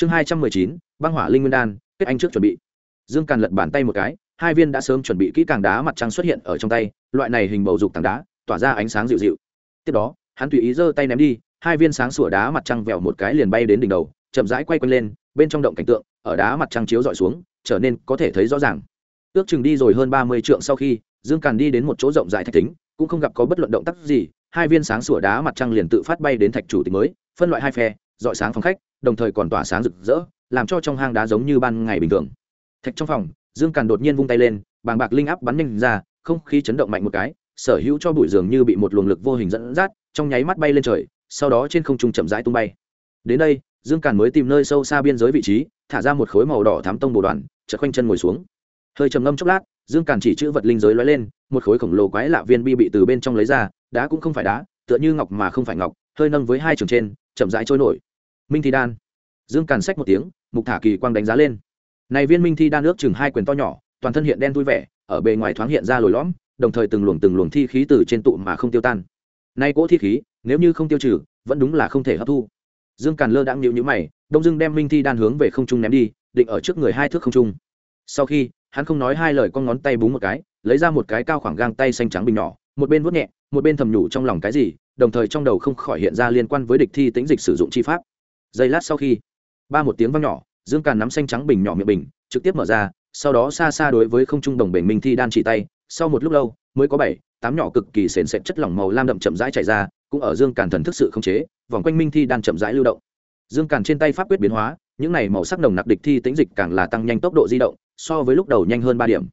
chương hai trăm mười chín, băng hỏa linh nguyên đan, kết anh trước chuẩn bị. Dương càn lật bàn tay một cái, hai viên đã sớm chuẩn bị kỹ càng đá mặt trăng xuất hiện ở trong tay, loại này hình bầu dục tảng đá, tỏa ra ánh sáng dịu dịu. Tiếp đó, hắn tùy ý giơ tay ném đi, hai viên sáng sủa đá mặt trăng vẹo một cái liền bay đến đỉnh đầu, chậm rãi quay quanh lên, bên trong động cảnh tượng, ở đá mặt trăng chiếu dọi xuống, trở nên có thể thấy rõ ràng. Ước chừng đi rồi hơn ba mươi trượng sau khi, dương càn đi đến một chỗ rộng rãi thạch tính cũng không gặp có bất luận động tác gì, hai viên sáng sủa đá mặt trăng liền tự phát bay đến thạch chủ tịch mới, phân loại hai phe, dọi sáng phòng khách đồng thời còn tỏa sáng rực rỡ, làm cho trong hang đá giống như ban ngày bình thường. Thạch trong phòng, dương càn đột nhiên vung tay lên, bàng bạc linh áp bắn nhanh ra, không khí chấn động mạnh một cái, sở hữu cho bụi dường như bị một luồng lực vô hình dẫn dắt, trong nháy mắt bay lên trời, sau đó trên không trung chậm rãi tung bay. Đến đây, dương càn mới tìm nơi sâu xa biên giới vị trí, thả ra một khối màu đỏ thám tông bồ đoàn, chợt quanh chân ngồi xuống. Hơi trầm ngâm chốc lát, dương càn chỉ chữ vật linh giới lóe lên, một khối khổng lồ quái lạ viên bi bị từ bên trong lấy ra, đá cũng không phải đá, tựa như ngọc mà không phải ngọc, hơi nâng với hai trường trên, chậm rãi trôi nổi minh thi đan. Dương càn xách một tiếng, mục thả kỳ quang đánh giá lên. Này viên minh thi đan ước chừng hai quyền to nhỏ, toàn thân hiện đen vui vẻ, ở bề ngoài thoáng hiện ra lồi lõm, đồng thời từng luồng từng luồng thi khí từ trên tụ mà không tiêu tan. Nay cỗ thi khí, nếu như không tiêu trừ, vẫn đúng là không thể hấp thu. Dương càn lơ đang nhịu nhữ mày, đông Dương đem minh thi đan hướng về không trung ném đi, định ở trước người hai thước không trung. Sau khi, hắn không nói hai lời con ngón tay búng một cái, lấy ra một cái cao khoảng gang tay xanh trắng bình nhỏ, một bên vuốt nhẹ, một bên thầm nhủ trong lòng cái gì, đồng thời trong đầu không khỏi hiện ra liên quan với địch thi tính dịch sử dụng chi pháp giây lát sau khi, ba một tiếng vang nhỏ, dương càn nắm xanh trắng bình nhỏ miệng bình, trực tiếp mở ra, sau đó xa xa đối với không trung đồng bình minh thi đan chỉ tay, sau một lúc lâu, mới có bảy, tám nhỏ cực kỳ sền sệt chất lỏng màu lam đậm chậm rãi chảy ra, cũng ở dương càn thần thức sự không chế, vòng quanh minh thi đan chậm rãi lưu động. Dương càn trên tay pháp quyết biến hóa, những này màu sắc nồng nặc địch thi tính dịch càng là tăng nhanh tốc độ di động, so với lúc đầu nhanh hơn ba điểm.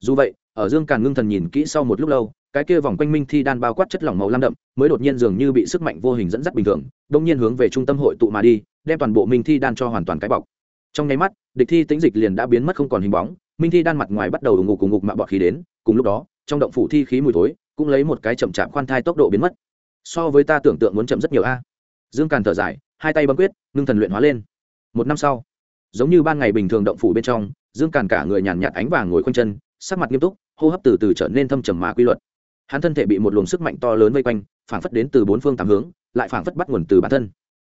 Dù vậy, ở dương càn ngưng thần nhìn kỹ sau một lúc lâu cái kia vòng quanh minh thi đan bao quát chất lỏng màu lam đậm, mới đột nhiên dường như bị sức mạnh vô hình dẫn dắt bình thường, đông nhiên hướng về trung tâm hội tụ mà đi, đem toàn bộ minh thi đan cho hoàn toàn cái bọc. Trong nháy mắt, địch thi tính dịch liền đã biến mất không còn hình bóng, minh thi đan mặt ngoài bắt đầu ngục cùng ngục mạ bọt khí đến, cùng lúc đó, trong động phủ thi khí mùi thối, cũng lấy một cái chậm chạp khoan thai tốc độ biến mất. So với ta tưởng tượng muốn chậm rất nhiều a. Dương càn thở dài, hai tay bấm quyết, ngưng thần luyện hóa lên. Một năm sau, giống như ban ngày bình thường động phủ bên trong, dương càn cả người nhàn nhạt ánh vàng ngồi quanh chân, sắc mặt nghiêm túc, hô hấp từ từ trở nên thâm trầm mà quy luật hắn thân thể bị một luồng sức mạnh to lớn vây quanh, phảng phất đến từ bốn phương tám hướng, lại phảng phất bắt nguồn từ bản thân.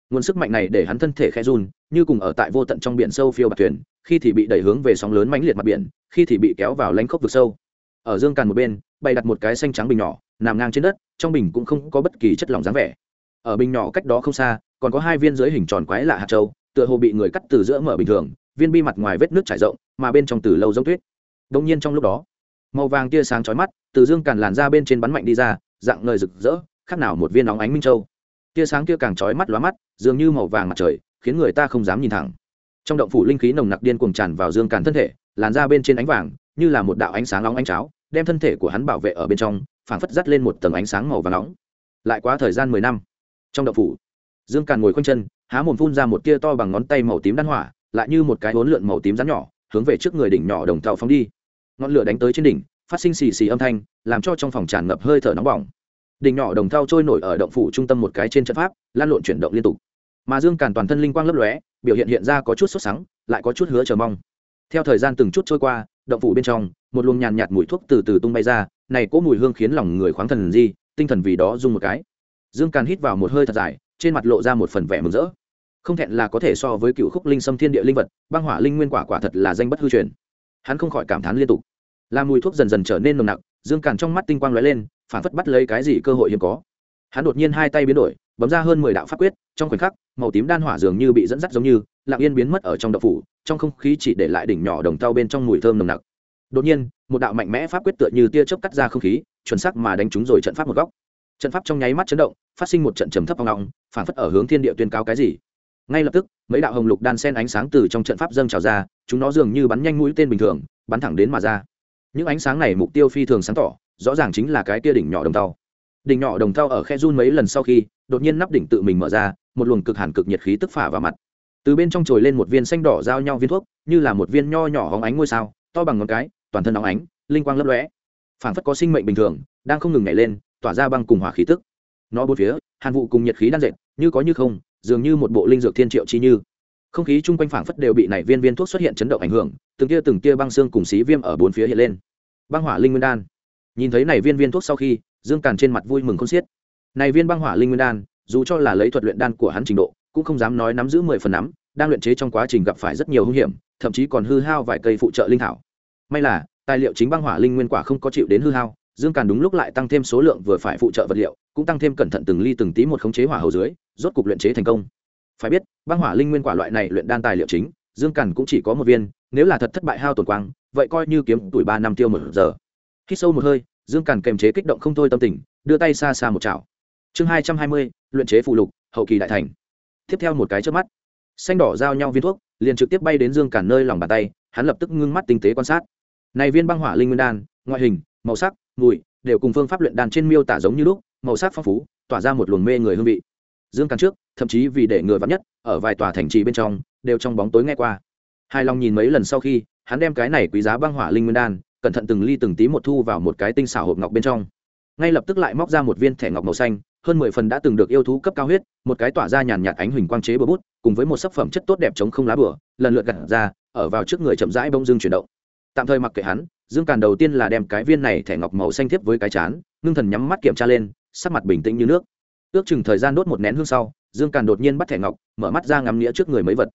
Nguồn sức mạnh này để hắn thân thể khẽ run, như cùng ở tại vô tận trong biển sâu phiêu bạc thuyền, khi thì bị đẩy hướng về sóng lớn mãnh liệt mặt biển, khi thì bị kéo vào lánh khốc vực sâu. Ở dương càn một bên, bày đặt một cái xanh trắng bình nhỏ, nằm ngang trên đất, trong bình cũng không có bất kỳ chất lỏng dáng vẻ. Ở bình nhỏ cách đó không xa, còn có hai viên dưới hình tròn quái lạ hạt châu, tựa hồ bị người cắt từ giữa mở bình thường, viên bi mặt ngoài vết nước trải rộng, mà bên trong từ lâu giống tuyết. Đông nhiên trong lúc đó màu vàng tia sáng chói mắt, từ dương càn làn ra bên trên bắn mạnh đi ra, dạng ngời rực rỡ, khác nào một viên nóng ánh minh châu. Tia sáng kia càng chói mắt lóa mắt, dường như màu vàng mặt trời, khiến người ta không dám nhìn thẳng. Trong động phủ linh khí nồng nặc điên cuồng tràn vào dương càn thân thể, làn ra bên trên ánh vàng, như là một đạo ánh sáng nóng ánh cháo, đem thân thể của hắn bảo vệ ở bên trong, phảng phất dắt lên một tầng ánh sáng màu vàng nóng lại quá thời gian mười năm, trong động phủ, dương càn ngồi quanh chân, há mồm phun ra một tia to bằng ngón tay màu tím đan hỏa, lại như một cái hốn lượn màu tím rắn nhỏ, hướng về trước người đỉnh nhỏ đồng thau phóng đi ngọn lửa đánh tới trên đỉnh, phát sinh xì xì âm thanh, làm cho trong phòng tràn ngập hơi thở nóng bỏng. Đỉnh nhỏ đồng thau trôi nổi ở động phủ trung tâm một cái trên trận pháp, lan lộn chuyển động liên tục. Mà dương càn toàn thân linh quang lấp lóe, biểu hiện hiện ra có chút sốt sắng, lại có chút hứa chờ mong. Theo thời gian từng chút trôi qua, động phủ bên trong, một luồng nhàn nhạt mùi thuốc từ từ tung bay ra, này cỗ mùi hương khiến lòng người khoáng thần di, tinh thần vì đó rung một cái. Dương càn hít vào một hơi thật dài, trên mặt lộ ra một phần vẻ mừng rỡ. Không thẹn là có thể so với cựu khúc linh xâm thiên địa linh vật, băng hỏa linh nguyên quả quả thật là danh bất hư truyền hắn không khỏi cảm thán liên tục. Làm mùi thuốc dần dần trở nên nồng nặc, dương càn trong mắt tinh quang lóe lên, phản phất bắt lấy cái gì cơ hội hiếm có. Hắn đột nhiên hai tay biến đổi, bấm ra hơn mười đạo pháp quyết, trong khoảnh khắc, màu tím đan hỏa dường như bị dẫn dắt giống như, lặng yên biến mất ở trong đậu phủ, trong không khí chỉ để lại đỉnh nhỏ đồng tao bên trong mùi thơm nồng nặc. Đột nhiên, một đạo mạnh mẽ pháp quyết tựa như tia chớp cắt ra không khí, chuẩn sắc mà đánh trúng rồi trận pháp một góc. Trận pháp trong nháy mắt chấn động, phát sinh một trận trầm thấp hoang ngọng phản phất ở hướng thiên địa tuyên cáo cái gì ngay lập tức, mấy đạo hồng lục đan sen ánh sáng từ trong trận pháp dâng trào ra, chúng nó dường như bắn nhanh mũi tên bình thường, bắn thẳng đến mà ra. Những ánh sáng này mục tiêu phi thường sáng tỏ, rõ ràng chính là cái tia đỉnh nhỏ đồng tàu đỉnh nhỏ đồng tàu ở khe run mấy lần sau khi, đột nhiên nắp đỉnh tự mình mở ra, một luồng cực hàn cực nhiệt khí tức phả vào mặt. Từ bên trong trồi lên một viên xanh đỏ giao nhau viên thuốc, như là một viên nho nhỏ hóng ánh ngôi sao, to bằng ngón cái, toàn thân óng ánh, linh quang lấp lóe. Phảng phất có sinh mệnh bình thường, đang không ngừng nhảy lên, tỏa ra băng cùng hỏa khí tức. Nó bốn phía, hàn vụ cùng nhiệt khí đan dệt, như có như không dường như một bộ linh dược thiên triệu chi như. Không khí chung quanh phảng phất đều bị nảy viên viên thuốc xuất hiện chấn động ảnh hưởng, từng tia từng tia băng xương cùng xí viêm ở bốn phía hiện lên. Băng hỏa linh nguyên đan. Nhìn thấy nảy viên viên thuốc sau khi, dương càn trên mặt vui mừng không xiết. Này viên băng hỏa linh nguyên đan, dù cho là lấy thuật luyện đan của hắn trình độ, cũng không dám nói nắm giữ mười phần nắm, đang luyện chế trong quá trình gặp phải rất nhiều hung hiểm, thậm chí còn hư hao vài cây phụ trợ linh thảo. May là, tài liệu chính băng hỏa linh nguyên quả không có chịu đến hư hao dương càn đúng lúc lại tăng thêm số lượng vừa phải phụ trợ vật liệu, cũng tăng thêm cẩn thận từng ly từng tí một khống chế hỏa hầu dưới, rốt cục luyện chế thành công. Phải biết, băng hỏa linh nguyên quả loại này luyện đan tài liệu chính, dương càn cũng chỉ có một viên, nếu là thật thất bại hao tổn quang, vậy coi như kiếm tuổi ba năm tiêu một giờ. Khi sâu một hơi, dương càn kềm chế kích động không thôi tâm tình, đưa tay xa xa một chảo. Chương hai trăm hai mươi, luyện chế phụ lục, hậu kỳ đại thành. Tiếp theo một cái trước mắt, xanh đỏ giao nhau viên thuốc, liền trực tiếp bay đến dương càn nơi lòng bàn tay, hắn lập tức ngưng mắt tinh tế quan sát. Này viên băng hỏa linh nguyên đan, ngoại hình, màu sắc mùi, đều cùng phương pháp luyện đan trên miêu tả giống như lúc, màu sắc phong phú, tỏa ra một luồng mê người hương vị. Dương càn trước, thậm chí vì để người vắn nhất, ở vài tòa thành trì bên trong, đều trong bóng tối nghe qua. Hai long nhìn mấy lần sau khi, hắn đem cái này quý giá băng hỏa linh nguyên đan, cẩn thận từng ly từng tí một thu vào một cái tinh xảo hộp ngọc bên trong. Ngay lập tức lại móc ra một viên thẻ ngọc màu xanh, hơn mười phần đã từng được yêu thú cấp cao huyết, một cái tỏa ra nhàn nhạt ánh huỳnh quang chế bờ bút, cùng với một sắc phẩm chất tốt đẹp chống không lá bửa lần lượt gặt ra, ở vào trước người chậm rãi bông dương chuyển động. Tạm thời mặc kệ hắn dương càn đầu tiên là đem cái viên này thẻ ngọc màu xanh tiếp với cái chán, ngưng thần nhắm mắt kiểm tra lên, sắc mặt bình tĩnh như nước. Ước chừng thời gian đốt một nén hương sau, dương càn đột nhiên bắt thẻ ngọc, mở mắt ra ngắm nghĩa trước người mấy vật.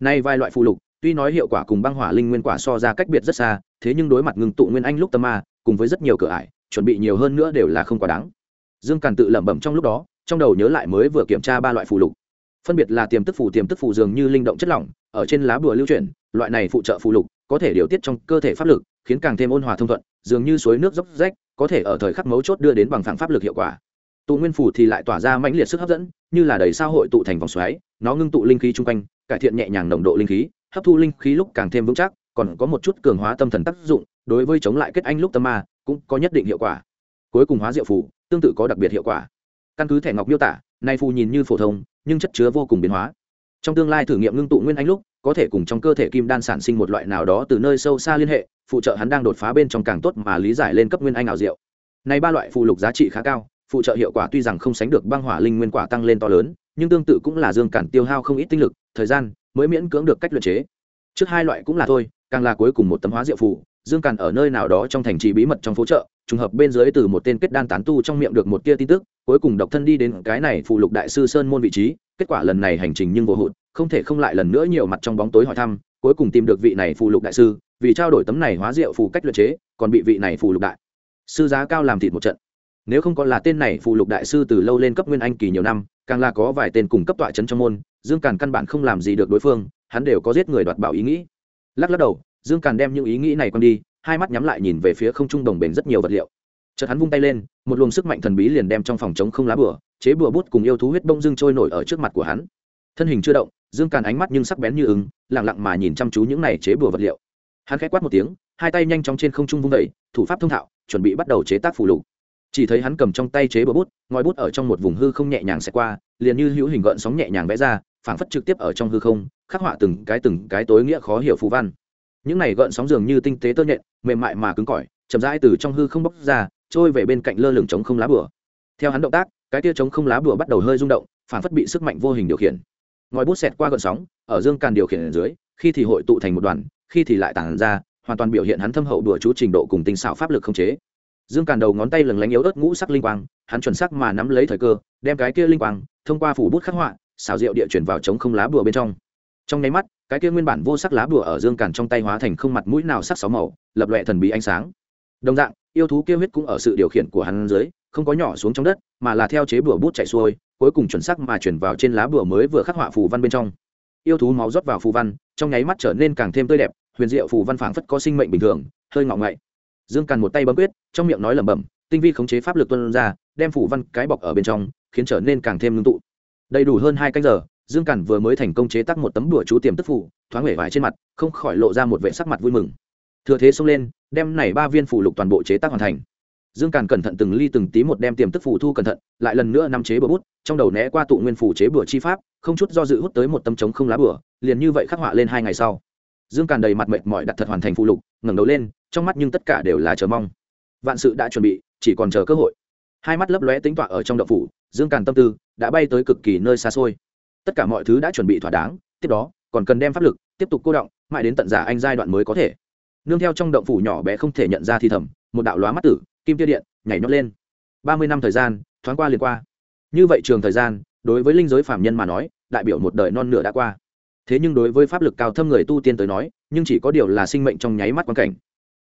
Nay vài loại phụ lục, tuy nói hiệu quả cùng băng hỏa linh nguyên quả so ra cách biệt rất xa, thế nhưng đối mặt ngưng tụ nguyên anh lúc tâm ma, cùng với rất nhiều cửa ải, chuẩn bị nhiều hơn nữa đều là không quá đáng. Dương càn tự lẩm bẩm trong lúc đó, trong đầu nhớ lại mới vừa kiểm tra ba loại phụ lục. Phân biệt là tiềm tức phù, tiềm tức phù dường như linh động chất lỏng, ở trên lá bùa lưu chuyển, loại này phụ trợ phụ lục có thể điều tiết trong cơ thể pháp lực, khiến càng thêm ôn hòa thông thuận, dường như suối nước dốc rách, có thể ở thời khắc mấu chốt đưa đến bằng phẳng pháp lực hiệu quả. Tụ nguyên phủ thì lại tỏa ra mãnh liệt sức hấp dẫn, như là đầy sao hội tụ thành vòng xoáy, nó ngưng tụ linh khí chung quanh, cải thiện nhẹ nhàng nồng độ linh khí, hấp thu linh khí lúc càng thêm vững chắc, còn có một chút cường hóa tâm thần tác dụng, đối với chống lại kết anh lúc tâm ma, cũng có nhất định hiệu quả. Cuối cùng hóa diệu phủ tương tự có đặc biệt hiệu quả. Căn cứ thẻ ngọc miêu tả, nay phù nhìn như phổ thông, nhưng chất chứa vô cùng biến hóa. Trong tương lai thử nghiệm ngưng tụ nguyên anh lúc có thể cùng trong cơ thể kim đan sản sinh một loại nào đó từ nơi sâu xa liên hệ, phụ trợ hắn đang đột phá bên trong càng tốt mà lý giải lên cấp nguyên anh ảo diệu. Này ba loại phụ lục giá trị khá cao, phụ trợ hiệu quả tuy rằng không sánh được băng hỏa linh nguyên quả tăng lên to lớn, nhưng tương tự cũng là dương cản tiêu hao không ít tinh lực, thời gian mới miễn cưỡng được cách luyện chế. Trước hai loại cũng là thôi, càng là cuối cùng một tấm hóa diệu phù, dương cản ở nơi nào đó trong thành trì bí mật trong phố chợ, trùng hợp bên dưới từ một tên kết đan tán tu trong miệng được một tia tin tức, cuối cùng độc thân đi đến cái này phụ lục đại sư sơn môn vị trí, kết quả lần này hành trình nhưng vô hụt không thể không lại lần nữa nhiều mặt trong bóng tối hỏi thăm, cuối cùng tìm được vị này phù lục đại sư, vì trao đổi tấm này hóa rượu phù cách luyện chế, còn bị vị này phù lục đại sư giá cao làm thịt một trận. Nếu không có là tên này phù lục đại sư từ lâu lên cấp nguyên anh kỳ nhiều năm, càng là có vài tên cùng cấp tọa trấn trong môn, dương càn căn bản không làm gì được đối phương, hắn đều có giết người đoạt bảo ý nghĩ. Lắc lắc đầu, dương càn đem những ý nghĩ này quăng đi, hai mắt nhắm lại nhìn về phía không trung đồng bền rất nhiều vật liệu. Chợt hắn vung tay lên, một luồng sức mạnh thần bí liền đem trong phòng chống không lá bửa chế bừa bút cùng yêu thú huyết bông dưng trôi nổi ở trước mặt của hắn. Thân hình chưa động dương càn ánh mắt nhưng sắc bén như ứng lẳng lặng mà nhìn chăm chú những này chế bừa vật liệu. Hắn khẽ quát một tiếng, hai tay nhanh chóng trên không trung vung vẩy thủ pháp thông thạo, chuẩn bị bắt đầu chế tác phù lục. Chỉ thấy hắn cầm trong tay chế bừa bút ngòi bút ở trong một vùng hư không nhẹ nhàng xẹt qua, liền như hữu hình gợn sóng nhẹ nhàng vẽ ra, phảng phất trực tiếp ở trong hư không, khắc họa từng cái từng cái tối nghĩa khó hiểu phù văn. Những này gợn sóng dường như tinh tế tơ nhện, mềm mại mà cứng cỏi, chậm rãi từ trong hư không bốc ra, trôi về bên cạnh lơ lửng trống không lá bửa theo hắn động tác, cái tia trống không lá bửa bắt đầu hơi rung động phản phất bị sức mạnh vô hình điều khiển ngòi bút xẹt qua gợn sóng, ở dương càn điều khiển ở dưới, khi thì hội tụ thành một đoàn, khi thì lại tản ra, hoàn toàn biểu hiện hắn thâm hậu đùa chú trình độ cùng tinh xảo pháp lực không chế. Dương càn đầu ngón tay lừng lánh yếu ớt ngũ sắc linh quang, hắn chuẩn sắc mà nắm lấy thời cơ, đem cái kia linh quang, thông qua phủ bút khắc họa xảo diệu địa chuyển vào chống không lá bùa bên trong. Trong nháy mắt, cái kia nguyên bản vô sắc lá bùa ở dương càn trong tay hóa thành không mặt mũi nào sắc sáu màu, lập lệ thần bí ánh sáng. Đồng dạng yêu thú kia huyết cũng ở sự điều khiển của hắn dưới, không có nhỏ xuống trong đất, mà là theo chế bùa bút chạy xuôi, cuối cùng chuẩn xác mà chuyển vào trên lá bùa mới vừa khắc họa phù văn bên trong. Yêu thú máu rót vào phù văn, trong nháy mắt trở nên càng thêm tươi đẹp, huyền diệu phù văn phảng phất có sinh mệnh bình thường, hơi ngọng ngậy. Dương càn một tay bấm quyết, trong miệng nói lẩm bẩm, tinh vi khống chế pháp lực tuân ra, đem phù văn cái bọc ở bên trong, khiến trở nên càng thêm ngưng tụ. Đầy đủ hơn hai canh giờ, dương càn vừa mới thành công chế tác một tấm đùa chú tiềm tức phủ thoáng hể vải trên mặt, không khỏi lộ ra một vệ sắc mặt vui mừng. Thừa thế xông lên đem này ba viên phụ lục toàn bộ chế tác hoàn thành. Dương càn cẩn thận từng ly từng tí một đem tiềm tức phủ thu cẩn thận, lại lần nữa nằm chế bừa bút, trong đầu né qua tụ nguyên phủ chế bừa chi pháp, không chút do dự hút tới một tấm trống không lá bừa, liền như vậy khắc họa lên hai ngày sau. Dương càn đầy mặt mệt mỏi đặt thật hoàn thành phụ lục, ngẩng đầu lên, trong mắt nhưng tất cả đều là chờ mong. Vạn sự đã chuẩn bị, chỉ còn chờ cơ hội. Hai mắt lấp lóe tính tọa ở trong đậu phủ, dương càn tâm tư đã bay tới cực kỳ nơi xa xôi. Tất cả mọi thứ đã chuẩn bị thỏa đáng, tiếp đó, còn cần đem pháp lực tiếp tục cô động, mãi đến tận giả anh giai đoạn mới có thể nương theo trong động phủ nhỏ bé không thể nhận ra thi thầm, một đạo lóa mắt tử, kim tiêu điện, nhảy nhót lên. Ba mươi năm thời gian, thoáng qua liền qua. Như vậy trường thời gian, đối với linh giới phạm nhân mà nói, đại biểu một đời non nửa đã qua. Thế nhưng đối với pháp lực cao thâm người tu tiên tới nói, nhưng chỉ có điều là sinh mệnh trong nháy mắt quan cảnh.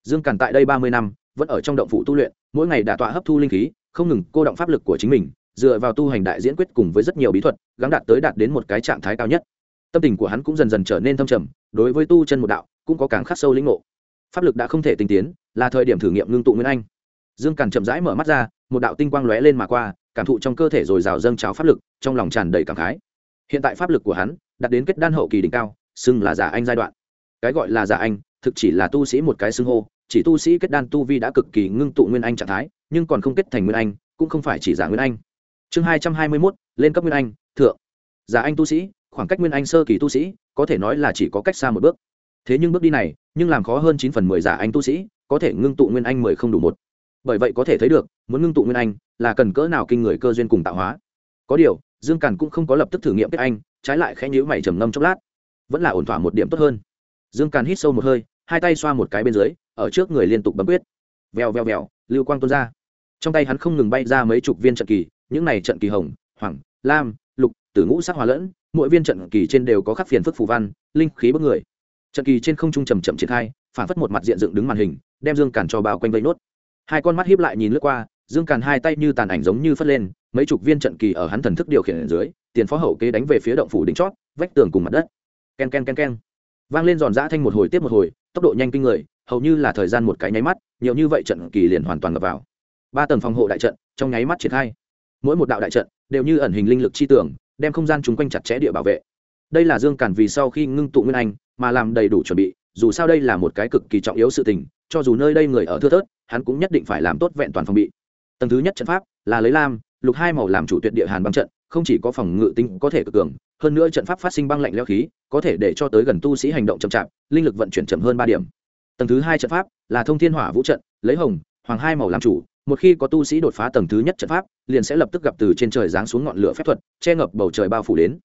Dương càn tại đây ba mươi năm, vẫn ở trong động phủ tu luyện, mỗi ngày đà tọa hấp thu linh khí, không ngừng cô động pháp lực của chính mình, dựa vào tu hành đại diễn quyết cùng với rất nhiều bí thuật, gắng đạt tới đạt đến một cái trạng thái cao nhất. Tâm tình của hắn cũng dần dần trở nên thâm trầm, đối với tu chân một đạo, cũng có càng khắc sâu lĩnh ngộ pháp lực đã không thể tinh tiến, là thời điểm thử nghiệm ngưng tụ nguyên anh. Dương càn chậm rãi mở mắt ra, một đạo tinh quang lóe lên mà qua, cảm thụ trong cơ thể rồi rào dâng trào pháp lực, trong lòng tràn đầy cảm khái. Hiện tại pháp lực của hắn đạt đến kết đan hậu kỳ đỉnh cao, xưng là giả anh giai đoạn. Cái gọi là giả anh, thực chỉ là tu sĩ một cái xưng hô, chỉ tu sĩ kết đan tu vi đã cực kỳ ngưng tụ nguyên anh trạng thái, nhưng còn không kết thành nguyên anh, cũng không phải chỉ giả nguyên anh. Chương hai trăm hai mươi mốt, lên cấp nguyên anh, thượng. Giả anh tu sĩ, khoảng cách nguyên anh sơ kỳ tu sĩ, có thể nói là chỉ có cách xa một bước thế nhưng bước đi này, nhưng làm khó hơn chín phần mười giả anh tu sĩ, có thể ngưng tụ nguyên anh mười không đủ một. Bởi vậy có thể thấy được, muốn ngưng tụ nguyên anh, là cần cỡ nào kinh người cơ duyên cùng tạo hóa. Có điều, dương càn cũng không có lập tức thử nghiệm kết anh, trái lại khẽ nhíu mày trầm ngâm chốc lát. Vẫn là ổn thỏa một điểm tốt hơn. Dương càn hít sâu một hơi, hai tay xoa một cái bên dưới, ở trước người liên tục bấm quyết. Vèo vèo vèo, lưu quang tuôn ra. Trong tay hắn không ngừng bay ra mấy chục viên trận kỳ, những này trận kỳ hồng, hoàng, lam, lục, tử ngũ sắc hòa lẫn, mỗi viên trận kỳ trên đều có khắc phiền phức phù văn, linh khí bức người trận kỳ trên không trung trầm chậm triển khai, phản phất một mặt diện dựng đứng màn hình, đem dương càn cho bao quanh vây nốt. Hai con mắt hiếp lại nhìn lướt qua, dương càn hai tay như tàn ảnh giống như phất lên, mấy chục viên trận kỳ ở hắn thần thức điều khiển ở dưới, tiền phó hậu kế đánh về phía động phủ đỉnh chót, vách tường cùng mặt đất. Ken ken ken ken. Vang lên giòn giã thanh một hồi tiếp một hồi, tốc độ nhanh kinh người, hầu như là thời gian một cái nháy mắt, nhiều như vậy trận kỳ liền hoàn toàn ngập vào. Ba tầng phòng hộ đại trận, trong nháy mắt triển khai. Mỗi một đạo đại trận đều như ẩn hình linh lực chi tưởng đem không gian chung quanh chặt chẽ địa bảo vệ đây là dương cản vì sau khi ngưng tụ nguyên anh mà làm đầy đủ chuẩn bị, dù sao đây là một cái cực kỳ trọng yếu sự tình, cho dù nơi đây người ở thưa thớt, hắn cũng nhất định phải làm tốt vẹn toàn phòng bị. Tầng thứ nhất trận pháp là lấy lam, lục hai màu làm chủ tuyệt địa hàn băng trận, không chỉ có phòng ngự tinh có thể cực cường, hơn nữa trận pháp phát sinh băng lạnh leo khí, có thể để cho tới gần tu sĩ hành động chậm chạp, linh lực vận chuyển chậm hơn ba điểm. Tầng thứ hai trận pháp là thông thiên hỏa vũ trận, lấy hồng, hoàng hai màu làm chủ, một khi có tu sĩ đột phá tầng thứ nhất trận pháp, liền sẽ lập tức gặp từ trên trời giáng xuống ngọn lửa phép thuật, che ngập bầu trời bao phủ đến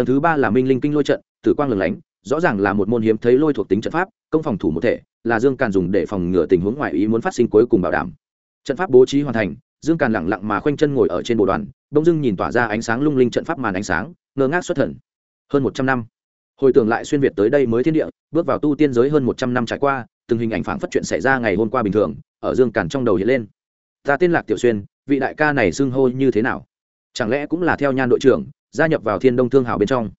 tầng thứ ba là minh linh kinh lôi trận, tử quang lừng lánh, rõ ràng là một môn hiếm thấy lôi thuộc tính trận pháp, công phòng thủ một thể, là dương càn dùng để phòng ngừa tình huống ngoại ý muốn phát sinh cuối cùng bảo đảm. Trận pháp bố trí hoàn thành, dương càn lẳng lặng mà khoanh chân ngồi ở trên bộ đoàn Đông dưng nhìn tỏa ra ánh sáng lung linh trận pháp màn ánh sáng, ngơ ngác xuất thần. Hơn một trăm năm, hồi tưởng lại xuyên việt tới đây mới thiên địa, bước vào tu tiên giới hơn một trăm năm trải qua, từng hình ảnh phảng phất chuyện xảy ra ngày hôm qua bình thường, ở dương càn trong đầu hiện lên. Ta tên lạc tiểu xuyên, vị đại ca này xưng hô như thế nào? Chẳng lẽ cũng là theo nhan đội trưởng gia nhập vào thiên đông thương hào bên trong.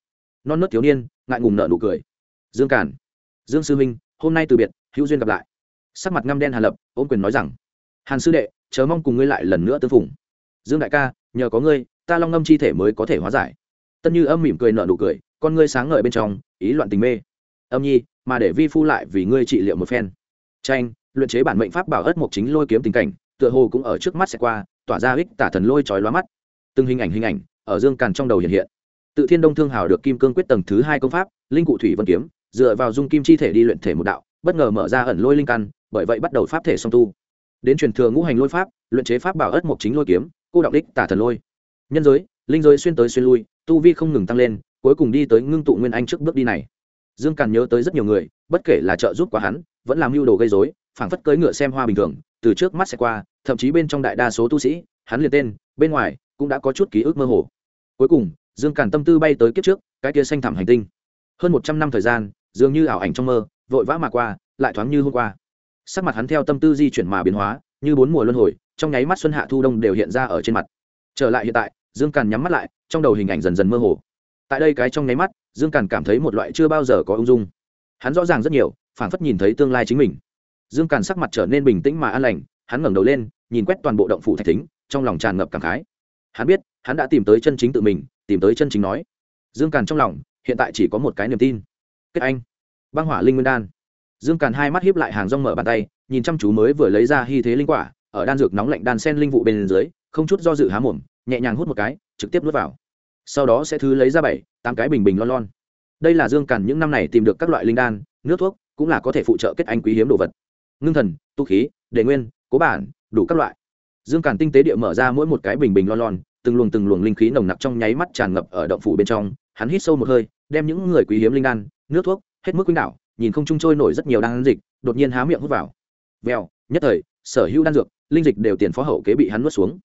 Non nớt thiếu niên, ngại ngùng nợ nụ cười. Dương cản, dương sư minh, hôm nay từ biệt, hữu duyên gặp lại. Sắc mặt ngăm đen hàn lập ôm quyền nói rằng, hàn sư đệ chớ mong cùng ngươi lại lần nữa tư phủng dương đại ca, nhờ có ngươi, ta long ngâm chi thể mới có thể hóa giải. Tân như âm mỉm cười nợ nụ cười, con ngươi sáng ngời bên trong, ý loạn tình mê. Âm nhi, mà để vi phu lại vì ngươi trị liệu một phen. Tranh, luyện chế bản mệnh pháp bảo ớt mộc chính lôi kiếm tình cảnh, tựa hồ cũng ở trước mắt sẽ qua, tỏa ra ích tả thần lôi chói lóa mắt. Từng hình ảnh hình ảnh ở dương càn trong đầu hiện hiện. Tự thiên đông thương hào được kim cương quyết tầng thứ hai công pháp, linh cụ thủy vân kiếm, dựa vào dung kim chi thể đi luyện thể một đạo, bất ngờ mở ra ẩn lôi linh căn, bởi vậy bắt đầu pháp thể song tu. Đến truyền thừa ngũ hành lôi pháp, luyện chế pháp bảo ất mộc chính lôi kiếm, cô đạo đích tả thần lôi. Nhân giới, linh giới xuyên tới xuyên lui, tu vi không ngừng tăng lên, cuối cùng đi tới ngưng tụ nguyên anh trước bước đi này. Dương càn nhớ tới rất nhiều người, bất kể là trợ giúp quá hắn, vẫn làm mưu đồ gây dối phảng phất cưỡi ngựa xem hoa bình thường, từ trước mắt sẽ qua, thậm chí bên trong đại đa số tu sĩ, hắn liền tên, bên ngoài cũng đã có chút ký ức mơ hồ. Cuối cùng, dương càn tâm tư bay tới kiếp trước, cái kia xanh thẳm hành tinh. Hơn một trăm năm thời gian, dường như ảo ảnh trong mơ, vội vã mà qua, lại thoáng như hôm qua. Sắc mặt hắn theo tâm tư di chuyển mà biến hóa, như bốn mùa luân hồi, trong nháy mắt xuân hạ thu đông đều hiện ra ở trên mặt. Trở lại hiện tại, dương càn nhắm mắt lại, trong đầu hình ảnh dần dần mơ hồ. Tại đây cái trong nháy mắt, dương càn cảm thấy một loại chưa bao giờ có ung dung. Hắn rõ ràng rất nhiều phản phất nhìn thấy tương lai chính mình. Dương càn sắc mặt trở nên bình tĩnh mà an lành, hắn ngẩng đầu lên, nhìn quét toàn bộ động phủ thạch thính, trong lòng tràn ngập cảm khái hắn biết, hắn đã tìm tới chân chính tự mình, tìm tới chân chính nói. Dương càn trong lòng, hiện tại chỉ có một cái niềm tin. Kết anh. Băng hỏa linh nguyên đan. Dương càn hai mắt hiếp lại hàng rong mở bàn tay, nhìn chăm chú mới vừa lấy ra hy thế linh quả, ở đan dược nóng lạnh đan sen linh vụ bên dưới, không chút do dự há mồm, nhẹ nhàng hút một cái, trực tiếp nuốt vào. Sau đó sẽ thứ lấy ra bảy, tám cái bình bình lon lon. Đây là dương càn những năm này tìm được các loại linh đan, nước thuốc, cũng là có thể phụ trợ kết anh quý hiếm đồ vật. Ngưng thần, tu khí, đề nguyên, cố bản, đủ các loại dương càn tinh tế địa mở ra mỗi một cái bình bình lon lon, từng luồng từng luồng linh khí nồng nặc trong nháy mắt tràn ngập ở động phủ bên trong, hắn hít sâu một hơi, đem những người quý hiếm linh đan, nước thuốc, hết mức quýnh đạo, nhìn không trung trôi nổi rất nhiều đan dịch, đột nhiên há miệng hút vào. Vèo, nhất thời, sở hữu đan dược, linh dịch đều tiền phó hậu kế bị hắn nuốt xuống.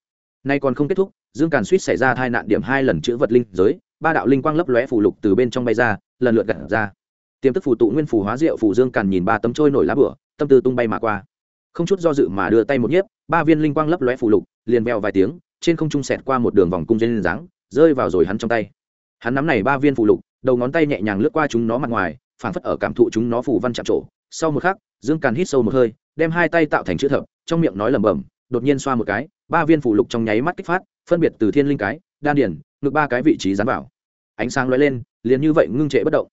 Nay còn không kết thúc, dương càn suýt xảy ra tai nạn điểm hai lần chữ vật linh giới, ba đạo linh quang lấp lóe phủ lục từ bên trong bay ra, lần lượt gặt ra. Tiềm tức phù tụ nguyên phù hóa rượu phù dương càn nhìn ba tấm trôi nổi lá bửa, tâm tư tung bay mà qua không chút do dự mà đưa tay một nhiếp, ba viên linh quang lấp lóe phù lục, liền veo vài tiếng, trên không trung sẹt qua một đường vòng cung dây lên dáng, rơi vào rồi hắn trong tay. Hắn nắm này ba viên phù lục, đầu ngón tay nhẹ nhàng lướt qua chúng nó mặt ngoài, phảng phất ở cảm thụ chúng nó phủ văn chạm trổ. Sau một khắc, dương càn hít sâu một hơi, đem hai tay tạo thành chữ thập, trong miệng nói lẩm bẩm, đột nhiên xoa một cái, ba viên phủ lục trong nháy mắt kích phát, phân biệt từ thiên linh cái, đan điển ngược ba cái vị trí dán vào. Ánh sáng lóe lên, liền như vậy ngưng trệ bất động.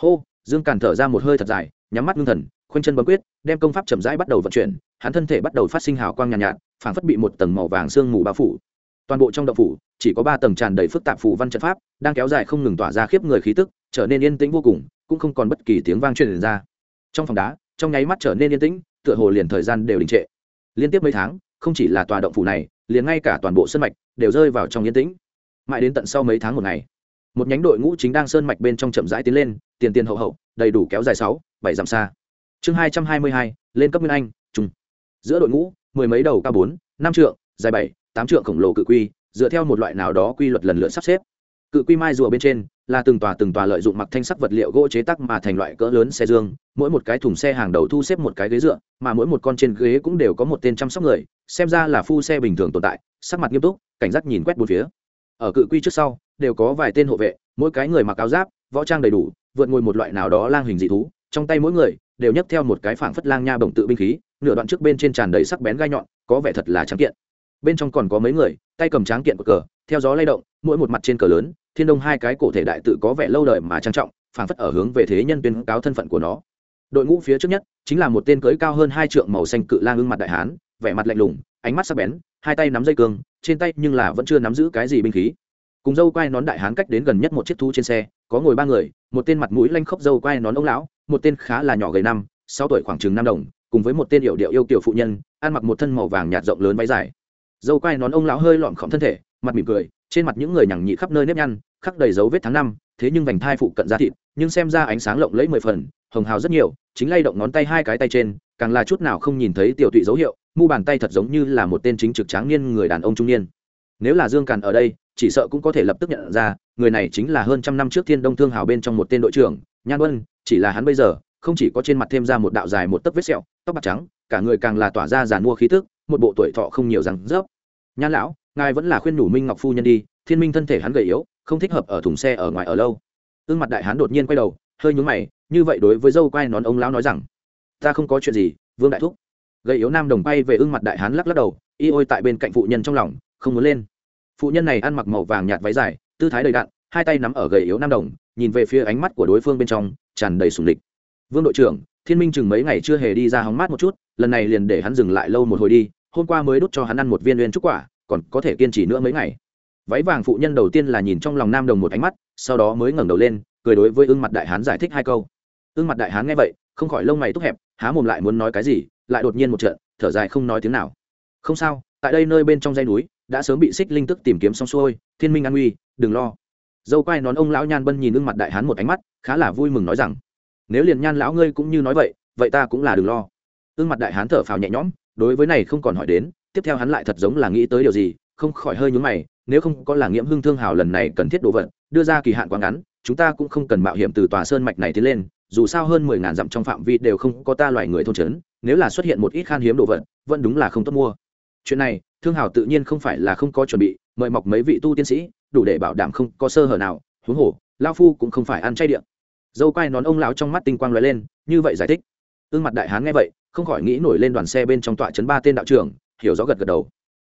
Hô, dương càn thở ra một hơi thật dài, nhắm mắt ngưng thần khoanh chân bấm quyết đem công pháp chậm rãi bắt đầu vận chuyển hắn thân thể bắt đầu phát sinh hào quang nhàn nhạt, nhạt phảng phất bị một tầng màu vàng sương mù bao phủ. Toàn bộ trong động phủ chỉ có ba tầng tràn đầy phức tạp phủ văn trận pháp đang kéo dài không ngừng tỏa ra khiếp người khí tức trở nên yên tĩnh vô cùng cũng không còn bất kỳ tiếng vang truyền ra. Trong phòng đá trong nháy mắt trở nên yên tĩnh tựa hồ liền thời gian đều đình trệ. Liên tiếp mấy tháng không chỉ là tòa động phủ này liền ngay cả toàn bộ sân mạch đều rơi vào trong yên tĩnh. Mãi đến tận sau mấy tháng một ngày một nhánh đội ngũ chính đang sơn mạch bên trong chậm rãi tiến lên tiền tiền hậu hậu đầy đủ kéo dài sáu bảy dặm xa chương hai trăm hai mươi hai, lên cấp nguyên anh trung giữa đội ngũ, mười mấy đầu cao bốn, năm trượng, dài bảy, tám trượng khổng lồ cự quy, dựa theo một loại nào đó quy luật lần lượt sắp xếp. Cự quy mai rùa bên trên là từng tòa từng tòa lợi dụng mặc thanh sắc vật liệu gỗ chế tác mà thành loại cỡ lớn xe dương, mỗi một cái thùng xe hàng đầu thu xếp một cái ghế dựa, mà mỗi một con trên ghế cũng đều có một tên chăm sóc người, xem ra là phu xe bình thường tồn tại, sắc mặt nghiêm túc, cảnh giác nhìn quét bốn phía. Ở cự quy trước sau, đều có vài tên hộ vệ, mỗi cái người mặc áo giáp, võ trang đầy đủ, vượt ngồi một loại nào đó lang hình dị thú trong tay mỗi người đều nhấc theo một cái phảng phất lang nha bổng tự binh khí, nửa đoạn trước bên trên tràn đầy sắc bén gai nhọn, có vẻ thật là trắng kiện. Bên trong còn có mấy người, tay cầm tráng kiện của cờ, theo gió lay động, mỗi một mặt trên cờ lớn, thiên đông hai cái cổ thể đại tự có vẻ lâu đời mà trang trọng, phảng phất ở hướng về thế nhân tuyên cáo thân phận của nó. Đội ngũ phía trước nhất chính là một tên cưới cao hơn hai trượng màu xanh cự lang ưng mặt đại hán, vẻ mặt lạnh lùng, ánh mắt sắc bén, hai tay nắm dây cương, trên tay nhưng là vẫn chưa nắm giữ cái gì binh khí cùng dâu quai nón đại hán cách đến gần nhất một chiếc thú trên xe, có ngồi ba người, một tên mặt mũi lanh khốc dâu quai nón ông lão, một tên khá là nhỏ gầy năm, sáu tuổi khoảng chừng năm đồng, cùng với một tên hiệu điệu yêu kiểu phụ nhân, ăn mặc một thân màu vàng nhạt rộng lớn váy dài. Dâu quai nón ông lão hơi lọn khỏng thân thể, mặt mỉm cười, trên mặt những người nhằng nhị khắp nơi nếp nhăn, khắc đầy dấu vết tháng năm, thế nhưng vành thai phụ cận da thịt, nhưng xem ra ánh sáng lộng lẫy mười phần, hồng hào rất nhiều, chính lay động ngón tay hai cái tay trên, càng là chút nào không nhìn thấy tiểu tụy dấu hiệu, mu bàn tay thật giống như là một tên chính trực tráng niên người đàn ông trung niên. Nếu là dương càn ở đây chỉ sợ cũng có thể lập tức nhận ra, người này chính là hơn trăm năm trước thiên đông thương hào bên trong một tên đội trưởng, nhan vân, chỉ là hắn bây giờ, không chỉ có trên mặt thêm ra một đạo dài một tấc vết sẹo, tóc bạc trắng, cả người càng là tỏa ra giàn mua khí tức, một bộ tuổi thọ không nhiều rằng rớp nhan lão, ngài vẫn là khuyên nhủ minh ngọc phu nhân đi, thiên minh thân thể hắn gầy yếu, không thích hợp ở thùng xe ở ngoài ở lâu. Ương mặt đại hán đột nhiên quay đầu, hơi nhúng mày, như vậy đối với dâu quai nón ông lão nói rằng, ta không có chuyện gì, vương đại thúc. Gầy yếu nam đồng bay về ương mặt đại hán lắc lắc đầu, y ôi tại bên cạnh phụ nhân trong lòng, không muốn lên phụ nhân này ăn mặc màu vàng nhạt váy dài, tư thái đầy đạn hai tay nắm ở gầy yếu nam đồng, nhìn về phía ánh mắt của đối phương bên trong, tràn đầy sùng địch. Vương đội trưởng, thiên minh chừng mấy ngày chưa hề đi ra hóng mát một chút, lần này liền để hắn dừng lại lâu một hồi đi, hôm qua mới đút cho hắn ăn một viên liên trúc quả, còn có thể kiên trì nữa mấy ngày. Váy vàng phụ nhân đầu tiên là nhìn trong lòng nam đồng một ánh mắt, sau đó mới ngẩng đầu lên, cười đối với ương mặt đại hán giải thích hai câu. Ương mặt đại hán nghe vậy, không khỏi lông mày túc hẹp, há mồm lại muốn nói cái gì, lại đột nhiên một trận, thở dài không nói tiếng nào. Không sao, tại đây nơi bên trong dây núi đã sớm bị xích linh tức tìm kiếm xong xuôi, thiên minh an uy đừng lo. Dâu quai nón ông lão nhan bân nhìn gương mặt đại hán một ánh mắt, khá là vui mừng nói rằng, nếu liền nhan lão ngươi cũng như nói vậy vậy ta cũng là đừng lo. Gương mặt đại hán thở phào nhẹ nhõm, đối với này không còn hỏi đến, tiếp theo hắn lại thật giống là nghĩ tới điều gì, không khỏi hơi nhúng mày, nếu không có là nghiễm hưng thương hào lần này cần thiết đồ vật, đưa ra kỳ hạn quá ngắn, chúng ta cũng không cần mạo hiểm từ tòa sơn mạch này tiến lên, dù sao hơn mười ngàn dặm trong phạm vi đều không có ta loài người thôn trấn, nếu là xuất hiện một ít khan hiếm đồ vật, vẫn đúng là không tốt mua chuyện này, thương hào tự nhiên không phải là không có chuẩn bị, mời mọc mấy vị tu tiên sĩ, đủ để bảo đảm không có sơ hở nào, huống hồ lao phu cũng không phải ăn chay điện dâu quai nón ông lão trong mắt tinh quang lóe lên, như vậy giải thích. Ương mặt đại hán nghe vậy, không khỏi nghĩ nổi lên đoàn xe bên trong tọa chấn ba tên đạo trưởng, hiểu rõ gật gật đầu.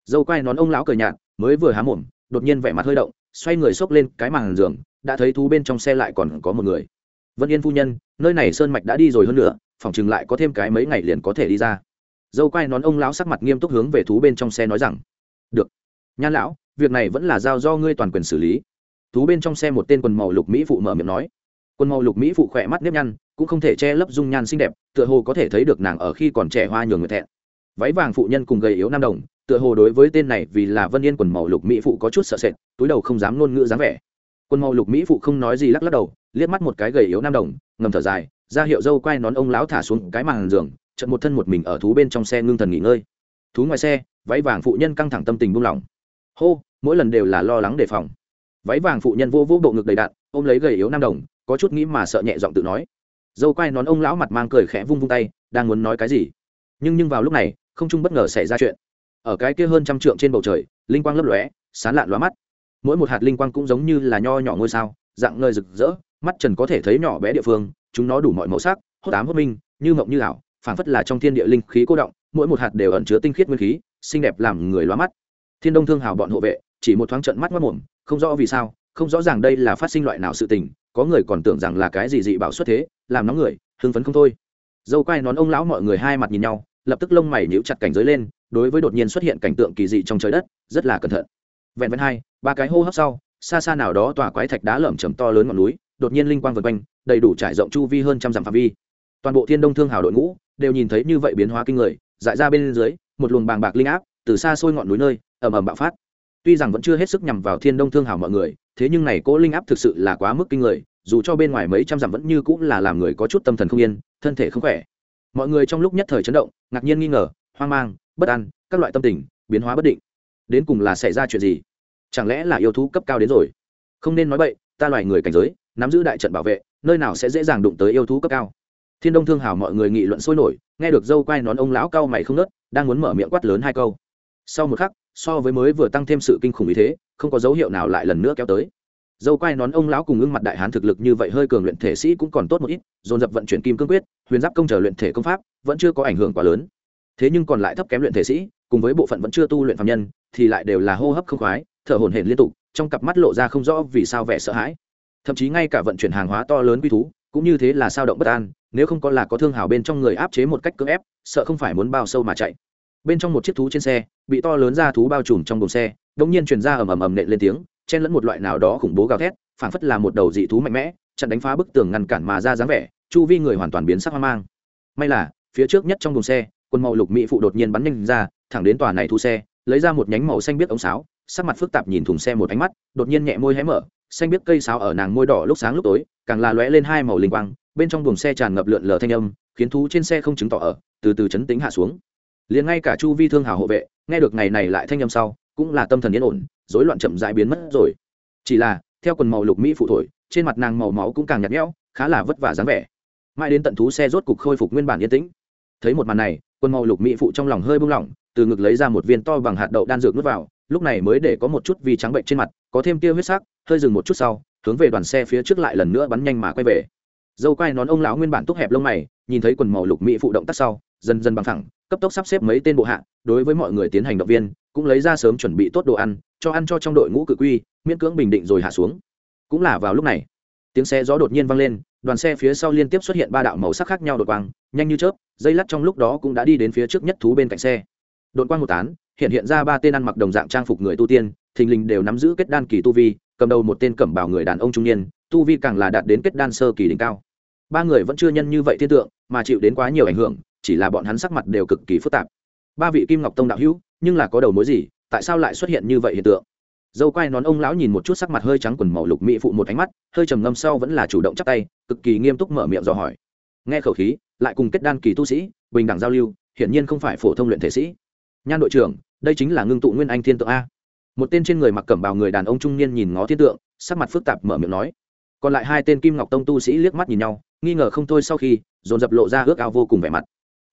Dâu quai nón ông lão cười nhạt, mới vừa há mồm, đột nhiên vẻ mặt hơi động, xoay người xốc lên cái màn giường, đã thấy thú bên trong xe lại còn có một người. Vân yên phu nhân, nơi này sơn mạch đã đi rồi hơn nữa phòng chừng lại có thêm cái mấy ngày liền có thể đi ra dâu quai nón ông lão sắc mặt nghiêm túc hướng về thú bên trong xe nói rằng, được. Nhan lão, việc này vẫn là giao do ngươi toàn quyền xử lý. Thú bên trong xe một tên quần màu lục mỹ phụ mở miệng nói. Quần màu lục mỹ phụ khỏe mắt nếp nhăn, cũng không thể che lấp dung nhan xinh đẹp, tựa hồ có thể thấy được nàng ở khi còn trẻ hoa nhường người thẹn. Váy vàng phụ nhân cùng gầy yếu nam đồng, tựa hồ đối với tên này vì là vân yên quần màu lục mỹ phụ có chút sợ sệt, túi đầu không dám ngôn ngữ dáng vẻ. Quần màu lục mỹ phụ không nói gì lắc lắc đầu, liếc mắt một cái gầy yếu nam đồng, ngầm thở dài, ra hiệu dâu quay nón ông lão thả xuống cái màn giường chật một thân một mình ở thú bên trong xe ngưng thần nghỉ ngơi. Thú ngoài xe, váy vàng phụ nhân căng thẳng tâm tình buông lỏng. Hô, mỗi lần đều là lo lắng đề phòng. Váy vàng phụ nhân vô vô bộ ngực đầy đạn, ôm lấy gầy yếu nam đồng, có chút nghĩ mà sợ nhẹ giọng tự nói. Dâu quai nón ông lão mặt mang cười khẽ vung vung tay, đang muốn nói cái gì? Nhưng nhưng vào lúc này, không trung bất ngờ xảy ra chuyện. Ở cái kia hơn trăm trượng trên bầu trời, linh quang lấp lóe, sán lạn lóa mắt. Mỗi một hạt linh quang cũng giống như là nho nhỏ ngôi sao, dạng ngời rực rỡ, mắt trần có thể thấy nhỏ bé địa phương, chúng nó đủ mọi màu sắc, hốt ám hốt minh, như mộng như ảo phảng phất là trong thiên địa linh khí cô động, mỗi một hạt đều ẩn chứa tinh khiết nguyên khí, xinh đẹp làm người lóa mắt. Thiên đông thương hào bọn hộ vệ, chỉ một thoáng trận mắt mất mồm, không rõ vì sao, không rõ ràng đây là phát sinh loại nào sự tình, có người còn tưởng rằng là cái gì dị bảo xuất thế, làm nóng người, hưng phấn không thôi. Dâu quai nón ông lão mọi người hai mặt nhìn nhau, lập tức lông mày nhíu chặt cảnh giới lên, đối với đột nhiên xuất hiện cảnh tượng kỳ dị trong trời đất, rất là cẩn thận. Vẹn vẹn hai, ba cái hô hấp sau, xa xa nào đó tòa quái thạch đá lởm chầm to lớn ngọn núi, đột nhiên linh quang vượt quanh, đầy đủ trải rộng chu vi hơn trăm dặm phạm vi. Toàn bộ thiên đông thương hào đội ngũ đều nhìn thấy như vậy biến hóa kinh người dại ra bên dưới một luồng bàng bạc linh áp từ xa xôi ngọn núi nơi ầm ầm bạo phát. Tuy rằng vẫn chưa hết sức nhằm vào thiên đông thương hảo mọi người thế nhưng này cỗ linh áp thực sự là quá mức kinh người dù cho bên ngoài mấy trăm dặm vẫn như cũng là làm người có chút tâm thần không yên thân thể không khỏe. Mọi người trong lúc nhất thời chấn động ngạc nhiên nghi ngờ hoang mang bất an các loại tâm tình biến hóa bất định. Đến cùng là xảy ra chuyện gì? Chẳng lẽ là yêu thú cấp cao đến rồi? Không nên nói vậy, ta loài người cảnh giới nắm giữ đại trận bảo vệ nơi nào sẽ dễ dàng đụng tới yêu thú cấp cao? Thiên đông thương hào mọi người nghị luận sôi nổi, nghe được dâu quai nón ông lão cao mày không nớt đang muốn mở miệng quát lớn hai câu. Sau một khắc, so với mới vừa tăng thêm sự kinh khủng ý thế, không có dấu hiệu nào lại lần nữa kéo tới. Dâu quai nón ông lão cùng ưng mặt đại hán thực lực như vậy hơi cường luyện thể sĩ cũng còn tốt một ít, dồn dập vận chuyển kim cương quyết, huyền giáp công trở luyện thể công pháp, vẫn chưa có ảnh hưởng quá lớn. Thế nhưng còn lại thấp kém luyện thể sĩ, cùng với bộ phận vẫn chưa tu luyện phạm nhân, thì lại đều là hô hấp không khoái, thở hổn hển liên tục, trong cặp mắt lộ ra không rõ vì sao vẻ sợ hãi. Thậm chí ngay cả vận chuyển hàng hóa to lớn quy thú, cũng như thế là sao động bất an nếu không có là có thương hào bên trong người áp chế một cách cưỡng ép, sợ không phải muốn bao sâu mà chạy. Bên trong một chiếc thú trên xe, bị to lớn ra thú bao trùm trong đồn xe đông nhiên truyền ra ầm ầm ầm nện lên tiếng, chen lẫn một loại nào đó khủng bố gào thét, phảng phất là một đầu dị thú mạnh mẽ, chặn đánh phá bức tường ngăn cản mà ra dáng vẻ, chu vi người hoàn toàn biến sắc hoang mang. May là, phía trước nhất trong đồn xe, quân màu lục mỹ phụ đột nhiên bắn nhanh ra, thẳng đến tòa này thu xe, lấy ra một nhánh màu xanh biết ống sáo, sắc mặt phức tạp nhìn thùng xe một ánh mắt, đột nhiên nhẹ môi hé mở, xanh biết cây sáo ở nàng môi đỏ lúc sáng lúc tối, càng là lóe lên hai màu linh quang bên trong buồng xe tràn ngập lượn lờ thanh âm, khiến thú trên xe không chứng tỏ ở, từ từ chấn tính hạ xuống. Liền ngay cả chu vi thương hào hộ vệ, nghe được ngày này lại thanh âm sau, cũng là tâm thần yên ổn, rối loạn chậm rãi biến mất rồi. Chỉ là, theo quần màu lục mỹ phụ thổi, trên mặt nàng màu máu cũng càng nhạt nhẽo, khá là vất vả dáng vẻ. Mãi đến tận thú xe rốt cục khôi phục nguyên bản yên tĩnh. Thấy một màn này, quần màu lục mỹ phụ trong lòng hơi buông lỏng, từ ngực lấy ra một viên to bằng hạt đậu đan dược nuốt vào, lúc này mới để có một chút vi trắng bệnh trên mặt, có thêm tia huyết sắc, hơi dừng một chút sau, hướng về đoàn xe phía trước lại lần nữa bắn nhanh mà quay về dâu quai nón ông lão nguyên bản túc hẹp lông mày, nhìn thấy quần màu lục mỹ phụ động tác sau, dần dần bằng thẳng, cấp tốc sắp xếp mấy tên bộ hạ, đối với mọi người tiến hành động viên, cũng lấy ra sớm chuẩn bị tốt đồ ăn, cho ăn cho trong đội ngũ cự quy, miễn cưỡng bình định rồi hạ xuống. Cũng là vào lúc này, tiếng xe gió đột nhiên vang lên, đoàn xe phía sau liên tiếp xuất hiện ba đạo màu sắc khác nhau đột quang, nhanh như chớp, dây lắt trong lúc đó cũng đã đi đến phía trước nhất thú bên cạnh xe. Đột quang một tán, hiện hiện ra ba tên ăn mặc đồng dạng trang phục người tu tiên, thình lình đều nắm giữ kết đan kỳ tu vi, cầm đầu một tên cẩm bào người đàn ông trung niên tu vi càng là đạt đến kết đan sơ kỳ đỉnh cao. Ba người vẫn chưa nhân như vậy thiên tượng, mà chịu đến quá nhiều ảnh hưởng, chỉ là bọn hắn sắc mặt đều cực kỳ phức tạp. Ba vị kim ngọc tông đạo hữu, nhưng là có đầu mối gì, tại sao lại xuất hiện như vậy hiện tượng? Dâu quai nón ông lão nhìn một chút sắc mặt hơi trắng quần màu lục mỹ phụ một ánh mắt, hơi trầm ngâm sau vẫn là chủ động chắc tay, cực kỳ nghiêm túc mở miệng dò hỏi. Nghe khẩu khí, lại cùng kết đan kỳ tu sĩ, bình đẳng giao lưu, hiển nhiên không phải phổ thông luyện thể sĩ. Nhan đội trưởng, đây chính là ngưng tụ nguyên anh thiên tượng a. Một tên trên người mặc cẩm bào người đàn ông trung niên nhìn ngó thiên tượng, sắc mặt phức tạp mở miệng nói còn lại hai tên kim ngọc tông tu sĩ liếc mắt nhìn nhau, nghi ngờ không thôi sau khi, dồn dập lộ ra ước ao vô cùng vẻ mặt.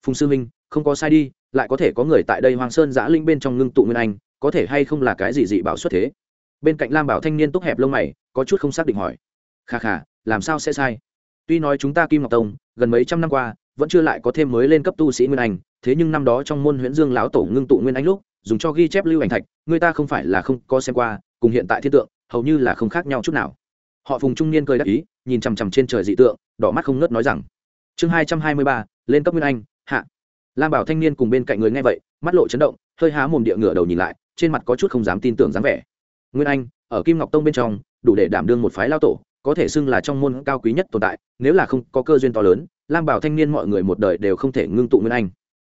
Phùng sư minh không có sai đi, lại có thể có người tại đây hoàng sơn giã linh bên trong ngưng tụ nguyên anh, có thể hay không là cái gì dị bảo xuất thế? Bên cạnh lam bảo thanh niên túc hẹp lông mày, có chút không xác định hỏi. Kha kha, làm sao sẽ sai? Tuy nói chúng ta kim ngọc tông, gần mấy trăm năm qua, vẫn chưa lại có thêm mới lên cấp tu sĩ nguyên anh, thế nhưng năm đó trong môn huyễn dương lão tổ ngưng tụ nguyên anh lúc, dùng cho ghi chép lưu ảnh thạch, người ta không phải là không có xem qua, cùng hiện tại thiên tượng, hầu như là không khác nhau chút nào họ phùng trung niên cười đắc ý, nhìn chằm chằm trên trời dị tượng, đỏ mắt không ngớt nói rằng, chương hai trăm hai mươi ba, lên cấp nguyên anh, hạ. Lam bảo thanh niên cùng bên cạnh người nghe vậy, mắt lộ chấn động, hơi há mồm địa ngửa đầu nhìn lại, trên mặt có chút không dám tin tưởng dáng vẻ. Nguyên anh, ở kim ngọc tông bên trong, đủ để đảm đương một phái lao tổ, có thể xưng là trong môn cao quý nhất tồn tại, nếu là không có cơ duyên to lớn, lam bảo thanh niên mọi người một đời đều không thể ngưng tụ nguyên anh.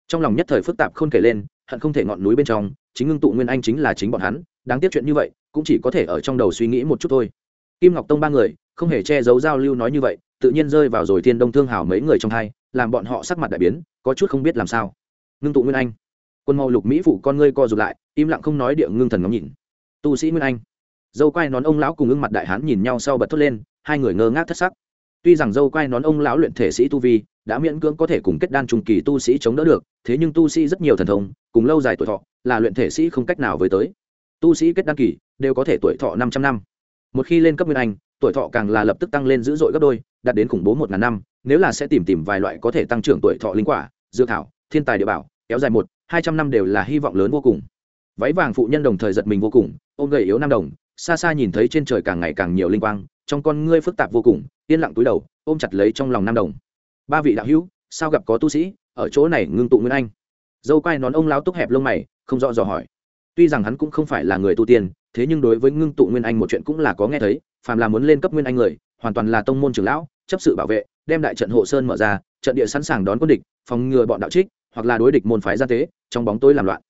Trong lòng nhất thời phức tạp không kể lên, hận không thể ngọn núi bên trong, chính ngưng tụ nguyên anh chính là chính bọn hắn, đáng tiếc chuyện như vậy, cũng chỉ có thể ở trong đầu suy nghĩ một chút thôi kim ngọc tông ba người, không hề che giấu giao lưu nói như vậy, tự nhiên rơi vào rồi thiên đông thương hảo mấy người trong hai, làm bọn họ sắc mặt đại biến, có chút không biết làm sao. Ngưng tụ nguyên anh. Quân màu lục mỹ phụ con ngươi co rụt lại, im lặng không nói địa ngưng thần ngắm nhìn. Tu sĩ nguyên anh. Dâu quai nón ông lão cùng ưng mặt đại hán nhìn nhau sau bật thốt lên, hai người ngơ ngác thất sắc. Tuy rằng dâu quai nón ông lão luyện thể sĩ tu vi, đã miễn cưỡng có thể cùng kết đan trung kỳ tu sĩ chống đỡ được, thế nhưng tu sĩ rất nhiều thần thông, cùng lâu dài tuổi thọ, là luyện thể sĩ không cách nào với tới. Tu sĩ kết đan kỳ, đều có thể tuổi thọ 500 năm một khi lên cấp nguyên anh, tuổi thọ càng là lập tức tăng lên dữ dội gấp đôi, đạt đến khủng bố một ngàn năm, nếu là sẽ tìm tìm vài loại có thể tăng trưởng tuổi thọ linh quả, dược thảo, thiên tài địa bảo, kéo dài một, hai trăm năm đều là hy vọng lớn vô cùng. Váy vàng phụ nhân đồng thời giật mình vô cùng, ôm gầy yếu nam đồng, xa xa nhìn thấy trên trời càng ngày càng nhiều linh quang, trong con ngươi phức tạp vô cùng, yên lặng túi đầu, ôm chặt lấy trong lòng nam đồng. Ba vị đạo hữu, sao gặp có tu sĩ ở chỗ này ngưng tụ nguyên anh? Dâu quai nón ông lao túc hẹp lông mày, không rõ dò hỏi. Tuy rằng hắn cũng không phải là người tu tiên thế nhưng đối với ngưng tụ nguyên anh một chuyện cũng là có nghe thấy, phàm là muốn lên cấp nguyên anh người, hoàn toàn là tông môn trưởng lão, chấp sự bảo vệ, đem đại trận hộ sơn mở ra, trận địa sẵn sàng đón quân địch, phòng ngừa bọn đạo trích, hoặc là đối địch môn phái gia tế trong bóng tối làm loạn.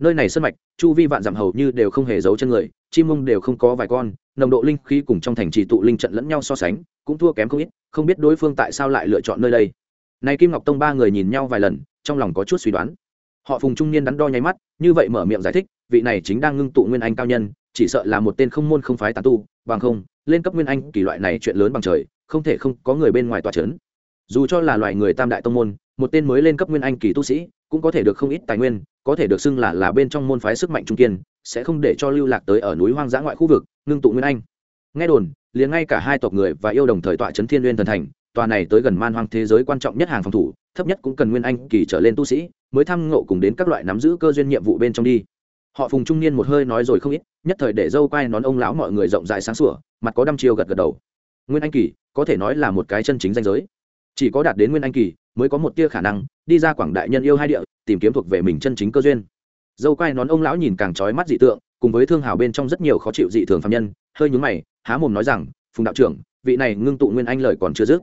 Nơi này sân mạch, chu vi vạn dặm hầu như đều không hề giấu chân người, chim mông đều không có vài con, nồng độ linh khí cùng trong thành trì tụ linh trận lẫn nhau so sánh, cũng thua kém không ít, không biết đối phương tại sao lại lựa chọn nơi đây. Nay kim ngọc tông ba người nhìn nhau vài lần, trong lòng có chút suy đoán. Họ phùng trung niên đắn đo nháy mắt, như vậy mở miệng giải thích, vị này chính đang ngưng tụ nguyên anh cao nhân chỉ sợ là một tên không môn không phái tán tu, bằng không, lên cấp nguyên anh kỳ loại này chuyện lớn bằng trời, không thể không có người bên ngoài tòa c h ấ n dù cho là loại người tam đại tông môn, một tên mới lên cấp nguyên anh kỳ tu sĩ, cũng có thể được không ít tài nguyên, có thể được xưng là là bên trong môn phái sức mạnh trung kiên, sẽ không để cho lưu lạc tới ở núi hoang dã ngoại khu vực, ngưng tụ nguyên anh. Nghe đồn, liền ngay cả hai tộc người và yêu đồng thời tọa trấn thiên nguyên thần thành, tòa này tới gần man hoang thế giới quan trọng nhất hàng phòng thủ, thấp nhất cũng cần nguyên anh kỳ trở lên tu sĩ, mới thăm ngộ cùng đến các loại nắm giữ cơ duyên nhiệm vụ bên trong đi. Họ phùng trung niên một hơi nói rồi không ít nhất thời để dâu quai nón ông lão mọi người rộng rãi sáng sủa, mặt có đăm chiêu gật gật đầu. Nguyên anh kỳ, có thể nói là một cái chân chính danh giới. Chỉ có đạt đến nguyên anh kỳ mới có một tia khả năng, đi ra quảng đại nhân yêu hai địa, tìm kiếm thuộc về mình chân chính cơ duyên. Dâu quai nón ông lão nhìn càng trói mắt dị tượng, cùng với thương hào bên trong rất nhiều khó chịu dị thường phạm nhân, hơi nhúng mày, há mồm nói rằng, phùng đạo trưởng, vị này ngưng tụ nguyên anh lời còn chưa dứt.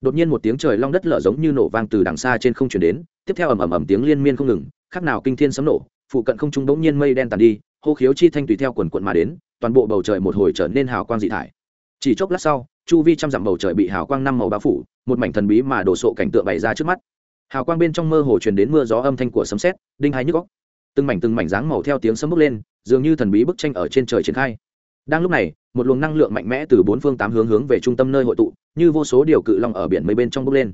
Đột nhiên một tiếng trời long đất lở giống như nổ vang từ đằng xa trên không chuyển đến, tiếp theo ầm ầm ầm tiếng liên miên không ngừng, khác nào kinh thiên sấm nổ, phụ cận không trung bỗng nhiên mây đen tàn đi hô khiếu chi thanh tùy theo quần quận mà đến, toàn bộ bầu trời một hồi trở nên hào quang dị thải. Chỉ chốc lát sau, chu vi trăm dặm bầu trời bị hào quang năm màu bao phủ, một mảnh thần bí mà đổ sộ cảnh tượng bày ra trước mắt. Hào quang bên trong mơ hồ truyền đến mưa gió âm thanh của sấm sét, đinh hai nhức góc từng mảnh từng mảnh dáng màu theo tiếng sấm bốc lên, dường như thần bí bức tranh ở trên trời triển khai. Đang lúc này, một luồng năng lượng mạnh mẽ từ bốn phương tám hướng hướng về trung tâm nơi hội tụ, như vô số điều cự long ở biển mây bên trong bốc lên.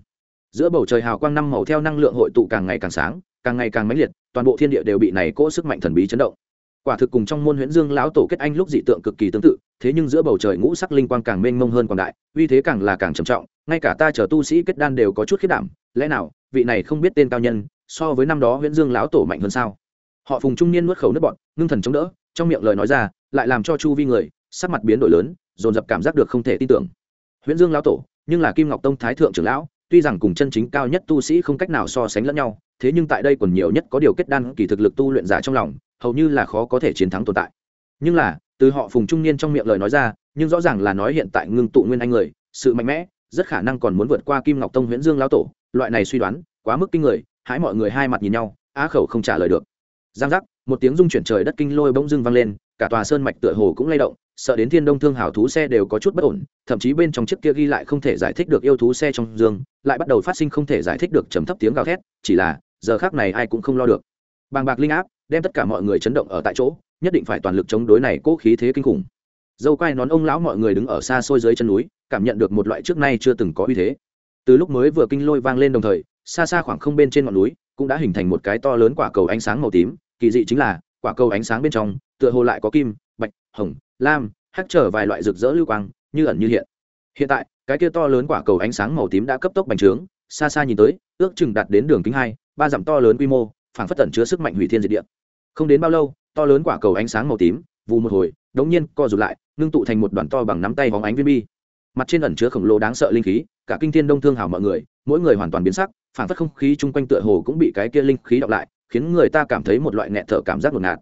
Giữa bầu trời hào quang năm màu theo năng lượng hội tụ càng ngày càng sáng, càng ngày càng mãnh liệt, toàn bộ thiên địa đều bị này cỗ sức mạnh thần bí chấn động quả thực cùng trong môn huyễn dương lão tổ kết anh lúc dị tượng cực kỳ tương tự, thế nhưng giữa bầu trời ngũ sắc linh quang càng mênh mông hơn quảng đại, uy thế càng là càng trầm trọng, ngay cả ta chờ tu sĩ kết đan đều có chút khiết đảm, lẽ nào, vị này không biết tên cao nhân, so với năm đó huyễn dương lão tổ mạnh hơn sao? Họ phùng trung niên nuốt khẩu nước bọn ngưng thần chống đỡ, trong miệng lời nói ra, lại làm cho chu vi người, sắc mặt biến đổi lớn, dồn dập cảm giác được không thể tin tưởng. Huyễn dương lão tổ, nhưng là kim ngọc tông thái thượng trưởng lão, tuy rằng cùng chân chính cao nhất tu sĩ không cách nào so sánh lẫn nhau, thế nhưng tại đây còn nhiều nhất có điều kết đan kỳ thực lực tu luyện giả trong lòng hầu như là khó có thể chiến thắng tồn tại. Nhưng là, từ họ phùng trung niên trong miệng lời nói ra, nhưng rõ ràng là nói hiện tại ngưng tụ nguyên anh người, sự mạnh mẽ, rất khả năng còn muốn vượt qua kim ngọc tông huyễn dương lão tổ, loại này suy đoán, quá mức kinh người, hãi mọi người hai mặt nhìn nhau, á khẩu không trả lời được. Giang giác, một tiếng rung chuyển trời đất kinh lôi bỗng dưng vang lên, cả tòa sơn mạch tựa hồ cũng lay động, sợ đến thiên đông thương hào thú xe đều có chút bất ổn, thậm chí bên trong chiếc kia ghi lại không thể giải thích được yêu thú xe trong dương, lại bắt đầu phát sinh không thể giải thích được trầm thấp tiếng gào thét, chỉ là, giờ khác này ai cũng không lo được. Bàng bạc linh áp đem tất cả mọi người chấn động ở tại chỗ, nhất định phải toàn lực chống đối này cố khí thế kinh khủng. Dâu quai nón ông lão mọi người đứng ở xa xôi dưới chân núi, cảm nhận được một loại trước nay chưa từng có uy thế. Từ lúc mới vừa kinh lôi vang lên đồng thời, xa xa khoảng không bên trên ngọn núi cũng đã hình thành một cái to lớn quả cầu ánh sáng màu tím, kỳ dị chính là, quả cầu ánh sáng bên trong, tựa hồ lại có kim, bạch, hồng, lam, hắc trở vài loại rực rỡ lưu quang, như ẩn như hiện. Hiện tại, cái kia to lớn quả cầu ánh sáng màu tím đã cấp tốc bành trướng, xa xa nhìn tới, ước chừng đạt đến đường kính hai, ba dặm to lớn quy mô, phảng phất tẩn chứa sức mạnh hủy thiên diệt địa không đến bao lâu, to lớn quả cầu ánh sáng màu tím, vù một hồi, đống nhiên co rụt lại, ngưng tụ thành một đoàn to bằng nắm tay hóng ánh viên bi. Mặt trên ẩn chứa khổng lồ đáng sợ linh khí, cả kinh thiên đông thương hào mọi người, mỗi người hoàn toàn biến sắc, phảng phất không khí chung quanh tựa hồ cũng bị cái kia linh khí đọc lại, khiến người ta cảm thấy một loại nghẹt thở cảm giác ngột ngạt.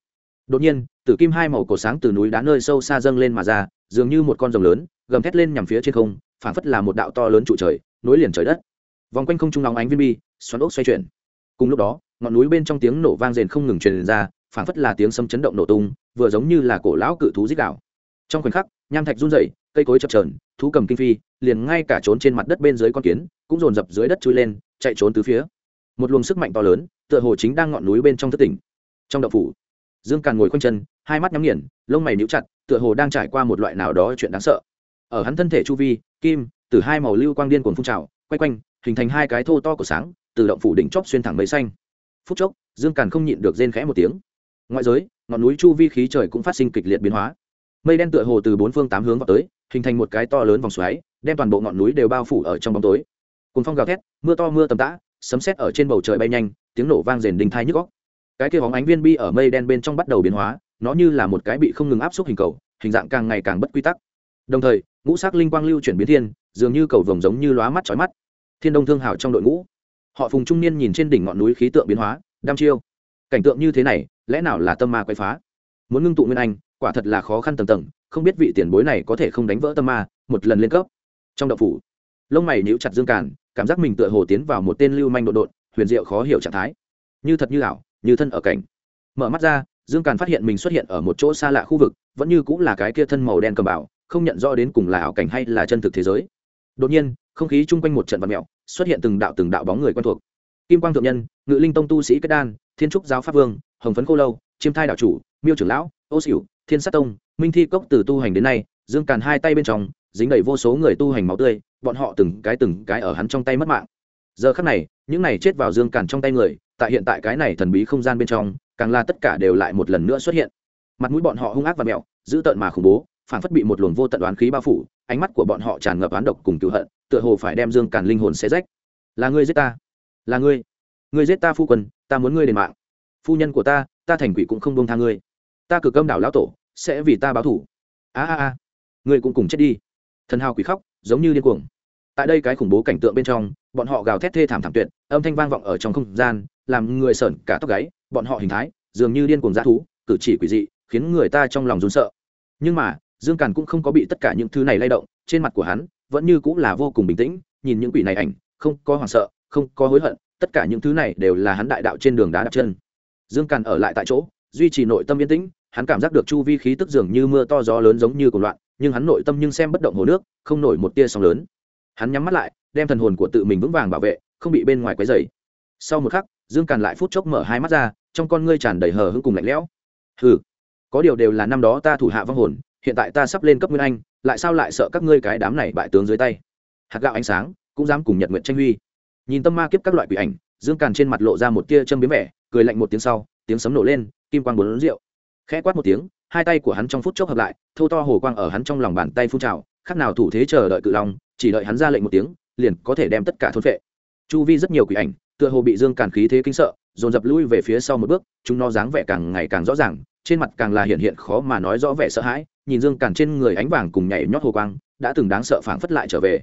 Đột nhiên, tử kim hai màu cổ sáng từ núi đá nơi sâu xa dâng lên mà ra, dường như một con rồng lớn, gầm thét lên nhằm phía trên không, phảng phất là một đạo to lớn trụ trời, nối liền trời đất. Vòng quanh không trung nóng ánh viên bi, xoắn ốc xoay chuyển. Cùng lúc đó, ngọn núi bên trong tiếng nổ vang rền không ngừng truyền ra phảng phất là tiếng sấm chấn động nổ tung, vừa giống như là cổ lão cự thú dích đạo trong khoảnh khắc, nham thạch run rẩy, cây cối chập trờn thú cầm kinh phi, liền ngay cả trốn trên mặt đất bên dưới con kiến, cũng dồn dập dưới đất chui lên, chạy trốn từ phía. Một luồng sức mạnh to lớn, tựa hồ chính đang ngọn núi bên trong thất tỉnh. Trong đậu phủ, dương càn ngồi khoanh chân, hai mắt nhắm nghiền, lông mày níu chặt, tựa hồ đang trải qua một loại nào đó chuyện đáng sợ. Ở hắn thân thể chu vi, kim, từ hai màu lưu quang điên cuồng phun trào, quay quanh, hình thành hai cái thô to của sáng, từ động phủ đỉnh chóp xuyên thẳng mây xanh. Phút chốc, dương càn không nhịn được rên khẽ một tiếng ngoại giới, ngọn núi chu vi khí trời cũng phát sinh kịch liệt biến hóa. Mây đen tựa hồ từ bốn phương tám hướng vào tới, hình thành một cái to lớn vòng xoáy, đem toàn bộ ngọn núi đều bao phủ ở trong bóng tối. Cùng phong gào thét, mưa to mưa tầm tã, sấm sét ở trên bầu trời bay nhanh, tiếng nổ vang rền đình thai nhức góc cái kia hóng ánh viên bi ở mây đen bên trong bắt đầu biến hóa, nó như là một cái bị không ngừng áp suất hình cầu, hình dạng càng ngày càng bất quy tắc. Đồng thời, ngũ sắc linh quang lưu chuyển biến thiên, dường như cầu vồng giống như lóa mắt chói mắt. Thiên đông thương hào trong đội ngũ, họ phùng trung niên nhìn trên đỉnh ngọn núi khí tượng biến hóa, đăm chiêu cảnh tượng như thế này, lẽ nào là tâm ma quay phá? Muốn ngưng tụ nguyên anh, quả thật là khó khăn tầng tầng, không biết vị tiền bối này có thể không đánh vỡ tâm ma, một lần lên cấp. Trong đậu phủ, lông mày níu chặt dương càn, cảm giác mình tựa hồ tiến vào một tên lưu manh độ độn, huyền diệu khó hiểu trạng thái. Như thật như ảo, như thân ở cảnh. Mở mắt ra, dương càn phát hiện mình xuất hiện ở một chỗ xa lạ khu vực, vẫn như cũng là cái kia thân màu đen cầm bảo, không nhận rõ đến cùng là ảo cảnh hay là chân thực thế giới. Đột nhiên, không khí chung quanh một trận vật mẹo xuất hiện từng đạo từng đạo bóng người quen thuộc kim quang thượng nhân, ngự linh tông tu sĩ kết đan, thiên trúc giáo pháp vương, hồng phấn cô lâu, chiêm thai đạo chủ, miêu trưởng lão, ô xỉu thiên sát tông, minh thi cốc từ tu hành đến nay, dương càn hai tay bên trong, dính đầy vô số người tu hành máu tươi, bọn họ từng cái từng cái ở hắn trong tay mất mạng. Giờ khắc này, những này chết vào dương càn trong tay người, tại hiện tại cái này thần bí không gian bên trong, càng là tất cả đều lại một lần nữa xuất hiện. Mặt mũi bọn họ hung ác và mẹo, dữ tợn mà khủng bố, phản phất bị một luồng vô tận đoán khí bao phủ, ánh mắt của bọn họ tràn ngập oán độc cùng cựu hận, tựa hồ phải đem dương càn linh hồn xé rách. Là ngươi giết ta là ngươi. Ngươi giết ta phu quân, ta muốn ngươi đền mạng. Phu nhân của ta ta thành quỷ cũng không buông tha ngươi. Ta cử cơm đảo lão tổ, sẽ vì ta báo thủ. A a a. Ngươi cũng cùng chết đi. Thần hào quỷ khóc, giống như điên cuồng. Tại đây cái khủng bố cảnh tượng bên trong, bọn họ gào thét thê thảm thảm tuyệt, âm thanh vang vọng ở trong không gian, làm người sởn cả tóc gáy, bọn họ hình thái, dường như điên cuồng dã thú, cử chỉ quỷ dị, khiến người ta trong lòng run sợ. Nhưng mà, dương càn cũng không có bị tất cả những thứ này lay động, trên mặt của hắn vẫn như cũng là vô cùng bình tĩnh, nhìn những quỷ này ảnh, không có hoảng sợ không có hối hận, tất cả những thứ này đều là hắn đại đạo trên đường đá đặt chân. Dương càn ở lại tại chỗ, duy trì nội tâm yên tĩnh, hắn cảm giác được chu vi khí tức dường như mưa to gió lớn giống như cùng loạn, nhưng hắn nội tâm nhưng xem bất động hồ nước, không nổi một tia sóng lớn. Hắn nhắm mắt lại, đem thần hồn của tự mình vững vàng bảo vệ, không bị bên ngoài quấy dày sau một khắc, dương càn lại phút chốc mở hai mắt ra, trong con ngươi tràn đầy hờ hững cùng lạnh lẽo. Hừ, có điều đều là năm đó ta thủ hạ vong hồn, hiện tại ta sắp lên cấp nguyên anh, lại sao lại sợ các ngươi cái đám này bại tướng dưới tay? Hạt gạo ánh sáng, cũng dám cùng nhật nguyện tranh huy nhìn tâm ma kiếp các loại quỷ ảnh, dương càn trên mặt lộ ra một tia châm biếm vẻ, cười lạnh một tiếng sau, tiếng sấm nổ lên, kim quang bốn rượu. Khẽ quát một tiếng, hai tay của hắn trong phút chốc hợp lại thâu to hồ quang ở hắn trong lòng bàn tay phun trào, khác nào thủ thế chờ đợi cự long, chỉ đợi hắn ra lệnh một tiếng, liền có thể đem tất cả thôn vệ chu vi rất nhiều quỷ ảnh, tựa hồ bị dương càn khí thế kinh sợ, dồn dập lui về phía sau một bước, chúng nó dáng vẻ càng ngày càng rõ ràng, trên mặt càng là hiện hiện khó mà nói rõ vẻ sợ hãi, nhìn dương càn trên người ánh vàng cùng nhảy nhót hồ quang, đã từng đáng sợ phảng phất lại trở về.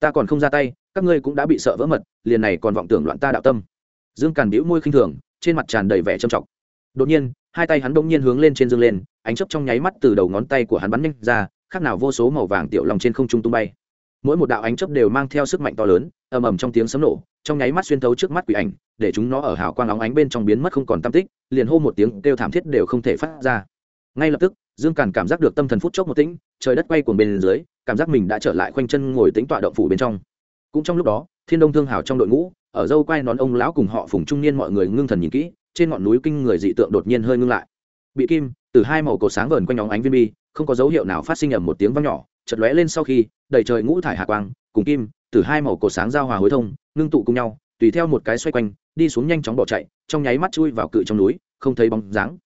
Ta còn không ra tay các ngươi cũng đã bị sợ vỡ mật, liền này còn vọng tưởng loạn ta đạo tâm. Dương càn bĩu môi khinh thường, trên mặt tràn đầy vẻ trầm trọng. Đột nhiên, hai tay hắn bỗng nhiên hướng lên trên dương lên, ánh chớp trong nháy mắt từ đầu ngón tay của hắn bắn nhanh ra, khác nào vô số màu vàng tiểu lòng trên không trung tung bay. Mỗi một đạo ánh chớp đều mang theo sức mạnh to lớn, ầm ầm trong tiếng sấm nổ, trong nháy mắt xuyên thấu trước mắt quỷ ảnh, để chúng nó ở hào quang óng ánh bên trong biến mất không còn tam tích, liền hô một tiếng kêu thảm thiết đều không thể phát ra. Ngay lập tức, dương càn cảm giác được tâm thần phút chốc một tĩnh, trời đất quay cuồng bên dưới, cảm giác mình đã trở lại khoanh chân ngồi tĩnh tọa động phủ bên trong cũng trong lúc đó, thiên đông thương hào trong đội ngũ, ở dâu quay nón ông lão cùng họ phùng trung niên mọi người ngưng thần nhìn kỹ, trên ngọn núi kinh người dị tượng đột nhiên hơi ngưng lại. Bị kim, từ hai màu cầu sáng vờn quanh nhóm ánh viên bi, không có dấu hiệu nào phát sinh ở một tiếng vang nhỏ chật lóe lên sau khi, đầy trời ngũ thải hạ quang, cùng kim, từ hai màu cầu sáng giao hòa hối thông, ngưng tụ cùng nhau, tùy theo một cái xoay quanh, đi xuống nhanh chóng bỏ chạy, trong nháy mắt chui vào cự trong núi, không thấy bóng dáng.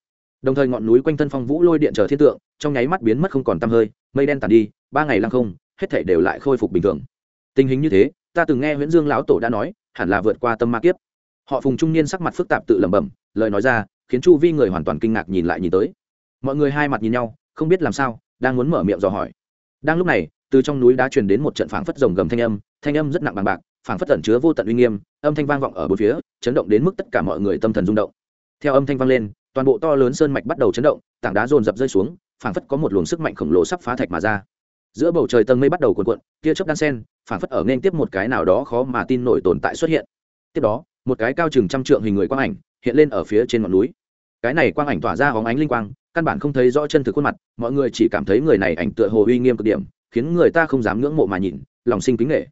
Đồng thời ngọn núi quanh thân phong vũ lôi điện chờ thiên tượng, trong nháy mắt biến mất không còn tăm hơi, mây đen tàn đi, ba ngày lăng không, hết thể đều lại khôi phục bình thường. Tình hình như thế ta từng nghe nguyễn dương lão tổ đã nói, hẳn là vượt qua tâm ma kiếp. Họ phùng trung niên sắc mặt phức tạp tự lẩm bẩm, lời nói ra, khiến chu vi người hoàn toàn kinh ngạc nhìn lại nhìn tới. Mọi người hai mặt nhìn nhau, không biết làm sao, đang muốn mở miệng dò hỏi. Đang lúc này, từ trong núi đã truyền đến một trận phảng phất rồng gầm thanh âm thanh âm rất nặng bằng bạc, phảng phất tẩn chứa vô tận uy nghiêm, âm thanh vang vọng ở bốn phía, chấn động đến mức tất cả mọi người tâm thần rung động. Theo âm thanh vang lên, toàn bộ to lớn sơn mạch bắt đầu chấn động, tảng đá dồn dập rơi xuống, phảng phất có một luồng sức mạnh khổng lồ sắp phá thạch mà ra giữa bầu trời tầng mây bắt đầu cuộn cuộn, tia chớp đan sen, phảng phất ở nên tiếp một cái nào đó khó mà tin nổi tồn tại xuất hiện. Tiếp đó, một cái cao chừng trăm trượng hình người quang ảnh hiện lên ở phía trên ngọn núi. Cái này quang ảnh tỏa ra hóng ánh linh quang, căn bản không thấy rõ chân thực khuôn mặt, mọi người chỉ cảm thấy người này ảnh tựa hồ uy nghiêm cực điểm, khiến người ta không dám ngưỡng mộ mà nhìn, lòng sinh kính nghệ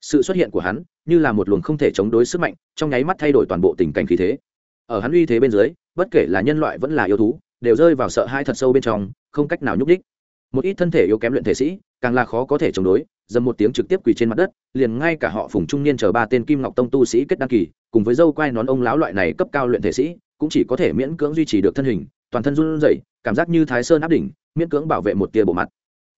sự xuất hiện của hắn như là một luồng không thể chống đối sức mạnh, trong nháy mắt thay đổi toàn bộ tình cảnh khí thế. Ở hắn uy thế bên dưới, bất kể là nhân loại vẫn là yêu thú, đều rơi vào sợ hãi thật sâu bên trong, không cách nào nhúc đích một ít thân thể yếu kém luyện thể sĩ, càng là khó có thể chống đối, dầm một tiếng trực tiếp quỳ trên mặt đất, liền ngay cả họ phùng trung niên chờ ba tên kim ngọc tông tu sĩ kết đăng kỳ, cùng với dâu quai nón ông lão loại này cấp cao luyện thể sĩ, cũng chỉ có thể miễn cưỡng duy trì được thân hình, toàn thân run rẩy, cảm giác như thái sơn áp đỉnh, miễn cưỡng bảo vệ một tia bộ mặt.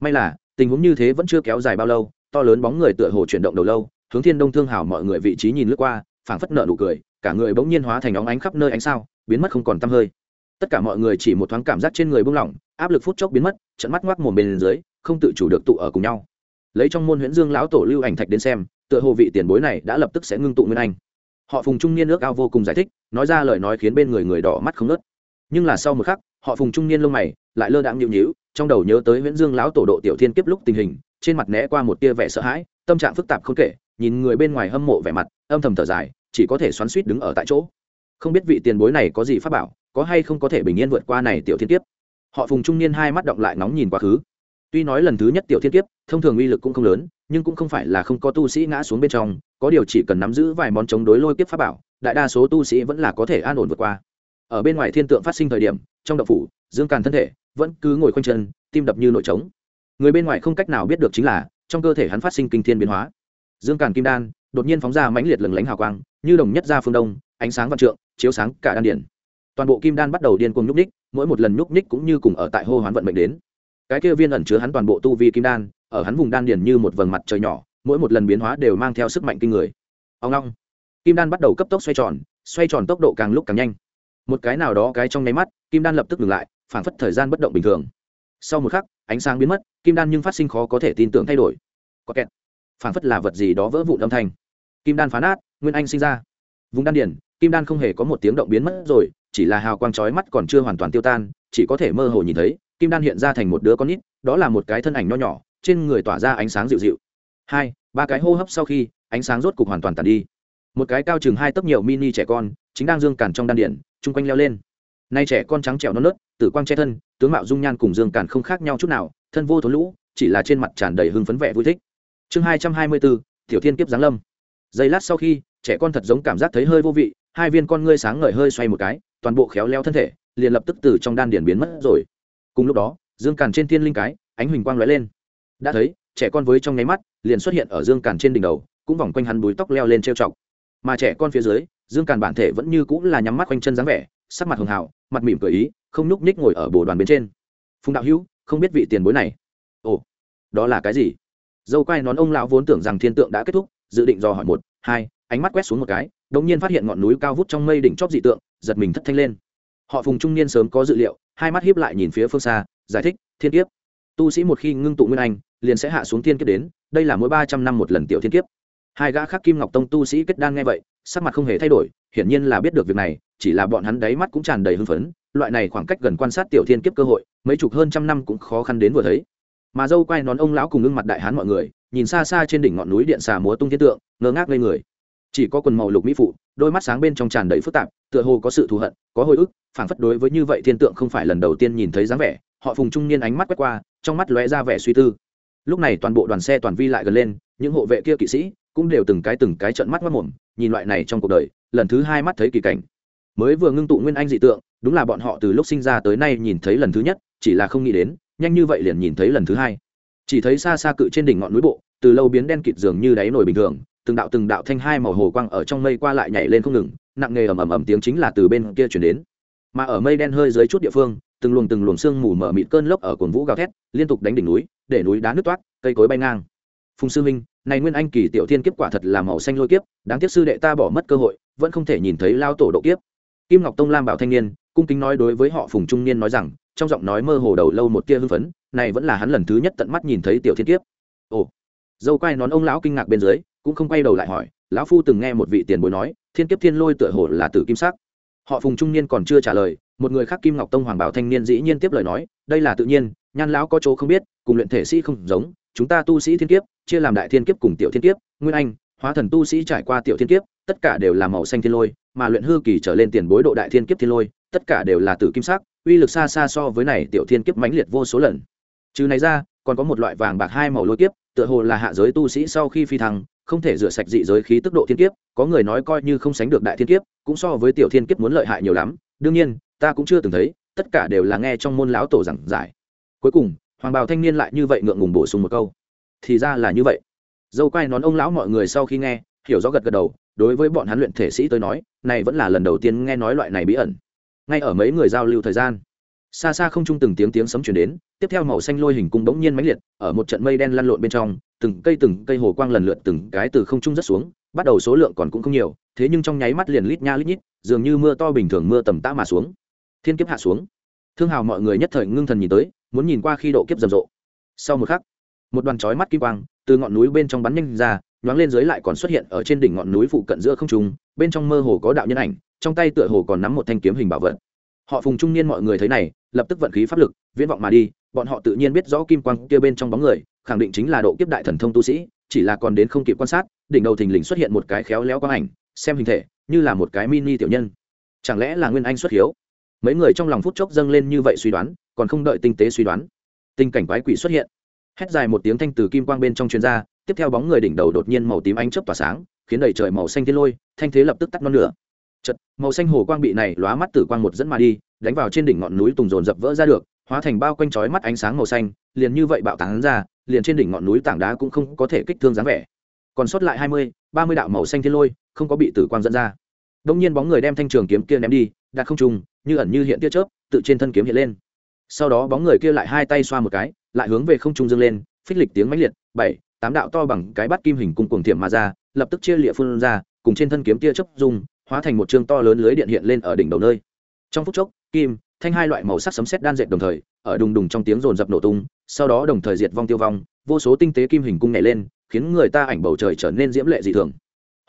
May là, tình huống như thế vẫn chưa kéo dài bao lâu, to lớn bóng người tựa hồ chuyển động đầu lâu, hướng thiên đông thương hảo mọi người vị trí nhìn lướt qua, phảng phất nợ nụ cười, cả người bỗng nhiên hóa thành óng ánh khắp nơi ánh sao, biến mất không còn tăm hơi. Tất cả mọi người chỉ một thoáng cảm giác trên người buông lỏng áp lực phút chốc biến mất, trận mắt ngoác mồm bên dưới, không tự chủ được tụ ở cùng nhau. Lấy trong môn huyễn dương lão tổ lưu ảnh thạch đến xem, tựa hồ vị tiền bối này đã lập tức sẽ ngưng tụ nguyên anh. Họ phùng trung niên nước ao vô cùng giải thích, nói ra lời nói khiến bên người người đỏ mắt không nớt nhưng là sau một khắc, họ phùng trung niên lông mày lại lơ đãng nhịu nhịu trong đầu nhớ tới huyễn dương lão tổ độ tiểu thiên kiếp lúc tình hình, trên mặt né qua một tia vẻ sợ hãi, tâm trạng phức tạp không kể, nhìn người bên ngoài hâm mộ vẻ mặt, âm thầm thở dài, chỉ có thể xoắn suýt đứng ở tại chỗ. Không biết vị tiền bối này có gì pháp bảo, có hay không có thể bình yên vượt qua này tiểu thiên kiếp họ phùng trung niên hai mắt động lại nóng nhìn quá khứ. Tuy nói lần thứ nhất tiểu thiên kiếp, thông thường uy lực cũng không lớn, nhưng cũng không phải là không có tu sĩ ngã xuống bên trong, có điều chỉ cần nắm giữ vài món chống đối lôi kiếp pháp bảo, đại đa số tu sĩ vẫn là có thể an ổn vượt qua. Ở bên ngoài thiên tượng phát sinh thời điểm, trong đậu phủ, dương càn thân thể vẫn cứ ngồi khoanh chân, tim đập như nội trống. Người bên ngoài không cách nào biết được chính là, trong cơ thể hắn phát sinh kinh thiên biến hóa. Dương càn kim đan đột nhiên phóng ra mãnh liệt lừng lánh hào quang, như đồng nhất ra phương đông, ánh sáng văn trượng, chiếu sáng cả đan điển toàn bộ kim đan bắt đầu điên cuồng nhúc ních mỗi một lần nhúc nhích cũng như cùng ở tại hô hoán vận mệnh đến. Cái kia viên ẩn chứa hắn toàn bộ tu vi kim đan, ở hắn vùng đan điển như một vầng mặt trời nhỏ, mỗi một lần biến hóa đều mang theo sức mạnh kinh người. Ông long, kim đan bắt đầu cấp tốc xoay tròn xoay tròn tốc độ càng lúc càng nhanh. Một cái nào đó cái trong nháy mắt, kim đan lập tức ngừng lại phản phất thời gian bất động bình thường. Sau một khắc, ánh sáng biến mất, kim đan nhưng phát sinh khó có thể tin tưởng thay đổi. Có kẹt. Phản phất là vật gì đó vỡ vụn âm thanh. Kim đan phá nát, nguyên anh sinh ra. Vùng đan điển kim đan không hề có một tiếng động biến mất rồi, chỉ là hào quang chói mắt còn chưa hoàn toàn tiêu tan, chỉ có thể mơ hồ nhìn thấy, kim đan hiện ra thành một đứa con nít, đó là một cái thân ảnh nho nhỏ, trên người tỏa ra ánh sáng dịu dịu. Hai, ba cái hô hấp sau khi, ánh sáng rốt cục hoàn toàn tàn đi. Một cái cao chừng hai tấc nhiều mini trẻ con, chính đang dương cản trong đan điện, chung quanh leo lên. Nay trẻ con trắng trẻo non nớt, tử quang che thân, tướng mạo dung nhan cùng dương cản không khác nhau chút nào, thân vô thốn lũ, chỉ là trên mặt tràn đầy hưng phấn vẻ vui thích. Chương hai trăm hai mươi bốn, tiểu thiên kiếp giáng lâm. Giây lát sau khi, trẻ con thật giống cảm giác thấy hơi vô vị hai viên con ngươi sáng ngời hơi xoay một cái, toàn bộ khéo leo thân thể, liền lập tức từ trong đan điển biến mất rồi. Cùng lúc đó, dương càn trên thiên linh cái, ánh huỳnh quang lóe lên. Đã thấy, trẻ con với trong nháy mắt, liền xuất hiện ở dương càn trên đỉnh đầu, cũng vòng quanh hắn búi tóc leo lên trêu chọc. Mà trẻ con phía dưới, dương càn bản thể vẫn như cũng là nhắm mắt quanh chân dáng vẻ, sắc mặt hường hào, mặt mỉm cười ý, không nhúc ních ngồi ở bồ đoàn bên trên. Phùng đạo hữu, không biết vị tiền bối này. Ồ, đó là cái gì? Dâu quai nón ông lão vốn tưởng rằng thiên tượng đã kết thúc, dự định dò hỏi một, hai, ánh mắt quét xuống một cái đột nhiên phát hiện ngọn núi cao vút trong mây đỉnh chóp dị tượng, giật mình thất thanh lên. Họ phùng trung niên sớm có dự liệu, hai mắt híp lại nhìn phía phương xa, giải thích, thiên kiếp. Tu sĩ một khi ngưng tụ nguyên anh, liền sẽ hạ xuống thiên kiếp đến, đây là mỗi ba trăm năm một lần tiểu thiên kiếp. Hai gã khác kim ngọc tông tu sĩ kết đan nghe vậy, sắc mặt không hề thay đổi, hiển nhiên là biết được việc này, chỉ là bọn hắn đáy mắt cũng tràn đầy hưng phấn, loại này khoảng cách gần quan sát tiểu thiên kiếp cơ hội, mấy chục hơn trăm năm cũng khó khăn đến vừa thấy. Mà dâu quay nón ông lão cùng ngưng mặt đại hán mọi người, nhìn xa xa trên đỉnh ngọn núi điện xà múa tung thiên tượng, ngơ ngác lên người chỉ có quần màu lục mỹ phụ, đôi mắt sáng bên trong tràn đầy phức tạp, tựa hồ có sự thù hận, có hồi ức, phảng phất đối với như vậy thiên tượng không phải lần đầu tiên nhìn thấy dáng vẻ, họ phùng trung niên ánh mắt quét qua, trong mắt lóe ra vẻ suy tư. Lúc này toàn bộ đoàn xe toàn vi lại gần lên, những hộ vệ kia kỵ sĩ cũng đều từng cái từng cái trợn mắt mất mồm, nhìn loại này trong cuộc đời, lần thứ hai mắt thấy kỳ cảnh. Mới vừa ngưng tụ nguyên anh dị tượng, đúng là bọn họ từ lúc sinh ra tới nay nhìn thấy lần thứ nhất, chỉ là không nghĩ đến, nhanh như vậy liền nhìn thấy lần thứ hai. Chỉ thấy xa xa cự trên đỉnh ngọn núi bộ, từ lâu biến đen kịt dường như đáy nổi bình thường từng đạo từng đạo thanh hai màu hồ quang ở trong mây qua lại nhảy lên không ngừng, nặng nề ầm ầm ầm tiếng chính là từ bên kia chuyển đến. Mà ở mây đen hơi dưới chút địa phương, từng luồng từng luồng sương mù mở mịt cơn lốc ở cồn vũ gào thét, liên tục đánh đỉnh núi, để núi đá nứt toát, cây cối bay ngang. Phùng sư minh này nguyên anh kỳ tiểu thiên kiếp quả thật là màu xanh lôi kiếp, đáng tiếc sư đệ ta bỏ mất cơ hội, vẫn không thể nhìn thấy lao tổ độ kiếp. Kim ngọc tông lam bảo thanh niên, cung kính nói đối với họ phùng trung niên nói rằng, trong giọng nói mơ hồ đầu lâu một tia hưng phấn, này vẫn là hắn lần thứ nhất tận mắt nhìn thấy tiểu thiên kiếp. Ồ, dâu quay nón ông lão kinh ngạc bên dưới cũng không quay đầu lại hỏi, lão phu từng nghe một vị tiền bối nói, thiên kiếp thiên lôi tựa hồ là tử kim sắc. Họ phùng trung niên còn chưa trả lời, một người khác kim ngọc tông hoàng bảo thanh niên dĩ nhiên tiếp lời nói, đây là tự nhiên, nhan lão có chỗ không biết, cùng luyện thể sĩ không giống, chúng ta tu sĩ thiên kiếp, chia làm đại thiên kiếp cùng tiểu thiên kiếp, nguyên anh, hóa thần tu sĩ trải qua tiểu thiên kiếp, tất cả đều là màu xanh thiên lôi, mà luyện hư kỳ trở lên tiền bối độ đại thiên kiếp thiên lôi, tất cả đều là tử kim sắc, uy lực xa xa so với này tiểu thiên kiếp mãnh liệt vô số lần. Trừ này ra, còn có một loại vàng bạc hai màu lôi kiếp, tựa hồ là hạ giới tu sĩ sau khi phi thăng không thể rửa sạch dị giới khí tức độ thiên kiếp, có người nói coi như không sánh được đại thiên kiếp, cũng so với tiểu thiên kiếp muốn lợi hại nhiều lắm. Đương nhiên, ta cũng chưa từng thấy, tất cả đều là nghe trong môn lão tổ giảng giải. Cuối cùng, hoàng bào thanh niên lại như vậy ngượng ngùng bổ sung một câu. Thì ra là như vậy. Dâu quai nón ông lão mọi người sau khi nghe, hiểu rõ gật gật đầu, đối với bọn hắn luyện thể sĩ tới nói, này vẫn là lần đầu tiên nghe nói loại này bí ẩn. Ngay ở mấy người giao lưu thời gian, xa xa không trung từng tiếng tiếng sấm chuyển đến, tiếp theo màu xanh lôi hình cung bỗng nhiên mãnh liệt ở một trận mây đen lăn lộn bên trong, từng cây từng cây hồ quang lần lượt từng cái từ không trung rất xuống, bắt đầu số lượng còn cũng không nhiều, thế nhưng trong nháy mắt liền lít nha lít nhít, dường như mưa to bình thường mưa tầm tã mà xuống. Thiên kiếp hạ xuống. Thương hào mọi người nhất thời ngưng thần nhìn tới, muốn nhìn qua khi độ kiếp rầm rộ. Sau một khắc, một đoàn chói mắt kim quang từ ngọn núi bên trong bắn nhanh ra, nhoáng lên dưới lại còn xuất hiện ở trên đỉnh ngọn núi phụ cận giữa không trung, bên trong mơ hồ có đạo nhân ảnh, trong tay tựa hồ còn nắm một thanh kiếm hình bảo vật. Họ phùng trung niên mọi người thấy này lập tức vận khí pháp lực, viễn vọng mà đi, bọn họ tự nhiên biết rõ kim quang kia bên trong bóng người, khẳng định chính là độ kiếp đại thần thông tu sĩ, chỉ là còn đến không kịp quan sát, đỉnh đầu thình lình xuất hiện một cái khéo léo quang ảnh, xem hình thể, như là một cái mini tiểu nhân. Chẳng lẽ là nguyên anh xuất hiếu? Mấy người trong lòng phút chốc dâng lên như vậy suy đoán, còn không đợi tinh tế suy đoán, tình cảnh quái quỷ xuất hiện. Hét dài một tiếng thanh từ kim quang bên trong chuyên gia tiếp theo bóng người đỉnh đầu đột nhiên màu tím ánh chớp tỏa sáng, khiến đầy trời màu xanh thiên lôi, thanh thế lập tức tắt non lửa chật, màu xanh hồ quang bị này lóa mắt tử quang một dẫn mà đi, đánh vào trên đỉnh ngọn núi tùng dồn dập vỡ ra được, hóa thành bao quanh chói mắt ánh sáng màu xanh, liền như vậy bạo tán ra, liền trên đỉnh ngọn núi tảng đá cũng không có thể kích thương dáng vẻ. Còn sót lại hai mươi, ba mươi đạo màu xanh thiên lôi, không có bị tử quang dẫn ra. Đông nhiên bóng người đem thanh trường kiếm kia ném đi, đặt không trùng như ẩn như hiện tia chớp, tự trên thân kiếm hiện lên. Sau đó bóng người kia lại hai tay xoa một cái, lại hướng về không trung dâng lên, phích lịch tiếng mãnh liệt, bảy, tám đạo to bằng cái bát kim hình cung cuồng thiểm mà ra, lập tức chia lịa phun ra, cùng trên thân kiếm tia chớp dùng hóa thành một chương to lớn lưới điện hiện lên ở đỉnh đầu nơi. Trong phút chốc, kim, thanh hai loại màu sắc sấm sét đan dệt đồng thời, ở đùng đùng trong tiếng rồn rập nổ tung, sau đó đồng thời diệt vong tiêu vong, vô số tinh tế kim hình cung nhảy lên, khiến người ta ảnh bầu trời trở nên diễm lệ dị thường.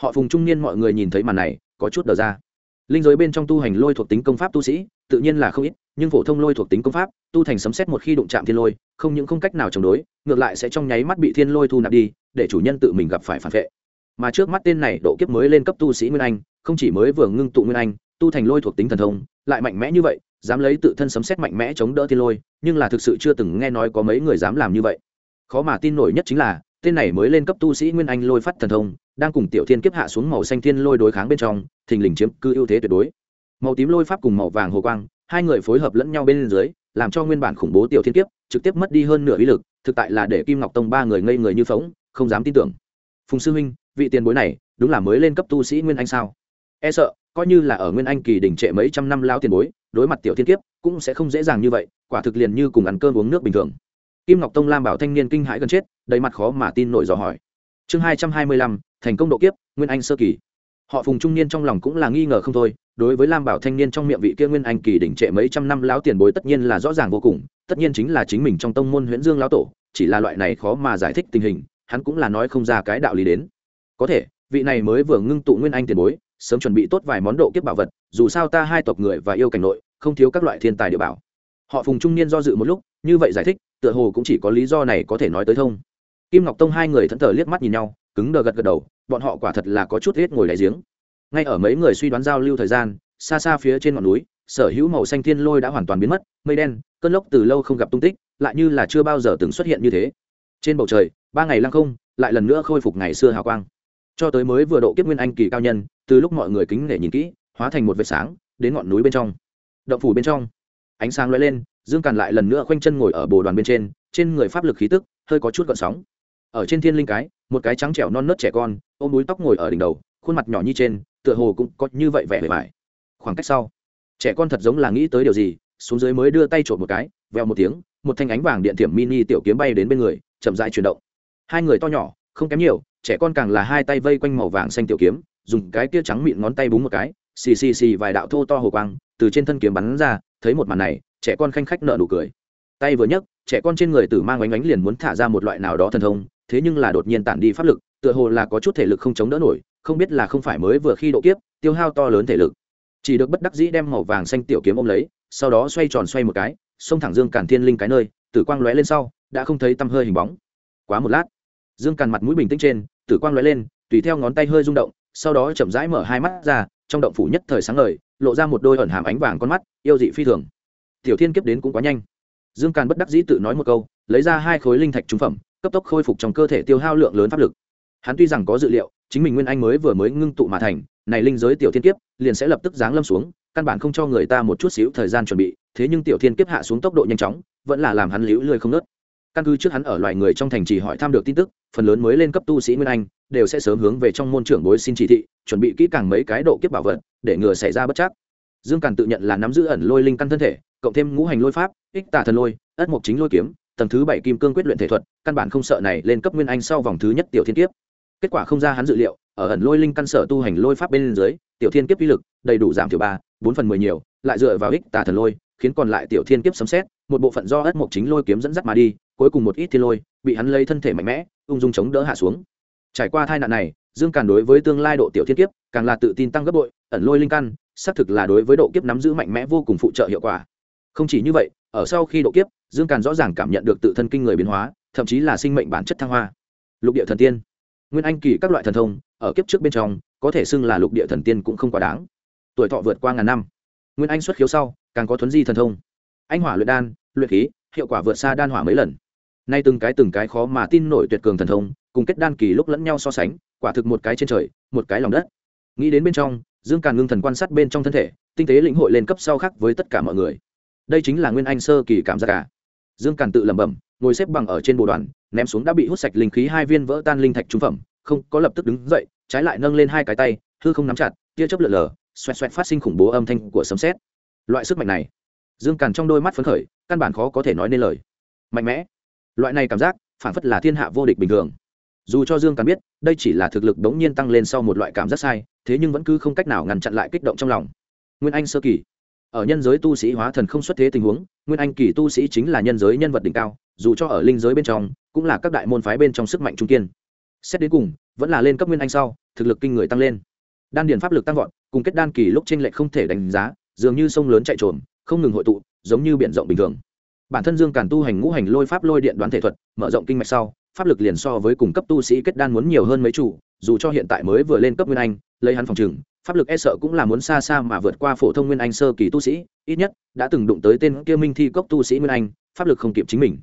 Họ phùng trung niên mọi người nhìn thấy màn này, có chút đờ ra. Linh giới bên trong tu hành lôi thuộc tính công pháp tu sĩ, tự nhiên là không ít, nhưng phổ thông lôi thuộc tính công pháp, tu thành sấm xét một khi đụng chạm thiên lôi, không những không cách nào chống đối, ngược lại sẽ trong nháy mắt bị thiên lôi thu nạp đi, để chủ nhân tự mình gặp phải phản vệ. Mà trước mắt tên này độ kiếp mới lên cấp tu sĩ nguyên anh không chỉ mới vừa ngưng tụ nguyên anh, tu thành lôi thuộc tính thần thông, lại mạnh mẽ như vậy, dám lấy tự thân sấm xét mạnh mẽ chống đỡ thiên lôi, nhưng là thực sự chưa từng nghe nói có mấy người dám làm như vậy. Khó mà tin nổi nhất chính là, tên này mới lên cấp tu sĩ nguyên anh lôi phát thần thông, đang cùng tiểu thiên kiếp hạ xuống màu xanh thiên lôi đối kháng bên trong, thình lình chiếm cư ưu thế tuyệt đối. Màu tím lôi pháp cùng màu vàng hồ quang, hai người phối hợp lẫn nhau bên dưới, làm cho nguyên bản khủng bố tiểu thiên kiếp, trực tiếp mất đi hơn nửa uy lực, thực tại là để kim ngọc tông ba người ngây người như phóng không dám tin tưởng. Phùng sư huynh, vị tiền bối này, đúng là mới lên cấp tu sĩ nguyên anh sao? E sợ, coi như là ở nguyên anh kỳ đỉnh trệ mấy trăm năm lao tiền bối, đối mặt tiểu thiên kiếp, cũng sẽ không dễ dàng như vậy, quả thực liền như cùng ăn cơm uống nước bình thường. Kim ngọc tông lam bảo thanh niên kinh hãi gần chết, đầy mặt khó mà tin nổi dò hỏi. Chương hai trăm hai mươi lăm, thành công độ kiếp, nguyên anh sơ kỳ. Họ phùng trung niên trong lòng cũng là nghi ngờ không thôi, đối với lam bảo thanh niên trong miệng vị kia nguyên anh kỳ đỉnh trệ mấy trăm năm lão tiền bối tất nhiên là rõ ràng vô cùng, tất nhiên chính là chính mình trong tông môn huyễn dương lão tổ, chỉ là loại này khó mà giải thích tình hình, hắn cũng là nói không ra cái đạo lý đến. Có thể, vị này mới vừa ngưng tụ nguyên anh tiền bối sớm chuẩn bị tốt vài món độ kiếp bảo vật, dù sao ta hai tộc người và yêu cảnh nội, không thiếu các loại thiên tài địa bảo. Họ phùng trung niên do dự một lúc, như vậy giải thích, tựa hồ cũng chỉ có lý do này có thể nói tới thông. Kim ngọc tông hai người thẫn thờ liếc mắt nhìn nhau, cứng đờ gật gật đầu, bọn họ quả thật là có chút hết ngồi đáy giếng. Ngay ở mấy người suy đoán giao lưu thời gian, xa xa phía trên ngọn núi, sở hữu màu xanh thiên lôi đã hoàn toàn biến mất, mây đen, cơn lốc từ lâu không gặp tung tích, lại như là chưa bao giờ từng xuất hiện như thế. Trên bầu trời, ba ngày lăng không, lại lần nữa khôi phục ngày xưa hào quang cho tới mới vừa độ kiếp nguyên anh kỳ cao nhân, từ lúc mọi người kính nể nhìn kỹ, hóa thành một vệt sáng, đến ngọn núi bên trong. Động phủ bên trong. Ánh sáng lóe lên, dương càn lại lần nữa khoanh chân ngồi ở bồ đoàn bên trên trên người pháp lực khí tức, hơi có chút gợn sóng. Ở trên thiên linh cái, một cái trắng trẻo non nớt trẻ con, ôm búi tóc ngồi ở đỉnh đầu, khuôn mặt nhỏ như trên, tựa hồ cũng có như vậy vẻ vẻ vải khoảng cách sau, trẻ con thật giống là nghĩ tới điều gì, xuống dưới mới đưa tay trộm một cái veo một tiếng, một thanh ánh vàng điện thiểm mini tiểu kiếm bay đến bên người, chậm dại chuyển động. Hai người to nhỏ, không kém nhiều trẻ con càng là hai tay vây quanh màu vàng xanh tiểu kiếm, dùng cái kia trắng mịn ngón tay búng một cái, xì xì xì vài đạo thô to hồ quang từ trên thân kiếm bắn ra, thấy một màn này, trẻ con khanh khách nợ nụ cười. Tay vừa nhấc, trẻ con trên người tử mang oánh oánh liền muốn thả ra một loại nào đó thần thông, thế nhưng là đột nhiên tản đi pháp lực, tựa hồ là có chút thể lực không chống đỡ nổi, không biết là không phải mới vừa khi độ kiếp, tiêu hao to lớn thể lực. Chỉ được bất đắc dĩ đem màu vàng xanh tiểu kiếm ôm lấy, sau đó xoay tròn xoay một cái, xông thẳng dương cản thiên linh cái nơi, tử quang lóe lên sau, đã không thấy tăm hơi hình bóng. Quá một lát dương càn mặt mũi bình tĩnh trên, tử quang lóe lên, tùy theo ngón tay hơi rung động, sau đó chậm rãi mở hai mắt ra, trong động phủ nhất thời sáng ngời, lộ ra một đôi ẩn hàm ánh vàng con mắt, yêu dị phi thường. Tiểu thiên kiếp đến cũng quá nhanh. Dương càn bất đắc dĩ tự nói một câu, lấy ra hai khối linh thạch trung phẩm, cấp tốc khôi phục trong cơ thể tiêu hao lượng lớn pháp lực. Hắn tuy rằng có dự liệu, chính mình nguyên anh mới vừa mới ngưng tụ mà thành, này linh giới tiểu thiên kiếp, liền sẽ lập tức giáng lâm xuống, căn bản không cho người ta một chút xíu thời gian chuẩn bị, thế nhưng tiểu thiên kiếp hạ xuống tốc độ nhanh chóng, vẫn là làm hắn liễu lười không nớt. Căn cứ trước hắn ở loài người trong thành trì hỏi thăm được tin tức phần lớn mới lên cấp tu sĩ nguyên anh, đều sẽ sớm hướng về trong môn trưởng bối xin chỉ thị, chuẩn bị kỹ càng mấy cái độ kiếp bảo vật, để ngừa xảy ra bất chắc. Dương càn tự nhận là nắm giữ ẩn lôi linh căn thân thể, cộng thêm ngũ hành lôi pháp, ích tà thần lôi, ất mộc chính lôi kiếm, tầng thứ bảy kim cương quyết luyện thể thuật, căn bản không sợ này lên cấp nguyên anh sau vòng thứ nhất tiểu thiên kiếp. Kết quả không ra hắn dự liệu, ở ẩn lôi linh căn sở tu hành lôi pháp bên dưới, tiểu thiên kiếp uy lực, đầy đủ giảm thiểu ba, bốn phần mười nhiều, lại dựa vào ích tà thần lôi, khiến còn lại tiểu thiên kiếp sấm xét một bộ phận do ất mộc chính lôi kiếm dẫn dắt mà đi, cuối cùng một ít thiên lôi bị hắn lấy thân thể mạnh mẽ, ung dung chống đỡ hạ xuống. Trải qua tai nạn này, dương càn đối với tương lai độ tiểu thiên kiếp, càng là tự tin tăng gấp bội, ẩn lôi linh căn, xác thực là đối với độ kiếp nắm giữ mạnh mẽ vô cùng phụ trợ hiệu quả. Không chỉ như vậy, ở sau khi độ kiếp, dương càn rõ ràng cảm nhận được tự thân kinh người biến hóa, thậm chí là sinh mệnh bản chất thăng hoa. Lục địa thần tiên. Nguyên anh kỳ các loại thần thông, ở kiếp trước bên trong, có thể xưng là lục địa thần tiên cũng không quá đáng. Tuổi thọ vượt qua ngàn năm. Nguyên anh xuất khiếu sau, càng có thuấn di thần thông. Anh hỏa luyện đan, luyện khí, hiệu quả vượt xa đan hỏa mấy lần nay từng cái từng cái khó mà tin nổi tuyệt cường thần thông, cùng kết đan kỳ lúc lẫn nhau so sánh, quả thực một cái trên trời, một cái lòng đất. Nghĩ đến bên trong, dương càn ngưng thần quan sát bên trong thân thể, tinh tế lĩnh hội lên cấp sau khác với tất cả mọi người. Đây chính là nguyên anh sơ kỳ cảm giác cả dương càn tự lẩm bẩm, ngồi xếp bằng ở trên bồ đoàn, ném xuống đã bị hút sạch linh khí hai viên vỡ tan linh thạch trung phẩm, không, có lập tức đứng dậy, trái lại nâng lên hai cái tay, hư không nắm chặt, tia chớp lở lờ xoẹt xoẹt phát sinh khủng bố âm thanh của sấm sét. Loại sức mạnh này, dương càn trong đôi mắt phấn khởi, căn bản khó có thể nói nên lời. Mạnh mẽ loại này cảm giác phản phất là thiên hạ vô địch bình thường. Dù cho dương càn biết, đây chỉ là thực lực đống nhiên tăng lên sau một loại cảm giác sai, thế nhưng vẫn cứ không cách nào ngăn chặn lại kích động trong lòng. Nguyên anh sơ kỳ. Ở nhân giới tu sĩ hóa thần không xuất thế tình huống, nguyên anh kỳ tu sĩ chính là nhân giới nhân vật đỉnh cao, dù cho ở linh giới bên trong, cũng là các đại môn phái bên trong sức mạnh trung kiên. Xét đến cùng, vẫn là lên cấp nguyên anh sau, thực lực kinh người tăng lên. Đan điền pháp lực tăng vọt, cùng kết đan kỳ lúc tranh lệch không thể đánh giá, dường như sông lớn chạy trồm, không ngừng hội tụ, giống như biển rộng bình thường bản thân dương càn tu hành ngũ hành lôi pháp lôi điện đoán thể thuật, mở rộng kinh mạch sau, pháp lực liền so với cùng cấp tu sĩ kết đan muốn nhiều hơn mấy chủ, dù cho hiện tại mới vừa lên cấp nguyên anh, lấy hắn phòng trừng pháp lực e sợ cũng là muốn xa xa mà vượt qua phổ thông nguyên anh sơ kỳ tu sĩ, ít nhất đã từng đụng tới tên kia minh thi cốc tu sĩ nguyên anh, pháp lực không kịp chính mình.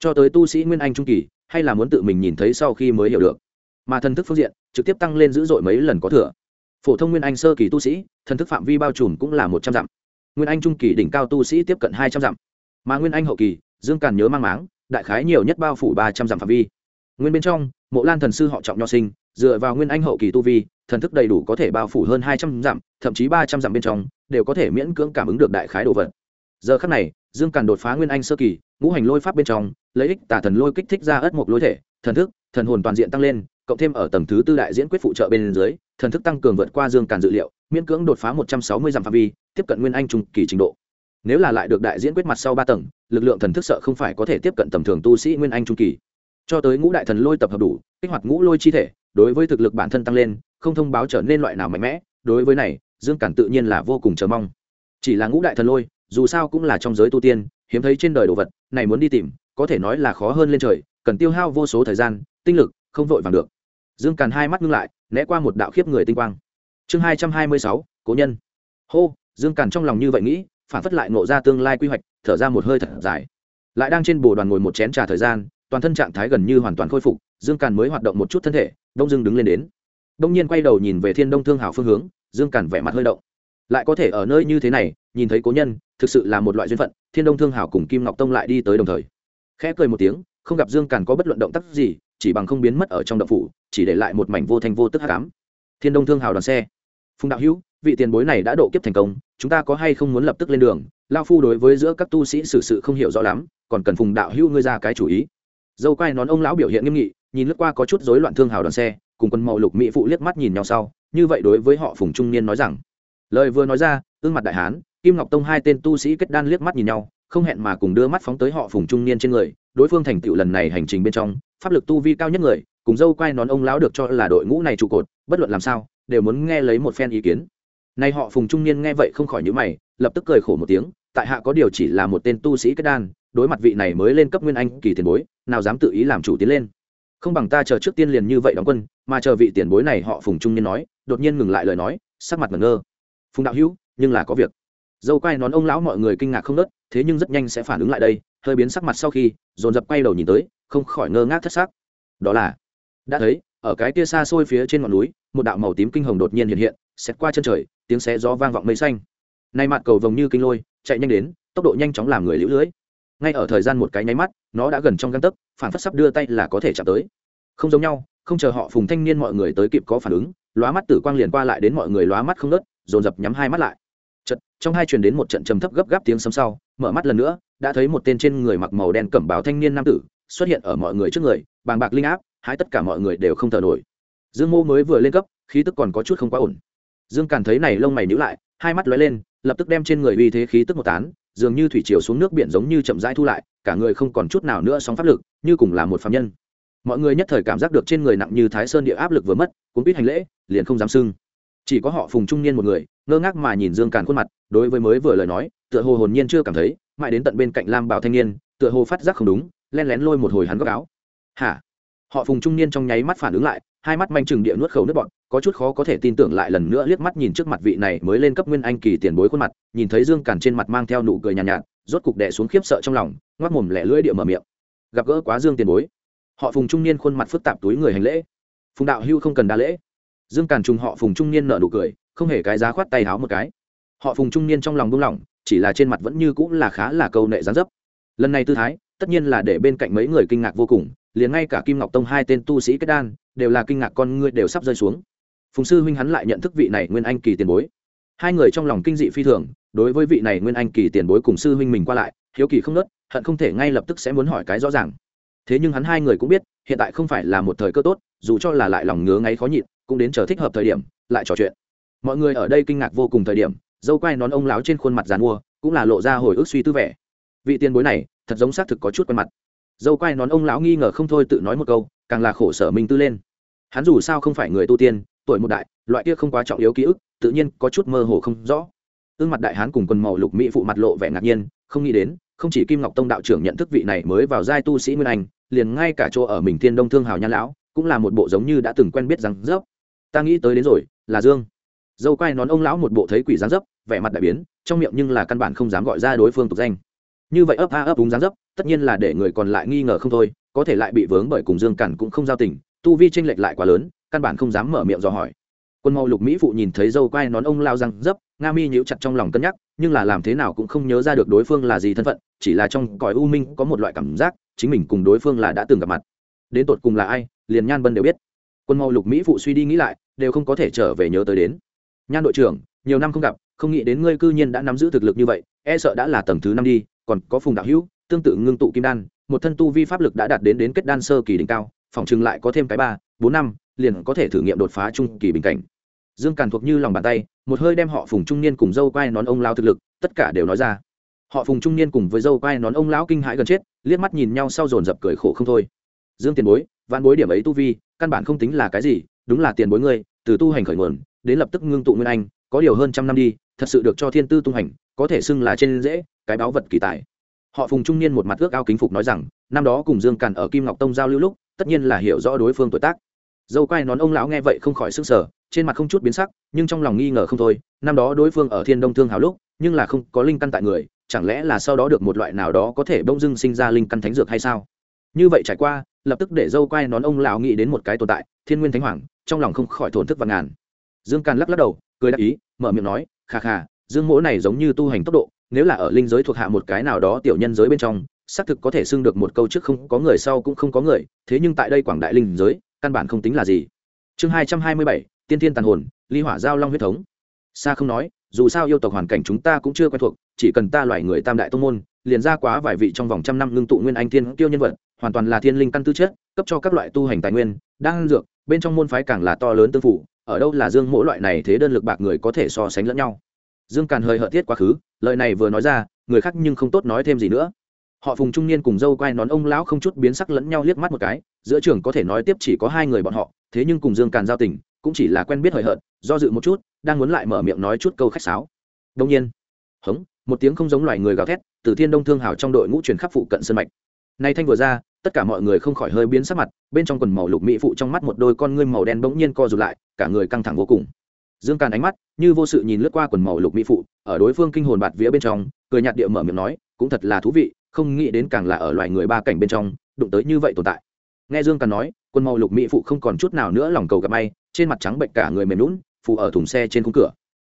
Cho tới tu sĩ nguyên anh trung kỳ, hay là muốn tự mình nhìn thấy sau khi mới hiểu được. Mà thần thức phương diện, trực tiếp tăng lên dữ dội mấy lần có thừa. Phổ thông nguyên anh sơ kỳ tu sĩ, thần thức phạm vi bao trùm cũng là một trăm dặm. Nguyên anh trung kỳ đỉnh cao tu sĩ tiếp cận hai trăm dặm mà nguyên anh hậu kỳ, dương càn nhớ mang máng, đại khái nhiều nhất bao phủ ba trăm dặm phạm vi. Nguyên bên trong, mộ lan thần sư họ trọng nho sinh, dựa vào nguyên anh hậu kỳ tu vi, thần thức đầy đủ có thể bao phủ hơn hai trăm dặm, thậm chí ba trăm dặm bên trong, đều có thể miễn cưỡng cảm ứng được đại khái đồ vật. Giờ khắc này, dương càn đột phá nguyên anh sơ kỳ, ngũ hành lôi pháp bên trong, lấy ích tả thần lôi kích thích ra ất mộc lôi thể, thần thức, thần hồn toàn diện tăng lên, cộng thêm ở tầng thứ tư đại diễn quyết phụ trợ bên dưới, thần thức tăng cường vượt qua dương càn dự liệu, miễn cưỡng đột phá một trăm sáu mươi dặm phạm vi, tiếp cận nguyên anh trung kỳ trình độ nếu là lại được đại diễn quyết mặt sau ba tầng, lực lượng thần thức sợ không phải có thể tiếp cận tầm thường tu sĩ nguyên anh trung kỳ. Cho tới ngũ đại thần lôi tập hợp đủ, kích hoạt ngũ lôi chi thể, đối với thực lực bản thân tăng lên, không thông báo trở nên loại nào mạnh mẽ, đối với này, dương cản tự nhiên là vô cùng chờ mong. Chỉ là ngũ đại thần lôi, dù sao cũng là trong giới tu tiên, hiếm thấy trên đời đồ vật, này muốn đi tìm, có thể nói là khó hơn lên trời, cần tiêu hao vô số thời gian, tinh lực, không vội vàng được. Dương càn hai mắt ngưng lại, né qua một đạo khiếp người tinh quang. Chương hai trăm hai mươi sáu, cố nhân. Hô, dương càn trong lòng như vậy nghĩ phản phất lại ngộ ra tương lai quy hoạch, thở ra một hơi thật dài. Lại đang trên bồ đoàn ngồi một chén trà thời gian, toàn thân trạng thái gần như hoàn toàn khôi phục, dương càn mới hoạt động một chút thân thể, đông dương đứng lên đến. Đông nhiên quay đầu nhìn về thiên đông thương hảo phương hướng, dương càn vẻ mặt hơi động. Lại có thể ở nơi như thế này, nhìn thấy cố nhân, thực sự là một loại duyên phận, thiên đông thương hảo cùng kim ngọc tông lại đi tới đồng thời. Khẽ cười một tiếng, không gặp dương càn có bất luận động tác gì, chỉ bằng không biến mất ở trong động phủ, chỉ để lại một mảnh vô thanh vô tức hát cám thiên đông thương hào đoàn xe. Phùng đạo hữu vị tiền bối này đã độ kiếp thành công, chúng ta có hay không muốn lập tức lên đường? Lao phu đối với giữa các tu sĩ xử sự không hiểu rõ lắm, còn cần phùng đạo hữu ngươi ra cái chủ ý. Dâu quai nón ông lão biểu hiện nghiêm nghị, nhìn lướt qua có chút rối loạn thương hào đoàn xe, cùng quân mậu lục mỹ phụ liếc mắt nhìn nhau sau, như vậy đối với họ phùng trung niên nói rằng, lời vừa nói ra ương mặt đại hán, kim ngọc tông hai tên tu sĩ kết đan liếc mắt nhìn nhau, không hẹn mà cùng đưa mắt phóng tới họ phùng trung niên trên người, đối phương thành tựu lần này hành trình bên trong, pháp lực tu vi cao nhất người, cùng dâu quai nón ông lão được cho là đội ngũ này trụ cột, bất luận làm sao, đều muốn nghe lấy một phen ý kiến nay họ phùng trung niên nghe vậy không khỏi nhữ mày, lập tức cười khổ một tiếng, tại hạ có điều chỉ là một tên tu sĩ kết đan, đối mặt vị này mới lên cấp nguyên anh kỳ tiền bối, nào dám tự ý làm chủ tiến lên. Không bằng ta chờ trước tiên liền như vậy đóng quân, mà chờ vị tiền bối này họ phùng trung niên nói, đột nhiên ngừng lại lời nói, sắc mặt ngẩn ngơ. Phùng đạo hữu, nhưng là có việc. Dâu quay nón ông lão mọi người kinh ngạc không nớt thế nhưng rất nhanh sẽ phản ứng lại đây, hơi biến sắc mặt sau khi, dồn dập quay đầu nhìn tới, không khỏi ngơ ngác thất sắc. Đó là, đã thấy, ở cái kia xa xôi phía trên ngọn núi, một đạo màu tím kinh hồng đột nhiên hiện hiện xét qua chân trời, tiếng xé gió vang vọng mây xanh. Nay mặt cầu vồng như kinh lôi, chạy nhanh đến, tốc độ nhanh chóng làm người lũ lưới. Ngay ở thời gian một cái nháy mắt, nó đã gần trong găng tấc, phản phất sắp đưa tay là có thể chạm tới. Không giống nhau, không chờ họ phùng thanh niên mọi người tới kịp có phản ứng, lóa mắt tử quang liền qua lại đến mọi người lóa mắt không nớt dồn dập nhắm hai mắt lại. Chật trong hai truyền đến một trận trầm thấp gấp gáp tiếng sấm sau, mở mắt lần nữa, đã thấy một tên trên người mặc màu đen cẩm báo thanh niên nam tử xuất hiện ở mọi người trước người, bàng bạc linh áp, hái tất cả mọi người đều không thở nổi. Dương mô mới vừa lên cấp, khí tức còn có chút không quá ổn dương càn thấy này lông mày nhíu lại, hai mắt lóe lên, lập tức đem trên người uy thế khí tức một tán, dường như thủy chiều xuống nước biển giống như chậm rãi thu lại, cả người không còn chút nào nữa sóng pháp lực, như cùng là một phạm nhân. Mọi người nhất thời cảm giác được trên người nặng như thái sơn địa áp lực vừa mất cũng biết hành lễ, liền không dám sưng chỉ có họ phùng trung niên một người, ngơ ngác mà nhìn dương càn khuôn mặt, đối với mới vừa lời nói, tựa hồ hồn nhiên chưa cảm thấy, mãi đến tận bên cạnh lam bảo thanh niên, tựa hồ phát giác không đúng len lén lôi một hồi hắn góc áo. Hả? Họ phùng trung niên trong nháy mắt phản ứng lại hai mắt manh chừng địa nuốt khẩu nước bọn có chút khó có thể tin tưởng lại lần nữa liếc mắt nhìn trước mặt vị này mới lên cấp nguyên anh kỳ tiền bối khuôn mặt nhìn thấy dương càn trên mặt mang theo nụ cười nhàn nhạt, nhạt rốt cục đẻ xuống khiếp sợ trong lòng ngoắc mồm lẻ lưỡi địa mở miệng. Gặp gỡ quá dương tiền bối. Họ phùng trung niên khuôn mặt phức tạp túi người hành lễ. Phùng đạo hưu không cần đa lễ. Dương càn trùng họ phùng trung niên nợ nụ cười không hề cái giá khoát tay háo một cái. Họ phùng trung niên trong lòng buông lỏng chỉ là trên mặt vẫn như cũng là khá là câu nệ gián dấp. Lần này tư thái tất nhiên là để bên cạnh mấy người kinh ngạc vô cùng liền ngay cả kim ngọc tông hai tên tu sĩ kết đan đều là kinh ngạc con ngươi đều sắp rơi xuống. Phùng sư huynh hắn lại nhận thức vị này nguyên anh kỳ tiền bối. Hai người trong lòng kinh dị phi thường, đối với vị này nguyên anh kỳ tiền bối cùng sư huynh mình qua lại, hiếu kỳ không nớt hận không thể ngay lập tức sẽ muốn hỏi cái rõ ràng. Thế nhưng hắn hai người cũng biết, hiện tại không phải là một thời cơ tốt, dù cho là lại lòng ngứa ngáy khó nhịn, cũng đến chờ thích hợp thời điểm, lại trò chuyện. Mọi người ở đây kinh ngạc vô cùng thời điểm, dâu quai nón ông láo trên khuôn mặt dàn mua, cũng là lộ ra hồi ức suy tư vẻ. Vị tiền bối này, thật giống xác thực có chút quen mặt dâu quai nón ông lão nghi ngờ không thôi tự nói một câu, càng là khổ sở minh tư lên. Hắn dù sao không phải người tu tiên, tuổi một đại, loại kia không quá trọng yếu ký ức, tự nhiên có chút mơ hồ không rõ. Ương mặt đại hán cùng quần màu lục mỹ phụ mặt lộ vẻ ngạc nhiên, không nghĩ đến, không chỉ kim ngọc tông đạo trưởng nhận thức vị này mới vào giai tu sĩ nguyên anh, liền ngay cả chỗ ở mình thiên đông thương hào nhan lão, cũng là một bộ giống như đã từng quen biết rằng dốc ta nghĩ tới đến rồi, là dương. Dâu quai nón ông lão một bộ thấy quỷ dáng dấp, vẻ mặt đại biến, trong miệng nhưng là căn bản không dám gọi ra đối phương tục danh như vậy ấp a ấp úng dáng dấp, tất nhiên là để người còn lại nghi ngờ không thôi, có thể lại bị vướng bởi cùng dương cản cũng không giao tình, tu vi tranh lệch lại quá lớn, căn bản không dám mở miệng dò hỏi. Quân màu lục mỹ phụ nhìn thấy dâu quai nón ông lao răng dấp, nga mi nhíu chặt trong lòng cân nhắc, nhưng là làm thế nào cũng không nhớ ra được đối phương là gì thân phận, chỉ là trong cõi u minh có một loại cảm giác, chính mình cùng đối phương là đã từng gặp mặt. Đến tột cùng là ai, liền nhan bân đều biết. Quân màu lục mỹ phụ suy đi nghĩ lại, đều không có thể trở về nhớ tới đến. Nhan đội trưởng, nhiều năm không gặp, không nghĩ đến ngươi cư nhiên đã nắm giữ thực lực như vậy e sợ đã là tầng thứ năm đi còn có phùng đạo hữu, tương tự ngưng tụ kim đan, một thân tu vi pháp lực đã đạt đến đến kết đan sơ kỳ đỉnh cao, phòng chừng lại có thêm cái ba, bốn năm, liền có thể thử nghiệm đột phá trung kỳ bình cảnh. Dương càn thuộc như lòng bàn tay, một hơi đem họ phùng trung niên cùng dâu quai nón ông lao thực lực, tất cả đều nói ra. Họ phùng trung niên cùng với dâu quai nón ông lão kinh hãi gần chết, liếc mắt nhìn nhau sau dồn dập cười khổ không thôi. Dương tiền bối, vạn bối điểm ấy tu vi, căn bản không tính là cái gì, đúng là tiền bối ngươi, từ tu hành khởi nguồn, đến lập tức ngưng tụ nguyên anh, có điều hơn trăm năm đi thật sự được cho thiên tư tung hành, có thể xưng là trên dễ, cái báu vật kỳ tài. Họ phùng trung niên một mặt ước ao kính phục nói rằng, năm đó cùng dương càn ở kim ngọc tông giao lưu lúc, tất nhiên là hiểu rõ đối phương tuổi tác. Dâu quai nón ông lão nghe vậy không khỏi sức sở trên mặt không chút biến sắc, nhưng trong lòng nghi ngờ không thôi, năm đó đối phương ở thiên đông thương hào lúc, nhưng là không có linh căn tại người, chẳng lẽ là sau đó được một loại nào đó có thể bỗng dưng sinh ra linh căn thánh dược hay sao? Như vậy trải qua, lập tức để dâu quai nón ông lão nghĩ đến một cái tồn tại, thiên nguyên thánh hoàng, trong lòng không khỏi thổn thức và ngàn. Dương càn lắc lắc đầu, cười đáp ý, mở miệng nói khà khà dương mỗ này giống như tu hành tốc độ, nếu là ở linh giới thuộc hạ một cái nào đó tiểu nhân giới bên trong, xác thực có thể xưng được một câu trước không có người sau cũng không có người, thế nhưng tại đây quảng đại linh giới, căn bản không tính là gì. Chương hai trăm hai mươi bảy, tiên tiên tàn hồn, ly hỏa giao long huyết thống. Xa không nói, dù sao yêu tộc hoàn cảnh chúng ta cũng chưa quen thuộc, chỉ cần ta loại người tam đại tông môn, liền ra quá vài vị trong vòng trăm năm ngưng tụ nguyên anh thiên tiêu nhân vật, hoàn toàn là thiên linh căn tư chất, cấp cho các loại tu hành tài nguyên đang dược, bên trong môn phái càng là to lớn tương phủ ở đâu là dương mỗi loại này thế đơn lực bạc người có thể so sánh lẫn nhau. Dương càn hơi hợt tiết quá khứ, lời này vừa nói ra, người khác nhưng không tốt nói thêm gì nữa. Họ phùng trung niên cùng dâu quai nón ông lão không chút biến sắc lẫn nhau liếc mắt một cái, giữa trường có thể nói tiếp chỉ có hai người bọn họ, thế nhưng cùng dương càn giao tình, cũng chỉ là quen biết hời hợt, do dự một chút, đang muốn lại mở miệng nói chút câu khách sáo. Đông nhiên, hống, một tiếng không giống loài người gào thét, từ thiên đông thương hào trong đội ngũ truyền khắp phụ cận sân mạch. Nay thanh vừa ra tất cả mọi người không khỏi hơi biến sắc mặt, bên trong quần màu lục mỹ phụ trong mắt một đôi con ngươi màu đen bỗng nhiên co rụt lại, cả người căng thẳng vô cùng. Dương càn ánh mắt như vô sự nhìn lướt qua quần màu lục mỹ phụ, ở đối phương kinh hồn bạt vía bên trong, cười nhạt địa mở miệng nói, cũng thật là thú vị, không nghĩ đến càng là ở loài người ba cảnh bên trong, đụng tới như vậy tồn tại. Nghe dương càn nói, quần màu lục mỹ phụ không còn chút nào nữa lòng cầu gặp may, trên mặt trắng bệnh cả người mềm lún phụ ở thùng xe trên khung cửa.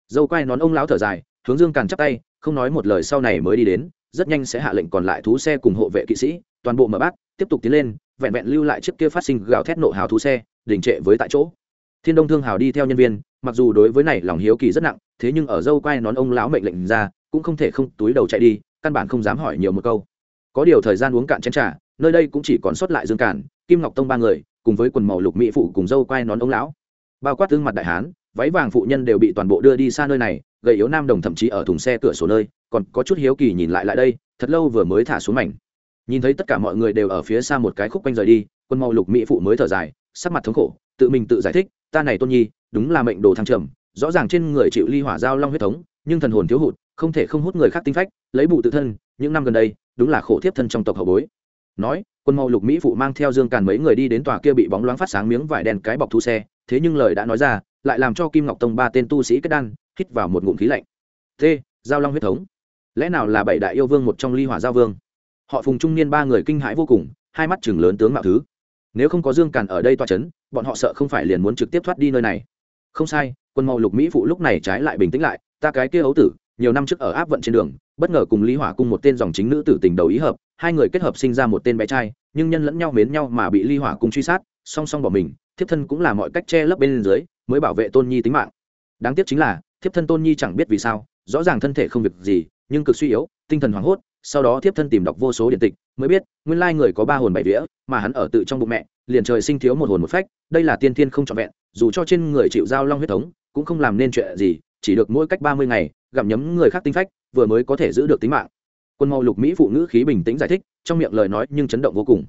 Dâu quay nón ông lão thở dài, hướng dương càn chắp tay, không nói một lời sau này mới đi đến, rất nhanh sẽ hạ lệnh còn lại thú xe cùng hộ vệ kỵ sĩ, toàn bộ mở bát tiếp tục tiến lên, vẹn vẹn lưu lại chiếc kia phát sinh gào thét nộ hào thú xe, đình trệ với tại chỗ. Thiên đông thương hào đi theo nhân viên, mặc dù đối với này lòng hiếu kỳ rất nặng, thế nhưng ở dâu quai nón ông lão mệnh lệnh ra, cũng không thể không túi đầu chạy đi, căn bản không dám hỏi nhiều một câu. Có điều thời gian uống cạn chén trà, nơi đây cũng chỉ còn sót lại dương cản, kim ngọc tông ba người, cùng với quần màu lục mỹ phụ cùng dâu quai nón ông lão. Bao quát tương mặt đại hán, váy vàng phụ nhân đều bị toàn bộ đưa đi xa nơi này, gầy yếu nam đồng thậm chí ở thùng xe cửa sổ nơi, còn có chút hiếu kỳ nhìn lại lại đây, thật lâu vừa mới thả xuống mảnh nhìn thấy tất cả mọi người đều ở phía xa một cái khúc quanh rời đi, quân Mau lục mỹ phụ mới thở dài, sắc mặt thống khổ, tự mình tự giải thích, ta này tôn nhi, đúng là mệnh đồ thăng trầm, rõ ràng trên người chịu ly hỏa giao long huyết thống, nhưng thần hồn thiếu hụt, không thể không hút người khác tinh phách, lấy bù tự thân, những năm gần đây, đúng là khổ thiếp thân trong tộc hậu bối. Nói, quân Mau lục mỹ phụ mang theo dương càn mấy người đi đến tòa kia bị bóng loáng phát sáng miếng vải đen cái bọc thu xe, thế nhưng lời đã nói ra, lại làm cho kim ngọc tông ba tên tu sĩ kết đan, hít vào một ngụm khí lạnh. T giao long huyết thống, lẽ nào là bảy đại yêu vương một trong ly hỏa giao vương? Họ phùng trung niên ba người kinh hãi vô cùng, hai mắt chừng lớn tướng mạo thứ. Nếu không có dương càn ở đây toa c h ấ n bọn họ sợ không phải liền muốn trực tiếp thoát đi nơi này. Không sai, quân màu lục mỹ phụ lúc này trái lại bình tĩnh lại, ta cái kia ấu tử, nhiều năm trước ở áp vận trên đường, bất ngờ cùng lý hỏa cung một tên dòng chính nữ tử tình đầu ý hợp, hai người kết hợp sinh ra một tên bé trai, nhưng nhân lẫn nhau mến nhau mà bị ly hỏa cung truy sát, song song bỏ mình, thiếp thân cũng là mọi cách che lấp bên dưới, mới bảo vệ tôn nhi tính mạng. Đáng tiếc chính là, thiếp thân tôn nhi chẳng biết vì sao, rõ ràng thân thể không việc gì, nhưng cực suy yếu, tinh thần hoảng hốt sau đó tiếp thân tìm đọc vô số điện tịch, mới biết, nguyên lai người có ba hồn bảy vía, mà hắn ở tự trong bụng mẹ, liền trời sinh thiếu một hồn một phách, đây là tiên thiên không trọn vẹn, dù cho trên người chịu giao long huyết thống, cũng không làm nên chuyện gì, chỉ được mỗi cách ba mươi ngày, gặm nhấm người khác tinh phách, vừa mới có thể giữ được tính mạng. Quân màu lục mỹ phụ nữ khí bình tĩnh giải thích, trong miệng lời nói nhưng chấn động vô cùng.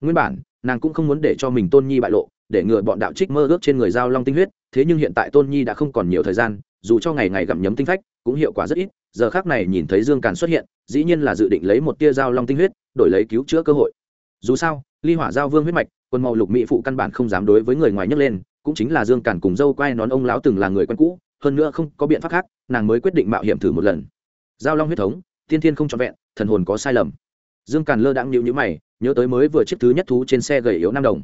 Nguyên bản, nàng cũng không muốn để cho mình tôn nhi bại lộ, để ngừa bọn đạo trích mơ ước trên người giao long tinh huyết, thế nhưng hiện tại tôn nhi đã không còn nhiều thời gian, dù cho ngày ngày gặm nhấm tinh phách cũng hiệu quả rất ít, giờ khác này nhìn thấy dương càn xuất hiện, dĩ nhiên là dự định lấy một tia dao long tinh huyết, đổi lấy cứu chữa cơ hội. Dù sao, ly hỏa giao vương huyết mạch, quân màu lục mỹ phụ căn bản không dám đối với người ngoài nhấc lên, cũng chính là dương càn cùng dâu quay nón ông lão từng là người quen cũ, hơn nữa không có biện pháp khác, nàng mới quyết định mạo hiểm thử một lần. Giao long huyết thống, tiên thiên không trọn vẹn, thần hồn có sai lầm. Dương càn lơ đãng nhịu nhữ mày, nhớ tới mới vừa chiếc thứ nhất thú trên xe gầy yếu nam đồng.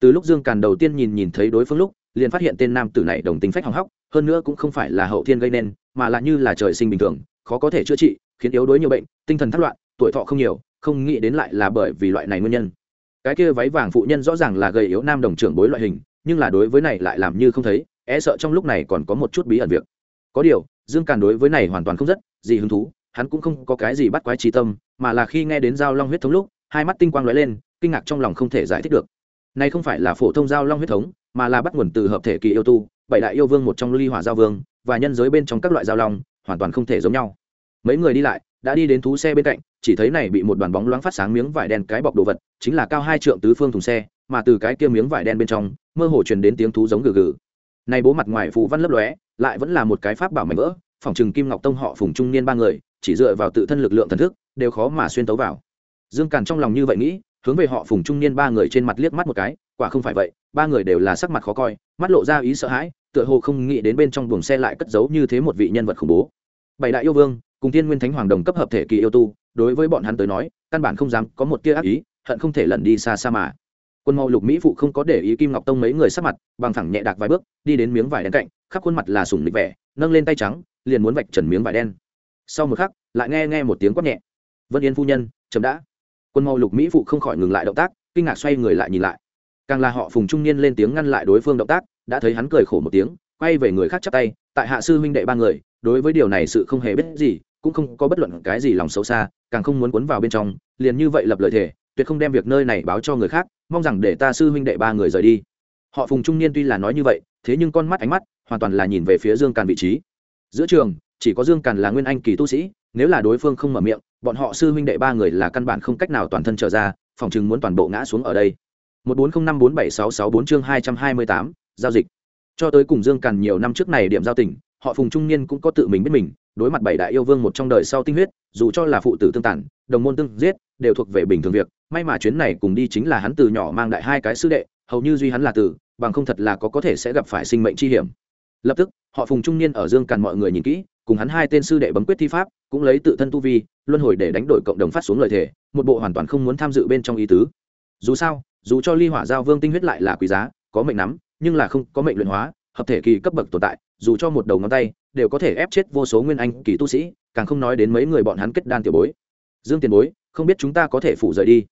Từ lúc dương càn đầu tiên nhìn nhìn thấy đối phương lúc, liền phát hiện tên nam tử này đồng tính phách hỏng hóc, hơn nữa cũng không phải là hậu thiên gây nên mà là như là trời sinh bình thường, khó có thể chữa trị, khiến yếu đuối nhiều bệnh, tinh thần thất loạn, tuổi thọ không nhiều, không nghĩ đến lại là bởi vì loại này nguyên nhân. Cái kia váy vàng phụ nhân rõ ràng là gầy yếu nam đồng trưởng bối loại hình, nhưng là đối với này lại làm như không thấy e sợ trong lúc này còn có một chút bí ẩn việc. Có điều, dương càn đối với này hoàn toàn không rất gì hứng thú, hắn cũng không có cái gì bắt quái trí tâm, mà là khi nghe đến giao long huyết thống lúc, hai mắt tinh quang lóe lên, kinh ngạc trong lòng không thể giải thích được. Này không phải là phổ thông giao long huyết thống, mà là bắt nguồn từ hợp thể kỳ yêu tu, bảy đại yêu vương một trong ly hỏa giao vương và nhân giới bên trong các loại giao long, hoàn toàn không thể giống nhau. Mấy người đi lại, đã đi đến thú xe bên cạnh, chỉ thấy này bị một đoàn bóng loáng phát sáng miếng vải đen cái bọc đồ vật, chính là cao hai trượng tứ phương thùng xe, mà từ cái kia miếng vải đen bên trong, mơ hồ truyền đến tiếng thú giống gừ gừ. Này bố mặt ngoài phù văn lấp lóe, lại vẫn là một cái pháp bảo mảnh vỡ, phòng trừng kim ngọc tông họ phùng trung niên ba người, chỉ dựa vào tự thân lực lượng thần thức, đều khó mà xuyên tấu vào. Dương càn trong lòng như vậy nghĩ, hướng về họ phùng trung niên ba người trên mặt liếc mắt một cái, quả không phải vậy, ba người đều là sắc mặt khó coi, mắt lộ ra ý sợ hãi tựa hồ không nghĩ đến bên trong buồng xe lại cất giấu như thế một vị nhân vật khủng bố. Bảy đại yêu vương, cùng thiên nguyên thánh hoàng đồng cấp hợp thể kỳ yêu tu, đối với bọn hắn tới nói, căn bản không dám có một tia ác ý, hận không thể lẩn đi xa xa mà. Quân màu lục mỹ phụ không có để ý kim ngọc tông mấy người sắc mặt, bằng thẳng nhẹ đạc vài bước, đi đến miếng vải đen cạnh, khắp khuôn mặt là sùng lịch vẻ, nâng lên tay trắng, liền muốn vạch trần miếng vải đen. Sau một khắc, lại nghe nghe một tiếng quát nhẹ. Vân yên phu nhân chấm đã. Quân màu lục mỹ phụ không khỏi ngừng lại động tác, kinh ngạc xoay người lại nhìn lại. Càng là họ phùng trung niên lên tiếng ngăn lại đối phương động tác đã thấy hắn cười khổ một tiếng, quay về người khác chắp tay, tại hạ sư huynh đệ ba người, đối với điều này sự không hề biết gì, cũng không có bất luận cái gì lòng xấu xa, càng không muốn cuốn vào bên trong, liền như vậy lập lời thề, tuyệt không đem việc nơi này báo cho người khác, mong rằng để ta sư huynh đệ ba người rời đi. Họ phùng trung niên tuy là nói như vậy, thế nhưng con mắt ánh mắt, hoàn toàn là nhìn về phía dương càn vị trí. Giữa trường, chỉ có dương càn là nguyên anh kỳ tu sĩ, nếu là đối phương không mở miệng, bọn họ sư huynh đệ ba người là căn bản không cách nào toàn thân trở ra, phòng chừng muốn toàn bộ ngã xuống ở đây. Một bốn không năm bốn bảy sáu sáu bốn chương hai trăm hai mươi tám giao dịch. Cho tới cùng dương càn nhiều năm trước này điểm giao tỉnh họ phùng trung niên cũng có tự mình biết mình, đối mặt bảy đại yêu vương một trong đời sau tinh huyết, dù cho là phụ tử tương tản đồng môn tương giết, đều thuộc về bình thường việc. May mà chuyến này cùng đi chính là hắn từ nhỏ mang đại hai cái sư đệ, hầu như duy hắn là tử, bằng không thật là có có thể sẽ gặp phải sinh mệnh chi hiểm. Lập tức, họ phùng trung niên ở dương càn mọi người nhìn kỹ, cùng hắn hai tên sư đệ bấm quyết thi pháp, cũng lấy tự thân tu vi, luân hồi để đánh đổi cộng đồng phát xuống lời thề, một bộ hoàn toàn không muốn tham dự bên trong ý tứ. Dù sao, dù cho ly hỏa giao vương tinh huyết lại là quý giá, có mệnh nắm nhưng là không có mệnh luyện hóa, hợp thể kỳ cấp bậc tồn tại, dù cho một đầu ngón tay, đều có thể ép chết vô số nguyên anh kỳ tu sĩ, càng không nói đến mấy người bọn hắn kết đan tiểu bối. Dương tiền bối, không biết chúng ta có thể phụ rời đi.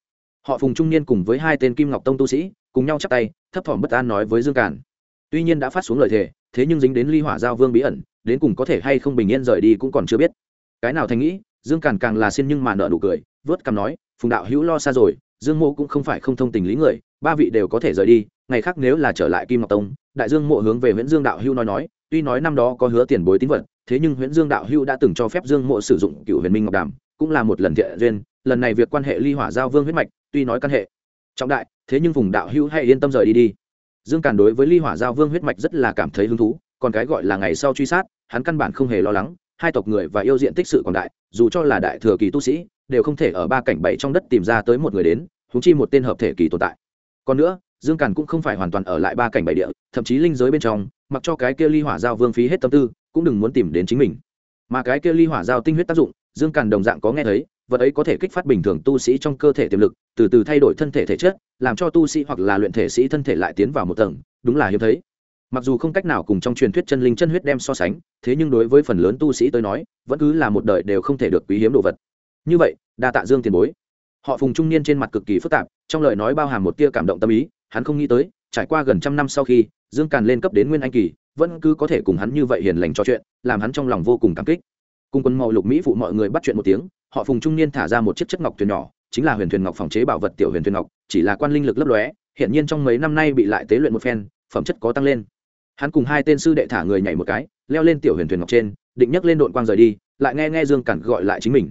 Họ phùng trung niên cùng với hai tên kim ngọc tông tu sĩ, cùng nhau chắp tay, thấp thỏm bất an nói với dương càn. Tuy nhiên đã phát xuống lời thề, thế nhưng dính đến ly hỏa giao vương bí ẩn, đến cùng có thể hay không bình yên rời đi cũng còn chưa biết. Cái nào thành nghĩ, dương càn càng là xin nhưng mà nợ nụ cười, vớt cằm nói, phùng đạo hữu lo xa rồi, dương mô cũng không phải không thông tình lý người ba vị đều có thể rời đi, ngày khác nếu là trở lại kim ngọc tông, đại dương mộ hướng về nguyễn dương đạo Hưu nói nói, tuy nói năm đó có hứa tiền bối tín vật, thế nhưng nguyễn dương đạo Hưu đã từng cho phép dương mộ sử dụng cựu huyền minh ngọc đàm, cũng là một lần thiện duyên, lần này việc quan hệ ly hỏa giao vương huyết mạch, tuy nói căn hệ trọng đại, thế nhưng vùng đạo hưu hãy yên tâm rời đi đi. Dương càn đối với ly hỏa giao vương huyết mạch rất là cảm thấy hứng thú, còn cái gọi là ngày sau truy sát, hắn căn bản không hề lo lắng, hai tộc người và yêu diện tích sự còn đại, dù cho là đại thừa kỳ tu sĩ, đều không thể ở ba cảnh bảy trong đất tìm ra tới một người đến húng chi một tên hợp thể kỳ tồn tại còn nữa, dương càn cũng không phải hoàn toàn ở lại ba cảnh bảy địa, thậm chí linh giới bên trong, mặc cho cái kia ly hỏa giao vương phí hết tâm tư, cũng đừng muốn tìm đến chính mình. Mà cái kia ly hỏa giao tinh huyết tác dụng, dương càn đồng dạng có nghe thấy, vật ấy có thể kích phát bình thường tu sĩ trong cơ thể tiềm lực, từ từ thay đổi thân thể thể chất, làm cho tu sĩ hoặc là luyện thể sĩ thân thể lại tiến vào một tầng, đúng là hiếm thấy. Mặc dù không cách nào cùng trong truyền thuyết chân linh chân huyết đem so sánh, thế nhưng đối với phần lớn tu sĩ tới nói, vẫn cứ là một đời đều không thể được quý hiếm đồ vật. Như vậy, đa tạ dương tiền bối họ phùng trung niên trên mặt cực kỳ phức tạp, trong lời nói bao hàm một tia cảm động tâm ý, hắn không nghĩ tới, trải qua gần trăm năm sau khi, dương càn lên cấp đến nguyên anh kỳ, vẫn cứ có thể cùng hắn như vậy hiền lành trò chuyện, làm hắn trong lòng vô cùng cảm kích. Cùng quân màu lục mỹ phụ mọi người bắt chuyện một tiếng, họ phùng trung niên thả ra một chiếc chất ngọc thuyền nhỏ, chính là huyền thuyền ngọc phòng chế bảo vật tiểu huyền thuyền ngọc, chỉ là quan linh lực lấp lóe hiện nhiên trong mấy năm nay bị lại tế luyện một phen, phẩm chất có tăng lên. Hắn cùng hai tên sư đệ thả người nhảy một cái, leo lên tiểu huyền thuyền ngọc trên, định nhấc lên đội quang rời đi, lại nghe nghe dương cản gọi lại chính mình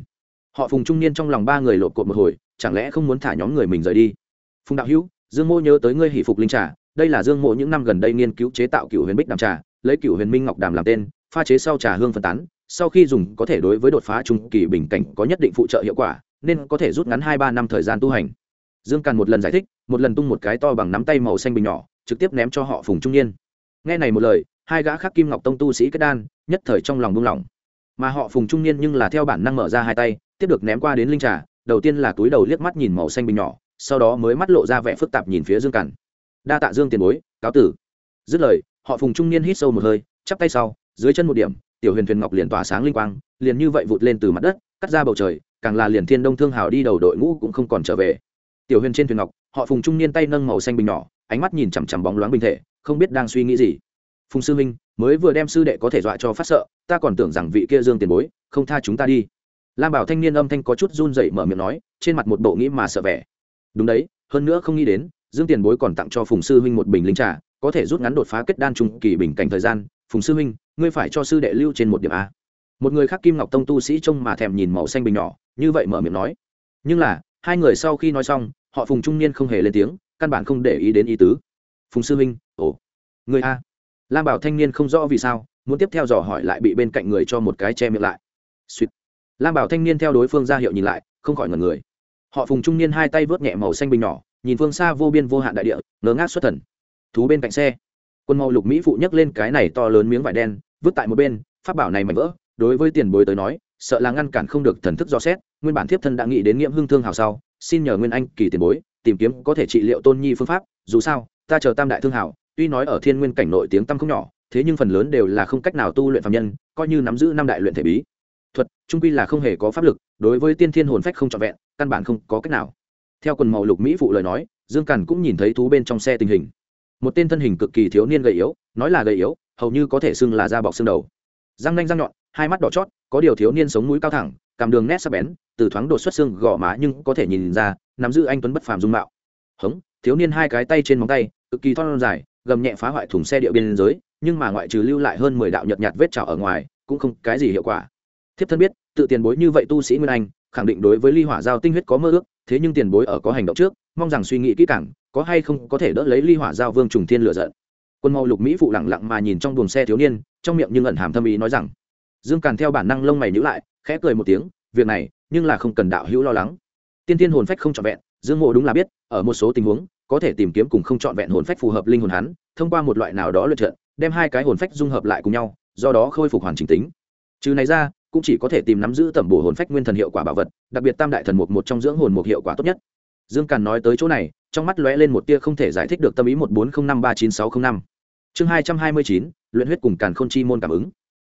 họ phùng trung niên trong lòng ba người lộp cột một hồi, chẳng lẽ không muốn thả nhóm người mình rời đi? Phùng đạo hữu, dương mô nhớ tới ngươi hỷ phục linh trà, đây là dương mộ những năm gần đây nghiên cứu chế tạo cựu huyền bích đàm trà, lấy cựu huyền minh ngọc đàm làm tên, pha chế sau trà hương phân tán, sau khi dùng có thể đối với đột phá trung kỳ bình cảnh có nhất định phụ trợ hiệu quả, nên có thể rút ngắn hai ba năm thời gian tu hành. Dương càn một lần giải thích, một lần tung một cái to bằng nắm tay màu xanh bình nhỏ, trực tiếp ném cho họ phùng trung niên. Nghe này một lời, hai gã khác kim ngọc tông tu sĩ kết đan, nhất thời trong lòng buông lỏng. Mà họ phùng trung niên nhưng là theo bản năng mở ra hai tay tiếp được ném qua đến linh trà, đầu tiên là túi đầu liếc mắt nhìn màu xanh bình nhỏ, sau đó mới mắt lộ ra vẻ phức tạp nhìn phía dương cằn đa tạ dương tiền bối, cáo tử. Dứt lời, họ phùng trung niên hít sâu một hơi, chắp tay sau, dưới chân một điểm, tiểu huyền thuyền ngọc liền tỏa sáng linh quang, liền như vậy vụt lên từ mặt đất, cắt ra bầu trời, càng là liền thiên đông thương hào đi đầu đội ngũ cũng không còn trở về. Tiểu huyền trên thuyền ngọc, họ phùng trung niên tay nâng màu xanh bình nhỏ, ánh mắt nhìn chằm chằm bóng loáng bình thể, không biết đang suy nghĩ gì. Phùng sư minh, mới vừa đem sư đệ có thể dọa cho phát sợ, ta còn tưởng rằng vị kia dương tiền bối, không tha chúng ta đi lam bảo thanh niên âm thanh có chút run dậy mở miệng nói, trên mặt một bộ nghĩ mà sợ vẻ. Đúng đấy, hơn nữa không nghĩ đến, dương tiền bối còn tặng cho phùng sư huynh một bình linh trà, có thể rút ngắn đột phá kết đan trung kỳ bình cảnh thời gian. Phùng sư huynh, ngươi phải cho sư đệ lưu trên một điểm a. Một người khác kim ngọc tông tu sĩ trông mà thèm nhìn màu xanh bình nhỏ, như vậy mở miệng nói. Nhưng là, hai người sau khi nói xong, họ phùng trung niên không hề lên tiếng, căn bản không để ý đến ý tứ. Phùng sư huynh, ồ người a. Lam bảo thanh niên không rõ vì sao, muốn tiếp theo dò hỏi lại bị bên cạnh người cho một cái che miệng lại. Suýt lam bảo thanh niên theo đối phương ra hiệu nhìn lại, không khỏi ngần người. Họ phùng trung niên hai tay vớt nhẹ màu xanh bình nhỏ, nhìn phương xa vô biên vô hạn đại địa ngớ ngác xuất thần. Thú bên cạnh xe. Quân màu lục mỹ phụ nhấc lên cái này to lớn miếng vải đen, vứt tại một bên, pháp bảo này mảnh vỡ, đối với tiền bối tới nói, sợ là ngăn cản không được thần thức do xét, nguyên bản thiếp thân đã nghĩ đến nghiệm hương thương hào sau, xin nhờ nguyên anh kỳ tiền bối, tìm kiếm có thể trị liệu tôn nhi phương pháp, dù sao, ta chờ tam đại thương hào, tuy nói ở thiên nguyên cảnh nội tiếng tăm không nhỏ, thế nhưng phần lớn đều là không cách nào tu luyện phạm nhân, coi như nắm giữ năm đại luyện thể bí thuật, trung quy là không hề có pháp lực, đối với tiên thiên hồn phách không trọn vẹn, căn bản không có cách nào. Theo quần màu lục mỹ phụ lời nói, dương càn cũng nhìn thấy thú bên trong xe tình hình. Một tên thân hình cực kỳ thiếu niên gầy yếu, nói là gầy yếu, hầu như có thể xưng là da bọc xương đầu. Răng nanh răng nhọn, hai mắt đỏ chót, có điều thiếu niên sống mũi cao thẳng, cằm đường nét sắc bén, từ thoáng đột xuất xương gò má nhưng có thể nhìn ra, nắm giữ anh tuấn bất phàm dung mạo. Hống, thiếu niên hai cái tay trên móng tay, cực kỳ thon dài, gầm nhẹ phá hoại thùng xe địa biên giới, nhưng mà ngoại trừ lưu lại hơn mười đạo nhợt nhạt vết trào ở ngoài, cũng không cái gì hiệu quả thiếp thân biết, tự tiền bối như vậy tu sĩ nguyên anh, khẳng định đối với ly hỏa giao tinh huyết có mơ ước, thế nhưng tiền bối ở có hành động trước, mong rằng suy nghĩ kỹ càng, có hay không có thể đỡ lấy ly hỏa giao vương trùng thiên lựa giận. Quân màu lục mỹ phụ lẳng lặng mà nhìn trong buồng xe thiếu niên, trong miệng nhưng ẩn hàm thâm ý nói rằng, dương càn theo bản năng lông mày nhữ lại, khẽ cười một tiếng, việc này, nhưng là không cần đạo hữu lo lắng. Tiên tiên hồn phách không trọn vẹn, dương mộ đúng là biết, ở một số tình huống, có thể tìm kiếm cùng không trọn vẹn hồn phách phù hợp linh hồn hắn, thông qua một loại nào đó lựa trận, đem hai cái hồn phách dung hợp lại cùng nhau, do đó khôi phục hoàn chỉnh tính. Trừ này ra cũng chỉ có thể tìm nắm giữ tẩm bổ hồn phách nguyên thần hiệu quả bảo vật, đặc biệt tam đại thần mục một trong dưỡng hồn mục hiệu quả tốt nhất. Dương càn nói tới chỗ này, trong mắt lóe lên một tia không thể giải thích được tâm ý một bốn không năm ba chín sáu không năm. Chương hai trăm hai mươi chín, luyện huyết cùng càn k h ô n chi môn cảm ứng.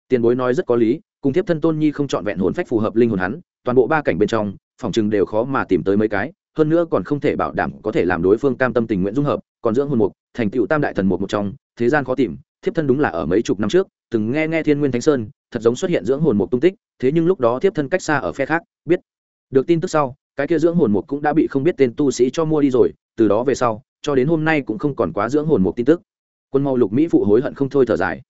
Tiền bối nói rất có lý, cùng thiếp thân tôn nhi không trọn vẹn hồn phách phù hợp linh hồn hắn, toàn bộ ba cảnh bên trong, phòng chừng đều khó mà tìm tới mấy cái, hơn nữa còn không thể bảo đảm có thể làm đối phương cam tâm tình nguyện dung hợp, còn dưỡng hồn mục, thành tựu tam đại thần mục một trong, thế gian khó tìm, thiếp thân đúng là ở mấy chục năm trước từng nghe nghe thiên nguyên thánh sơn, thật giống xuất hiện dưỡng hồn mục tung tích, thế nhưng lúc đó thiếp thân cách xa ở phe khác, biết. Được tin tức sau, cái kia dưỡng hồn mục cũng đã bị không biết tên tu sĩ cho mua đi rồi, từ đó về sau, cho đến hôm nay cũng không còn quá dưỡng hồn mục tin tức. Quân màu lục mỹ phụ hối hận không thôi thở dài.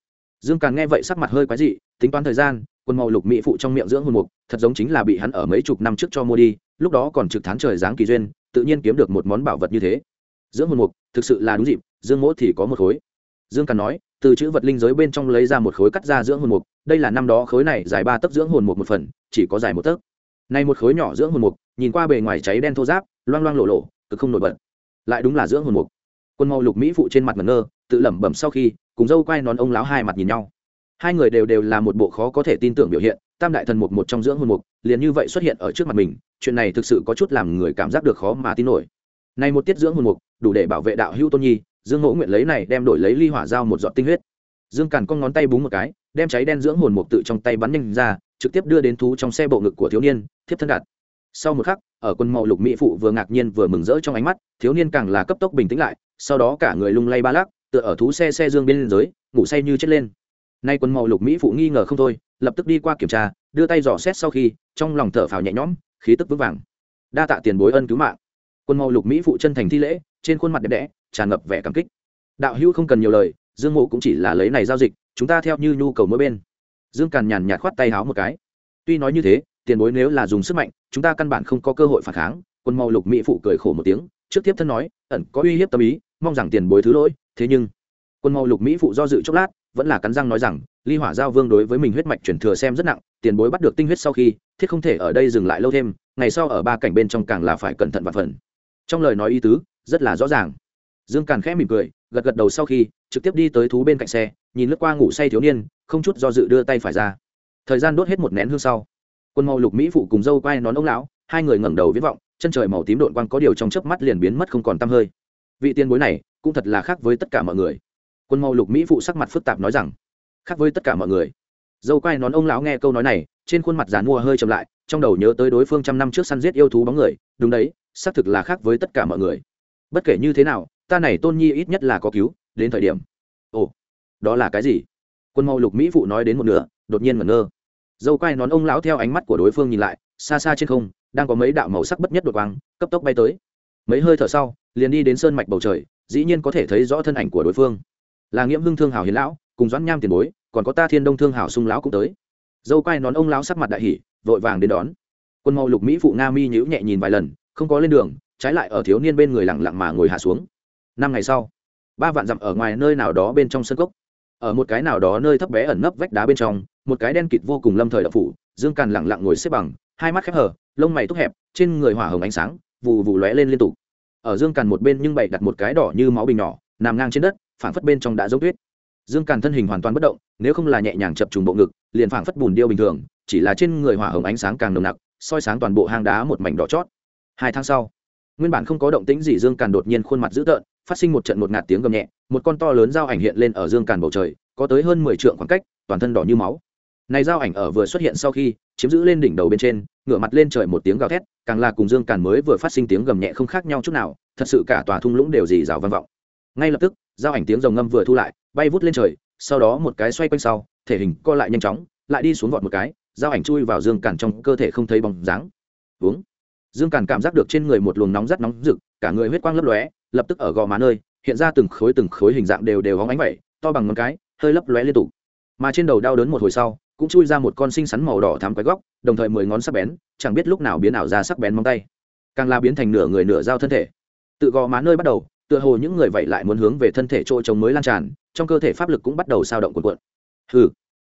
Dương càng nghe vậy sắc mặt hơi quái dị, tính toán thời gian, quân màu lục mỹ phụ trong miệng dưỡng hồn mục, thật giống chính là bị hắn ở mấy chục năm trước cho mua đi, lúc đó còn trực thán trời dáng kỳ duyên, tự nhiên kiếm được một món bảo vật như thế. Dưỡng hồn mục, thực sự là đúng dịp, dương mỗ thì có một khối dương càng nói từ chữ vật linh giới bên trong lấy ra một khối cắt ra dưỡng hồn mục, đây là năm đó khối này dài ba tấc dưỡng hồn mục một phần, chỉ có dài một tấc. Này một khối nhỏ dưỡng hồn mục, nhìn qua bề ngoài cháy đen thô giáp loang loang lộ lộ, cực không nổi bật. Lại đúng là dưỡng hồn mục. Quân màu lục mỹ phụ trên mặt ngẩn ngơ, tự lẩm bẩm sau khi, cùng dâu quay nón ông láo hai mặt nhìn nhau. Hai người đều đều là một bộ khó có thể tin tưởng biểu hiện, tam đại thần mục một trong dưỡng hồn mục, liền như vậy xuất hiện ở trước mặt mình, chuyện này thực sự có chút làm người cảm giác được khó mà tin nổi. Này một tiết dưỡng hồn mục, đủ để bảo vệ đạo hữu tôn nhi dương ngỗ nguyện lấy này đem đổi lấy ly hỏa dao một giọt tinh huyết. Dương càn con ngón tay búng một cái, đem cháy đen dưỡng hồn mục tự trong tay bắn nhanh ra, trực tiếp đưa đến thú trong xe bộ ngực của thiếu niên, thiếp thân đặt sau một khắc, ở quân màu lục mỹ phụ vừa ngạc nhiên vừa mừng rỡ trong ánh mắt, thiếu niên càng là cấp tốc bình tĩnh lại, sau đó cả người lung lay ba lắc, tựa ở thú xe xe dương bên dưới, ngủ say như chết lên. Nay quân màu lục mỹ phụ nghi ngờ không thôi, lập tức đi qua kiểm tra, đưa tay dò xét sau khi, trong lòng thở phào nhẹ nhõm, khí tức vững vàng. Đa tạ tiền bối ân cứu mạng. Quân màu lục mỹ phụ chân thành thi lễ, trên khuôn mặt đẹp đẽ tràn ngập vẻ cảm kích. Đạo hữu không cần nhiều lời, dương mộ cũng chỉ là lấy này giao dịch, chúng ta theo như nhu cầu mỗi bên. Dương càn nhàn nhạt khoát tay háo một cái. Tuy nói như thế, tiền bối nếu là dùng sức mạnh, chúng ta căn bản không có cơ hội phản kháng, quân màu lục mỹ phụ cười khổ một tiếng, trước tiếp thân nói, ẩn có uy hiếp tâm ý, mong rằng tiền bối thứ lỗi. Thế nhưng, quân màu lục mỹ phụ do dự chốc lát, vẫn là cắn răng nói rằng, ly hỏa giao vương đối với mình huyết mạch chuyển thừa xem rất nặng, tiền bối bắt được tinh huyết sau khi, thiết không thể ở đây dừng lại lâu thêm, ngày sau ở ba cảnh bên trong càng là phải cẩn thận và phần. Trong lời nói ý tứ, rất là rõ ràng dương càn khẽ mỉm cười, gật gật đầu sau khi, trực tiếp đi tới thú bên cạnh xe, nhìn lướt qua ngủ say thiếu niên, không chút do dự đưa tay phải ra. Thời gian đốt hết một nén hương sau, quân màu lục mỹ phụ cùng dâu Quai nón ông lão, hai người ngẩng đầu viết vọng, chân trời màu tím đội quang có điều trong chớp mắt liền biến mất không còn tăm hơi. Vị tiền bối này cũng thật là khác với tất cả mọi người. Quân màu lục mỹ phụ sắc mặt phức tạp nói rằng, khác với tất cả mọi người. Dâu Quai nón ông lão nghe câu nói này, trên khuôn mặt giàn mua hơi chậm lại, trong đầu nhớ tới đối phương trăm năm trước săn giết yêu thú bóng người, đúng đấy, xác thực là khác với tất cả mọi người. Bất kể như thế nào ta này tôn nhi ít nhất là có cứu, đến thời điểm. Ồ, đó là cái gì? Quân màu lục mỹ phụ nói đến một nửa, đột nhiên ngẩn ngơ. Dâu quai nón ông lão theo ánh mắt của đối phương nhìn lại, xa xa trên không, đang có mấy đạo màu sắc bất nhất đột quang, cấp tốc bay tới. Mấy hơi thở sau, liền đi đến sơn mạch bầu trời, dĩ nhiên có thể thấy rõ thân ảnh của đối phương. Là nghiễm hưng thương hảo hiến lão, cùng doãn nham tiền bối, còn có ta thiên đông thương hảo sung lão cũng tới. Dâu quai nón ông lão sắc mặt đại hỉ, vội vàng đến đón. Quân màu lục mỹ phụ nga mi nhữ nhẹ nhìn vài lần, không có lên đường, trái lại ở thiếu niên bên người lặng lặng mà ngồi hạ xuống năm ngày sau, ba vạn dặm ở ngoài nơi nào đó bên trong sân cốc. Ở một cái nào đó nơi thấp bé ẩn nấp vách đá bên trong, một cái đen kịt vô cùng lâm thời đập phủ, dương càn lặng lặng ngồi xếp bằng, hai mắt khép hở lông mày túc hẹp, trên người hỏa hồng ánh sáng, vù vù lóe lên liên tục. Ở dương càn một bên nhưng bày đặt một cái đỏ như máu bình nhỏ, nằm ngang trên đất, phảng phất bên trong đã giống tuyết. Dương càn thân hình hoàn toàn bất động, nếu không là nhẹ nhàng chập trùng bộ ngực, liền phảng phất bùn điêu bình thường, chỉ là trên người hỏa hồng ánh sáng càng nồng nặc, soi sáng toàn bộ hang đá một mảnh đỏ chót. Hai tháng sau, nguyên bản không có động tĩnh gì, dương càn đột nhiên khuôn mặt dữ tợn phát sinh một trận một ngạt tiếng gầm nhẹ, một con to lớn dao ảnh hiện lên ở dương càn bầu trời, có tới hơn mười trượng khoảng cách, toàn thân đỏ như máu. Này dao ảnh ở vừa xuất hiện sau khi, chiếm giữ lên đỉnh đầu bên trên, ngửa mặt lên trời một tiếng gào thét, càng là cùng dương càn mới vừa phát sinh tiếng gầm nhẹ không khác nhau chút nào, thật sự cả tòa thung lũng đều dì rào vang vọng. Ngay lập tức dao ảnh tiếng rồng ngâm vừa thu lại, bay vút lên trời, sau đó một cái xoay quanh sau, thể hình co lại nhanh chóng, lại đi xuống vọt một cái dao ảnh chui vào dương càn trong cơ thể không thấy bóng dáng. Uống. Dương càn cảm giác được trên người một luồng nóng rất nóng rực, cả người huyết quang lấp lóe lập tức ở gò má nơi, hiện ra từng khối từng khối hình dạng đều đều hóng ánh vậy, to bằng ngón cái, hơi lấp lóe liên tục. Mà trên đầu đau đớn một hồi sau, cũng chui ra một con xinh xắn màu đỏ thắm quái góc, đồng thời mười ngón sắc bén, chẳng biết lúc nào biến ảo ra sắc bén móng tay. Càng la biến thành nửa người nửa dao thân thể. Tự gò má nơi bắt đầu, tựa hồ những người vậy lại muốn hướng về thân thể chỗ trống mới lan tràn, trong cơ thể pháp lực cũng bắt đầu sao động cuộn cuộn. Hừ,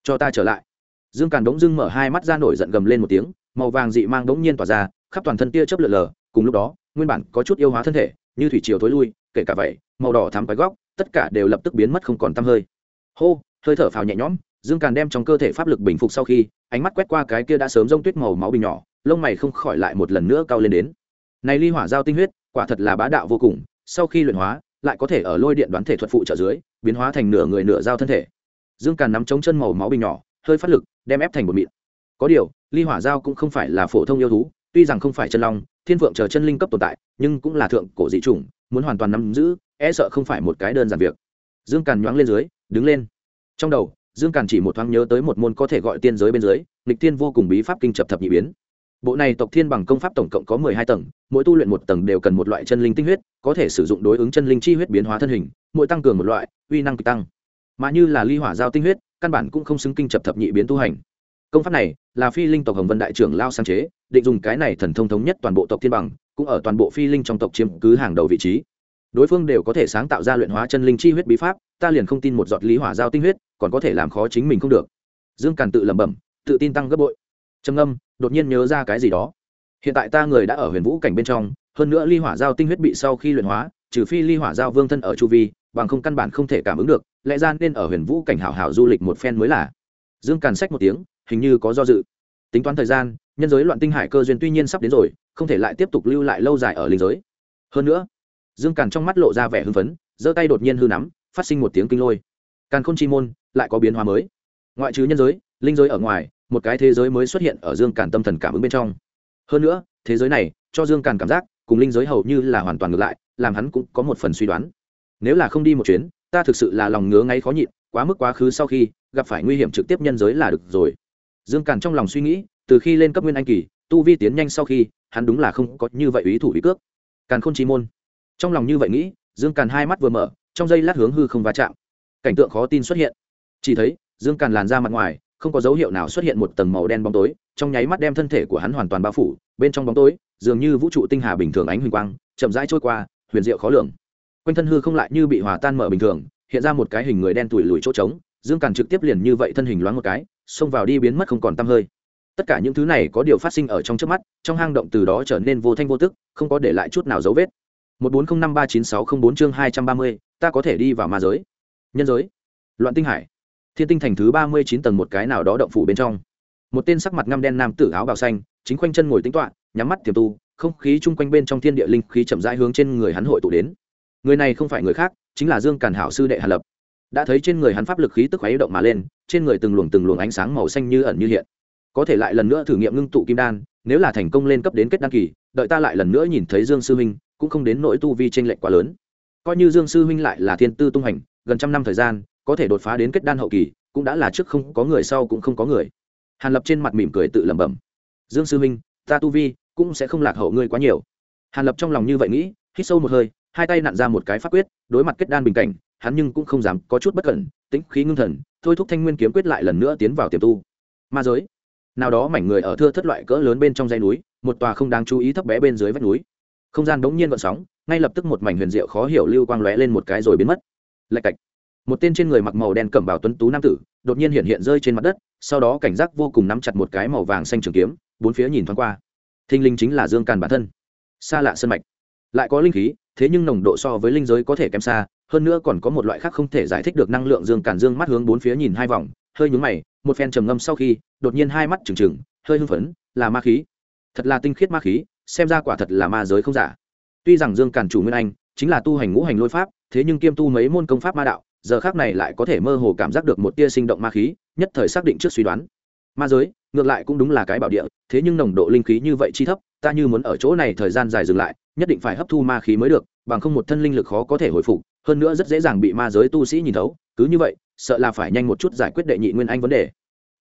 cho ta trở lại. Dương càn đống dưng mở hai mắt ra nổi giận gầm lên một tiếng, màu vàng dị mang đống nhiên tỏa ra, khắp toàn thân tia chớp lượn lờ, cùng lúc đó, nguyên bản có chút yêu hóa thân thể như thủy triều thối lui, kể cả vậy, màu đỏ thắm quái góc, tất cả đều lập tức biến mất không còn tăm hơi. Hô, hơi thở phào nhẹ nhõm, dương càn đem trong cơ thể pháp lực bình phục sau khi, ánh mắt quét qua cái kia đã sớm rông tuyết màu máu bình nhỏ, lông mày không khỏi lại một lần nữa cao lên đến. Này ly hỏa giao tinh huyết, quả thật là bá đạo vô cùng, sau khi luyện hóa, lại có thể ở lôi điện đoán thể thuật phụ trợ dưới, biến hóa thành nửa người nửa giao thân thể. Dương càn nắm chống chân màu máu bình nhỏ, hơi phát lực, đem ép thành một mịn. Có điều, ly hỏa giao cũng không phải là phổ thông yêu thú, tuy rằng không phải chân long thiên vượng chờ chân linh cấp tồn tại, nhưng cũng là thượng cổ dị chủng, muốn hoàn toàn nắm giữ e sợ không phải một cái đơn giản việc. Dương càn nhoáng lên dưới, đứng lên. Trong đầu, dương càn chỉ một thoáng nhớ tới một môn có thể gọi tiên giới bên dưới lịch tiên vô cùng bí pháp kinh chập thập nhị biến. Bộ này tộc thiên bằng công pháp tổng cộng có mười hai tầng, mỗi tu luyện một tầng đều cần một loại chân linh tinh huyết, có thể sử dụng đối ứng chân linh chi huyết biến hóa thân hình, mỗi tăng cường một loại, uy năng kịch tăng. Mà như là ly hỏa giao tinh huyết, căn bản cũng không xứng kinh chập thập nhị biến tu hành. Công pháp này là phi linh tộc hồng vân đại trưởng lao sáng chế, định dùng cái này thần thông thống nhất toàn bộ tộc thiên bằng, cũng ở toàn bộ phi linh trong tộc chiếm cứ hàng đầu vị trí. Đối phương đều có thể sáng tạo ra luyện hóa chân linh chi huyết bí pháp, ta liền không tin một giọt lý hỏa giao tinh huyết, còn có thể làm khó chính mình không được. Dương càn tự lẩm bẩm, tự tin tăng gấp bội. Trầm âm đột nhiên nhớ ra cái gì đó. Hiện tại ta người đã ở huyền vũ cảnh bên trong, hơn nữa ly hỏa giao tinh huyết bị sau khi luyện hóa, trừ phi ly hỏa giao vương thân ở chu vi, bằng không căn bản không thể cảm ứng được, lẽ ra nên ở huyền vũ cảnh hảo hảo du lịch một phen mới là. Dương càn sách một tiếng hình như có do dự. Tính toán thời gian, nhân giới loạn tinh hải cơ duyên tuy nhiên sắp đến rồi, không thể lại tiếp tục lưu lại lâu dài ở linh giới. Hơn nữa, dương càn trong mắt lộ ra vẻ hưng phấn, giơ tay đột nhiên hư nắm, phát sinh một tiếng kinh lôi. Càn khôn chi môn lại có biến hóa mới. Ngoại trừ nhân giới, linh giới ở ngoài, một cái thế giới mới xuất hiện ở dương càn tâm thần cảm ứng bên trong. Hơn nữa, thế giới này, cho dương càn cảm giác, cùng linh giới hầu như là hoàn toàn ngược lại, làm hắn cũng có một phần suy đoán. Nếu là không đi một chuyến, ta thực sự là lòng ngứa ngáy khó nhịn, quá mức quá khứ sau khi gặp phải nguy hiểm trực tiếp nhân giới là được rồi dương càn trong lòng suy nghĩ, từ khi lên cấp nguyên anh kỳ, tu vi tiến nhanh sau khi, hắn đúng là không có như vậy ý thủ ý cước. Càn khôn chi môn. Trong lòng như vậy nghĩ, dương càn hai mắt vừa mở, trong giây lát hướng hư không va chạm. Cảnh tượng khó tin xuất hiện. Chỉ thấy, dương càn làn ra mặt ngoài, không có dấu hiệu nào xuất hiện một tầng màu đen bóng tối, trong nháy mắt đem thân thể của hắn hoàn toàn bao phủ, bên trong bóng tối, dường như vũ trụ tinh hà bình thường ánh huỳnh quang, chậm rãi trôi qua, huyền diệu khó lường. Quanh thân hư không lại như bị hòa tan mở bình thường, hiện ra một cái hình người đen tủi lùi chỗ trống, dương càn trực tiếp liền như vậy thân hình loáng một cái xông vào đi biến mất không còn t hơi. Tất cả những thứ này có điều phát sinh ở trong trước mắt, trong hang động từ đó trở nên vô thanh vô tức, không có để lại chút nào dấu vết. một bốn không năm ba chín sáu không bốn chương hai trăm ba mươi, ta có thể đi vào ma giới. Nhân giới. Loạn tinh hải. Thiên tinh thành thứ ba mươi chín tầng một cái nào đó động phủ bên trong. Một tên sắc mặt ngăm đen nam tử áo bào xanh, chính quanh chân ngồi tính toạ nhắm mắt tiềm tu, không khí chung quanh bên trong thiên địa linh khí chậm rãi hướng trên người hắn hội tụ đến. Người này không phải người khác, chính là dương càn hảo sư đệ hà lập đã thấy trên người hắn pháp lực khí tức khuấy động mà lên, trên người từng luồng từng luồng ánh sáng màu xanh như ẩn như hiện. Có thể lại lần nữa thử nghiệm ngưng tụ kim đan, nếu là thành công lên cấp đến kết đan kỳ, đợi ta lại lần nữa nhìn thấy dương sư huynh, cũng không đến nỗi tu vi tranh lệch quá lớn. Coi như dương sư huynh lại là thiên tư tung hành, gần trăm năm thời gian, có thể đột phá đến kết đan hậu kỳ, cũng đã là trước không có người sau cũng không có người. Hàn lập trên mặt mỉm cười tự lẩm bẩm. Dương sư huynh, ta tu vi cũng sẽ không lạc hậu ngươi quá nhiều. Hàn lập trong lòng như vậy nghĩ, hít sâu một hơi, hai tay nặn ra một cái pháp quyết, đối mặt kết đan bình cảnh hắn nhưng cũng không dám có chút bất cẩn, tĩnh khí ngưng thần, thôi thúc thanh nguyên kiếm quyết lại lần nữa tiến vào tiềm tu. Ma giới. Nào đó mảnh người ở thưa thất loại cỡ lớn bên trong dãy núi, một tòa không đáng chú ý thấp bé bên dưới vách núi. Không gian bỗng nhiên vận sóng, ngay lập tức một mảnh huyền diệu khó hiểu lưu quang lóe lên một cái rồi biến mất. Lạch cạch. Một tên trên người mặc màu đen cẩm bào tuấn tú nam tử, đột nhiên hiện hiện rơi trên mặt đất, sau đó cảnh giác vô cùng nắm chặt một cái màu vàng xanh trường kiếm, bốn phía nhìn thoáng qua. Thinh linh chính là dương càn bản thân. Xa lạ sân mạch. Lại có linh khí thế nhưng nồng độ so với linh giới có thể kém xa, hơn nữa còn có một loại khác không thể giải thích được năng lượng dương cản dương mắt hướng bốn phía nhìn hai vòng, hơi nhúng mày, một phen trầm ngâm sau khi, đột nhiên hai mắt trừng trừng, hơi hưng phấn, là ma khí. Thật là tinh khiết ma khí, xem ra quả thật là ma giới không giả. Tuy rằng dương cản chủ nguyên anh, chính là tu hành ngũ hành lôi pháp, thế nhưng kiêm tu mấy môn công pháp ma đạo, giờ khác này lại có thể mơ hồ cảm giác được một tia sinh động ma khí, nhất thời xác định trước suy đoán. Ma giới, ngược lại cũng đúng là cái bảo địa, thế nhưng nồng độ linh khí như vậy chi thấp ta như muốn ở chỗ này thời gian dài dừng lại, nhất định phải hấp thu ma khí mới được, bằng không một thân linh lực khó có thể hồi phục, hơn nữa rất dễ dàng bị ma giới tu sĩ nhìn thấu, cứ như vậy, sợ là phải nhanh một chút giải quyết đệ nhị nguyên anh vấn đề.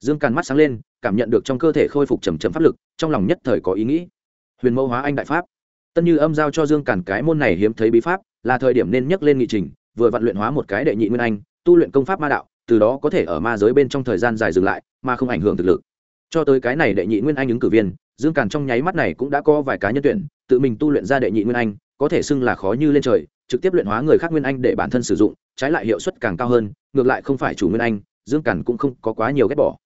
Dương càn mắt sáng lên, cảm nhận được trong cơ thể khôi phục trầm trầm pháp lực, trong lòng nhất thời có ý nghĩ. Huyền mẫu hóa anh đại pháp. Tân như âm giao cho dương càn cái môn này hiếm thấy bí pháp, là thời điểm nên nhắc lên nghị trình, vừa vận luyện hóa một cái đệ nhị nguyên anh, tu luyện công pháp ma đạo, từ đó có thể ở ma giới bên trong thời gian dài dừng lại, mà không ảnh hưởng thực lực. Cho tới cái này đệ nhị nguyên anh ứng cử viên dương càn trong nháy mắt này cũng đã có vài cá nhân tuyển, tự mình tu luyện ra đệ nhị nguyên anh, có thể xưng là khó như lên trời, trực tiếp luyện hóa người khác nguyên anh để bản thân sử dụng, trái lại hiệu suất càng cao hơn, ngược lại không phải chủ nguyên anh, dương càn cũng không có quá nhiều ghét bỏ.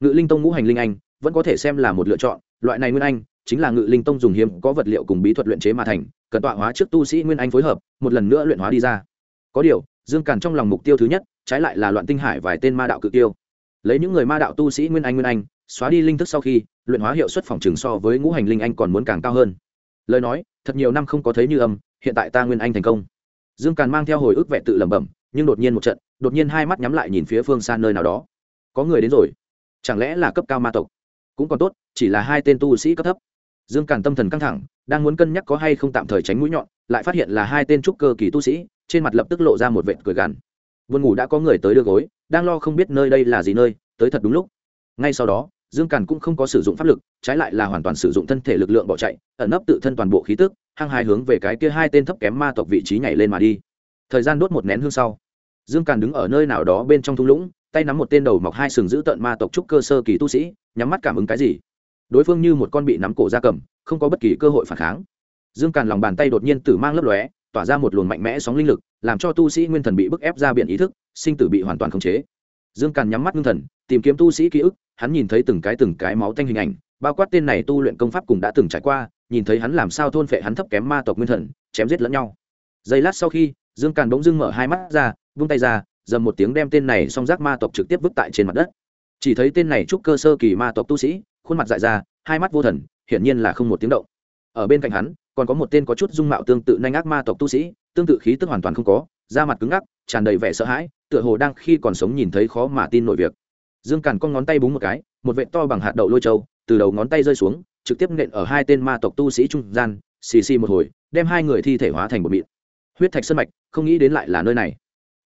Ngự linh tông ngũ hành linh anh, vẫn có thể xem là một lựa chọn, loại này nguyên anh, chính là ngự linh tông dùng hiếm có vật liệu cùng bí thuật luyện chế mà thành, cần tọa hóa trước tu sĩ nguyên anh phối hợp, một lần nữa luyện hóa đi ra. Có điều, dương càn trong lòng mục tiêu thứ nhất, trái lại là loạn tinh hải vài tên ma đạo cự tiêu lấy những người ma đạo tu sĩ nguyên anh nguyên anh xóa đi linh thức sau khi, luyện hóa hiệu suất phòng trường so với ngũ hành linh anh còn muốn càng cao hơn. Lời nói, thật nhiều năm không có thấy như âm, hiện tại ta nguyên anh thành công. Dương càn mang theo hồi ức vẹn tự lẩm bẩm, nhưng đột nhiên một trận, đột nhiên hai mắt nhắm lại nhìn phía phương xa nơi nào đó. Có người đến rồi. Chẳng lẽ là cấp cao ma tộc? Cũng còn tốt, chỉ là hai tên tu sĩ cấp thấp. Dương càn tâm thần căng thẳng, đang muốn cân nhắc có hay không tạm thời tránh mũi nhọn, lại phát hiện là hai tên trúc cơ kỳ tu sĩ, trên mặt lập tức lộ ra một vệt cười gằn. Vườn ngủ đã có người tới đưa gối, đang lo không biết nơi đây là gì nơi, tới thật đúng lúc. Ngay sau đó dương càn cũng không có sử dụng pháp lực, trái lại là hoàn toàn sử dụng thân thể lực lượng bỏ chạy, ẩn nấp tự thân toàn bộ khí tức, hăng hai hướng về cái kia hai tên thấp kém ma tộc vị trí nhảy lên mà đi. Thời gian đốt một nén hương sau, dương càn đứng ở nơi nào đó bên trong thung lũng, tay nắm một tên đầu mọc hai sừng giữ tận ma tộc trúc cơ sơ kỳ tu sĩ, nhắm mắt cảm ứng cái gì. Đối phương như một con bị nắm cổ ra cầm, không có bất kỳ cơ hội phản kháng. Dương càn lòng bàn tay đột nhiên tử mang lấp lóe, tỏa ra một luồng mạnh mẽ sóng linh lực, làm cho tu sĩ nguyên thần bị bức ép ra biển ý thức, sinh tử bị hoàn toàn khống chế dương càn nhắm mắt ngưng thần, tìm kiếm tu sĩ ký ức, hắn nhìn thấy từng cái từng cái máu tanh hình ảnh, bao quát tên này tu luyện công pháp cùng đã từng trải qua, nhìn thấy hắn làm sao thôn phệ hắn thấp kém ma tộc nguyên thần, chém giết lẫn nhau. Giây lát sau khi, dương càn bỗng dưng mở hai mắt ra, vung tay ra, dầm một tiếng đem tên này song giác ma tộc trực tiếp vứt tại trên mặt đất. Chỉ thấy tên này trúc cơ sơ kỳ ma tộc tu sĩ, khuôn mặt dại ra, hai mắt vô thần, hiển nhiên là không một tiếng động. Ở bên cạnh hắn, còn có một tên có chút dung mạo tương tự nhanh ác ma tộc tu sĩ, tương tự khí tức hoàn toàn không có, da mặt cứng ngắc, tràn đầy vẻ sợ hãi tựa hồ đang khi còn sống nhìn thấy khó mà tin nổi việc. Dương càn con ngón tay búng một cái, một vệ to bằng hạt đậu lôi trâu từ đầu ngón tay rơi xuống, trực tiếp nện ở hai tên ma tộc tu sĩ trung gian, xì xì một hồi, đem hai người thi thể hóa thành một mịn. Huyết thạch sân mạch, không nghĩ đến lại là nơi này.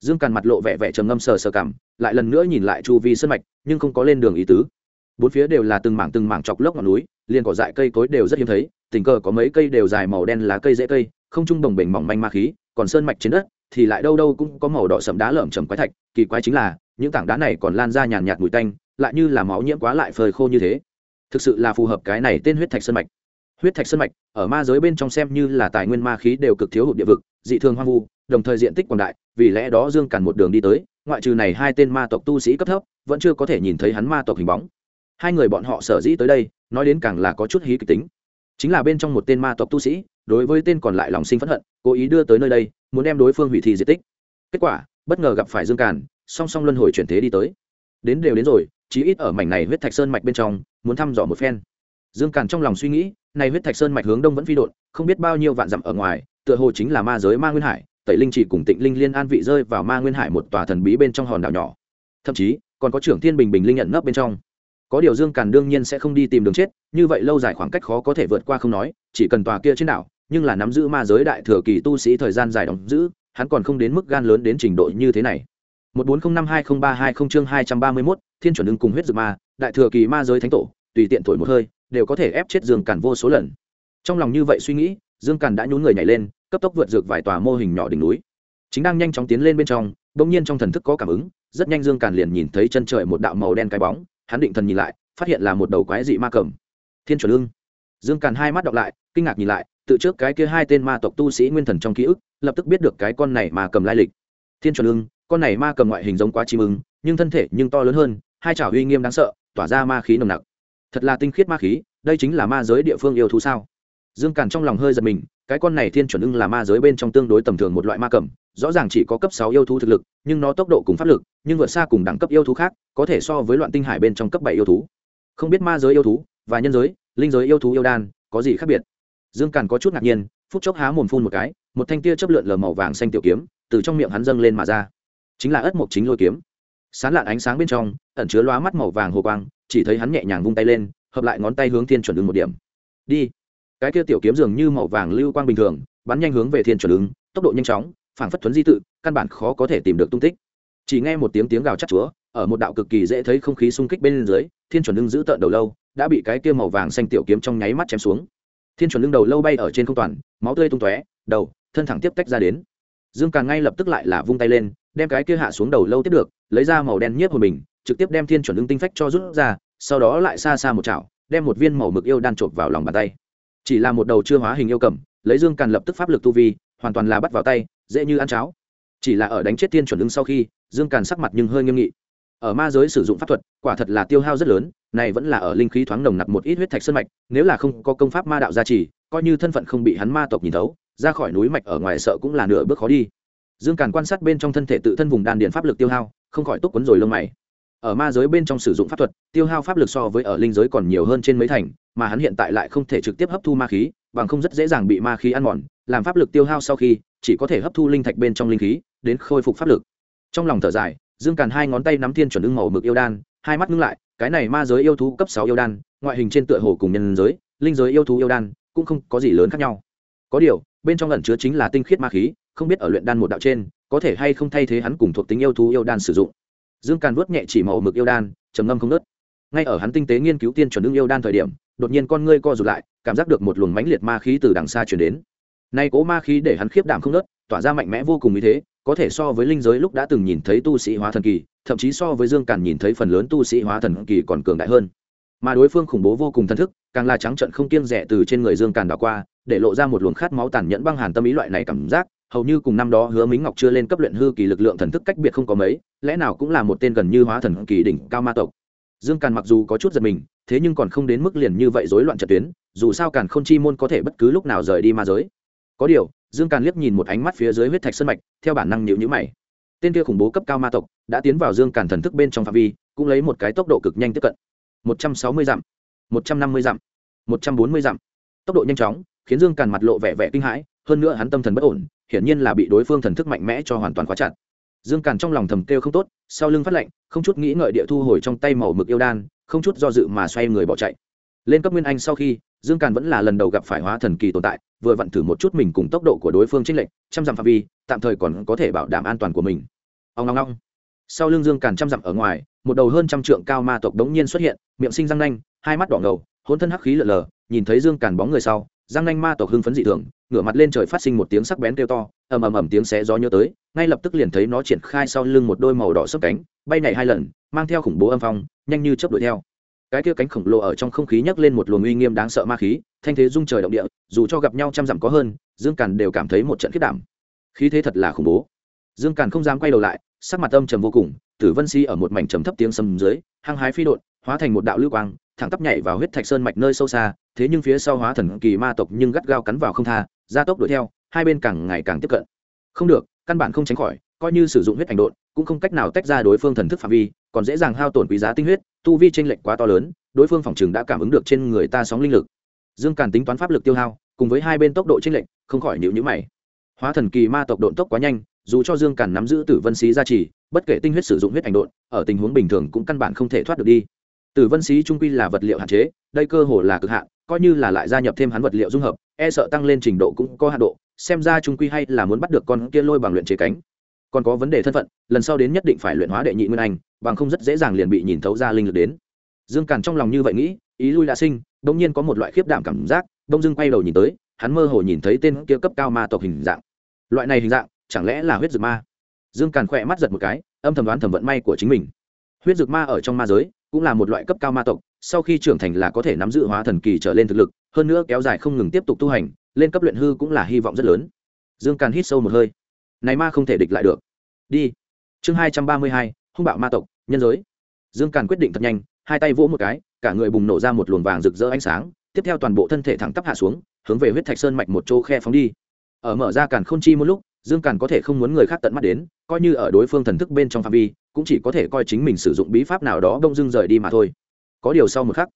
Dương càn mặt lộ vẻ vẻ trầm ngâm sờ sờ cảm, lại lần nữa nhìn lại chu vi sân mạch, nhưng không có lên đường ý tứ. Bốn phía đều là từng mảng từng mảng chọc lốc ngọn núi, liền cỏ dại cây cối đều rất hiếm thấy, tình cờ có mấy cây đều dài màu đen lá cây dễ cây, không trung đồng bình mỏng manh ma khí, còn sơn mạch trên đất thì lại đâu đâu cũng có màu đỏ sẫm đá lởm chầm quái thạch, kỳ quái chính là, những tảng đá này còn lan ra nhàn nhạt mùi tanh, lại như là máu nhiễm quá lại phơi khô như thế. Thực sự là phù hợp cái này tên huyết thạch sơn mạch. Huyết thạch sơn mạch, ở ma giới bên trong xem như là tài nguyên ma khí đều cực thiếu hụt địa vực, dị thường hoang vu, đồng thời diện tích quảng đại, vì lẽ đó dương càn một đường đi tới, ngoại trừ này hai tên ma tộc tu sĩ cấp thấp, vẫn chưa có thể nhìn thấy hắn ma tộc hình bóng. Hai người bọn họ sở dĩ tới đây, nói đến càng là có chút hí kịch tính chính là bên trong một tên ma tộc tu sĩ, đối với tên còn lại lòng sinh phẫn hận, cố ý đưa tới nơi đây, muốn đem đối phương hủy thi diệt tích. Kết quả, bất ngờ gặp phải dương càn, song song luân hồi chuyển thế đi tới. Đến đều đến rồi, chí ít ở mảnh này huyết thạch sơn mạch bên trong, muốn thăm dò một phen. Dương càn trong lòng suy nghĩ, này huyết thạch sơn mạch hướng đông vẫn phi đột không biết bao nhiêu vạn dặm ở ngoài, tựa hồ chính là ma giới ma nguyên hải, tẩy linh chỉ cùng tịnh linh liên an vị rơi vào ma nguyên hải một tòa thần bí bên trong hòn đảo nhỏ. Thậm chí, còn có trưởng thiên bình bình linh nhận nấp bên trong có điều dương càn đương nhiên sẽ không đi tìm đường chết, như vậy lâu dài khoảng cách khó có thể vượt qua không nói, chỉ cần tòa kia trên đảo, nhưng là nắm giữ ma giới đại thừa kỳ tu sĩ thời gian dài đóng giữ, hắn còn không đến mức gan lớn đến trình độ như thế này. một bốn không năm hai không ba hai không chương hai trăm ba mươi mốt, thiên chuẩn ưng cùng huyết dược ma, đại thừa kỳ ma giới thánh tổ, tùy tiện thổi một hơi, đều có thể ép chết dương càn vô số lần. Trong lòng như vậy suy nghĩ, dương càn đã nhún người nhảy lên, cấp tốc vượt dược vài tòa mô hình nhỏ đỉnh núi. Chính đang nhanh chóng tiến lên bên trong, bỗng nhiên trong thần thức có cảm ứng, rất nhanh dương càn liền nhìn thấy chân trời một đạo màu đen cái bóng hắn định thần nhìn lại, phát hiện là một đầu quái dị ma cầm. Thiên chuẩn lương dương càn hai mắt đọc lại, kinh ngạc nhìn lại, tự trước cái kia hai tên ma tộc tu sĩ nguyên thần trong ký ức, lập tức biết được cái con này mà cầm lai lịch. Thiên chuẩn lương con này ma cầm ngoại hình giống quá chim ưng, nhưng thân thể nhưng to lớn hơn, hai chảo uy nghiêm đáng sợ, tỏa ra ma khí nồng nặc. Thật là tinh khiết ma khí, đây chính là ma giới địa phương yêu thú sao? Dương càn trong lòng hơi giật mình, cái con này thiên chuẩn ưng là ma giới bên trong tương đối tầm thường một loại ma cầm rõ ràng chỉ có cấp sáu yêu thú thực lực, nhưng nó tốc độ cùng pháp lực, nhưng vượt xa cùng đẳng cấp yêu thú khác, có thể so với loạn tinh hải bên trong cấp bảy yêu thú. Không biết ma giới yêu thú và nhân giới, linh giới yêu thú yêu đan có gì khác biệt? Dương càn có chút ngạc nhiên, phút chốc há mồm phun một cái, một thanh tia chấp lượn lờ màu vàng xanh tiểu kiếm, từ trong miệng hắn dâng lên mà ra. Chính là ất mộc chính lôi kiếm. Sán lạn ánh sáng bên trong, ẩn chứa lóa mắt màu vàng hồ quang, chỉ thấy hắn nhẹ nhàng vung tay lên, hợp lại ngón tay hướng thiên chuẩn ứng một điểm. Đi. Cái kia tiểu kiếm dường như màu vàng lưu quang bình thường, bắn nhanh hướng về thiên chuẩn ứng, tốc độ nhanh chóng phảng phất thuấn di tự, căn bản khó có thể tìm được tung tích. Chỉ nghe một tiếng tiếng gào chắc chúa, ở một đạo cực kỳ dễ thấy không khí xung kích bên dưới, thiên chuẩn lưng giữ tợn đầu lâu, đã bị cái kia màu vàng xanh tiểu kiếm trong nháy mắt chém xuống. Thiên chuẩn lưng đầu lâu bay ở trên không toàn, máu tươi tung tóe, đầu, thân thẳng tiếp tách ra đến. Dương càng ngay lập tức lại là vung tay lên, đem cái kia hạ xuống đầu lâu tiếp được, lấy ra màu đen nhiếp của mình trực tiếp đem thiên chuẩn lưng tinh phách cho rút ra, sau đó lại xa xa một chảo, đem một viên màu mực yêu đan trộm vào lòng bàn tay. Chỉ là một đầu chưa hóa hình yêu cầm, lấy dương càn lập tức pháp lực tu vi, hoàn toàn là bắt vào tay dễ như ăn cháo. Chỉ là ở đánh chết thiên chuẩn ứng sau khi, dương càn sắc mặt nhưng hơi nghiêm nghị. Ở ma giới sử dụng pháp thuật, quả thật là tiêu hao rất lớn, này vẫn là ở linh khí thoáng nồng nặc một ít huyết thạch sơn mạch, nếu là không có công pháp ma đạo gia trì, coi như thân phận không bị hắn ma tộc nhìn thấu, ra khỏi núi mạch ở ngoài sợ cũng là nửa bước khó đi. Dương càn quan sát bên trong thân thể tự thân vùng đan điện pháp lực tiêu hao, không khỏi túc quấn rồi lông mày. Ở ma giới bên trong sử dụng pháp thuật, tiêu hao pháp lực so với ở linh giới còn nhiều hơn trên mấy thành, mà hắn hiện tại lại không thể trực tiếp hấp thu ma khí, bằng không rất dễ dàng bị ma khí ăn mòn, làm pháp lực tiêu hao sau khi chỉ có thể hấp thu linh thạch bên trong linh khí, đến khôi phục pháp lực. Trong lòng thở dài, dương càn hai ngón tay nắm thiên chuẩn ưng màu mực yêu đan, hai mắt ngưng lại, cái này ma giới yêu thú cấp sáu yêu đan, ngoại hình trên tựa hồ cùng nhân giới, linh giới yêu thú yêu đan cũng không có gì lớn khác nhau. Có điều, bên trong ẩn chứa chính là tinh khiết ma khí, không biết ở luyện đan một đạo trên, có thể hay không thay thế hắn cùng thuộc tính yêu thú yêu đan sử dụng. Dương càn vuốt nhẹ chỉ màu mực yêu đan, trầm ngâm không nớt ngay ở hắn tinh tế nghiên cứu tiên chuẩn ưng yêu đan thời điểm, đột nhiên con ngươi co rụt lại, cảm giác được một luồng mãnh liệt ma khí từ đằng xa chuyển đến nay cố ma khí để hắn khiếp đảm không nớt, tỏa ra mạnh mẽ vô cùng như thế, có thể so với linh giới lúc đã từng nhìn thấy tu sĩ hóa thần kỳ, thậm chí so với dương càn nhìn thấy phần lớn tu sĩ hóa thần kỳ còn cường đại hơn. Mà đối phương khủng bố vô cùng thân thức, càng là trắng trận không kiêng rẻ từ trên người dương càn đảo qua, để lộ ra một luồng khát máu tàn nhẫn băng hàn tâm ý loại này cảm giác, hầu như cùng năm đó hứa mính ngọc chưa lên cấp luyện hư kỳ lực lượng thần thức cách biệt không có mấy, lẽ nào cũng là một tên gần như hóa thần kỳ đỉnh cao ma tộc. Dương càn mặc dù có chút giật mình, thế nhưng còn không đến mức liền như vậy rối loạn trật tuyến, dù sao càn k h ô n chi môn có thể bất cứ lúc nào rời đi ma giới có điều, dương càn liếc nhìn một ánh mắt phía dưới huyết thạch sân mạch, theo bản năng nhịu nhữ mày. Tên kia khủng bố cấp cao ma tộc đã tiến vào dương càn thần thức bên trong phạm vi, cũng lấy một cái tốc độ cực nhanh tiếp cận. Một trăm sáu mươi dặm, một trăm năm mươi dặm, một trăm bốn mươi dặm. Tốc độ nhanh chóng, khiến dương càn mặt lộ vẻ vẻ kinh hãi, hơn nữa hắn tâm thần bất ổn, hiển nhiên là bị đối phương thần thức mạnh mẽ cho hoàn toàn khóa chặt. Dương càn trong lòng thầm kêu không tốt, sau lưng phát lệnh, không chút nghĩ ngợi địa thu hồi trong tay màu mực yêu đan, không chút do dự mà xoay người bỏ chạy. Lên cấp nguyên anh sau khi dương càn vẫn là lần đầu gặp phải hóa thần kỳ tồn tại, vừa vặn thử một chút mình cùng tốc độ của đối phương trích lệnh trăm dặm phạm vi, tạm thời còn có thể bảo đảm an toàn của mình. Ông long long sau lưng dương càn trăm dặm ở ngoài, một đầu hơn trăm trượng cao ma tộc đống nhiên xuất hiện, miệng sinh răng nanh, hai mắt đỏ ngầu hôn thân hắc khí lờ lờ, nhìn thấy dương càn bóng người sau, răng nanh ma tộc hưng phấn dị thường, ngửa mặt lên trời phát sinh một tiếng sắc bén kêu to, ầm ầm ầm tiếng xé gió nhớ tới, ngay lập tức liền thấy nó triển khai sau lưng một đôi màu đỏ sấp cánh, bay nhảy hai lần, mang theo khủng bố âm phong, nhanh như chớp đuổi theo cái kia cánh khổng lồ ở trong không khí nhấc lên một luồng uy nghiêm đáng sợ ma khí, thanh thế rung trời động địa, dù cho gặp nhau trăm dặm có hơn, dương càn đều cảm thấy một trận khiết đảm. Khí thế thật là khủng bố. Dương càn không dám quay đầu lại, sắc mặt âm trầm vô cùng, tử vân si ở một mảnh trầm thấp tiếng sầm dưới, hăng hái phi đột hóa thành một đạo lưu quang, thẳng tắp nhảy vào huyết thạch sơn mạch nơi sâu xa, thế nhưng phía sau hóa thần kỳ ma tộc nhưng gắt gao cắn vào không tha, gia tốc đuổi theo, hai bên càng ngày càng tiếp cận. Không được, căn bản không tránh khỏi coi như sử dụng huyết ảnh độn, cũng không cách nào tách ra đối phương thần thức phạm vi, còn dễ dàng hao tổn quý giá tinh huyết, tu vi tranh lệch quá to lớn, đối phương phòng chừng đã cảm ứng được trên người ta sóng linh lực. Dương càn tính toán pháp lực tiêu hao, cùng với hai bên tốc độ tranh lệch, không khỏi nhịu nhữ mày. Hóa thần kỳ ma tộc độn tốc quá nhanh, dù cho dương càn nắm giữ tử vân xí gia trì, bất kể tinh huyết sử dụng huyết ảnh độn, ở tình huống bình thường cũng căn bản không thể thoát được đi. Tử vân xí trung quy là vật liệu hạn chế, đây cơ hồ là cực hạn, coi như là lại gia nhập thêm hắn vật liệu dung hợp e sợ tăng lên trình độ cũng có hạ độ, xem ra trung quy hay là muốn bắt được con kia lôi bằng luyện chế cánh còn có vấn đề thân phận, lần sau đến nhất định phải luyện hóa đệ nhị nguyên anh, bằng không rất dễ dàng liền bị nhìn thấu ra linh lực đến. Dương càn trong lòng như vậy nghĩ, ý lui đã sinh, bỗng nhiên có một loại khiếp đảm cảm giác đông dưng quay đầu nhìn tới, hắn mơ hồ nhìn thấy tên kia cấp cao ma tộc hình dạng. Loại này hình dạng, chẳng lẽ là huyết dược ma? Dương càn khỏe mắt giật một cái, âm thầm đoán thầm vận may của chính mình. Huyết dược ma ở trong ma giới, cũng là một loại cấp cao ma tộc, sau khi trưởng thành là có thể nắm giữ hóa thần kỳ trở lên thực lực, hơn nữa kéo dài không ngừng tiếp tục tu hành, lên cấp luyện hư cũng là hy vọng rất lớn. Dương càn hít sâu một hơi. Này ma không thể địch lại được đi. Chương hai trăm ba mươi hai, hung bạo ma tộc, nhân giới. Dương càn quyết định thật nhanh, hai tay vỗ một cái, cả người bùng nổ ra một luồng vàng rực rỡ ánh sáng, tiếp theo toàn bộ thân thể thẳng tắp hạ xuống, hướng về huyết thạch sơn mạch một chỗ khe phóng đi. Ở mở ra càn k h ô n chi một lúc, dương càn có thể không muốn người khác tận mắt đến, coi như ở đối phương thần thức bên trong phạm vi, cũng chỉ có thể coi chính mình sử dụng bí pháp nào đó đông dưng rời đi mà thôi. Có điều sau một khắc,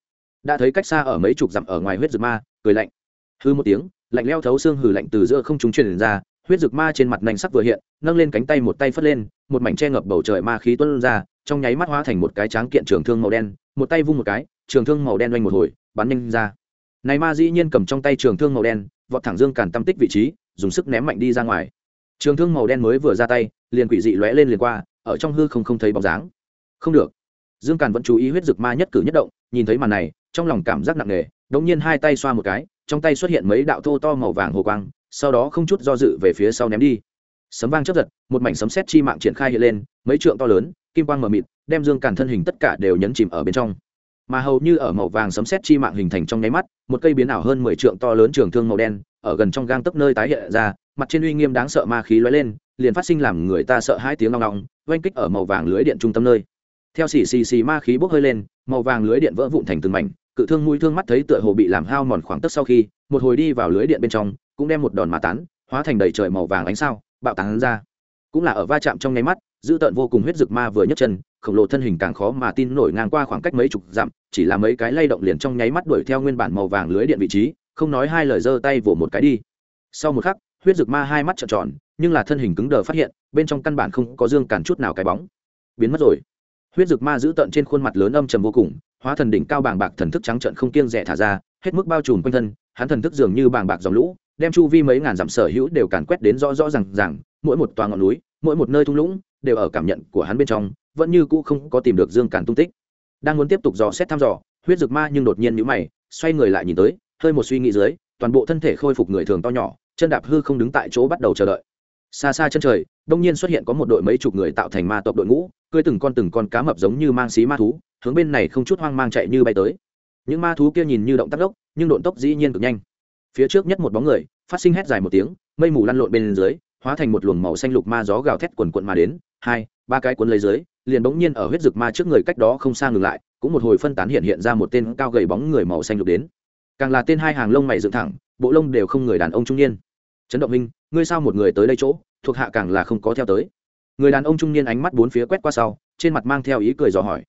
đã thấy cách xa ở mấy chục dặm ở ngoài huyết rực ma, cười lạnh. Hư một tiếng, lạnh leo thấu xương hừ lạnh từ giữa không trung truyền ra huyết dực ma trên mặt nành sắc vừa hiện, nâng lên cánh tay một tay phất lên, một mảnh che ngập bầu trời ma khí tuôn ra, trong nháy mắt hóa thành một cái tráng kiện trường thương màu đen, một tay vung một cái, trường thương màu đen oanh một hồi, bắn nhanh ra. Này ma dĩ nhiên cầm trong tay trường thương màu đen, vọt thẳng dương càn tâm tích vị trí, dùng sức ném mạnh đi ra ngoài. Trường thương màu đen mới vừa ra tay, liền quỷ dị lóe lên liền qua, ở trong hư không không thấy bóng dáng. Không được. Dương càn vẫn chú ý huyết dực ma nhất cử nhất động, nhìn thấy màn này, trong lòng cảm giác nặng nề đống nhiên hai tay xoa một cái, trong tay xuất hiện mấy đạo thô to màu vàng hồ quang sau đó không chút do dự về phía sau ném đi. Sấm vang chấp giật, một mảnh sấm sét chi mạng triển khai hiện lên, mấy trượng to lớn, kim quang mờ mịt, đem dương càn thân hình tất cả đều nhấn chìm ở bên trong. Mà hầu như ở màu vàng sấm sét chi mạng hình thành trong nháy mắt, một cây biến ảo hơn mười trượng to lớn trường thương màu đen, ở gần trong gang tấp nơi tái hiện ra, mặt trên uy nghiêm đáng sợ ma khí lóe lên, liền phát sinh làm người ta sợ hai tiếng long long, oanh kích ở màu vàng lưới điện trung tâm nơi. Theo xì xì xì ma khí bốc hơi lên, màu vàng lưới điện vỡ vụn thành từng mảnh, cự thương mũi thương mắt thấy tựa hồ bị làm hao mòn khoảng tấc sau khi, một hồi đi vào lưới điện bên trong cũng đem một đòn mà tán, hóa thành đầy trời màu vàng ánh sao, bạo tán ra. Cũng là ở va chạm trong nháy mắt, dữ tợn vô cùng huyết rực ma vừa nhấc chân, khổng lồ thân hình càng khó mà tin nổi ngang qua khoảng cách mấy chục dặm, chỉ là mấy cái lay động liền trong nháy mắt đuổi theo nguyên bản màu vàng lưới điện vị trí, không nói hai lời giơ tay vỗ một cái đi. Sau một khắc, huyết rực ma hai mắt trợn tròn, nhưng là thân hình cứng đờ phát hiện, bên trong căn bản không có dương cản chút nào cái bóng. Biến mất rồi. Huyết rực ma giữ tận trên khuôn mặt lớn âm trầm vô cùng, hóa thần đỉnh cao bàng bạc thần thức trắng trợn không kiêng rẻ thả ra, hết mức bao trùm quanh thân, hắn thần thức dường như bàng bạc dòng lũ đem chu vi mấy ngàn dặm sở hữu đều càn quét đến rõ rõ rằng rằng mỗi một tòa ngọn núi, mỗi một nơi thung lũng đều ở cảm nhận của hắn bên trong, vẫn như cũ không có tìm được dương càn tung tích. Đang muốn tiếp tục dò xét thăm dò, huyết dược ma nhưng đột nhiên nhíu mày, xoay người lại nhìn tới, hơi một suy nghĩ dưới, toàn bộ thân thể khôi phục người thường to nhỏ, chân đạp hư không đứng tại chỗ bắt đầu chờ đợi. Xa xa chân trời, đông nhiên xuất hiện có một đội mấy chục người tạo thành ma tộc đội ngũ, cưới từng con từng con cá mập giống như mang xí ma thú, hướng bên này không chút hoang mang chạy như bay tới. Những ma thú kia nhìn như động tác đốc nhưng độn tốc dĩ nhiên cực nhanh phía trước nhất một bóng người, phát sinh hét dài một tiếng, mây mù lăn lộn bên dưới, hóa thành một luồng màu xanh lục ma gió gào thét quần quận mà đến. Hai, ba cái cuốn lấy dưới, liền bỗng nhiên ở huyết rực ma trước người cách đó không xa ngừng lại, cũng một hồi phân tán hiện hiện ra một tên cao gầy bóng người màu xanh lục đến. Càng là tên hai hàng lông mày dựng thẳng, bộ lông đều không người đàn ông trung niên. Trấn động minh ngươi sao một người tới đây chỗ? Thuộc hạ càng là không có theo tới. Người đàn ông trung niên ánh mắt bốn phía quét qua sau, trên mặt mang theo ý cười dò hỏi.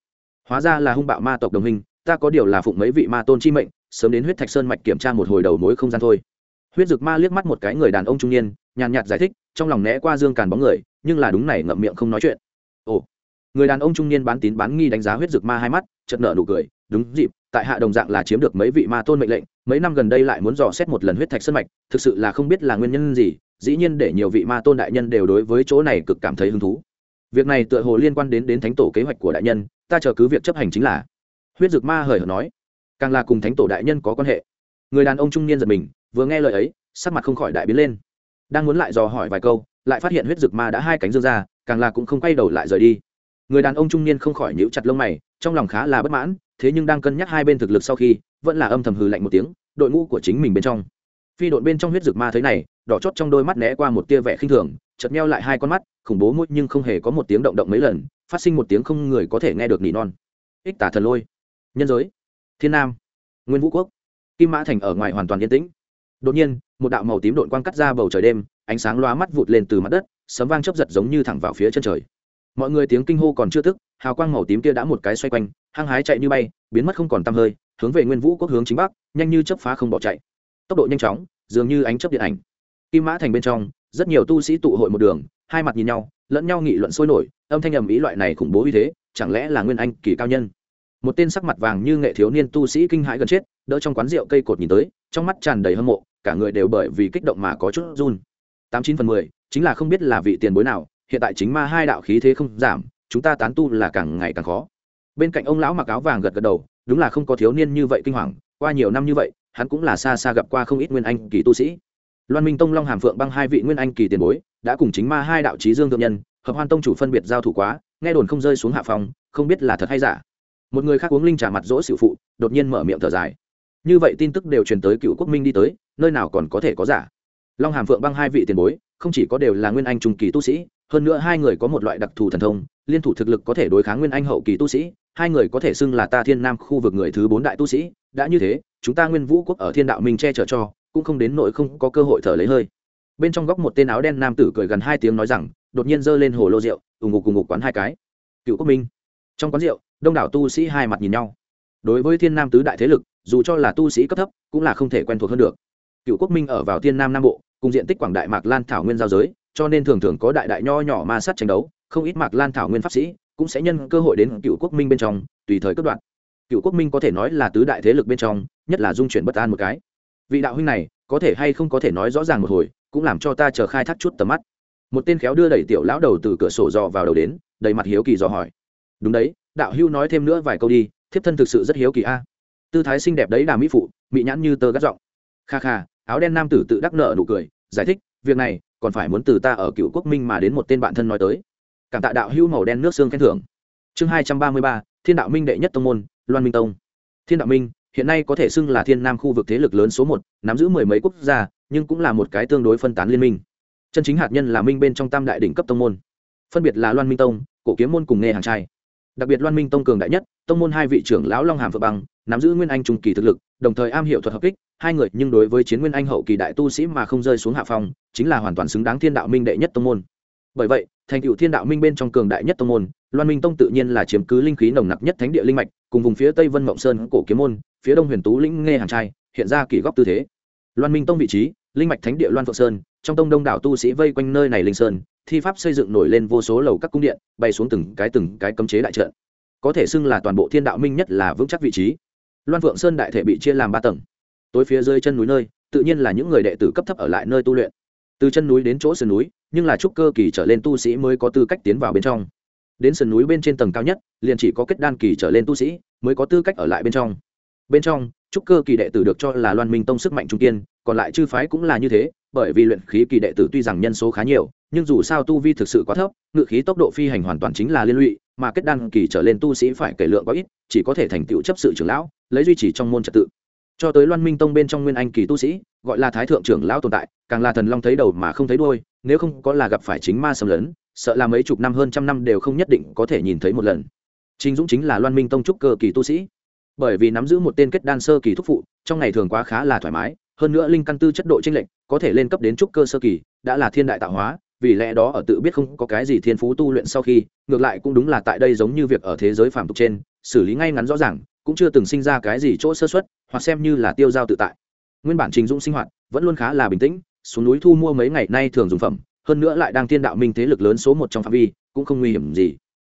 Hóa ra là hung bạo ma tộc đồng minh ta có điều là phụng mấy vị ma tôn chi mệnh sớm đến huyết thạch sơn mạch kiểm tra một hồi đầu mối không gian thôi. Huyết dực ma liếc mắt một cái người đàn ông trung niên, nhàn nhạt giải thích, trong lòng né qua dương càn bóng người, nhưng là đúng này ngậm miệng không nói chuyện. Ồ. Người đàn ông trung niên bán tín bán nghi đánh giá huyết dực ma hai mắt chật nợ nụ cười, đúng dịp, tại hạ đồng dạng là chiếm được mấy vị ma tôn mệnh lệnh, mấy năm gần đây lại muốn dò xét một lần huyết thạch sơn mạch, thực sự là không biết là nguyên nhân gì, dĩ nhiên để nhiều vị ma tôn đại nhân đều đối với chỗ này cực cảm thấy hứng thú. Việc này tựa hồ liên quan đến đến thánh tổ kế hoạch của đại nhân, ta chờ cứ việc chấp hành chính là. Huyết dực ma hời hợt nói càng là cùng thánh tổ đại nhân có quan hệ. Người đàn ông trung niên giật mình, vừa nghe lời ấy, sắc mặt không khỏi đại biến lên. Đang muốn lại dò hỏi vài câu, lại phát hiện huyết dực ma đã hai cánh dương ra, càng là cũng không quay đầu lại rời đi. Người đàn ông trung niên không khỏi nhíu chặt lông mày, trong lòng khá là bất mãn, thế nhưng đang cân nhắc hai bên thực lực sau khi, vẫn là âm thầm hừ lạnh một tiếng, đội ngũ của chính mình bên trong. Phi đội bên trong huyết dực ma thấy này, đỏ chót trong đôi mắt né qua một tia vẻ khinh thường, chợt meo lại hai con mắt, khủng bố mũi nhưng không hề có một tiếng động động mấy lần, phát sinh một tiếng không người có thể nghe được nỉ non. Ích tả thần lôi. Nhân giới thiên nam, nguyên vũ quốc. Kim mã thành ở ngoài hoàn toàn yên tĩnh. Đột nhiên, một đạo màu tím đội quang cắt ra bầu trời đêm, ánh sáng loa mắt vụt lên từ mặt đất, sấm vang chấp giật giống như thẳng vào phía chân trời. Mọi người tiếng kinh hô còn chưa tức, hào quang màu tím kia đã một cái xoay quanh, hăng hái chạy như bay, biến mất không còn tăm hơi, hướng về nguyên vũ quốc hướng chính bắc, nhanh như chấp phá không bỏ chạy. Tốc độ nhanh chóng, dường như ánh chấp điện ảnh. Kim mã thành bên trong, rất nhiều tu sĩ tụ hội một đường, hai mặt nhìn nhau, lẫn nhau nghị luận sôi nổi, âm thanh ầm ý loại này khủng bố như thế, chẳng lẽ là nguyên anh kỳ cao nhân? Một tên sắc mặt vàng như nghệ thiếu niên tu sĩ kinh hãi gần chết, đỡ trong quán rượu cây cột nhìn tới, trong mắt tràn đầy hâm mộ, cả người đều bởi vì kích động mà có chút run. Tám chín phần mười, chính là không biết là vị tiền bối nào, hiện tại chính ma hai đạo khí thế không giảm, chúng ta tán tu là càng ngày càng khó. Bên cạnh ông lão mặc áo vàng gật gật đầu, đúng là không có thiếu niên như vậy kinh hoàng, qua nhiều năm như vậy, hắn cũng là xa xa gặp qua không ít nguyên anh kỳ tu sĩ. Loan minh tông long hàm phượng băng hai vị nguyên anh kỳ tiền bối, đã cùng chính ma hai đạo trí dương thượng nhân, hợp hoan tông chủ phân biệt giao thủ quá, nghe đồn không rơi xuống hạ phòng, không biết là thật hay giả một người khác uống linh trà mặt dỗ xịu phụ, đột nhiên mở miệng thở dài. Như vậy tin tức đều truyền tới cựu quốc minh đi tới, nơi nào còn có thể có giả. Long hàm phượng băng hai vị tiền bối, không chỉ có đều là nguyên anh trung kỳ tu sĩ, hơn nữa hai người có một loại đặc thù thần thông, liên thủ thực lực có thể đối kháng nguyên anh hậu kỳ tu sĩ, hai người có thể xưng là ta thiên nam khu vực người thứ bốn đại tu sĩ, đã như thế, chúng ta nguyên vũ quốc ở thiên đạo minh che chở cho, cũng không đến nỗi không có cơ hội thở lấy hơi. Bên trong góc một tên áo đen nam tử cười gần hai tiếng nói rằng, đột nhiên giơ lên hồ lô rượu ủng ngục cùng ngục quán hai cái. Cựu quốc minh. Trong quán rượu đông đảo tu sĩ hai mặt nhìn nhau. Đối với thiên nam tứ đại thế lực, dù cho là tu sĩ cấp thấp, cũng là không thể quen thuộc hơn được. Cựu quốc minh ở vào thiên nam nam bộ, cùng diện tích quảng đại mạc lan thảo nguyên giao giới, cho nên thường thường có đại đại nho nhỏ ma sát tranh đấu, không ít mạc lan thảo nguyên pháp sĩ cũng sẽ nhân cơ hội đến cựu quốc minh bên trong, tùy thời cất đoạn cựu quốc minh có thể nói là tứ đại thế lực bên trong, nhất là dung chuyển bất an một cái. Vị đạo huynh này, có thể hay không có thể nói rõ ràng một hồi, cũng làm cho ta chờ khai thác chút tầm mắt. Một tên khéo đưa đẩy tiểu lão đầu từ cửa sổ dò vào đầu đến, đầy mặt hiếu kỳ dò hỏi đúng đấy, đạo hưu nói thêm nữa vài câu đi, thiếp thân thực sự rất hiếu kỳ a. Tư thái xinh đẹp đấy đà mỹ phụ mỹ nhãn như tơ gắt giọng. Kha kha, áo đen nam tử tự đắc nợ nụ cười, giải thích, việc này, còn phải muốn từ ta ở cựu quốc minh mà đến một tên bạn thân nói tới. Cảm tạ đạo hưu màu đen nước xương khen thưởng. Chương hai trăm ba mươi ba, thiên đạo minh đệ nhất tông môn, loan minh tông. Thiên đạo minh, hiện nay có thể xưng là thiên nam khu vực thế lực lớn số một, nắm giữ mười mấy quốc gia, nhưng cũng là một cái tương đối phân tán liên minh. Chân chính hạt nhân là minh bên trong tam đại đỉnh cấp tông môn. Phân biệt là loan minh tông, cổ kiếm môn cùng nghe hàng trai đặc biệt loan minh tông cường đại nhất tông môn hai vị trưởng lão long hàm vợ bằng nắm giữ nguyên anh trung kỳ thực lực đồng thời am hiểu thuật hợp kích hai người nhưng đối với chiến nguyên anh hậu kỳ đại tu sĩ mà không rơi xuống hạ phong chính là hoàn toàn xứng đáng thiên đạo minh đệ nhất tông môn bởi vậy thành cựu thiên đạo minh bên trong cường đại nhất tông môn loan minh tông tự nhiên là chiếm cứ linh khí nồng nặc nhất thánh địa linh mạch cùng vùng phía tây vân mộng sơn cổ kiếm môn phía đông huyền tú lĩnh nghe hàng trai hiện ra kỳ góc tư thế loan minh tông vị trí linh mạch thánh địa loan phượng sơn trong tông đông đảo tu sĩ vây quanh nơi này linh sơn, thi pháp xây dựng nổi lên vô số lầu các cung điện, bay xuống từng cái từng cái cấm chế đại trận. Có thể xưng là toàn bộ thiên đạo minh nhất là vững chắc vị trí. Loan phượng sơn đại thể bị chia làm ba tầng. Tối phía dưới chân núi nơi, tự nhiên là những người đệ tử cấp thấp ở lại nơi tu luyện. Từ chân núi đến chỗ sườn núi, nhưng là trúc cơ kỳ trở lên tu sĩ mới có tư cách tiến vào bên trong. Đến sườn núi bên trên tầng cao nhất, liền chỉ có kết đan kỳ trở lên tu sĩ mới có tư cách ở lại bên trong. Bên trong, trúc cơ kỳ đệ tử được cho là loan minh tông sức mạnh trung tiên còn lại chư phái cũng là như thế bởi vì luyện khí kỳ đệ tử tuy rằng nhân số khá nhiều nhưng dù sao tu vi thực sự quá thấp ngự khí tốc độ phi hành hoàn toàn chính là liên lụy mà kết đan kỳ trở lên tu sĩ phải kể lượng có ít chỉ có thể thành tựu chấp sự trưởng lão lấy duy trì trong môn trật tự cho tới loan minh tông bên trong nguyên anh kỳ tu sĩ gọi là thái thượng trưởng lão tồn tại càng là thần long thấy đầu mà không thấy đuôi nếu không có là gặp phải chính ma xâm lấn sợ là mấy chục năm hơn trăm năm đều không nhất định có thể nhìn thấy một lần Trình Dũng chính là Loan Minh Tông trúc cơ kỳ tu sĩ. Bởi vì nắm giữ một tên kết đan sơ kỳ thúc phụ, trong ngày thường quá khá là thoải mái, hơn nữa linh căn tư chất độ chênh lệch, có thể lên cấp đến trúc cơ sơ kỳ, đã là thiên đại tạo hóa, vì lẽ đó ở tự biết không có cái gì thiên phú tu luyện sau khi, ngược lại cũng đúng là tại đây giống như việc ở thế giới phàm tục trên, xử lý ngay ngắn rõ ràng, cũng chưa từng sinh ra cái gì chỗ sơ suất, hoặc xem như là tiêu giao tự tại. Nguyên bản Trình Dũng sinh hoạt vẫn luôn khá là bình tĩnh, xuống núi thu mua mấy ngày nay thường dùng phẩm, hơn nữa lại đang thiên đạo minh thế lực lớn số một trong phạm vi, cũng không nguy hiểm gì.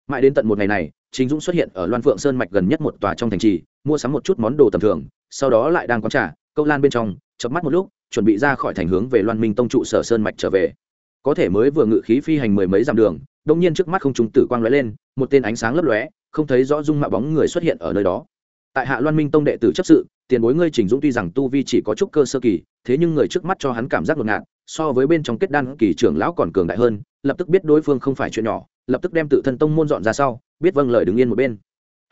Mãi đến tận một ngày này, chính Dũng xuất hiện ở Loan Phượng Sơn mạch gần nhất một tòa trong thành trì, mua sắm một chút món đồ tầm thường, sau đó lại đang quán trà, câu lan bên trong, chớp mắt một lúc, chuẩn bị ra khỏi thành hướng về Loan Minh Tông trụ sở Sơn mạch trở về. Có thể mới vừa ngự khí phi hành mười mấy dặm đường, đông nhiên trước mắt không trung tử quang lóe lên, một tên ánh sáng lấp lóe, không thấy rõ dung mạo bóng người xuất hiện ở nơi đó. Tại Hạ Loan Minh Tông đệ tử chấp sự, tiền bối ngươi Trình Dũng tuy rằng tu vi chỉ có chút cơ sơ kỳ, thế nhưng người trước mắt cho hắn cảm giác ngột ngạt, so với bên trong kết đan kỳ trưởng lão còn cường đại hơn, lập tức biết đối phương không phải chuyện nhỏ, lập tức đem tự thân tông môn dọn ra sau, biết vâng lời đứng yên một bên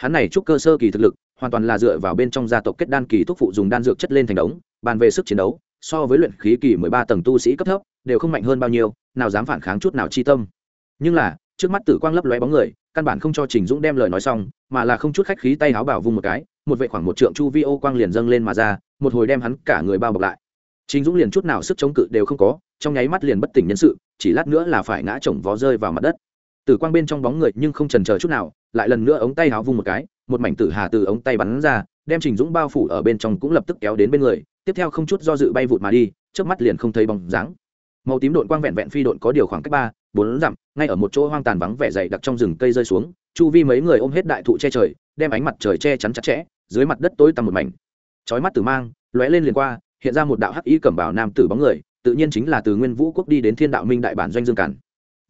hắn này chúc cơ sơ kỳ thực lực, hoàn toàn là dựa vào bên trong gia tộc kết đan kỳ thuốc phụ dùng đan dược chất lên thành đống, bàn về sức chiến đấu, so với luyện khí kỳ mười ba tầng tu sĩ cấp thấp, đều không mạnh hơn bao nhiêu, nào dám phản kháng chút nào chi tâm. Nhưng là, trước mắt tử quang lấp lóe bóng người, căn bản không cho trình dũng đem lời nói xong, mà là không chút khách khí tay áo bảo vung một cái, một vệ khoảng một trượng chu vi ô quang liền dâng lên mà ra, một hồi đem hắn cả người bao bọc lại. Trình dũng liền chút nào sức chống cự đều không có, trong nháy mắt liền bất tỉnh nhân sự, chỉ lát nữa là phải ngã chồng vó rơi vào mặt đất. Tử quang bên trong bóng người nhưng không trần chờ chút nào lại lần nữa ống tay háo vung một cái, một mảnh tử hà từ ống tay bắn ra, đem trình dũng bao phủ ở bên trong cũng lập tức kéo đến bên người, tiếp theo không chút do dự bay vụt mà đi trước mắt liền không thấy bóng dáng. Màu tím đội quang vẹn vẹn phi đội có điều khoảng cách ba, bốn dặm, ngay ở một chỗ hoang tàn vắng vẻ dày đặc trong rừng cây rơi xuống, chu vi mấy người ôm hết đại thụ che trời, đem ánh mặt trời che chắn chặt chẽ, dưới mặt đất tối tăm một mảnh. Chói mắt tử mang, lóe lên liền qua, hiện ra một đạo hắc y cẩm bảo nam tử bóng người, tự nhiên chính là từ nguyên vũ quốc đi đến thiên đạo minh đại bản doanh dương cản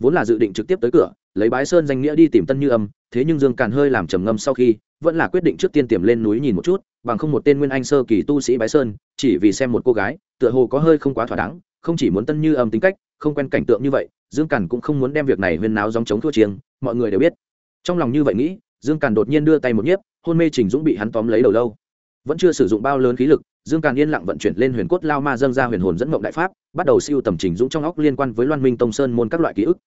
vốn là dự định trực tiếp tới cửa lấy bái sơn danh nghĩa đi tìm tân như âm, thế nhưng dương càn hơi làm trầm ngâm sau khi, vẫn là quyết định trước tiên tiềm lên núi nhìn một chút, bằng không một tên nguyên anh sơ kỳ tu sĩ bái sơn, chỉ vì xem một cô gái, tựa hồ có hơi không quá thỏa đáng, không chỉ muốn tân như âm tính cách, không quen cảnh tượng như vậy, dương càn cũng không muốn đem việc này huyên náo dòng chống thua chiêng, mọi người đều biết. Trong lòng như vậy nghĩ, dương càn đột nhiên đưa tay một nhiếp, hôn mê trình dũng bị hắn tóm lấy đầu lâu. Vẫn chưa sử dụng bao lớn khí lực, dương càn yên lặng vận chuyển lên huyền cốt lao ma dâng ra huyền hồn dẫn mộng đại pháp, bắt đầu siêu tầm trình dũng trong óc liên quan với loan minh tông sơn môn các loại ký ức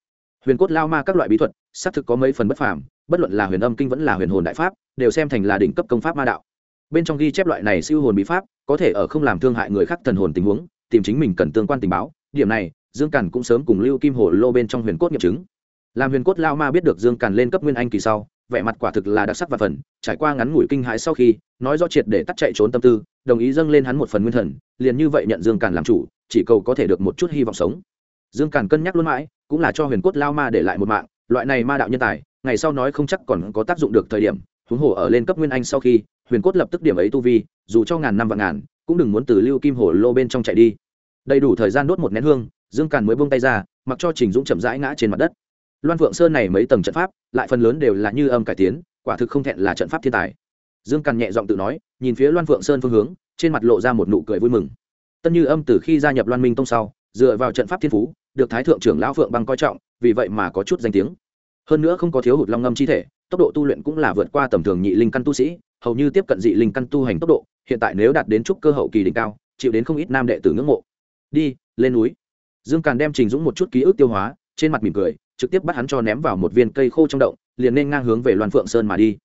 huyền cốt lao ma các loại bí thuật, xác thực có mấy phần bất phàm, bất luận là huyền âm kinh vẫn là huyền hồn đại pháp, đều xem thành là đỉnh cấp công pháp ma đạo. Bên trong ghi chép loại này siêu hồn bí pháp, có thể ở không làm thương hại người khác thần hồn tình huống, tìm chính mình cần tương quan tình báo, điểm này, dương càn cũng sớm cùng lưu kim hồ lô bên trong huyền cốt nghiệm chứng. Làm huyền cốt lao ma biết được dương càn lên cấp nguyên anh kỳ sau, vẻ mặt quả thực là đặc sắc và phần, trải qua ngắn ngủi kinh hãi sau khi, nói rõ triệt để tắt chạy trốn tâm tư, đồng ý dâng lên hắn một phần nguyên thần, liền như vậy nhận dương càn làm chủ, chỉ cầu có thể được một chút hy vọng sống dương càn cân nhắc luôn mãi, cũng là cho huyền cốt lao ma để lại một mạng, loại này ma đạo nhân tài, ngày sau nói không chắc còn có tác dụng được thời điểm, huống hồ ở lên cấp nguyên anh sau khi, huyền cốt lập tức điểm ấy tu vi, dù cho ngàn năm và ngàn, cũng đừng muốn từ lưu kim hồ lô bên trong chạy đi. Đầy đủ thời gian đốt một nén hương, dương càn mới buông tay ra, mặc cho trình dũng chậm rãi ngã trên mặt đất. Loan phượng sơn này mấy tầng trận pháp, lại phần lớn đều là như âm cải tiến, quả thực không thẹn là trận pháp thiên tài. Dương càn nhẹ giọng tự nói, nhìn phía loan phượng sơn phương hướng, trên mặt lộ ra một nụ cười vui mừng. Tân như âm từ khi gia nhập loan minh tông sau, dựa vào trận pháp thiên phú được thái thượng trưởng lão phượng băng coi trọng, vì vậy mà có chút danh tiếng. Hơn nữa không có thiếu hụt long ngâm chi thể, tốc độ tu luyện cũng là vượt qua tầm thường nhị linh căn tu sĩ, hầu như tiếp cận dị linh căn tu hành tốc độ, hiện tại nếu đạt đến trúc cơ hậu kỳ đỉnh cao, chịu đến không ít nam đệ tử ngưỡng mộ. Đi, lên núi. Dương càn đem trình dũng một chút ký ức tiêu hóa, trên mặt mỉm cười, trực tiếp bắt hắn cho ném vào một viên cây khô trong động, liền nên ngang hướng về loan phượng sơn mà đi.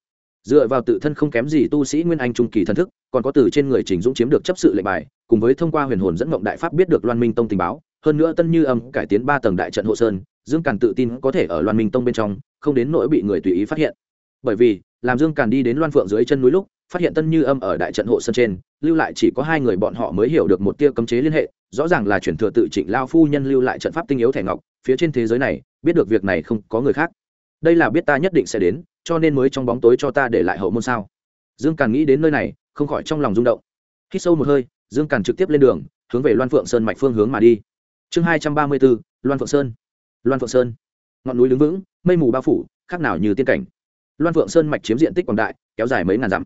Dựa vào tự thân không kém gì tu sĩ nguyên anh trung kỳ thần thức, còn có từ trên người trình dũng chiếm được chấp sự lệnh bài, cùng với thông qua huyền hồn dẫn mộng đại pháp biết được loan minh tông tình báo hơn nữa tân như âm cải tiến ba tầng đại trận hộ sơn, dương càn tự tin có thể ở loan minh tông bên trong, không đến nỗi bị người tùy ý phát hiện. Bởi vì, làm dương càn đi đến loan phượng dưới chân núi lúc, phát hiện tân như âm ở đại trận hộ sơn trên, lưu lại chỉ có hai người bọn họ mới hiểu được một tia cấm chế liên hệ, rõ ràng là chuyển thừa tự trịnh lao phu nhân lưu lại trận pháp tinh yếu thẻ ngọc, phía trên thế giới này, biết được việc này không có người khác. Đây là biết ta nhất định sẽ đến, cho nên mới trong bóng tối cho ta để lại hậu môn sao? Dương càn nghĩ đến nơi này, không khỏi trong lòng rung động. Hít sâu một hơi, dương càn trực tiếp lên đường, hướng về loan phượng sơn mạch phương hướng mà đi chương hai trăm ba mươi bốn, loan phượng sơn. Loan phượng sơn. Ngọn núi đứng vững, mây mù bao phủ, khác nào như tiên cảnh. Loan phượng sơn mạch chiếm diện tích quảng đại, kéo dài mấy ngàn dặm.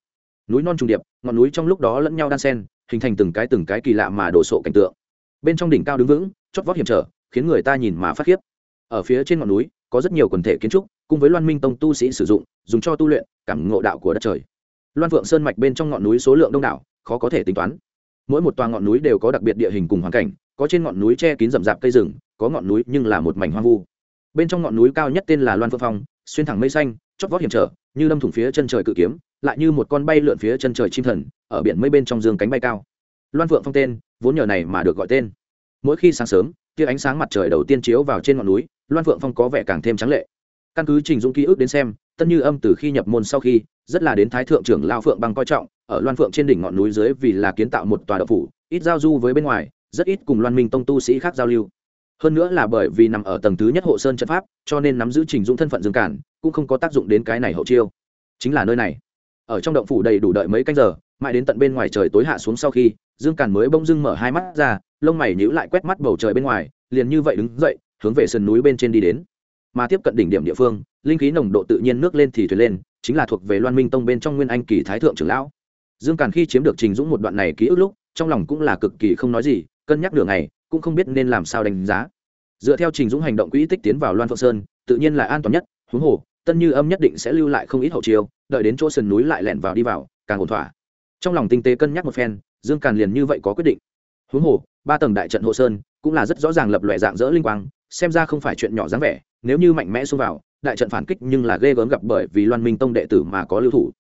Núi non trùng điệp, ngọn núi trong lúc đó lẫn nhau đan sen hình thành từng cái từng cái kỳ lạ mà đổ sộ cảnh tượng. Bên trong đỉnh cao đứng vững, chót vót hiểm trở, khiến người ta nhìn mà phát khiếp. Ở phía trên ngọn núi, có rất nhiều quần thể kiến trúc, cùng với loan minh tông tu sĩ sử dụng, dùng cho tu luyện, cảm ngộ đạo của đất trời. Loan phượng sơn mạch bên trong ngọn núi số lượng đông đảo, khó có thể tính toán. Mỗi một toà ngọn núi đều có đặc biệt địa hình cùng hoàn cảnh có trên ngọn núi che kín rậm rạp cây rừng, có ngọn núi nhưng là một mảnh hoang vu. Bên trong ngọn núi cao nhất tên là loan phượng phong, xuyên thẳng mây xanh, chót vót hiểm trở, như lâm thủng phía chân trời cự kiếm, lại như một con bay lượn phía chân trời chim thần, ở biển mây bên trong dương cánh bay cao. Loan phượng phong tên, vốn nhờ này mà được gọi tên. Mỗi khi sáng sớm, tia ánh sáng mặt trời đầu tiên chiếu vào trên ngọn núi, loan phượng phong có vẻ càng thêm trắng lệ. Căn cứ trình dũng ký ức đến xem, tân như âm từ khi nhập môn sau khi, rất là đến thái thượng trưởng lao phượng băng coi trọng, ở loan phượng trên đỉnh ngọn núi dưới vì là kiến tạo một tòa đậu phủ, ít giao du với bên ngoài rất ít cùng loan minh tông tu sĩ khác giao lưu. Hơn nữa là bởi vì nằm ở tầng thứ nhất hộ sơn trận pháp, cho nên nắm giữ trình dũng thân phận dương cản, cũng không có tác dụng đến cái này hậu chiêu. Chính là nơi này. Ở trong động phủ đầy đủ đợi mấy canh giờ, mãi đến tận bên ngoài trời tối hạ xuống sau khi, dương cản mới bông dưng mở hai mắt ra, lông mày nhíu lại quét mắt bầu trời bên ngoài, liền như vậy đứng dậy, hướng về sườn núi bên trên đi đến. Mà tiếp cận đỉnh điểm địa phương, linh khí nồng độ tự nhiên nước lên thì thuyền lên, chính là thuộc về loan minh tông bên trong nguyên anh kỳ thái thượng trưởng lão. Dương càn khi chiếm được trình dũng một đoạn này ký ức lúc, trong lòng cũng là cực kỳ không nói gì cân nhắc nửa ngày, cũng không biết nên làm sao đánh giá. Dựa theo trình dũng hành động quỹ tích tiến vào loan phượng sơn, tự nhiên là an toàn nhất, huống hồ, tân như âm nhất định sẽ lưu lại không ít hậu chiêu, đợi đến chỗ sườn núi lại lẻn vào đi vào, càng ổn thỏa. Trong lòng tinh tế cân nhắc một phen, dương càn liền như vậy có quyết định. Huống hồ, ba tầng đại trận hộ sơn cũng là rất rõ ràng lập loại dạng dỡ linh quang, xem ra không phải chuyện nhỏ dáng vẻ, nếu như mạnh mẽ xông vào, đại trận phản kích nhưng là ghê gớm gặp bởi vì loan minh tông đệ tử mà có lưu thủ.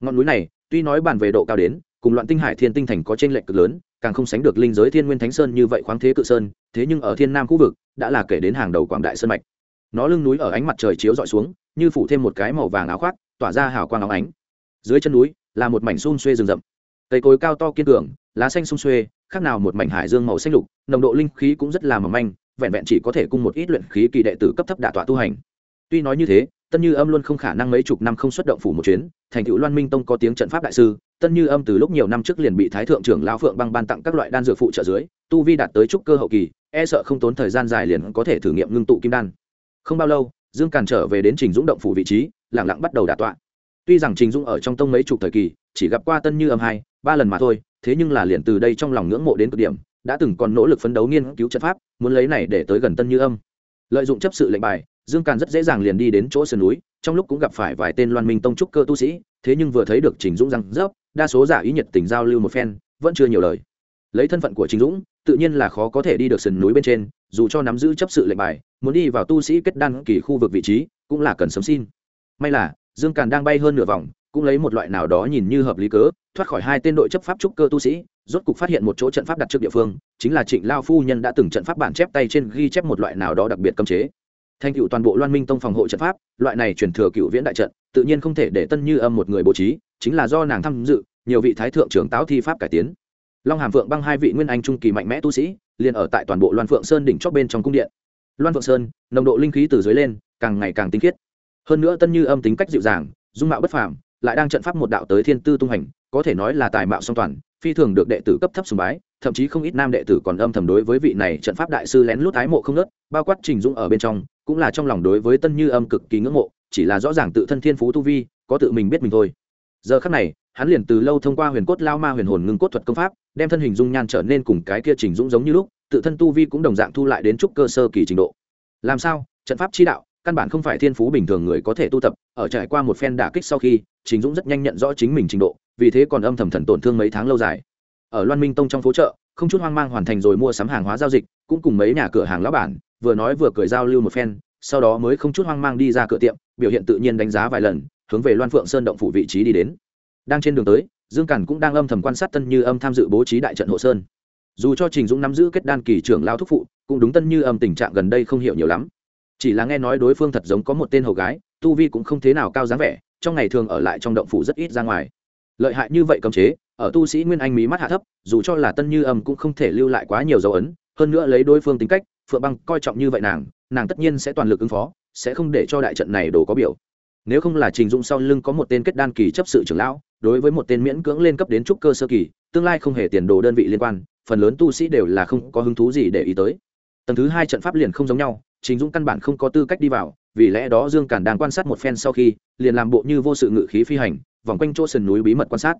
Ngọn núi này, tuy nói bàn về độ cao đến, cùng loạn tinh hải thiên tinh thành có trên lệch cực lớn càng không sánh được linh giới thiên nguyên thánh sơn như vậy khoáng thế cự sơn, thế nhưng ở thiên nam khu vực, đã là kể đến hàng đầu quảng đại sơn mạch. Nó lưng núi ở ánh mặt trời chiếu dọi xuống, như phủ thêm một cái màu vàng áo khoác, tỏa ra hào quang óng ánh. Dưới chân núi, là một mảnh xun xuê rừng rậm. Cây cối cao to kiên cường, lá xanh xung xuê, khác nào một mảnh hải dương màu xanh lục, nồng độ linh khí cũng rất là mỏng manh, vẹn vẹn chỉ có thể cung một ít luyện khí kỳ đệ tử cấp thấp đả tọa tu hành. Tuy nói như thế, tân như âm luôn không khả năng mấy chục năm không xuất động phủ một chuyến, thành cựu loan minh tông có tiếng trận pháp đại sư tân như âm từ lúc nhiều năm trước liền bị thái thượng trưởng lao phượng băng ban tặng các loại đan dược phụ trợ dưới, tu vi đạt tới trúc cơ hậu kỳ e sợ không tốn thời gian dài liền có thể thử nghiệm ngưng tụ kim đan. Không bao lâu, dương càn trở về đến trình dũng động phủ vị trí lẳng lặng bắt đầu đả tọa. Tuy rằng trình dũng ở trong tông mấy chục thời kỳ, chỉ gặp qua tân như âm hai, ba lần mà thôi, thế nhưng là liền từ đây trong lòng ngưỡng mộ đến cực điểm, đã từng còn nỗ lực phấn đấu nghiên cứu trận pháp, muốn lấy này để tới gần tân như âm. Lợi dụng chấp sự lệnh bài, dương càn rất dễ dàng liền đi đến chỗ sườn núi, trong lúc cũng gặp phải vài tên loan minh tông trúc cơ tu sĩ thế nhưng vừa thấy được trình dũng răng rớp, đa số giả ý nhiệt tình giao lưu một phen, vẫn chưa nhiều lời. Lấy thân phận của trình dũng, tự nhiên là khó có thể đi được sườn núi bên trên, dù cho nắm giữ chấp sự lệnh bài, muốn đi vào tu sĩ kết đan kỳ khu vực vị trí, cũng là cần sớm xin. May là, dương càn đang bay hơn nửa vòng, cũng lấy một loại nào đó nhìn như hợp lý cớ, thoát khỏi hai tên đội chấp pháp trúc cơ tu sĩ, rốt cục phát hiện một chỗ trận pháp đặt trước địa phương, chính là trịnh lao phu nhân đã từng trận pháp bản chép tay trên ghi chép một loại nào đó đặc biệt cấm chế thành cựu toàn bộ loan minh tông phòng hộ trận pháp, loại này truyền thừa cựu viễn đại trận, tự nhiên không thể để tân như âm một người bố trí, chính là do nàng tham dự, nhiều vị thái thượng trưởng táo thi pháp cải tiến. Long hàm phượng băng hai vị nguyên anh trung kỳ mạnh mẽ tu sĩ, liền ở tại toàn bộ loan phượng sơn đỉnh chóp bên trong cung điện. Loan phượng sơn, nồng độ linh khí từ dưới lên, càng ngày càng tinh khiết. Hơn nữa tân như âm tính cách dịu dàng, dung mạo bất phàm, lại đang trận pháp một đạo tới thiên tư tung hành, có thể nói là tài mạo song toàn, phi thường được đệ tử cấp thấp sùng bái, thậm chí không ít nam đệ tử còn âm thầm đối với vị này trận pháp đại sư lén lút ái mộ không nớt bao quát trình dũng ở bên trong cũng là trong lòng đối với tân như âm cực kỳ ngưỡng mộ, chỉ là rõ ràng tự thân thiên phú tu vi, có tự mình biết mình thôi. Giờ khắc này, hắn liền từ lâu thông qua huyền cốt lao ma huyền hồn ngưng cốt thuật công pháp, đem thân hình dung nhan trở nên cùng cái kia trình dũng giống như lúc, tự thân tu vi cũng đồng dạng thu lại đến chút cơ sơ kỳ trình độ. Làm sao? Trận pháp chi đạo, căn bản không phải thiên phú bình thường người có thể tu tập, ở trải qua một phen đả kích sau khi, trình dũng rất nhanh nhận rõ chính mình trình độ, vì thế còn âm thầm thần tổn thương mấy tháng lâu dài. Ở loan minh tông trong phố chợ, không chút hoang mang hoàn thành rồi mua sắm hàng hóa giao dịch, cũng cùng mấy nhà cửa hàng lão bản vừa nói vừa cười giao lưu một phen, sau đó mới không chút hoang mang đi ra cửa tiệm, biểu hiện tự nhiên đánh giá vài lần, hướng về loan phượng sơn động phủ vị trí đi đến. Đang trên đường tới, dương cản cũng đang âm thầm quan sát tân như âm tham dự bố trí đại trận hộ sơn. Dù cho trình dũng nắm giữ kết đan kỳ trưởng lao thúc phụ, cũng đúng tân như âm tình trạng gần đây không hiểu nhiều lắm. Chỉ là nghe nói đối phương thật giống có một tên hầu gái, tu vi cũng không thế nào cao dáng vẻ, trong ngày thường ở lại trong động phủ rất ít ra ngoài. Lợi hại như vậy cấm chế, ở tu sĩ nguyên anh mí mắt hạ thấp, dù cho là tân như âm cũng không thể lưu lại quá nhiều dấu ấn, hơn nữa lấy đối phương tính cách phượng băng coi trọng như vậy nàng nàng tất nhiên sẽ toàn lực ứng phó, sẽ không để cho đại trận này đồ có biểu. Nếu không là trình Dung sau lưng có một tên kết đan kỳ chấp sự trưởng lão, đối với một tên miễn cưỡng lên cấp đến trúc cơ sơ kỳ, tương lai không hề tiền đồ đơn vị liên quan, phần lớn tu sĩ đều là không có hứng thú gì để ý tới. Tầng thứ hai trận pháp liền không giống nhau, Trình Dung căn bản không có tư cách đi vào, vì lẽ đó dương cản đang quan sát một phen sau khi, liền làm bộ như vô sự ngự khí phi hành, vòng quanh chỗ sườn núi bí mật quan sát.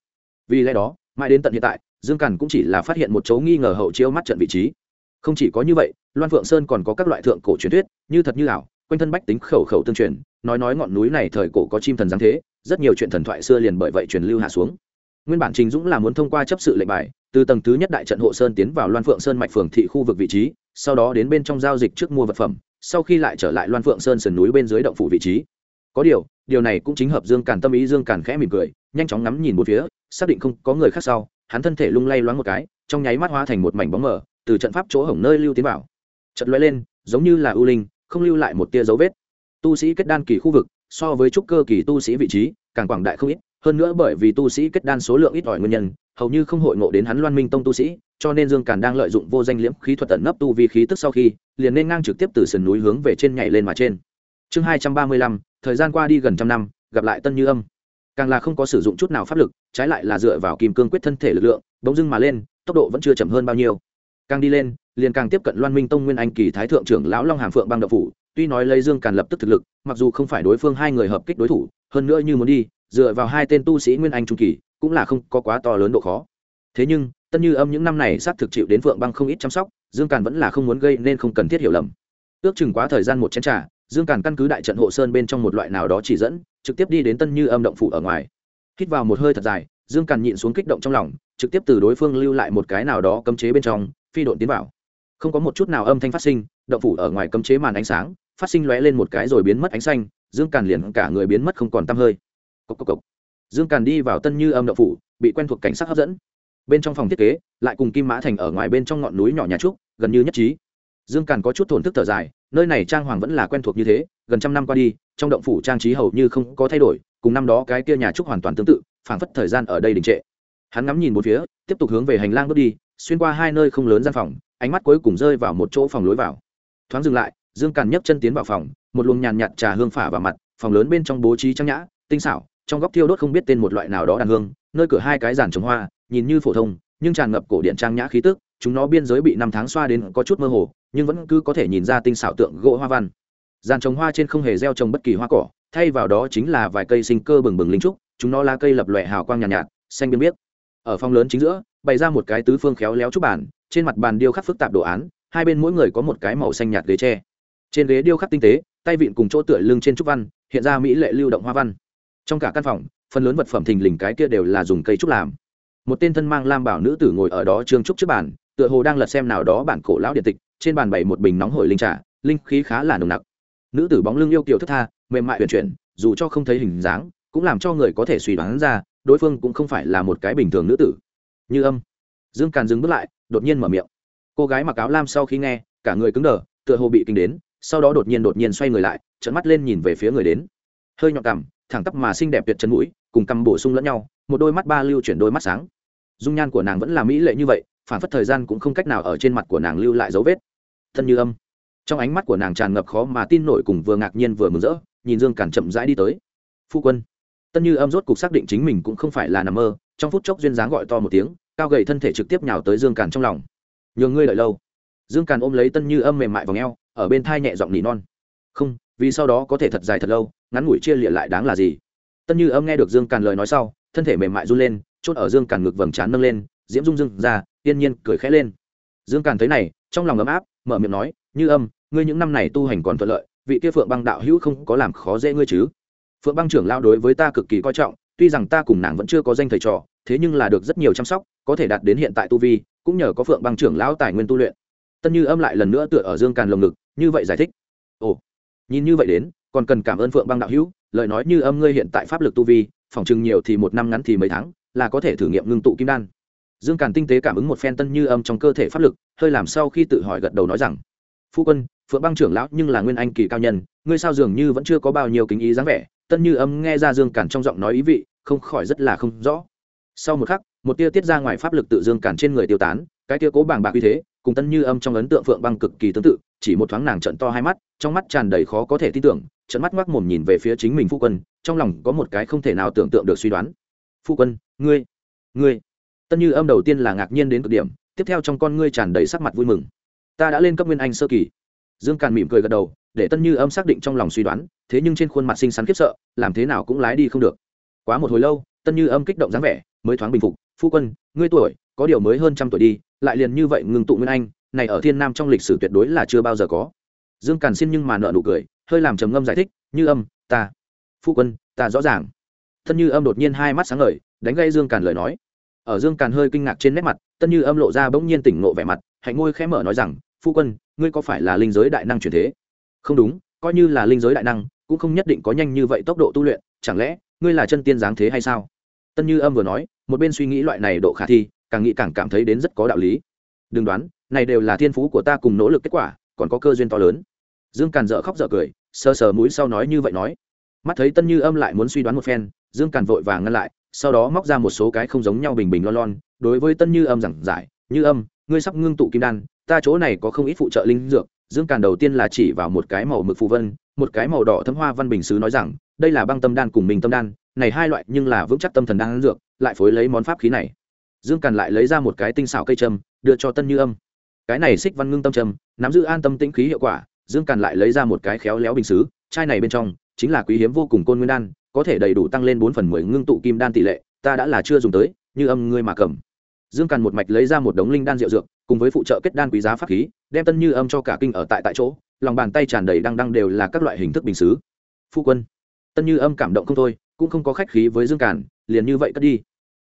Vì lẽ đó, mãi đến tận hiện tại, dương cản cũng chỉ là phát hiện một chỗ nghi ngờ hậu chiếu mắt trận vị trí không chỉ có như vậy, loan phượng sơn còn có các loại thượng cổ truyền thuyết, như thật như ảo, quanh thân bách tính khẩu khẩu tương truyền, nói nói ngọn núi này thời cổ có chim thần giáng thế, rất nhiều chuyện thần thoại xưa liền bởi vậy truyền lưu hạ xuống. Nguyên bản trình dũng là muốn thông qua chấp sự lệnh bài, từ tầng thứ nhất đại trận hộ sơn tiến vào loan phượng sơn mạch phường thị khu vực vị trí, sau đó đến bên trong giao dịch trước mua vật phẩm, sau khi lại trở lại loan phượng sơn sườn núi bên dưới động phủ vị trí. Có điều điều này cũng chính hợp dương càn tâm ý, dương càn khẽ mỉm cười, nhanh chóng ngắm nhìn một phía, xác định không có người khác sau, hắn thân thể lung lay loáng một cái, trong nháy mắt hóa thành một mảnh bóng mờ từ trận pháp chỗ hổng nơi lưu tiến vào. Trận lóe lên, giống như là ưu linh, không lưu lại một tia dấu vết. Tu sĩ kết đan kỳ khu vực, so với trúc cơ kỳ tu sĩ vị trí, càng quảng đại không ít, hơn nữa bởi vì tu sĩ kết đan số lượng ít ỏi nguyên nhân, hầu như không hội ngộ đến hắn loan minh tông tu sĩ, cho nên dương càn đang lợi dụng vô danh liễm khí thuật tận nấp tu vi khí tức sau khi, liền nên ngang trực tiếp từ sườn núi hướng về trên nhảy lên mà trên. Chương hai trăm ba mươi lăm, thời gian qua đi gần trăm năm, gặp lại tân như âm. Càng là không có sử dụng chút nào pháp lực, trái lại là dựa vào kim cương quyết thân thể lực lượng, bỗng dưng mà lên, tốc độ vẫn chưa chậm hơn bao nhiêu càng đi lên, liền càng tiếp cận loan minh tông nguyên anh kỳ thái thượng trưởng lão long hàm phượng băng đậu phủ, tuy nói lấy dương càn lập tức thực lực, mặc dù không phải đối phương hai người hợp kích đối thủ, hơn nữa như muốn đi, dựa vào hai tên tu sĩ nguyên anh trung kỳ, cũng là không có quá to lớn độ khó. Thế nhưng, tân như âm những năm này xác thực chịu đến phượng băng không ít chăm sóc, dương càn vẫn là không muốn gây nên không cần thiết hiểu lầm. Ước chừng quá thời gian một chén t r à dương càn căn cứ đại trận hộ sơn bên trong một loại nào đó chỉ dẫn, trực tiếp đi đến tân như âm động phủ ở ngoài. Hít vào một hơi thật dài, dương càn nhịn xuống kích động trong lòng, trực tiếp từ đối phương lưu lại một cái nào đó cấm chế bên trong phi độn tiến vào. Không có một chút nào âm thanh phát sinh, động phủ ở ngoài cấm chế màn ánh sáng, phát sinh lóe lên một cái rồi biến mất ánh xanh, dương càn liền cả người biến mất không còn t hơi. Cốc cốc cốc. dương càn đi vào tân như âm động phủ, bị quen thuộc cảnh sát hấp dẫn. Bên trong phòng thiết kế, lại cùng kim mã thành ở ngoài bên trong ngọn núi nhỏ nhà trúc, gần như nhất trí. Dương càn có chút thổn thức thở dài, nơi này trang hoàng vẫn là quen thuộc như thế, gần trăm năm qua đi, trong động phủ trang trí hầu như không có thay đổi, cùng năm đó cái kia nhà trúc hoàn toàn tương tự, phảng phất thời gian ở đây đình trệ. Hắn ngắm nhìn một phía, tiếp tục hướng về hành lang bước đi xuyên qua hai nơi không lớn gian phòng ánh mắt cuối cùng rơi vào một chỗ phòng lối vào. Thoáng dừng lại dương càn nhấc chân tiến vào phòng một luồng nhàn nhạt trà hương phả vào mặt phòng lớn bên trong bố trí trang nhã tinh xảo trong góc thiêu đốt không biết tên một loại nào đó đàn hương nơi cửa hai cái giàn trồng hoa nhìn như phổ thông nhưng tràn ngập cổ điện trang nhã khí tức chúng nó biên giới bị năm tháng xoa đến có chút mơ hồ nhưng vẫn cứ có thể nhìn ra tinh xảo tượng gỗ hoa văn. Giàn trồng hoa trên không hề gieo trồng bất kỳ hoa cỏ thay vào đó chính là vài cây sinh cơ bừng bừng linh trúc chúng nó lá cây lập lòe hào quang nhàn nhạt, nhạt xanh biên biết ở phòng lớn chính giữa bày ra một cái tứ phương khéo léo trúc bàn, trên mặt bàn điêu khắc phức tạp đồ án hai bên mỗi người có một cái màu xanh nhạt ghế tre. Trên ghế điêu khắc tinh tế tay vịn cùng chỗ tựa lưng trên trúc văn hiện ra mỹ lệ lưu động hoa văn. Trong cả căn phòng phần lớn vật phẩm thình lình cái kia đều là dùng cây trúc làm. Một tên thân mang lam bảo nữ tử ngồi ở đó trương trúc trước bàn tựa hồ đang lật xem nào đó bản cổ lão điện tịch trên bàn bày một bình nóng hổi linh trà linh khí khá là nồng nặc. Nữ tử bóng lưng yêu kiều thức tha mềm mại huyền chuyển dù cho không thấy hình dáng cũng làm cho người có thể suy đoán ra đối phương cũng không phải là một cái bình thường nữ tử. Như âm. Dương càn dừng bước lại, đột nhiên mở miệng. Cô gái mặc áo lam sau khi nghe, cả người cứng đờ, tựa hồ bị kinh đến, sau đó đột nhiên đột nhiên xoay người lại trận mắt lên nhìn về phía người đến. Hơi nhọn cằm, thẳng tắp mà xinh đẹp tuyệt chân mũi, cùng cằm bổ sung lẫn nhau, một đôi mắt ba lưu chuyển đôi mắt sáng. Dung nhan của nàng vẫn là mỹ lệ như vậy, phản phất thời gian cũng không cách nào ở trên mặt của nàng lưu lại dấu vết. Thân như âm. Trong ánh mắt của nàng tràn ngập khó mà tin nổi cùng vừa ngạc nhiên vừa mừng rỡ, nhìn dương càn chậm rãi đi tới. Phu quân tân như âm rốt cục xác định chính mình cũng không phải là nằm mơ, trong phút chốc duyên dáng gọi to một tiếng, cao gầy thân thể trực tiếp nhào tới dương càn trong lòng. Nhường ngươi đợi lâu. Dương càn ôm lấy tân như âm mềm mại vào ngheo ở bên thai nhẹ giọng nỉ non. Không, vì sau đó có thể thật dài thật lâu, ngắn ngủi chia liệt lại đáng là gì? Tân như âm nghe được dương càn lời nói sau, thân thể mềm mại run lên, chốt ở dương càn ngực vầng trán nâng lên, diễm dung rưng ra, yên nhiên cười khẽ lên. Dương càn thấy này, trong lòng ấm áp, mở miệng nói, như âm, ngươi những năm này tu hành còn thuận lợi, vị kia phượng băng đạo hữu không có làm khó dễ ngươi chứ? Phượng băng trưởng lao đối với ta cực kỳ coi trọng, tuy rằng ta cùng nàng vẫn chưa có danh thầy trò, thế nhưng là được rất nhiều chăm sóc, có thể đạt đến hiện tại tu vi, cũng nhờ có phượng băng trưởng lão tài nguyên tu luyện. Tân như âm lại lần nữa tựa ở dương càn lồng ngực, như vậy giải thích. Ồ, nhìn như vậy đến, còn cần cảm ơn phượng băng đạo hữu, lời nói như âm ngươi hiện tại pháp lực tu vi, phòng chừng nhiều thì một năm ngắn thì mấy tháng, là có thể thử nghiệm ngưng tụ kim đan. Dương càn tinh tế cảm ứng một phen tân như âm trong cơ thể pháp lực, hơi làm sau khi tự hỏi gật đầu nói rằng, phu quân, phượng băng trưởng lão nhưng là nguyên anh kỳ cao nhân, ngươi sao dường như vẫn chưa có bao nhiêu kính ý dáng vẻ tân như âm nghe ra dương cản trong giọng nói ý vị, không khỏi rất là không rõ. Sau một khắc, một tia tiết ra ngoài pháp lực tự dương cản trên người tiêu tán, cái tia cố bàng bạc uy thế, cùng tân như âm trong ấn tượng phượng băng cực kỳ tương tự, chỉ một thoáng nàng trận to hai mắt, trong mắt tràn đầy khó có thể tin tưởng trận mắt ngoác mồm nhìn về phía chính mình phu quân, trong lòng có một cái không thể nào tưởng tượng được suy đoán. Phu quân, ngươi ngươi. Tân như âm đầu tiên là ngạc nhiên đến cực điểm, tiếp theo trong con ngươi tràn đầy sắc mặt vui mừng. Ta đã lên cấp nguyên anh sơ kỳ. Dương càn mỉm cười gật đầu để tân như âm xác định trong lòng suy đoán, thế nhưng trên khuôn mặt xinh xắn khiếp sợ, làm thế nào cũng lái đi không được. Quá một hồi lâu, tân như âm kích động dáng vẻ, mới thoáng bình phục, phu quân, ngươi tuổi, có điều mới hơn trăm tuổi đi, lại liền như vậy ngừng tụ nguyên anh, này ở thiên nam trong lịch sử tuyệt đối là chưa bao giờ có. Dương càn xin nhưng mà nợ nụ cười, hơi làm trầm ngâm giải thích, như âm, ta, phu quân, ta rõ ràng. Tân như âm đột nhiên hai mắt sáng ngời, đánh gây dương càn lời nói. Ở dương càn hơi kinh ngạc trên nét mặt, tân như âm lộ ra bỗng nhiên tỉnh ngộ vẻ mặt, hạnh ngôi khẽ mở nói rằng, phu quân, ngươi có phải là linh giới đại năng truyền thế? Không đúng, coi như là linh giới đại năng, cũng không nhất định có nhanh như vậy tốc độ tu luyện, chẳng lẽ, ngươi là chân tiên giáng thế hay sao? Tân như âm vừa nói, một bên suy nghĩ loại này độ khả thi, càng nghĩ càng cảm thấy đến rất có đạo lý. Đừng đoán, này đều là thiên phú của ta cùng nỗ lực kết quả, còn có cơ duyên to lớn. Dương càn dở khóc dở cười, sờ sờ mũi sau nói như vậy nói. Mắt thấy tân như âm lại muốn suy đoán một phen, dương càn vội vàng ngăn lại, sau đó móc ra một số cái không giống nhau bình bình lon lon, đối với tân như âm giảng giải, như âm, ngươi sắp ngưng tụ kim đan, ta chỗ này có không ít phụ trợ linh dược dương càn đầu tiên là chỉ vào một cái màu mực phù vân một cái màu đỏ thấm hoa văn bình sứ nói rằng đây là băng tâm đan cùng mình tâm đan này hai loại nhưng là vững chắc tâm thần đan dược lại phối lấy món pháp khí này. Dương càn lại lấy ra một cái tinh xảo cây trâm, đưa cho tân như âm. Cái này xích văn ngưng tâm trâm, nắm giữ an tâm tĩnh khí hiệu quả dương càn lại lấy ra một cái khéo léo bình xứ chai này bên trong chính là quý hiếm vô cùng côn nguyên đan có thể đầy đủ tăng lên bốn phần mười ngưng tụ kim đan tỷ lệ ta đã là chưa dùng tới như âm ngươi mà cầm. Dương càn một mạch lấy ra một đống linh đan rượu dược cùng với phụ trợ kết đan quý giá pháp khí, đem tân như âm cho cả kinh ở tại tại chỗ, lòng bàn tay tràn đầy đăng đăng đều là các loại hình thức bình xứ. Phu quân, tân như âm cảm động không thôi, cũng không có khách khí với dương càn, liền như vậy cất đi.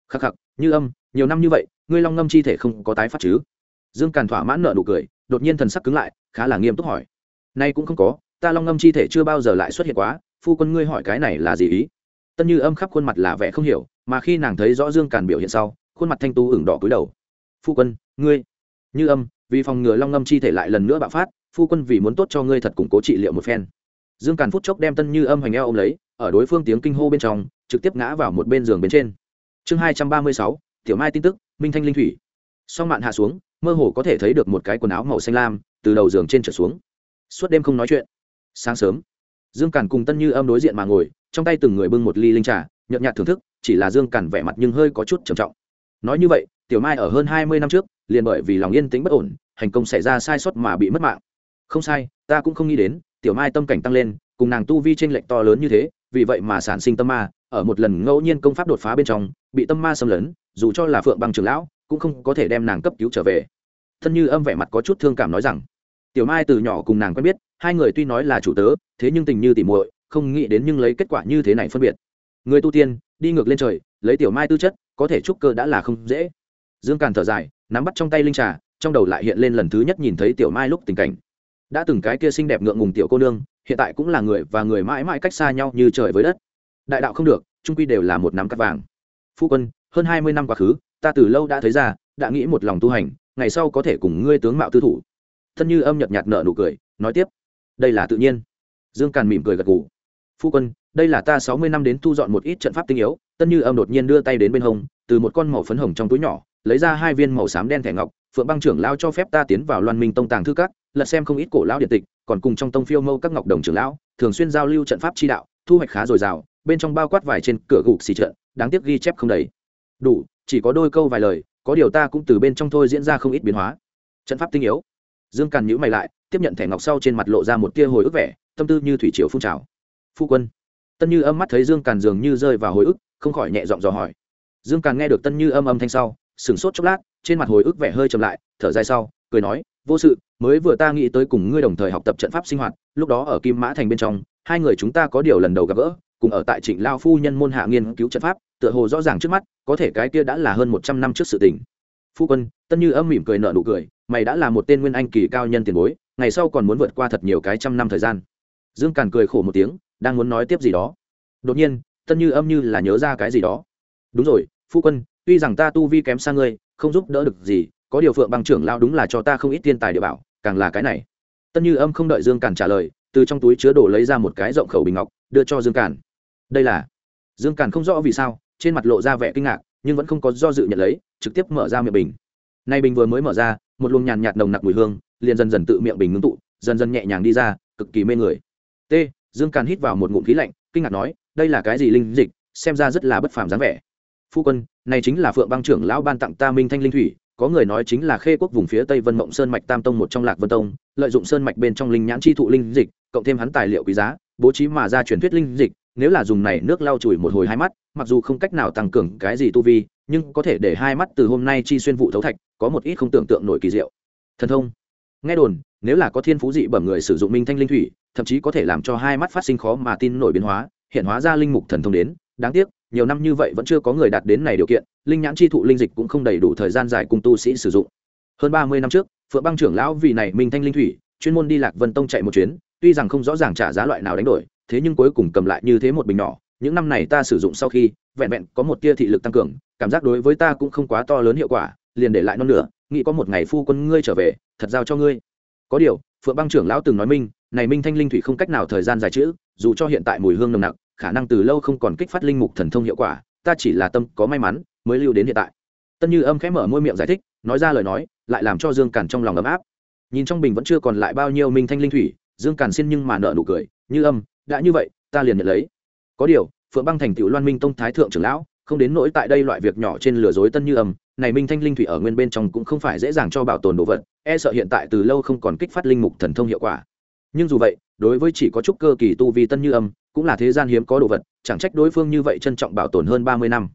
Khắc khắc, như âm, nhiều năm như vậy, ngươi long ngâm chi thể không có tái phát chứ? Dương càn thỏa mãn nợ nụ cười, đột nhiên thần sắc cứng lại, khá là nghiêm túc hỏi. Nay cũng không có, ta long ngâm chi thể chưa bao giờ lại xuất hiện quá, phu quân ngươi hỏi cái này là gì ý? Tân như âm khắp khuôn mặt là vẻ không hiểu, mà khi nàng thấy rõ dương càn biểu hiện sau, khuôn mặt thanh tú ửng đỏ cúi đầu. Phu quân, ngươi như âm, vì phòng ngừa long ngâm chi thể lại lần nữa bạo phát, phu quân vì muốn tốt cho ngươi thật củng cố trị liệu một phen. Dương càn phút chốc đem tân như âm hoành eo ôm lấy, ở đối phương tiếng kinh hô bên trong, trực tiếp ngã vào một bên giường bên trên. Chương hai trăm ba mươi sáu, tiểu mai tin tức, minh thanh linh thủy. Song mạn hạ xuống, mơ hồ có thể thấy được một cái quần áo màu xanh lam, từ đầu giường trên trở xuống. Suốt đêm không nói chuyện. Sáng sớm, dương càn cùng tân như âm đối diện mà ngồi, trong tay từng người bưng một ly linh trà, nhợt nhạt thưởng thức, chỉ là dương càn vẻ mặt nhưng hơi có chút trầm trọng. Nói như vậy, tiểu mai ở hơn hai mươi năm trước liền bởi vì lòng yên tĩnh bất ổn, hành công xảy ra sai sót mà bị mất mạng. Không sai, ta cũng không nghĩ đến, tiểu mai tâm cảnh tăng lên, cùng nàng tu vi t r ê n lệch to lớn như thế, vì vậy mà sản sinh tâm ma, ở một lần ngẫu nhiên công pháp đột phá bên trong, bị tâm ma xâm lấn, dù cho là phượng bằng trường lão, cũng không có thể đem nàng cấp cứu trở về. Thân như âm vẻ mặt có chút thương cảm nói rằng, tiểu mai từ nhỏ cùng nàng quen biết, hai người tuy nói là chủ tớ, thế nhưng tình như tỉ muội, không nghĩ đến nhưng lấy kết quả như thế này phân biệt. Người tu tiên, đi ngược lên trời, lấy tiểu mai tư chất, có thể trúc cơ đã là không dễ dương càn thở dài, nắm bắt trong tay linh trà, trong đầu lại hiện lên lần thứ nhất nhìn thấy tiểu mai lúc tình cảnh. Đã từng cái kia xinh đẹp ngượng ngùng tiểu cô nương, hiện tại cũng là người và người mãi mãi cách xa nhau như trời với đất. Đại đạo không được, trung quy đều là một nắm cắt vàng. Phu quân, hơn hai mươi năm quá khứ, ta từ lâu đã thấy ra, đã nghĩ một lòng tu hành, ngày sau có thể cùng ngươi tướng mạo tư thủ. Thân như âm nhật nhạt nở nụ cười, nói tiếp. Đây là tự nhiên. Dương càn mỉm cười gật gù. Phu quân, đây là ta sáu mươi năm đến thu dọn một ít trận pháp tinh yếu, tân như âm đột nhiên đưa tay đến bên hông, từ một con màu phấn hồng trong túi nhỏ lấy ra hai viên màu xám đen thẻ ngọc, phượng băng trưởng lao cho phép ta tiến vào loan minh tông tàng thư các, lật xem không ít cổ lão điện tịch, còn cùng trong tông phiêu mâu các ngọc đồng trưởng lão, thường xuyên giao lưu trận pháp chi đạo, thu hoạch khá dồi dào, bên trong bao quát vải trên cửa gục xì trận, đáng tiếc ghi chép không đầy. Đủ, chỉ có đôi câu vài lời, có điều ta cũng từ bên trong thôi diễn ra không ít biến hóa. Trận pháp tinh yếu. Dương càn nhữ mày lại, tiếp nhận thẻ ngọc sau trên mặt lộ ra một tia hồi ức vẻ, tâm tư như thủy triều phun trào. Phu quân. Tân như âm mắt thấy dương càn dường như rơi vào hồi ức, không khỏi nhẹ giọng dò hỏi. Dương càn nghe được tân như âm âm thanh sau sửng sốt chốc lát, trên mặt hồi ức vẻ hơi chậm lại, thở dài sau, cười nói, vô sự, mới vừa ta nghĩ tới cùng ngươi đồng thời học tập trận pháp sinh hoạt, lúc đó ở kim mã thành bên trong, hai người chúng ta có điều lần đầu gặp gỡ, cùng ở tại trịnh lao phu nhân môn hạ nghiên cứu trận pháp, tựa hồ rõ ràng trước mắt, có thể cái kia đã là hơn một trăm năm trước sự tình. Phu quân, tân như âm mỉm cười nợ nụ cười, mày đã là một tên nguyên anh kỳ cao nhân tiền bối, ngày sau còn muốn vượt qua thật nhiều cái trăm năm thời gian. Dương càn cười khổ một tiếng, đang muốn nói tiếp gì đó. Đột nhiên, tân như âm như là nhớ ra cái gì đó. Đúng rồi, phu quân tuy rằng ta tu vi kém xa ngươi, không giúp đỡ được gì, có điều phượng băng trưởng lao đúng là cho ta không ít thiên tài địa bảo, càng là cái này. Tân như âm không đợi dương càn trả lời, từ trong túi chứa đồ lấy ra một cái rộng khẩu bình ngọc, đưa cho dương càn đây là? Dương càn không rõ vì sao, trên mặt lộ ra vẻ kinh ngạc, nhưng vẫn không có do dự nhận lấy, trực tiếp mở ra miệng bình. Nay bình vừa mới mở ra, một luồng nhàn nhạt nồng nặc mùi hương, liền dần dần tự miệng bình ngưng tụ, dần dần nhẹ nhàng đi ra, cực kỳ mê người. T, dương càn hít vào một ngụm khí lạnh, kinh ngạc nói, đây là cái gì linh dịch, xem ra rất là bất phàm dáng vẻ. Phu quân này chính là phượng băng trưởng lão ban tặng ta minh thanh linh thủy, có người nói chính là khê quốc vùng phía tây vân mộng sơn mạch tam tông một trong lạc vân tông, lợi dụng sơn mạch bên trong linh nhãn chi thụ linh dịch, cộng thêm hắn tài liệu quý giá, bố trí mà ra truyền thuyết linh dịch, nếu là dùng này nước lau chùi một hồi hai mắt, mặc dù không cách nào tăng cường cái gì tu vi, nhưng có thể để hai mắt từ hôm nay chi xuyên vụ thấu thạch, có một ít không tưởng tượng nổi kỳ diệu. Thần thông. Nghe đồn, nếu là có thiên phú dị bẩm người sử dụng minh thanh linh thủy, thậm chí có thể làm cho hai mắt phát sinh khó mà tin nổi biến hóa, hiện hóa ra linh mục thần thông đến đáng tiếc, nhiều năm như vậy vẫn chưa có người đạt đến này điều kiện, linh nhãn chi thụ linh dịch cũng không đầy đủ thời gian dài cùng tu sĩ sử dụng. Hơn ba mươi năm trước, phượng băng trưởng lão vì này minh thanh linh thủy, chuyên môn đi lạc vân tông chạy một chuyến, tuy rằng không rõ ràng trả giá loại nào đánh đổi, thế nhưng cuối cùng cầm lại như thế một bình nhỏ, những năm này ta sử dụng sau khi, vẹn vẹn có một tia thị lực tăng cường, cảm giác đối với ta cũng không quá to lớn hiệu quả, liền để lại non nửa, nghĩ có một ngày phu quân ngươi trở về, thật giao cho ngươi. Có điều, phượng băng trưởng lão từng nói minh, này minh thanh linh thủy không cách nào thời gian dài chữ dù cho hiện tại mùi hương nồng nặc khả năng từ lâu không còn kích phát linh mục thần thông hiệu quả, ta chỉ là tâm có may mắn mới lưu đến hiện tại. Tân như âm khẽ mở môi miệng giải thích, nói ra lời nói, lại làm cho dương càn trong lòng ấm áp. Nhìn trong bình vẫn chưa còn lại bao nhiêu minh thanh linh thủy, dương càn xin nhưng mà nợ nụ cười, như âm, đã như vậy, ta liền nhận lấy. Có điều, phượng băng thành tựu loan minh tông thái thượng trưởng lão, không đến nỗi tại đây loại việc nhỏ trên lừa dối tân như âm, này minh thanh linh thủy ở nguyên bên trong cũng không phải dễ dàng cho bảo tồn đồ vật e sợ hiện tại từ lâu không còn kích phát linh mục thần thông hiệu quả. Nhưng dù vậy, đối với chỉ có chút cơ kỳ tu vi tân như âm cũng là thế gian hiếm có đồ vật, chẳng trách đối phương như vậy trân trọng bảo tồn hơn ba mươi năm.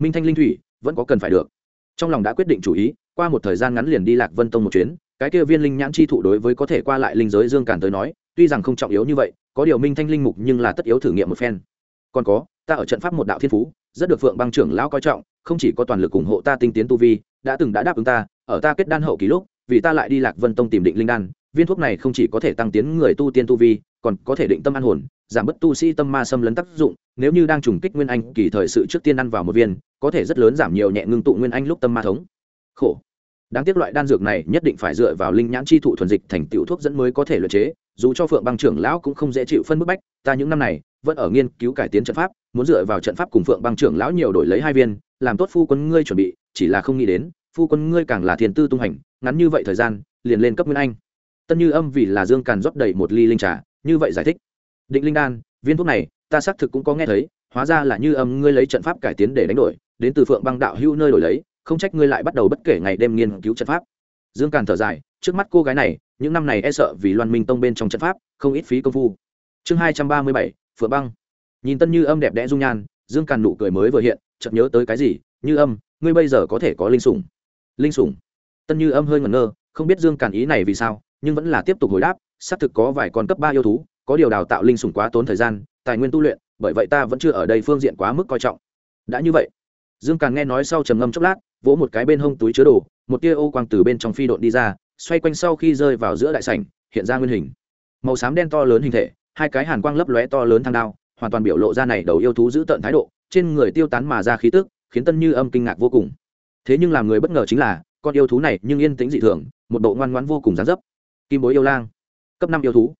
Minh thanh linh thủy, vẫn có cần phải được. Trong lòng đã quyết định chủ ý, qua một thời gian ngắn liền đi lạc vân tông một chuyến, cái kia viên linh nhãn chi thụ đối với có thể qua lại linh giới dương càn tới nói, tuy rằng không trọng yếu như vậy, có điều minh thanh linh mục nhưng là tất yếu thử nghiệm một phen. Còn có, ta ở trận pháp một đạo thiên phú, rất được phượng băng trưởng lão coi trọng, không chỉ có toàn lực ủng hộ ta tinh tiến tu vi, đã từng đã đáp ứng ta, ở ta kết đan hậu kỳ lúc, vì ta lại đi lạc vân tông tìm định linh đan, viên thuốc này không chỉ có thể tăng tiến người tu tiên tu vi, còn có thể định tâm an hồn giảm bớt tu sĩ tâm ma xâm lấn tác dụng, nếu như đang trùng kích nguyên anh, kỳ thời sự trước tiên ăn vào một viên, có thể rất lớn giảm nhiều nhẹ ngưng tụ nguyên anh lúc tâm ma thống. Khổ. Đáng tiếc loại đan dược này nhất định phải dựa vào linh nhãn chi thụ thuần dịch thành tiểu thuốc dẫn mới có thể luyện chế, dù cho phượng băng trưởng lão cũng không dễ chịu phân bức bách, ta những năm này vẫn ở nghiên cứu cải tiến trận pháp, muốn dựa vào trận pháp cùng phượng băng trưởng lão nhiều đổi lấy hai viên, làm tốt phu quân ngươi chuẩn bị, chỉ là không nghĩ đến, phu quân ngươi càng là thiền tư tung hành, ngắn như vậy thời gian, liền lên cấp nguyên anh. Tân như âm vì là dương càn rót đầy một ly linh trà, như vậy giải thích định linh đan, viên thuốc này, ta xác thực cũng có nghe thấy, hóa ra là như âm ngươi lấy trận pháp cải tiến để đánh đổi, đến từ phượng băng đạo hữu nơi đổi lấy, không trách ngươi lại bắt đầu bất kể ngày đêm nghiên cứu trận pháp. Dương càn thở dài, trước mắt cô gái này, những năm này e sợ vì loan minh tông bên trong trận pháp, không ít phí công phu. Chương hai trăm ba mươi bảy, phượng băng. Nhìn tân như âm đẹp đẽ dung nhan, dương càn nụ cười mới vừa hiện, chợt nhớ tới cái gì, như âm, ngươi bây giờ có thể có linh sủng. Linh sủng? Tân như âm hơi ngẩn ngơ, không biết dương càn ý này vì sao, nhưng vẫn là tiếp tục hồi đáp, xác thực có vài con cấp ba yêu thú có điều đào tạo linh sủng quá tốn thời gian, tài nguyên tu luyện, bởi vậy ta vẫn chưa ở đây phương diện quá mức coi trọng. Đã như vậy, dương càn nghe nói sau trầm ngâm chốc lát, vỗ một cái bên hông túi chứa đồ, một tia ô quang từ bên trong phi độn đi ra, xoay quanh sau khi rơi vào giữa đại sảnh, hiện ra nguyên hình. Màu xám đen to lớn hình thể, hai cái hàn quang lấp lóe to lớn thang đao, hoàn toàn biểu lộ ra này đầu yêu thú giữ tận thái độ, trên người tiêu tán mà ra khí tức, khiến tân như âm kinh ngạc vô cùng. Thế nhưng làm người bất ngờ chính là, con yêu thú này nhưng yên tĩnh dị thường, một độ ngoan ngoãn vô cùng dán dấp. Kim bối yêu lang, cấp năm yêu thú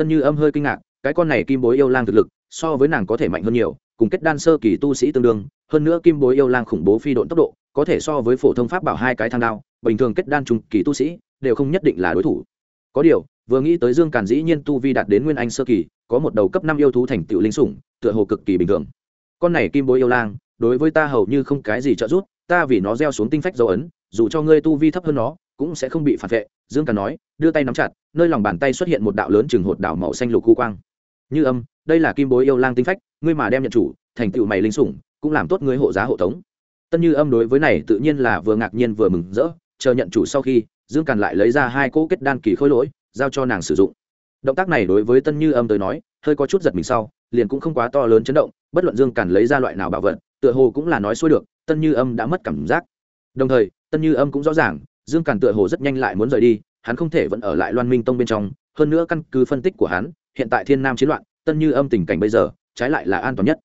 tân như âm hơi kinh ngạc, cái con này kim bối yêu lang thực lực, so với nàng có thể mạnh hơn nhiều, cùng kết đan sơ kỳ tu sĩ tương đương, hơn nữa kim bối yêu lang khủng bố phi độn tốc độ, có thể so với phổ thông pháp bảo hai cái thang đao, bình thường kết đan trung kỳ tu sĩ, đều không nhất định là đối thủ. Có điều, vừa nghĩ tới dương càn dĩ nhiên tu vi đạt đến nguyên anh sơ kỳ, có một đầu cấp năm yêu thú thành tựu linh sủng, tựa hồ cực kỳ bình thường. Con này kim bối yêu lang, đối với ta hầu như không cái gì trợ giúp, ta vì nó gieo xuống tinh phách dấu ấn, dù cho ngươi tu vi thấp hơn nó cũng sẽ không bị phản vệ, dương càn nói, đưa tay nắm chặt, nơi lòng bàn tay xuất hiện một đạo lớn chừng hột đảo màu xanh lục khu quang. Như âm, đây là kim bối yêu lang tinh phách, ngươi mà đem nhận chủ, thành tựu mày linh sủng, cũng làm tốt ngươi hộ giá hộ tống. Tân như âm đối với này tự nhiên là vừa ngạc nhiên vừa mừng rỡ, chờ nhận chủ sau khi, dương càn lại lấy ra hai cỗ kết đan kỳ khôi lỗi, giao cho nàng sử dụng. Động tác này đối với tân như âm tới nói, hơi có chút giật mình sau, liền cũng không quá to lớn chấn động, bất luận dương càn lấy ra loại nào bảo vật, tựa hồ cũng là nói xuôi được, tân như âm đã mất cảm giác. Đồng thời, tân như âm cũng rõ ràng dương càn tựa hồ rất nhanh lại muốn rời đi, hắn không thể vẫn ở lại loan minh tông bên trong, hơn nữa căn cứ phân tích của hắn, hiện tại thiên nam chiến loạn, tân như âm tình cảnh bây giờ, trái lại là an toàn nhất.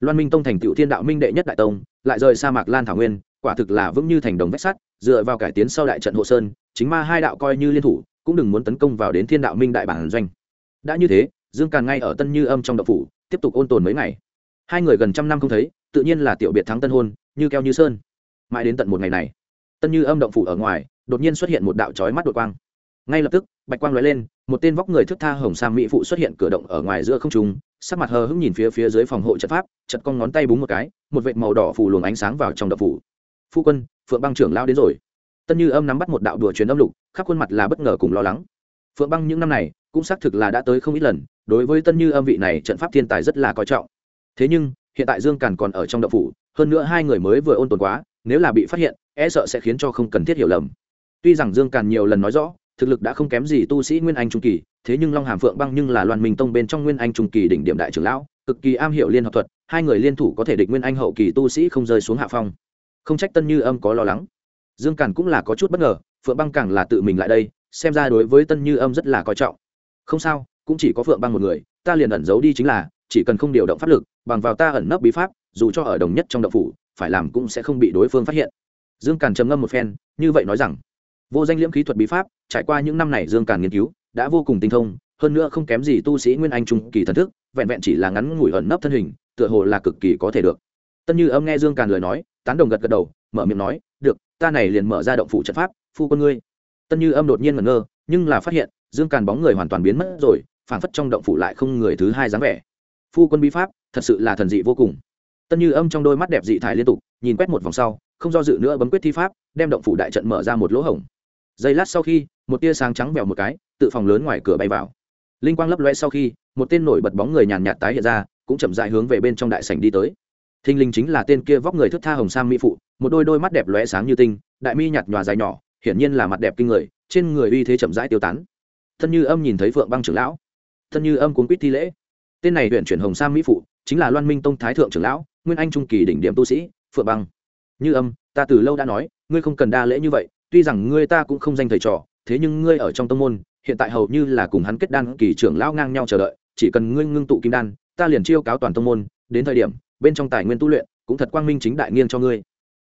Loan minh tông thành tựu thiên đạo minh đệ nhất đại tông, lại rời sa mạc lan thảo nguyên, quả thực là vững như thành đồng vách sắt, dựa vào cải tiến sau đại trận hộ sơn, chính ma hai đạo coi như liên thủ, cũng đừng muốn tấn công vào đến thiên đạo minh đại bản doanh. Đã như thế, dương càn ngay ở tân như âm trong đậu phủ, tiếp tục ôn tồn mấy ngày. Hai người gần trăm năm không thấy, tự nhiên là tiểu biệt thắng tân hôn, như keo như sơn. Mãi đến tận một ngày này tân như âm động phủ ở ngoài, đột nhiên xuất hiện một đạo trói mắt đột quang. Ngay lập tức, bạch quang lóe lên, một tên vóc người thức tha hồng sang mỹ phụ xuất hiện cửa động ở ngoài giữa không trung, sắc mặt hờ hững nhìn phía phía dưới phòng hộ trận pháp, chật con ngón tay búng một cái, một vệt màu đỏ phủ luồng ánh sáng vào trong đậu phủ. Phu quân, phượng băng trưởng lao đến rồi. Tân như âm nắm bắt một đạo đùa truyền âm lục, khắp khuôn mặt là bất ngờ cùng lo lắng. Phượng băng những năm này, cũng xác thực là đã tới không ít lần, đối với tân như âm vị này trận pháp thiên tài rất là coi trọng. Thế nhưng, hiện tại dương càn còn ở trong đậu phủ, hơn nữa hai người mới vừa ôn tồn quá, nếu là bị phát hiện e sợ sẽ khiến cho không cần thiết hiểu lầm. Tuy rằng dương càn nhiều lần nói rõ, thực lực đã không kém gì tu sĩ nguyên anh trung kỳ, thế nhưng long hàm phượng băng nhưng là loan minh tông bên trong nguyên anh trung kỳ đỉnh điểm đại trưởng lão, cực kỳ am hiểu liên hợp thuật, hai người liên thủ có thể địch nguyên anh hậu kỳ tu sĩ không rơi xuống hạ phong. Không trách tân như âm có lo lắng. Dương càn cũng là có chút bất ngờ, phượng băng càng là tự mình lại đây, xem ra đối với tân như âm rất là coi trọng. Không sao, cũng chỉ có phượng băng một người, ta liền ẩn giấu đi chính là, chỉ cần không điều động pháp lực, bằng vào ta ẩn nấp bí pháp, dù cho ở đồng nhất trong động phủ, phải làm cũng sẽ không bị đối phương phát hiện dương càn trầm ngâm một phen, như vậy nói rằng, vô danh liễm khí thuật bí pháp, trải qua những năm này dương càn nghiên cứu, đã vô cùng tinh thông, hơn nữa không kém gì tu sĩ nguyên anh trung kỳ thần thức, vẹn vẹn chỉ là ngắn ngủi ẩn nấp thân hình, tựa hồ là cực kỳ có thể được. Tân như âm nghe dương càn lời nói, tán đồng gật gật đầu, mở miệng nói, được, ta này liền mở ra động phủ trận pháp, phu quân ngươi. Tân như âm đột nhiên ngẩn ngơ, nhưng là phát hiện, dương càn bóng người hoàn toàn biến mất rồi, phảng phất trong động phủ lại không người thứ hai dáng vẻ. Phu quân bí pháp, thật sự là thần dị vô cùng. Tân như âm trong đôi mắt đẹp dị thải liên tục, nhìn quét một vòng sau không do dự nữa bấm quyết thi pháp, đem động phủ đại trận mở ra một lỗ hổng. Giây lát sau khi, một tia sáng trắng vèo một cái, tự phòng lớn ngoài cửa bay vào. Linh quang lấp loe sau khi, một tên nổi bật bóng người nhàn nhạt tái hiện ra, cũng chậm dại hướng về bên trong đại sảnh đi tới. Thinh linh chính là tên kia vóc người thức tha hồng sam mỹ phụ, một đôi đôi mắt đẹp lóe sáng như tinh, đại mi nhạt nhòa dài nhỏ, hiển nhiên là mặt đẹp kinh người, trên người uy thế chậm rãi tiêu tán. Thân như âm nhìn thấy phượng băng trưởng lão. Thân như âm cuốn quýt thi lễ. Tên này huyện chuyển hồng sam mỹ phụ, chính là loan minh tông thái thượng trưởng lão, nguyên anh trung kỳ đỉnh điểm tu sĩ, phượng băng như âm, ta từ lâu đã nói, ngươi không cần đa lễ như vậy, tuy rằng ngươi ta cũng không danh thầy trò, thế nhưng ngươi ở trong tông môn, hiện tại hầu như là cùng hắn kết đan kỳ trưởng lão ngang nhau chờ đợi, chỉ cần ngươi ngưng tụ kim đan, ta liền chiêu cáo toàn tông môn, đến thời điểm, bên trong tài nguyên tu luyện cũng thật quang minh chính đại nghiêng cho ngươi.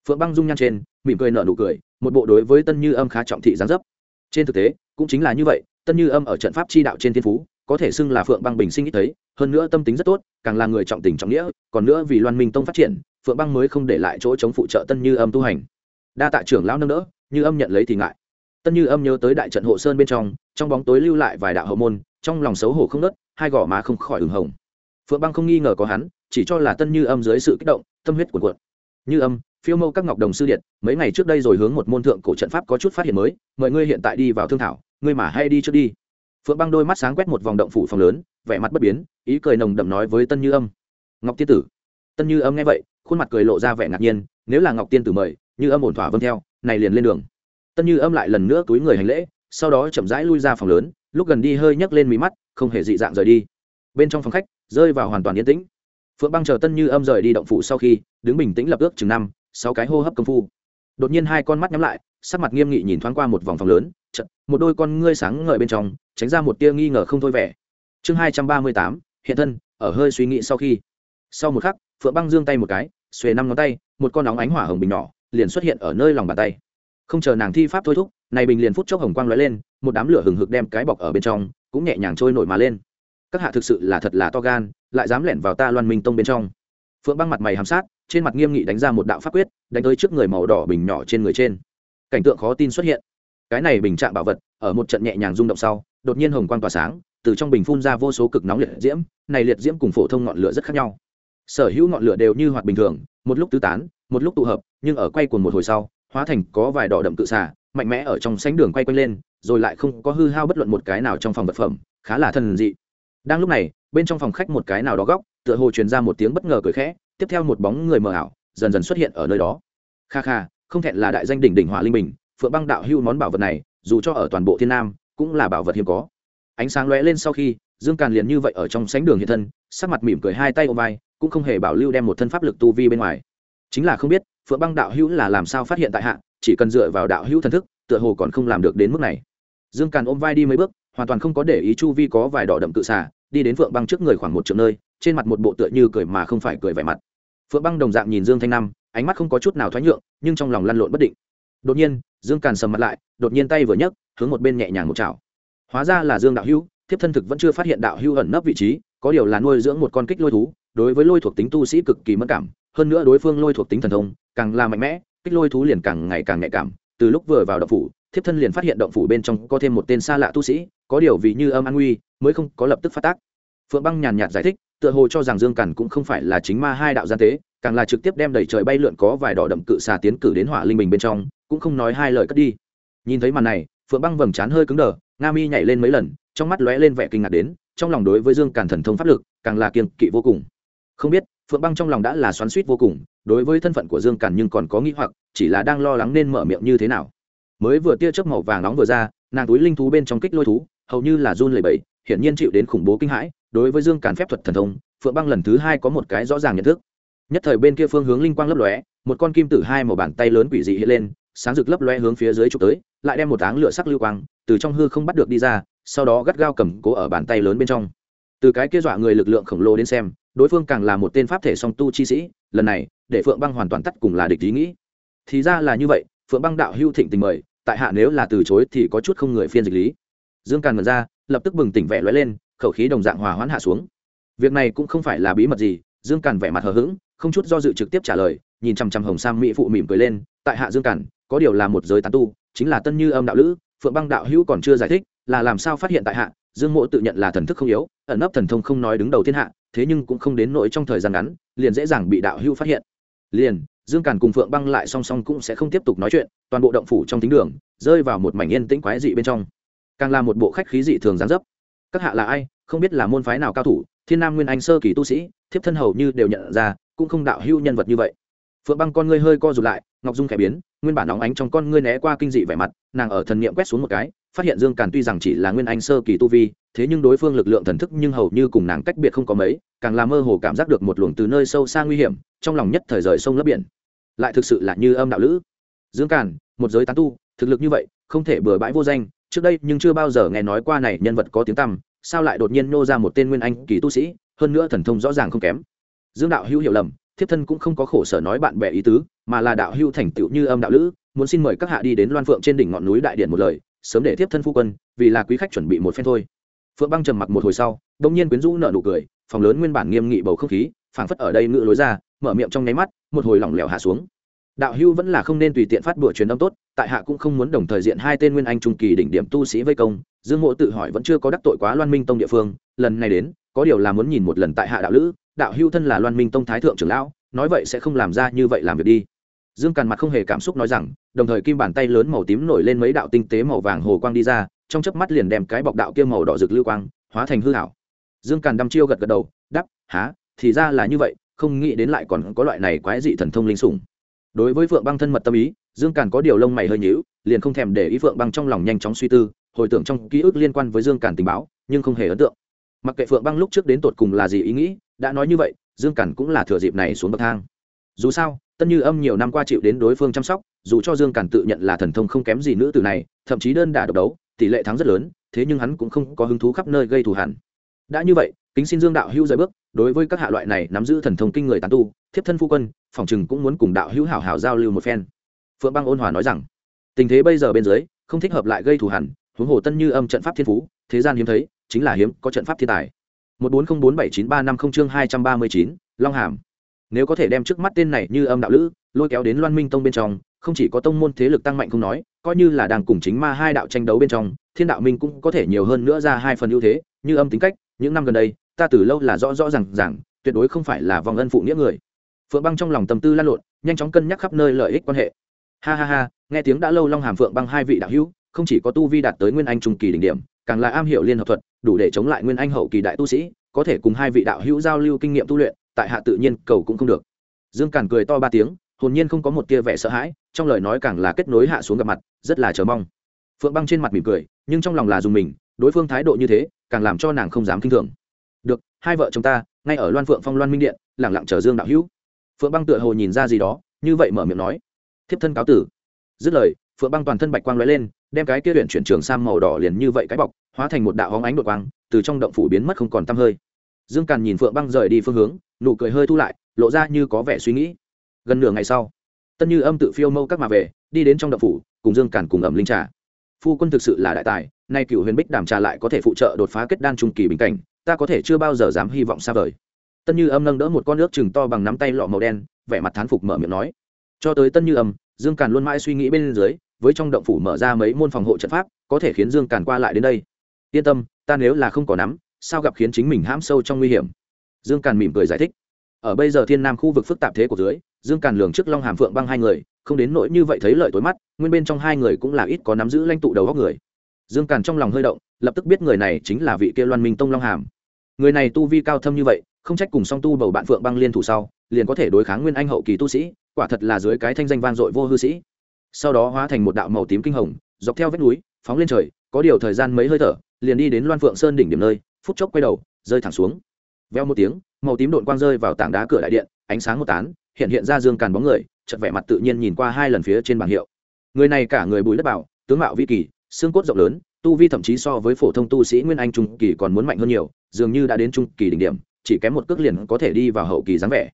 Phượng băng dung nhan trên, mỉm cười nở nụ cười, một bộ đối với tân như âm khá trọng thị gián dấp. Trên thực tế, cũng chính là như vậy, tân như âm ở trận pháp chi đạo trên thiên phú, có thể xưng là phượng băng bình sinh ít thấy, hơn nữa tâm tính rất tốt, càng là người trọng tình trọng nghĩa, còn nữa vì loan minh tông phát triển phượng băng mới không để lại chỗ chống phụ trợ tân như âm tu hành. Đa tạ trưởng lão nâng đỡ, như âm nhận lấy thì ngại. Tân như âm nhớ tới đại trận hộ sơn bên trong trong bóng tối lưu lại vài đạo hậu môn, trong lòng xấu hổ không nớt, hai gò má không khỏi ửng hồng. Phượng băng không nghi ngờ có hắn, chỉ cho là tân như âm dưới sự kích động, tâm huyết cuộn cuộn. Như âm, phiêu mâu các ngọc đồng sư điện, mấy ngày trước đây rồi hướng một môn thượng cổ trận pháp có chút phát hiện mới, mời ngươi hiện tại đi vào thương thảo, ngươi mà hay đi trước đi. Phượng băng đôi mắt sáng quét một vòng động phủ phòng lớn, vẻ mặt bất biến, ý cười nồng đậm nói với tân như âm. Ngọc tiên tử, tân như âm nghe vậy khuôn mặt cười lộ ra vẻ ngạc nhiên, nếu là ngọc tiên tử mời, như âm ổn thỏa vâng theo, này liền lên đường. Tân như âm lại lần nữa túi người hành lễ, sau đó chậm rãi lui ra phòng lớn, lúc gần đi hơi nhấc lên mí mắt, không hề dị dạng rời đi. Bên trong phòng khách, rơi vào hoàn toàn yên tĩnh. Phượng băng chờ tân như âm rời đi động phủ sau khi, đứng bình tĩnh lập ước chừng năm, sáu cái hô hấp công phu. Đột nhiên hai con mắt nhắm lại, sắc mặt nghiêm nghị nhìn thoáng qua một vòng phòng lớn chật một đôi con ngươi sáng ngời bên trong, tránh ra một tia nghi ngờ không thôi vẻ. Chương hai trăm ba mươi tám, hiện thân, ở hơi suy nghĩ sau khi. Sau một khắc phượng băng giương tay một cái, xuề năm ngón tay, một con nóng ánh hỏa hồng bình nhỏ, liền xuất hiện ở nơi lòng bàn tay. Không chờ nàng thi pháp thôi thúc, này bình liền phút chốc hồng quang lóe lên, một đám lửa hừng hực đem cái bọc ở bên trong, cũng nhẹ nhàng trôi nổi mà lên. Các hạ thực sự là thật là to gan, lại dám lẻn vào ta loan minh tông bên trong. Phượng băng mặt mày hàm sát, trên mặt nghiêm nghị đánh ra một đạo pháp quyết, đánh tới trước người màu đỏ bình nhỏ trên người trên. Cảnh tượng khó tin xuất hiện. Cái này bình trạng bảo vật, ở một trận nhẹ nhàng rung động sau, đột nhiên hồng quang tỏa sáng, từ trong bình phun ra vô số cực nóng liệt diễm, này liệt diễm cùng phổ thông ngọn lửa rất khác nhau sở hữu ngọn lửa đều như hoạt bình thường, một lúc tứ tán, một lúc tụ hợp, nhưng ở quay cuồng một hồi sau, hóa thành có vài đỏ đậm tự xả mạnh mẽ ở trong sánh đường quay quanh lên, rồi lại không có hư hao bất luận một cái nào trong phòng vật phẩm, khá là thần dị. Đang lúc này, bên trong phòng khách một cái nào đó góc, tựa hồ truyền ra một tiếng bất ngờ cười khẽ, tiếp theo một bóng người mờ ảo, dần dần xuất hiện ở nơi đó. Kha kha, không thẹn là đại danh đỉnh đỉnh hỏa linh bình, phượng băng đạo hưu món bảo vật này, dù cho ở toàn bộ thiên nam, cũng là bảo vật hiếm có. Ánh sáng lóe lên sau khi, dương càn liền như vậy ở trong sánh đường hiện thân, sắc mặt mỉm cười hai tay ôm vai cũng không hề bảo lưu đem một thân pháp lực tu vi bên ngoài. Chính là không biết phượng băng đạo hữu là làm sao phát hiện tại hạ chỉ cần dựa vào đạo hữu thần thức tựa hồ còn không làm được đến mức này. Dương càn ôm vai đi mấy bước hoàn toàn không có để ý chu vi có vài đỏ đậm tự xả đi đến phượng băng trước người khoảng một triệu nơi trên mặt một bộ tựa như cười mà không phải cười vẻ mặt. Phượng băng đồng dạng nhìn dương thanh năm, ánh mắt không có chút nào thoái nhượng nhưng trong lòng lăn lộn bất định. Đột nhiên dương càn sầm mặt lại đột nhiên tay vừa nhấc hướng một bên nhẹ nhàng một chảo. Hóa ra là dương đạo hữu thiếp thân thực vẫn chưa phát hiện đạo hữu ẩn nấp vị trí có điều là nuôi dưỡng một con kích lôi thú đối với lôi thuộc tính tu sĩ cực kỳ mất cảm, hơn nữa đối phương lôi thuộc tính thần thông càng là mạnh mẽ, kích lôi thú liền càng ngày càng nhạy cảm, từ lúc vừa vào động phủ, thiếp thân liền phát hiện động phủ bên trong có thêm một tên xa lạ tu sĩ, có điều vì như âm an nguy, mới không có lập tức phát tác. Phượng băng nhàn nhạt giải thích, tựa hồ cho rằng dương càn cũng không phải là chính ma hai đạo gian tế, càng là trực tiếp đem đẩy trời bay lượn có vài đỏ đậm cự xà tiến cử đến hỏa linh bình bên trong, cũng không nói hai lời cất đi. Nhìn thấy màn này, phượng băng vầng trán hơi cứng đờ, nga mi nhảy lên mấy lần, trong mắt lóe lên vẻ kinh ngạc đến, trong lòng đối với dương càn thần thông pháp lực, càng là kiên kỵ vô cùng không biết, phượng băng trong lòng đã là xoắn suýt vô cùng, đối với thân phận của dương càn nhưng còn có nghĩ hoặc, chỉ là đang lo lắng nên mở miệng như thế nào. Mới vừa tia chớp màu vàng nóng vừa ra, nàng túi linh thú bên trong kích lôi thú, hầu như là run lẩy bẩy, hiển nhiên chịu đến khủng bố kinh hãi, đối với dương càn phép thuật thần thông, phượng băng lần thứ hai có một cái rõ ràng nhận thức. Nhất thời bên kia phương hướng linh quang lấp lóe, một con kim tử hai màu bàn tay lớn quỷ dị hiện lên, sáng rực lấp lóe hướng phía dưới trục tới, lại đem một áng lửa sắc lưu quang từ trong hư không bắt được đi ra, sau đó gắt gao cầm cố ở bàn tay lớn bên trong. Từ cái kia dọa người lực lượng khổng lồ đến xem đối phương càng là một tên pháp thể song tu chi sĩ, lần này, để phượng băng hoàn toàn tắt cùng là địch ý nghĩ. Thì ra là như vậy, phượng băng đạo hưu thịnh tình mời, tại hạ nếu là từ chối thì có chút không người phiên dịch lý. Dương càn ngần ra, lập tức bừng tỉnh vẻ lóe lên, khẩu khí đồng dạng hòa hoãn hạ xuống. Việc này cũng không phải là bí mật gì, dương càn vẻ mặt hờ hững, không chút do dự trực tiếp trả lời, nhìn chằm chằm hồng sam mỹ phụ mỉm cười lên, tại hạ dương càn, có điều là một giới tán tu, chính là tân như âm đạo lữ, phượng băng đạo hữu còn chưa giải thích, là làm sao phát hiện tại hạ, dương mộ tự nhận là thần thức không yếu ẩn nấp thần thông không nói đứng đầu thiên hạ, thế nhưng cũng không đến nỗi trong thời gian ngắn, liền dễ dàng bị đạo hưu phát hiện. Liền, dương càn cùng phượng băng lại song song cũng sẽ không tiếp tục nói chuyện, toàn bộ động phủ trong tính đường, rơi vào một mảnh yên tĩnh quái dị bên trong. Càng là một bộ khách khí dị thường gián dấp. Các hạ là ai, không biết là môn phái nào cao thủ, thiên nam nguyên anh sơ kỳ tu sĩ, thiếp thân hầu như đều nhận ra, cũng không đạo hưu nhân vật như vậy. Phượng băng con ngươi hơi co rụt lại, ngọc dung khẽ biến, nguyên bản nóng ánh trong con ngươi né qua kinh dị vẻ mặt, nàng ở thần niệm quét xuống một cái, phát hiện dương càn tuy rằng chỉ là nguyên anh sơ kỳ tu vi thế nhưng đối phương lực lượng thần thức nhưng hầu như cùng nàng cách biệt không có mấy, càng làm mơ hồ cảm giác được một luồng từ nơi sâu xa nguy hiểm, trong lòng nhất thời rời sông lấp biển. Lại thực sự là như âm đạo lữ. Dương càn, một giới tán tu, thực lực như vậy, không thể bừa bãi vô danh, trước đây nhưng chưa bao giờ nghe nói qua này nhân vật có tiếng tăm, sao lại đột nhiên nô ra một tên nguyên anh kỳ tu sĩ, hơn nữa thần thông rõ ràng không kém. Dương đạo hữu hiểu lầm, thiếp thân cũng không có khổ sở nói bạn bè ý tứ, mà là đạo hữu thành tựu như âm đạo lữ, muốn xin mời các hạ đi đến loan phượng trên đỉnh ngọn núi đại điện một lời, sớm để thiếp thân phu quân, vì là quý khách chuẩn bị một phen thôi phượng băng trầm mặc một hồi sau, đông nhiên quyến rũ nợ nụ cười, phòng lớn nguyên bản nghiêm nghị bầu không khí, phảng phất ở đây ngự lối ra, mở miệng trong nháy mắt, một hồi lỏng lẻo hạ xuống. Đạo hưu vẫn là không nên tùy tiện phát bữa truyền âm tốt, tại hạ cũng không muốn đồng thời diện hai tên nguyên anh trung kỳ đỉnh điểm tu sĩ vây công. Dương mộ tự hỏi vẫn chưa có đắc tội quá loan minh tông địa phương, lần này đến, có điều là muốn nhìn một lần tại hạ đạo lữ, đạo hưu thân là loan minh tông thái thượng trưởng lão, nói vậy sẽ không làm ra như vậy làm việc đi. Dương càn mặt không hề cảm xúc nói rằng, đồng thời kim bàn tay lớn màu tím nổi lên mấy đạo tinh tế màu vàng hồ quang đi ra trong chớp mắt liền đem cái bọc đạo kia màu đỏ rực lưu quang hóa thành hư hảo. Dương càn đăm chiêu gật gật đầu đắp há, thì ra là như vậy, không nghĩ đến lại còn có loại này quái dị thần thông linh sủng. Đối với phượng băng thân mật tâm ý, dương càn có điều lông mày hơi nhíu, liền không thèm để ý phượng băng trong lòng nhanh chóng suy tư, hồi tưởng trong ký ức liên quan với dương càn tình báo, nhưng không hề ấn tượng. Mặc kệ phượng băng lúc trước đến tột cùng là gì ý nghĩ, đã nói như vậy, dương càn cũng là thừa dịp này xuống bậc thang. Dù sao, tân như âm nhiều năm qua chịu đến đối phương chăm sóc, dù cho dương càn tự nhận là thần thông không kém gì nữ tử này, thậm chí đơn đả độc đấu tỷ lệ thắng rất lớn, thế nhưng hắn cũng không có hứng thú khắp nơi gây thù hẳn đã như vậy, kính xin dương đạo hữu rời bước, đối với các hạ loại này nắm giữ thần thông kinh người tán tu, thiếp thân phu quân, phòng chừng cũng muốn cùng đạo hữu hảo hảo giao lưu một phen. Phượng băng ôn hòa nói rằng, tình thế bây giờ bên dưới, không thích hợp lại gây thù hẳn huống hồ tân như âm trận pháp thiên phú, thế gian hiếm thấy, chính là hiếm, có trận pháp thiên tài. một bốn không bốn bảy chín ba năm không chương hai trăm ba mươi chín, long hàm. Nếu có thể đem trước mắt tên này như âm đạo lữ, lôi kéo đến loan minh tông bên trong không chỉ có tông môn thế lực tăng mạnh không nói, coi như là đang cùng chính ma hai đạo tranh đấu bên trong, thiên đạo minh cũng có thể nhiều hơn nữa ra hai phần ưu thế, như âm tính cách, những năm gần đây, ta từ lâu là rõ rõ r à n g rằng tuyệt đối không phải là vòng ân phụ nghĩa người. Phượng băng trong lòng tâm tư lan lộn, nhanh chóng cân nhắc khắp nơi lợi ích quan hệ. Ha ha ha, nghe tiếng đã lâu long hàm phượng băng hai vị đạo hữu, không chỉ có tu vi đạt tới nguyên anh trung kỳ đỉnh điểm, càng là am hiểu liên hợp thuật, đủ để chống lại nguyên anh hậu kỳ đại tu sĩ, có thể cùng hai vị đạo hữu giao lưu kinh nghiệm tu luyện, tại hạ tự nhiên cầu cũng không được. Dương càn cười to ba tiếng hồn nhiên không có một tia vẻ sợ hãi, trong lời nói càng là kết nối hạ xuống gặp mặt, rất là chờ mong. Phượng băng trên mặt mỉm cười, nhưng trong lòng là dùng mình, đối phương thái độ như thế, càng làm cho nàng không dám k i n h thường. Được, hai vợ chồng ta, ngay ở loan phượng phong loan minh điện, lẳng lặng chờ dương đạo hữu. Phượng băng tựa hồ nhìn ra gì đó, như vậy mở miệng nói. Thiếp thân cáo tử. Dứt lời, phượng băng toàn thân bạch quang l ó e lên, đem cái kia luyện chuyển trường sang màu đỏ liền như vậy cái bọc, hóa thành một đạo hóng ánh đột quang, từ trong động phủ biến mất không còn t hơi. Dương càn nhìn phượng băng rời đi phương hướng, nụ cười hơi thu lại, lộ ra như có vẻ suy nghĩ gần nửa ngày sau, tân như âm tự phiêu mâu các mà về, đi đến trong động phủ, cùng dương càn cùng ẩm linh trà. Phu quân thực sự là đại tài, nay cựu huyền bích đàm trà lại có thể phụ trợ đột phá kết đan trung kỳ bình cảnh, ta có thể chưa bao giờ dám hy vọng xa vời. Tân như âm nâng đỡ một con nước chừng to bằng nắm tay lọ màu đen, vẻ mặt thán phục mở miệng nói. Cho tới tân như âm, dương càn luôn mãi suy nghĩ bên dưới, với trong động phủ mở ra mấy môn phòng hộ trận pháp, có thể khiến dương càn qua lại đến đây. Yên tâm, ta nếu là không có nắm, sao gặp khiến chính mình hãm sâu trong nguy hiểm? Dương càn mỉm cười giải thích. Ở bây giờ thiên nam khu vực phức tạp thế của dưới dương càn lường trước long hàm phượng băng hai người, không đến nỗi như vậy thấy lợi tối mắt, nguyên bên trong hai người cũng là ít có nắm giữ lãnh tụ đầu góc người. Dương càn trong lòng hơi động, lập tức biết người này chính là vị kia loan minh tông long hàm. Người này tu vi cao thâm như vậy, không trách cùng song tu bầu bạn phượng băng liên thủ sau, liền có thể đối kháng nguyên anh hậu kỳ tu sĩ, quả thật là dưới cái thanh danh vang dội vô hư sĩ. Sau đó hóa thành một đạo màu tím kinh hồng, dọc theo vách núi, phóng lên trời, có điều thời gian mấy hơi thở, liền đi đến loan phượng sơn đỉnh điểm nơi, phút chốc quay đầu, rơi thẳng xuống. Veo một tiếng, màu tím đột quang rơi vào tảng đá cửa đại điện, ánh sáng một tán hiện hiện ra dương càn bóng người, chật vẻ mặt tự nhiên nhìn qua hai lần phía trên bảng hiệu. Người này cả người bùi đất bảo tướng mạo vi kỳ, xương cốt rộng lớn, tu vi thậm chí so với phổ thông tu sĩ nguyên anh trung kỳ còn muốn mạnh hơn nhiều, dường như đã đến trung kỳ đỉnh điểm, chỉ kém một cước liền có thể đi vào hậu kỳ dáng vẻ.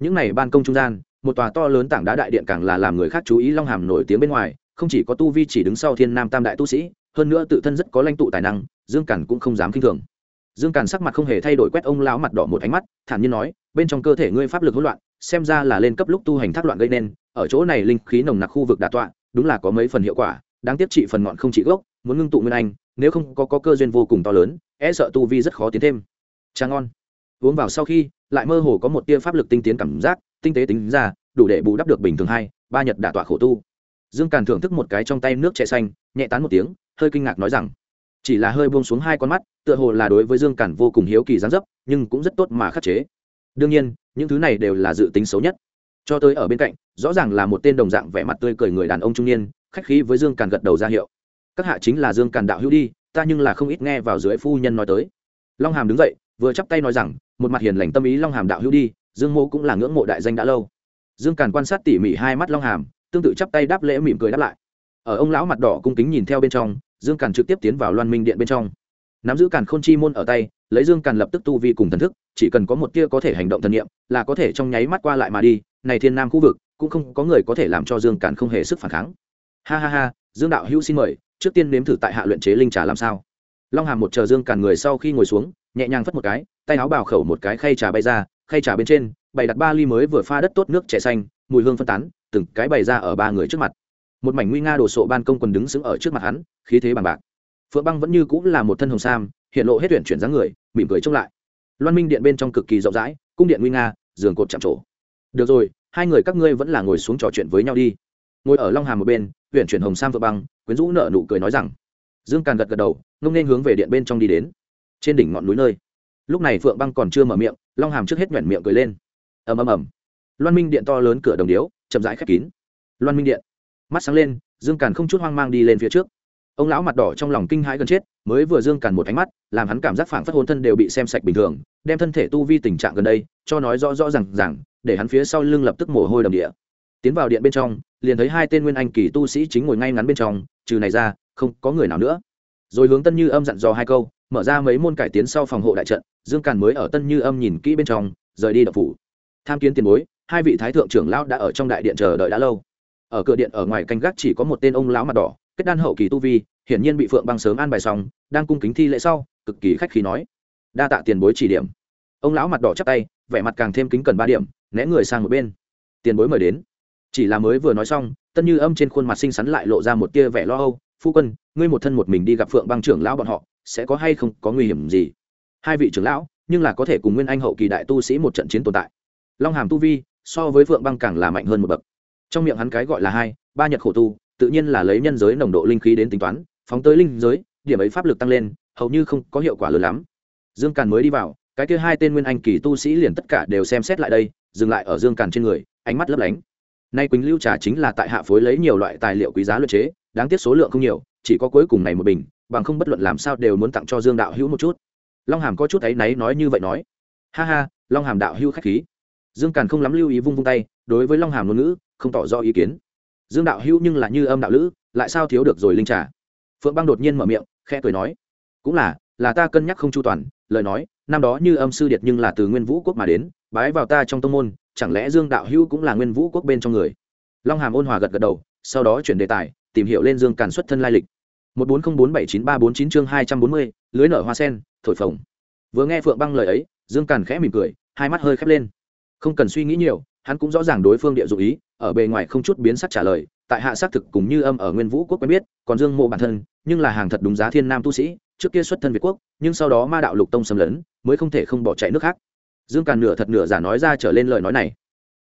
Những này ban công trung gian, một tòa to lớn tảng đá đại điện càng là làm người khác chú ý long hàm nổi tiếng bên ngoài, không chỉ có tu vi chỉ đứng sau thiên nam tam đại tu sĩ, hơn nữa tự thân rất có lãnh tụ tài năng, dương cản cũng không dám kinh thường dương càn sắc mặt không hề thay đổi quét ông lão mặt đỏ một ánh mắt thản nhiên nói bên trong cơ thể ngươi pháp lực hỗn loạn xem ra là lên cấp lúc tu hành thác loạn gây nên ở chỗ này linh khí nồng nặc khu vực đà tọa đúng là có mấy phần hiệu quả đáng tiếc trị phần ngọn không trị gốc muốn ngưng tụ nguyên anh nếu không có, có cơ duyên vô cùng to lớn e sợ tu vi rất khó tiến thêm. Trà ngon. Uống vào sau khi lại mơ hồ có một tia pháp lực tinh tiến cảm giác tinh tế tính ra đủ để bù đắp được bình thường hai ba nhật đả tọa khổ tu. Dương càn thưởng thức một cái trong tay nước chè xanh nhẹ tán một tiếng hơi kinh ngạc nói rằng chỉ là hơi buông xuống hai con mắt, tựa hồ là đối với dương cản vô cùng hiếu kỳ gián dấp, nhưng cũng rất tốt mà khắc chế. Đương nhiên, những thứ này đều là dự tính xấu nhất. Cho tới ở bên cạnh, rõ ràng là một tên đồng dạng vẻ mặt tươi cười người đàn ông trung niên, khách khí với dương càn gật đầu ra hiệu. Các hạ chính là dương càn đạo hữu đi, ta nhưng là không ít nghe vào dưới phu nhân nói tới. Long hàm đứng dậy, vừa chắp tay nói rằng, một mặt hiền lành tâm ý long hàm đạo hữu đi, dương mô cũng là ngưỡng mộ đại danh đã lâu. Dương càn quan sát tỉ mỉ hai mắt long hàm, tương tự chắp tay đáp lễ mỉm cười đáp lại. Ở ông lão mặt đỏ cung kính nhìn theo bên trong dương càn trực tiếp tiến vào loan minh điện bên trong. Nắm giữ càn k h ô n chi môn ở tay, lấy dương càn lập tức tu vi cùng thần thức, chỉ cần có một tia có thể hành động thần nghiệm là có thể trong nháy mắt qua lại mà đi, này thiên nam khu vực, cũng không có người có thể làm cho dương càn không hề sức phản kháng. Ha ha ha, dương đạo hữu xin mời, trước tiên nếm thử tại hạ luyện chế linh trà làm sao? Long hàm một chờ dương càn người sau khi ngồi xuống, nhẹ nhàng phất một cái, tay áo bào khẩu một cái khay trà bay ra, khay trà bên trên, bày đặt ba ly mới vừa pha đất tốt nước chè xanh, mùi hương phân tán, từng cái bày ra ở ba người trước mặt một mảnh nguy nga đồ sộ ban công quần đứng sững ở trước mặt hắn, khí thế bằng bạc. Phượng băng vẫn như cũng là một thân hồng sam, hiện lộ hết tuyển chuyển dáng người, mỉm cười trông lại. Loan minh điện bên trong cực kỳ rộng rãi, cung điện nguy nga, giường cột chạm trổ. Được rồi, hai người các ngươi vẫn là ngồi xuống trò chuyện với nhau đi. Ngồi ở long hàm một bên huyện chuyển hồng sam phượng băng, quyến rũ nợ nụ cười nói rằng. Dương càn gật gật đầu, ngông nên hướng về điện bên trong đi đến. Trên đỉnh ngọn núi nơi. Lúc này phượng băng còn chưa mở miệng, long hàm trước hết nhoẻn miệng cười lên. Ầm ầm ầm. Loan minh điện to lớn cửa đồng điếu, chậm rãi khép kín. Loan minh điện mắt sáng lên, dương càn không chút hoang mang đi lên phía trước. Ông lão mặt đỏ trong lòng kinh hãi gần chết, mới vừa dương càn một ánh mắt, làm hắn cảm giác phảng phất hôn thân đều bị xem sạch bình thường, đem thân thể tu vi tình trạng gần đây, cho nói rõ rõ r à n g rằng để hắn phía sau lưng lập tức mồ hôi đầm địa. Tiến vào điện bên trong, liền thấy hai tên nguyên anh kỳ tu sĩ chính ngồi ngay ngắn bên trong, trừ này ra, không có người nào nữa. Rồi hướng tân như âm dặn dò hai câu, mở ra mấy môn cải tiến sau phòng hộ đại trận, dương càn mới ở tân như âm nhìn kỹ bên trong, rời đi đập phủ. Tham kiến tiền bối, hai vị thái thượng trưởng lão đã ở trong đại điện chờ đợi đã lâu ở cửa điện ở ngoài canh gác chỉ có một tên ông lão mặt đỏ, kết đan hậu kỳ tu vi, hiển nhiên bị phượng băng sớm an bài xong, đang cung kính thi lễ sau, cực kỳ khách khí nói, đa tạ tiền bối chỉ điểm. Ông lão mặt đỏ chắp tay, vẻ mặt càng thêm kính cần ba điểm, né người sang một bên. Tiền bối mời đến. Chỉ là mới vừa nói xong, tân như âm trên khuôn mặt xinh xắn lại lộ ra một tia vẻ lo âu, phu quân, ngươi một thân một mình đi gặp phượng băng trưởng lão bọn họ, sẽ có hay không có nguy hiểm gì? Hai vị trưởng lão, nhưng là có thể cùng nguyên anh hậu kỳ đại tu sĩ một trận chiến tồn tại. Long hàm tu vi, so với phượng băng càng là mạnh hơn một bậc trong miệng hắn cái gọi là hai, ba nhật khổ tu, tự nhiên là lấy nhân giới nồng độ linh khí đến tính toán, phóng tới linh giới, điểm ấy pháp lực tăng lên, hầu như không có hiệu quả lớn lắm. Dương càn mới đi vào, cái kia hai tên nguyên anh kỳ tu sĩ liền tất cả đều xem xét lại đây, dừng lại ở dương càn trên người, ánh mắt lấp lánh. Nay quỳnh lưu trà chính là tại hạ phối lấy nhiều loại tài liệu quý giá luyện chế, đáng tiếc số lượng không nhiều, chỉ có cuối cùng này một bình, bằng không bất luận làm sao đều muốn tặng cho dương đạo hữu một chút. Long hàm có chút áy náy nói như vậy nói. Ha ha, long hàm đạo hữu khách khí. Dương càn không lắm lưu ý vung vung tay, đối với long hàm ngôn ngữ không tỏ rõ ý kiến. Dương đạo hữu nhưng là như âm đạo lữ, lại sao thiếu được rồi linh trà? Phượng băng đột nhiên mở miệng, khẽ cười nói, cũng là là ta cân nhắc không chu toàn, lời nói, năm đó như âm sư điệt nhưng là từ nguyên vũ quốc mà đến, bái vào ta trong tông môn, chẳng lẽ dương đạo hữu cũng là nguyên vũ quốc bên trong người? Long hàm ôn hòa gật gật đầu, sau đó chuyển đề tài, tìm hiểu lên dương càn xuất thân lai lịch. Một bốn không bốn bảy chín ba bốn chín chương hai trăm bốn mươi, lưới nở hoa sen, thổi phồng. Vừa nghe phượng băng lời ấy, dương càn khẽ mỉm cười, hai mắt hơi khép lên. Không cần suy nghĩ nhiều hắn cũng rõ ràng đối phương địa dụ ý, ở bề ngoài không chút biến sắc trả lời, tại hạ xác thực cùng như âm ở nguyên vũ quốc quen biết, còn dương mộ bản thân, nhưng là hàng thật đúng giá thiên nam tu sĩ, trước kia xuất thân việt quốc, nhưng sau đó ma đạo lục tông xâm lấn, mới không thể không bỏ chạy nước khác. Dương càn nửa thật nửa giả nói ra trở lên lời nói này.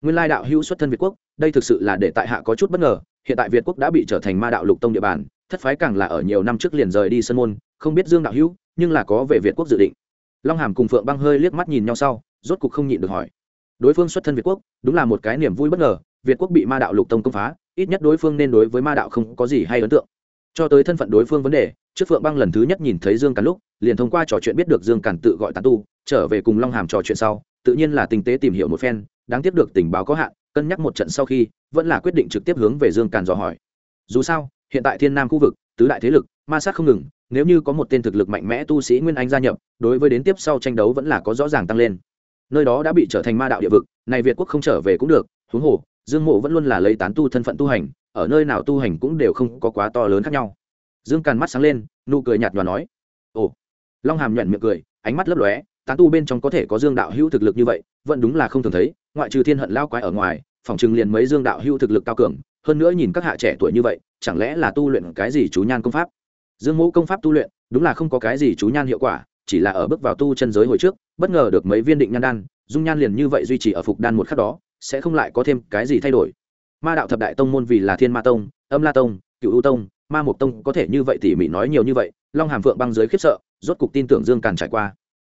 Nguyên lai đạo hữu xuất thân việt quốc, đây thực sự là để tại hạ có chút bất ngờ, hiện tại việt quốc đã bị trở thành ma đạo lục tông địa bàn, thất phái càng là ở nhiều năm trước liền rời đi sân môn, không biết dương đạo hữu, nhưng là có về việt quốc dự định. Long hàm cùng phượng băng hơi liếc mắt nhìn nhau sau, rốt cục không nhịn được hỏi đối phương xuất thân việt quốc, đúng là một cái niềm vui bất ngờ, việt quốc bị ma đạo lục tông công phá, ít nhất đối phương nên đối với ma đạo không có gì hay ấn tượng. Cho tới thân phận đối phương vấn đề, trước phượng băng lần thứ nhất nhìn thấy dương càn lúc, liền thông qua trò chuyện biết được dương càn tự gọi tán tu, trở về cùng long hàm trò chuyện sau, tự nhiên là tinh tế tìm hiểu một phen, đáng tiếc được tình báo có hạn, cân nhắc một trận sau khi, vẫn là quyết định trực tiếp hướng về dương càn dò hỏi. Dù sao, hiện tại thiên nam khu vực, tứ đại thế lực, ma sát không ngừng, nếu như có một tên thực lực mạnh mẽ tu sĩ nguyên anh gia nhập, đối với đến tiếp sau tranh đấu vẫn là có rõ ràng tăng lên nơi đó đã bị trở thành ma đạo địa vực, này việt quốc không trở về cũng được, huống hồ, dương mộ vẫn luôn là lấy tán tu thân phận tu hành, ở nơi nào tu hành cũng đều không có quá to lớn khác nhau. Dương càn mắt sáng lên, nụ cười nhạt nhòa nói, ồ. Long hàm nhuận miệng cười, ánh mắt lấp lóe, tán tu bên trong có thể có dương đạo hữu thực lực như vậy, vẫn đúng là không thường thấy, ngoại trừ thiên hận lao quái ở ngoài, phòng chừng liền mấy dương đạo hữu thực lực cao cường, hơn nữa nhìn các hạ trẻ tuổi như vậy, chẳng lẽ là tu luyện cái gì chú nhan công pháp? Dương mẫu công pháp tu luyện, đúng là không có cái gì chú nhan hiệu quả chỉ là ở bước vào tu chân giới hồi trước, bất ngờ được mấy viên định nhan đan, dung nhan liền như vậy duy trì ở phục đan một khắc đó, sẽ không lại có thêm cái gì thay đổi. Ma đạo thập đại tông môn vì là thiên ma tông, âm la tông cựu u tông, ma mục tông có thể như vậy tỉ mỉ nói nhiều như vậy, long hàm phượng băng giới khiếp sợ, rốt cục tin tưởng dương càn trải qua.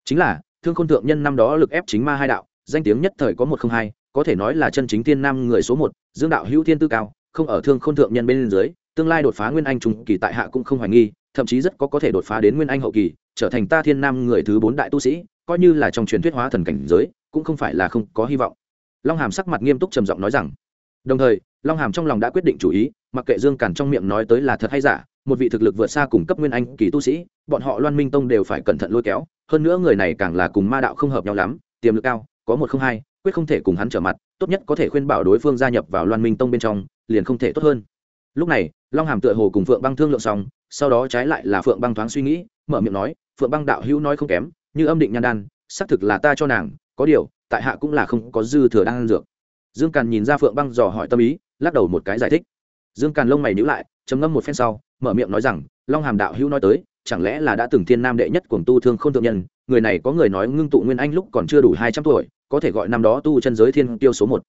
Chính là, thương khôn thượng nhân năm đó lực ép chính ma hai đạo, danh tiếng nhất thời có một không hai, có thể nói là chân chính thiên nam người số một, dương đạo hữu thiên tư cao, không ở thương khôn thượng nhân bên dưới, tương lai đột phá nguyên anh trung kỳ tại hạ cũng không hoài nghi, thậm chí rất có có thể đột phá đến nguyên anh hậu kỳ trở thành ta thiên nam người thứ bốn đại tu sĩ, coi như là trong truyền thuyết hóa thần cảnh giới, cũng không phải là không có hy vọng. Long hàm sắc mặt nghiêm túc trầm giọng nói rằng, đồng thời, long hàm trong lòng đã quyết định chủ ý, mặc kệ dương càn trong miệng nói tới là thật hay giả, một vị thực lực vượt xa cùng cấp nguyên anh kỳ tu sĩ, bọn họ loan minh tông đều phải cẩn thận lôi kéo, hơn nữa người này càng là cùng ma đạo không hợp nhau lắm, tiềm lực cao, có một không hai, quyết không thể cùng hắn trở mặt, tốt nhất có thể khuyên bảo đối phương gia nhập vào loan minh tông bên trong, liền không thể tốt hơn. Lúc này, long hàm tựa hồ cùng phượng băng thương lượng xong, sau đó trái lại là phượng băng thoáng suy nghĩ, mở miệng nói phượng băng đạo hữu nói không kém, như âm định nhan đan, xác thực là ta cho nàng, có điều, tại hạ cũng là không có dư thừa đan dược. Dương càn nhìn ra phượng băng dò hỏi tâm ý, lắc đầu một cái giải thích. Dương càn lông mày nhữ lại, trầm ngâm một phen sau, mở miệng nói rằng, long hàm đạo hữu nói tới, chẳng lẽ là đã từng thiên nam đệ nhất cuồng tu thương k h ô n thượng nhân, người này có người nói ngưng tụ nguyên anh lúc còn chưa đủ hai trăm tuổi, có thể gọi năm đó tu chân giới thiên tiêu số một.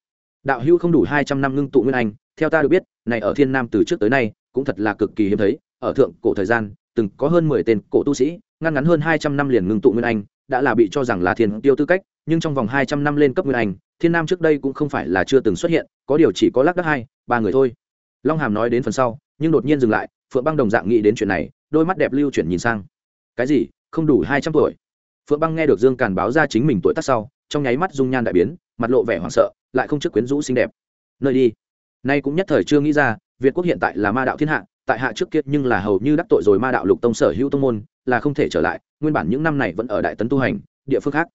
Đạo hữu không đủ hai trăm năm ngưng tụ nguyên anh, theo ta được biết, này ở thiên nam từ trước tới nay, cũng thật là cực kỳ hiếm thấy, ở thượng cổ thời gian từng có hơn mười tên cổ tu sĩ, ngăn ngắn hơn hai trăm năm liền ngưng tụ nguyên anh, đã là bị cho rằng là thiên tiêu tư cách, nhưng trong vòng hai trăm năm lên cấp nguyên anh, thiên nam trước đây cũng không phải là chưa từng xuất hiện, có điều chỉ có lác đắc hai, ba người thôi. Long hàm nói đến phần sau, nhưng đột nhiên dừng lại, phượng băng đồng dạng nghĩ đến chuyện này, đôi mắt đẹp lưu chuyển nhìn sang. Cái gì? Không đủ hai trăm tuổi. Phượng băng nghe được dương càn báo ra chính mình tuổi tác sau, trong nháy mắt dung nhan đại biến, mặt lộ vẻ hoảng sợ, lại không trước quyến rũ xinh đẹp. Nơi đi. Nay cũng nhất thời chưa nghĩ ra, việt quốc hiện tại là ma đạo thiên hạ tại hạ trước kia nhưng là hầu như đắc tội rồi ma đạo lục tông sở hữu tông môn, là không thể trở lại, nguyên bản những năm này vẫn ở đại tấn tu hành, địa phương khác.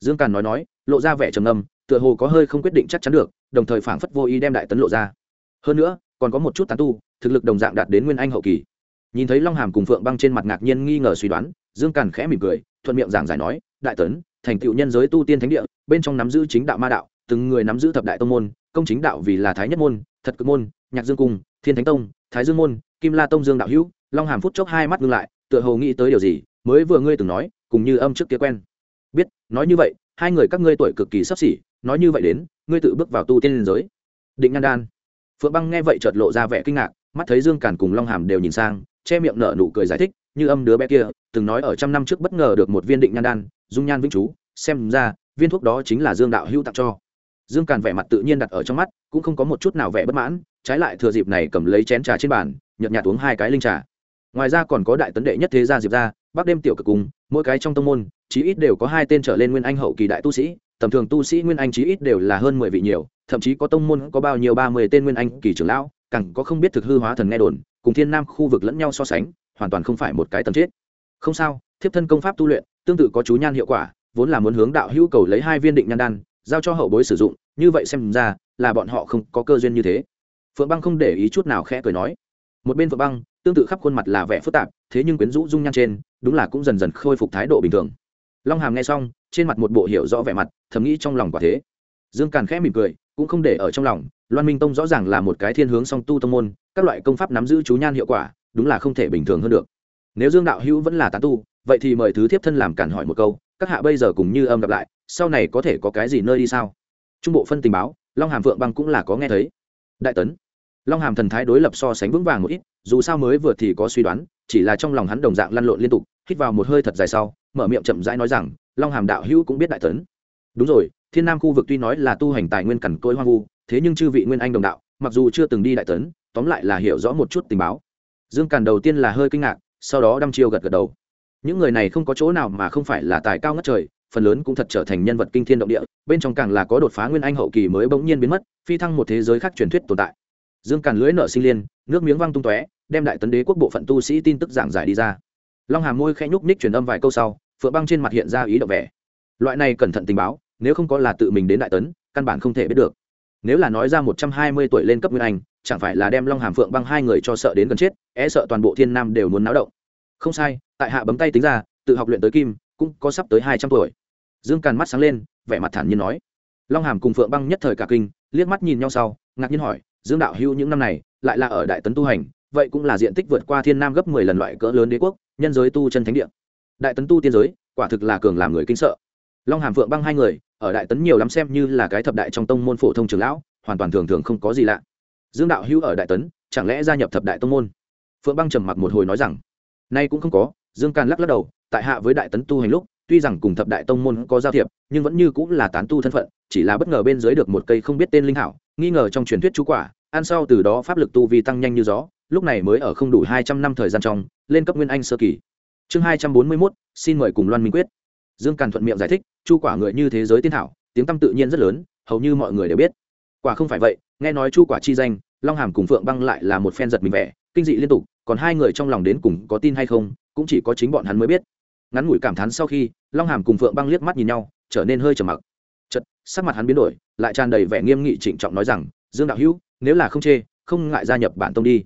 Dương càn nói nói, lộ ra vẻ trầm ngâm, tựa hồ có hơi không quyết định chắc chắn được, đồng thời phảng phất vô ý đem đại tấn lộ ra. Hơn nữa, còn có một chút tán tu, thực lực đồng dạng đạt đến nguyên anh hậu kỳ. Nhìn thấy long hàm cùng phượng băng trên mặt ngạc nhiên nghi ngờ suy đoán, dương càn khẽ mỉm cười, thuận miệng giảng giải nói, đại tấn, thành tựu nhân giới tu tiên thánh địa, bên trong nắm giữ chính đạo ma đạo, từng người nắm giữ thập đại tông môn, công chính đạo vì là thái nhất môn, thật cực môn, nhạc dương cung, thiên thánh tông, thái dương môn kim la tông dương đạo hữu, long hàm phút chốc hai mắt ngưng lại, tựa hồ nghĩ tới điều gì, mới vừa ngươi từng nói, cùng như âm trước kia quen. Biết, nói như vậy, hai người các ngươi tuổi cực kỳ sắp xỉ, nói như vậy đến, ngươi tự bước vào tu tiên liên giới. Định nhan đan. Phượng băng nghe vậy chợt lộ ra vẻ kinh ngạc, mắt thấy dương càn cùng long hàm đều nhìn sang, che miệng nở nụ cười giải thích, như âm đứa bé kia, từng nói ở trăm năm trước bất ngờ được một viên định nhan đan, dung nhan vĩnh chú xem ra, viên thuốc đó chính là dương đạo hữu tặng cho. Dương càn vẻ mặt tự nhiên đặt ở trong mắt, cũng không có một chút nào vẻ bất mãn, trái lại thừa dịp này cầm lấy chén trà trên bàn nhợt nhạt uống hai cái linh trà. Ngoài ra còn có đại tấn đệ nhất thế gia diệp gia, bắc đêm tiểu cực cùng, mỗi cái trong tông môn, chí ít đều có hai tên trở lên nguyên anh hậu kỳ đại tu sĩ, tầm thường tu sĩ nguyên anh chí ít đều là hơn mười vị nhiều, thậm chí có tông môn có bao nhiêu ba mươi tên nguyên anh kỳ trưởng lão, càng có không biết thực hư hóa thần nghe đồn, cùng thiên nam khu vực lẫn nhau so sánh, hoàn toàn không phải một cái tầm chết. Không sao, thiếp thân công pháp tu luyện, tương tự có chú nhan hiệu quả, vốn là muốn hướng đạo hữu cầu lấy hai viên định nhan đan, giao cho hậu bối sử dụng, như vậy xem ra, là bọn họ không có cơ duyên như thế. Phượng băng không để ý chút nào khẽ cười nói một bên phượng băng, tương tự khắp khuôn mặt là vẻ phức tạp, thế nhưng quyến rũ dung nhan trên, đúng là cũng dần dần khôi phục thái độ bình thường. Long hàm nghe xong, trên mặt một bộ hiểu rõ vẻ mặt, thầm nghĩ trong lòng quả thế. Dương càn khẽ mỉm cười, cũng không để ở trong lòng, loan minh tông rõ ràng là một cái thiên hướng song tu tông môn, các loại công pháp nắm giữ chú nhan hiệu quả, đúng là không thể bình thường hơn được. Nếu dương đạo hữu vẫn là tán tu, vậy thì mời thứ thiếp thân làm cản hỏi một câu, các hạ bây giờ cùng như âm gặp lại, sau này có thể có cái gì nơi đi sao? Trung bộ phân tình báo, long hàm phượng băng cũng là có nghe thấy. Đại tấn long hàm thần thái đối lập so sánh vững vàng một ít, dù sao mới vừa thì có suy đoán, chỉ là trong lòng hắn đồng dạng lăn lộn liên tục, hít vào một hơi thật dài sau, mở miệng chậm rãi nói rằng, long hàm đạo hữu cũng biết đại tấn. Đúng rồi, thiên nam khu vực tuy nói là tu hành tài nguyên cằn cỗi hoang vu, thế nhưng chư vị nguyên anh đồng đạo, mặc dù chưa từng đi đại tấn, tóm lại là hiểu rõ một chút tình báo. Dương càn đầu tiên là hơi kinh ngạc, sau đó đăm chiêu gật gật đầu. Những người này không có chỗ nào mà không phải là tài cao ngất trời, phần lớn cũng thật trở thành nhân vật kinh thiên động địa, bên trong càng là có đột phá nguyên anh hậu kỳ mới bỗng nhiên biến mất, phi thăng một thế giới khác truyền thuyết tồn tại dương càn lưỡi nợ sinh liên, nước miếng văng tung tóe, đem đại tấn đế quốc bộ phận tu sĩ tin tức giảng giải đi ra. Long hàm môi khẽ nhúc ních truyền âm vài câu sau, phượng băng trên mặt hiện ra ý động vẻ. Loại này cẩn thận tình báo, nếu không có là tự mình đến đại tấn, căn bản không thể biết được. Nếu là nói ra một trăm hai mươi tuổi lên cấp nguyên anh, chẳng phải là đem long hàm phượng băng hai người cho sợ đến gần chết e sợ toàn bộ thiên nam đều muốn náo động. Không sai, tại hạ bấm tay tính ra, tự học luyện tới kim, cũng có sắp tới hai trăm tuổi. Dương càn mắt sáng lên, vẻ mặt thản nhiên nói. Long hàm cùng phượng băng nhất thời cả kinh, liếc mắt nhìn nhau sau, ngạc nhiên hỏi dương đạo hữu những năm này lại là ở đại tấn tu hành, vậy cũng là diện tích vượt qua thiên nam gấp mười lần loại cỡ lớn đế quốc, nhân giới tu chân thánh địa. Đại tấn tu tiên giới, quả thực là cường làm người kinh sợ. Long hàm phượng băng hai người, ở đại tấn nhiều lắm xem như là cái thập đại trong tông môn phổ thông trường lão, hoàn toàn thường thường không có gì lạ. Dương đạo hữu ở đại tấn, chẳng lẽ gia nhập thập đại tông môn? Phượng băng trầm mặc một hồi nói rằng, nay cũng không có, dương càn lắc lắc đầu, tại hạ với đại tấn tu hành lúc, tuy rằng cùng thập đại tông môn có giao thiệp, nhưng vẫn như cũng là tán tu thân phận, chỉ là bất ngờ bên dưới được một cây không biết tên linh hảo, nghi ngờ trong truyền thuyết chú quả ăn sau từ đó pháp lực tu vi tăng nhanh như gió, lúc này mới ở không đủ hai trăm năm thời gian trong, lên cấp nguyên anh sơ kỳ. Chương hai trăm bốn mươi mốt, xin mời cùng loan minh quyết. Dương càn thuận miệng giải thích, chu quả người như thế giới tiên thảo, tiếng tăm tự nhiên rất lớn, hầu như mọi người đều biết. Quả không phải vậy, nghe nói chu quả chi danh, long hàm cùng phượng băng lại là một phen giật mình vẻ, kinh dị liên tục, còn hai người trong lòng đến cùng có tin hay không, cũng chỉ có chính bọn hắn mới biết. Ngắn ngủi cảm thán sau khi, long hàm cùng phượng băng liếc mắt nhìn nhau, trở nên hơi trầm mặc. Chật sắc mặt hắn biến đổi, lại tràn đầy vẻ nghiêm nghị trịnh trọng nói rằng, dương đạo hữu nếu là không chê, không ngại gia nhập bản tông đi.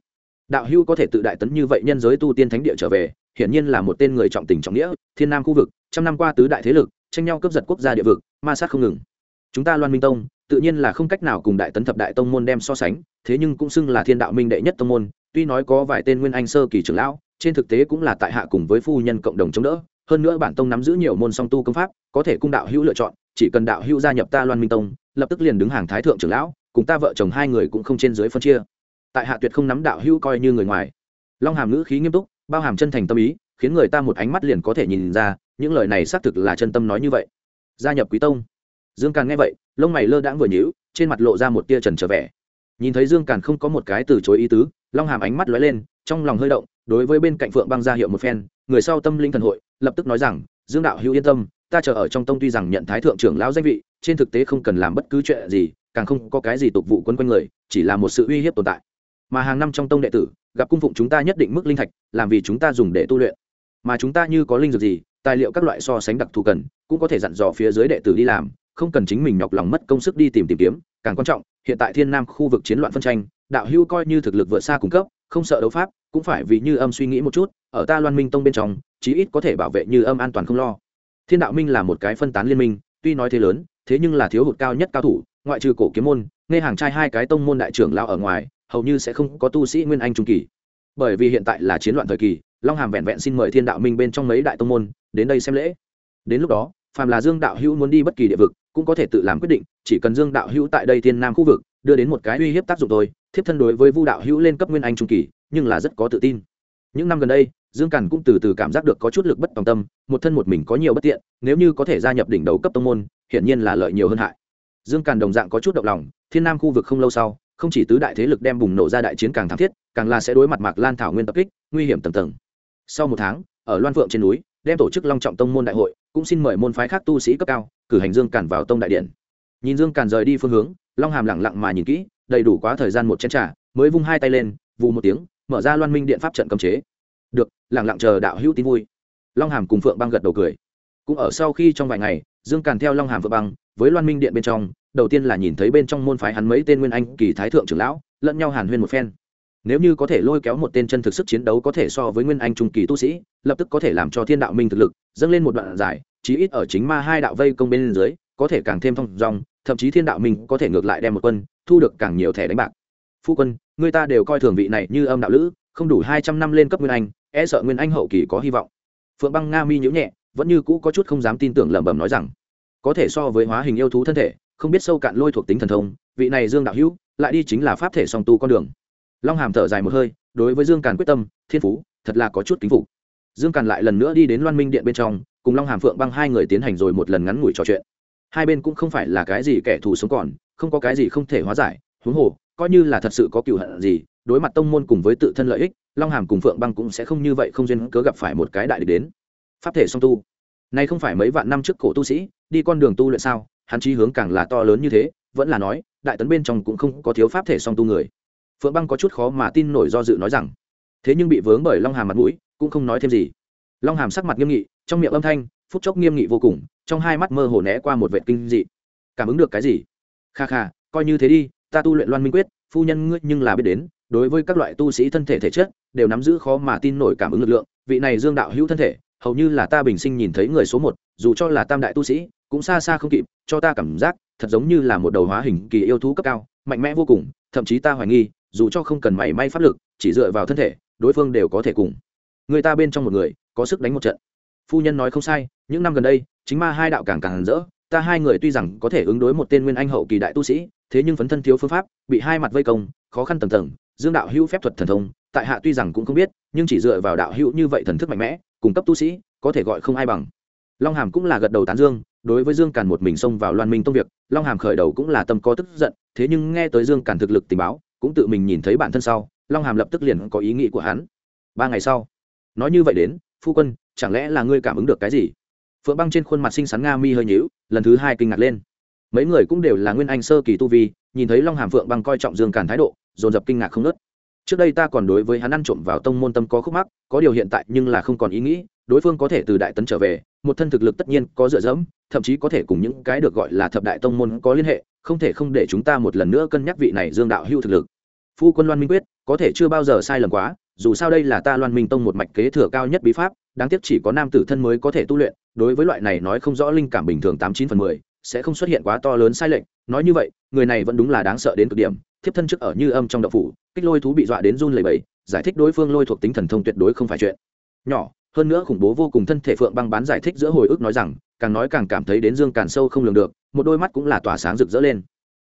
Đạo hữu có thể tự đại tấn như vậy nhân giới tu tiên thánh địa trở về, hiển nhiên là một tên người trọng tình trọng nghĩa, thiên nam khu vực, trăm năm qua tứ đại thế lực, tranh nhau cướp giật quốc gia địa vực, ma sát không ngừng. Chúng ta loan minh tông, tự nhiên là không cách nào cùng đại tấn thập đại tông môn đem so sánh, thế nhưng cũng xưng là thiên đạo minh đệ nhất tông môn, tuy nói có vài tên nguyên anh sơ kỳ trưởng lão, trên thực tế cũng là tại hạ cùng với phu nhân cộng đồng chống đỡ, hơn nữa bản tông nắm giữ nhiều môn song tu công pháp, có thể cung đạo hữu lựa chọn, chỉ cần đạo hữu gia nhập ta loan minh tông, lập tức liền đứng hàng thái thượng trưởng lão cùng ta vợ chồng hai người cũng không trên dưới phân chia. Tại hạ tuyệt không nắm đạo hữu coi như người ngoài. Long hàm ngữ khí nghiêm túc, bao hàm chân thành tâm ý, khiến người ta một ánh mắt liền có thể nhìn ra, những lời này xác thực là chân tâm nói như vậy. Gia nhập quý tông. Dương càn nghe vậy, lông mày lơ đãng vừa nhíu, trên mặt lộ ra một tia trần trở vẻ. Nhìn thấy dương càn không có một cái từ chối ý tứ, long hàm ánh mắt lóe lên, trong lòng hơi động, đối với bên cạnh phượng băng ra hiệu một phen, người sau tâm linh thần hội, lập tức nói rằng, dương đạo hữu yên tâm, ta chờ ở trong tông tuy rằng nhận thái thượng trưởng lão danh vị, trên thực tế không cần làm bất cứ chuyện gì càng không có cái gì tục vụ quân quanh người, chỉ là một sự uy hiếp tồn tại. Mà hàng năm trong tông đệ tử, gặp cung phụng chúng ta nhất định mức linh thạch, làm vì chúng ta dùng để tu luyện. Mà chúng ta như có linh dược gì, tài liệu các loại so sánh đặc thù cần, cũng có thể dặn dò phía dưới đệ tử đi làm, không cần chính mình nhọc lòng mất công sức đi tìm tìm kiếm. Càng quan trọng, hiện tại thiên nam khu vực chiến loạn phân tranh, đạo hưu coi như thực lực vượt xa cung cấp, không sợ đấu pháp, cũng phải vì như âm suy nghĩ một chút, ở ta loan minh tông bên trong, chí ít có thể bảo vệ như âm an toàn không lo. Thiên đạo minh là một cái phân tán liên minh, tuy nói thế lớn thế nhưng là thiếu hụt cao nhất cao thủ, ngoại trừ cổ kiếm môn, nghe hàng trai hai cái tông môn đại trưởng lao ở ngoài, hầu như sẽ không có tu sĩ nguyên anh trung kỳ. Bởi vì hiện tại là chiến loạn thời kỳ, long hàm vẹn vẹn xin mời thiên đạo minh bên trong mấy đại tông môn, đến đây xem lễ. Đến lúc đó, phàm là dương đạo hữu muốn đi bất kỳ địa vực, cũng có thể tự làm quyết định, chỉ cần dương đạo hữu tại đây thiên nam khu vực, đưa đến một cái uy hiếp tác dụng thôi, thiếp thân đối với vu đạo hữu lên cấp nguyên anh trung kỳ, nhưng là rất có tự tin. Những năm gần đây, dương càn cũng từ từ cảm giác được có chút lực bất tòng tâm, một thân một mình có nhiều bất tiện, nếu như có thể gia nhập đỉnh đầu cấp tông môn hiển nhiên là lợi nhiều hơn hại. Dương càn đồng dạng có chút động lòng, thiên nam khu vực không lâu sau, không chỉ tứ đại thế lực đem bùng nổ ra đại chiến càng thảm thiết, càng là sẽ đối mặt mạc lan thảo nguyên tập kích, nguy hiểm tầng tầng. Sau một tháng, ở loan phượng trên núi, đem tổ chức long trọng tông môn đại hội, cũng xin mời môn phái khác tu sĩ cấp cao, cử hành dương càn vào tông đại điện. Nhìn dương càn rời đi phương hướng, long hàm lẳng lặng mà nhìn kỹ, đầy đủ quá thời gian một chén t r à mới vung hai tay lên vụ một tiếng, mở ra loan minh điện pháp trận cấm chế. Được lẳng lặng chờ đạo hữu tin vui. Long hàm cùng phượng băng gật đầu cười cũng ở sau khi trong vài ngày, dương càn theo long hàm vượt băng với loan minh điện bên trong, đầu tiên là nhìn thấy bên trong môn phái hắn mấy tên nguyên anh kỳ thái thượng trưởng lão, lẫn nhau hàn huyên một phen. Nếu như có thể lôi kéo một tên chân thực sức chiến đấu có thể so với nguyên anh trung kỳ tu sĩ, lập tức có thể làm cho thiên đạo minh thực lực dâng lên một đoạn giải chí ít ở chính ma hai đạo vây công bên dưới, có thể càng thêm thông dong thậm chí thiên đạo minh có thể ngược lại đem một quân, thu được càng nhiều thẻ đánh bạc. Phu quân, người ta đều coi thường vị này như âm đạo lữ, không đủ hai trăm năm lên cấp nguyên anh e sợ nguyên anh hậu kỳ có hy vọng. Phượng băng nga mi nhữ nhẹ vẫn như cũ có chút không dám tin tưởng lẩm bẩm nói rằng, có thể so với hóa hình yêu thú thân thể, không biết sâu cạn lôi thuộc tính thần thông, vị này dương đạo hữu lại đi chính là pháp thể song tu con đường. Long hàm thở dài một hơi, đối với dương càn quyết tâm, thiên phú, thật là có chút kính phục. Dương càn lại lần nữa đi đến loan minh điện bên trong, cùng long hàm phượng băng hai người tiến hành rồi một lần ngắn ngủi trò chuyện. Hai bên cũng không phải là cái gì kẻ thù sống còn, không có cái gì không thể hóa giải, huống hồ, coi như là thật sự có cựu hận gì, đối mặt tông môn cùng với tự thân lợi ích, long hàm cùng phượng băng cũng sẽ không như vậy không duyên cớ gặp phải một cái đại địch đến pháp thể song tu. Nay không phải mấy vạn năm trước cổ tu sĩ, đi con đường tu luyện sao? Hắn chí hướng càng là to lớn như thế, vẫn là nói, đại tấn bên trong cũng không có thiếu pháp thể song tu người. Phượng băng có chút khó mà tin nổi do dự nói rằng, thế nhưng bị vướng bởi long hàm mặt mũi, cũng không nói thêm gì. Long hàm sắc mặt nghiêm nghị, trong miệng âm thanh, phút chốc nghiêm nghị vô cùng, trong hai mắt mơ hồ né qua một vệ kinh dị. Cảm ứng được cái gì? Kha kha, coi như thế đi, ta tu luyện loan minh quyết, phu nhân ngươi nhưng là biết đến, đối với các loại tu sĩ thân thể thể chất, đều nắm giữ khó mà tin nổi cảm ứng lực lượng, vị này dương đạo hữu thân thể hầu như là ta bình sinh nhìn thấy người số một, dù cho là tam đại tu sĩ, cũng xa xa không kịp, cho ta cảm giác, thật giống như là một đầu hóa hình kỳ yêu thú cấp cao, mạnh mẽ vô cùng, thậm chí ta hoài nghi, dù cho không cần mảy may pháp lực, chỉ dựa vào thân thể, đối phương đều có thể cùng. Người ta bên trong một người, có sức đánh một trận. Phu nhân nói không sai, những năm gần đây, chính ma hai đạo càng càng rỡ, ta hai người tuy rằng có thể ứng đối một tên nguyên anh hậu kỳ đại tu sĩ, thế nhưng phấn thân thiếu phương pháp, bị hai mặt vây công, khó khăn tầng tầng, dương đạo hữu phép thuật thần thông, tại hạ tuy rằng cũng không biết, nhưng chỉ dựa vào đạo hữu như vậy thần thức mạnh mẽ cung cấp tu sĩ, có thể gọi không ai bằng. Long hàm cũng là gật đầu tán dương, đối với dương càn một mình xông vào loan minh tông việc, long hàm khởi đầu cũng là tâm có tức giận, thế nhưng nghe tới dương càn thực lực tình báo, cũng tự mình nhìn thấy bản thân sau, long hàm lập tức liền có ý nghĩ của hắn. Ba ngày sau, nói như vậy đến, phu quân, chẳng lẽ là ngươi cảm ứng được cái gì? Phượng băng trên khuôn mặt xinh xắn nga mi hơi nhíu, lần thứ hai kinh ngạc lên. Mấy người cũng đều là nguyên anh sơ kỳ tu vi, nhìn thấy long hàm phượng băng coi trọng dương càn thái độ, dồn dập kinh ngạc không nớt trước đây ta còn đối với hắn ăn trộm vào tông môn tâm có khúc mắc, có điều hiện tại nhưng là không còn ý nghĩ, đối phương có thể từ đại tấn trở về, một thân thực lực tất nhiên có dựa dẫm, thậm chí có thể cùng những cái được gọi là thập đại tông môn có liên hệ, không thể không để chúng ta một lần nữa cân nhắc vị này dương đạo hưu thực lực. Phu quân loan minh quyết, có thể chưa bao giờ sai lầm quá, dù sao đây là ta loan minh tông một mạch kế thừa cao nhất bí pháp, đáng tiếc chỉ có nam tử thân mới có thể tu luyện, đối với loại này nói không rõ linh cảm bình thường tám chín phần mười, sẽ không xuất hiện quá to lớn sai lệch, nói như vậy, người này vẫn đúng là đáng sợ đến cực điểm, thiếp thân trước ở như âm trong đậu phủ kích lôi thú bị dọa đến run lẩy bẩy, giải thích đối phương lôi thuộc tính thần thông tuyệt đối không phải chuyện. Nhỏ hơn nữa khủng bố vô cùng thân thể phượng băng bán giải thích giữa hồi ức nói rằng càng nói càng cảm thấy đến dương càn sâu không lường được một đôi mắt cũng là tỏa sáng rực rỡ lên.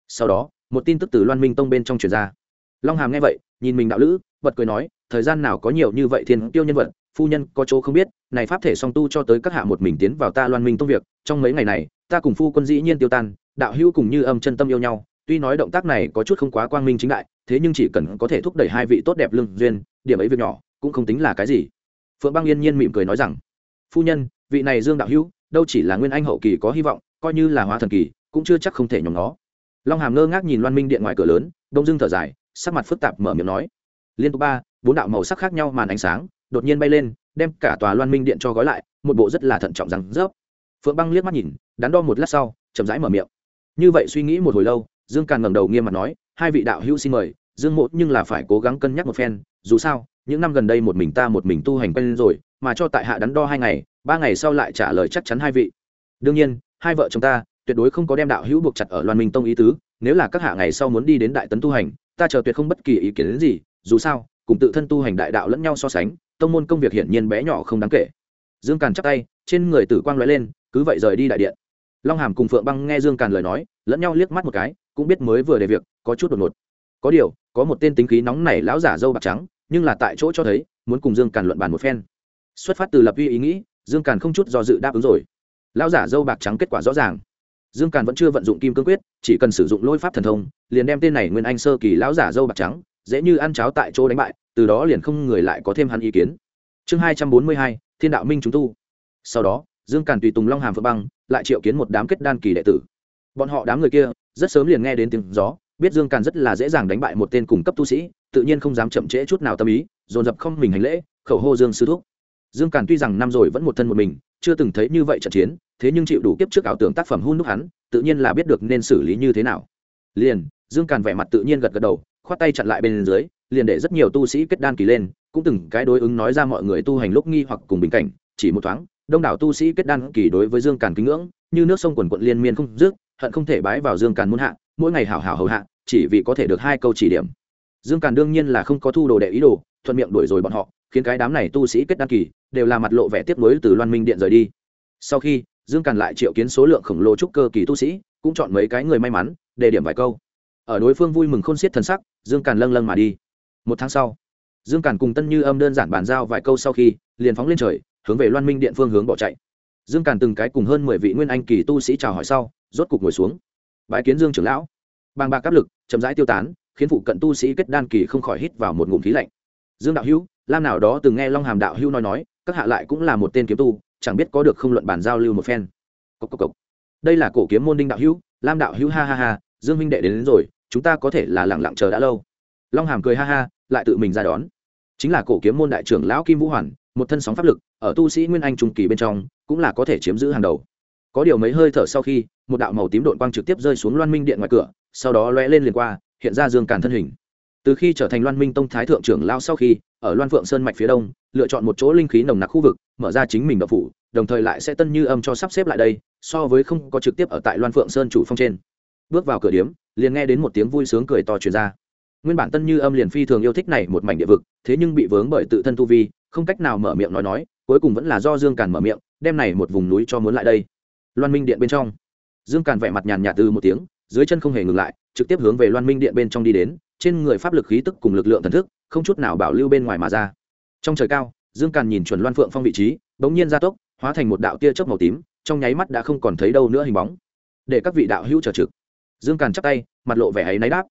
Sau đó một tin tức từ loan minh tông bên trong truyền ra. Long hàm nghe vậy nhìn mình đạo lữ bật cười nói thời gian nào có nhiều như vậy thiên tiêu nhân vật phu nhân có chỗ không biết này pháp thể song tu cho tới các hạ một mình tiến vào ta loan minh tông việc trong mấy ngày này ta cùng phu quân dĩ nhiên tiêu tan đạo hữu cùng như âm chân tâm yêu nhau tuy nói động tác này có chút không quá quang minh chính đại, thế nhưng chỉ cần có thể thúc đẩy hai vị tốt đẹp lương duyên, điểm ấy việc nhỏ cũng không tính là cái gì. Phượng băng yên nhiên mỉm cười nói rằng, phu nhân, vị này dương đạo hữu, đâu chỉ là nguyên anh hậu kỳ có hy vọng, coi như là hóa thần kỳ, cũng chưa chắc không thể nhóm nó. Long hàm ngơ ngác nhìn loan minh điện ngoài cửa lớn, đông dưng thở dài, sắc mặt phức tạp mở miệng nói, liên tục ba, bốn đạo màu sắc khác nhau màn ánh sáng, đột nhiên bay lên, đem cả tòa loan minh điện cho gói lại, một bộ rất là thận trọng rằng rớp. Phượng băng liếc mắt nhìn, đắn đo một lát sau, chậm rãi mở miệng. Như vậy suy nghĩ một hồi lâu dương càn ngẩng đầu nghiêm mặt nói, hai vị đạo hữu xin mời, dương mộ nhưng là phải cố gắng cân nhắc một phen, dù sao, những năm gần đây một mình ta một mình tu hành quen rồi, mà cho tại hạ đắn đo hai ngày, ba ngày sau lại trả lời chắc chắn hai vị. Đương nhiên, hai vợ chồng ta, tuyệt đối không có đem đạo hữu buộc chặt ở loan minh tông ý tứ, nếu là các hạ ngày sau muốn đi đến đại tấn tu hành, ta chờ tuyệt không bất kỳ ý kiến đến gì, dù sao, cùng tự thân tu hành đại đạo lẫn nhau so sánh, tông môn công việc hiển nhiên bé nhỏ không đáng kể. Dương càn chắc tay, trên người tử quang lóe lên, cứ vậy rời đi đại điện. Long hàm cùng phượng băng nghe dương càn lời nói, lẫn nhau liếc mắt một cái cũng biết mới vừa để việc, có chút đột ngột. Có điều, có một tên tính khí nóng này lão giả dâu bạc trắng, nhưng là tại chỗ cho thấy, muốn cùng dương càn luận bàn một phen. Xuất phát từ lập uy ý nghĩ, dương càn không chút do dự đáp ứng rồi. Lão giả dâu bạc trắng kết quả rõ ràng. Dương càn vẫn chưa vận dụng kim cương quyết, chỉ cần sử dụng lôi pháp thần thông, liền đem tên này nguyên anh sơ kỳ lão giả dâu bạc trắng, dễ như ăn cháo tại chỗ đánh bại, từ đó liền không người lại có thêm hắn ý kiến. Chương hai trăm bốn mươi hai, thiên đạo minh chúng tu. Sau đó, dương càn tùy tùng long hàm phượng băng, lại triệu kiến một đám kết đan kỳ đệ tử. Bọn họ đám người kia rất sớm liền nghe đến tiếng gió, biết dương càn rất là dễ dàng đánh bại một tên cùng cấp tu sĩ, tự nhiên không dám chậm trễ chút nào tâm ý, dồn dập không mình hành lễ, khẩu hô dương sư thúc. Dương càn tuy rằng năm rồi vẫn một thân một mình, chưa từng thấy như vậy trận chiến, thế nhưng chịu đủ kiếp trước ảo tưởng tác phẩm hun đúc hắn, tự nhiên là biết được nên xử lý như thế nào. Liền, dương càn vẻ mặt tự nhiên gật gật đầu, khoát tay chặn lại bên dưới, liền để rất nhiều tu sĩ kết đan kỳ lên, cũng từng cái đối ứng nói ra mọi người tu hành lúc nghi hoặc cùng bình cảnh, chỉ một thoáng, đông đảo tu sĩ kết đan kỳ đối với dương càn kính ngưỡng, như nước sông quần quận liên miên không dứt hận không thể bái vào dương càn muôn hạ, mỗi ngày hảo hảo hầu hạ, chỉ vì có thể được hai câu chỉ điểm. Dương càn đương nhiên là không có thu đồ đệ ý đồ, thuận miệng đuổi rồi bọn họ, khiến cái đám này tu sĩ kết đan kỳ, đều là mặt lộ vẻ tiếp nối từ loan minh điện rời đi. Sau khi, dương càn lại triệu kiến số lượng khổng lồ trúc cơ kỳ tu sĩ, cũng chọn mấy cái người may mắn để điểm vài câu. Ở đối phương vui mừng khôn xiết thần sắc, dương càn lâng lâng mà đi. Một tháng sau, dương càn cùng tân như âm đơn giản bàn giao vài câu sau khi, liền phóng lên trời, hướng về loan minh điện phương hướng bỏ chạy. Dương càn từng cái cùng hơn mười vị nguyên anh kỳ tu sĩ chào hỏi sau rốt cục ngồi xuống. Bãi kiến dương trưởng lão. Bàng bạc áp lực chậm rãi tiêu tán khiến phụ cận tu sĩ kết đan kỳ không khỏi hít vào một ngụm khí lạnh. Dương đạo hữu lam nào đó từng nghe long hàm đạo hữu nói nói các hạ lại cũng là một tên kiếm tu chẳng biết có được không luận bàn giao lưu một phen. Cốc cốc cốc. đây là cổ kiếm môn đinh đạo hữu lam đạo hữu ha ha ha dương minh đệ đến, đến rồi chúng ta có thể là lẳng lặng chờ đã lâu. Long hàm cười ha ha lại tự mình ra đón. Chính là cổ kiếm môn đại trưởng lão kim vũ hoàn một thân sóng pháp lực ở tu sĩ nguyên anh trung kỳ bên trong cũng là có thể chiếm giữ hàng đầu. Có điều mấy hơi thở sau khi một đạo màu tím đội quang trực tiếp rơi xuống loan minh điện ngoài cửa, sau đó lóe lên liền qua, hiện ra dương càn thân hình. Từ khi trở thành loan minh tông thái thượng trưởng lao sau khi, ở loan phượng sơn mạch phía đông, lựa chọn một chỗ linh khí nồng nặc khu vực, mở ra chính mình đậu phủ, đồng thời lại sẽ tân như âm cho sắp xếp lại đây, so với không có trực tiếp ở tại loan phượng sơn chủ phong trên. Bước vào cửa điếm, liền nghe đến một tiếng vui sướng cười to truyền ra. Nguyên bản tân như âm liền phi thường yêu thích này một mảnh địa vực, thế nhưng bị vướng bởi tự thân tu vi, không cách nào mở miệng nói nói, cuối cùng vẫn là do dương càn mở miệng, đem này một vùng núi cho muốn lại đây. Loan minh điện bên trong dương càn vẻ mặt nhàn nhạt từ một tiếng, dưới chân không hề ngừng lại, trực tiếp hướng về loan minh điện bên trong đi đến, trên người pháp lực khí tức cùng lực lượng thần thức, không chút nào bảo lưu bên ngoài mà ra. Trong trời cao, dương càn nhìn chuẩn loan phượng phong vị trí, bỗng nhiên gia tốc, hóa thành một đạo tia chớp màu tím, trong nháy mắt đã không còn thấy đâu nữa hình bóng. Để các vị đạo hữu trở trực. Dương càn chắp tay, mặt lộ vẻ ấy náy đáp.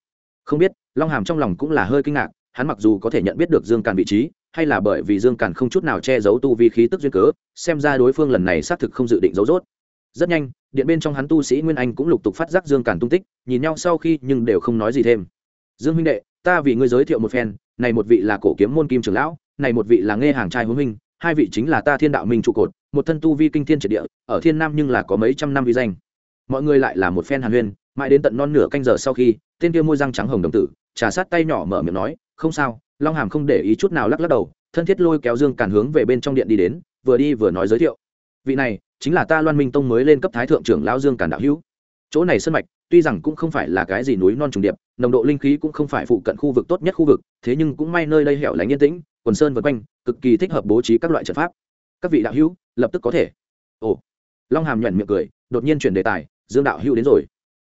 Không biết, long hàm trong lòng cũng là hơi kinh ngạc, hắn mặc dù có thể nhận biết được dương càn vị trí, hay là bởi vì dương càn không chút nào che giấu tu vi khí tức duyên cớ, xem ra đối phương lần này xác thực không dự định giấu rốt rất nhanh, điện bên trong hắn tu sĩ nguyên anh cũng lục tục phát giác dương càn tung tích, nhìn nhau sau khi nhưng đều không nói gì thêm. Dương huynh đệ, ta vì ngươi giới thiệu một phen, này một vị là cổ kiếm môn kim trưởng lão, này một vị là nghe hàng trai hướng huynh, hai vị chính là ta thiên đạo minh trụ cột, một thân tu vi kinh thiên triệt địa, ở thiên nam nhưng là có mấy trăm năm vi danh. Mọi người lại là một phen hàn huyên, mãi đến tận non nửa canh giờ sau khi, tên kia môi răng trắng hồng đồng tử, trà sát tay nhỏ mở miệng nói, không sao, long hàm không để ý chút nào lắc lắc đầu, thân thiết lôi kéo dương càn hướng về bên trong điện đi đến, vừa đi vừa nói giới thiệu vị này chính là ta loan minh tông mới lên cấp thái thượng trưởng lão dương càn đạo hữu chỗ này sân mạch tuy rằng cũng không phải là cái gì núi non trùng điệp nồng độ linh khí cũng không phải phụ cận khu vực tốt nhất khu vực thế nhưng cũng may nơi đây hẻo lánh yên tĩnh quần sơn vân quanh cực kỳ thích hợp bố trí các loại trận pháp các vị đạo hữu lập tức có thể ồ long hàm nhuận miệng cười đột nhiên chuyển đề tài dương đạo hữu đến rồi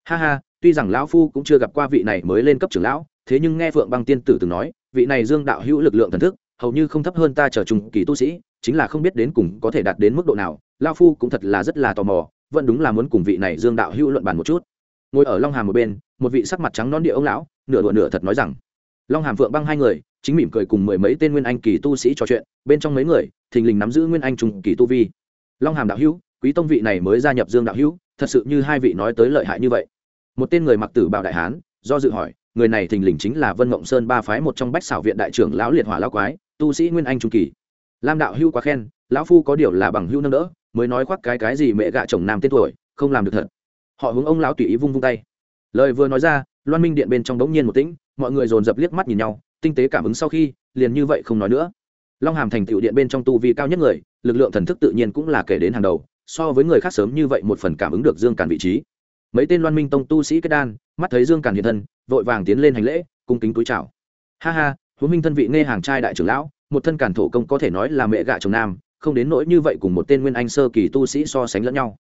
ha ha tuy rằng lão phu cũng chưa gặp qua vị này mới lên cấp trưởng lão thế nhưng nghe phượng băng tiên tử từng nói vị này dương đạo hữu lực lượng thần thức hầu như không thấp hơn ta trở trùng kỳ tu sĩ chính là không biết đến cùng có thể đạt đến mức độ nào, lao phu cũng thật là rất là tò mò, vẫn đúng là muốn cùng vị này dương đạo hữu luận bàn một chút. Ngồi ở long hàm một bên, một vị sắc mặt trắng non địa ông lão, nửa đùa nửa thật nói rằng, long hàm phượng băng hai người, chính mỉm cười cùng mười mấy tên nguyên anh kỳ tu sĩ trò chuyện, bên trong mấy người, thình lình nắm giữ nguyên anh trùng kỳ tu vi. Long hàm đạo hữu, quý tông vị này mới gia nhập dương đạo hữu, thật sự như hai vị nói tới lợi hại như vậy. Một tên người mặc tử bào đại hán, do dự hỏi, người này thình lình chính là vân mộng sơn ba phái một trong bách xảo viện đại trưởng lão liệt hỏa lão quái, tu sĩ nguyên anh trung kỳ lam đạo hưu quá khen, lão phu có điều là bằng hưu nâng đỡ, mới nói khoác cái cái gì mẹ gạ chồng nam tên tuổi, không làm được thật. Họ hướng ông lão tùy ý vung vung tay. Lời vừa nói ra, loan minh điện bên trong đống nhiên một tĩnh, mọi người dồn dập liếc mắt nhìn nhau, tinh tế cảm ứng sau khi, liền như vậy không nói nữa. Long hàm thành tựu điện bên trong tu vi cao nhất người, lực lượng thần thức tự nhiên cũng là kể đến hàng đầu, so với người khác sớm như vậy một phần cảm ứng được dương càn vị trí. Mấy tên loan minh tông tu sĩ kết đan, mắt thấy dương càn hiện thân, vội vàng tiến lên hành lễ, cung kính túi chào. Ha ha, huống minh thân vị nghe hàng trai đại trưởng lão một thân cản thổ công có thể nói là mẹ gạ chồng nam, không đến nỗi như vậy cùng một tên nguyên anh sơ kỳ tu sĩ so sánh lẫn nhau.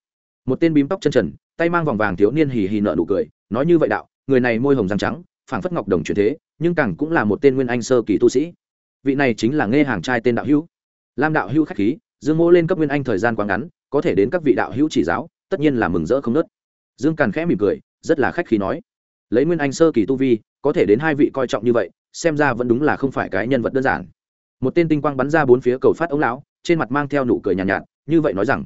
Một tên bím tóc chân trần, tay mang vòng vàng thiếu niên hì hì nợ nụ cười, nói như vậy đạo, người này môi hồng răng trắng, phảng phất ngọc đồng truyền thế, nhưng càng cũng là một tên nguyên anh sơ kỳ tu sĩ. Vị này chính là nghe hàng trai tên đạo hữu. Lam đạo hữu khách khí, dương mô lên cấp nguyên anh thời gian quá ngắn, có thể đến các vị đạo hữu chỉ giáo, tất nhiên là mừng rỡ không nớt. Dương càn khẽ mỉm cười, rất là khách khí nói. Lấy nguyên anh sơ kỳ tu vi, có thể đến hai vị coi trọng như vậy, xem ra vẫn đúng là không phải cái nhân vật đơn giản một tên tinh quang bắn ra bốn phía cầu phát ông lão trên mặt mang theo nụ cười nhàn nhạt, nhạt như vậy nói rằng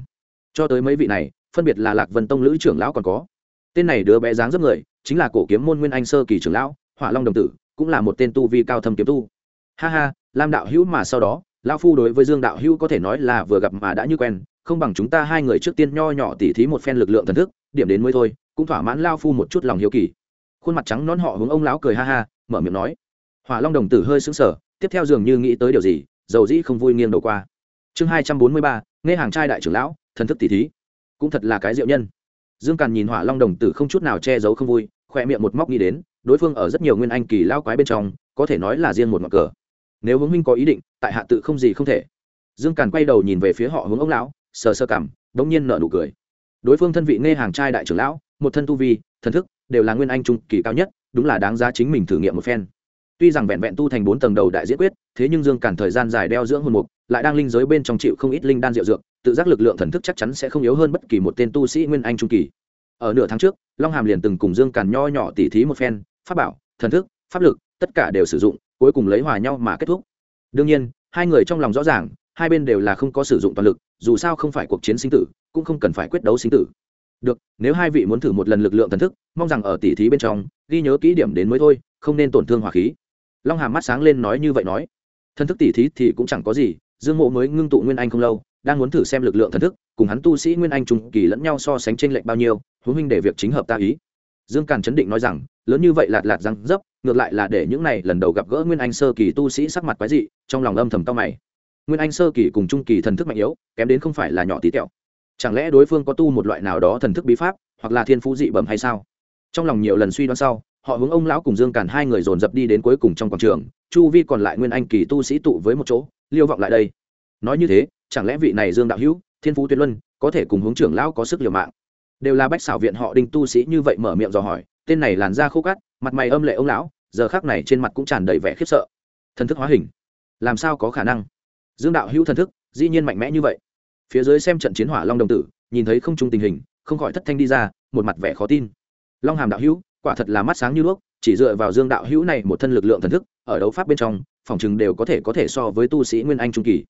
cho tới mấy vị này phân biệt là lạc vân tông lữ trưởng lão còn có. Tên này đứa bé dáng dấp người chính là cổ kiếm môn nguyên anh sơ kỳ trưởng lão hỏa long đồng tử cũng là một tên tu vi cao thâm kiếm tu. Ha ha lam đạo hữu mà sau đó lão phu đối với dương đạo hữu có thể nói là vừa gặp mà đã như quen không bằng chúng ta hai người trước tiên nho nhỏ tỉ thí một phen lực lượng thần thức điểm đến mới thôi cũng thỏa mãn lao phu một chút lòng hiếu kỳ. Khuôn mặt trắng nón họ hướng ông lão cười ha ha mở miệng nói. Hỏa long đồng tử hơi sững sờ tiếp theo dường như nghĩ tới điều gì, dầu dĩ không vui nghiêng đầu qua. Chương hai trăm bốn mươi ba, nghe hàng trai đại trưởng lão, thần thức tỷ thí. Cũng thật là cái diệu nhân. Dương càn nhìn hỏa long đồng tử không chút nào che giấu không vui khoe miệng một móc nghĩ đến, đối phương ở rất nhiều nguyên anh kỳ lao quái bên trong, có thể nói là riêng một ngọn cờ. Nếu hướng minh có ý định, tại hạ tự không gì không thể. Dương càn quay đầu nhìn về phía họ hướng ông lão, sờ sơ cảm bỗng nhiên nở nụ cười. Đối phương thân vị nghe hàng trai đại trưởng lão, một thân tu vi, thần thức, đều là nguyên anh trung kỳ cao nhất, đúng là đáng giá chính mình thử nghiệm một phen tuy rằng vẹn vẹn tu thành bốn tầng đầu đại diễn quyết, thế nhưng dương cản thời gian dài đeo dưỡng hồn mục, lại đang linh giới bên trong chịu không ít linh đan diệu dược, tự giác lực lượng thần thức chắc chắn sẽ không yếu hơn bất kỳ một tên tu sĩ nguyên anh trung kỳ. Ở nửa tháng trước, long hàm liền từng cùng dương càn nho nhỏ tỉ thí một phen, pháp bảo, thần thức, pháp lực, tất cả đều sử dụng, cuối cùng lấy hòa nhau mà kết thúc. Đương nhiên, hai người trong lòng rõ ràng, hai bên đều là không có sử dụng toàn lực, dù sao không phải cuộc chiến sinh tử, cũng không cần phải quyết đấu sinh tử. Được, nếu hai vị muốn thử một lần lực lượng thần thức, mong rằng ở tỉ thí bên trong, ghi nhớ kỹ điểm đến mới thôi, không nên tổn thương hỏa khí long hàm mắt sáng lên nói như vậy nói. Thần thức tỉ thí thì cũng chẳng có gì, dương mộ mới ngưng tụ nguyên anh không lâu, đang muốn thử xem lực lượng thần thức, cùng hắn tu sĩ nguyên anh trùng kỳ lẫn nhau so sánh tranh lệch bao nhiêu, huống huynh để việc chính hợp ta ý. Dương càn chấn định nói rằng, lớn như vậy lạt lạt răng dấp, ngược lại là để những này lần đầu gặp gỡ nguyên anh sơ kỳ tu sĩ sắc mặt quái dị, trong lòng âm thầm cao mày. Nguyên anh sơ kỳ cùng trung kỳ thần thức mạnh yếu, kém đến không phải là nhỏ tí tẹo. Chẳng lẽ đối phương có tu một loại nào đó thần thức bí pháp, hoặc là thiên phú dị bẩm hay sao? Trong lòng nhiều lần suy đoán sau họ hướng ông lão cùng dương càn hai người dồn dập đi đến cuối cùng trong quảng trường, chu vi còn lại nguyên anh kỳ tu sĩ tụ với một chỗ, liêu vọng lại đây. Nói như thế, chẳng lẽ vị này dương đạo hữu, thiên phú tuyệt luân, có thể cùng hướng trưởng lão có sức liều mạng? Đều là bách xảo viện họ đinh tu sĩ như vậy mở miệng dò hỏi, tên này làn da khô cát, mặt mày âm lệ ông lão, giờ khác này trên mặt cũng tràn đầy vẻ khiếp sợ. Thần thức hóa hình. Làm sao có khả năng? Dương đạo hữu thần thức, dĩ nhiên mạnh mẽ như vậy. Phía dưới xem trận chiến hỏa long đồng tử, nhìn thấy không chung tình hình, không khỏi thất thanh đi ra, một mặt vẻ khó tin. Long hàm đạo hữu quả thật là mắt sáng như đuốc, chỉ dựa vào dương đạo hữu này một thân lực lượng thần thức, ở đấu pháp bên trong, phòng chừng đều có thể có thể so với tu sĩ nguyên anh trung kỳ.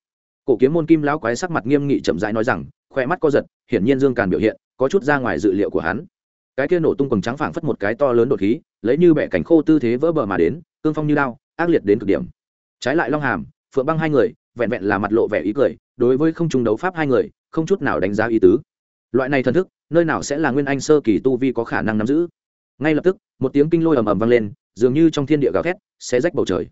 Cổ kiếm môn kim lão quái sắc mặt nghiêm nghị chậm rãi nói rằng, khoe mắt co giật, hiển nhiên dương càn biểu hiện, có chút ra ngoài dự liệu của hắn. Cái kia nổ tung quần trắng phảng phất một cái to lớn đột khí, lấy như bẻ cảnh khô tư thế vỡ bờ mà đến, cương phong như lao ác liệt đến cực điểm. Trái lại long hàm, phượng băng hai người, vẹn vẹn là mặt lộ vẻ ý cười, đối với không trung đấu pháp hai người, không chút nào đánh giá ý tứ. Loại này thần thức, nơi nào sẽ là nguyên anh sơ kỳ tu vi có khả năng nắm giữ? Ngay lập tức, một tiếng kinh lôi ầm ầm vang lên, dường như trong thiên địa gào thét sẽ rách bầu trời.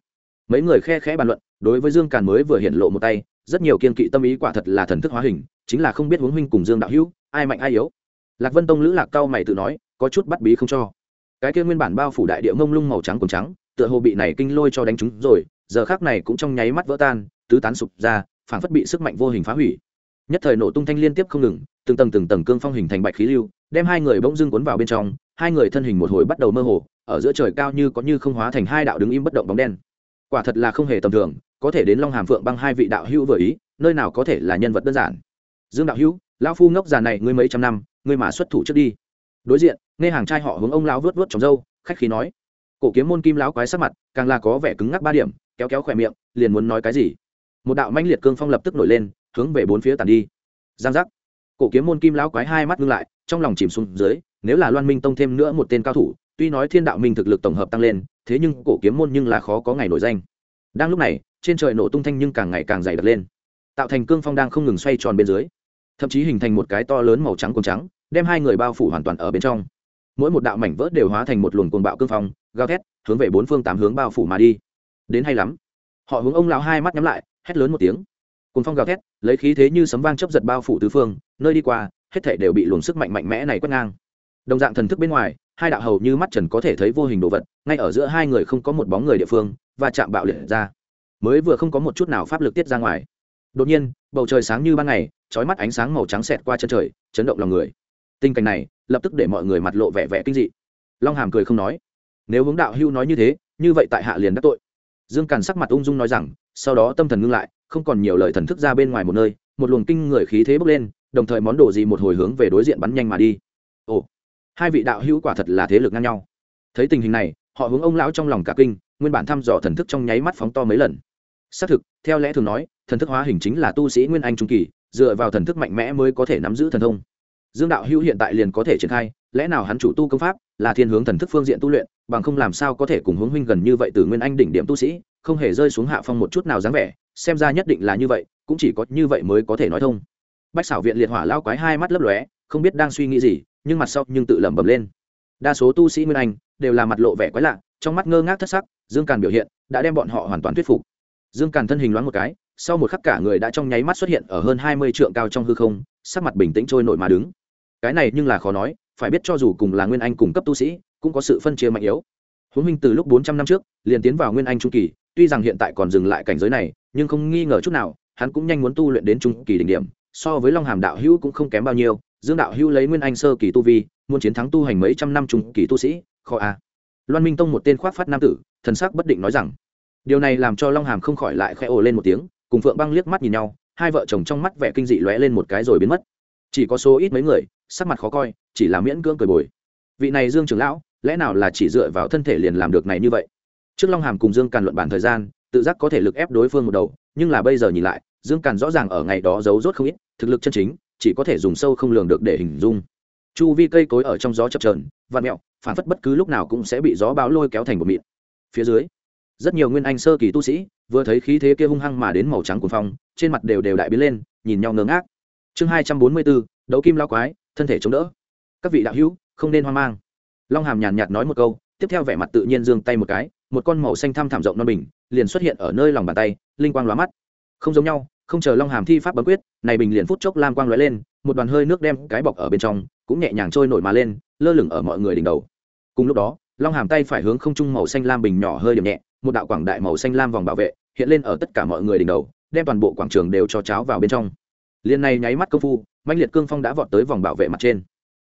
Mấy người khe khẽ bàn luận, đối với dương càn mới vừa hiện lộ một tay, rất nhiều kiên kỵ tâm ý quả thật là thần thức hóa hình, chính là không biết huống huynh cùng dương đạo hữu, ai mạnh ai yếu. Lạc vân tông lữ lạc cao mày tự nói, có chút bắt bí không cho. Cái kia nguyên bản bao phủ đại địa mông lung màu trắng cùng trắng, tựa hồ bị này kinh lôi cho đánh trúng rồi, giờ khác này cũng trong nháy mắt vỡ tan, tứ tán sụp ra, phảng phất bị sức mạnh vô hình phá hủy. Nhất thời nổ tung thanh liên tiếp không ngừng, từng tầng từng tầng cương phong hình thành bạch khí lưu, đem hai người bỗng dưng cuốn vào bên trong hai người thân hình một hồi bắt đầu mơ hồ, ở giữa trời cao như có như không hóa thành hai đạo đứng im bất động bóng đen. Quả thật là không hề tầm thường, có thể đến long hàm phượng băng hai vị đạo hữu vừa ý, nơi nào có thể là nhân vật đơn giản. Dương đạo hữu, lão phu ngốc già này ngươi mấy trăm năm, ngươi mà xuất thủ trước đi. Đối diện, nghe hàng trai họ hướng ông lão vớt vớt trong râu khách khí nói. Cổ kiếm môn kim lão quái sắc mặt, càng là có vẻ cứng ngắc ba điểm, kéo kéo khỏe miệng, liền muốn nói cái gì. Một đạo manh liệt cương phong lập tức nổi lên, hướng về bốn phía tàn đi. Giang giác. Cổ kiếm môn kim lão quái hai mắt ngưng lại, trong lòng chìm xuống dưới nếu là loan minh tông thêm nữa một tên cao thủ, tuy nói thiên đạo minh thực lực tổng hợp tăng lên, thế nhưng cổ kiếm môn nhưng là khó có ngày nổi danh. Đang lúc này, trên trời nổ tung thanh nhưng càng ngày càng dày đặc lên. Tạo thành cương phong đang không ngừng xoay tròn bên dưới, thậm chí hình thành một cái to lớn màu trắng cuồng trắng, đem hai người bao phủ hoàn toàn ở bên trong. Mỗi một đạo mảnh vỡ đều hóa thành một luồng cuồng bạo cương phong, gào thét, hướng về bốn phương tám hướng bao phủ mà đi. Đến hay lắm. Họ hướng ông lão hai mắt nhắm lại, hét lớn một tiếng. Cuồng phong gào thét, lấy khí thế như sấm vang chấp giật bao phủ tứ phương, nơi đi qua, hết thể đều bị luồng sức mạnh mạnh mẽ này quét ngang đồng dạng thần thức bên ngoài, hai đạo hầu như mắt trần có thể thấy vô hình đồ vật, ngay ở giữa hai người không có một bóng người địa phương, và chạm bạo liệt ra. Mới vừa không có một chút nào pháp lực tiết ra ngoài. Đột nhiên, bầu trời sáng như ban ngày trói mắt ánh sáng màu trắng xẹt qua chân trời, chấn động lòng người. Tình cảnh này, lập tức để mọi người mặt lộ vẻ vẻ kinh dị. Long hàm cười không nói. Nếu hướng đạo hưu nói như thế, như vậy tại hạ liền đắc tội. Dương càn sắc mặt ung dung nói rằng, sau đó tâm thần ngưng lại, không còn nhiều lời thần thức ra bên ngoài một nơi, một luồng kinh người khí thế bốc lên, đồng thời món đồ gì một hồi hướng về đối diện bắn nhanh mà đi. Ồ hai vị đạo hữu quả thật là thế lực ngang nhau. Thấy tình hình này, họ hướng ông lão trong lòng cả kinh, nguyên bản thăm dò thần thức trong nháy mắt phóng to mấy lần. Xác thực, theo lẽ thường nói, thần thức hóa hình chính là tu sĩ nguyên anh trung kỳ, dựa vào thần thức mạnh mẽ mới có thể nắm giữ thần thông. Dương đạo hữu hiện tại liền có thể triển khai, lẽ nào hắn chủ tu công pháp là thiên hướng thần thức phương diện tu luyện, bằng không làm sao có thể cùng hướng huynh gần như vậy từ nguyên anh đỉnh điểm tu sĩ, không hề rơi xuống hạ phong một chút nào dáng vẻ, xem ra nhất định là như vậy, cũng chỉ có như vậy mới có thể nói thông. Bách xảo viện liệt hỏa lao quái hai mắt lấp lóe, không biết đang suy nghĩ gì nhưng mặt sau nhưng tự lẩm bẩm lên. Đa số tu sĩ nguyên anh đều là mặt lộ vẻ quái lạ, trong mắt ngơ ngác thất sắc, dương càn biểu hiện đã đem bọn họ hoàn toàn thuyết phục. Dương càn thân hình loáng một cái, sau một khắc cả người đã trong nháy mắt xuất hiện ở hơn hai mươi trượng cao trong hư không, sắc mặt bình tĩnh trôi nổi mà đứng. Cái này nhưng là khó nói, phải biết cho dù cùng là nguyên anh cùng cấp tu sĩ, cũng có sự phân chia mạnh yếu. Huống minh từ lúc bốn trăm năm trước, liền tiến vào nguyên anh trung kỳ, tuy rằng hiện tại còn dừng lại cảnh giới này, nhưng không nghi ngờ chút nào, hắn cũng nhanh muốn tu luyện đến trung kỳ đỉnh điểm, so với long hàm đạo hữu cũng không kém bao nhiêu dương đạo hữu lấy nguyên anh sơ kỳ tu vi, muốn chiến thắng tu hành mấy trăm năm trung kỳ tu sĩ, khó a loan minh tông một tên khoác phát nam tử, thần sắc bất định nói rằng, điều này làm cho long hàm không khỏi lại khẽ ồ lên một tiếng, cùng phượng băng liếc mắt nhìn nhau, hai vợ chồng trong mắt vẻ kinh dị lóe lên một cái rồi biến mất. Chỉ có số ít mấy người, sắc mặt khó coi, chỉ là miễn cưỡng cười bồi. Vị này dương trưởng lão, lẽ nào là chỉ dựa vào thân thể liền làm được này như vậy? Trước long hàm cùng dương càn luận bản thời gian, tự giác có thể lực ép đối phương một đầu, nhưng là bây giờ nhìn lại, dương càn rõ ràng ở ngày đó giấu rốt không ít, thực lực chân chính chỉ có thể dùng sâu không lường được để hình dung. Chu vi cây cối ở trong gió chập trờn và mẹo, phản phất bất cứ lúc nào cũng sẽ bị gió bão lôi kéo thành một mịn. Phía dưới, rất nhiều nguyên anh sơ kỳ tu sĩ, vừa thấy khí thế kia hung hăng mà đến màu trắng cuồng phong, trên mặt đều đều đại biến lên, nhìn nhau ngơ ngác. Chương hai trăm bốn mươi bốn, đấu kim lao quái, thân thể chống đỡ. Các vị đạo hữu, không nên hoang mang. Long hàm nhàn nhạt nói một câu, tiếp theo vẻ mặt tự nhiên giương tay một cái, một con màu xanh thăm thảm rộng non bình, liền xuất hiện ở nơi lòng bàn tay, linh quang lóa mắt. Không giống nhau không chờ long hàm thi pháp bấm quyết, này bình liền phút chốc lam quang lóe lên, một đoàn hơi nước đem cái bọc ở bên trong, cũng nhẹ nhàng trôi nổi mà lên, lơ lửng ở mọi người đỉnh đầu. Cùng lúc đó, long hàm tay phải hướng không trung màu xanh lam bình nhỏ hơi điểm nhẹ, một đạo quảng đại màu xanh lam vòng bảo vệ hiện lên ở tất cả mọi người đỉnh đầu, đem toàn bộ quảng trường đều cho cháo vào bên trong. Liên này nháy mắt công phu mạnh liệt cương phong đã vọt tới vòng bảo vệ mặt trên.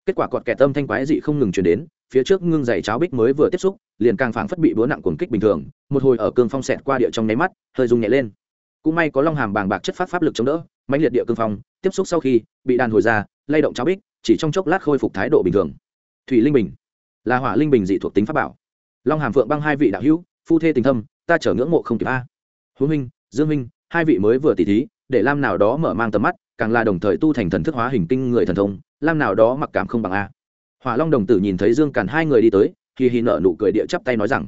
Kết quả cọt kẹt tâm thanh quái dị không ngừng chuyển đến, phía trước ngưng dày cháo bích mới vừa tiếp xúc, liền càng phảng phất bị búa nặng cuồng kích bình thường, một hồi ở cương phong xẹt qua địa trong nháy mắt, hơi rung nhẹ lên cũng may có long hàm bàng bạc chất phát pháp lực chống đỡ mạnh liệt địa cương phong, tiếp xúc sau khi bị đàn hồi ra, lay động cháo bích, chỉ trong chốc lát khôi phục thái độ bình thường. Thủy linh bình, là hỏa linh bình dị thuộc tính pháp bảo. Long hàm phượng băng hai vị đạo hữu, phu thê tình thâm, ta chở ngưỡng mộ không kịp a. Hữu minh, dương minh, hai vị mới vừa tỉ thí, để lam nào đó mở mang tầm mắt, càng là đồng thời tu thành thần thức hóa hình tinh người thần thông, lam nào đó mặc cảm không bằng a. Hỏa long đồng tử nhìn thấy dương càn hai người đi tới thì hì nợ nụ cười địa chắp tay nói rằng,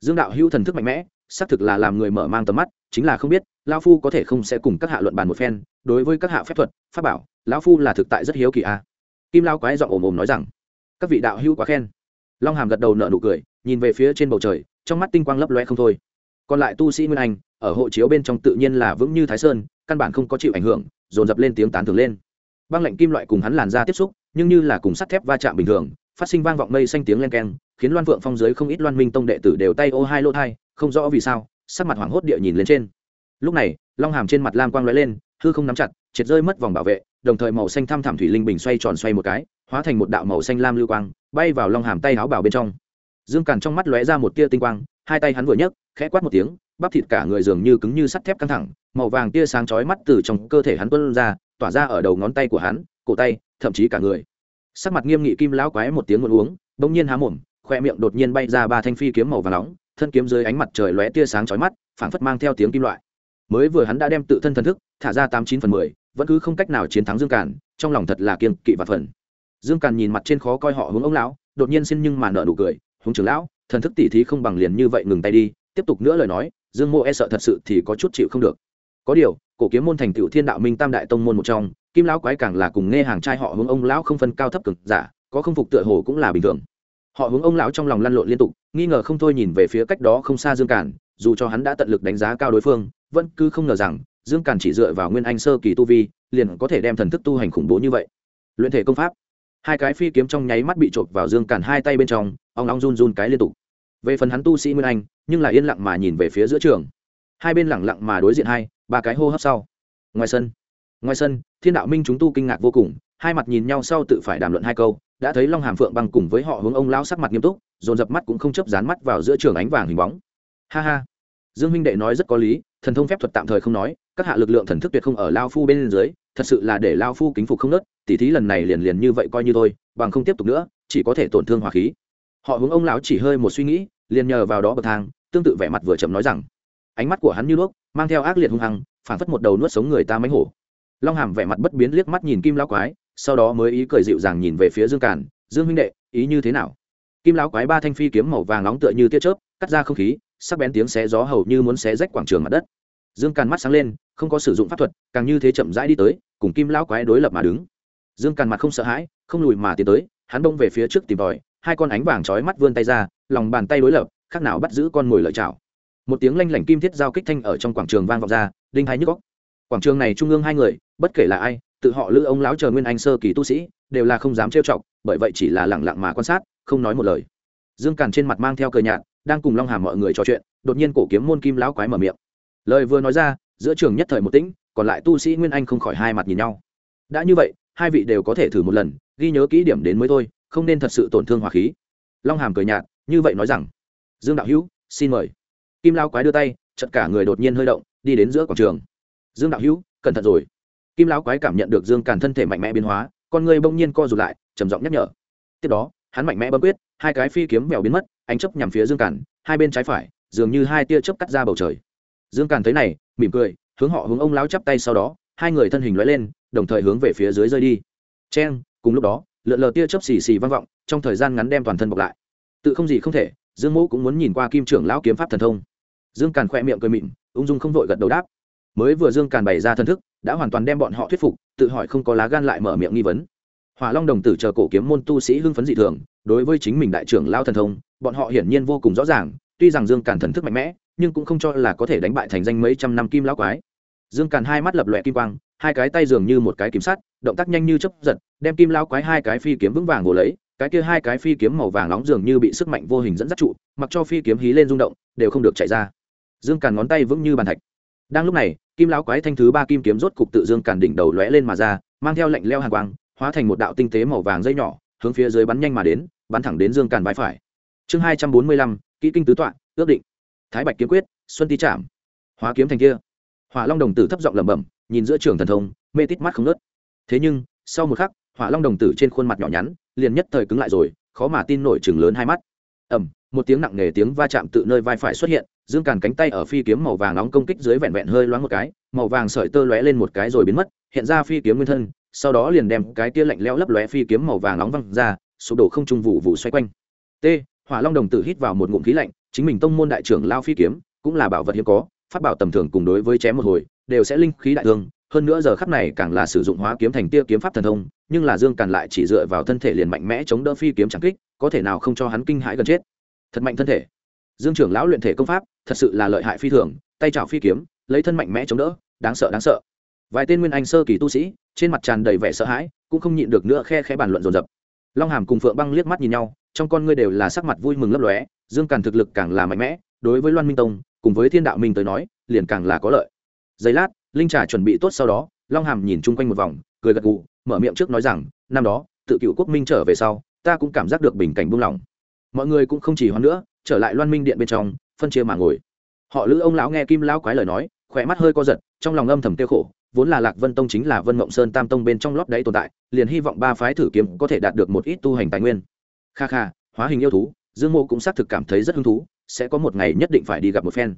dương đạo hữu thần thức mạnh mẽ xác thực là làm người mở mang tầm mắt, chính là không biết lao phu có thể không sẽ cùng các hạ luận bàn một phen, đối với các hạ phép thuật, pháp bảo, lão phu là thực tại rất hiếu kỳ a. Kim lao quái giọng ồm ồm nói rằng, các vị đạo hữu quá khen. Long hàm gật đầu nợ nụ cười, nhìn về phía trên bầu trời, trong mắt tinh quang lấp loe không thôi. Còn lại tu sĩ nguyên anh, ở hộ chiếu bên trong tự nhiên là vững như thái sơn, căn bản không có chịu ảnh hưởng, dồn dập lên tiếng tán thưởng lên. Băng lệnh kim loại cùng hắn làn ra tiếp xúc, nhưng như là cùng sắt thép va chạm bình thường, phát sinh vang vọng mây xanh tiếng len keng, khiến loan vượng phong giới không ít loan minh tông đệ tử đều tay ô hai lô thai không rõ vì sao, sắc mặt hoảng hốt địa nhìn lên trên. Lúc này, long hàm trên mặt lam quang lóe lên, hư không nắm chặt, triệt rơi mất vòng bảo vệ, đồng thời màu xanh thăm thảm thủy linh bình xoay tròn xoay một cái, hóa thành một đạo màu xanh lam lưu quang, bay vào long hàm tay áo bảo bên trong. Dương càn trong mắt lóe ra một tia tinh quang, hai tay hắn vừa nhấc, khẽ quát một tiếng, bắp thịt cả người dường như cứng như sắt thép căng thẳng, màu vàng tia sáng chói mắt từ trong cơ thể hắn tuôn ra, tỏa ra ở đầu ngón tay của hắn, cổ tay, thậm chí cả người. Sắc mặt nghiêm nghị kim lão quái một tiếng một uống, bỗng nhiên há mồm, khoe miệng đột nhiên bay ra ba thanh phi kiếm màu vàng nóng thân kiếm dưới ánh mặt trời lóe tia sáng chói mắt, phảng phất mang theo tiếng kim loại. Mới vừa hắn đã đem tự thân thần thức thả ra tám chín phần mười, vẫn cứ không cách nào chiến thắng dương càn, trong lòng thật là kiên kỵ và phần dương càn nhìn mặt trên khó coi họ hướng ông lão, đột nhiên xin nhưng mà nợ nụ cười, hướng trưởng lão, thần thức tỉ thí không bằng liền như vậy ngừng tay đi, tiếp tục nữa lời nói, dương mô e sợ thật sự thì có chút chịu không được. Có điều, cổ kiếm môn thành tựu thiên đạo minh tam đại tông môn một trong, kim lão quái càng là cùng nghe hàng trai họ hướng ông lão không phân cao thấp cực giả, có không phục tựa hồ cũng là bình thường họ hướng ông lão trong lòng lăn lộn liên tục, nghi ngờ không thôi nhìn về phía cách đó không xa dương Cản. dù cho hắn đã tận lực đánh giá cao đối phương, vẫn cứ không ngờ rằng, dương Cản chỉ dựa vào nguyên anh sơ kỳ tu vi, liền có thể đem thần thức tu hành khủng bố như vậy. Luyện thể công pháp. Hai cái phi kiếm trong nháy mắt bị chộp vào dương Cản hai tay bên trong, ông long run run cái liên tục. Về phần hắn tu sĩ nguyên anh, nhưng lại yên lặng mà nhìn về phía giữa trường. Hai bên lẳng lặng mà đối diện hai, ba cái hô hấp sau. Ngoài sân. Ngoài sân, thiên đạo minh chúng tu kinh ngạc vô cùng, hai mặt nhìn nhau sau tự phải đàm luận hai câu đã thấy long hàm phượng băng cùng với họ hướng ông lão sắc mặt nghiêm túc, dồn dập mắt cũng không chấp dán mắt vào giữa trường ánh vàng hình bóng. Ha ha. Dương minh đệ nói rất có lý, thần thông phép thuật tạm thời không nói, các hạ lực lượng thần thức tuyệt không ở lao phu bên dưới, thật sự là để lao phu kính phục không nớt, tỉ thí lần này liền liền như vậy coi như thôi, bằng không tiếp tục nữa, chỉ có thể tổn thương hòa khí. Họ hướng ông lão chỉ hơi một suy nghĩ, liền nhờ vào đó bậc thang, tương tự vẻ mặt vừa chậm nói rằng, ánh mắt của hắn như đuốc, mang theo ác liệt hung hăng phản phất một đầu nuốt sống người ta mánh hổ. Long hàm vẻ mặt bất biến liếc mắt nhìn kim lão quái sau đó mới ý cười dịu dàng nhìn về phía dương càn, dương huynh đệ, ý như thế nào? Kim lão quái ba thanh phi kiếm màu vàng nóng tựa như tia chớp, cắt ra không khí, sắc bén tiếng xé gió hầu như muốn xé rách quảng trường mặt đất. Dương càn mắt sáng lên, không có sử dụng pháp thuật, càng như thế chậm rãi đi tới, cùng kim lão quái đối lập mà đứng. Dương càn mặt không sợ hãi, không lùi mà tiến tới, hắn bông về phía trước tìm tòi, hai con ánh vàng chói mắt vươn tay ra, lòng bàn tay đối lập, khác nào bắt giữ con mồi lợi chảo một tiếng lanh lảnh kim thiết giao kích thanh ở trong quảng trường vang vọng ra, đinh hai nhức góc quảng trường này trung ương hai người, bất kể là ai tự họ lữ ông lão chờ nguyên anh sơ kỳ tu sĩ, đều là không dám trêu chọc, bởi vậy chỉ là lẳng lặng mà quan sát, không nói một lời. Dương càn trên mặt mang theo cờ nhạt, đang cùng long hàm mọi người trò chuyện, đột nhiên cổ kiếm môn kim lão quái mở miệng. Lời vừa nói ra, giữa trường nhất thời một tĩnh, còn lại tu sĩ nguyên anh không khỏi hai mặt nhìn nhau. Đã như vậy, hai vị đều có thể thử một lần, ghi nhớ kỹ điểm đến mới thôi, không nên thật sự tổn thương hỏa khí. Long hàm cười nhạt, như vậy nói rằng, dương đạo hữu, xin mời. Kim lao quái đưa tay chật cả người đột nhiên hơi động, đi đến giữa quảng trường. Dương đạo hữu, cẩn thận rồi kim Lão quái cảm nhận được dương càn thân thể mạnh mẽ biến hóa, con người bỗng nhiên co rụt lại, trầm giọng nhắc nhở. Tiếp đó, hắn mạnh mẽ bấm quyết, hai cái phi kiếm mèo biến mất, ánh chấp nhằm phía dương càn, hai bên trái phải, dường như hai tia chớp cắt ra bầu trời. Dương càn thấy này, mỉm cười, hướng họ hướng ông lão chắp tay sau đó, hai người thân hình lóe lên, đồng thời hướng về phía dưới rơi đi. Cheng, cùng lúc đó, lượn lờ tia chớp xì xì vang vọng, trong thời gian ngắn đem toàn thân bọc lại. Tự không gì không thể, dương mẫu cũng muốn nhìn qua kim trưởng lão kiếm pháp thần thông. Dương càn khỏe miệng cười mịn ung dung không vội gật đầu đáp. Mới vừa dương càn bày ra thân thức đã hoàn toàn đem bọn họ thuyết phục, tự hỏi không có lá gan lại mở miệng nghi vấn. Hỏa long đồng tử chờ cổ kiếm môn tu sĩ hưng phấn dị thường, đối với chính mình đại trưởng lao thần thông, bọn họ hiển nhiên vô cùng rõ ràng, tuy rằng dương càn thần thức mạnh mẽ, nhưng cũng không cho là có thể đánh bại thành danh mấy trăm năm kim lão quái. Dương càn hai mắt lập lòe kim quang, hai cái tay dường như một cái kiếm sắt, động tác nhanh như chấp giật, đem kim lão quái hai cái phi kiếm vững vàng vồ lấy, cái kia hai cái phi kiếm màu vàng nóng dường như bị sức mạnh vô hình dẫn dắt trụ, mặc cho phi kiếm hí lên rung động, đều không được chạy ra. Dương càn ngón tay vững như bàn thạch đang lúc này, kim lão quái thanh thứ ba kim kiếm rốt cục tự dương cản đỉnh đầu lóe lên mà ra, mang theo lệnh leo hàng quang, hóa thành một đạo tinh tế màu vàng dây nhỏ, hướng phía dưới bắn nhanh mà đến, bắn thẳng đến dương càn vai phải. Chương hai trăm bốn mươi lăm, kỹ kinh tứ tọa, ước định. Thái bạch kiếm quyết, xuân ti chạm hóa kiếm thành kia. Hỏa long đồng tử thấp giọng lẩm bẩm, nhìn giữa trường thần thông, mê tít mắt không nớt thế nhưng, sau một khắc, hỏa long đồng tử trên khuôn mặt nhỏ nhắn, liền nhất thời cứng lại rồi, khó mà tin nổi chừng lớn hai mắt. Ẩm một tiếng nặng nề tiếng va chạm tự nơi vai phải xuất hiện dương càn cánh tay ở phi kiếm màu vàng nóng công kích dưới vẹn vẹn hơi loáng một cái, màu vàng sợi tơ lóe lên một cái rồi biến mất, hiện ra phi kiếm nguyên thân, sau đó liền đem cái tia lạnh leo lấp lóe phi kiếm màu vàng nóng văng ra, sụp đổ không trung vụ vụ xoay quanh. T, hỏa long đồng tử hít vào một ngụm khí lạnh, chính mình tông môn đại trưởng lao phi kiếm, cũng là bảo vật hiếm có phát bảo tầm thường cùng đối với chém một hồi, đều sẽ linh khí đại thương, hơn nữa giờ khắp này càng là sử dụng hóa kiếm thành tia kiếm pháp thần thông, nhưng là dương càn lại chỉ dựa vào thân thể liền mạnh mẽ chống đỡ phi kiếm chẳng kích, có thể nào không cho hắn kinh hãi gần chết. Thật mạnh thân thể dương trưởng lão luyện thể công pháp, thật sự là lợi hại phi thường, tay trào phi kiếm, lấy thân mạnh mẽ chống đỡ, đáng sợ đáng sợ. Vài tên nguyên anh sơ kỳ tu sĩ, trên mặt tràn đầy vẻ sợ hãi, cũng không nhịn được nữa khe khẽ bàn luận dồn dập. Long hàm cùng phượng băng liếc mắt nhìn nhau, trong con ngươi đều là sắc mặt vui mừng lấp lóe, dương càn thực lực càng là mạnh mẽ, đối với loan minh tông, cùng với thiên đạo minh tới nói, liền càng là có lợi. Giây lát, linh trà chuẩn bị tốt sau đó, long hàm nhìn chung quanh một vòng, cười gật gù, mở miệng trước nói rằng, năm đó, tự cựu quốc minh trở về sau, ta cũng cảm giác được bình cảnh buông lỏng. Mọi người cũng không chỉ hoãn nữa trở lại loan minh điện bên trong, phân chia mà ngồi. Họ lữ ông lão nghe kim lão quái lời nói, khỏe mắt hơi co giật, trong lòng âm thầm tiêu khổ, vốn là lạc vân tông chính là vân mộng sơn tam tông bên trong lót đáy tồn tại, liền hy vọng ba phái thử kiếm có thể đạt được một ít tu hành tài nguyên. Kha kha, hóa hình yêu thú, dương mô cũng xác thực cảm thấy rất hứng thú, sẽ có một ngày nhất định phải đi gặp một phen.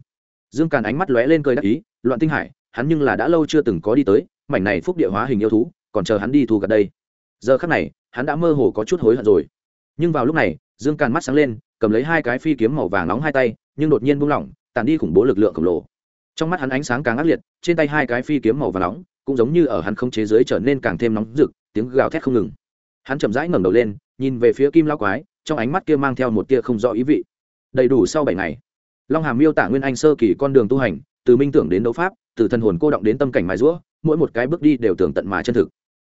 Dương càn ánh mắt lóe lên cười đắc ý, loạn tinh hải, hắn nhưng là đã lâu chưa từng có đi tới, mảnh này phúc địa hóa hình yêu thú, còn chờ hắn đi thu gặt đây. Giờ khắc này, hắn đã mơ hồ có chút hối hận rồi. Nhưng vào lúc này dương càn mắt sáng lên, cầm lấy hai cái phi kiếm màu vàng nóng hai tay, nhưng đột nhiên buông lỏng tàn đi khủng bố lực lượng khổng lồ. Trong mắt hắn ánh sáng càng ác liệt, trên tay hai cái phi kiếm màu vàng nóng cũng giống như ở hắn không chế giới trở nên càng thêm nóng rực, tiếng gào thét không ngừng. Hắn chậm rãi ngẩng đầu lên, nhìn về phía kim lao quái, trong ánh mắt kia mang theo một tia không rõ ý vị. Đầy đủ sau bảy ngày, long hàm miêu tả nguyên anh sơ kỳ con đường tu hành, từ minh tưởng đến đấu pháp, từ thần hồn cô động đến tâm cảnh mài rũa mỗi một cái bước đi đều tưởng tận mà chân thực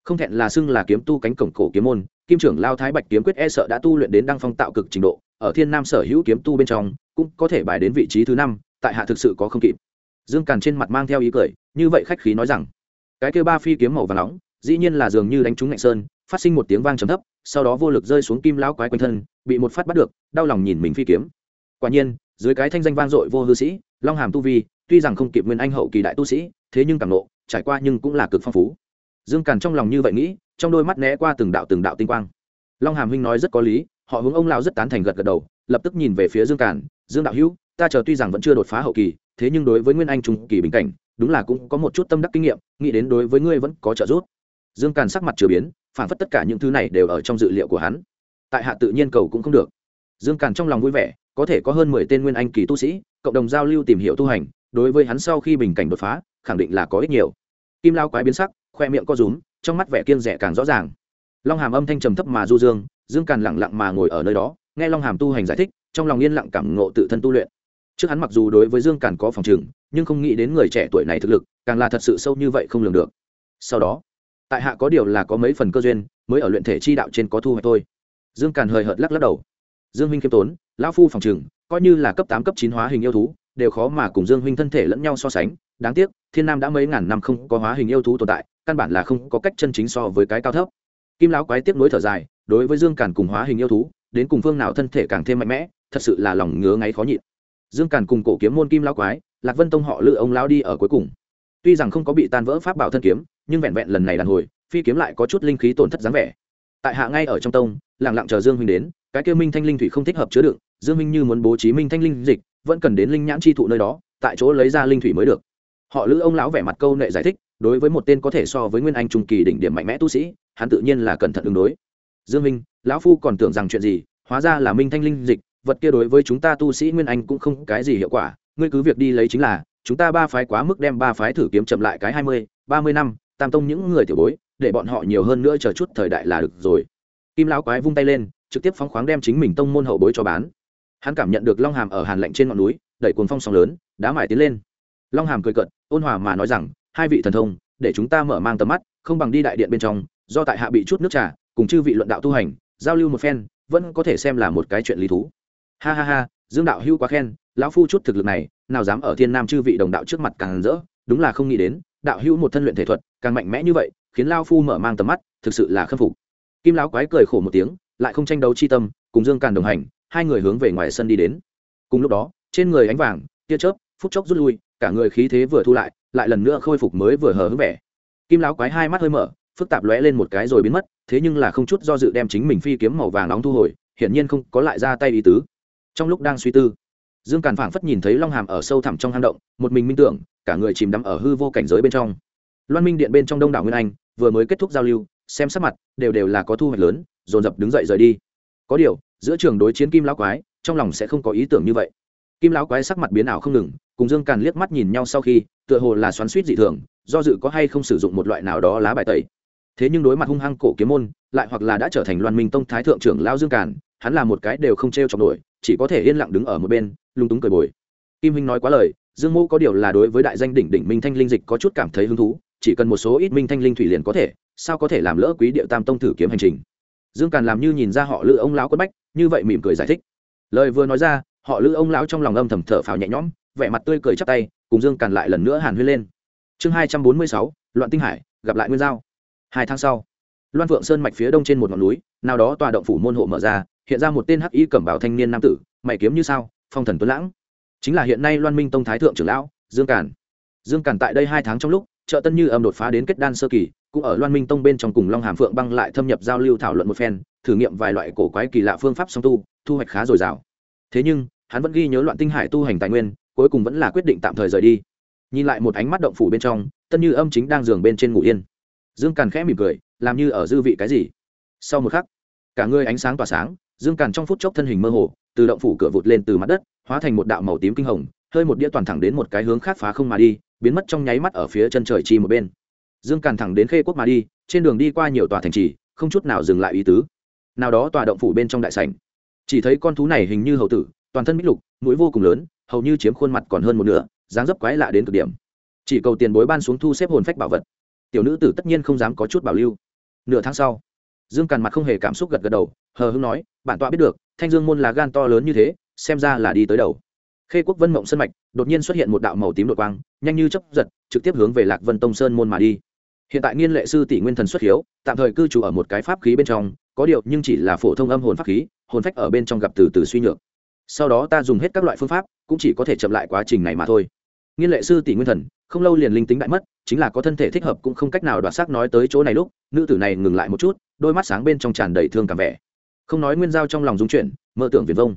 không thẹn là xưng là kiếm tu cánh cổng cổ kiếm môn, kim trưởng lao thái bạch kiếm quyết e sợ đã tu luyện đến đăng phong tạo cực trình độ, ở thiên nam sở hữu kiếm tu bên trong, cũng có thể bài đến vị trí thứ năm, tại hạ thực sự có không kịp. Dương càn trên mặt mang theo ý cười, như vậy khách khí nói rằng, cái kêu ba phi kiếm màu và nóng, dĩ nhiên là dường như đánh trúng ngạnh sơn, phát sinh một tiếng vang trầm thấp, sau đó vô lực rơi xuống kim lão quái quanh thân, bị một phát bắt được, đau lòng nhìn mình phi kiếm. Quả nhiên, dưới cái thanh danh vang dội vô hư sĩ, long hàm tu vi, tuy rằng không kịp nguyên anh hậu kỳ đại tu sĩ, thế nhưng càng nộ, trải qua nhưng cũng là cực phong phú dương càn trong lòng như vậy nghĩ, trong đôi mắt né qua từng đạo từng đạo tinh quang. Long hàm huynh nói rất có lý, họ hướng ông lao rất tán thành gật gật đầu, lập tức nhìn về phía dương càn, dương đạo hữu, ta chờ tuy rằng vẫn chưa đột phá hậu kỳ, thế nhưng đối với nguyên anh trung kỳ bình cảnh, đúng là cũng có một chút tâm đắc kinh nghiệm, nghĩ đến đối với ngươi vẫn có trợ giúp. Dương càn sắc mặt chưa biến, phản phất tất cả những thứ này đều ở trong dự liệu của hắn. Tại hạ tự nhiên cầu cũng không được. Dương càn trong lòng vui vẻ, có thể có hơn mười tên nguyên anh kỳ tu sĩ, cộng đồng giao lưu tìm hiểu tu hành, đối với hắn sau khi bình cảnh đột phá, khẳng định là có ích nhiều. Kim lao quái biến sắc khoe miệng co rúm, trong mắt vẻ kiên rẻ càng rõ ràng. Long hàm âm thanh trầm thấp mà du dương dương càn lẳng lặng mà ngồi ở nơi đó, nghe long hàm tu hành giải thích, trong lòng yên lặng cảm ngộ tự thân tu luyện. Trước hắn mặc dù đối với dương càn có phòng trừng nhưng không nghĩ đến người trẻ tuổi này thực lực, càng là thật sự sâu như vậy không lường được. Sau đó, tại hạ có điều là có mấy phần cơ duyên, mới ở luyện thể chi đạo trên có thu hoạch thôi. Dương càn hời hợt lắc lắc đầu. Dương huynh khiêm tốn, lão phu phòng trừng coi như là cấp tám, cấp chín hóa hình yêu thú, đều khó mà cùng dương huynh thân thể lẫn nhau so sánh. Đáng tiếc, thiên nam đã mấy ngàn năm không có hóa hình yêu thú tồn tại căn bản là không có cách chân chính so với cái cao thấp. Kim lão quái tiếp nối thở dài, đối với dương càn cùng hóa hình yêu thú, đến cùng phương nào thân thể càng thêm mạnh mẽ, thật sự là lòng ngứa ngáy khó nhịn. Dương càn cùng cổ kiếm môn kim lão quái, lạc vân tông họ lự ông lão đi ở cuối cùng. Tuy rằng không có bị tan vỡ pháp bảo thân kiếm, nhưng vẹn vẹn lần này đàn hồi, phi kiếm lại có chút linh khí tổn thất dáng vẻ. Tại hạ ngay ở trong tông, lặng lặng chờ dương huynh đến, cái kia minh thanh linh thủy không thích hợp chứa đựng, dương huynh như muốn bố trí minh thanh linh dịch, vẫn cần đến linh nhãn chi thụ nơi đó, tại chỗ lấy ra linh thủy mới được. Họ lữ ông lão vẻ mặt câu nệ giải thích đối với một tên có thể so với nguyên anh trung kỳ đỉnh điểm mạnh mẽ tu sĩ, hắn tự nhiên là cẩn thận ứng đối. Dương minh, lão phu còn tưởng rằng chuyện gì, hóa ra là minh thanh linh dịch, vật kia đối với chúng ta tu sĩ nguyên anh cũng không cái gì hiệu quả, ngươi cứ việc đi lấy chính là, chúng ta ba phái quá mức đem ba phái thử kiếm chậm lại cái hai mươi, ba mươi năm, tam tông những người tiểu bối, để bọn họ nhiều hơn nữa chờ chút thời đại là được rồi. Kim lão quái vung tay lên, trực tiếp phóng khoáng đem chính mình tông môn hậu bối cho bán. Hắn cảm nhận được long hàm ở hàn lạnh trên ngọn núi, đẩy cuồng phong sóng lớn, đá mải tiến lên. Long hàm cười cợt, ôn hòa mà nói rằng hai vị thần thông, để chúng ta mở mang tầm mắt, không bằng đi đại điện bên trong, do tại hạ bị chút nước trà, cùng chư vị luận đạo tu hành, giao lưu một phen, vẫn có thể xem là một cái chuyện lý thú. Ha ha ha, dương đạo hưu quá khen, lão phu chút thực lực này, nào dám ở thiên nam chư vị đồng đạo trước mặt càng rỡ, đúng là không nghĩ đến, đạo hưu một thân luyện thể thuật, càng mạnh mẽ như vậy, khiến lao phu mở mang tầm mắt, thực sự là khâm phục. Kim lão quái cười khổ một tiếng, lại không tranh đấu chi tâm, cùng dương càn đồng hành, hai người hướng về ngoài sân đi đến. Cùng lúc đó, trên người ánh vàng, tia chớp, phút chốc rút lui, cả người khí thế vừa thu lại lại lần nữa khôi phục mới vừa hờ hững vẻ. Kim lão quái hai mắt hơi mở, phức tạp lóe lên một cái rồi biến mất, thế nhưng là không chút do dự đem chính mình phi kiếm màu vàng nóng thu hồi, hiển nhiên không có lại ra tay ý tứ. Trong lúc đang suy tư, dương càn phảng phất nhìn thấy long hàm ở sâu thẳm trong hang động, một mình minh tưởng, cả người chìm đắm ở hư vô cảnh giới bên trong. Loan minh điện bên trong đông đảo nguyên anh, vừa mới kết thúc giao lưu, xem sắc mặt, đều đều là có thu hoạch lớn, dồn dập đứng dậy rời đi. Có điều, giữa trường đối chiến kim lão quái, trong lòng sẽ không có ý tưởng như vậy kim lão quái sắc mặt biến ảo không ngừng, cùng dương càn liếc mắt nhìn nhau sau khi, tựa hồ là xoắn suýt dị thường, do dự có hay không sử dụng một loại nào đó lá bài tẩy. Thế nhưng đối mặt hung hăng cổ kiếm môn, lại hoặc là đã trở thành loan minh tông thái thượng trưởng lao dương càn, hắn là một cái đều không t r e o chọc nổi, chỉ có thể yên lặng đứng ở một bên, lung túng cười bồi. Kim huynh nói quá lời, dương mô có điều là đối với đại danh đỉnh đỉnh minh thanh linh dịch có chút cảm thấy hứng thú, chỉ cần một số ít minh thanh linh thủy liền có thể, sao có thể làm lỡ quý điệu tam tông thử kiếm hành trình. Dương càn làm như nhìn ra họ lựa ông lão quất bách, như vậy mỉm cười giải thích. Lời vừa nói ra họ lữ ông lão trong lòng âm thầm thở phào nhẹ nhõm, vẻ mặt tươi cười chắp tay, cùng dương càn lại lần nữa hàn huyên lên. Chương hai trăm bốn mươi sáu, loạn tinh hải, gặp lại nguyên giao. Hai tháng sau, loan phượng sơn mạch phía đông trên một ngọn núi, nào đó tòa động phủ môn hộ mở ra, hiện ra một tên hắc y cẩm bảo thanh niên nam tử, mày kiếm như sao, phong thần tuấn lãng. Chính là hiện nay loan minh tông thái thượng trưởng lão, dương càn. Dương càn tại đây hai tháng trong lúc chợ tân như âm đột phá đến kết đan sơ kỳ, cũng ở loan minh tông bên trong cùng long hàm phượng băng lại thâm nhập giao lưu thảo luận một phen, thử nghiệm vài loại cổ quái kỳ lạ phương pháp song tu, thu hoạch khá dồi dào. Thế nhưng hắn vẫn ghi nhớ loạn tinh hải tu hành tài nguyên, cuối cùng vẫn là quyết định tạm thời rời đi. Nhìn lại một ánh mắt động phủ bên trong, tân như âm chính đang giường bên trên ngủ yên. Dương càn khẽ mỉm cười, làm như ở dư vị cái gì. Sau một khắc, cả người ánh sáng tỏa sáng, dương càn trong phút chốc thân hình mơ hồ, từ động phủ cửa vụt lên từ mặt đất, hóa thành một đạo màu tím kinh hồng, hơi một đĩa toàn thẳng đến một cái hướng khác phá không mà đi, biến mất trong nháy mắt ở phía chân trời chi một bên. Dương càn thẳng đến khê quốc mà đi, trên đường đi qua nhiều tòa thành trì, không chút nào dừng lại ý tứ. Nào đó tòa động phủ bên trong đại sảnh. Chỉ thấy con thú này hình như hầu tử toàn thân bích lục, mũi vô cùng lớn, hầu như chiếm khuôn mặt còn hơn một nửa, dáng dấp quái lạ đến cực điểm. Chỉ cầu tiền bối ban xuống thu xếp hồn phách bảo vật. Tiểu nữ tử tất nhiên không dám có chút bảo lưu. Nửa tháng sau, dương càn mặt không hề cảm xúc gật gật đầu, hờ hưng nói, bản tọa biết được, thanh dương môn là gan to lớn như thế, xem ra là đi tới đầu. Khê quốc vân mộng sân mạch đột nhiên xuất hiện một đạo màu tím đột quang, nhanh như chấp giật, trực tiếp hướng về lạc vân tông sơn môn mà đi. Hiện tại nghiên lệ sư tỷ nguyên thần xuất hiếu, tạm thời cư trú ở một cái pháp khí bên trong, có điều nhưng chỉ là phổ thông âm hồn pháp khí, hồn phách ở bên trong gặp từ từ suy nhược sau đó ta dùng hết các loại phương pháp, cũng chỉ có thể chậm lại quá trình này mà thôi. Nghiên lệ sư tỷ nguyên thần, không lâu liền linh tính đại mất, chính là có thân thể thích hợp cũng không cách nào đoạt xác nói tới chỗ này lúc, nữ tử này ngừng lại một chút, đôi mắt sáng bên trong tràn đầy thương cảm vẻ. Không nói nguyên giao trong lòng dung chuyển, mơ tưởng viền vông.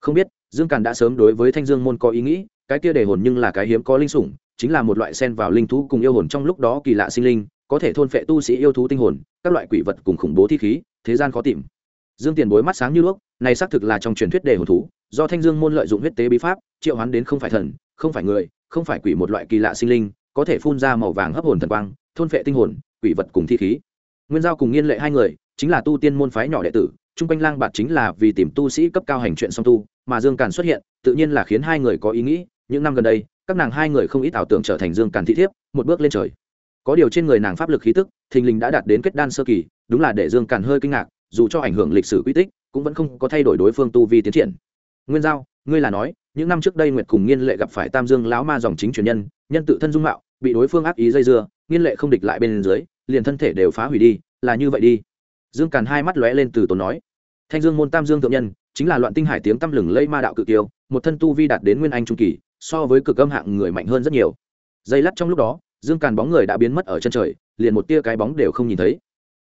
Không biết, dương càn đã sớm đối với thanh dương môn có ý nghĩ, cái kia đề hồn nhưng là cái hiếm có linh sủng, chính là một loại sen vào linh thú cùng yêu hồn trong lúc đó kỳ lạ sinh linh, có thể thôn phệ tu sĩ yêu thú tinh hồn, các loại quỷ vật cùng khủng bố thi khí, thế gian khó tìm dương tiền bối mắt sáng như đuốc, này xác thực là trong truyền thuyết đề hồn thú, do thanh dương môn lợi dụng huyết tế bí pháp, triệu hoán đến không phải thần, không phải người, không phải quỷ một loại kỳ lạ sinh linh, có thể phun ra màu vàng hấp hồn thần quang, thôn phệ tinh hồn, quỷ vật cùng thi khí. Nguyên giao cùng nghiên lệ hai người, chính là tu tiên môn phái nhỏ đệ tử, chung quanh lang bạt chính là vì tìm tu sĩ cấp cao hành chuyện song tu, mà dương càn xuất hiện, tự nhiên là khiến hai người có ý nghĩ, những năm gần đây, các nàng hai người không ít ảo tưởng trở thành dương càn thị thiếp, một bước lên trời. Có điều trên người nàng pháp lực khí tức, thình lình đã đạt đến kết đan sơ kỳ, đúng là để dương càn hơi kinh ngạc dù cho ảnh hưởng lịch sử quy tích, cũng vẫn không có thay đổi đối phương tu vi tiến triển. Nguyên giao, ngươi là nói, những năm trước đây nguyệt cùng nghiên lệ gặp phải tam dương lão ma dòng chính truyền nhân nhân tự thân dung mạo, bị đối phương ác ý dây dưa, nghiên lệ không địch lại bên dưới, liền thân thể đều phá hủy đi, là như vậy đi. Dương càn hai mắt lóe lên từ tốn nói. Thanh dương môn tam dương thượng nhân, chính là loạn tinh hải tiếng tăm lừng lây ma đạo cự tiêu một thân tu vi đạt đến nguyên anh trung kỳ, so với cực âm hạng người mạnh hơn rất nhiều. Dây lắt trong lúc đó, dương càn bóng người đã biến mất ở chân trời, liền một tia cái bóng đều không nhìn thấy.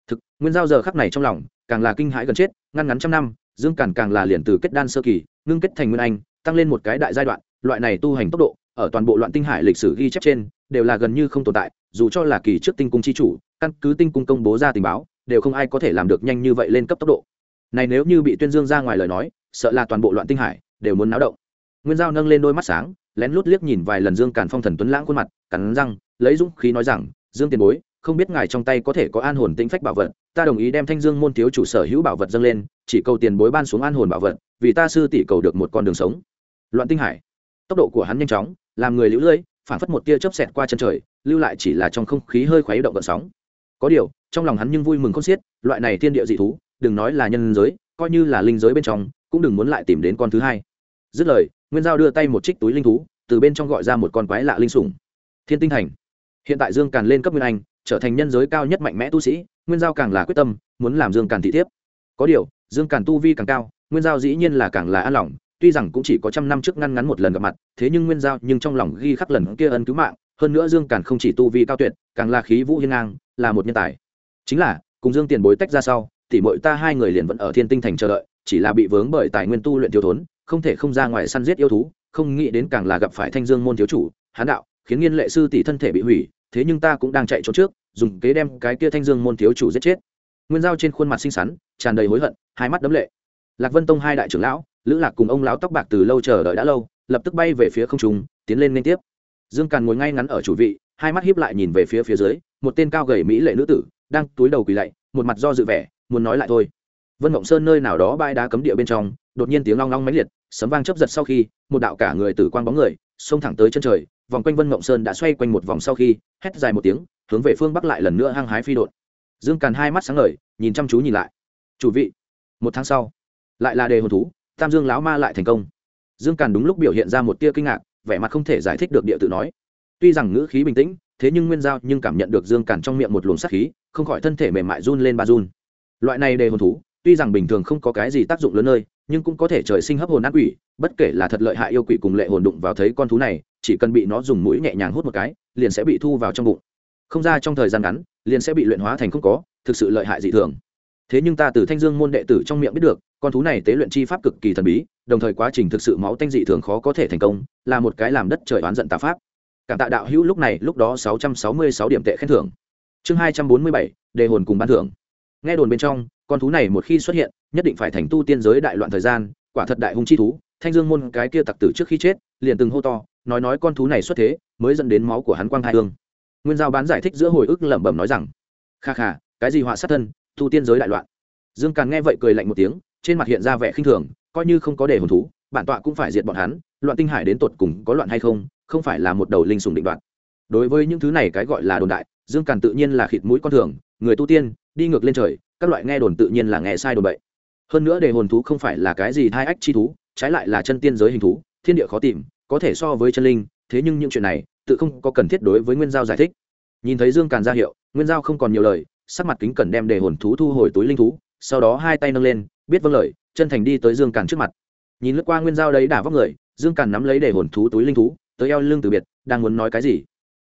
Thực, nguyên giao giờ khắc này trong lòng càng là kinh hãi gần chết, ngăn ngắn trăm năm, dương càn càng là liền từ kết đan sơ kỳ, ngưng kết thành nguyên anh, tăng lên một cái đại giai đoạn, loại này tu hành tốc độ, ở toàn bộ loạn tinh hải lịch sử ghi chép trên, đều là gần như không tồn tại, dù cho là kỳ trước tinh cung chi chủ, căn cứ tinh cung công bố ra tình báo, đều không ai có thể làm được nhanh như vậy lên cấp tốc độ. Này nếu như bị tuyên dương ra ngoài lời nói, sợ là toàn bộ loạn tinh hải đều muốn náo động. Nguyên giao nâng lên đôi mắt sáng, lén lút liếc nhìn vài lần dương càn phong thần tuấn lãng khuôn mặt, cắn răng, lấy dũng khí nói rằng, dương tiền bối không biết ngài trong tay có thể có an hồn tĩnh phách bảo vật, ta đồng ý đem thanh dương môn thiếu chủ sở hữu bảo vật dâng lên, chỉ cầu tiền bối ban xuống an hồn bảo vật, vì ta sư tỷ cầu được một con đường sống. Loạn tinh hải, tốc độ của hắn nhanh chóng, làm người lũ lưỡi phản phất một tia chớp xẹt qua chân trời, lưu lại chỉ là trong không khí hơi khuấy động gợn sóng. Có điều, trong lòng hắn nhưng vui mừng khôn xiết, loại này thiên địa dị thú, đừng nói là nhân giới, coi như là linh giới bên trong, cũng đừng muốn lại tìm đến con thứ hai. Dứt lời, nguyên giao đưa tay một trích túi linh thú, từ bên trong gọi ra một con quái lạ linh sủng. Thiên tinh thành. Hiện tại dương càn lên cấp nguyên anh trở thành nhân giới cao nhất mạnh mẽ tu sĩ, nguyên giao càng là quyết tâm, muốn làm dương càn thị thiếp. Có điều, dương càn tu vi càng cao, nguyên giao dĩ nhiên là càng là an lòng, tuy rằng cũng chỉ có trăm năm trước ngăn ngắn một lần gặp mặt, thế nhưng nguyên giao nhưng trong lòng ghi khắc lần kia ân cứu mạng, hơn nữa dương càn không chỉ tu vi cao tuyệt, càng là khí vũ hiên ngang, là một nhân tài. Chính là, cùng dương tiền bối tách ra sau tỉ mội ta hai người liền vẫn ở thiên tinh thành chờ đợi, chỉ là bị vướng bởi tài nguyên tu luyện thiếu thốn, không thể không ra ngoài săn giết yêu thú, không nghĩ đến càng là gặp phải thanh dương môn thiếu chủ, hán đạo, khiến nghiên lệ sư tỷ thân thể bị hủy thế nhưng ta cũng đang chạy trốn trước, dùng kế đem cái kia thanh dương môn thiếu chủ giết chết. Nguyên giao trên khuôn mặt xinh xắn, tràn đầy hối hận, hai mắt đấm lệ. Lạc vân tông hai đại trưởng lão, lữ lạc cùng ông lão tóc bạc từ lâu chờ đợi đã lâu, lập tức bay về phía không trung, tiến lên liên tiếp. Dương càn ngồi ngay ngắn ở chủ vị, hai mắt hiếp lại nhìn về phía phía dưới, một tên cao gầy mỹ lệ nữ tử, đang túi đầu quỳ lạy, một mặt do dự vẻ, muốn nói lại thôi. Vân mộng sơn nơi nào đó bãi đá cấm địa bên trong, đột nhiên tiếng long long mãnh liệt, sấm vang chấp giật sau khi, một đạo cả người tử quang bóng người xông thẳng tới chân trời, vòng quanh vân mộng sơn đã xoay quanh một vòng sau khi, hét dài một tiếng, hướng về phương bắc lại lần nữa hăng hái phi đột dương càn hai mắt sáng ngời, nhìn chăm chú nhìn lại. Chủ vị, một tháng sau, lại là đề hồn thú, tam dương lão ma lại thành công. Dương càn đúng lúc biểu hiện ra một tia kinh ngạc, vẻ mặt không thể giải thích được địa tự nói. Tuy rằng ngữ khí bình tĩnh, thế nhưng nguyên giao nhưng cảm nhận được dương càn trong miệng một luồng sát khí, không khỏi thân thể mềm mại run lên ba run. Loại này đề hồn thú, tuy rằng bình thường không có cái gì tác dụng lớn nơi nhưng cũng có thể trời sinh hấp hồn ác quỷ, bất kể là thật lợi hại yêu quỷ cùng lệ hồn đụng vào thấy con thú này, chỉ cần bị nó dùng mũi nhẹ nhàng hút một cái, liền sẽ bị thu vào trong bụng. Không ra trong thời gian ngắn, liền sẽ bị luyện hóa thành không có, thực sự lợi hại dị thường. Thế nhưng ta từ thanh dương môn đệ tử trong miệng biết được, con thú này tế luyện chi pháp cực kỳ thần bí, đồng thời quá trình thực sự máu tanh dị thường khó có thể thành công, là một cái làm đất trời oán giận tà pháp. Cảm tạ đạo hữu lúc này, lúc đó sáu trăm sáu mươi sáu điểm tệ khen thưởng. Chương hai trăm bốn mươi bảy, đề hồn cùng ban thưởng nghe đồn bên trong, con thú này một khi xuất hiện, nhất định phải thành tu tiên giới đại loạn thời gian, quả thật đại hung chi thú, thanh dương môn cái kia tặc tử trước khi chết, liền từng hô to, nói nói con thú này xuất thế, mới dẫn đến máu của hắn quang hai hương. Nguyên giao bán giải thích giữa hồi ức lẩm bẩm nói rằng, kha kha, cái gì họa sát thân, tu tiên giới đại loạn. Dương càn nghe vậy cười lạnh một tiếng, trên mặt hiện ra vẻ khinh thường, coi như không có để hồn thú, bản tọa cũng phải diệt bọn hắn, loạn tinh hải đến tột cùng có loạn hay không không phải là một đầu linh sùng định đoạn đối với những thứ này cái gọi là đồn đại, dương càn tự nhiên là khịt mũi con thường, người tu tiên đi ngược lên trời, các loại nghe đồn tự nhiên là nghe sai đồn bậy. Hơn nữa đề hồn thú không phải là cái gì hai ách chi thú, trái lại là chân tiên giới hình thú, thiên địa khó tìm, có thể so với chân linh, thế nhưng những chuyện này, tự không có cần thiết đối với nguyên giao giải thích. Nhìn thấy dương càn ra hiệu, nguyên giao không còn nhiều lời, sắc mặt kính cần đem đề hồn thú thu hồi túi linh thú, sau đó hai tay nâng lên, biết vâng lời, chân thành đi tới dương càn trước mặt. Nhìn lướt qua nguyên giao đấy đả vóc người, dương càn nắm lấy đề hồn thú túi linh thú, tới eo lưng từ biệt, đang muốn nói cái gì.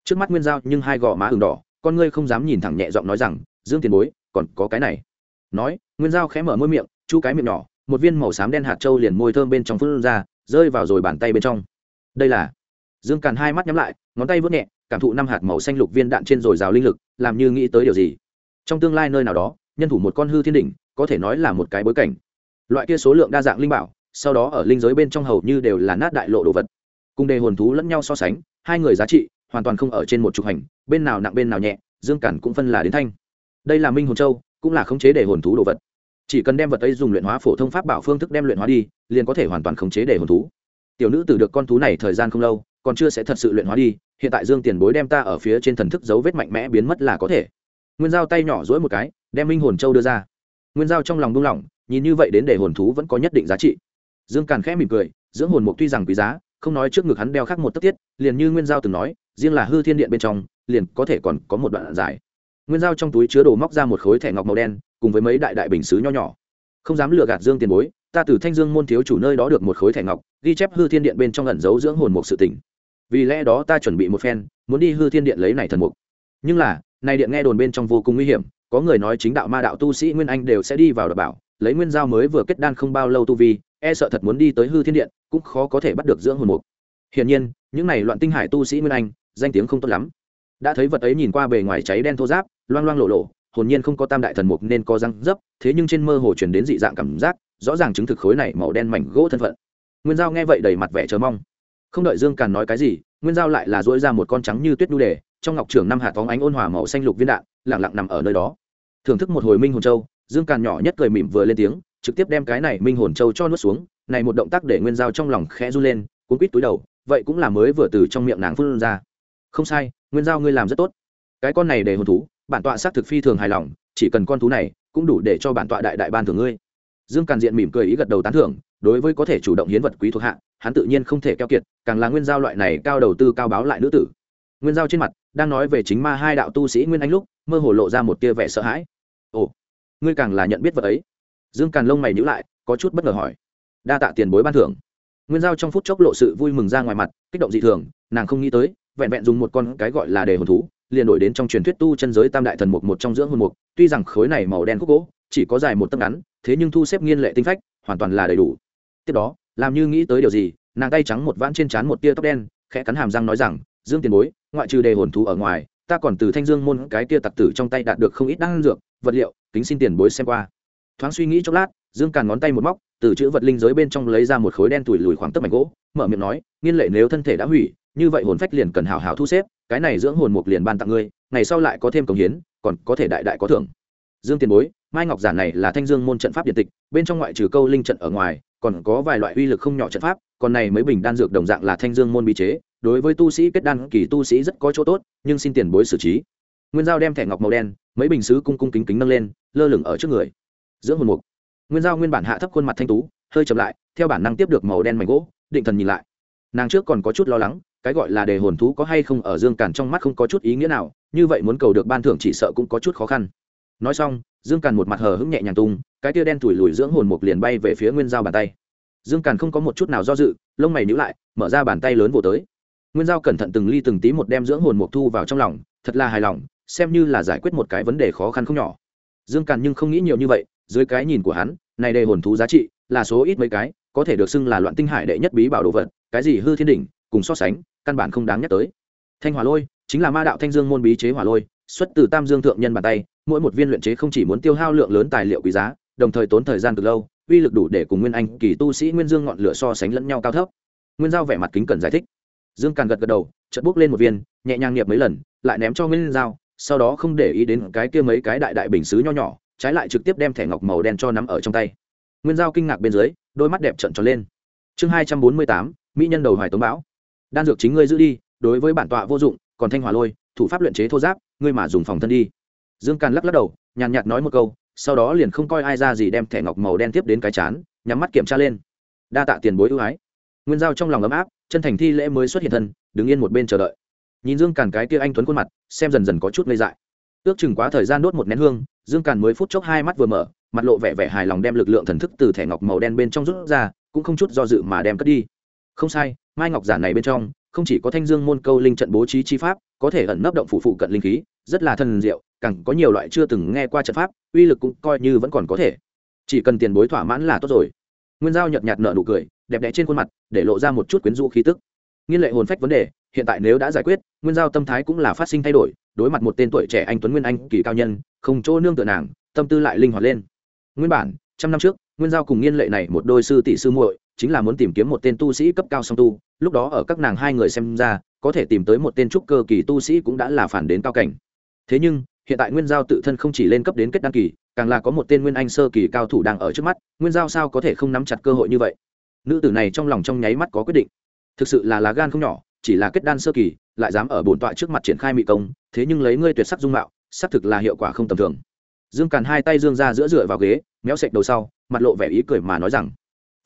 Trước mắt nguyên giao nhưng hai gò má ừng đỏ, con ngươi không dám nhìn thẳng nhẹ giọng nói rằng dương tiền bối, còn có cái này. Nói, nguyên giao khẽ mở môi miệng, chu cái miệng nhỏ, một viên màu xám đen hạt trâu liền môi thơm bên trong phun ra, rơi vào rồi bàn tay bên trong. Đây là, dương càn hai mắt nhắm lại, ngón tay vớt nhẹ, cảm thụ năm hạt màu xanh lục viên đạn trên rồi rào linh lực, làm như nghĩ tới điều gì. Trong tương lai nơi nào đó, nhân thủ một con hư thiên đỉnh, có thể nói là một cái bối cảnh. Loại kia số lượng đa dạng linh bảo, sau đó ở linh giới bên trong hầu như đều là nát đại lộ đồ vật. Cùng đề hồn thú lẫn nhau so sánh, hai người giá trị hoàn toàn không ở trên một trục hành, bên nào nặng bên nào nhẹ, dương cản cũng phân là đến thanh đây là minh hồn châu, cũng là khống chế để hồn thú đồ vật. Chỉ cần đem vật ấy dùng luyện hóa phổ thông pháp bảo phương thức đem luyện hóa đi, liền có thể hoàn toàn khống chế để hồn thú. Tiểu nữ tử được con thú này thời gian không lâu, còn chưa sẽ thật sự luyện hóa đi, hiện tại dương tiền bối đem ta ở phía trên thần thức dấu vết mạnh mẽ biến mất là có thể. Nguyên Giao tay nhỏ dỗi một cái, đem minh hồn châu đưa ra. Nguyên Giao trong lòng buông lỏng, nhìn như vậy đến để hồn thú vẫn có nhất định giá trị. Dương càn khẽ mỉm cười, dưỡng hồn mục tuy rằng quý giá, không nói trước ngực hắn đeo khắc một tất tiết, liền như nguyên giao từng nói, riêng là hư thiên điện bên trong, liền có thể còn có một đoạn dài nguyên giao trong túi chứa đồ móc ra một khối thẻ ngọc màu đen, cùng với mấy đại đại bình xứ nho nhỏ. Không dám lừa gạt dương tiền bối, ta từ thanh dương môn thiếu chủ nơi đó được một khối thẻ ngọc, ghi chép hư thiên điện bên trong ẩn giấu dưỡng hồn mục sự tỉnh vì lẽ đó ta chuẩn bị một phen, muốn đi hư thiên điện lấy này thần mục. Nhưng là, này điện nghe đồn bên trong vô cùng nguy hiểm, có người nói chính đạo ma đạo tu sĩ nguyên anh đều sẽ đi vào đập bảo, lấy nguyên giao mới vừa kết đan không bao lâu tu vi e sợ thật muốn đi tới hư thiên điện, cũng khó có thể bắt được dưỡng hồn mục. Hiển nhiên, những này loạn tinh hải tu sĩ nguyên anh, danh tiếng không tốt lắm. Đã thấy vật ấy nhìn qua bề ngoài cháy đen thô giáp loang loang lộ lộ, hồn nhiên không có tam đại thần mục nên có răng dấp, thế nhưng trên mơ hồ chuyển đến dị dạng cảm giác, rõ ràng chứng thực khối này màu đen mảnh gỗ thân phận. Nguyên giao nghe vậy đầy mặt vẻ chờ mong. Không đợi dương càn nói cái gì, nguyên giao lại là dỗi ra một con trắng như tuyết đu đề, trong ngọc trường năm hạt phóng ánh ôn hòa màu xanh lục viên đạn lẳng lặng nằm ở nơi đó. Thưởng thức một hồi minh hồn châu, dương càn nhỏ nhất cười mỉm vừa lên tiếng, trực tiếp đem cái này minh hồn châu cho nuốt xuống, này một động tác để nguyên giao trong lòng khẽ run lên, cuốn quít túi đầu, vậy cũng là mới vừa từ trong miệng nàng phun ra. Không sai, nguyên giao ngươi làm rất tốt. Cái con này để hồn thú bản tọa xác thực phi thường hài lòng, chỉ cần con thú này cũng đủ để cho bản tọa đại đại ban thưởng ngươi. Dương càn diện mỉm cười ý gật đầu tán thưởng, đối với có thể chủ động hiến vật quý thuộc hạ, hắn tự nhiên không thể keo kiệt, càng là nguyên giao loại này cao đầu tư cao báo lại nữ tử. Nguyên giao trên mặt, đang nói về chính ma hai đạo tu sĩ nguyên anh lúc, mơ hồ lộ ra một tia vẻ sợ hãi. Ồ, ngươi càng là nhận biết vật ấy. Dương càn lông mày nhữ lại, có chút bất ngờ hỏi. Đa tạ tiền bối ban thưởng. Nguyên giao trong phút chốc lộ sự vui mừng ra ngoài mặt, kích động dị thường, nàng không nghĩ tới, vẹn vẹn dùng một con cái gọi là đề hồn thú liền đổi đến trong truyền thuyết tu chân giới tam đại thần mục một trong dưỡng hồn mục, tuy rằng khối này màu đen khúc gỗ chỉ có dài một tấc ngắn, thế nhưng thu xếp nghiên lệ tinh phách, hoàn toàn là đầy đủ. Tiếp đó, làm như nghĩ tới điều gì, nàng tay trắng một vãn trên trán một tia tóc đen, khẽ cắn hàm răng nói rằng, dương tiền bối, ngoại trừ đề hồn thú ở ngoài, ta còn từ thanh dương môn cái tia tặc tử trong tay đạt được không ít đan dược, vật liệu, kính xin tiền bối xem qua. Thoáng suy nghĩ chốc lát, dương càn ngón tay một móc, từ chữ vật linh giới bên trong lấy ra một khối đen tủi lùi khoảng tấc mảnh gỗ, mở miệng nói, nghiên lệ nếu thân thể đã hủy như vậy hồn phách liền cần hào hào thu xếp, cái này dưỡng hồn mục liền ban tặng ngươi, ngày sau lại có thêm công hiến, còn có thể đại đại có thưởng. Dương tiền bối, mai ngọc giản này là thanh dương môn trận pháp điện tịch, bên trong ngoại trừ câu linh trận ở ngoài, còn có vài loại uy lực không nhỏ trận pháp, còn này mấy bình đan dược đồng dạng là thanh dương môn bí chế, đối với tu sĩ kết đan kỳ tu sĩ rất có chỗ tốt, nhưng xin tiền bối xử trí. Nguyên giao đem thẻ ngọc màu đen, mấy bình xứ cung cung kính kính nâng lên, lơ lửng ở trước người. Dưỡng hồn mục. Nguyên giao nguyên bản hạ thấp khuôn mặt thanh tú, hơi chậm lại, theo bản năng tiếp được màu đen mảnh gỗ, định thần nhìn lại. Nàng trước còn có chút lo lắng cái gọi là đề hồn thú có hay không ở dương càn trong mắt không có chút ý nghĩa nào, như vậy muốn cầu được ban thưởng chỉ sợ cũng có chút khó khăn. Nói xong, dương càn một mặt hờ hững nhẹ nhàng tung, cái tia đen tủi lùi dưỡng hồn mục liền bay về phía nguyên giao bàn tay. Dương càn không có một chút nào do dự, lông mày nhữ lại, mở ra bàn tay lớn vỗ tới. Nguyên giao cẩn thận từng ly từng tí một đem dưỡng hồn mục thu vào trong lòng, thật là hài lòng, xem như là giải quyết một cái vấn đề khó khăn không nhỏ. Dương càn nhưng không nghĩ nhiều như vậy, dưới cái nhìn của hắn, này đề hồn thú giá trị là số ít mấy cái, có thể được xưng là loạn tinh hải đệ nhất bí bảo đồ vật, cái gì hư thiên đỉnh, cùng so sánh căn bản không đáng nhắc tới. Thanh hỏa lôi, chính là ma đạo thanh dương môn bí chế hỏa lôi, xuất từ tam dương thượng nhân bàn tay, mỗi một viên luyện chế không chỉ muốn tiêu hao lượng lớn tài liệu quý giá, đồng thời tốn thời gian từ lâu, uy lực đủ để cùng nguyên anh, kỳ tu sĩ nguyên dương ngọn lửa so sánh lẫn nhau cao thấp. Nguyên giao vẻ mặt kính cẩn giải thích. Dương càn gật gật đầu, chợt bốc lên một viên, nhẹ nhàng niệm mấy lần, lại ném cho nguyên giao, sau đó không để ý đến cái kia mấy cái đại đại bình xứ nho nhỏ, trái lại trực tiếp đem thẻ ngọc màu đen cho nắm ở trong tay. Nguyên giao kinh ngạc bên dưới, đôi mắt đẹp trận tròn lên. Chương hai trăm bốn mươi tám, mỹ nhân đầu hoài tống bão đan dược chính ngươi giữ đi, đối với bản tọa vô dụng, còn thanh hỏa lôi, thủ pháp luyện chế thô giáp, ngươi mà dùng phòng thân đi. Dương càn lắc lắc đầu, nhàn nhạt nói một câu, sau đó liền không coi ai ra gì đem thẻ ngọc màu đen tiếp đến cái chán, nhắm mắt kiểm tra lên. Đa tạ tiền bối ưu ái. Nguyên giao trong lòng ấm áp, chân thành thi lễ mới xuất hiện thân, đứng yên một bên chờ đợi. Nhìn dương càn cái kia anh tuấn khuôn mặt, xem dần dần có chút ngây dại. Ước chừng quá thời gian đốt một nén hương, dương càn mới phút chốc hai mắt vừa mở, mặt lộ vẻ vẻ hài lòng đem lực lượng thần thức từ thẻ ngọc màu đen bên trong rút ra, cũng không chút do dự mà đem cất đi. Không sai mai ngọc giản này bên trong, không chỉ có thanh dương môn câu linh trận bố trí chi pháp, có thể ẩn nấp động phụ phụ cận linh khí, rất là thần diệu, càng có nhiều loại chưa từng nghe qua trận pháp, uy lực cũng coi như vẫn còn có thể. Chỉ cần tiền bối thỏa mãn là tốt rồi. Nguyên giao nhợt nhạt nợ nụ cười, đẹp đẽ trên khuôn mặt, để lộ ra một chút quyến rũ khí tức. Nghiên lệ hồn phách vấn đề, hiện tại nếu đã giải quyết, nguyên giao tâm thái cũng là phát sinh thay đổi, đối mặt một tên tuổi trẻ anh tuấn nguyên anh kỳ cao nhân, không chỗ nương tựa nàng, tâm tư lại linh hoạt lên. Nguyên bản, trăm năm trước, nguyên giao cùng nghiên lệ này một đôi sư tỷ sư muội chính là muốn tìm kiếm một tên tu sĩ cấp cao song tu, lúc đó ở các nàng hai người xem ra, có thể tìm tới một tên trúc cơ kỳ tu sĩ cũng đã là phản đến cao cảnh. Thế nhưng, hiện tại nguyên giao tự thân không chỉ lên cấp đến kết đăng kỳ, càng là có một tên nguyên anh sơ kỳ cao thủ đang ở trước mắt, nguyên giao sao có thể không nắm chặt cơ hội như vậy? Nữ tử này trong lòng trong nháy mắt có quyết định. Thực sự là lá gan không nhỏ, chỉ là kết đan sơ kỳ, lại dám ở bổn tọa trước mặt triển khai mỹ công, thế nhưng lấy ngươi tuyệt sắc dung mạo, xác thực là hiệu quả không tầm thường. Dương càn hai tay dương ra giữa dựa vào ghế, méo sạch đầu sau, mặt lộ vẻ ý cười mà nói rằng,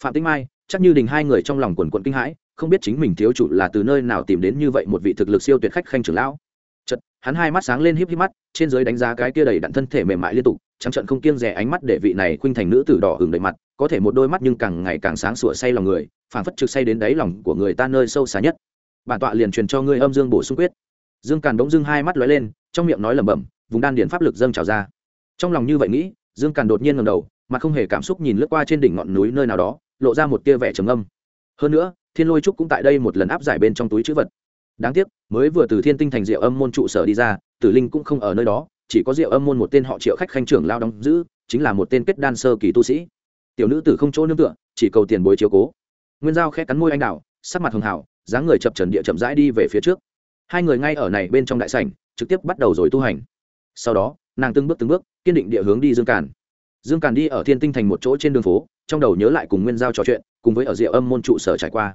phạm tinh mai chắc như đình hai người trong lòng quần quận kinh hãi, không biết chính mình thiếu chủ là từ nơi nào tìm đến như vậy một vị thực lực siêu tuyệt khách khanh trưởng lão. Chật hắn hai mắt sáng lên híp híp mắt, trên dưới đánh giá cái kia đầy đặn thân thể mềm mại liên tục, trắng trận không kiêng rẻ ánh mắt để vị này khuynh thành nữ tử đỏ hừng đầy mặt, có thể một đôi mắt nhưng càng ngày càng sáng sủa say lòng người, phảng phất trực say đến đáy lòng của người ta nơi sâu xa nhất. Bản tọa liền truyền cho ngươi âm dương bổ sung quyết. Dương càn đống dưng hai mắt lóe lên, trong miệng nói lẩm bẩm, vùng đan điển pháp lực dâng trào ra. Trong lòng như vậy nghĩ, dương càn đột nhiên ngầm đầu, mà không hề cảm xúc nhìn lướt qua trên đỉnh ngọn núi nơi nào đó lộ ra một tia vẻ trầm âm hơn nữa, thiên lôi trúc cũng tại đây một lần áp giải bên trong túi chữ vật. Đáng tiếc, mới vừa từ thiên tinh thành diệu âm môn trụ sở đi ra, tử linh cũng không ở nơi đó, chỉ có diệu âm môn một tên họ triệu khách khanh trưởng lao đóng giữ, chính là một tên kết đan sơ kỳ tu sĩ. Tiểu nữ tử không chỗ nương tựa, chỉ cầu tiền bối chiếu cố. Nguyên giao khẽ cắn môi anh đảo sắc mặt hường hảo dáng người chập trần địa chậm rãi đi về phía trước. Hai người ngay ở này bên trong đại sảnh, trực tiếp bắt đầu rồi tu hành. Sau đó, nàng từng bước từng bước, kiên định địa hướng đi dương càn. Dương càn đi ở thiên tinh thành một chỗ trên đường phố trong đầu nhớ lại cùng nguyên giao trò chuyện, cùng với ở diệu âm môn trụ sở trải qua.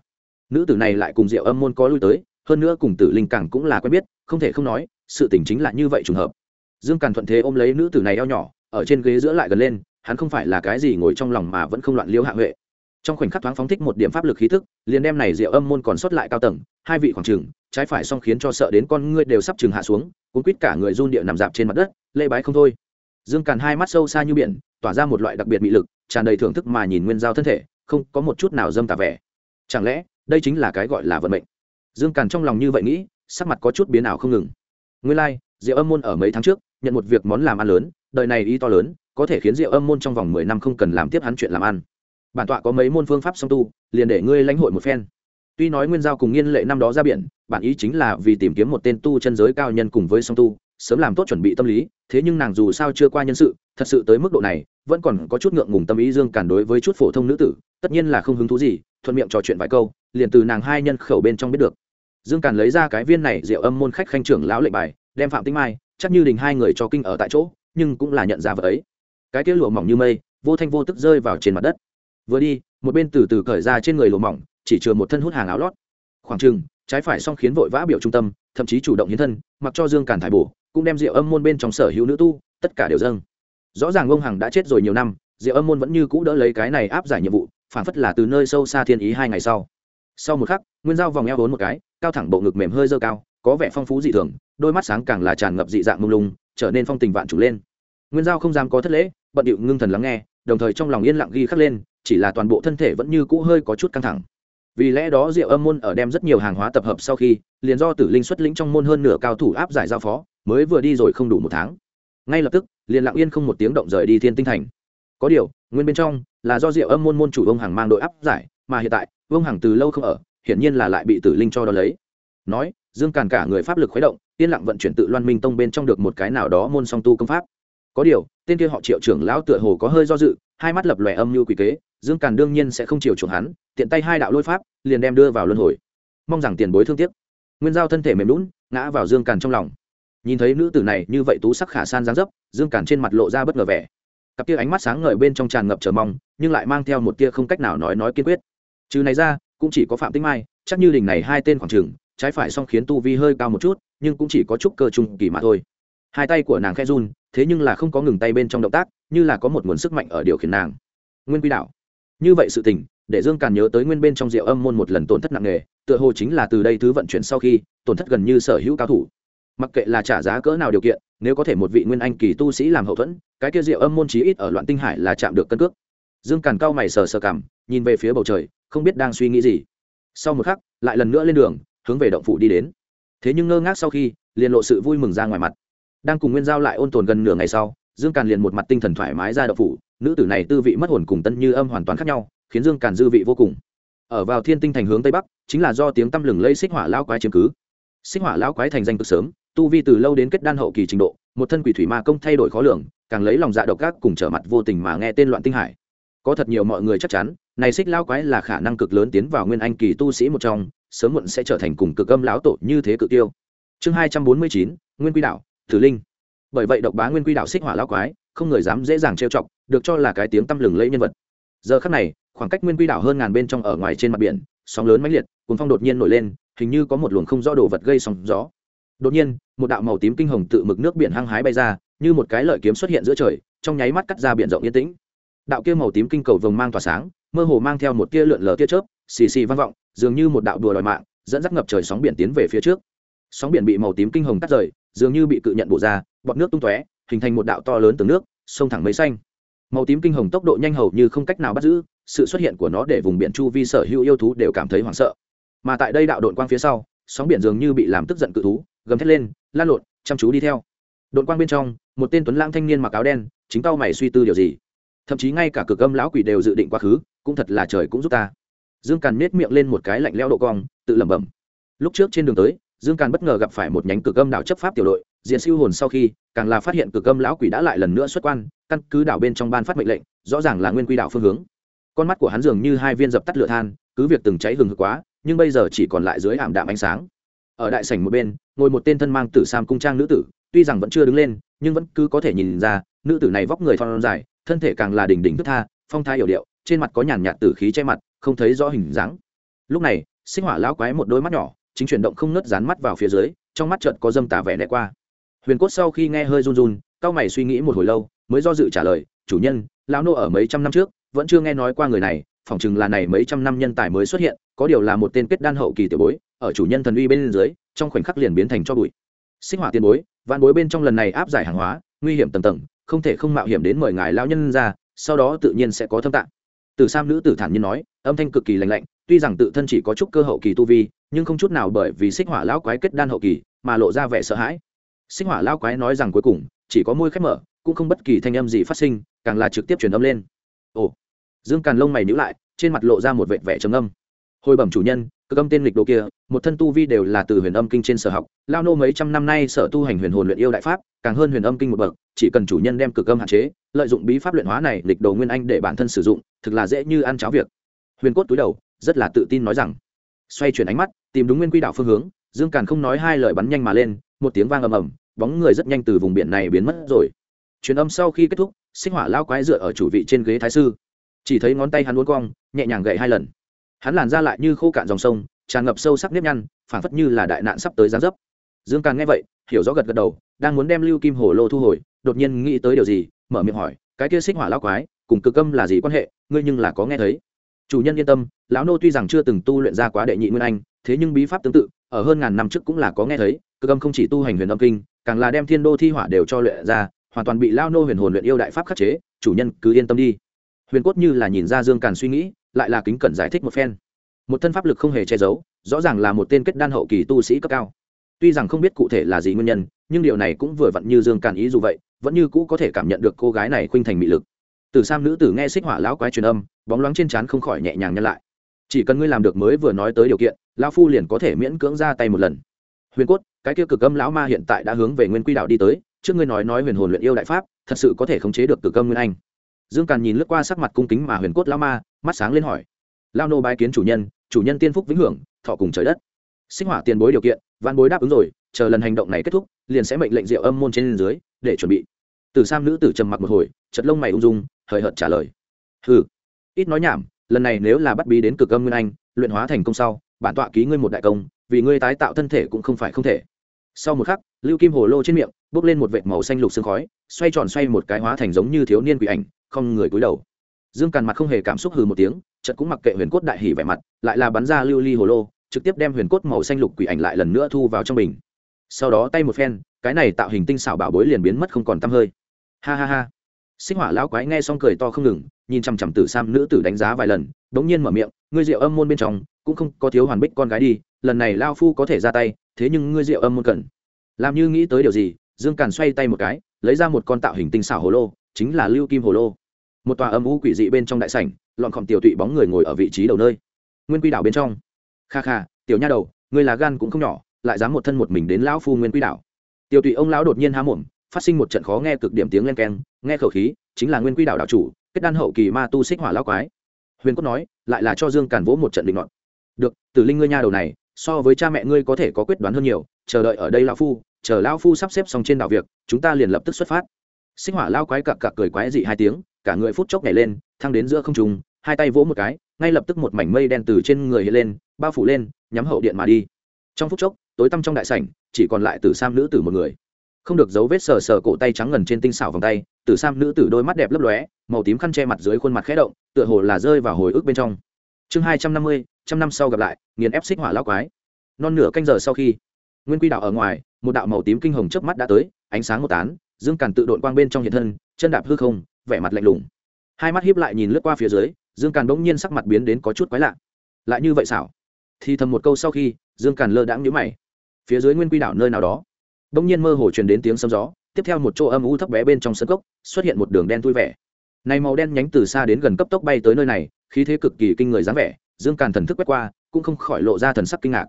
Nữ tử này lại cùng diệu âm môn có lui tới, hơn nữa cùng tử linh càng cũng là quen biết, không thể không nói, sự tình chính là như vậy trùng hợp. Dương càn thuận thế ôm lấy nữ tử này eo nhỏ, ở trên ghế giữa lại gần lên, hắn không phải là cái gì ngồi trong lòng mà vẫn không loạn liêu hạ huệ. Trong khoảnh khắc thoáng phóng thích một điểm pháp lực khí thức liền đem này diệu âm môn còn sót lại cao tầng, hai vị khoảng trừng trái phải xong khiến cho sợ đến con ngươi đều sắp chừng hạ xuống, cuốn quýt cả người run địa nằm dạp trên mặt đất lê bái không thôi dương càn hai mắt sâu xa như biển tỏa ra một loại đặc biệt mị lực tràn đầy thưởng thức mà nhìn nguyên giao thân thể không có một chút nào dâm tà vẻ. Chẳng lẽ đây chính là cái gọi là vận mệnh? Dương càn trong lòng như vậy nghĩ sắc mặt có chút biến ảo không ngừng. Nguyên lai、like, diệu âm môn ở mấy tháng trước nhận một việc món làm ăn lớn đời này ý to lớn có thể khiến diệu âm môn trong vòng mười năm không cần làm tiếp hắn chuyện làm ăn. Bản tọa có mấy môn phương pháp song tu liền để ngươi lãnh hội một phen. Tuy nói nguyên giao cùng nghiên lệ năm đó ra biển bản ý chính là vì tìm kiếm một tên tu chân giới cao nhân cùng với song tu sớm làm tốt chuẩn bị tâm lý, thế nhưng nàng dù sao chưa qua nhân sự, thật sự tới mức độ này, vẫn còn có chút ngượng ngùng tâm ý dương cản đối với chút phổ thông nữ tử, tất nhiên là không hứng thú gì, thuận miệng trò chuyện vài câu, liền từ nàng hai nhân khẩu bên trong biết được. Dương Cản lấy ra cái viên này rượu âm môn khách khanh trưởng lão lệnh bài, đem phạm tinh mai, chắc như đình hai người cho kinh ở tại chỗ, nhưng cũng là nhận ra vợ ấy. Cái kia lụa mỏng như mây, vô thanh vô tức rơi vào trên mặt đất. Vừa đi, một bên từ từ cởi ra trên người lụa mỏng, chỉ chừa một thân hút hàng áo lót. Khoảng chừng, trái phải xong khiến vội vã biểu trung tâm, thậm chí chủ động hiến thân, mặc cho dương càn thải bổ cũng đem rượu âm môn bên trong sở hữu nữ tu, tất cả đều dâng. Rõ ràng ông hằng đã chết rồi nhiều năm rượu âm môn vẫn như cũ đỡ lấy cái này áp giải nhiệm vụ, phản phất là từ nơi sâu xa thiên ý hai ngày sau. Sau một khắc, nguyên dao vòng eo vốn một cái, cao thẳng bộ ngực mềm hơi dơ cao, có vẻ phong phú dị thường, đôi mắt sáng càng là tràn ngập dị dạng mông lung, trở nên phong tình vạn chủ lên. Nguyên giao không dám có thất lễ, bận điệu ngưng thần lắng nghe, đồng thời trong lòng yên lặng ghi khắc lên, chỉ là toàn bộ thân thể vẫn như cũ hơi có chút căng thẳng vì lẽ đó diệu âm môn ở đem rất nhiều hàng hóa tập hợp sau khi, liền do tử linh xuất lĩnh trong môn hơn nửa cao thủ áp giải giao phó, mới vừa đi rồi không đủ một tháng. Ngay lập tức, liền lặng yên không một tiếng động rời đi thiên tinh thành. Có điều, nguyên bên trong là do diệu âm môn môn chủ ông hàng mang đội áp giải, mà hiện tại ông hàng từ lâu không ở, hiển nhiên là lại bị tử linh cho đo lấy. Nói, dương càn cả người pháp lực khuấy động, yên lặng vận chuyển tự loan minh tông bên trong được một cái nào đó môn song tu công pháp. Có điều, tên kia họ triệu trưởng lão tựa hồ có hơi do dự hai mắt lập lòe âm như quỷ kế, dương càn đương nhiên sẽ không chiều chuộng hắn, tiện tay hai đạo lôi pháp, liền đem đưa vào luân hồi. Mong rằng tiền bối thương tiếc. Nguyên giao thân thể mềm lún ngã vào dương càn trong lòng. Nhìn thấy nữ tử này như vậy tú sắc khả san dáng dấp, dương càn trên mặt lộ ra bất ngờ vẻ. Cặp tia ánh mắt sáng ngời bên trong tràn ngập chờ mong, nhưng lại mang theo một tia không cách nào nói nói kiên quyết. Trừ này ra, cũng chỉ có phạm tĩnh mai, chắc như đình này hai tên khoảng trường, trái phải song khiến tu vi hơi cao một chút, nhưng cũng chỉ có chút cơ trung kỳ mà thôi. Hai tay của nàng khe run, thế nhưng là không có ngừng tay bên trong động tác như là có một nguồn sức mạnh ở điều khiển nàng. Nguyên quy đạo như vậy sự tình, để dương càn nhớ tới nguyên bên trong rượu âm môn một lần tổn thất nặng nề, tựa hồ chính là từ đây thứ vận chuyển sau khi, tổn thất gần như sở hữu cao thủ. Mặc kệ là trả giá cỡ nào điều kiện, nếu có thể một vị nguyên anh kỳ tu sĩ làm hậu thuẫn, cái kia rượu âm môn chí ít ở loạn tinh hải là chạm được cân cước. Dương càn cao mày sờ sờ cảm nhìn về phía bầu trời, không biết đang suy nghĩ gì. Sau một khắc, lại lần nữa lên đường, hướng về động phủ đi đến. Thế nhưng ngơ ngác sau khi, liền lộ sự vui mừng ra ngoài mặt. Đang cùng nguyên giao lại ôn tồn gần nửa ngày sau dương càn liền một mặt tinh thần thoải mái ra đậu phủ, nữ tử này tư vị mất hồn cùng tân như âm hoàn toàn khác nhau, khiến dương càn dư vị vô cùng. Ở vào thiên tinh thành hướng tây bắc, chính là do tiếng tăm lừng lây xích hỏa lao quái chiếm cứ. Xích hỏa lao quái thành danh cực sớm, tu vi từ lâu đến kết đan hậu kỳ trình độ, một thân quỷ thủy ma công thay đổi khó lường, càng lấy lòng dạ độc ác cùng trở mặt vô tình mà nghe tên loạn tinh hải. Có thật nhiều mọi người chắc chắn, này xích lao quái là khả năng cực lớn tiến vào nguyên anh kỳ tu sĩ một trong, sớm muộn sẽ trở thành cùng cực âm lão tổ như thế cự tiêu. Chương hai trăm bốn mươi chín, nguyên quy đạo thử linh bởi vậy độc bá nguyên quy đạo xích hỏa lao quái, không người dám dễ dàng trêu chọc, được cho là cái tiếng tăm lừng lẫy nhân vật. Giờ khắc này, khoảng cách nguyên quy đảo hơn ngàn bên trong ở ngoài trên mặt biển, sóng lớn mãnh liệt cuốn phong đột nhiên nổi lên, hình như có một luồng không rõ đồ vật gây sóng gió. Đột nhiên, một đạo màu tím kinh hồng tự mực nước biển hăng hái bay ra, như một cái lợi kiếm xuất hiện giữa trời, trong nháy mắt cắt ra biển rộng yên tĩnh. Đạo kia màu tím kinh cầu vồng mang tỏa sáng, mơ hồ mang theo một tia lượn lờ tia chớp, xì xì vang vọng, dường như một đạo đùa đòi mạng, dẫn dắt ngập trời sóng biển tiến về phía trước. Sóng biển bị màu tím kinh hồng cắt rời, dường như bị cự nhận bổ ra bọt nước tung tóe, hình thành một đạo to lớn từ nước, sông thẳng mấy xanh. Màu tím kinh hồng tốc độ nhanh hầu như không cách nào bắt giữ, sự xuất hiện của nó để vùng biển chu vi sở hữu yêu thú đều cảm thấy hoảng sợ. Mà tại đây đạo đội quang phía sau, sóng biển dường như bị làm tức giận cự thú, gầm thét lên lan lộn, chăm chú đi theo. Đội quang bên trong, một tên tuấn lãng thanh niên mặc áo đen, chính tao mày suy tư điều gì. Thậm chí ngay cả cực âm lão quỷ đều dự định quá khứ, cũng thật là trời cũng giúp ta. Dương càn nết miệng lên một cái lạnh leo độ cong, tự lẩm bẩm. Lúc trước trên đường tới, dương càn bất ngờ gặp phải một nhánh cực âm đảo chấp pháp tiểu đội diện siêu hồn sau khi, càng là phát hiện cực âm lão quỷ đã lại lần nữa xuất quan, căn cứ đảo bên trong ban phát mệnh lệnh, rõ ràng là nguyên quy đảo phương hướng. Con mắt của hắn dường như hai viên dập tắt lửa than, cứ việc từng cháy hừng hực quá, nhưng bây giờ chỉ còn lại dưới ảm đạm ánh sáng. Ở đại sảnh một bên, ngồi một tên thân mang tử sam cung trang nữ tử, tuy rằng vẫn chưa đứng lên, nhưng vẫn cứ có thể nhìn ra, nữ tử này vóc người thon dài, thân thể càng là đỉnh đỉnh thức tha, phong thái hiểu điệu, trên mặt có nhàn nhạt tử khí che mặt, không thấy rõ hình dáng. Lúc này, sinh hỏa lão quái một đôi mắt nhỏ, chính chuyển động không ngớt dán mắt vào phía dưới, trong mắt chợt có dâm tà vẻ lẹ qua huyền cốt sau khi nghe hơi run run cao mày suy nghĩ một hồi lâu, mới do dự trả lời, chủ nhân, lão nô ở mấy trăm năm trước, vẫn chưa nghe nói qua người này, phỏng chừng là này mấy trăm năm nhân tài mới xuất hiện, có điều là một tên kết đan hậu kỳ tiểu bối, ở chủ nhân thần uy bên dưới, trong khoảnh khắc liền biến thành cho bụi. Sinh hỏa tiền bối, vạn bối bên trong lần này áp giải hàng hóa, nguy hiểm tầng tầng, không thể không mạo hiểm đến mời ngài lão nhân ra, sau đó tự nhiên sẽ có thâm tạng. Từ sam nữ tử thản nhiên nói, âm thanh cực kỳ lạnh lạnh, tuy rằng tự thân chỉ có chút cơ hậu kỳ tu vi, nhưng không chút nào bởi vì xích hỏa lão quái kết đan hậu kỳ mà lộ ra vẻ sợ hãi xích hỏa lao quái nói rằng cuối cùng, chỉ có môi khép mở, cũng không bất kỳ thanh âm gì phát sinh, càng là trực tiếp truyền âm lên. Ồ. Dương càn lông mày nhữ lại, trên mặt lộ ra một vệt vẻ trầm âm hồi bẩm chủ nhân cực âm tên lịch đồ kia, một thân tu vi đều là từ huyền âm kinh trên sở học, lao nô mấy trăm năm nay sở tu hành huyền hồn luyện yêu đại pháp, càng hơn huyền âm kinh một bậc, chỉ cần chủ nhân đem cực âm hạn chế, lợi dụng bí pháp luyện hóa này lịch đồ nguyên anh để bản thân sử dụng, thực là dễ như ăn cháo việc. Huyền cốt túi đầu, rất là tự tin nói rằng. Xoay chuyển ánh mắt, tìm đúng nguyên quy đạo phương hướng, dương càn không nói hai lời bắn nhanh mà lên, một tiếng vang ầm ầm bóng người rất nhanh từ vùng biển này biến mất rồi. Truyền âm sau khi kết thúc sinh hỏa lao quái dựa ở chủ vị trên ghế thái sư. Chỉ thấy ngón tay hắn uốn cong, nhẹ nhàng gậy hai lần. Hắn làn ra lại như khô cạn dòng sông, tràn ngập sâu sắc nếp nhăn, phảng phất như là đại nạn sắp tới gián dấp. Dương càn nghe vậy, hiểu rõ gật gật đầu, đang muốn đem lưu kim hồ lô thu hồi, đột nhiên nghĩ tới điều gì, mở miệng hỏi, cái kia xích hỏa lao quái, cùng cực âm là gì quan hệ? Ngươi nhưng là có nghe thấy. Chủ nhân yên tâm, lão nô tuy rằng chưa từng tu luyện ra quá đệ nhị nguyên anh, thế nhưng bí pháp tương tự, ở hơn ngàn năm trước cũng là có nghe thấy, cực âm không chỉ tu hành huyền âm kinh càng là đem thiên đô thi hỏa đều cho luyện ra, hoàn toàn bị lao nô huyền hồn luyện yêu đại pháp khắc chế, chủ nhân cứ yên tâm đi. Huyền cốt như là nhìn ra dương càn suy nghĩ, lại là kính cẩn giải thích một phen. Một thân pháp lực không hề che giấu, rõ ràng là một tên kết đan hậu kỳ tu sĩ cấp cao. Tuy rằng không biết cụ thể là gì nguyên nhân, nhưng điều này cũng vừa vặn như dương càn ý dù vậy, vẫn như cũ có thể cảm nhận được cô gái này khuynh thành mị lực. Từ sam nữ tử nghe xích hỏa lão quái truyền âm, bóng loáng trên trán không khỏi nhẹ nhàng nhân lại. Chỉ cần ngươi làm được mới vừa nói tới điều kiện, lão phu liền có thể miễn cưỡng ra tay một lần huyền cốt, cái kia cực âm lão ma hiện tại đã hướng về nguyên quy đạo đi tới, trước ngươi nói nói huyền hồn luyện yêu đại pháp, thật sự có thể khống chế được cực âm nguyên anh. Dương càn nhìn lướt qua sắc mặt cung kính mà huyền cốt lão ma, mắt sáng lên hỏi. Lao nô bái kiến chủ nhân chủ nhân tiên phúc vĩnh hưởng, thọ cùng trời đất. Sinh hỏa tiền bối điều kiện, văn bối đáp ứng rồi, chờ lần hành động này kết thúc, liền sẽ mệnh lệnh diệu âm môn trên dưới, để chuẩn bị. Từ sam nữ tử trầm mặc một hồi chật lông mày ung dung, hời hợt trả lời. Hừ, ít nói nhảm, lần này nếu là bắt bí đến cực âm nguyên anh, luyện hóa thành công sau, bản tọa ký ngươi một đại công vì ngươi tái tạo thân thể cũng không phải không thể. Sau một khắc, lưu kim hồ lô trên miệng, bốc lên một vệt màu xanh lục sương khói, xoay tròn xoay một cái hóa thành giống như thiếu niên quỷ ảnh, không người cúi đầu. Dương càn mặt không hề cảm xúc hừ một tiếng, chợt cũng mặc kệ huyền cốt đại hỉ vẻ mặt, lại là bắn ra lưu ly hồ lô, trực tiếp đem huyền cốt màu xanh lục quỷ ảnh lại lần nữa thu vào trong bình. Sau đó tay một phen, cái này tạo hình tinh xảo bảo bối liền biến mất không còn tăm hơi. Ha ha ha. Sinh hỏa lão quái nghe xong cười to không ngừng, nhìn chằm chằm tử sam nữ tử đánh giá vài lần, đống nhiên mở miệng, ngươi rượu âm môn bên trong, cũng không có thiếu hoàn bích con gái đi lần này lao phu có thể ra tay, thế nhưng ngươi rượu âm muôn cần. Làm như nghĩ tới điều gì, dương càn xoay tay một cái, lấy ra một con tạo hình tinh xảo hồ lô, chính là lưu kim hồ lô. Một tòa âm u quỷ dị bên trong đại sảnh, lọn khổng tiểu tụy bóng người ngồi ở vị trí đầu nơi. Nguyên quy đảo bên trong. Kha kha, tiểu nha đầu, ngươi là gan cũng không nhỏ, lại dám một thân một mình đến lão phu nguyên quy đảo. Tiểu tụy ông lão đột nhiên há mồm, phát sinh một trận khó nghe cực điểm tiếng len keng, nghe khẩu khí, chính là nguyên quy đảo đảo chủ, kết đan hậu kỳ ma tu xích hỏa lão quái. Huyền cốt nói, lại là cho dương càn vỗ một trận định luận được, tử linh ngươi nha đầu này so với cha mẹ ngươi có thể có quyết đoán hơn nhiều, chờ đợi ở đây lão phu, chờ lão phu sắp xếp xong trên đảo việc, chúng ta liền lập tức xuất phát. Xích hỏa lao quái cặc cặc cười quái dị hai tiếng, cả người phút chốc nhảy lên, thăng đến giữa không trung, hai tay vỗ một cái, ngay lập tức một mảnh mây đen từ trên người hiện lên, bao phủ lên, nhắm hậu điện mà đi. Trong phút chốc, tối tăm trong đại sảnh, chỉ còn lại tử sam nữ tử một người. Không được dấu vết sờ sờ cổ tay trắng ngần trên tinh xảo vòng tay, tử sam nữ tử đôi mắt đẹp lấp lóe, màu tím khăn che mặt dưới khuôn mặt khẽ động, tựa hồ là rơi vào hồi ức bên trong chương hai trăm năm mươi, trăm năm sau gặp lại, nghiền ép xích hỏa lão quái. Non nửa canh giờ sau khi, nguyên quy đạo ở ngoài, một đạo màu tím kinh hồng trước mắt đã tới, ánh sáng một tán, dương càn tự đội quang bên trong hiện thân, chân đạp hư không, vẻ mặt lạnh lùng. Hai mắt hiếp lại nhìn lướt qua phía dưới, dương càn bỗng nhiên sắc mặt biến đến có chút quái lạ. Lại như vậy xảo? Thì thầm một câu sau khi, dương càn lơ đãng nhíu mày. Phía dưới nguyên quy đảo nơi nào đó, bỗng nhiên mơ hồ truyền đến tiếng sấm gió, tiếp theo một chỗ âm u thấp bé bên trong sân cốc, xuất hiện một đường đen vui vẻ. Này màu đen nhánh từ xa đến gần cấp tốc bay tới nơi này khí thế cực kỳ kinh người dáng vẻ, dương càn thần thức quét qua, cũng không khỏi lộ ra thần sắc kinh ngạc.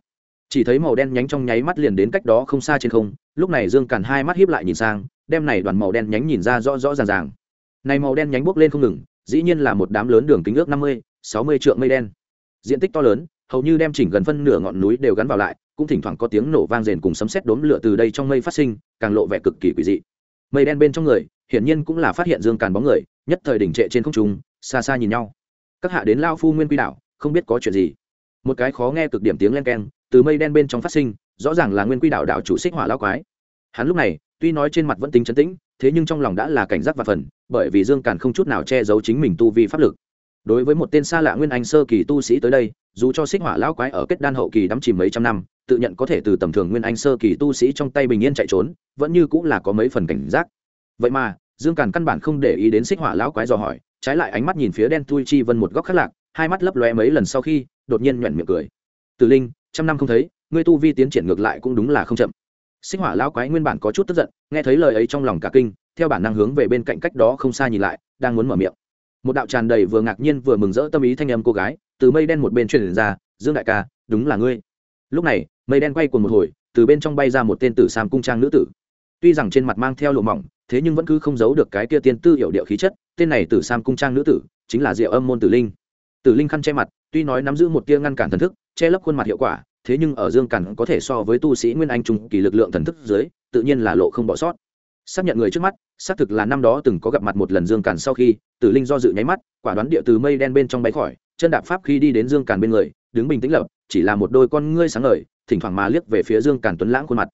Chỉ thấy màu đen nhánh trong nháy mắt liền đến cách đó không xa trên không, lúc này dương càn hai mắt hiếp lại nhìn sang, đem này đoàn màu đen nhánh nhìn ra rõ rõ ràng ràng. Này màu đen nhánh bốc lên không ngừng, dĩ nhiên là một đám lớn đường kính ước năm mươi, sáu mươi trượng mây đen. Diện tích to lớn, hầu như đem chỉnh gần phân nửa ngọn núi đều gắn vào lại, cũng thỉnh thoảng có tiếng nổ vang rền cùng sấm sét đốm lửa từ đây trong mây phát sinh, càng lộ vẻ cực kỳ quỷ dị. Mây đen bên trong người, hiển nhiên cũng là phát hiện dương càn bóng người, nhất thời đỉnh trệ trên không trung, xa xa nhìn nhau các hạ đến lao phu nguyên quy đảo, không biết có chuyện gì. Một cái khó nghe cực điểm tiếng len keng từ mây đen bên trong phát sinh, rõ ràng là nguyên quy đảo đảo chủ xích hỏa lao quái. Hắn lúc này, tuy nói trên mặt vẫn tính chấn tĩnh, thế nhưng trong lòng đã là cảnh giác và phần, bởi vì dương càn không chút nào che giấu chính mình tu vi pháp lực. Đối với một tên xa lạ nguyên anh sơ kỳ tu sĩ tới đây, dù cho xích hỏa lão quái ở kết đan hậu kỳ đắm chìm mấy trăm năm, tự nhận có thể từ tầm thường nguyên anh sơ kỳ tu sĩ trong tay bình yên chạy trốn, vẫn như cũng là có mấy phần cảnh giác. Vậy mà, dương càn căn bản không để ý đến xích hỏa lão quái dò hỏi trái lại ánh mắt nhìn phía đen tui chi vân một góc khác lạc, hai mắt lấp lóe mấy lần sau khi, đột nhiên nhoẻn miệng cười. Tử linh, trăm năm không thấy, ngươi tu vi tiến triển ngược lại cũng đúng là không chậm. Xích hỏa lão quái nguyên bản có chút tức giận, nghe thấy lời ấy trong lòng cả kinh, theo bản năng hướng về bên cạnh cách đó không xa nhìn lại, đang muốn mở miệng. Một đạo tràn đầy vừa ngạc nhiên vừa mừng rỡ tâm ý thanh âm cô gái, từ mây đen một bên truyền ra, dương đại ca, đúng là ngươi. Lúc này, mây đen quay cuồng một hồi, từ bên trong bay ra một tên tử sam cung trang nữ tử. Tuy rằng trên mặt mang theo lụa mỏng thế nhưng vẫn cứ không giấu được cái kia tiên tư hiệu điệu khí chất, tên này tử sam cung trang nữ tử, chính là diệu âm môn tử linh. Tử linh khăn che mặt, tuy nói nắm giữ một tia ngăn cản thần thức, che lấp khuôn mặt hiệu quả, thế nhưng ở dương cản có thể so với tu sĩ nguyên anh trung kỳ lực lượng thần thức dưới, tự nhiên là lộ không bỏ sót. Xác nhận người trước mắt, xác thực là năm đó từng có gặp mặt một lần dương cản sau khi, tử linh do dự nháy mắt, quả đoán địa từ mây đen bên trong bay khỏi, chân đạp pháp khi đi đến dương cản bên người, đứng bình tĩnh lập, chỉ là một đôi con ngươi sáng ngời, thỉnh thoảng mà liếc về phía dương cản tuấn lãng khuôn mặt.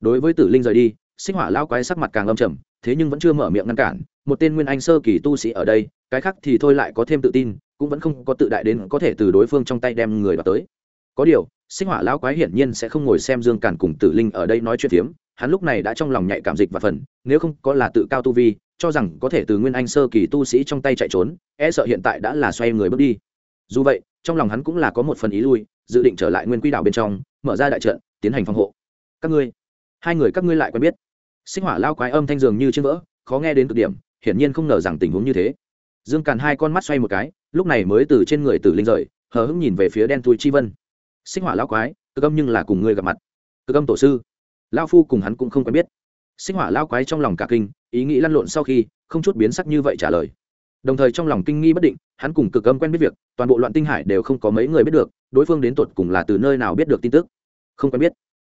Đối với tử linh rời đi sinh hỏa lao quái sắc mặt càng âm trầm thế nhưng vẫn chưa mở miệng ngăn cản, một tên nguyên anh sơ kỳ tu sĩ ở đây, cái khác thì thôi lại có thêm tự tin, cũng vẫn không có tự đại đến có thể từ đối phương trong tay đem người vào tới. Có điều, sinh hỏa lão quái hiển nhiên sẽ không ngồi xem dương càn cùng tử linh ở đây nói chuyện phiếm, hắn lúc này đã trong lòng nhạy cảm dịch và phần, nếu không có là tự cao tu vi, cho rằng có thể từ nguyên anh sơ kỳ tu sĩ trong tay chạy trốn e sợ hiện tại đã là xoay người bước đi. Dù vậy, trong lòng hắn cũng là có một phần ý lui, dự định trở lại nguyên quy đảo bên trong, mở ra đại trận, tiến hành phòng hộ. Các ngươi, hai người các ngươi lại quen biết sinh hỏa lao quái âm thanh dường như trên vỡ, khó nghe đến cực điểm, hiển nhiên không ngờ rằng tình huống như thế. Dương càn hai con mắt xoay một cái, lúc này mới từ trên người tử linh rời, hờ hững nhìn về phía đen tối chi vân. Sinh hỏa lao quái, cực âm nhưng là cùng ngươi gặp mặt. Cực âm tổ sư. Lao phu cùng hắn cũng không quen biết. Sinh hỏa lao quái trong lòng cả kinh, ý nghĩ lăn lộn sau khi, không chút biến sắc như vậy trả lời. Đồng thời trong lòng kinh nghi bất định, hắn cùng cực âm quen biết việc, toàn bộ loạn tinh hải đều không có mấy người biết được, đối phương đến tột cùng là từ nơi nào biết được tin tức. Không quen biết.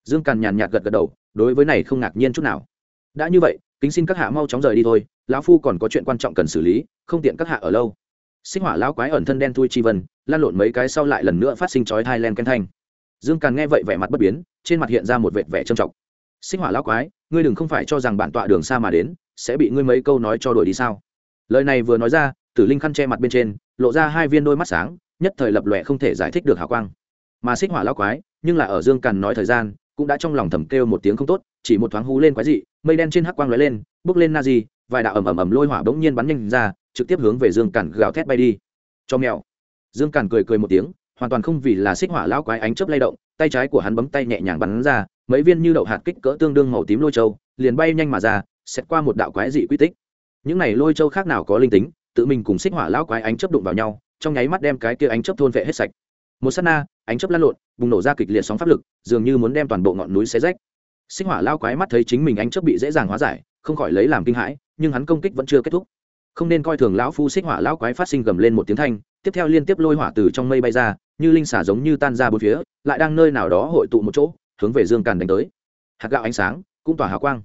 Dương càn nhàn nhạt gật gật đầu, đối với này không ngạc nhiên chút nào đã như vậy, kính xin các hạ mau chóng rời đi thôi, lão phu còn có chuyện quan trọng cần xử lý, không tiện các hạ ở lâu. Sinh hỏa lão quái ẩn thân đen thui chi vân, lan lộn mấy cái sau lại lần nữa phát sinh chói thai len ken thanh. Dương càn nghe vậy vẻ mặt bất biến, trên mặt hiện ra một vệt vẻ trầm trọng. Sinh hỏa lão quái, ngươi đừng không phải cho rằng bản tọa đường xa mà đến, sẽ bị ngươi mấy câu nói cho đuổi đi sao? Lời này vừa nói ra, tử linh khăn che mặt bên trên, lộ ra hai viên đôi mắt sáng, nhất thời lập lòe không thể giải thích được hào quang. Mà xích hỏa lão quái, nhưng là ở dương càn nói thời gian, cũng đã trong lòng thầm kêu một tiếng không tốt chỉ một thoáng hú lên quái dị, mây đen trên hắc quang lóe lên, bước lên na di vài đạo ầm ầm ầm lôi hỏa bỗng nhiên bắn nhanh ra, trực tiếp hướng về dương cản gào thét bay đi. Cho mèo. Dương cản cười cười một tiếng, hoàn toàn không vì là xích hỏa lão quái ánh chớp lay động, tay trái của hắn bấm tay nhẹ nhàng bắn ra, mấy viên như đậu hạt kích cỡ tương đương màu tím lôi châu, liền bay nhanh mà ra xét qua một đạo quái dị quy tích. Những này lôi châu khác nào có linh tính, tự mình cùng xích hỏa lão quái ánh chớp đụng vào nhau, trong nháy mắt đem cái kia ánh chớp thôn vệ hết sạch. Một sát na, ánh chớp lăn lộn, bùng nổ ra kịch liệt sóng pháp lực, dường như muốn đem toàn bộ ngọn núi xé rách xích hỏa lao quái mắt thấy chính mình ánh chớp bị dễ dàng hóa giải, không khỏi lấy làm kinh hãi, nhưng hắn công kích vẫn chưa kết thúc. Không nên coi thường lão phu xích hỏa lão quái phát sinh gầm lên một tiếng thanh, tiếp theo liên tiếp lôi hỏa từ trong mây bay ra, như linh xả giống như tan ra bốn phía, lại đang nơi nào đó hội tụ một chỗ, hướng về dương càn đánh tới. Hạt gạo ánh sáng, cũng tỏa hào quang.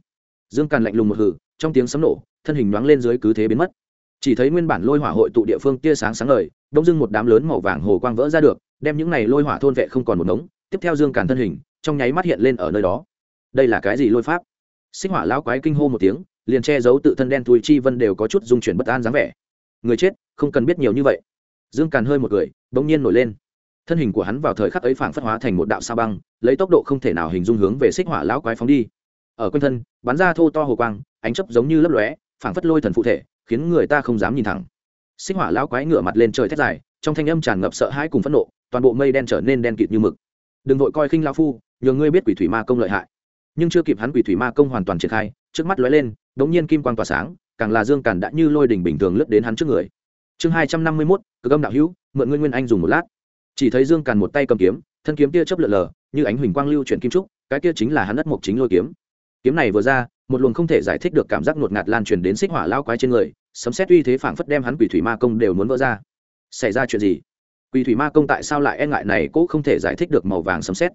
Dương càn lạnh lùng một hử trong tiếng sấm nổ, thân hình nhoáng lên dưới cứ thế biến mất. Chỉ thấy nguyên bản lôi hỏa hội tụ địa phương tia sáng sáng ngời đông dưng một đám lớn màu vàng hồ quang vỡ ra được, đem những này lôi hỏa thôn vệ không còn một ngống. Tiếp theo dương càn thân hình, trong nháy mắt hiện lên ở nơi đó đây là cái gì lôi pháp? Xích hỏa lão quái kinh hô một tiếng, liền che giấu tự thân đen thui chi vân đều có chút dung chuyển bất an dáng vẻ. Người chết, không cần biết nhiều như vậy. Dương càn hơi một cười, bỗng nhiên nổi lên. Thân hình của hắn vào thời khắc ấy phảng phất hóa thành một đạo sa băng, lấy tốc độ không thể nào hình dung hướng về xích hỏa lão quái phóng đi. Ở quanh thân, bắn ra thô to hồ quang, ánh chấp giống như lấp lóe, phảng phất lôi thần phụ thể, khiến người ta không dám nhìn thẳng. Xích hỏa lão quái ngửa mặt lên trời thét dài, trong thanh âm tràn ngập sợ hãi cùng phẫn nộ, toàn bộ mây đen trở nên đen kịt như mực. Đừng vội coi khinh lao phu, nhờ ngươi biết quỷ thủy ma công lợi hại nhưng chưa kịp hắn quỷ thủy ma công hoàn toàn triển khai, trước mắt lóe lên, đống nhiên kim quang tỏa sáng, càng là dương càn đã như lôi đỉnh bình thường lướt đến hắn trước người. Chương hai trăm năm mươi mốt, cực âm đạo hữu, mượn nguyên nguyên anh dùng một lát. Chỉ thấy dương càn một tay cầm kiếm, thân kiếm tia chớp lợn lờ, như ánh huỳnh quang lưu chuyển kim trúc, cái kia chính là hắn đất mộc chính lôi kiếm. Kiếm này vừa ra, một luồng không thể giải thích được cảm giác ngột ngạt lan truyền đến xích hỏa lao quái trên người, sấm xét uy thế phảng phất đem hắn quỷ thủy ma công đều muốn vỡ ra. Xảy ra chuyện gì? Quỷ thủy ma công tại sao lại e ngại này cũng không thể giải thích được màu vàng sấm xét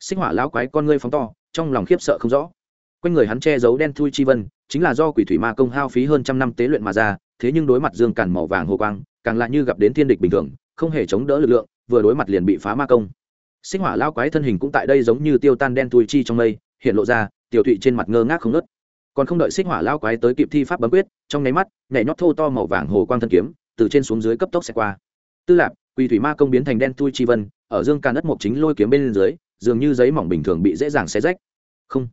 xích hỏa lao quái con ngươi phóng to trong lòng khiếp sợ không rõ. Quanh người hắn che giấu đen thui chi vân, chính là do quỷ thủy ma công hao phí hơn trăm năm tế luyện mà ra, thế nhưng đối mặt dương càn màu vàng hồ quang, càng lại như gặp đến thiên địch bình thường, không hề chống đỡ lực lượng, vừa đối mặt liền bị phá ma công. Sinh hỏa lao quái thân hình cũng tại đây giống như tiêu tan đen thui chi trong mây, hiện lộ ra, tiểu thụy trên mặt ngơ ngác không ngớt. Còn không đợi xích hỏa lao quái tới kịp thi pháp bấm quyết, trong nháy mắt, nhảy nhót thô to màu vàng hồ quang thân kiếm, từ trên xuống dưới cấp tốc xẹt qua. Tư lạp quỳ thủy ma công biến thành đen thui chi vân ở dương càn đất mộc chính lôi kiếm bên dưới, dường như giấy mỏng bình thường bị dễ dàng xé rách. Không.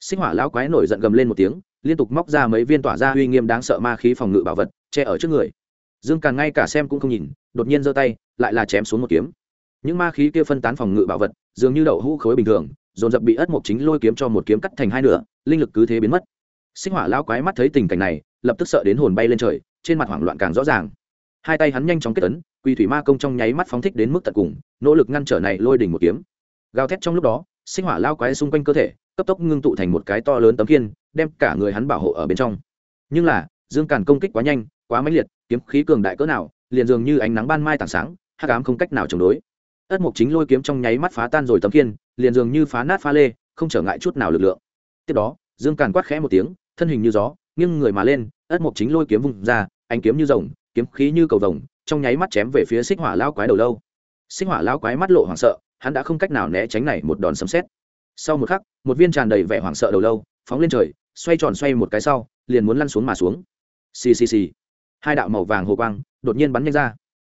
Xích hỏa lão quái nổi giận gầm lên một tiếng, liên tục móc ra mấy viên tỏa ra uy nghiêm đáng sợ ma khí phòng ngự bảo vật, che ở trước người. Dương càn ngay cả xem cũng không nhìn, đột nhiên giơ tay, lại là chém xuống một kiếm. Những ma khí kia phân tán phòng ngự bảo vật, dường như đậu hũ khối bình thường, dồn dập bị ất mộc chính lôi kiếm cho một kiếm cắt thành hai nửa, linh lực cứ thế biến mất. Xích hỏa lão quái mắt thấy tình cảnh này, lập tức sợ đến hồn bay lên trời, trên mặt hoảng loạn càng rõ ràng hai tay hắn nhanh chóng kết tấn quỳ thủy ma công trong nháy mắt phóng thích đến mức tận cùng, nỗ lực ngăn trở này lôi đỉnh một kiếm. Gào thét trong lúc đó, sinh hỏa lao quái xung quanh cơ thể, cấp tốc ngưng tụ thành một cái to lớn tấm kiên đem cả người hắn bảo hộ ở bên trong. Nhưng là, dương càn công kích quá nhanh, quá mãnh liệt, kiếm khí cường đại cỡ nào, liền dường như ánh nắng ban mai tảng sáng, hắc ám không cách nào chống đối. Ất mục chính lôi kiếm trong nháy mắt phá tan rồi tấm kiên liền dường như phá nát pha lê, không trở ngại chút nào lực lượng. Tiếp đó, dương càn quát khẽ một tiếng, thân hình như gió, nghiêng người mà lên, ất mục chính lôi kiếm vùng ra, ánh kiếm như rồng kiếm khí như cầu vồng, trong nháy mắt chém về phía xích hỏa lao quái đầu lâu. Xích hỏa lao quái mắt lộ hoảng sợ, hắn đã không cách nào né tránh này một đòn sấm xét sau một khắc, một viên tràn đầy vẻ hoảng sợ đầu lâu phóng lên trời, xoay tròn xoay một cái sau, liền muốn lăn xuống mà xuống. Xì xì xì. Hai đạo màu vàng hồ quang đột nhiên bắn nhanh ra.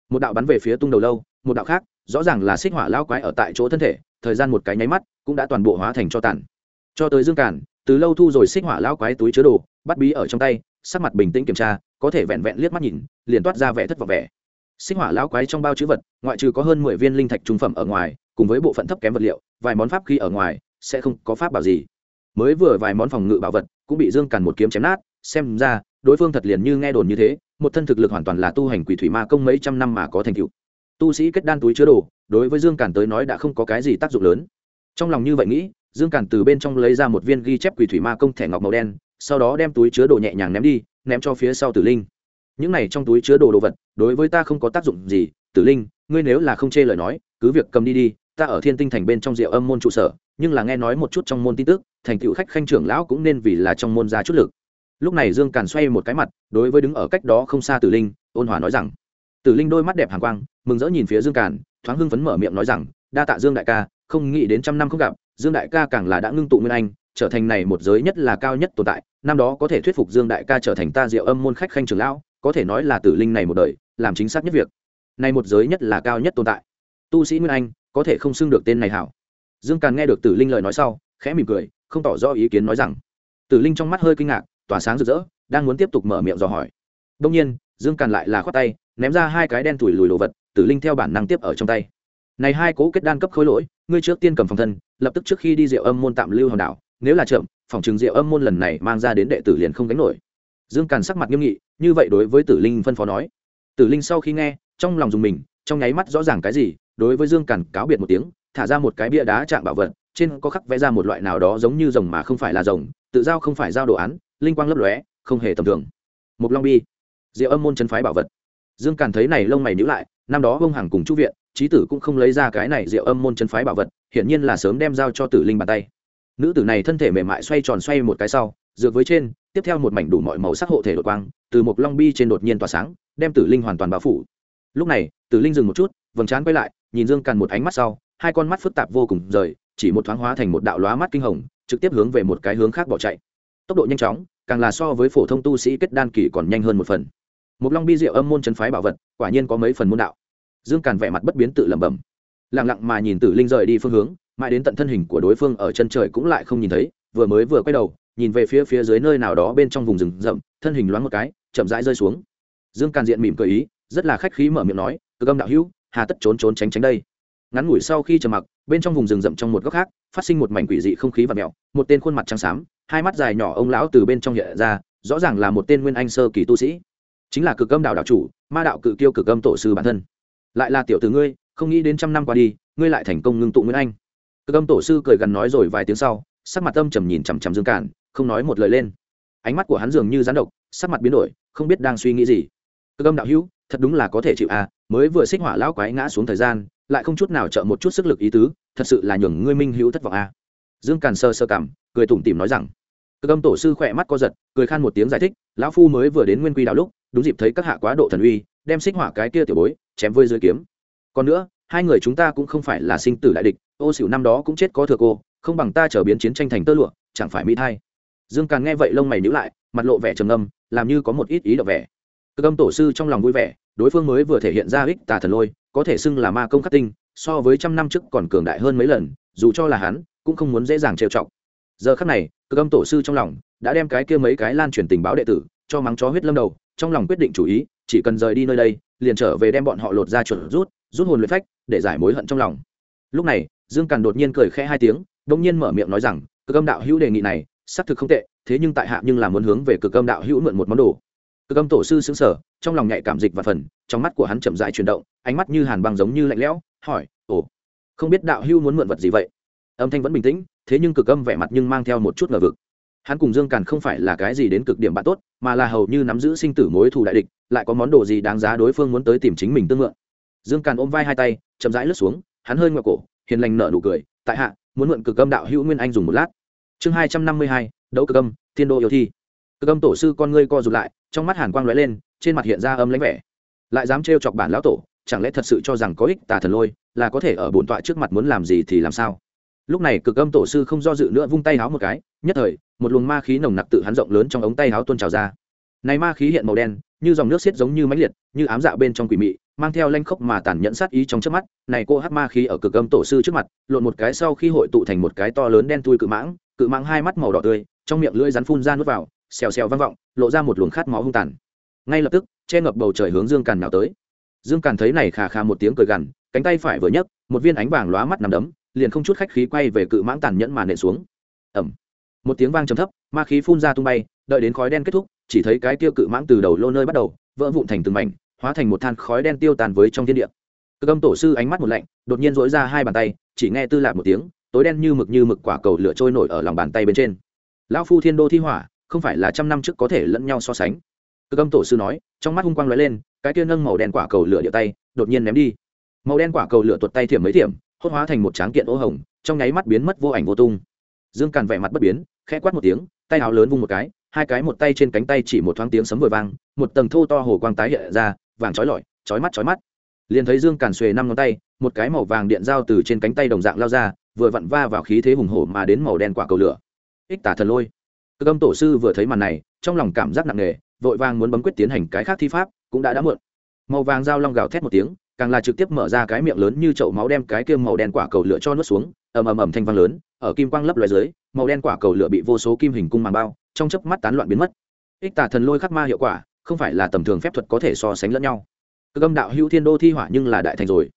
Một đạo bắn về phía tung đầu lâu, một đạo khác, rõ ràng là xích hỏa lao quái ở tại chỗ thân thể, thời gian một cái nháy mắt cũng đã toàn bộ hóa thành cho tàn. Cho tới dương cản, từ lâu thu rồi xích hỏa lao quái túi chứa đồ, bắt bí ở trong tay, sắc mặt bình tĩnh kiểm tra có thể vẹn vẹn liếc mắt nhìn, liền toát ra vẻ thất vọng vẻ. Sinh hỏa lão quái trong bao chữ vật, ngoại trừ có hơn mười viên linh thạch trung phẩm ở ngoài, cùng với bộ phận thấp kém vật liệu, vài món pháp khí ở ngoài, sẽ không có pháp bảo gì. Mới vừa vài món phòng ngự bảo vật, cũng bị dương càn một kiếm chém nát, xem ra, đối phương thật liền như nghe đồn như thế, một thân thực lực hoàn toàn là tu hành quỷ thủy ma công mấy trăm năm mà có thành tựu. Tu sĩ kết đan túi chứa đồ, đối với dương càn tới nói đã không có cái gì tác dụng lớn. Trong lòng như vậy nghĩ, dương càn từ bên trong lấy ra một viên ghi chép quỷ thủy ma công thẻ ngọc màu đen, sau đó đem túi chứa đồ nhẹ nhàng ném đi ném cho phía sau tử linh. Những này trong túi chứa đồ đồ vật, đối với ta không có tác dụng gì. Tử linh, ngươi nếu là không chê lời nói, cứ việc cầm đi đi, ta ở thiên tinh thành bên trong rượu âm môn trụ sở, nhưng là nghe nói một chút trong môn tin tức, thành tựu khách khanh trưởng lão cũng nên vì là trong môn ra chút lực. Lúc này dương càn xoay một cái mặt, đối với đứng ở cách đó không xa tử linh, ôn hòa nói rằng, tử linh đôi mắt đẹp hàng quang, mừng rỡ nhìn phía dương càn, thoáng hưng phấn mở miệng nói rằng, đa tạ dương đại ca, không nghĩ đến trăm năm không gặp, dương đại ca càng là đã ngưng tụ nguyên anh trở thành này một giới nhất là cao nhất tồn tại, năm đó có thể thuyết phục dương đại ca trở thành ta diệu âm môn khách khanh trưởng lão, có thể nói là tử linh này một đời, làm chính xác nhất việc. Này một giới nhất là cao nhất tồn tại. Tu sĩ nguyên anh, có thể không xưng được tên này hảo. Dương càn nghe được tử linh lời nói sau, khẽ mỉm cười, không tỏ rõ ý kiến nói rằng, tử linh trong mắt hơi kinh ngạc, tỏa sáng rực rỡ, đang muốn tiếp tục mở miệng dò hỏi. Đông nhiên, dương càn lại là khoát tay, ném ra hai cái đen thủi lùi đồ vật, tử linh theo bản năng tiếp ở trong tay. Này hai cố kết đan cấp khối lỗi, ngươi trước tiên cầm phòng thân, lập tức trước khi đi rượu âm môn tạm lưu hòn đảo nếu là chậm, phòng trường diệu âm môn lần này mang ra đến đệ tử liền không gánh nổi. Dương càn sắc mặt nghiêm nghị, như vậy đối với tử linh phân phó nói. Tử linh sau khi nghe, trong lòng dùng mình, trong nháy mắt rõ ràng cái gì, đối với dương càn cáo biệt một tiếng, thả ra một cái bia đá trạng bảo vật, trên có khắc vẽ ra một loại nào đó giống như rồng mà không phải là rồng, tự giao không phải giao đồ án, linh quang lấp lóe, không hề tầm thường. Mục long bi, diệu âm môn chân phái bảo vật. Dương càn thấy này lông mày nhữ lại, năm đó ông hàng cùng chu viện trí tử cũng không lấy ra cái này diệu âm môn chân phái bảo vật, hiển nhiên là sớm đem giao cho tử linh bàn tay nữ tử này thân thể mềm mại xoay tròn xoay một cái sau, dược với trên, tiếp theo một mảnh đủ mọi màu sắc hộ thể đột quang, từ một long bi trên đột nhiên tỏa sáng, đem tử linh hoàn toàn bao phủ. Lúc này, tử linh dừng một chút, vầng trán quay lại, nhìn dương càn một ánh mắt sau, hai con mắt phức tạp vô cùng rời, chỉ một thoáng hóa thành một đạo lóa mắt kinh hồng, trực tiếp hướng về một cái hướng khác bỏ chạy. Tốc độ nhanh chóng, càng là so với phổ thông tu sĩ kết đan kỳ còn nhanh hơn một phần. Một long bi diệu âm môn chân phái bảo vật, quả nhiên có mấy phần môn đạo. Dương càn vẻ mặt bất biến tự lẩm bẩm, lặng lặng mà nhìn tử linh rời đi phương hướng mãi đến tận thân hình của đối phương ở chân trời cũng lại không nhìn thấy, vừa mới vừa quay đầu, nhìn về phía phía dưới nơi nào đó bên trong vùng rừng rậm, thân hình loáng một cái, chậm rãi rơi xuống. Dương càn diện mỉm cười ý, rất là khách khí mở miệng nói, cực âm đạo hữu, hà tất trốn trốn tránh tránh đây. Ngắn ngủi sau khi trầm mặc, bên trong vùng rừng rậm trong một góc khác, phát sinh một mảnh quỷ dị không khí và mẹo một tên khuôn mặt trắng xám, hai mắt dài nhỏ ông lão từ bên trong hiện ra, rõ ràng là một tên nguyên anh sơ kỳ tu sĩ. Chính là cực âm đạo đạo chủ, ma đạo cự kiêu cực âm tổ sư bản thân. Lại là tiểu tử ngươi, không nghĩ đến trăm năm qua đi, ngươi lại thành công ngưng tụ nguyên anh cực âm tổ sư cười gần nói rồi vài tiếng sau sắc mặt âm trầm nhìn chằm chằm dương càn, không nói một lời lên. Ánh mắt của hắn dường như rán độc sắc mặt biến đổi không biết đang suy nghĩ gì. Cực âm đạo hữu thật đúng là có thể chịu à mới vừa xích hỏa lão quái ngã xuống thời gian lại không chút nào trợ một chút sức lực ý tứ thật sự là nhường ngươi minh hữu thất vọng à. Dương càn sơ sơ cảm cười tủm tỉm nói rằng cực âm tổ sư khỏe mắt co giật cười khan một tiếng giải thích lão phu mới vừa đến nguyên quy đạo lúc đúng dịp thấy các hạ quá độ thần uy đem xích hỏa cái kia tiểu bối chém vơi dưới kiếm. Còn nữa hai người chúng ta cũng không phải là sinh tử đại địch, ô xỉu năm đó cũng chết có thừa cô, không bằng ta trở biến chiến tranh thành tơ lụa, chẳng phải mỹ thay. Dương càn nghe vậy lông mày nhữ lại, mặt lộ vẻ trầm âm làm như có một ít ý đ vẻ. Cơ âm tổ sư trong lòng vui vẻ, đối phương mới vừa thể hiện ra ích tà thần lôi, có thể xưng là ma công khắc tinh, so với trăm năm trước còn cường đại hơn mấy lần, dù cho là hắn, cũng không muốn dễ dàng trêu chọc. Giờ khắc này cơ âm tổ sư trong lòng đã đem cái kia mấy cái lan truyền tình báo đệ tử cho mắng chó huyết lâm đầu, trong lòng quyết định chủ ý, chỉ cần rời đi nơi đây, liền trở về đem bọn họ lột ra chuẩn rút rút hồn luyện phách, để giải mối hận trong lòng. Lúc này, dương càn đột nhiên cười khẽ hai tiếng đông nhiên mở miệng nói rằng, cực âm đạo hữu đề nghị này, xác thực không tệ, thế nhưng tại hạ nhưng là muốn hướng về cực âm đạo hữu mượn một món đồ. Cực âm tổ sư xứng sở trong lòng nhạy cảm dịch và phần, trong mắt của hắn chậm dại chuyển động, ánh mắt như hàn băng giống như lạnh lẽo, hỏi, ồ, không biết đạo hữu muốn mượn vật gì vậy? Âm thanh vẫn bình tĩnh, thế nhưng cực âm vẻ mặt nhưng mang theo một chút ngờ vực. Hắn cùng dương càn không phải là cái gì đến cực điểm bạn tốt, mà là hầu như nắm giữ sinh tử mối thù đại địch, lại có món đồ gì đáng giá đối phương muốn tới tìm chính mình tương mượn dương càn ôm vai hai tay, chậm rãi lướt xuống, hắn hơi ngoại cổ, hiền lành nở nụ cười, tại hạ, muốn mượn cực âm đạo hữu nguyên anh dùng một lát. Chương hai trăm năm mươi hai, đấu cực âm, thiên đô yêu thi. Cực âm tổ sư con ngươi co rụt lại, trong mắt hàn quang lóe lên, trên mặt hiện ra âm lãnh vẻ. Lại dám trêu chọc bản lão tổ, chẳng lẽ thật sự cho rằng có ích tà thần lôi, là có thể ở bổn tọa trước mặt muốn làm gì thì làm sao? Lúc này cực âm tổ sư không do dự nữa vung tay háo một cái, nhất thời, một luồng ma khí nồng nặc tự hắn rộng lớn trong ống tay háo tuôn trào ra. Này ma khí hiện màu đen, như dòng nước xiết giống như mãnh liệt, như ám dạ bên trong quỷ mị mang theo lanh khốc mà tàn nhẫn sát ý trong trước mắt, này cô hắc ma khí ở cực âm tổ sư trước mặt, lộn một cái sau khi hội tụ thành một cái to lớn đen thui cự mãng cự mãng hai mắt màu đỏ tươi, trong miệng lưỡi rắn phun ra nuốt vào, xèo xèo vang vọng, lộ ra một luồng khát máu hung tàn. Ngay lập tức, che ngập bầu trời hướng dương càn nào tới. Dương càn thấy này khà khà một tiếng cười gằn, cánh tay phải vừa nhấc, một viên ánh vàng lóa mắt nằm đấm, liền không chút khách khí quay về cự mãng tàn nhẫn mà nện xuống. Ẩm một tiếng vang trầm thấp, ma khí phun ra tung bay, đợi đến khói đen kết thúc, chỉ thấy cái tiêu cự mãng từ đầu lô nơi bắt đầu, vỡ vụn thành từng mảnh hóa thành một than khói đen tiêu tàn với trong thiên địa. Cực âm tổ sư ánh mắt một lạnh, đột nhiên dỗi ra hai bàn tay, chỉ nghe tư lạc một tiếng, tối đen như mực như mực quả cầu lửa trôi nổi ở lòng bàn tay bên trên. Lão phu thiên đô thi hỏa, không phải là trăm năm trước có thể lẫn nhau so sánh. Cực âm tổ sư nói, trong mắt hung quang lóe lên, cái kia nâng màu đen quả cầu lửa địa tay, đột nhiên ném đi. Màu đen quả cầu lửa tuột tay thiểm mấy thiểm, hốt hóa thành một tráng kiện ố hồng, trong nháy mắt biến mất vô ảnh vô tung. Dương càn vẻ mặt bất biến, khẽ quát một tiếng, tay áo lớn vung một cái, hai cái một tay trên cánh tay chỉ một thoáng tiếng sấm vừa vang, một tầng thô to hồ quang tái hiện ra vàng chói lọi chói mắt chói mắt. Liền thấy dương càn xuề năm ngón tay, một cái màu vàng điện dao từ trên cánh tay đồng dạng lao ra, vừa vặn va vào khí thế hùng hổ mà đến màu đen quả cầu lửa. Ích tả thần lôi. Cơ âm tổ sư vừa thấy màn này, trong lòng cảm giác nặng nề, vội vàng muốn bấm quyết tiến hành cái khác thi pháp, cũng đã đã muộn. Màu vàng dao long gào thét một tiếng, càng là trực tiếp mở ra cái miệng lớn như chậu máu đem cái kia màu đen quả cầu lửa cho nuốt xuống, ầm ầm ầm thanh vang lớn, ở kim quang lấp loài dưới, màu đen quả cầu lửa bị vô số kim hình cung màng bao, trong chớp mắt tán loạn biến mất. Ích tà thần lôi khắc ma hiệu quả không phải là tầm thường phép thuật có thể so sánh lẫn nhau. Cơ âm đạo hữu thiên đô thi hỏa nhưng là đại thành rồi.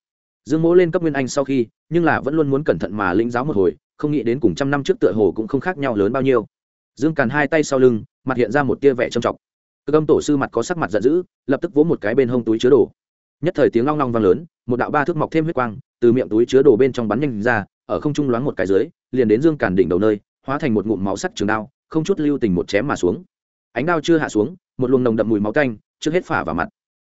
Dương mỗ lên cấp nguyên anh sau khi, nhưng là vẫn luôn muốn cẩn thận mà lĩnh giáo một hồi, không nghĩ đến cùng trăm năm trước tựa hồ cũng không khác nhau lớn bao nhiêu. Dương càn hai tay sau lưng, mặt hiện ra một tia vẻ trầm trọng. Cơ âm tổ sư mặt có sắc mặt giận dữ, lập tức vỗ một cái bên hông túi chứa đồ. Nhất thời tiếng long long vang lớn, một đạo ba thước mọc thêm huyết quang, từ miệng túi chứa đồ bên trong bắn nhanh ra, ở không trung loáng một cái dưới, liền đến dương càn đỉnh đầu nơi, hóa thành một ngụm máu sắc trường đao, không chút lưu tình một chém mà xuống ánh đao chưa hạ xuống, một luồng nồng đậm mùi máu canh trước hết phả vào mặt.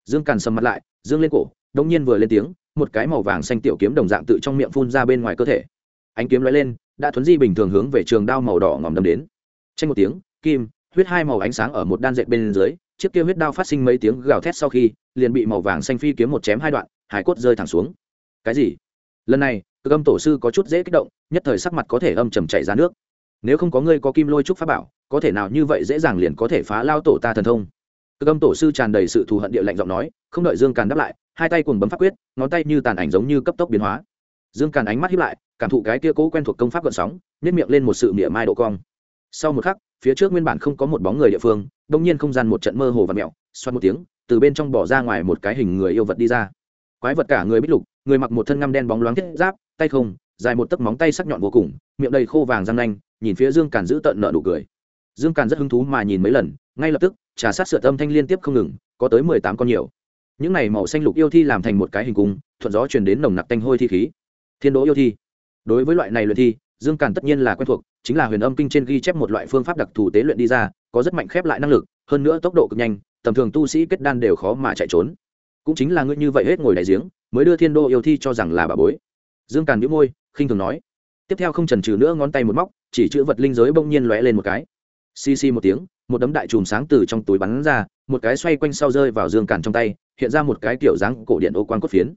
Dương càn sầm mặt lại, dương lên cổ đông nhiên vừa lên tiếng, một cái màu vàng xanh tiểu kiếm đồng dạng tự trong miệng phun ra bên ngoài cơ thể. Ánh kiếm lóe lên, đã thuấn di bình thường hướng về trường đao màu đỏ ngòm đâm đến. Tranh một tiếng, kim, huyết hai màu ánh sáng ở một đan dệt bên dưới, chiếc kia huyết đao phát sinh mấy tiếng gào thét sau khi, liền bị màu vàng xanh phi kiếm một chém hai đoạn, hải cốt rơi thẳng xuống. Cái gì? Lần này, cơ âm tổ sư có chút dễ kích động, nhất thời sắc mặt có thể âm trầm chảy ra nước nếu không có ngươi có kim lôi trúc pháp bảo, có thể nào như vậy dễ dàng liền có thể phá lao tổ ta thần thông? Cơ âm tổ sư tràn đầy sự thù hận địa lạnh giọng nói, không đợi dương càn đáp lại, hai tay cùng bấm pháp quyết, ngón tay như tàn ảnh giống như cấp tốc biến hóa. Dương càn ánh mắt hiếp lại, cảm thụ cái kia cố quen thuộc công pháp gợn sóng nếp miệng lên một sự mỉa mai độ cong. Sau một khắc, phía trước nguyên bản không có một bóng người địa phương đông nhiên không gian một trận mơ hồ và mẹo xoắt một tiếng, từ bên trong bỏ ra ngoài một cái hình người yêu vật đi ra. Quái vật cả người bích lục, người mặc một thân ngăm đen bóng loáng thiết giáp, tay không, dài một tấc móng tay sắc nhọn vô cùng, miệng đầy khô vàng răng nanh nhìn phía dương càn giữ tận nợ nụ cười. Dương càn rất hứng thú mà nhìn mấy lần, ngay lập tức, trà sát sửa âm thanh liên tiếp không ngừng, có tới mười tám con nhiều. Những này màu xanh lục yêu thi làm thành một cái hình cung, thuận gió truyền đến nồng nặc tanh hôi thi khí. Thiên đỗ yêu thi. Đối với loại này luyện thi, dương càn tất nhiên là quen thuộc, chính là huyền âm kinh trên ghi chép một loại phương pháp đặc thù tế luyện đi ra, có rất mạnh khép lại năng lực, hơn nữa tốc độ cực nhanh, tầm thường tu sĩ kết đan đều khó mà chạy trốn. Cũng chính là ngươi như vậy hết ngồi đại giếng, mới đưa thiên đô yêu thi cho rằng là bà bối. Dương càn nhíu môi, khinh thường nói tiếp theo không chần chừ nữa ngón tay một móc, chỉ chữ vật linh giới bỗng nhiên lóe lên một cái. Xì xì một tiếng, một đấm đại chùm sáng từ trong túi bắn ra, một cái xoay quanh sau rơi vào dương càn trong tay, hiện ra một cái kiểu dáng cổ điện ô quan cốt phiến.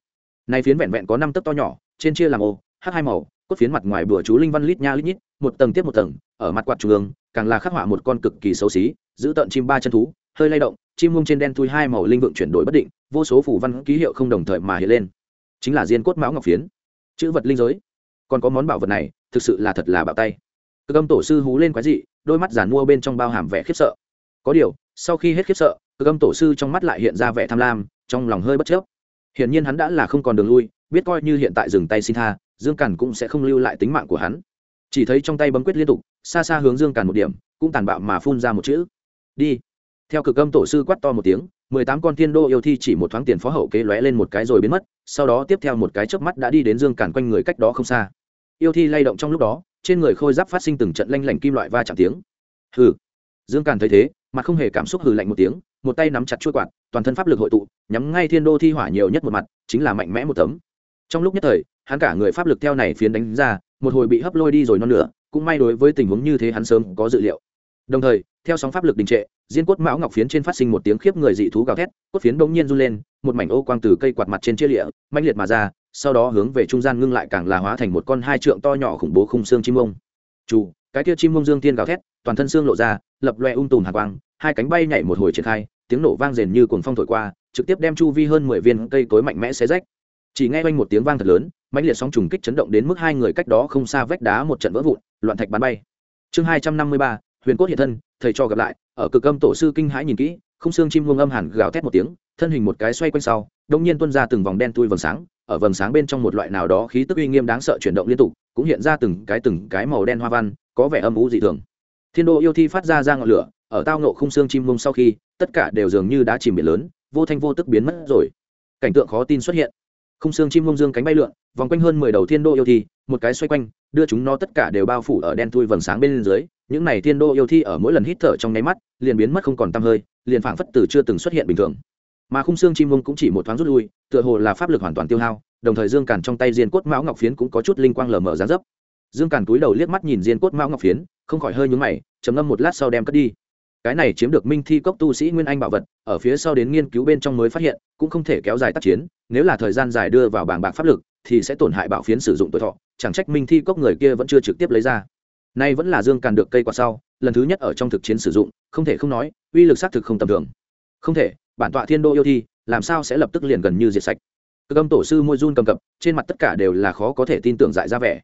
Nay phiến vẹn vẹn có năm tấc to nhỏ, trên chia làm ô h hai màu, cốt phiến mặt ngoài bửa chú linh văn lít nha lít nhít, một tầng tiếp một tầng, ở mặt quạt trung ương, càng là khắc họa một con cực kỳ xấu xí, giữ tận chim ba chân thú, hơi lay động, chim mông trên đen thui hai màu linh vượng chuyển đổi bất định, vô số phủ văn ký hiệu không đồng thời mà hiện lên. Chính là diên cốt mão ngọc phiến. Chữ vật linh giới còn có món bảo vật này, thực sự là thật là bạo tay. Cơ âm tổ sư hú lên quái dị, đôi mắt giàn mua bên trong bao hàm vẻ khiếp sợ. Có điều, sau khi hết khiếp sợ cơ âm tổ sư trong mắt lại hiện ra vẻ tham lam, trong lòng hơi bất chấp hiển nhiên hắn đã là không còn đường lui, biết coi như hiện tại dừng tay xin tha, dương càn cũng sẽ không lưu lại tính mạng của hắn. Chỉ thấy trong tay bấm quyết liên tục, xa xa hướng dương càn một điểm, cũng tàn bạo mà phun ra một chữ. Đi. Theo cực âm tổ sư quát to một tiếng mười tám con thiên đô yêu thi chỉ một thoáng tiền phó hậu kế lóe lên một cái rồi biến mất, sau đó tiếp theo một cái chớp mắt đã đi đến dương cản quanh người cách đó không xa. Yêu thi lay động trong lúc đó, trên người khôi giáp phát sinh từng trận lanh lảnh kim loại va chạm tiếng. Hừ. Dương cản thấy thế, mặt không hề cảm xúc hừ lạnh một tiếng, một tay nắm chặt chuôi quạt, toàn thân pháp lực hội tụ, nhắm ngay thiên đô thi hỏa nhiều nhất một mặt, chính là mạnh mẽ một tấm. Trong lúc nhất thời, hắn cả người pháp lực theo này phiến đánh ra, một hồi bị hấp lôi đi rồi non nữa cũng may đối với tình huống như thế hắn sớm có dự liệu đồng thời, theo sóng pháp lực đình trệ, diên cốt mão ngọc phiến trên phát sinh một tiếng khiếp người dị thú gào thét, cốt phiến bỗng nhiên run lên, một mảnh ô quang từ cây quạt mặt trên chia lịa mạnh liệt mà ra, sau đó hướng về trung gian ngưng lại càng là hóa thành một con hai trượng to nhỏ khủng bố khung xương chim ông. Chủ, cái kia chim ông dương tiên gào thét, toàn thân xương lộ ra, lập loe ung tùm hạ quang, hai cánh bay nhảy một hồi triển khai, tiếng nổ vang rền như cuồng phong thổi qua, trực tiếp đem chu vi hơn mười viên cây cối mạnh mẽ xé rách. Chỉ nghe quanh một tiếng vang thật lớn, mãnh liệt sóng trùng kích chấn động đến mức hai người cách đó không xa vách đá một trận vỡ vụn, loạn thạch bắn bay. Chương hai trăm năm mươi ba huyền cốt hiện thân, thầy cho gặp lại, ở cực âm tổ sư kinh hãi nhìn kỹ, không xương chim muông âm hẳn gào thét một tiếng, thân hình một cái xoay quanh sau đông nhiên tuôn ra từng vòng đen tui vầng sáng, ở vầng sáng bên trong một loại nào đó khí tức uy nghiêm đáng sợ chuyển động liên tục, cũng hiện ra từng cái từng cái màu đen hoa văn, có vẻ âm u dị thường. Thiên đô yêu thi phát ra ra ngọn lửa, ở tao nộ khung xương chim muông sau khi, tất cả đều dường như đã chìm biển lớn, vô thanh vô tức biến mất rồi. Cảnh tượng khó tin xuất hiện khung xương chim mông dương cánh bay lượn, vòng quanh hơn mười đầu thiên đô yêu thi, một cái xoay quanh, đưa chúng nó tất cả đều bao phủ ở đen thui vầng sáng bên dưới. Những này thiên đô yêu thi ở mỗi lần hít thở trong nháy mắt, liền biến mất không còn tăm hơi, liền phảng phất từ chưa từng xuất hiện bình thường. Mà khung xương chim mông cũng chỉ một thoáng rút lui, tựa hồ là pháp lực hoàn toàn tiêu hao, đồng thời dương càn trong tay diên cốt mão ngọc phiến cũng có chút linh quang lờ mờ dán dấp. Dương càn túi đầu liếc mắt nhìn diên cốt mão ngọc phiến, không khỏi hơi nhúng mày, trầm ngâm một lát sau đem cất đi cái này chiếm được minh thi cốc tu sĩ nguyên anh bảo vật, ở phía sau đến nghiên cứu bên trong mới phát hiện, cũng không thể kéo dài tác chiến, nếu là thời gian dài đưa vào bảng bạc pháp lực, thì sẽ tổn hại bảo phiến sử dụng tuổi thọ, chẳng trách minh thi cốc người kia vẫn chưa trực tiếp lấy ra. Nay vẫn là dương càn được cây quạt sau, lần thứ nhất ở trong thực chiến sử dụng, không thể không nói, uy lực xác thực không tầm thường. Không thể, bản tọa thiên đô yêu thi, làm sao sẽ lập tức liền gần như diệt sạch? Cơ âm tổ sư môi run cầm cập, trên mặt tất cả đều là khó có thể tin tưởng dại ra vẻ.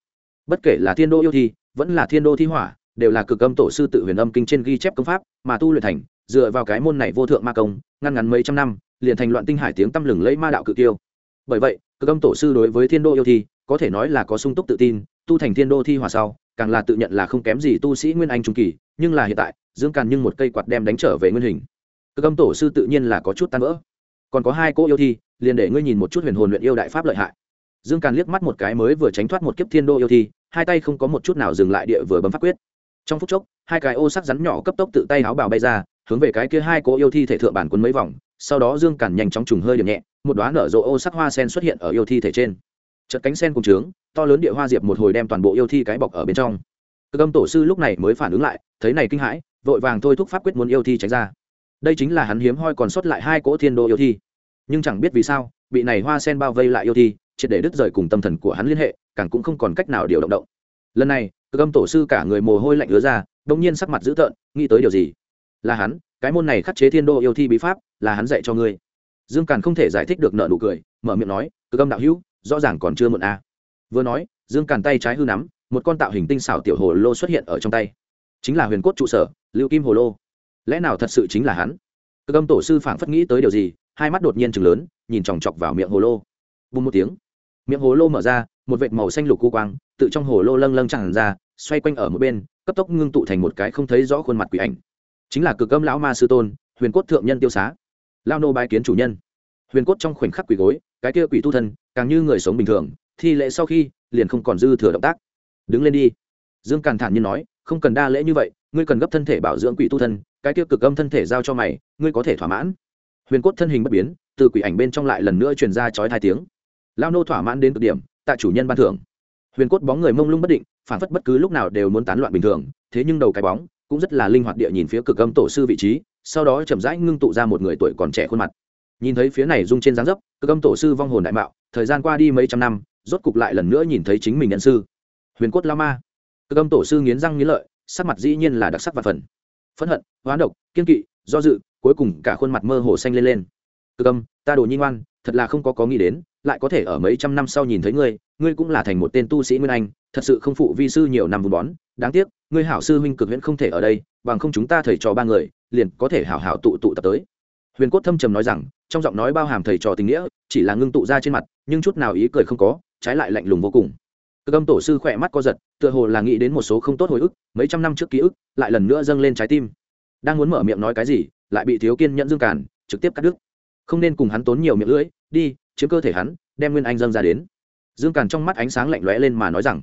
Bất kể là thiên đô yêu thi, vẫn là thiên đô thi hỏa đều là cực âm tổ sư tự huyền âm kinh trên ghi chép công pháp, mà tu luyện thành, dựa vào cái môn này vô thượng ma công, ngăn ngắn mấy trăm năm, liền thành loạn tinh hải tiếng tăm lừng lấy ma đạo cự tiêu bởi vậy, cực âm tổ sư đối với thiên đô yêu thi, có thể nói là có sung túc tự tin, tu thành thiên đô thi hỏa sau, càng là tự nhận là không kém gì tu sĩ nguyên anh trung kỳ, nhưng là hiện tại dương càn nhưng một cây quạt đem đánh trở về nguyên hình. Cực âm tổ sư tự nhiên là có chút tan vỡ. Còn có hai cỗ yêu thi, liền để ngươi nhìn một chút huyền hồn luyện yêu đại pháp lợi hại. Dương càn liếc mắt một cái mới vừa tránh thoát một kiếp thiên đô yêu thi, hai tay không có một chút nào dừng lại địa vừa bấm phát quyết trong phút chốc, hai cái ô sắc rắn nhỏ cấp tốc tự tay áo bào bay ra, hướng về cái kia hai cỗ yêu thi thể thượng bản quân mấy vòng, sau đó dương càn nhanh chóng trùng hơi điểm nhẹ, một đoá nở rộ ô sắc hoa sen xuất hiện ở yêu thi thể trên. Chật cánh sen cùng trướng, to lớn địa hoa diệp một hồi đem toàn bộ yêu thi cái bọc ở bên trong. Cơ âm tổ sư lúc này mới phản ứng lại, thấy này kinh hãi, vội vàng thôi thúc pháp quyết muốn yêu thi tránh ra. Đây chính là hắn hiếm hoi còn sót lại hai cỗ thiên đô yêu thi. Nhưng chẳng biết vì sao, bị này hoa sen bao vây lại yêu thi, triệt để đứt rời cùng tâm thần của hắn liên hệ, càng cũng không còn cách nào điều động động lần này cơ âm tổ sư cả người mồ hôi lạnh ứa ra, đông nhiên sắc mặt dữ tợn, nghĩ tới điều gì? Là hắn, cái môn này khắc chế thiên đô yêu thi bí pháp, là hắn dạy cho ngươi. Dương càn không thể giải thích được nợ nụ cười, mở miệng nói, cực âm đạo hữu, rõ ràng còn chưa muộn a à. vừa nói, dương càn tay trái hư nắm, một con tạo hình tinh xảo tiểu hồ lô xuất hiện ở trong tay. Chính là huyền cốt trụ sở, lưu kim hồ lô. Lẽ nào thật sự chính là hắn? Cực âm tổ sư phảng phất nghĩ tới điều gì, hai mắt đột nhiên chừng lớn, nhìn chòng chọc vào miệng hồ lô. Bùng một tiếng, miệng hồ lô mở ra, một vệt màu xanh lục cu quang tự trong hồ lô lâng lâng chẳng ra, xoay quanh ở một bên, cấp tốc ngưng tụ thành một cái không thấy rõ khuôn mặt quỷ ảnh. Chính là cực âm lão ma sư tôn, huyền cốt thượng nhân tiêu xá. Lao nô bái kiến chủ nhân. Huyền cốt trong khoảnh khắc quỷ gối, cái kia quỷ tu thân, càng như người sống bình thường, thi lễ sau khi, liền không còn dư thừa động tác. Đứng lên đi. Dương càn thản nhiên nói, không cần đa lễ như vậy, ngươi cần gấp thân thể bảo dưỡng quỷ tu thân, cái kia cực âm thân thể giao cho mày, ngươi có thể thỏa mãn. Huyền cốt thân hình bất biến, từ quỷ ảnh bên trong lại lần nữa truyền ra chói hai tiếng. Lao nô thỏa mãn đến cực điểm tại chủ nhân ban thưởng huyền cốt bóng người mông lung bất định, phản phất bất cứ lúc nào đều muốn tán loạn bình thường, thế nhưng đầu cái bóng cũng rất là linh hoạt địa nhìn phía cực âm tổ sư vị trí, sau đó chậm rãi ngưng tụ ra một người tuổi còn trẻ khuôn mặt. Nhìn thấy phía này rung trên dáng dấp, cực âm tổ sư vong hồn đại mạo, thời gian qua đi mấy trăm năm, rốt cục lại lần nữa nhìn thấy chính mình nhân sư. Huyền cốt la ma. Cực âm tổ sư nghiến răng nghiến lợi, sắc mặt dĩ nhiên là đặc sắc và phần. Phẫn hận, hoán độc, kiên kỵ, do dự, cuối cùng cả khuôn mặt mơ hồ xanh lên lên. Cực âm, ta đồ nhi ngoan thật là không có có nghĩ đến, lại có thể ở mấy trăm năm sau nhìn thấy ngươi ngươi cũng là thành một tên tu sĩ nguyên anh, thật sự không phụ vi sư nhiều năm vun bón. Đáng tiếc, ngươi hảo sư huynh cực huyễn không thể ở đây, bằng không chúng ta thầy trò ba người, liền có thể hảo hảo tụ tụ tập tới. Huyền cốt thâm trầm nói rằng, trong giọng nói bao hàm thầy trò tình nghĩa, chỉ là ngưng tụ ra trên mặt, nhưng chút nào ý cười không có, trái lại lạnh lùng vô cùng. Cực âm tổ sư khỏe mắt co giật, tựa hồ là nghĩ đến một số không tốt hồi ức, mấy trăm năm trước ký ức, lại lần nữa dâng lên trái tim. Đang muốn mở miệng nói cái gì, lại bị thiếu kiên nhẫn dương càn trực tiếp cắt đứt không nên cùng hắn tốn nhiều miệng lưỡi, đi, chiếm cơ thể hắn, đem nguyên anh dâng ra đến. Dương càn trong mắt ánh sáng lạnh lẽo lên mà nói rằng,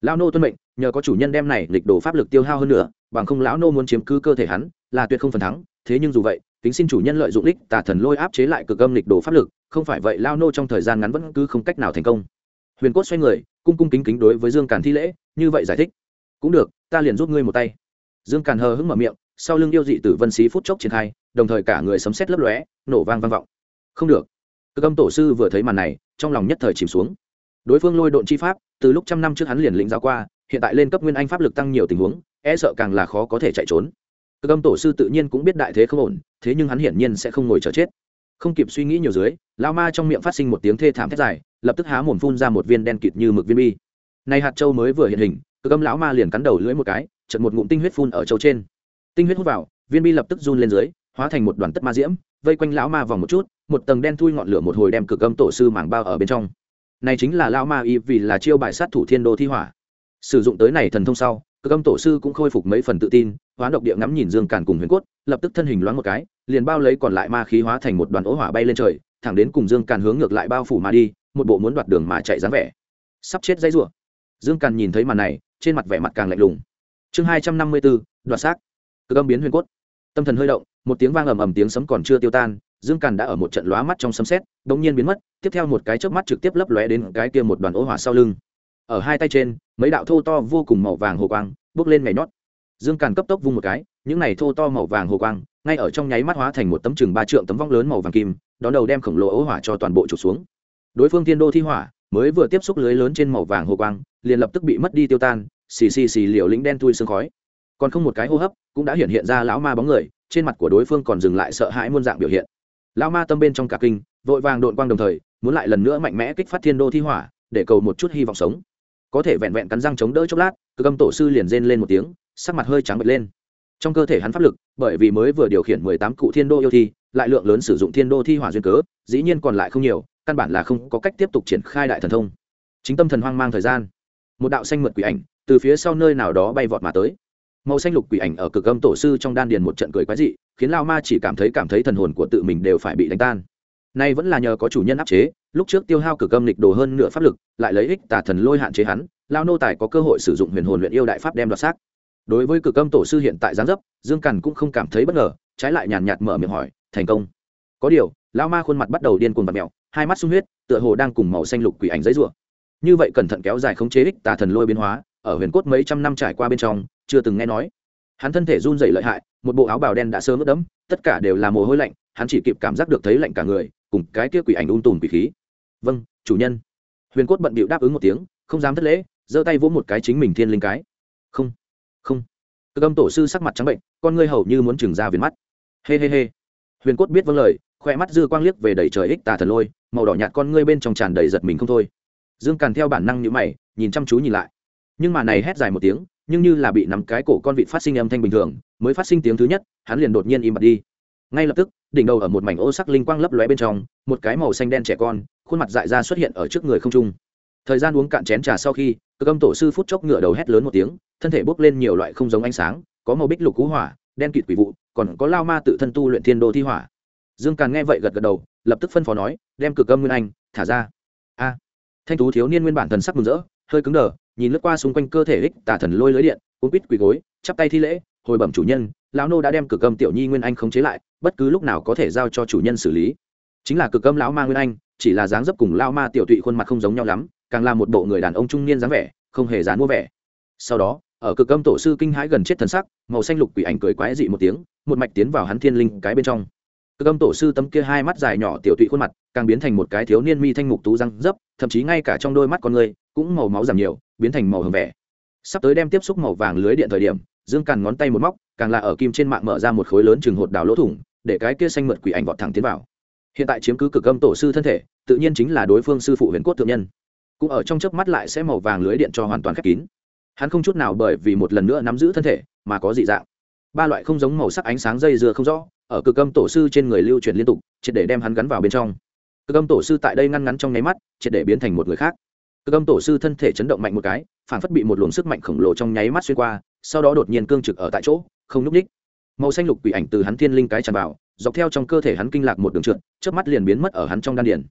lão nô tuân mệnh, nhờ có chủ nhân đem này lịch đồ pháp lực tiêu hao hơn nữa, bằng không lão nô muốn chiếm cứ cơ thể hắn, là tuyệt không phần thắng. Thế nhưng dù vậy tính xin chủ nhân lợi dụng đích tà thần lôi áp chế lại cực âm lịch đồ pháp lực, không phải vậy lao nô trong thời gian ngắn vẫn cứ không cách nào thành công. Huyền cốt xoay người, cung cung kính kính đối với dương càn thi lễ, như vậy giải thích. Cũng được, ta liền giúp ngươi một tay. Dương càn hờ hững mở miệng sau lưng yêu dị tử vân xí phút chốc triển khai, đồng thời cả người sấm sét lấp lóe, nổ vang vang vọng. Không được. Cơ âm tổ sư vừa thấy màn này, trong lòng nhất thời chìm xuống. Đối phương lôi độn chi pháp, từ lúc trăm năm trước hắn liền lĩnh giáo qua, hiện tại lên cấp nguyên anh pháp lực tăng nhiều tình huống e sợ càng là khó có thể chạy trốn. Cơ âm tổ sư tự nhiên cũng biết đại thế không ổn, thế nhưng hắn hiển nhiên sẽ không ngồi chờ chết. Không kịp suy nghĩ nhiều dưới lao ma trong miệng phát sinh một tiếng thê thảm thét dài, lập tức há mồm phun ra một viên đen kịt như mực viên bi. Này hạt châu mới vừa hiện hình cơ âm lão ma liền cắn đầu lưỡi một cái chật một ngụm tinh huyết phun ở châu trên tinh huyết hút vào, viên bi lập tức run lên dưới, hóa thành một đoàn tất ma diễm, vây quanh lão ma vòng một chút, một tầng đen thui ngọn lửa một hồi đem cực âm tổ sư mảng bao ở bên trong. Này chính là lão ma y vì là chiêu bài sát thủ thiên đô thi hỏa. Sử dụng tới này thần thông sau, cực âm tổ sư cũng khôi phục mấy phần tự tin, hóa độc địa ngắm nhìn dương càn cùng huyền cốt, lập tức thân hình loáng một cái, liền bao lấy còn lại ma khí hóa thành một đoàn ố hỏa bay lên trời, thẳng đến cùng dương càn hướng ngược lại bao phủ mà đi, một bộ muốn đoạt đường mà chạy dáng vẻ. Sắp chết dãy rủa. Dương càn nhìn thấy màn này, trên mặt vẻ mặt càng lạnh lùng. Chương hai trăm năm mươi bốn đoạt xác cực âm biến huyền cốt. Tâm thần hơi động, một tiếng vang ầm ầm tiếng sấm còn chưa tiêu tan, dương càn đã ở một trận lóa mắt trong sấm xét đ ỗ n g nhiên biến mất, tiếp theo một cái chớp mắt trực tiếp lấp lóe đến cái kia một đoàn ố hỏa sau lưng. Ở hai tay trên, mấy đạo thô to vô cùng màu vàng hồ quang bước lên nhảy nhót. Dương càn cấp tốc vung một cái, những này thô to màu vàng hồ quang, ngay ở trong nháy mắt hóa thành một tấm chừng ba trượng tấm vong lớn màu vàng kim, đón đầu đem khổng lồ ố hỏa cho toàn bộ trục xuống. Đối phương thiên đô thi hỏa, mới vừa tiếp xúc lưới lớn trên màu vàng hồ quang, liền lập tức bị mất đi tiêu tan, xì xì xì liều lĩnh đen thui sương khói còn không một cái hô hấp, cũng đã hiện hiện ra lão ma bóng người, trên mặt của đối phương còn dừng lại sợ hãi muôn dạng biểu hiện. Lão ma tâm bên trong cả kinh, vội vàng đội quang đồng thời, muốn lại lần nữa mạnh mẽ kích phát thiên đô thi hỏa, để cầu một chút hy vọng sống. Có thể vẹn vẹn cắn răng chống đỡ chốc lát, cơ âm tổ sư liền rên lên một tiếng, sắc mặt hơi trắng bệch lên. Trong cơ thể hắn pháp lực, bởi vì mới vừa điều khiển mười tám cụ thiên đô yêu thi, lại lượng lớn sử dụng thiên đô thi hỏa duyên cớ, dĩ nhiên còn lại không nhiều, căn bản là không có cách tiếp tục triển khai đại thần thông. Chính tâm thần hoang mang thời gian, một đạo xanh mượt quỷ ảnh từ phía sau nơi nào đó bay vọt mà tới màu xanh lục quỷ ảnh ở cực âm tổ sư trong đan điền một trận cười quái dị khiến lao ma chỉ cảm thấy cảm thấy thần hồn của tự mình đều phải bị đánh tan. Nay vẫn là nhờ có chủ nhân áp chế lúc trước tiêu hao cực âm lịch đồ hơn nửa pháp lực lại lấy ích tà thần lôi hạn chế hắn lao nô tài có cơ hội sử dụng huyền hồn luyện yêu đại pháp đem đoạt xác. Đối với cực âm tổ sư hiện tại gián dấp dương cằn cũng không cảm thấy bất ngờ trái lại nhàn nhạt mở miệng hỏi thành công. Có điều lao ma khuôn mặt bắt đầu điên cuồng và mèo, hai mắt sung huyết tựa hồ đang cùng màu xanh lục quỷ ảnh giấy rủa như vậy cẩn thận kéo dài khống chế ích tà thần lôi biến hóa ở huyền cốt mấy trăm năm trải qua bên trong chưa từng nghe nói. Hắn thân thể run rẩy lợi hại, một bộ áo bào đen đã sớm ướt đẫm, tất cả đều là mồ hôi lạnh, hắn chỉ kịp cảm giác được thấy lạnh cả người, cùng cái kia quỷ ảnh ung tùm quỷ khí. Vâng chủ nhân. Huyền cốt bận bịu đáp ứng một tiếng, không dám thất lễ, giơ tay vỗ một cái chính mình thiên linh cái. Không không. Cơ âm tổ sư sắc mặt trắng bệnh, con ngươi hầu như muốn trừng ra viền mắt. Hê hê hê. Huyền cốt biết vâng lời khoe mắt dư quang liếc về đầy trời ích tà thần lôi, màu đỏ nhạt con ngươi bên trong tràn đầy giật mình không thôi. Dương càn theo bản năng nhữ mày, nhìn chăm chú nhìn lại. Nhưng mà này hét dài một tiếng nhưng như là bị nắm cái cổ con vịt phát sinh âm thanh bình thường, mới phát sinh tiếng thứ nhất, hắn liền đột nhiên im bặt đi. Ngay lập tức, đỉnh đầu ở một mảnh ô sắc linh quang lấp lóe bên trong, một cái màu xanh đen trẻ con, khuôn mặt dại ra xuất hiện ở trước người không trung. Thời gian uống cạn chén trà sau khi, cơ công tổ sư phút chốc ngựa đầu hét lớn một tiếng, thân thể bốc lên nhiều loại không giống ánh sáng, có màu bích lục cú hỏa, đen kịt quỷ vụ, còn có lao ma tự thân tu luyện thiên đô thi hỏa. Dương càn nghe vậy gật gật đầu, lập tức phân phó nói, đem cực âm nguyên anh, thả ra. A. Thanh tú thiếu niên nguyên bản thần sắc mừng rỡ, hơi cứng đờ nhìn lướt qua xung quanh cơ thể ích tả thần lôi lưới điện cũng quýt quỳ gối, chắp tay thi lễ, hồi bẩm chủ nhân, lão nô đã đem cực âm tiểu nhi nguyên anh khống chế lại, bất cứ lúc nào có thể giao cho chủ nhân xử lý. Chính là cực âm lão ma nguyên anh, chỉ là dáng dấp cùng lao ma tiểu tụy khuôn mặt không giống nhau lắm, càng là một bộ người đàn ông trung niên dáng vẻ, không hề dán mua vẻ. Sau đó, ở cực âm tổ sư kinh hãi gần chết thần sắc, màu xanh lục quỷ ảnh cười quái dị một tiếng, một mạch tiến vào hắn thiên linh cái bên trong. Cực âm tổ sư tấm kia hai mắt dài nhỏ tiểu tụy khuôn mặt, càng biến thành một cái thiếu niên mi thanh mục tú răng dấp, thậm chí ngay cả trong đôi mắt con người cũng màu máu giảm nhiều biến thành màu hồng vẻ. Sắp tới đem tiếp xúc màu vàng lưới điện thời điểm, dương càn ngón tay một móc, càng là ở kim trên mạng mở ra một khối lớn chừng hột đào lỗ thủng, để cái kia xanh mượt quỷ ảnh vọt thẳng tiến vào. Hiện tại chiếm cứ cực âm tổ sư thân thể, tự nhiên chính là đối phương sư phụ huyền cốt thượng nhân. Cũng ở trong chớp mắt lại sẽ màu vàng lưới điện cho hoàn toàn khép kín. Hắn không chút nào bởi vì một lần nữa nắm giữ thân thể, mà có dị dạng. Ba loại không giống màu sắc ánh sáng dây dưa không rõ, ở cực âm tổ sư trên người lưu truyền liên tục, triệt để đem hắn gắn vào bên trong. Cực âm tổ sư tại đây ngăn ngắn trong nháy mắt, triệt để biến thành một người khác cực âm tổ sư thân thể chấn động mạnh một cái, phản phất bị một luồng sức mạnh khổng lồ trong nháy mắt xuyên qua, sau đó đột nhiên cương trực ở tại chỗ, không núp ních màu xanh lục quỷ ảnh từ hắn thiên linh cái tràn vào, dọc theo trong cơ thể hắn kinh lạc một đường trượt trước mắt liền biến mất ở hắn trong đan điển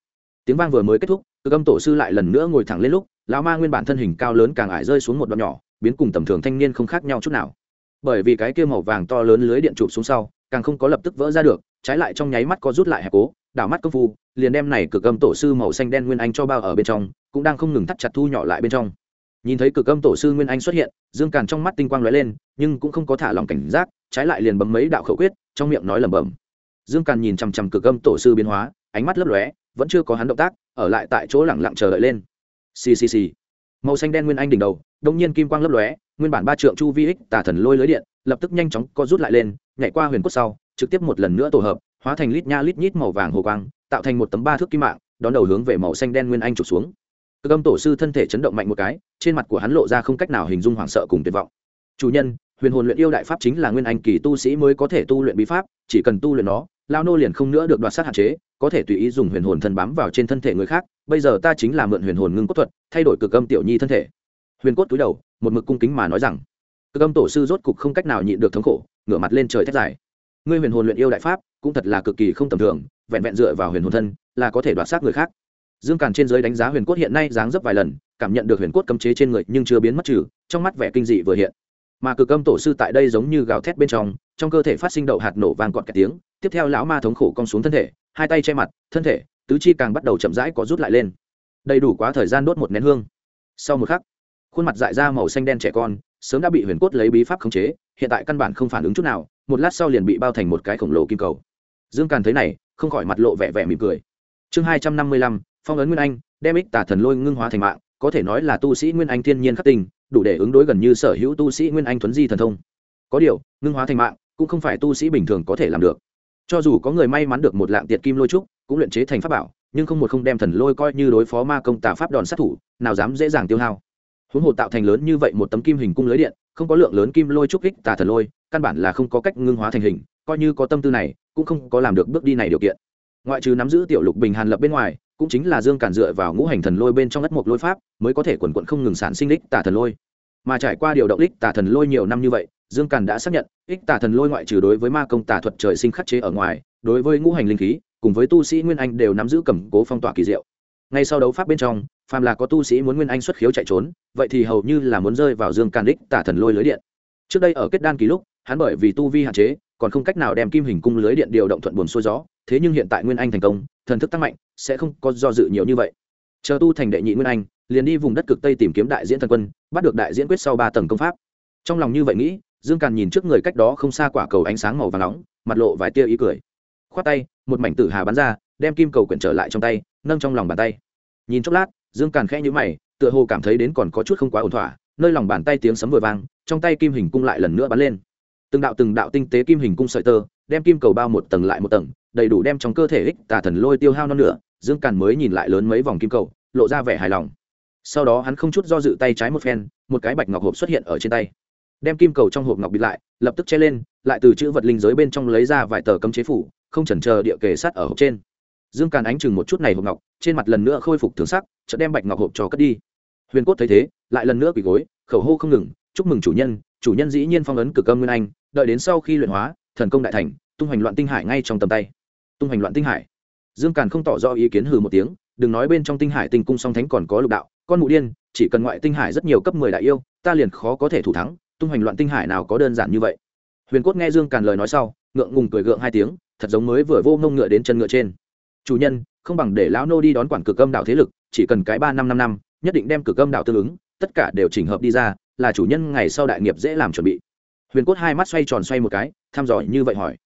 tiếng vang vừa mới kết thúc, cực âm tổ sư lại lần nữa ngồi thẳng lên lúc, lão ma nguyên bản thân hình cao lớn càng ải rơi xuống một đoạn nhỏ, biến cùng tầm thường thanh niên không khác nhau chút nào. Bởi vì cái kia màu vàng to lớn lưới điện chụp xuống sau, càng không có lập tức vỡ ra được, trái lại trong nháy mắt có rút lại hẹp cố, đảo mắt công phu, liền đem này cực âm tổ sư màu xanh đen nguyên anh cho bao ở bên trong cũng đang không ngừng thắt chặt thu nhỏ lại bên trong. Nhìn thấy cực âm tổ sư nguyên anh xuất hiện, dương càn trong mắt tinh quang lóe lên, nhưng cũng không có thả lòng cảnh giác, trái lại liền bấm mấy đạo khẩu quyết, trong miệng nói lẩm bẩm. Dương càn nhìn chằm chằm cực âm tổ sư biến hóa, ánh mắt lấp lóe, vẫn chưa có hắn động tác, ở lại tại chỗ lẳng lặng chờ đợi lên. Ccc màu xanh đen nguyên anh đỉnh đầu, đông nhiên kim quang lấp lóe, nguyên bản ba trượng chu vi ích tả thần lôi lưới điện, lập tức nhanh chóng co rút lại lên, nhảy qua huyền cốt sau, trực tiếp một lần nữa tổ hợp, hóa thành lít nha lít nhít màu vàng hồ quang, tạo thành một tấm ba thước kim mạng, đón đầu hướng về màu xanh đen nguyên anh trục xuống cực âm tổ sư thân thể chấn động mạnh một cái, trên mặt của hắn lộ ra không cách nào hình dung hoảng sợ cùng tuyệt vọng. Chủ nhân, huyền hồn luyện yêu đại pháp chính là nguyên anh kỳ tu sĩ mới có thể tu luyện bí pháp, chỉ cần tu luyện nó lao nô liền không nữa được đoạt sát hạn chế, có thể tùy ý dùng huyền hồn thân bám vào trên thân thể người khác, bây giờ ta chính là mượn huyền hồn ngưng cốt thuật, thay đổi cực âm tiểu nhi thân thể. Huyền cốt túi đầu, một mực cung kính mà nói rằng, cực âm tổ sư rốt cục không cách nào nhịn được thống khổ, ngửa mặt lên trời thét dài. Ngươi huyền hồn luyện yêu đại pháp, cũng thật là cực kỳ không tầm thường, vẹn vẹn dựa vào huyền hồn thân, là có thể đoạt xác người khác dương càn trên giới đánh giá huyền cốt hiện nay dáng dấp vài lần, cảm nhận được huyền cốt cấm chế trên người nhưng chưa biến mất trừ, trong mắt vẻ kinh dị vừa hiện. Mà cực âm tổ sư tại đây giống như gào thét bên trong trong cơ thể phát sinh đậu hạt nổ vàng cọt cả tiếng, tiếp theo lão ma thống khổ cong xuống thân thể, hai tay che mặt, thân thể, tứ chi càng bắt đầu chậm rãi có rút lại lên. Đầy đủ quá thời gian đốt một nén hương. Sau một khắc, khuôn mặt dại ra màu xanh đen trẻ con, sớm đã bị huyền cốt lấy bí pháp khống chế, hiện tại căn bản không phản ứng chút nào, một lát sau liền bị bao thành một cái khổng lồ kim cầu. Dương càn thấy này, không khỏi mặt lộ vẻ vẻ mỉm cười. Chương hai trăm năm mươi lăm phong ấn nguyên anh, đem ích tả thần lôi ngưng hóa thành mạng, có thể nói là tu sĩ nguyên anh thiên nhiên khắc tình đủ để ứng đối gần như sở hữu tu sĩ nguyên anh thuấn di thần thông. Có điều, ngưng hóa thành mạng cũng không phải tu sĩ bình thường có thể làm được. Cho dù có người may mắn được một lạng tiệt kim lôi trúc, cũng luyện chế thành pháp bảo, nhưng không một không đem thần lôi coi như đối phó ma công tà pháp đòn sát thủ, nào dám dễ dàng tiêu hao. Huống hồ tạo thành lớn như vậy một tấm kim hình cung lưới điện, không có lượng lớn kim lôi trúc kích tà thần lôi, căn bản là không có cách ngưng hóa thành hình, coi như có tâm tư này, cũng không có làm được bước đi này điều kiện. Ngoại trừ nắm giữ tiểu lục bình hàn lập bên ngoài cũng chính là dương cản dựa vào ngũ hành thần lôi bên trong đất mộc lôi pháp, mới có thể quần quận không ngừng sản sinh đích tả thần lôi. Mà trải qua điều động đích tả thần lôi nhiều năm như vậy, dương càn đã xác nhận, ích tả thần lôi ngoại trừ đối với ma công tả thuật trời sinh khắc chế ở ngoài, đối với ngũ hành linh khí, cùng với tu sĩ nguyên anh đều nắm giữ cầm cố phong tỏa kỳ diệu. Ngay sau đấu pháp bên trong, phàm là có tu sĩ muốn nguyên anh xuất khiếu chạy trốn, vậy thì hầu như là muốn rơi vào dương càn đích tả thần lôi lưới điện. Trước đây ở kết đan kỳ lúc, hắn bởi vì tu vi hạn chế còn không cách nào đem kim hình cung lưới điện điều động thuận buồn xuôi gió, thế nhưng hiện tại nguyên anh thành công, thần thức tăng mạnh, sẽ không có do dự nhiều như vậy. Chờ tu thành đệ nhị nguyên anh, liền đi vùng đất cực tây tìm kiếm đại diễn thần quân, bắt được đại diễn quyết sau ba tầng công pháp. Trong lòng như vậy nghĩ, dương càn nhìn trước người cách đó không xa quả cầu ánh sáng màu và nóng, mặt lộ vài tia ý cười. Khoát tay, một mảnh tử hà bắn ra, đem kim cầu quyển trở lại trong tay, nâng trong lòng bàn tay. Nhìn chốc lát, dương càn khẽ nhữ mày, tựa hồ cảm thấy đến còn có chút không quá ổn thỏa, nơi lòng bàn tay tiếng sấm vừa vang, trong tay kim hình cung lại lần nữa bắn lên từng đạo từng đạo tinh tế kim hình cung sợi tơ, đem kim cầu bao một tầng lại một tầng, đầy đủ đem trong cơ thể ích tà thần lôi tiêu hao non nửa, dương càn mới nhìn lại lớn mấy vòng kim cầu, lộ ra vẻ hài lòng. Sau đó hắn không chút do dự tay trái một phen, một cái bạch ngọc hộp xuất hiện ở trên tay. Đem kim cầu trong hộp ngọc bịt lại, lập tức che lên, lại từ chữ vật linh giới bên trong lấy ra vài tờ cấm chế phủ, không chần chờ địa kề sát ở hộp trên. Dương càn ánh chừng một chút này hộp ngọc, trên mặt lần nữa khôi phục thường sắc, chợt đem bạch ngọc hộp cho cất đi. Huyền cốt thấy thế, lại lần nữa quỳ gối, khẩu hô không ngừng, chúc mừng chủ nhân chủ nhân dĩ nhiên phong ấn cực âm nguyên anh, đợi đến sau khi luyện hóa, thần công đại thành, tung hoành loạn tinh hải ngay trong tầm tay. Tung hoành loạn tinh hải. Dương càn không tỏ rõ ý kiến hừ một tiếng, đừng nói bên trong tinh hải tinh cung song thánh còn có lục đạo, con mụ điên, chỉ cần ngoại tinh hải rất nhiều cấp mười đại yêu, ta liền khó có thể thủ thắng, tung hoành loạn tinh hải nào có đơn giản như vậy. Huyền cốt nghe dương càn lời nói sau, ngượng ngùng cười gượng hai tiếng, thật giống mới vừa vô ngông ngựa đến chân ngựa trên. Chủ nhân, không bằng để lão nô đi đón quản cực âm đạo thế lực, chỉ cần cái ba năm năm năm, nhất định đem cực âm đạo tương ứng, tất cả đều chỉnh hợp đi ra là chủ nhân ngày sau đại nghiệp dễ làm chuẩn bị. Huyền cốt hai mắt xoay tròn xoay một cái, thăm dò như vậy hỏi.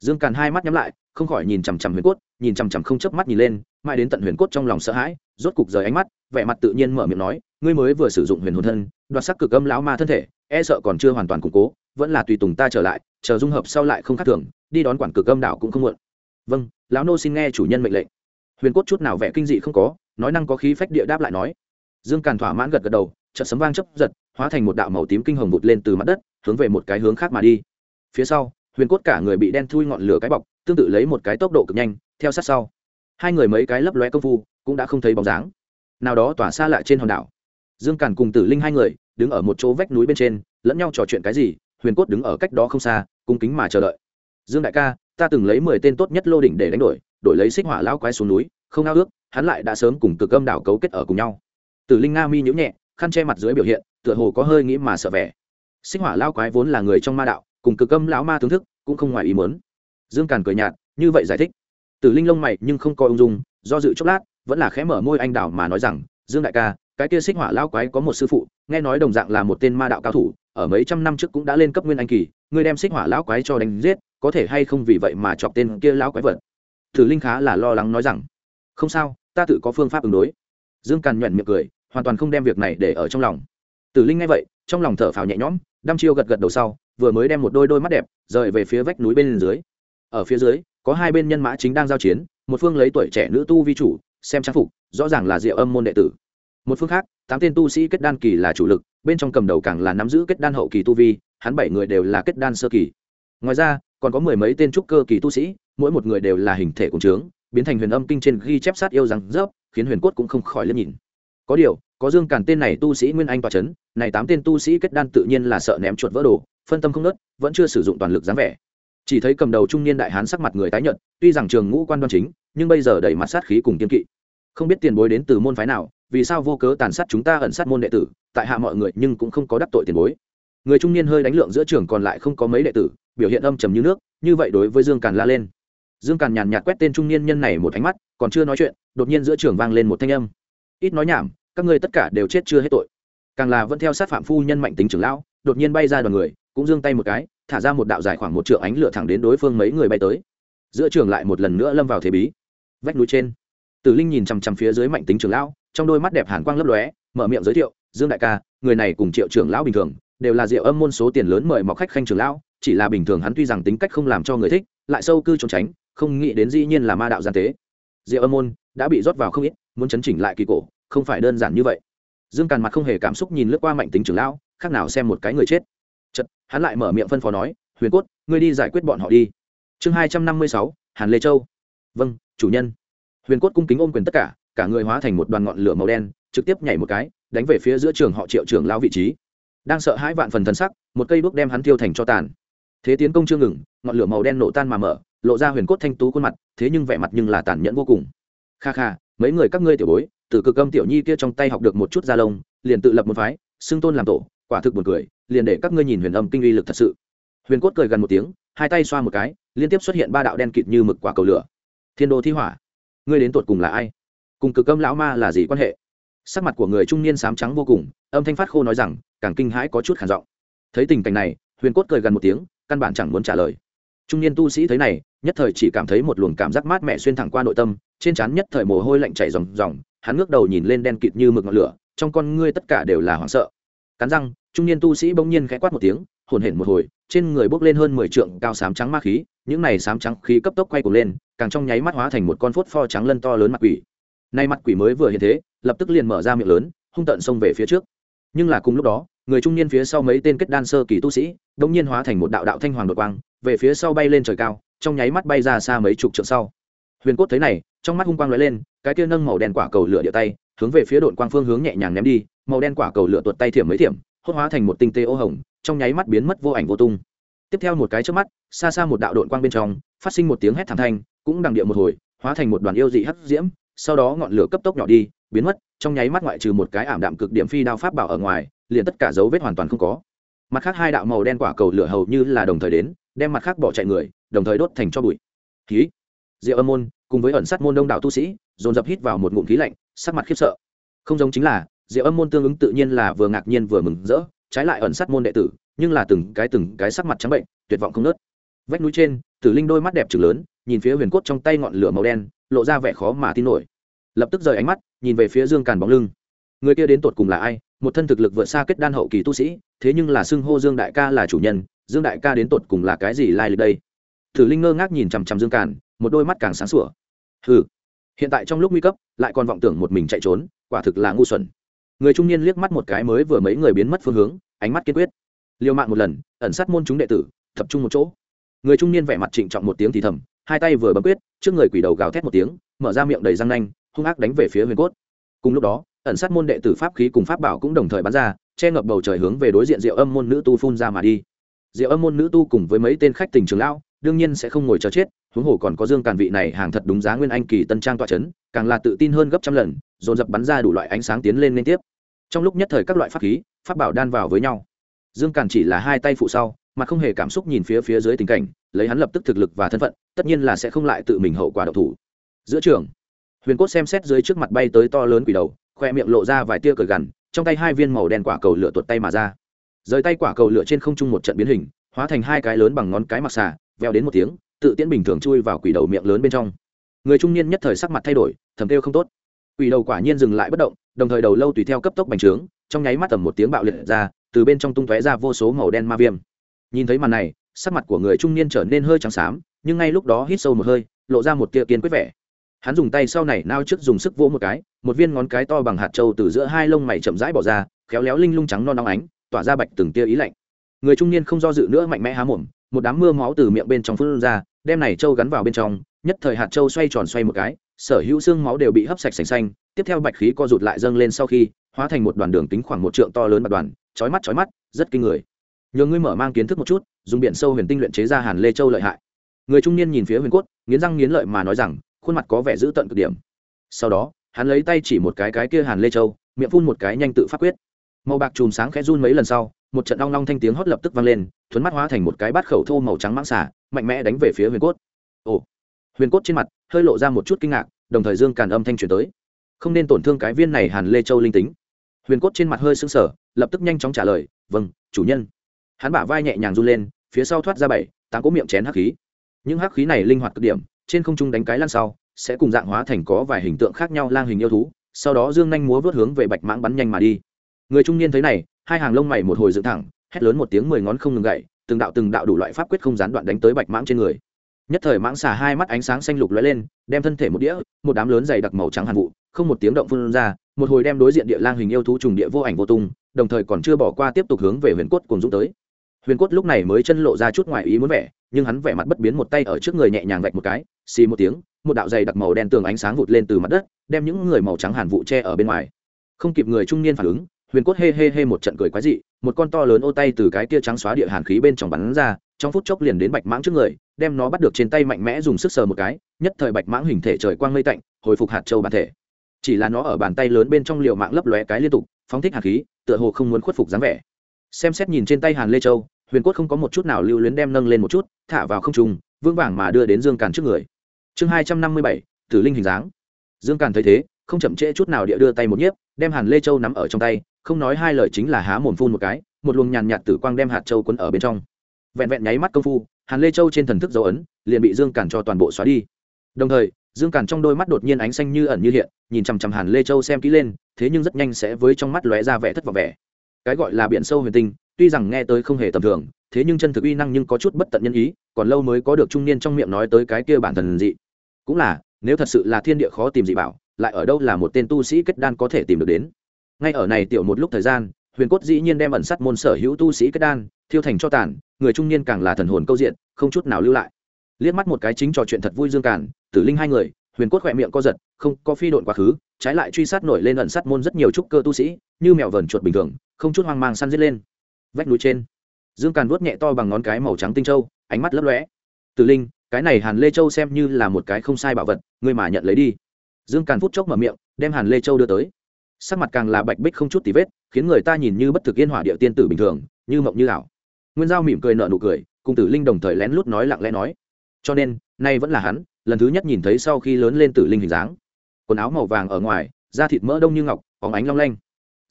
Dương càn hai mắt nhắm lại, không khỏi nhìn chằm chằm huyền cốt, nhìn chằm chằm không chớp mắt nhìn lên, mãi đến tận huyền cốt trong lòng sợ hãi, rốt cục rời ánh mắt, vẻ mặt tự nhiên mở miệng nói, ngươi mới vừa sử dụng huyền hồn thân, đoạt sắc cực âm lão ma thân thể e sợ còn chưa hoàn toàn củng cố, vẫn là tùy tùng ta trở lại, chờ dung hợp sau lại không khác thường, đi đón quản cực âm đảo cũng không muộn. Vâng lão nô xin nghe chủ nhân mệnh lệnh. Huyền cốt chút nào vẻ kinh dị không có, nói năng có khí phách địa đáp lại nói. Dương càn thỏa mãn gật gật đầu, chợt sấm vang chấp giật hóa thành một đạo màu tím kinh hồng vụt lên từ mặt đất, hướng về một cái hướng khác mà đi. Phía sau, huyền cốt cả người bị đen thui ngọn lửa cái bọc, tương tự lấy một cái tốc độ cực nhanh, theo sát sau. Hai người mấy cái lấp lóe công phu, cũng đã không thấy bóng dáng. Nào đó tỏa xa lại trên hòn đảo. Dương càn cùng tử linh hai người, đứng ở một chỗ vách núi bên trên, lẫn nhau trò chuyện cái gì, huyền cốt đứng ở cách đó không xa, cung kính mà chờ đợi. Dương đại ca, ta từng lấy mười tên tốt nhất lô đỉnh để đánh đổi đổi lấy xích hỏa lão quái xuống núi, không ao ước, hắn lại đã sớm cùng cực âm đảo cấu kết ở cùng nhau. Tử linh nga mi nhữ nhẹ khăn che mặt dưới biểu hiện, tựa hồ có hơi nghĩ mà sợ vẻ. Xích hỏa lao quái vốn là người trong ma đạo, cùng cực âm lão ma thưởng thức, cũng không ngoài ý muốn. Dương càn cười nhạt, như vậy giải thích. Tử linh lông mày nhưng không coi ung dung, do dự chốc lát, vẫn là khẽ mở môi anh đảo mà nói rằng, dương đại ca, cái kia xích hỏa lao quái có một sư phụ, nghe nói đồng dạng là một tên ma đạo cao thủ, ở mấy trăm năm trước cũng đã lên cấp nguyên anh kỳ, ngươi đem xích hỏa lão quái cho đánh giết, có thể hay không vì vậy mà chọc tên kia lão quái vật? Tử linh khá là lo lắng nói rằng, không sao, ta tự có phương pháp ứng đối. Dương càn nhuận miệng cười hoàn toàn không đem việc này để ở trong lòng. Tử linh nghe vậy, trong lòng thở phào nhẹ nhõm, đăm chiêu gật gật đầu sau, vừa mới đem một đôi đôi mắt đẹp, rời về phía vách núi bên dưới. Ở phía dưới, có hai bên nhân mã chính đang giao chiến, một phương lấy tuổi trẻ nữ tu vi chủ, xem trang phục, rõ ràng là diệu âm môn đệ tử. Một phương khác, tám tên tu sĩ kết đan kỳ là chủ lực, bên trong cầm đầu càng là nắm giữ kết đan hậu kỳ tu vi, hắn bảy người đều là kết đan sơ kỳ. Ngoài ra, còn có mười mấy tên trúc cơ kỳ tu sĩ, mỗi một người đều là hình thể cùng trướng, biến thành huyền âm kinh trên ghi chép sát yêu rằng rớp, khiến huyền cốt cũng không khỏi liếc nhìn có điều, có dương càn tên này tu sĩ nguyên anh tòa c h ấ n này tám tên tu sĩ kết đan tự nhiên là sợ ném chuột vỡ đồ, phân tâm không nớt, vẫn chưa sử dụng toàn lực dáng vẻ. Chỉ thấy cầm đầu trung niên đại hán sắc mặt người tái nhợt, tuy rằng trường ngũ quan đoan chính, nhưng bây giờ đẩy mặt sát khí cùng kiên kỵ. Không biết tiền bối đến từ môn phái nào, vì sao vô cớ tàn sát chúng ta ẩn sát môn đệ tử, tại hạ mọi người nhưng cũng không có đắc tội tiền bối. Người trung niên hơi đánh lượng giữa trường còn lại không có mấy đệ tử, biểu hiện âm trầm như nước, như vậy đối với dương càn la lên. Dương càn nhàn nhạt quét tên trung niên nhân này một ánh mắt, còn chưa nói chuyện, đột nhiên giữa trường vang lên một thanh âm ít nói nhảm, các ngươi tất cả đều chết chưa hết tội. Càng là vẫn theo sát phạm phu nhân mạnh tính trưởng lão, đột nhiên bay ra đoàn người, cũng giương tay một cái, thả ra một đạo dài khoảng một trượng ánh lửa thẳng đến đối phương mấy người bay tới. Giữa trường lại một lần nữa lâm vào thế bí. Vách núi trên, tử linh nhìn chằm chằm phía dưới mạnh tính trưởng lão, trong đôi mắt đẹp hàn quang lấp lóe, mở miệng giới thiệu, dương đại ca, người này cùng triệu trưởng lão bình thường, đều là diệu âm môn số tiền lớn mời mọc khách khanh trưởng lão, chỉ là bình thường hắn tuy rằng tính cách không làm cho người thích, lại sâu cư trốn tránh, không nghĩ đến dĩ nhiên là ma đạo gian tế. Diệu âm môn đã bị rót vào không ít muốn chấn chỉnh lại kỳ cổ, không phải đơn giản như vậy. Dương càn mặt không hề cảm xúc nhìn lướt qua mạnh tính trưởng lão, khác nào xem một cái người chết. Chật hắn lại mở miệng phân phó nói, huyền cốt, ngươi đi giải quyết bọn họ đi. Chương hai trăm năm mươi sáu, hàn lê châu. Vâng chủ nhân. Huyền cốt cung kính ôm quyền tất cả cả người hóa thành một đoàn ngọn lửa màu đen, trực tiếp nhảy một cái, đánh về phía giữa trường họ triệu trưởng lão vị trí. Đang sợ hãi vạn phần thần sắc, một cây bước đem hắn tiêu thành cho tàn. Thế tiến công chưa ngừng, ngọn lửa màu đen nổ tan mà mở, lộ ra huyền cốt thanh tú khuôn mặt, thế nhưng vẻ mặt nhưng là tàn nhẫn vô cùng. Kha kha mấy người các ngươi tiểu bối, từ cực âm tiểu nhi kia trong tay học được một chút da lông, liền tự lập một phái, xưng tôn làm tổ, quả thực buồn cười, liền để các ngươi nhìn huyền âm kinh uy lực thật sự. Huyền cốt cười gần một tiếng, hai tay xoa một cái, liên tiếp xuất hiện ba đạo đen kịt như mực quả cầu lửa. Thiên đô thi hỏa, ngươi đến tột cùng là ai? Cùng cực âm lão ma là gì quan hệ? Sắc mặt của người trung niên sám trắng vô cùng, âm thanh phát khô nói rằng, càng kinh hãi có chút khản giọng. Thấy tình cảnh này, huyền cốt cười gần một tiếng, căn bản chẳng muốn trả lời. Trung niên tu sĩ thấy này nhất thời chỉ cảm thấy một luồng cảm giác mát mẻ xuyên thẳng qua nội tâm, trên trán nhất thời mồ hôi lạnh chảy ròng ròng, hắn ngước đầu nhìn lên đen kịt như mực ngọn lửa, trong con ngươi tất cả đều là hoảng sợ. Cắn răng, trung niên tu sĩ bỗng nhiên khẽ quát một tiếng, hồn hển một hồi, trên người bốc lên hơn mười trượng cao sám trắng ma khí, những này sám trắng khí cấp tốc quay cuồng lên, càng trong nháy mắt hóa thành một con phốt pho trắng lân to lớn mặt quỷ. Nay mặt quỷ mới vừa hiện thế, lập tức liền mở ra miệng lớn, hung tận xông về phía trước. Nhưng là cùng lúc đó, người trung niên phía sau mấy tên kết đan sơ kỳ tu sĩ đông nhiên hóa thành một đạo đạo thanh hoàng đột quang về phía sau bay lên trời cao, trong nháy mắt bay ra xa mấy chục trượng sau. Huyền cốt thấy này, trong mắt hung quang lóe lên, cái kia nâng màu đen quả cầu lửa địa tay, hướng về phía đội quang phương hướng nhẹ nhàng ném đi, màu đen quả cầu lửa tuột tay thiểm mấy thiểm, hốt hóa thành một tinh tế ô hồng, trong nháy mắt biến mất vô ảnh vô tung. Tiếp theo một cái trước mắt, xa xa một đạo đội quang bên trong, phát sinh một tiếng hét thảm thanh, cũng đằng địa một hồi, hóa thành một đoàn yêu dị hắc diễm, sau đó ngọn lửa cấp tốc nhỏ đi, biến mất, trong nháy mắt ngoại trừ một cái ảm đạm cực điểm phi đao pháp bảo ở ngoài, liền tất cả dấu vết hoàn toàn không có mặt khác hai đạo màu đen quả cầu lửa hầu như là đồng thời đến, đem mặt khác bỏ chạy người, đồng thời đốt thành cho bụi. Khí. Diệu âm môn, cùng với ẩn sát môn đông đảo tu sĩ, dồn dập hít vào một ngụm khí lạnh, sắc mặt khiếp sợ. Không giống chính là, diệu âm môn tương ứng tự nhiên là vừa ngạc nhiên vừa mừng rỡ, trái lại ẩn sát môn đệ tử, nhưng là từng cái từng cái sắc mặt trắng bệnh, tuyệt vọng không nớt vách núi trên, tử linh đôi mắt đẹp trừng lớn, nhìn phía huyền cốt trong tay ngọn lửa màu đen, lộ ra vẻ khó mà tin nổi. Lập tức rời ánh mắt, nhìn về phía dương càn bóng lưng. Người kia đến tột cùng là ai? Một thân thực lực vượt xa kết đan hậu kỳ tu sĩ, thế nhưng là xưng hô dương đại ca là chủ nhân, dương đại ca đến tột cùng là cái gì lai lịch đây? Thử linh ngơ ngác nhìn chằm chằm dương càn, một đôi mắt càng sáng sủa. Hừ, hiện tại trong lúc nguy cấp, lại còn vọng tưởng một mình chạy trốn, quả thực là ngu xuẩn. Người trung niên liếc mắt một cái mới vừa mấy người biến mất phương hướng, ánh mắt kiên quyết. Liều mạng một lần, ẩn sát môn chúng đệ tử, tập trung một chỗ. Người trung niên vẻ mặt trịnh trọng một tiếng thì thầm, hai tay vừa bấm quyết, trước người quỷ đầu gào thét một tiếng, mở ra miệng đầy răng nanh, hung ác đánh về phía huyền cốt. Cùng lúc đó ẩn sát môn đệ tử pháp khí cùng pháp bảo cũng đồng thời bắn ra, che ngập bầu trời hướng về đối diện diệu âm môn nữ tu phun ra mà đi. Diệu âm môn nữ tu cùng với mấy tên khách tình trường lão, đương nhiên sẽ không ngồi chờ chết, huống hồ còn có dương càn vị này hàng thật đúng giá nguyên anh kỳ tân trang tọa c h ấ n càng là tự tin hơn gấp trăm lần, dồn dập bắn ra đủ loại ánh sáng tiến lên liên tiếp. Trong lúc nhất thời các loại pháp khí, pháp bảo đan vào với nhau. Dương càn chỉ là hai tay phụ sau, mà không hề cảm xúc nhìn phía phía dưới tình cảnh, lấy hắn lập tức thực lực và thân phận, tất nhiên là sẽ không lại tự mình hậu quả độc thủ. Giữa trường, huyền cốt xem xét dưới trước mặt bay tới to lớn quỷ đầu khoe miệng lộ ra vài tia cởi gằn, trong tay hai viên màu đen quả cầu lửa tuột tay mà ra. Rời tay quả cầu lửa trên không trung một trận biến hình, hóa thành hai cái lớn bằng ngón cái mặc xà veo đến một tiếng, tự tiễn bình thường chui vào quỷ đầu miệng lớn bên trong. Người trung niên nhất thời sắc mặt thay đổi, thầm kêu không tốt. Quỷ đầu quả nhiên dừng lại bất động, đồng thời đầu lâu tùy theo cấp tốc bành trướng, trong nháy mắt tầm một tiếng bạo liệt ra, từ bên trong tung tóe ra vô số màu đen ma viêm. Nhìn thấy màn này, sắc mặt của người trung niên trở nên hơi trắng xám, nhưng ngay lúc đó hít sâu một hơi, lộ ra một tia kiên quyết vẻ hắn dùng tay sau này nao trước dùng sức vỗ một cái, một viên ngón cái to bằng hạt trâu từ giữa hai lông mày chậm rãi bỏ ra, khéo léo linh lung trắng non nóng ánh, tỏa ra bạch từng tia ý lạnh. Người trung niên không do dự nữa mạnh mẽ há mồm, một đám mưa máu từ miệng bên trong phun ra, đem này trâu gắn vào bên trong, nhất thời hạt trâu xoay tròn xoay một cái, sở hữu xương máu đều bị hấp sạch sành xanh, tiếp theo bạch khí co rụt lại dâng lên sau khi, hóa thành một đoàn đường tính khoảng một trượng to lớn bạc đoàn, chói mắt chói mắt, rất kinh người. Nhờ ngươi mở mang kiến thức một chút, dùng biển sâu huyền tinh luyện chế ra hàn lê châu lợi hại. Người trung niên nhìn phía huyền cốt, nghiến răng nghiến lợi mà nói rằng khuôn mặt có vẻ dữ tận cực điểm. Sau đó, hắn lấy tay chỉ một cái cái kia hàn lê châu, miệng phun một cái nhanh tự phát quyết. Màu bạc chùm sáng khẽ run mấy lần sau, một trận long long thanh tiếng hót lập tức vang lên, thuấn mắt hóa thành một cái bát khẩu thô màu trắng mãng xả mạnh mẽ đánh về phía huyền cốt. Ồ! Huyền cốt trên mặt, hơi lộ ra một chút kinh ngạc, đồng thời dương càn âm thanh truyền tới. Không nên tổn thương cái viên này hàn lê châu linh tính. Huyền cốt trên mặt hơi sững sờ, lập tức nhanh chóng trả lời vâng chủ nhân. Hắn bả vai nhẹ nhàng run lên, phía sau thoát ra bảy, tám cỗ miệng chén hắc khí. Những hắc khí này linh hoạt cực điểm trên không trung đánh cái lan sau, sẽ cùng dạng hóa thành có vài hình tượng khác nhau lang hình yêu thú, sau đó dương nhanh múa vớt hướng về bạch mãng bắn nhanh mà đi. Người trung niên thấy này, hai hàng lông mày một hồi dựng thẳng, hét lớn một tiếng mười ngón không ngừng gậy, từng đạo từng đạo đủ loại pháp quyết không gián đoạn đánh tới bạch mãng trên người. Nhất thời mãng xà hai mắt ánh sáng xanh lục lóe lên, đem thân thể một đĩa, một đám lớn dày đặc màu trắng hàn vụ, không một tiếng động phun ra, một hồi đem đối diện địa lang hình yêu thú trùng địa vô ảnh vô tung, đồng thời còn chưa bỏ qua tiếp tục hướng về huyền cốt cùng dũng tới huyền cốt lúc này mới chân lộ ra chút ngoài ý muốn vẻ, nhưng hắn vẻ mặt bất biến một tay ở trước người nhẹ nhàng vạch một cái, xì một tiếng, một đạo dày đặc màu đen tường ánh sáng vụt lên từ mặt đất, đem những người màu trắng hàn vụ che ở bên ngoài. Không kịp người trung niên phản ứng, huyền cốt hê hê hê một trận cười quái dị, một con to lớn ô tay từ cái tia trắng xóa địa hàn khí bên trong bắn ra, trong phút chốc liền đến bạch mãng trước người, đem nó bắt được trên tay mạnh mẽ dùng sức sờ một cái, nhất thời bạch mãng hình thể trời quang mây tạnh, hồi phục hạt châu bản thể. Chỉ là nó ở bàn tay lớn bên trong liều mạng lấp lóe cái liên tục, phóng thích hạt khí, tựa hồ không muốn khuất phục dáng vẻ xem xét nhìn trên tay hàn lê châu, huyền cốt không có một chút nào lưu luyến đem nâng lên một chút, thả vào không trùng vương vàng mà đưa đến dương càn trước người. Chương hai trăm năm mươi bảy, tử linh hình dáng. Dương càn thấy thế, không chậm trễ chút nào địa đưa tay một nhiếp, đem hàn lê châu nắm ở trong tay, không nói hai lời chính là há mồm phun một cái, một luồng nhàn nhạt tử quang đem hạt châu quấn ở bên trong. Vẹn vẹn nháy mắt công phu, hàn lê châu trên thần thức dấu ấn, liền bị dương càn cho toàn bộ xóa đi. Đồng thời, dương càn trong đôi mắt đột nhiên ánh xanh như ẩn như hiện, nhìn chằm chằm hàn lê châu xem kỹ lên, thế nhưng rất nhanh sẽ với trong mắt lóe ra vẻ thất vọng vẻ cái gọi là biển sâu huyền tinh, tuy rằng nghe tới không hề tầm thường, thế nhưng chân thực uy năng nhưng có chút bất tận nhân ý, còn lâu mới có được trung niên trong miệng nói tới cái kia bản thần dị. Cũng là, nếu thật sự là thiên địa khó tìm dị bảo, lại ở đâu là một tên tu sĩ kết đan có thể tìm được đến? Ngay ở này tiểu một lúc thời gian, huyền cốt dĩ nhiên đem ẩn sắt môn sở hữu tu sĩ kết đan, thiêu thành cho tàn, người trung niên càng là thần hồn câu diện, không chút nào lưu lại. Liếc mắt một cái chính trò chuyện thật vui dương cản tử linh hai người, huyền cốt khỏe miệng co giật, không có phi độn quá khứ, trái lại truy sát nổi lên ẩn sắt môn rất nhiều trúc cơ tu sĩ, như mèo vờn chuột bình thường không chút hoang mang săn giết lên. Vách núi trên, dương càn vuốt nhẹ to bằng ngón cái màu trắng tinh châu, ánh mắt lấp lóe. Tử linh, cái này hàn lê châu xem như là một cái không sai bảo vật, ngươi mà nhận lấy đi. Dương càn phút chốc mở miệng, đem hàn lê châu đưa tới. Sắc mặt càng là bạch bích không chút tí vết, khiến người ta nhìn như bất thực yên hỏa địa tiên tử bình thường, như mộng như ảo. Nguyên giao mỉm cười nợ nụ cười, cùng tử linh đồng thời lén lút nói lặng lẽ nói. Cho nên, nay vẫn là hắn, lần thứ nhất nhìn thấy sau khi lớn lên tử linh hình dáng. Quần áo màu vàng ở ngoài, da thịt mỡ đông như ngọc có ánh long lanh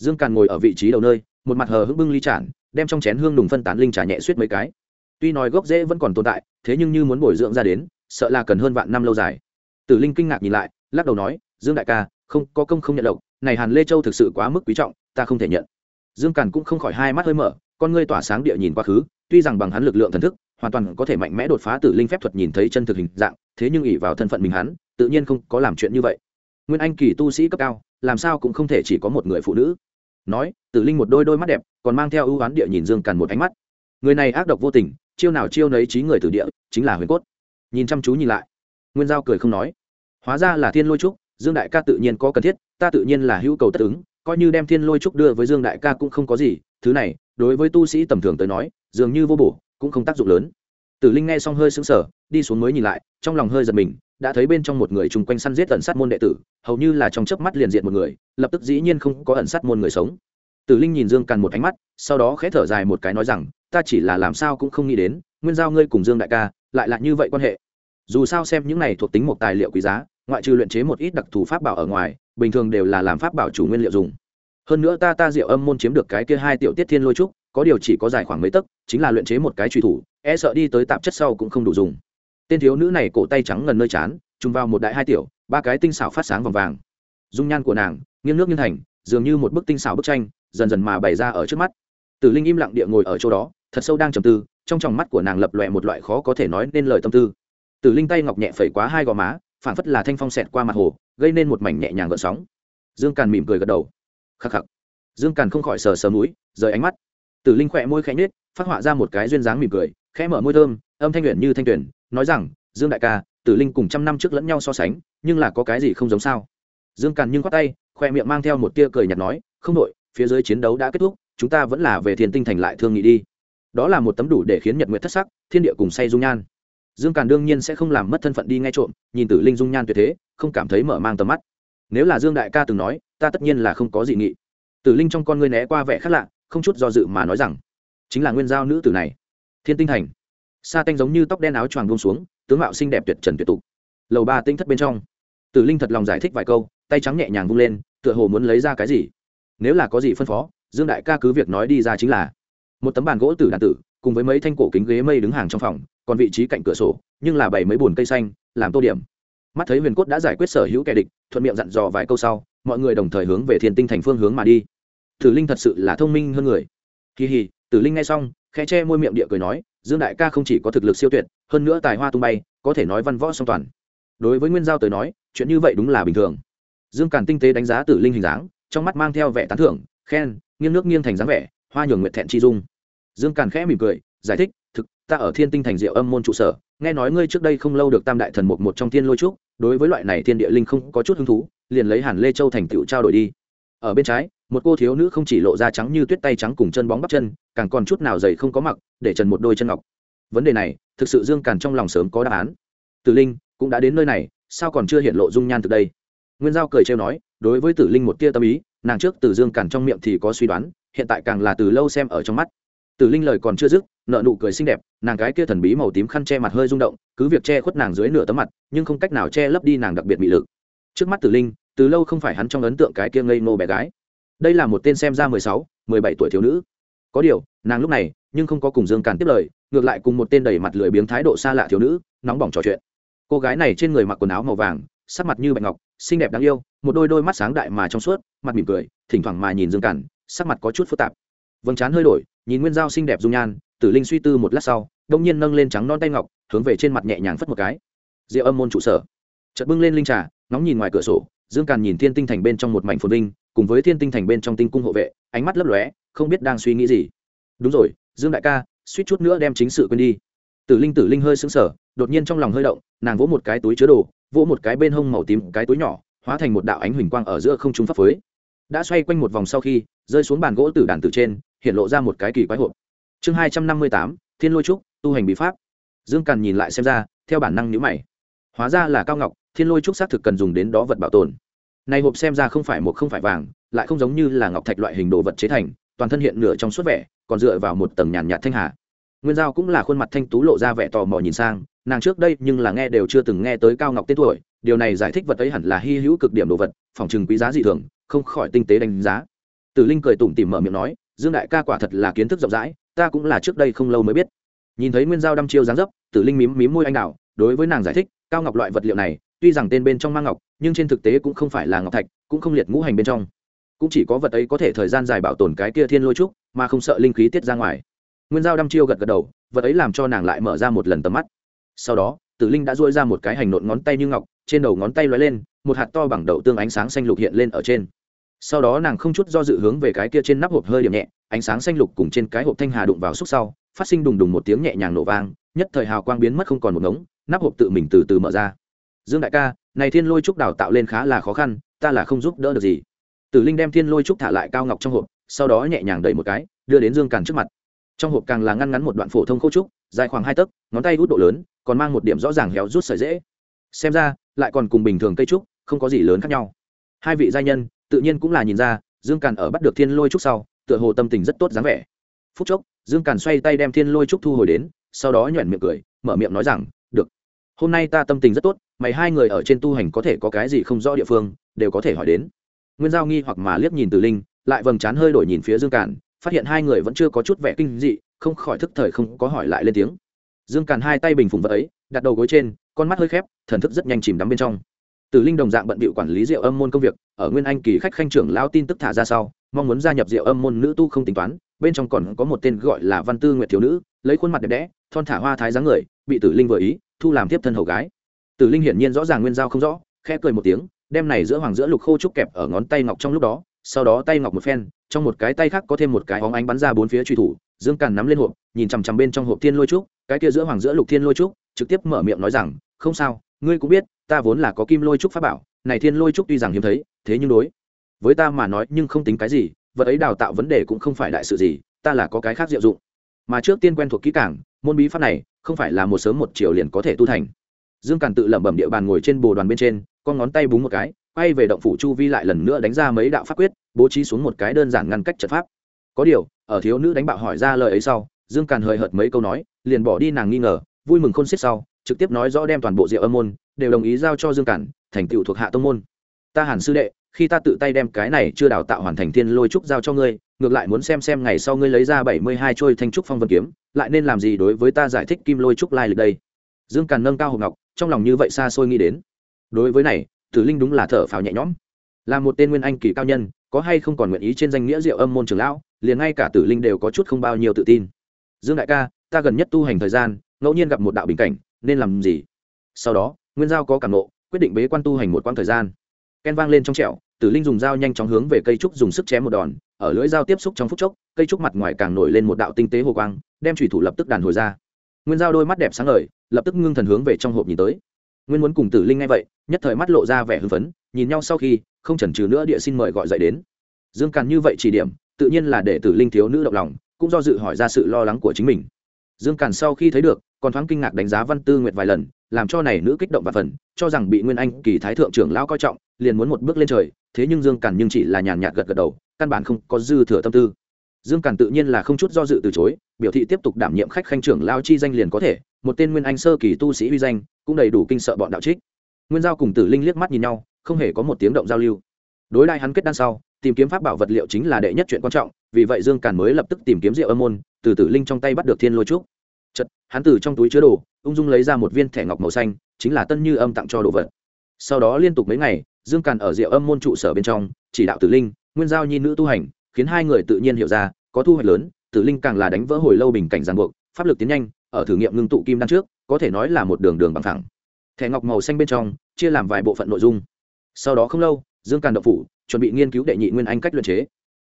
dương càn ngồi ở vị trí đầu nơi, một mặt hờ hững bưng ly tràn, đem trong chén hương đùng phân tán linh trà nhẹ suýt mấy cái. Tuy nói gốc rễ vẫn còn tồn tại, thế nhưng như muốn bồi dưỡng ra đến, sợ là cần hơn vạn năm lâu dài. Tử linh kinh ngạc nhìn lại, lắc đầu nói, dương đại ca, không, có công không nhận lộc, này hàn lê châu thực sự quá mức quý trọng, ta không thể nhận. Dương càn cũng không khỏi hai mắt hơi mở, con ngươi tỏa sáng địa nhìn quá khứ, tuy rằng bằng hắn lực lượng thần thức, hoàn toàn có thể mạnh mẽ đột phá tử linh phép thuật nhìn thấy chân thực hình dạng, thế nhưng ỉ vào thân phận mình hắn, tự nhiên không có làm chuyện như vậy. Nguyên anh kỳ tu sĩ cấp cao, làm sao cũng không thể chỉ có một người phụ nữ nói, tử linh một đôi đôi mắt đẹp, còn mang theo ưu oán địa nhìn dương càn một ánh mắt. Người này ác độc vô tình, chiêu nào chiêu nấy trí người từ địa, chính là huyền cốt. Nhìn chăm chú nhìn lại, nguyên giao cười không nói. Hóa ra là thiên lôi trúc, dương đại ca tự nhiên có cần thiết, ta tự nhiên là hữu cầu tất ứng, coi như đem thiên lôi trúc đưa với dương đại ca cũng không có gì, thứ này, đối với tu sĩ tầm thường tới nói, dường như vô bổ, cũng không tác dụng lớn tử linh nghe xong hơi sững sờ, đi xuống mới nhìn lại, trong lòng hơi giật mình, đã thấy bên trong một người chung quanh săn giết ẩn sát môn đệ tử, hầu như là trong chớp mắt liền diện một người, lập tức dĩ nhiên không có ẩn sát môn người sống. Tử linh nhìn dương càn một ánh mắt, sau đó khẽ thở dài một cái nói rằng, ta chỉ là làm sao cũng không nghĩ đến, nguyên giao ngươi cùng dương đại ca, lại là như vậy quan hệ. Dù sao xem những này thuộc tính một tài liệu quý giá, ngoại trừ luyện chế một ít đặc thù pháp bảo ở ngoài, bình thường đều là làm pháp bảo chủ nguyên liệu dùng. Hơn nữa ta ta diệu âm môn chiếm được cái kia hai tiểu tiết thiên lôi trúc có điều chỉ có dài khoảng mấy tấc, chính là luyện chế một cái truy thủ e sợ đi tới tạp chất sau cũng không đủ dùng. Tên thiếu nữ này cổ tay trắng ngần nơi chán, trùng vào một đại hai tiểu, ba cái tinh xảo phát sáng vòng vàng. Dung nhan của nàng, nghiêng nước nghiêng thành, dường như một bức tinh xảo bức tranh, dần dần mà bày ra ở trước mắt. Tử linh im lặng địa ngồi ở chỗ đó, thật sâu đang trầm tư, trong tròng mắt của nàng lập lòe một loại khó có thể nói nên lời tâm tư. Tử linh tay ngọc nhẹ phẩy quá hai gò má phản phất là thanh phong xẹt qua mặt hồ, gây nên một mảnh nhẹ nhàng gợn sóng. Dương càn mỉm cười gật đầu. Khắc khắc. Dương càn không khỏi sờ sờ mũi, rời ánh mắt tử linh khỏe môi khẽ nhếch, phát họa ra một cái duyên dáng mỉm cười, khẽ mở môi thơm, âm thanh luyện như thanh tuyển nói rằng, dương đại ca, tử linh cùng trăm năm trước lẫn nhau so sánh, nhưng là có cái gì không giống sao? Dương càn nhưng khoát tay, khoe miệng mang theo một tia cười nhạt nói, không đội phía dưới chiến đấu đã kết thúc, chúng ta vẫn là về thiên tinh thành lại thương nghị đi. Đó là một tấm đủ để khiến nhật Nguyệt thất sắc, thiên địa cùng say dung nhan. Dương càn đương nhiên sẽ không làm mất thân phận đi nghe trộm, nhìn tử linh dung nhan tuyệt thế, không cảm thấy mở mang tầm mắt. Nếu là dương đại ca từng nói, ta tất nhiên là không có gì nghị. Tử linh trong con ngươi né qua vẻ khác lạ không chút do dự mà nói rằng, chính là nguyên giao nữ tử này. Thiên tinh thành. Sa tanh giống như tóc đen áo choàng buông xuống, tướng mạo xinh đẹp tuyệt trần tuyệt tục. Lầu ba tinh thất bên trong. Tử linh thật lòng giải thích vài câu, tay trắng nhẹ nhàng vung lên, tựa hồ muốn lấy ra cái gì. Nếu là có gì phân phó, dương đại ca cứ việc nói đi ra chính là. Một tấm bàn gỗ tử đàn tử, cùng với mấy thanh cổ kính ghế mây đứng hàng trong phòng, còn vị trí cạnh cửa sổ, nhưng là bảy mấy bùn cây xanh, làm tô điểm. Mắt thấy huyền cốt đã giải quyết sở hữu kẻ địch, thuận miệng dặn dò vài câu sau, mọi người đồng thời hướng về thiên tinh thành phương hướng mà đi tử linh thật sự là thông minh hơn người. Kỳ hì, tử linh nghe xong, khẽ che môi miệng địa cười nói, dương đại ca không chỉ có thực lực siêu tuyệt, hơn nữa tài hoa tung bay, có thể nói văn võ song toàn. Đối với nguyên giao tới nói, chuyện như vậy đúng là bình thường. Dương càn tinh tế đánh giá tử linh hình dáng, trong mắt mang theo vẻ tán thưởng, khen, nghiêng nước nghiêng thành dáng vẻ, hoa nhường nguyện thẹn chi dung. Dương càn khẽ mỉm cười, giải thích, thực, ta ở thiên tinh thành diệu âm môn trụ sở, nghe nói ngươi trước đây không lâu được tam đại thần một một trong thiên lôi trúc, đối với loại này thiên địa linh không có chút hứng thú, liền lấy hàn lê châu thành tựu trao đổi đi. Ở bên trái một cô thiếu nữ không chỉ lộ ra trắng như tuyết tay trắng cùng chân bóng bắp chân, càng còn chút nào dày không có mặc, để trần một đôi chân ngọc. Vấn đề này, thực sự dương càn trong lòng sớm có đáp án. Tử linh, cũng đã đến nơi này, sao còn chưa hiện lộ dung nhan từ đây? Nguyên giao cười trêu nói, đối với tử linh một tia tâm ý, nàng trước từ dương càn trong miệng thì có suy đoán, hiện tại càng là từ lâu xem ở trong mắt. Tử linh lời còn chưa dứt, nợ nụ cười xinh đẹp, nàng gái kia thần bí màu tím khăn che mặt hơi rung động, cứ việc che khuất nàng dưới nửa tấm mặt, nhưng không cách nào che lấp đi nàng đặc biệt bị lực. Trước mắt tử linh, từ lâu không phải hắn trong ấn tượng cái kia ngây ngô bé gái đây là một tên xem ra mười sáu, mười bảy tuổi thiếu nữ. Có điều, nàng lúc này nhưng không có cùng dương càn tiếp lời, ngược lại cùng một tên đầy mặt lười biếng thái độ xa lạ thiếu nữ, nóng bỏng trò chuyện. Cô gái này trên người mặc quần áo màu vàng, sắc mặt như bạch ngọc, xinh đẹp đáng yêu, một đôi đôi mắt sáng đại mà trong suốt, mặt mỉm cười, thỉnh thoảng mà nhìn dương càn, sắc mặt có chút phức tạp. Vầng trán hơi đổi, nhìn nguyên giao xinh đẹp dung nhan, tử linh suy tư một lát sau, đông nhiên nâng lên trắng non tay ngọc, hướng về trên mặt nhẹ nhàng phất một cái. Rượu âm môn trụ sở. Chợt bưng lên linh trà nóng nhìn ngoài cửa sổ, dương càn nhìn thiên tinh thành bên trong một mảnh phồn vinh cùng với thiên tinh thành bên trong tinh cung hộ vệ, ánh mắt lấp lóe, không biết đang suy nghĩ gì. Đúng rồi, dương đại ca, suýt chút nữa đem chính sự quên đi. Tử linh tử linh hơi sững sờ, đột nhiên trong lòng hơi động, nàng vỗ một cái túi chứa đồ, vỗ một cái bên hông màu tím, cái túi nhỏ, hóa thành một đạo ánh huỳnh quang ở giữa không trung pháp phới. Đã xoay quanh một vòng sau khi, rơi xuống bàn gỗ tử đàn tử trên, hiện lộ ra một cái kỳ quái hộp. Chương hai trăm năm mươi tám, thiên lôi trúc, tu hành bí pháp. Dương càn nhìn lại xem ra, theo bản năng nhữ mày. Hóa ra là cao ngọc, thiên lôi trúc xác thực cần dùng đến đó vật bảo tồn này hộp xem ra không phải một không phải vàng lại không giống như là ngọc thạch loại hình đồ vật chế thành toàn thân hiện nửa trong suốt vẻ còn dựa vào một tầng nhàn nhạt thanh hà. Nguyên giao cũng là khuôn mặt thanh tú lộ ra vẻ tò mò nhìn sang nàng trước đây nhưng là nghe đều chưa từng nghe tới cao ngọc tên tuổi điều này giải thích vật ấy hẳn là hy hữu cực điểm đồ vật phòng trừng quý giá dị thường không khỏi tinh tế đánh giá. Tử linh cười tủm tỉm mở miệng nói dương đại ca quả thật là kiến thức rộng rãi ta cũng là trước đây không lâu mới biết. Nhìn thấy nguyên giao đăm chiêu dáng dấp tử linh mím mím môi anh đảo, đối với nàng giải thích cao ngọc loại vật liệu này tuy rằng tên bên trong mang ngọc, nhưng trên thực tế cũng không phải là ngọc thạch, cũng không liệt ngũ hành bên trong. Cũng chỉ có vật ấy có thể thời gian dài bảo tồn cái kia thiên lôi trúc, mà không sợ linh khí tiết ra ngoài. Nguyên giao đăm chiêu gật gật đầu, vật ấy làm cho nàng lại mở ra một lần tầm mắt. Sau đó, tử linh đã dôi ra một cái hành nộn ngón tay như ngọc, trên đầu ngón tay lóe lên, một hạt to bằng đậu tương ánh sáng xanh lục hiện lên ở trên. Sau đó nàng không chút do dự hướng về cái kia trên nắp hộp hơi điểm nhẹ, ánh sáng xanh lục cùng trên cái hộp thanh hà đụng vào xúc sau, phát sinh đùng đùng một tiếng nhẹ nhàng nổ vang, nhất thời hào quang biến mất không còn một ngống, nắp hộp tự mình từ từ mở ra dương đại ca, này thiên lôi trúc đào tạo lên khá là khó khăn, ta là không giúp đỡ được gì. Tử linh đem thiên lôi trúc thả lại cao ngọc trong hộp, sau đó nhẹ nhàng đẩy một cái, đưa đến dương càn trước mặt. Trong hộp càng là ngăn ngắn một đoạn phổ thông khô trúc, dài khoảng hai tấc, ngón tay hút độ lớn, còn mang một điểm rõ ràng héo rút sợi dễ. Xem ra, lại còn cùng bình thường cây trúc, không có gì lớn khác nhau. Hai vị gia nhân, tự nhiên cũng là nhìn ra, dương càn ở bắt được thiên lôi trúc sau, tựa hồ tâm tình rất tốt dáng vẻ. Phút chốc, dương càn xoay tay đem thiên lôi trúc thu hồi đến, sau đó nhoẻn miệng cười, mở miệng nói rằng hôm nay ta tâm tình rất tốt mày hai người ở trên tu hành có thể có cái gì không rõ địa phương đều có thể hỏi đến. Nguyên giao nghi hoặc mà liếc nhìn từ linh lại vầng trán hơi đổi nhìn phía dương càn phát hiện hai người vẫn chưa có chút vẻ kinh dị không khỏi thức thời không có hỏi lại lên tiếng. Dương càn hai tay bình phùng vật ấy đặt đầu gối trên con mắt hơi khép thần thức rất nhanh chìm đắm bên trong. Tử Linh đồng dạng bận bịu quản lý Diệu Âm môn công việc, ở Nguyên Anh kỳ khách khanh trưởng lão tin tức thả ra sau, mong muốn gia nhập Diệu Âm môn nữ tu không tính toán, bên trong còn có một tên gọi là Văn Tư Nguyệt thiếu nữ, lấy khuôn mặt đẹp đẽ, thon thả hoa thái dáng người, bị Tử Linh vừa ý, thu làm tiếp thân hầu gái. Tử Linh hiển nhiên rõ ràng nguyên giao không rõ, khẽ cười một tiếng, đem này giữa hoàng giữa lục khô trúc kẹp ở ngón tay ngọc trong lúc đó, sau đó tay ngọc một phen, trong một cái tay khác có thêm một cái óng ánh bắn ra bốn phía truy thủ, Dương Càn nắm lên hộp, nhìn chằm chằm bên trong hộp thiên lôi trúc, cái kia giữa hoàng giữa lục thiên lôi trúc, trực tiếp mở miệng nói rằng, "Không sao, ngươi cũng biết, ta vốn là có kim lôi trúc pháp bảo, này thiên lôi trúc tuy rằng hiếm thấy thế nhưng đối với ta mà nói nhưng không tính cái gì vật ấy đào tạo vấn đề cũng không phải đại sự gì ta là có cái khác diệu dụng mà trước tiên quen thuộc kỹ cảng môn bí pháp này không phải là một sớm một chiều liền có thể tu thành. Dương càn tự lẩm bẩm địa bàn ngồi trên bồ đoàn bên trên con ngón tay búng một cái quay về động phủ chu vi lại lần nữa đánh ra mấy đạo pháp quyết bố trí xuống một cái đơn giản ngăn cách trận pháp. Có điều ở thiếu nữ đánh bạo hỏi ra lời ấy sau dương càn hời hợt mấy câu nói liền bỏ đi nàng nghi ngờ vui mừng khôn xiết sau trực tiếp nói rõ đem toàn bộ rượu âm môn đều đồng ý giao cho dương Càn, thành tựu thuộc hạ tông môn. Ta hàn sư đệ khi ta tự tay đem cái này chưa đào tạo hoàn thành thiên lôi trúc giao cho ngươi ngược lại muốn xem xem ngày sau ngươi lấy ra bảy mươi hai trôi thanh trúc phong vân kiếm, lại nên làm gì đối với ta giải thích kim lôi trúc lai lịch đây? Dương càn nâng cao hộp ngọc, trong lòng như vậy xa xôi nghĩ đến. Đối với này, tử linh đúng là thở phào nhẹ nhõm. Là một tên nguyên anh kỳ cao nhân, có hay không còn nguyện ý trên danh nghĩa diệu âm môn trường lão, liền ngay cả tử linh đều có chút không bao nhiêu tự tin. Dương đại ca, ta gần nhất tu hành thời gian, ngẫu nhiên gặp một đạo bình cảnh, nên làm gì? Sau đó, nguyên giao có cảm nộ, quyết định bế quan tu hành một quãng thời gian. Ken vang lên trong trẹo tử linh dùng dao nhanh chóng hướng về cây trúc dùng sức chém một đòn ở lưỡi dao tiếp xúc trong phút chốc, cây trúc mặt ngoài càng nổi lên một đạo tinh tế hồ quang, đem thủy thủ lập tức đàn hồi ra. Nguyên giao đôi mắt đẹp sáng ngời, lập tức ngưng thần hướng về trong hộp nhìn tới. Nguyên muốn cùng tử linh ngay vậy, nhất thời mắt lộ ra vẻ hưng phấn, nhìn nhau sau khi, không chần chừ nữa địa xin mời gọi dậy đến. Dương càn như vậy chỉ điểm, tự nhiên là để tử linh thiếu nữ động lòng, cũng do dự hỏi ra sự lo lắng của chính mình. Dương càn sau khi thấy được, còn thoáng kinh ngạc đánh giá văn tư nguyệt vài lần, làm cho này nữ kích động và phần, cho rằng bị nguyên anh kỳ thái thượng trưởng lão coi trọng, liền muốn một bước lên trời, thế nhưng dương càn nhưng chỉ là nhàn nhạt gật gật đầu căn bản không có dư thừa tâm tư. Dương càn tự nhiên là không chút do dự từ chối, biểu thị tiếp tục đảm nhiệm khách khanh trưởng lao chi danh liền có thể, một tên nguyên anh sơ kỳ tu sĩ uy danh, cũng đầy đủ kinh sợ bọn đạo trích. Nguyên giao cùng tử linh liếc mắt nhìn nhau, không hề có một tiếng động giao lưu. Đối đại hắn kết đan sau, tìm kiếm pháp bảo vật liệu chính là đệ nhất chuyện quan trọng, vì vậy dương càn mới lập tức tìm kiếm rượu âm môn, từ tử linh trong tay bắt được thiên lôi trúc. Chật hắn từ trong túi chứa đồ, ung dung lấy ra một viên thẻ ngọc màu xanh, chính là tân như âm tặng cho đồ vật. Sau đó liên tục mấy ngày, dương càn ở rượu âm môn trụ sở bên trong, chỉ đạo tử linh nguyên giao nhi nữ tu hành, khiến hai người tự nhiên hiểu ra, có thu hoạch lớn, tử linh càng là đánh vỡ hồi lâu bình cảnh ràng buộc, pháp lực tiến nhanh, ở thử nghiệm ngưng tụ kim đan trước, có thể nói là một đường đường bằng thẳng thẻ ngọc màu xanh bên trong, chia làm vài bộ phận nội dung. Sau đó không lâu, dương càn đậu phủ, chuẩn bị nghiên cứu đệ nhị nguyên anh cách luyện chế.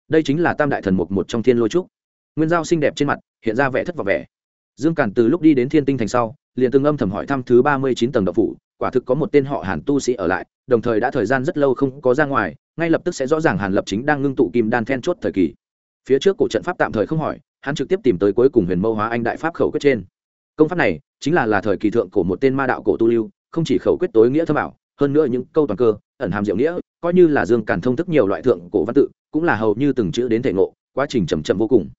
Đây chính là tam đại thần mục một trong thiên lôi trúc. Nguyên giao xinh đẹp trên mặt, hiện ra vẻ thất vọng vẻ. Dương càn từ lúc đi đến thiên tinh thành sau, liền từng âm thầm hỏi thăm thứ ba mươi chín tầng đậu phủ quả thực có một tên họ hàn tu sĩ ở lại, đồng thời đã thời gian rất lâu không có ra ngoài, ngay lập tức sẽ rõ ràng hàn lập chính đang ngưng tụ kim đan then chốt thời kỳ. Phía trước cổ trận pháp tạm thời không hỏi, hắn trực tiếp tìm tới cuối cùng huyền mâu hóa anh đại pháp khẩu quyết trên. Công pháp này chính là là thời kỳ thượng của một tên ma đạo cổ tu lưu, không chỉ khẩu quyết tối nghĩa thâm ảo, hơn nữa những câu toàn cơ, ẩn hàm diệu nghĩa, coi như là dương càn thông thức nhiều loại thượng cổ văn tự, cũng là hầu như từng chữ đến thể ngộ, quá trình chầm chậm vô cùng.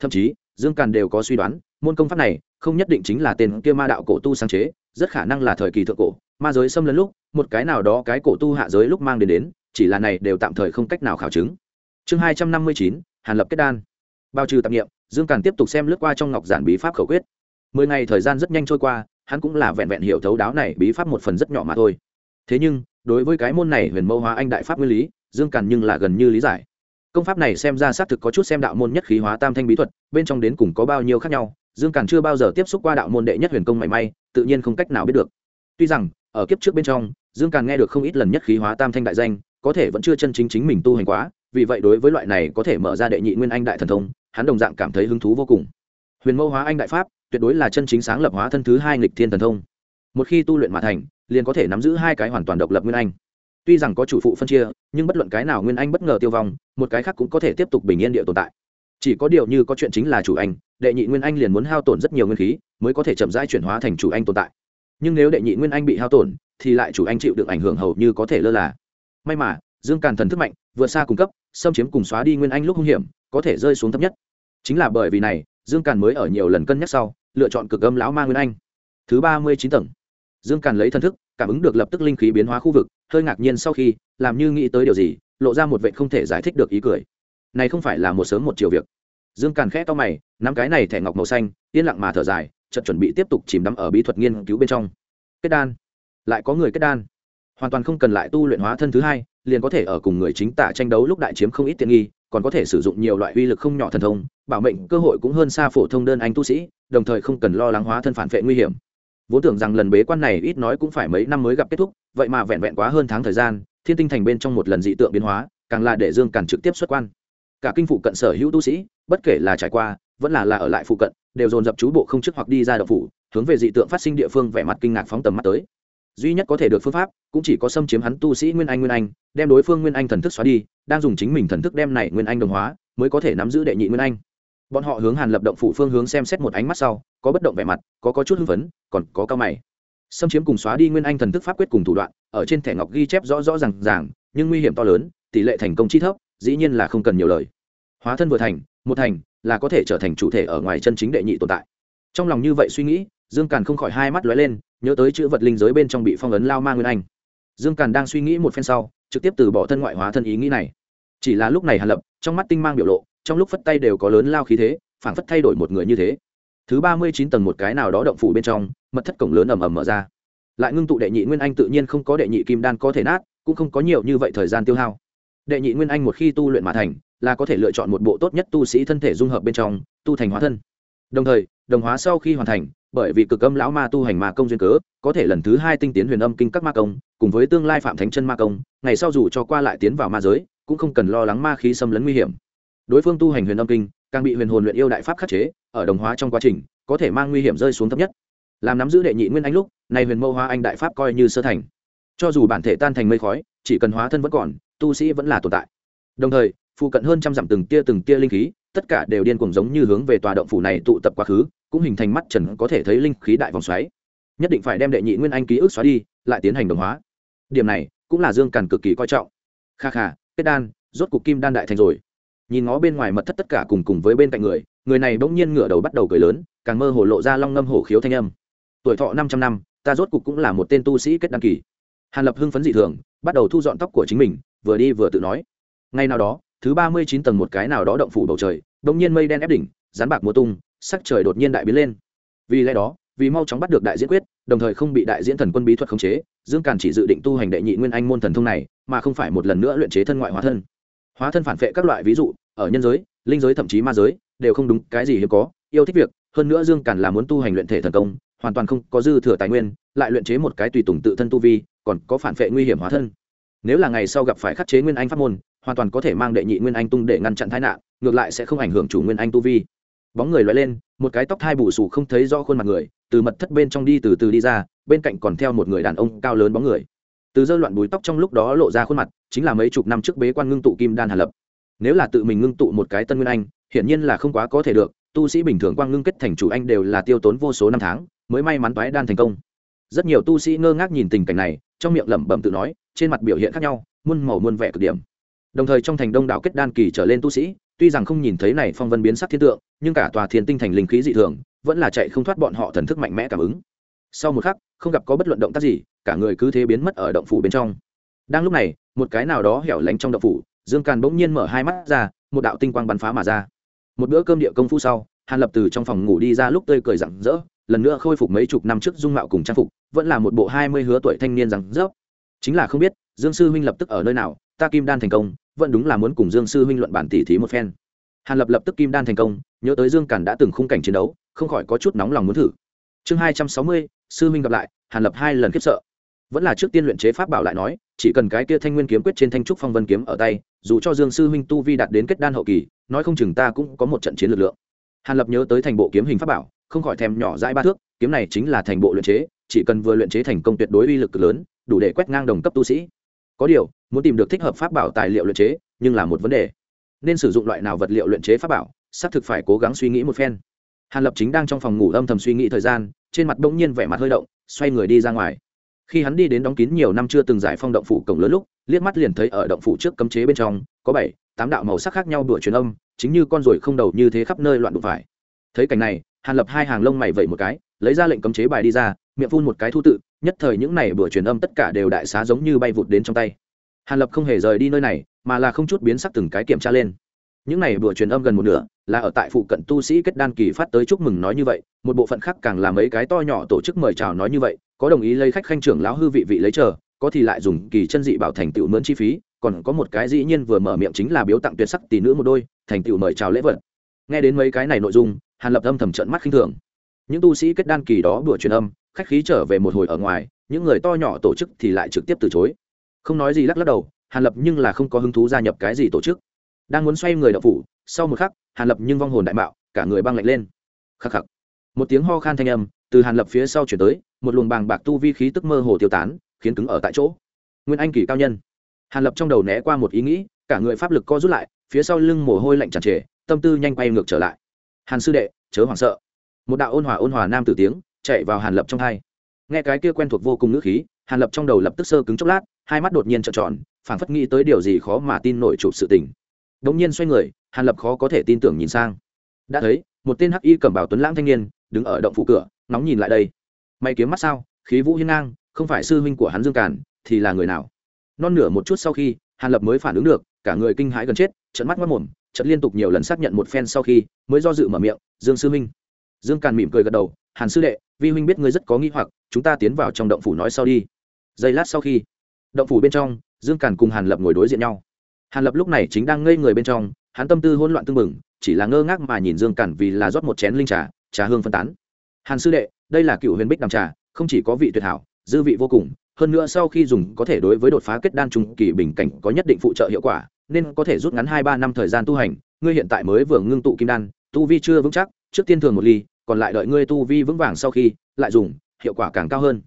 Thậm chí, dương càn đều có suy đoán, môn công pháp này không nhất định chính là tên kia ma đạo cổ tu sáng chế, rất khả năng là thời kỳ thượng cổ ma giới xâm lấn lúc, một cái nào đó cái cổ tu hạ giới lúc mang đến đến, chỉ là này đều tạm thời không cách nào khảo chứng. Chương hai trăm năm mươi chín, hàn lập kết đan. Bao trừ tạp nghiệm dương càn tiếp tục xem lướt qua trong ngọc giản bí pháp khẩu quyết. Mười ngày thời gian rất nhanh trôi qua, hắn cũng là vẹn vẹn hiểu thấu đáo này bí pháp một phần rất nhỏ mà thôi. Thế nhưng, đối với cái môn này huyền mâu hóa anh đại pháp nguyên lý, dương càn nhưng là gần như lý giải. Công pháp này xem ra xác thực có chút xem đạo môn nhất khí hóa tam thanh bí thuật, bên trong đến cùng có bao nhiêu khác nhau, dương càn chưa bao giờ tiếp xúc qua đạo môn đệ nhất huyền công mảy may, tự nhiên không cách nào biết được. Tuy rằng ở kiếp trước bên trong, dương càn nghe được không ít lần nhất khí hóa tam thanh đại danh, có thể vẫn chưa chân chính chính mình tu hành quá, vì vậy đối với loại này có thể mở ra đệ nhị nguyên anh đại thần thông, hắn đồng dạng cảm thấy hứng thú vô cùng. Huyền mẫu hóa anh đại pháp, tuyệt đối là chân chính sáng lập hóa thân thứ hai nghịch thiên thần thông. Một khi tu luyện mà thành, liền có thể nắm giữ hai cái hoàn toàn độc lập nguyên anh. Tuy rằng có chủ phụ phân chia, nhưng bất luận cái nào nguyên anh bất ngờ tiêu vong, một cái khác cũng có thể tiếp tục bình yên địa tồn tại. Chỉ có điều như có chuyện chính là chủ anh, đệ nhị nguyên anh liền muốn hao tổn rất nhiều nguyên khí, mới có thể chậm rãi chuyển hóa thành chủ anh tồn tại nhưng nếu đệ nhị nguyên anh bị hao tổn, thì lại chủ anh chịu được ảnh hưởng hầu như có thể lơ là. May mà, dương càn thần thức mạnh, vượt xa cung cấp, xâm chiếm cùng xóa đi nguyên anh lúc hung hiểm, có thể rơi xuống thấp nhất. Chính là bởi vì này, dương càn mới ở nhiều lần cân nhắc sau, lựa chọn cực âm lão ma nguyên anh. Thứ ba mươi chín tầng. Dương càn lấy thần thức, cảm ứng được lập tức linh khí biến hóa khu vực, hơi ngạc nhiên sau khi, làm như nghĩ tới điều gì, lộ ra một vệ không thể giải thích được ý cười. Này không phải là một sớm một chiều việc. Dương càn khẽ to mày, nắm cái này thẻ ngọc màu xanh, yên lặng mà thở dài chợt chuẩn bị tiếp tục chìm đắm ở bí thuật nghiên cứu bên trong. Kết đan. Lại có người kết đan. Hoàn toàn không cần lại tu luyện hóa thân thứ hai, liền có thể ở cùng người chính tả tranh đấu lúc đại chiếm không ít tiện nghi, còn có thể sử dụng nhiều loại uy lực không nhỏ thần thông, bảo mệnh cơ hội cũng hơn xa phổ thông đơn anh tu sĩ, đồng thời không cần lo lắng hóa thân phản vệ nguy hiểm. Vốn tưởng rằng lần bế quan này ít nói cũng phải mấy năm mới gặp kết thúc, vậy mà vẹn vẹn quá hơn tháng thời gian, thiên tinh thành bên trong một lần dị tượng biến hóa, càng là để dương càn trực tiếp xuất quan. Cả kinh phụ cận sở hữu tu sĩ, bất kể là trải qua vẫn là là ở lại phụ cận, đều dồn dập chú bộ không chức hoặc đi ra đậu phủ, hướng về dị tượng phát sinh địa phương vẻ mặt kinh ngạc phóng tầm mắt tới. Duy nhất có thể được phương pháp, cũng chỉ có xâm chiếm hắn tu sĩ nguyên anh nguyên anh, đem đối phương nguyên anh thần thức xóa đi, đang dùng chính mình thần thức đem này nguyên anh đồng hóa, mới có thể nắm giữ đệ nhị nguyên anh. Bọn họ hướng hàn lập động phủ phương hướng xem xét một ánh mắt sau, có bất động vẻ mặt, có có chút hưng phấn, còn có cao mày. Xâm chiếm cùng xóa đi nguyên anh thần thức pháp quyết cùng thủ đoạn, ở trên thẻ ngọc ghi chép rõ rõ r à n g ràng, nhưng nguy hiểm to lớn, tỷ lệ thành công chi thấp, dĩ nhiên là không cần nhiều lời. Hóa thân vừa thành, một thành là có thể trở thành chủ thể ở ngoài chân chính đệ nhị tồn tại. Trong lòng như vậy suy nghĩ, dương càn không khỏi hai mắt lóe lên, nhớ tới chữ vật linh giới bên trong bị phong ấn lao ma nguyên anh. Dương càn đang suy nghĩ một phen sau, trực tiếp từ bỏ thân ngoại hóa thân ý nghĩ này. Chỉ là lúc này hàn lập, trong mắt tinh mang biểu lộ, trong lúc phất tay đều có lớn lao khí thế, phảng phất thay đổi một người như thế. Thứ ba mươi chín tầng một cái nào đó động phủ bên trong, mật thất cổng lớn ầm ầm mở ra. Lại ngưng tụ đệ nhị nguyên anh tự nhiên không có đệ nhị kim đan có thể nát, cũng không có nhiều như vậy thời gian tiêu hao đệ nhị nguyên anh một khi tu luyện mà thành, là có thể lựa chọn một bộ tốt nhất tu sĩ thân thể dung hợp bên trong, tu thành hóa thân. Đồng thời, đồng hóa sau khi hoàn thành, bởi vì cực âm lão ma tu hành ma công duyên cớ, có thể lần thứ hai tinh tiến huyền âm kinh các ma công, cùng với tương lai phạm thánh chân ma công, ngày sau dù cho qua lại tiến vào ma giới, cũng không cần lo lắng ma khí xâm lấn nguy hiểm. Đối phương tu hành huyền âm kinh, càng bị huyền hồn luyện yêu đại pháp khắc chế, ở đồng hóa trong quá trình, có thể mang nguy hiểm rơi xuống thấp nhất. Làm nắm giữ đệ nhị nguyên anh lúc, này huyền mâu hóa anh đại pháp coi như sơ thành. Cho dù bản thể tan thành mây khói, chỉ cần hóa thân vẫn còn tu sĩ vẫn là tồn tại. Đồng thời, phụ cận hơn trăm dặm từng tia từng tia linh khí, tất cả đều điên cuồng giống như hướng về tòa động phủ này tụ tập quá khứ, cũng hình thành mắt trần có thể thấy linh khí đại vòng xoáy. Nhất định phải đem đệ nhị nguyên anh ký ức xóa đi, lại tiến hành đồng hóa. Điểm này cũng là dương càn cực kỳ coi trọng. Kha kha, kết đan, rốt cục kim đan đại thành rồi. Nhìn ngó bên ngoài mật thất tất cả cùng cùng với bên cạnh người người này bỗng nhiên ngửa đầu bắt đầu cười lớn, càng mơ hồ lộ ra long ngâm hổ khiếu thanh âm. Tuổi thọ năm trăm năm, ta rốt cục cũng là một tên tu sĩ kết đăng kỳ. Hàn lập hưng phấn dị thường, bắt đầu thu dọn tóc của chính mình vừa đi vừa tự nói. Ngay nào đó, thứ ba mươi chín tầng một cái nào đó động phủ bầu trời bỗng nhiên mây đen ép đỉnh, rán bạc mùa tung, sắc trời đột nhiên đại biến lên. Vì lẽ đó, vì mau chóng bắt được đại diễn quyết, đồng thời không bị đại diễn thần quân bí thuật khống chế, dương càn chỉ dự định tu hành đệ nhị nguyên anh môn thần thông này, mà không phải một lần nữa luyện chế thân ngoại hóa thân. Hóa thân phản vệ các loại ví dụ, ở nhân giới, linh giới thậm chí ma giới, đều không đúng, cái gì hiếm có, yêu thích việc, hơn nữa dương càn là muốn tu hành luyện thể thần công, hoàn toàn không có dư thừa tài nguyên, lại luyện chế một cái tùy tùng tự thân tu vi, còn có phản vệ nguy hiểm hóa thân nếu là ngày sau gặp phải khắc chế nguyên anh pháp môn, hoàn toàn có thể mang đệ nhị nguyên anh tung để ngăn chặn tai nạn, ngược lại sẽ không ảnh hưởng chủ nguyên anh tu vi. Bóng người loại lên, một cái tóc thai bù sù không thấy rõ khuôn mặt người, từ mật thất bên trong đi từ từ đi ra, bên cạnh còn theo một người đàn ông cao lớn bóng người. Từ dơ loạn bùi tóc trong lúc đó lộ ra khuôn mặt, chính là mấy chục năm trước bế quan ngưng tụ kim đan hà lập. Nếu là tự mình ngưng tụ một cái tân nguyên anh, hiển nhiên là không quá có thể được, tu sĩ bình thường quang ngưng kết thành chủ anh đều là tiêu tốn vô số năm tháng, mới may mắn toái đan thành công. Rất nhiều tu sĩ ngơ ngác nhìn tình cảnh này, trong miệng lẩm bẩm tự nói trên mặt biểu hiện khác nhau, muôn màu muôn vẻ cực điểm. Đồng thời trong thành đông đảo kết đan kỳ trở lên tu sĩ, tuy rằng không nhìn thấy này phong vân biến sắc thiên tượng, nhưng cả tòa thiên tinh thành linh khí dị thường, vẫn là chạy không thoát bọn họ thần thức mạnh mẽ cảm ứng. Sau một khắc, không gặp có bất luận động tác gì, cả người cứ thế biến mất ở động phủ bên trong. Đang lúc này, một cái nào đó hẻo lánh trong động phủ, dương càn bỗng nhiên mở hai mắt ra, một đạo tinh quang bắn phá mà ra. Một bữa cơm địa công phu sau, hàn lập từ trong phòng ngủ đi ra lúc tươi cười rặng rỡ, lần nữa khôi phục mấy chục năm trước dung mạo cùng trang phục, vẫn là một bộ hai mươi hứa tuổi thanh niên rằng rớp chính là không biết, dương sư huynh lập tức ở nơi nào, ta kim đan thành công, vẫn đúng là muốn cùng dương sư huynh luận bản tỉ thí một phen. Hàn lập lập tức kim đan thành công, nhớ tới dương cản đã từng khung cảnh chiến đấu, không khỏi có chút nóng lòng muốn thử. Chương hai trăm sáu mươi, sư huynh gặp lại, hàn lập hai lần khiếp sợ. Vẫn là trước tiên luyện chế pháp bảo lại nói, chỉ cần cái kia thanh nguyên kiếm quyết trên thanh trúc phong vân kiếm ở tay, dù cho dương sư huynh tu vi đạt đến kết đan hậu kỳ, nói không chừng ta cũng có một trận chiến lực lượng. Hàn lập nhớ tới thành bộ kiếm hình pháp bảo, không khỏi thèm nhỏ dãi ba thước, kiếm này chính là thành bộ luyện chế, chỉ cần vừa luyện chế thành công tuyệt đối uy lực lớn đủ để quét ngang đồng cấp tu sĩ. Có điều, muốn tìm được thích hợp pháp bảo tài liệu luyện chế, nhưng là một vấn đề. Nên sử dụng loại nào vật liệu luyện chế pháp bảo, xác thực phải cố gắng suy nghĩ một phen. Hàn lập chính đang trong phòng ngủ âm thầm suy nghĩ thời gian, trên mặt bỗng nhiên vẻ mặt hơi động, xoay người đi ra ngoài. Khi hắn đi đến đóng kín nhiều năm chưa từng giải phong động phủ cổng lớn lúc, liếc mắt liền thấy ở động phủ trước cấm chế bên trong, có bảy, tám đạo màu sắc khác nhau đuổi truyền âm, chính như con ruồi không đầu như thế khắp nơi loạn đụng phải. Thấy cảnh này, hàn lập hai hàng lông mày vẩy một cái, lấy ra lệnh cấm chế bài đi ra miệng phun một cái thu tự, nhất thời những này bữa truyền âm tất cả đều đại xá giống như bay vụt đến trong tay. Hàn lập không hề rời đi nơi này, mà là không chút biến sắc từng cái kiểm tra lên. Những này bữa truyền âm gần một nửa, là ở tại phụ cận tu sĩ kết đan kỳ phát tới chúc mừng nói như vậy, một bộ phận khác càng là mấy cái to nhỏ tổ chức mời chào nói như vậy, có đồng ý lấy khách khanh trưởng lão hư vị vị lấy chờ, có thì lại dùng kỳ chân dị bảo thành tựu mướn chi phí, còn có một cái dĩ nhiên vừa mở miệng chính là biếu tặng tuyệt sắc tỷ nữ một đôi, thành tựu mời chào lễ vật. Nghe đến mấy cái này nội dung, hàn lập âm thầm trận mắt khinh thường. Những tu sĩ kết đan kỳ đó đùa truyền âm khách khí trở về một hồi ở ngoài, những người to nhỏ tổ chức thì lại trực tiếp từ chối. Không nói gì lắc lắc đầu, hàn lập nhưng là không có hứng thú gia nhập cái gì tổ chức. Đang muốn xoay người đậu phủ, sau một khắc, hàn lập nhưng vong hồn đại mạo, cả người băng lạnh lên. Khắc khắc. Một tiếng ho khan thanh âm, từ hàn lập phía sau chuyển tới, một luồng bàng bạc tu vi khí tức mơ hồ tiêu tán, khiến cứng ở tại chỗ. Nguyên anh kỳ cao nhân. Hàn lập trong đầu né qua một ý nghĩ, cả người pháp lực co rút lại, phía sau lưng mồ hôi lạnh tràn trề, tâm tư nhanh quay ngược trở lại. Hàn sư đệ, chớ hoảng sợ. Một đạo ôn hòa ôn hòa nam tử tiếng chạy vào hàn lập trong hai. Nghe cái kia quen thuộc vô cùng ngữ khí, hàn lập trong đầu lập tức sơ cứng chốc lát, hai mắt đột nhiên trợn tròn, phảng phất nghĩ tới điều gì khó mà tin nổi chụp sự tình. Đống nhiên xoay người, hàn lập khó có thể tin tưởng nhìn sang. Đã thấy, một tên hắc y cầm bảo tuấn lãng thanh niên, đứng ở động phủ cửa nóng nhìn lại đây. Mày kiếm mắt sao, khí vũ hiên ngang, không phải sư huynh của hắn dương càn, thì là người nào? Non nửa một chút sau khi, hàn lập mới phản ứng được, cả người kinh hãi gần chết trận mắt mất mồm trận liên tục nhiều lần xác nhận một phen sau khi, mới do dự mở miệng, dương sư huynh. Dương càn mỉm cười gật đầu hàn sư đệ, vi huynh biết ngươi rất có nghi hoặc, chúng ta tiến vào trong động phủ nói sau đi. Giây lát sau khi, động phủ bên trong, dương càn cùng hàn lập ngồi đối diện nhau. Hàn lập lúc này chính đang ngây người bên trong, hắn tâm tư hỗn loạn tưng bừng, chỉ là ngơ ngác mà nhìn dương càn vì là rót một chén linh trà trà hương phân tán. Hàn sư đệ, đây là cựu huyền bích đàm trà, không chỉ có vị tuyệt hảo, dư vị vô cùng, hơn nữa sau khi dùng có thể đối với đột phá kết đan trung kỳ bình cảnh có nhất định phụ trợ hiệu quả, nên có thể rút ngắn hai ba năm thời gian tu hành, ngươi hiện tại mới vừa ngưng tụ kim đan, tu vi chưa vững chắc, trước tiên thường một ly còn lại đợi ngươi tu vi vững vàng sau khi, lại dùng, hiệu quả càng cao hơn.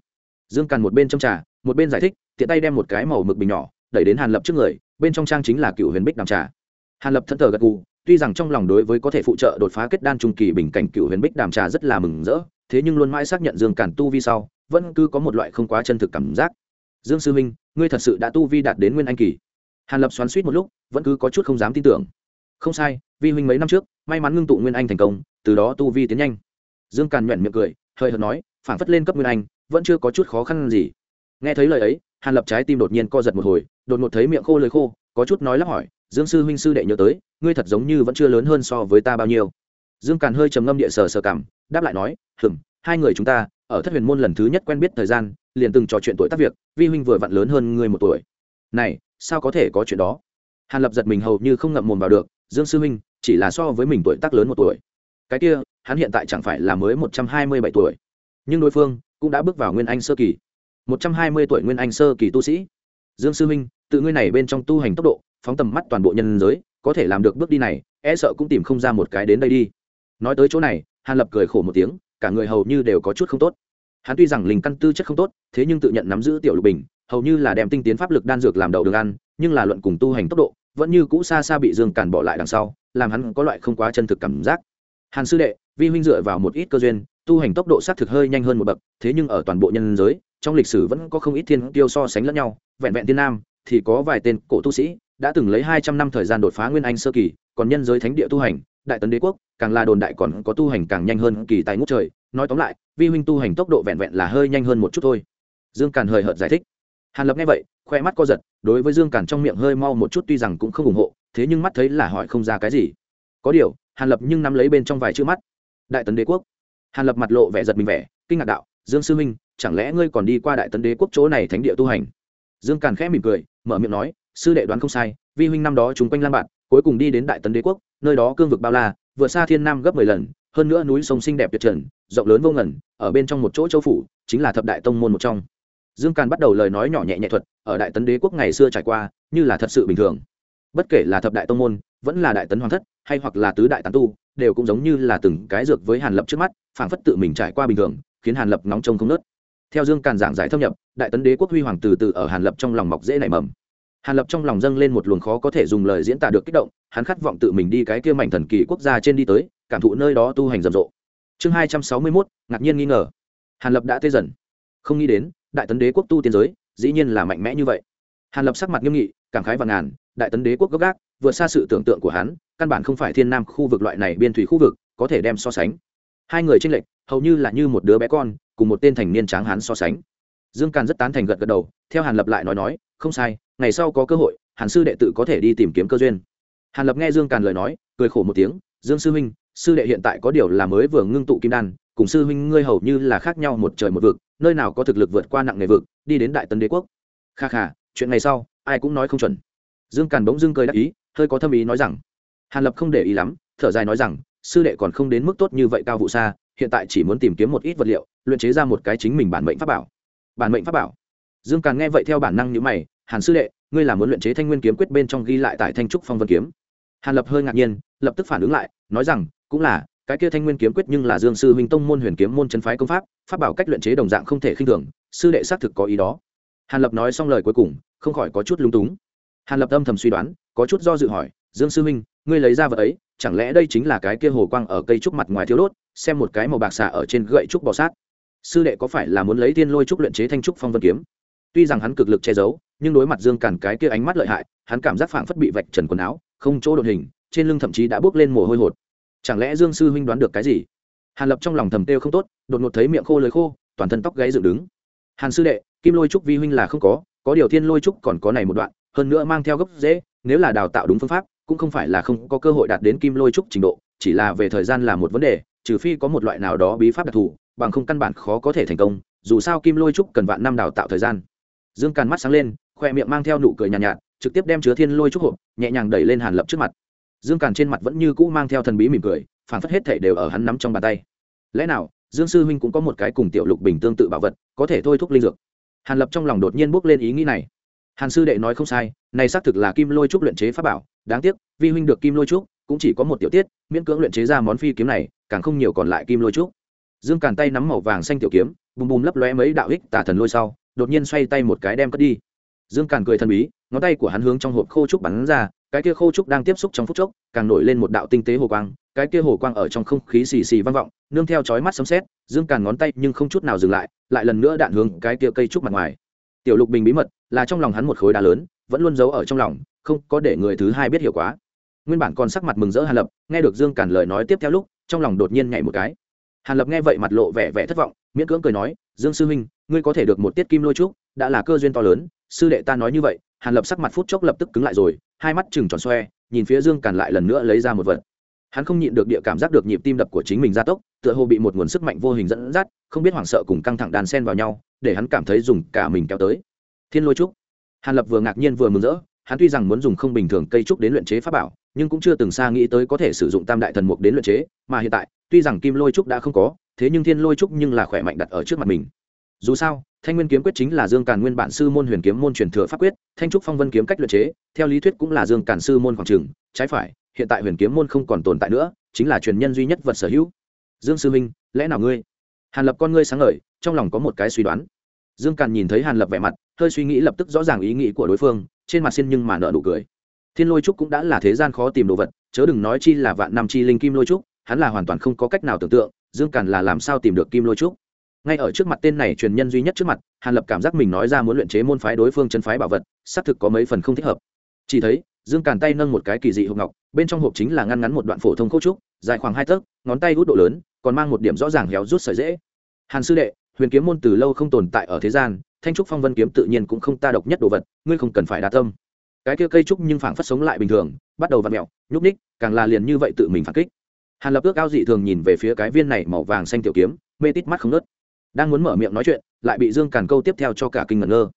Dương càn một bên châm trà, một bên giải thích, tiện tay đem một cái màu mực bình nhỏ, đẩy đến hàn lập trước người, bên trong trang chính là cựu huyền bích đàm trà. Hàn lập thân thờ gật gù, tuy rằng trong lòng đối với có thể phụ trợ đột phá kết đan trung kỳ bình cảnh cựu huyền bích đàm trà rất là mừng rỡ, thế nhưng luôn mãi xác nhận dương càn tu vi sau, vẫn cứ có một loại không quá chân thực cảm giác. Dương sư minh, ngươi thật sự đã tu vi đạt đến nguyên anh kỳ. Hàn lập xoắn suýt một lúc, vẫn cứ có chút không dám tin tưởng. Không sai, vi huynh mấy năm trước, may mắn ngưng tụ nguyên anh thành công, từ đó tu vi tiến nhanh dương càn nhuận miệng cười, hơi hợt nói phản phất lên cấp nguyên anh, vẫn chưa có chút khó khăn gì. Nghe thấy lời ấy, hàn lập trái tim đột nhiên co giật một hồi, đột ngột thấy miệng khô lời khô, có chút nói lắp hỏi, dương sư huynh sư đệ nhớ tới, ngươi thật giống như vẫn chưa lớn hơn so với ta bao nhiêu. Dương càn hơi trầm ngâm địa sờ sờ cảm, đáp lại nói hừng hai người chúng ta, ở thất huyền môn lần thứ nhất quen biết thời gian, liền từng trò chuyện tuổi tác việc, vi huynh vừa vặn lớn hơn ngươi một tuổi. Này, sao có thể có chuyện đó? Hàn lập giật mình hầu như không ngậm mồm vào được, dương sư huynh, chỉ là so với mình tuổi tác lớn một tuổi cái kia, hắn hiện tại chẳng phải là mới một trăm hai mươi bảy tuổi. Nhưng đối phương cũng đã bước vào nguyên anh sơ kỳ. một trăm hai mươi tuổi nguyên anh sơ kỳ tu sĩ. Dương sư Minh, tự ngươi này bên trong tu hành tốc độ, phóng tầm mắt toàn bộ nhân giới, có thể làm được bước đi này e sợ cũng tìm không ra một cái đến đây đi. Nói tới chỗ này, hàn lập cười khổ một tiếng, cả người hầu như đều có chút không tốt. Hắn tuy rằng linh căn tư chất không tốt, thế nhưng tự nhận nắm giữ tiểu lục bình, hầu như là đem tinh tiến pháp lực đan dược làm đầu đường ăn, nhưng là luận cùng tu hành tốc độ, vẫn như cũ xa xa bị dương càn bỏ lại đằng sau, làm hắn có loại không quá chân thực cảm giác hàn sư đệ, vi huynh dựa vào một ít cơ duyên, tu hành tốc độ xác thực hơi nhanh hơn một bậc, thế nhưng ở toàn bộ nhân giới, trong lịch sử vẫn có không ít thiên tiêu so sánh lẫn nhau, vẹn vẹn tiên nam, thì có vài tên cổ tu sĩ, đã từng lấy hai trăm năm thời gian đột phá nguyên anh sơ kỳ, còn nhân giới thánh địa tu hành, đại tấn đế quốc, càng là đồn đại còn có tu hành càng nhanh hơn kỳ tài ngút trời. Nói tóm lại, vi huynh tu hành tốc độ vẹn vẹn là hơi nhanh hơn một chút thôi. Dương càn hời hợt giải thích. Hàn lập nghe vậy, khoe mắt co giật, đối với dương càn trong miệng hơi mau một chút tuy rằng cũng không ủng hộ, thế nhưng mắt thấy là hỏi không ra cái gì. Có điều hàn lập nhưng nắm lấy bên trong vài chữ mắt. Đại tấn đế quốc. Hàn lập mặt lộ vẻ giật mình vẻ, kinh ngạc đạo, dương sư minh chẳng lẽ ngươi còn đi qua đại tấn đế quốc chỗ này thánh địa tu hành? Dương càn khẽ mỉm cười, mở miệng nói, sư đệ đoán không sai, vi huynh năm đó chúng quanh lan bạn, cuối cùng đi đến đại tấn đế quốc, nơi đó cương vực bao la vượt xa thiên nam gấp mười lần, hơn nữa núi sông xinh đẹp tuyệt trần, rộng lớn vô ngần, ở bên trong một chỗ châu phủ, chính là thập đại tông môn một trong. Dương càn bắt đầu lời nói nhỏ nhẹ nhẹ thuật, ở đại tấn đế quốc ngày xưa trải qua, như là thật sự bình thường bất kể là thập đại tông môn, vẫn là đại tấn hoàng thất, hay hoặc là tứ đại tán tu, đều cũng giống như là từng cái dược với hàn lập trước mắt, phảng phất tự mình trải qua bình thường, khiến hàn lập nóng trông không nớt. Theo dương càn giảng giải thâm nhập, đại tấn đế quốc huy hoàng từ từ ở hàn lập trong lòng mọc dễ nảy mầm. Hàn lập trong lòng dâng lên một luồng khó có thể dùng lời diễn tả được kích động, hắn khát vọng tự mình đi cái kia mảnh thần kỳ quốc gia trên đi tới, cảm thụ nơi đó tu hành rầm rộ. Chương hai trăm sáu mươi mốt, ngạc nhiên nghi ngờ. Hàn lập đã tê dần. Không nghĩ đến, đại tấn đế quốc tu tiên giới, dĩ nhiên là mạnh mẽ như vậy. Hàn lập sắc mặt nghiêm nghị, cảm khái và ngàn đại tấn đế quốc gốc gác, vượt xa sự tưởng tượng của hắn, căn bản không phải thiên nam khu vực loại này biên thủy khu vực, có thể đem so sánh. Hai người tranh lệch, hầu như là như một đứa bé con, cùng một tên thành niên tráng hắn so sánh. Dương càn rất tán thành gật gật đầu, theo hàn lập lại nói nói, không sai, ngày sau có cơ hội, hàn sư đệ tự có thể đi tìm kiếm cơ duyên. Hàn lập nghe dương càn lời nói, cười khổ một tiếng, dương sư huynh, sư đệ hiện tại có điều là mới vừa ngưng tụ kim đan, cùng sư huynh ngươi hầu như là khác nhau một trời một vực, nơi nào có thực lực vượt qua nặng nghề vực, đi đến đại tấn đế quốc. Kha kha, chuyện ngày sau, ai cũng nói không chuẩn dương càn bỗng dưng cười đắc ý, hơi có thâm ý nói rằng, hàn lập không để ý lắm, thở dài nói rằng, sư đệ còn không đến mức tốt như vậy cao vụ xa, hiện tại chỉ muốn tìm kiếm một ít vật liệu, luyện chế ra một cái chính mình bản mệnh pháp bảo. Bản mệnh pháp bảo. Dương càn nghe vậy theo bản năng như mày, hàn sư đệ, ngươi là muốn luyện chế thanh nguyên kiếm quyết bên trong ghi lại tại thanh trúc phong vân kiếm. Hàn lập hơi ngạc nhiên, lập tức phản ứng lại, nói rằng, cũng là, cái kia thanh nguyên kiếm quyết nhưng là dương sư huynh tông môn huyền kiếm môn chân phái công pháp pháp bảo cách luyện chế đồng dạng không thể khinh thường, sư đệ xác thực có ý đó. Hàn lập nói xong lời cuối cùng, không khỏi có chút lung túng hàn lập âm thầm suy đoán, có chút do dự hỏi, dương sư huynh, ngươi lấy ra vật ấy, chẳng lẽ đây chính là cái kia hồ quang ở cây trúc mặt ngoài thiếu đốt, xem một cái màu bạc xạ ở trên gậy trúc bò sát. Sư đệ có phải là muốn lấy tiên lôi trúc luyện chế thanh trúc phong vân kiếm? Tuy rằng hắn cực lực che giấu, nhưng đối mặt dương càn cái kia ánh mắt lợi hại, hắn cảm giác phảng phất bị vạch trần quần áo, không chỗ đột hình, trên lưng thậm chí đã bước lên mồ hôi hột. Chẳng lẽ dương sư huynh đoán được cái gì? Hàn lập trong lòng thầm têu không tốt, đột ngột thấy miệng khô lưỡi khô, toàn thân tóc gáy dựng đứng. Hàn sư đệ, kim lôi trúc vi huynh là không có có điều thiên lôi trúc còn có này một đoạn hơn nữa mang theo gốc dễ nếu là đào tạo đúng phương pháp cũng không phải là không có cơ hội đạt đến kim lôi trúc trình độ chỉ là về thời gian là một vấn đề trừ phi có một loại nào đó bí pháp đặc thù bằng không căn bản khó có thể thành công dù sao kim lôi trúc cần vạn năm đào tạo thời gian. Dương càn mắt sáng lên khoe miệng mang theo nụ cười nhàn nhạt, nhạt trực tiếp đem chứa thiên lôi trúc hộp nhẹ nhàng đẩy lên hàn lập trước mặt. Dương càn trên mặt vẫn như cũ mang theo thần bí mỉm cười phản phất hết thể đều ở hắn nắm trong bàn tay. Lẽ nào dương sư huynh cũng có một cái cùng tiểu lục bình tương tự bảo vật có thể thôi thúc linh dược? Hàn lập trong lòng đột nhiên bước lên ý nghĩ này hàn sư đệ nói không sai, này xác thực là kim lôi trúc luyện chế pháp bảo, đáng tiếc, vi huynh được kim lôi trúc, cũng chỉ có một tiểu tiết, miễn cưỡng luyện chế ra món phi kiếm này, càng không nhiều còn lại kim lôi trúc. Dương càn tay nắm màu vàng xanh tiểu kiếm, bùm bùm lấp lóe mấy đạo ích tà thần lôi sau, đột nhiên xoay tay một cái đem cất đi. Dương càn cười thần bí, ngón tay của hắn hướng trong hộp khô trúc bắn ra, cái kia khô trúc đang tiếp xúc trong phút chốc, càng nổi lên một đạo tinh tế hồ quang, cái kia hồ quang ở trong không khí xì xì vang vọng, nương theo chói mắt sấm sét, dương càn ngón tay nhưng không chút nào dừng lại lại lần nữa đạn hướng cái kia cây trúc mặt ngoài. Tiểu lục bình bí mật là trong lòng hắn một khối đá lớn, vẫn luôn giấu ở trong lòng, không có để người thứ hai biết hiểu quá. Nguyên bản còn sắc mặt mừng rỡ hàn lập, nghe được dương Cản lời nói tiếp theo lúc, trong lòng đột nhiên nhảy một cái. Hàn lập nghe vậy mặt lộ vẻ vẻ thất vọng, miễn cưỡng cười nói, dương sư huynh, ngươi có thể được một tiết kim lôi trúc, đã là cơ duyên to lớn, sư đệ ta nói như vậy. Hàn lập sắc mặt phút chốc lập tức cứng lại rồi, hai mắt chừng tròn xoe, nhìn phía dương Cản lại lần nữa lấy ra một vật. Hắn không nhịn được địa cảm giác được nhịp tim đập của chính mình gia tốc, tựa hồ bị một nguồn sức mạnh vô hình dẫn dắt, không biết hoảng sợ cùng căng thẳng đàn sen vào nhau, để hắn cảm thấy dùng cả mình kéo tới thiên lôi trúc. Hàn lập vừa ngạc nhiên vừa mừng rỡ, hắn tuy rằng muốn dùng không bình thường cây trúc đến luyện chế pháp bảo, nhưng cũng chưa từng xa nghĩ tới có thể sử dụng tam đại thần mục đến luyện chế, mà hiện tại, tuy rằng kim lôi trúc đã không có, thế nhưng thiên lôi trúc nhưng là khỏe mạnh đặt ở trước mặt mình. Dù sao, thanh nguyên kiếm quyết chính là dương càn nguyên bản sư môn huyền kiếm môn truyền thừa pháp quyết, thanh trúc phong vân kiếm cách luyện chế, theo lý thuyết cũng là dương càn sư môn khoảng trường trái phải, hiện tại huyền kiếm môn không còn tồn tại nữa, chính là truyền nhân duy nhất vật sở hữu. Dương sư minh lẽ nào ngươi? Hàn lập con ngươi sáng ngời, trong lòng có một cái suy đoán. Dương càn nhìn thấy hàn lập vẻ mặt hơi suy nghĩ lập tức rõ ràng ý nghĩ của đối phương, trên mặt xin nhưng mà nợ nụ cười. Thiên lôi trúc cũng đã là thế gian khó tìm đồ vật, chớ đừng nói chi là vạn năm chi linh kim lôi trúc, hắn là hoàn toàn không có cách nào tưởng tượng, dương càn là làm sao tìm được kim lôi trúc. Ngay ở trước mặt tên này truyền nhân duy nhất trước mặt, hàn lập cảm giác mình nói ra muốn luyện chế môn phái đối phương chân phái bảo vật, xác thực có mấy phần không thích hợp. Chỉ thấy, dương càn tay nâng một cái kỳ dị hộp ngọc, bên trong hộp chính là ngăn ngắn một đoạn phổ thông cấu trúc, dài khoảng hai tấc, ngón tay hút độ lớn, còn mang một điểm rõ ràng héo rút sợi dễ hàn sư đệ, huyền kiếm môn từ lâu không tồn tại ở thế gian thanh trúc phong vân kiếm tự nhiên cũng không ta độc nhất đồ vật, ngươi không cần phải đa tâm. Cái kia cây trúc nhưng phảng phất sống lại bình thường, bắt đầu v ặ mẹo nhúc ních càng là liền như vậy tự mình phản kích. Hàn lập ước ao dị thường nhìn về phía cái viên này màu vàng xanh tiểu kiếm, mê tít mắt không nớt đang muốn mở miệng nói chuyện, lại bị dương càn câu tiếp theo cho cả kinh ngẩn ngơ.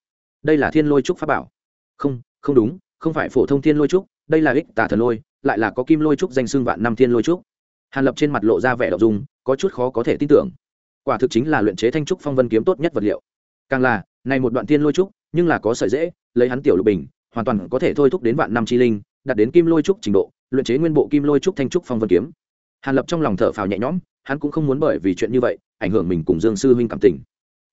Đây là thiên lôi trúc pháp bảo. Không không đúng, không phải phổ thông thiên lôi trúc, đây là ích tả thần lôi, lại là có kim lôi trúc danh xương vạn năm thiên lôi trúc. Hàn lập trên mặt lộ ra vẻ đậu dung, có chút khó có thể tin tưởng. Quả thực chính là luyện chế thanh trúc phong vân kiếm tốt nhất vật liệu. Càng là này một đoạn tiên lôi trúc, nhưng là có sợi dễ lấy hắn tiểu lục bình, hoàn toàn có thể thôi thúc đến vạn năm chi linh, đạt đến kim lôi trúc trình độ, luyện chế nguyên bộ kim lôi trúc thanh trúc phong vân kiếm. Hàn lập trong lòng thở phào nhẹ nhõm, hắn cũng không muốn bởi vì chuyện như vậy, ảnh hưởng mình cùng dương sư huynh cảm tình.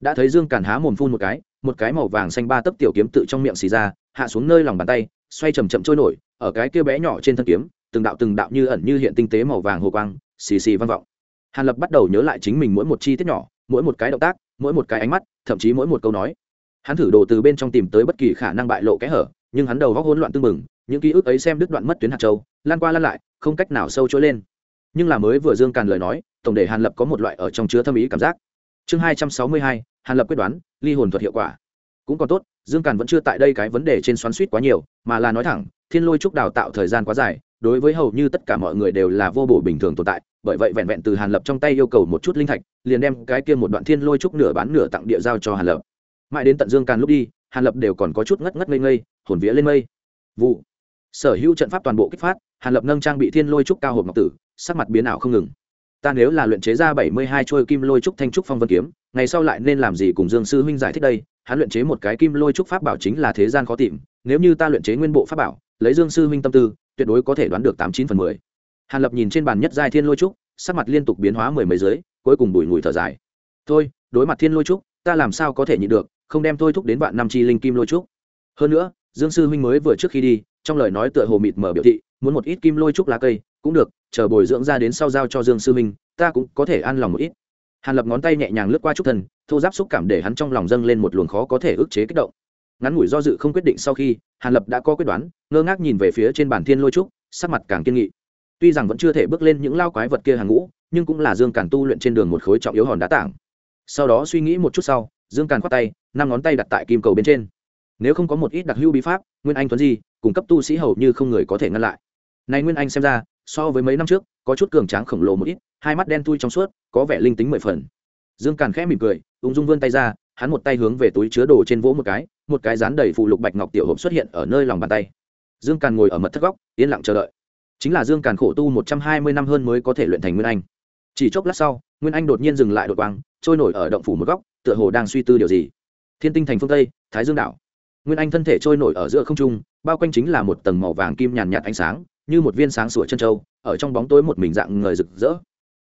Đã thấy dương càn há mồm phun một cái một cái màu vàng xanh ba tấc tiểu kiếm tự trong miệng xì ra, hạ xuống nơi lòng bàn tay, xoay chầm chậm trôi nổi, ở cái kia bé nhỏ trên thân kiếm, từng đạo từng đạo như ẩn như hiện tinh tế màu vàng hồ quang, xì xì vang vọng. Hàn lập bắt đầu nhớ lại chính mình mỗi một chi tiết nhỏ, mỗi một cái động tác, mỗi một cái ánh mắt, thậm chí mỗi một câu nói hắn thử đồ từ bên trong tìm tới bất kỳ khả năng bại lộ kẽ hở, nhưng hắn đầu góc hỗn loạn tưng bừng, những ký ức ấy xem đứt đoạn mất tuyến hạt châu, lan qua lan lại, không cách nào sâu trôi lên. Nhưng là mới vừa dương càn lời nói, tổng để hàn lập có một loại ở trong chứa thâm ý cảm giác. Chương hai trăm sáu mươi hai, hàn lập quyết đoán, ly hồn thuật hiệu quả. Cũng còn tốt, dương càn vẫn chưa tại đây cái vấn đề trên xoắn suýt quá nhiều, mà là nói thẳng, thiên lôi trúc đào tạo thời gian quá dài, đối với hầu như tất cả mọi người đều là vô bổ bình thường tồn tại, bởi vậy vẹn vẹn từ hàn lập trong tay yêu cầu một chút linh thạch, liền đem cái kia một đoạn thiên lôi trúc nửa bán nửa tặng địa giao cho hàn lập mãi đến tận dương càn lúc đi, hàn lập đều còn có chút ngất ngất ngây ngây, hồn vía lên mây. Vụ. Sở hữu trận pháp toàn bộ kích phát, hàn lập nâng trang bị thiên lôi trúc cao hộp ngọc tử, sắc mặt biến ảo không ngừng. Ta nếu là luyện chế ra bảy mươi hai trôi kim lôi trúc thanh trúc phong vân kiếm, ngày sau lại nên làm gì cùng dương sư huynh giải thích đây? Hắn luyện chế một cái kim lôi trúc pháp bảo chính là thế gian khó tìm, nếu như ta luyện chế nguyên bộ pháp bảo, lấy dương sư huynh tâm tư, tuyệt đối có thể đoán được tám chín phần mười. Hàn lập nhìn trên bàn nhất giai thiên lôi trúc, sắc mặt liên tục biến hóa mười mấy giới cuối cùng bùi ngùi thở dài. Thôi, đối mặt thiên lôi trúc, ta làm sao có thể nhịn được không đem thôi thúc đến vạn năm chi linh kim lôi trúc. Hơn nữa, dương sư huynh mới vừa trước khi đi, trong lời nói tựa hồ mịt mở biểu thị, muốn một ít kim lôi trúc lá cây, cũng được, chờ bồi dưỡng ra đến sau giao cho dương sư huynh, ta cũng có thể an lòng một ít. Hàn lập ngón tay nhẹ nhàng lướt qua trúc thần, thô giáp xúc cảm để hắn trong lòng dâng lên một luồng khó có thể ức chế kích động. Ngắn ngủi do dự không quyết định sau khi, hàn lập đã có quyết đoán, ngơ ngác nhìn về phía trên bàn thiên lôi trúc, sắc mặt càng kiên nghị. Tuy rằng vẫn chưa thể bước lên những lao quái vật kia hàng ngũ, nhưng cũng là dương càn tu luyện trên đường một khối trọng yếu hòn đá tảng. Sau đó suy nghĩ một chút sau dương càn khoát tay, năm ngón tay đặt tại kim cầu bên trên. Nếu không có một ít đặc hữu bí pháp, nguyên anh tuấn di cung cấp tu sĩ hầu như không người có thể ngăn lại. Này nguyên anh xem ra, so với mấy năm trước, có chút cường tráng khổng lồ một ít, hai mắt đen tui trong suốt, có vẻ linh tính mười phần. Dương càn khẽ mỉm cười, ung dung vươn tay ra, hắn một tay hướng về túi chứa đồ trên vỗ một cái một cái dán đầy phụ lục bạch ngọc tiểu hộp xuất hiện ở nơi lòng bàn tay. Dương càn ngồi ở mật thất góc, yên lặng chờ đợi. Chính là dương càn khổ tu một trăm hai mươi năm hơn mới có thể luyện thành nguyên anh. Chỉ chốc lát sau, nguyên anh đột nhiên dừng lại đột quang, trôi nổi ở động phủ một góc tựa hồ đang suy tư điều gì. Thiên tinh thành phương tây, thái dương đảo. Nguyên anh thân thể trôi nổi ở giữa không trung, bao quanh chính là một tầng màu vàng kim nhàn nhạt ánh sáng, như một viên sáng sủa chân trâu ở trong bóng tối một mình dạng người rực rỡ.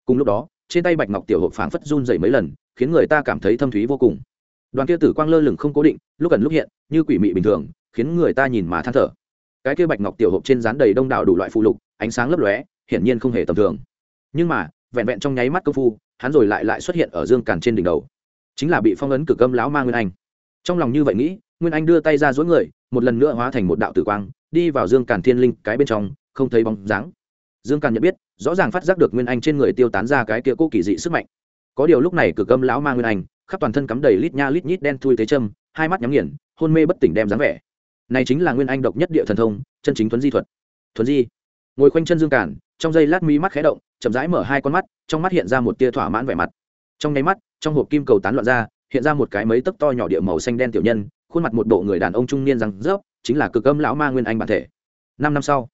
Cùng lúc đó, trên tay bạch ngọc tiểu hộp phảng phất run dậy mấy lần, khiến người ta cảm thấy thâm thúy vô cùng. Đoàn kia tử quang lơ lửng không cố định, lúc ẩn lúc hiện, như quỷ mị bình thường, khiến người ta nhìn mà than thở. Cái kia bạch ngọc tiểu hộp trên dán đầy đông đảo đủ loại phụ lục, ánh sáng lấp lóe, hiển nhiên không hề tầm thường. Nhưng mà, vẹn vẹn trong nháy mắt công phu, hắn rồi lại lại xuất hiện ở dương càn trên đỉnh đầu chính là bị phong ấn cực âm lão ma nguyên anh. Trong lòng như vậy nghĩ, nguyên anh đưa tay ra dối người, một lần nữa hóa thành một đạo tử quang, đi vào dương càn thiên linh cái bên trong, không thấy bóng dáng. Dương càn nhận biết, rõ ràng phát giác được nguyên anh trên người tiêu tán ra cái kia cô kỳ dị sức mạnh. Có điều lúc này cực âm lão ma nguyên anh, khắp toàn thân cắm đầy lít nha lít nhít đen thui thế châm, hai mắt nhắm nghiền, hôn mê bất tỉnh đem dáng vẻ. Này chính là nguyên anh độc nhất địa thần thông, chân chính thuấn di thuật. Thuấn di. Ngồi khoanh chân dương càn, trong giây lát mi mắt khé động, chậm rãi mở hai con mắt, trong mắt hiện ra một tia thỏa mãn vẻ mặt trong nháy mắt, trong hộp kim cầu tán loạn ra, hiện ra một cái mấy tấc to nhỏ địa màu xanh đen tiểu nhân, khuôn mặt một bộ người đàn ông trung niên răng rớp, chính là cực âm lão ma nguyên anh bản thể. Năm năm sau,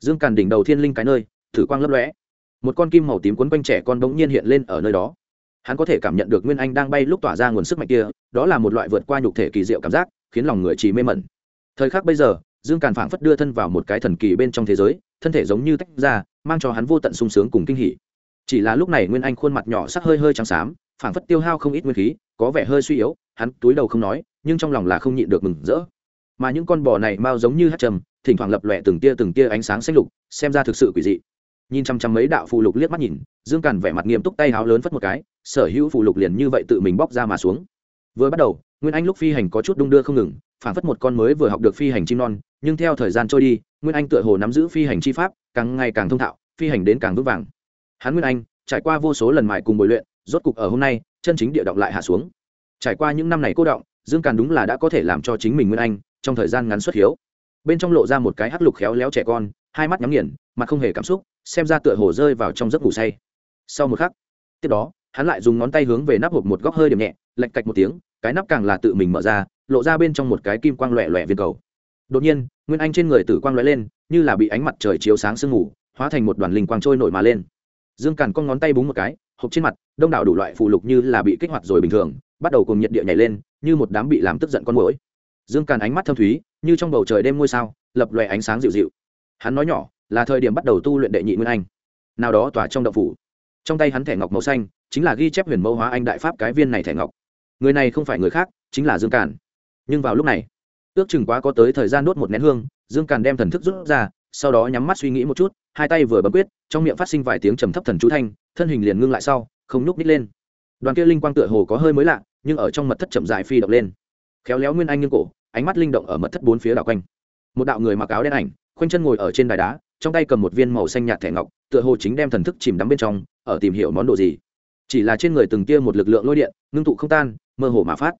dương càn đỉnh đầu thiên linh cái nơi, thử quang lấp lóe. Một con kim màu tím quấn quanh trẻ con bỗng nhiên hiện lên ở nơi đó. Hắn có thể cảm nhận được nguyên anh đang bay lúc tỏa ra nguồn sức mạnh kia, đó là một loại vượt qua nhục thể kỳ diệu cảm giác, khiến lòng người chỉ mê mẩn. Thời khắc bây giờ, dương càn phảng phất đưa thân vào một cái thần kỳ bên trong thế giới, thân thể giống như tách ra, mang cho hắn vô tận sung sướng cùng kinh hỉ chỉ là lúc này nguyên anh khuôn mặt nhỏ sắc hơi hơi trắng xám, phảng phất tiêu hao không ít nguyên khí, có vẻ hơi suy yếu, hắn túi đầu không nói, nhưng trong lòng là không nhịn được mừng rỡ. Mà những con bò này mau giống như hát trầm, thỉnh thoảng lập lòe từng tia từng tia ánh sáng xanh lục, xem ra thực sự quỷ dị. Nhìn chăm chăm mấy đạo phù lục liếc mắt nhìn, dương càn vẻ mặt nghiêm túc tay háo lớn phất một cái, sở hữu phù lục liền như vậy tự mình bóc ra mà xuống. Vừa bắt đầu, nguyên anh lúc phi hành có chút đung đưa không ngừng phản phất một con mới vừa học được phi hành chim non, nhưng theo thời gian trôi đi, nguyên anh tựa hồ nắm giữ phi hành chi pháp, càng ngày càng thông thạo, phi hành đến càng vững vàng hắn nguyên anh, trải qua vô số lần mài cùng bồi luyện, rốt cục ở hôm nay, chân chính địa động lại hạ xuống. Trải qua những năm này cô động, dương càn đúng là đã có thể làm cho chính mình nguyên anh, trong thời gian ngắn xuất hiếu. Bên trong lộ ra một cái hắc lục khéo léo trẻ con, hai mắt nhắm nghiền, mặt không hề cảm xúc, xem ra tựa hồ rơi vào trong giấc ngủ say. Sau một khắc, tiếp đó, hắn lại dùng ngón tay hướng về nắp hộp một góc hơi điểm nhẹ lạch cạch một tiếng, cái nắp càng là tự mình mở ra, lộ ra bên trong một cái kim quang loẹ loẹ viên cầu. Đột nhiên, nguyên anh trên người tử quang lóe lên, như là bị ánh mặt trời chiếu sáng sương ngủ, hóa thành một đoàn linh quang trôi nổi mà lên dương càn con ngón tay búng một cái, hộp trên mặt, đông đảo đủ loại phụ lục như là bị kích hoạt rồi bình thường, bắt đầu cùng nhiệt địa nhảy lên, như một đám bị làm tức giận con mũi dương càn ánh mắt thâm thúy, như trong bầu trời đêm ngôi sao, lập loè ánh sáng dịu dịu. Hắn nói nhỏ, là thời điểm bắt đầu tu luyện đệ nhị nguyên anh. Nào đó tỏa trong động phủ. Trong tay hắn thẻ ngọc màu xanh, chính là ghi chép huyền mẫu hóa anh đại pháp cái viên này thẻ ngọc. Người này không phải người khác, chính là dương càn. Nhưng vào lúc này, ước chừng quá có tới thời gian đốt một nén hương, dương càn đem thần thức rút ra, sau đó nhắm mắt suy nghĩ một chút hai tay vừa bấm quyết, trong miệng phát sinh vài tiếng trầm thấp thần chú thanh, thân hình liền ngưng lại sau, không nhúc nít lên. Đoàn kia linh quang tựa hồ có hơi mới lạ, nhưng ở trong mật thất chậm dại phi động lên. Khéo léo nguyên anh nghiêng cổ, ánh mắt linh động ở mật thất bốn phía đảo quanh. Một đạo người mặc áo đen ảnh, khoanh chân ngồi ở trên đài đá, trong tay cầm một viên màu xanh nhạt thẻ ngọc, tựa hồ chính đem thần thức chìm đắm bên trong, ở tìm hiểu món đồ gì. Chỉ là trên người từng tia một lực lượng lôi điện, ngưng tụ không tan, mơ hồ mà phát.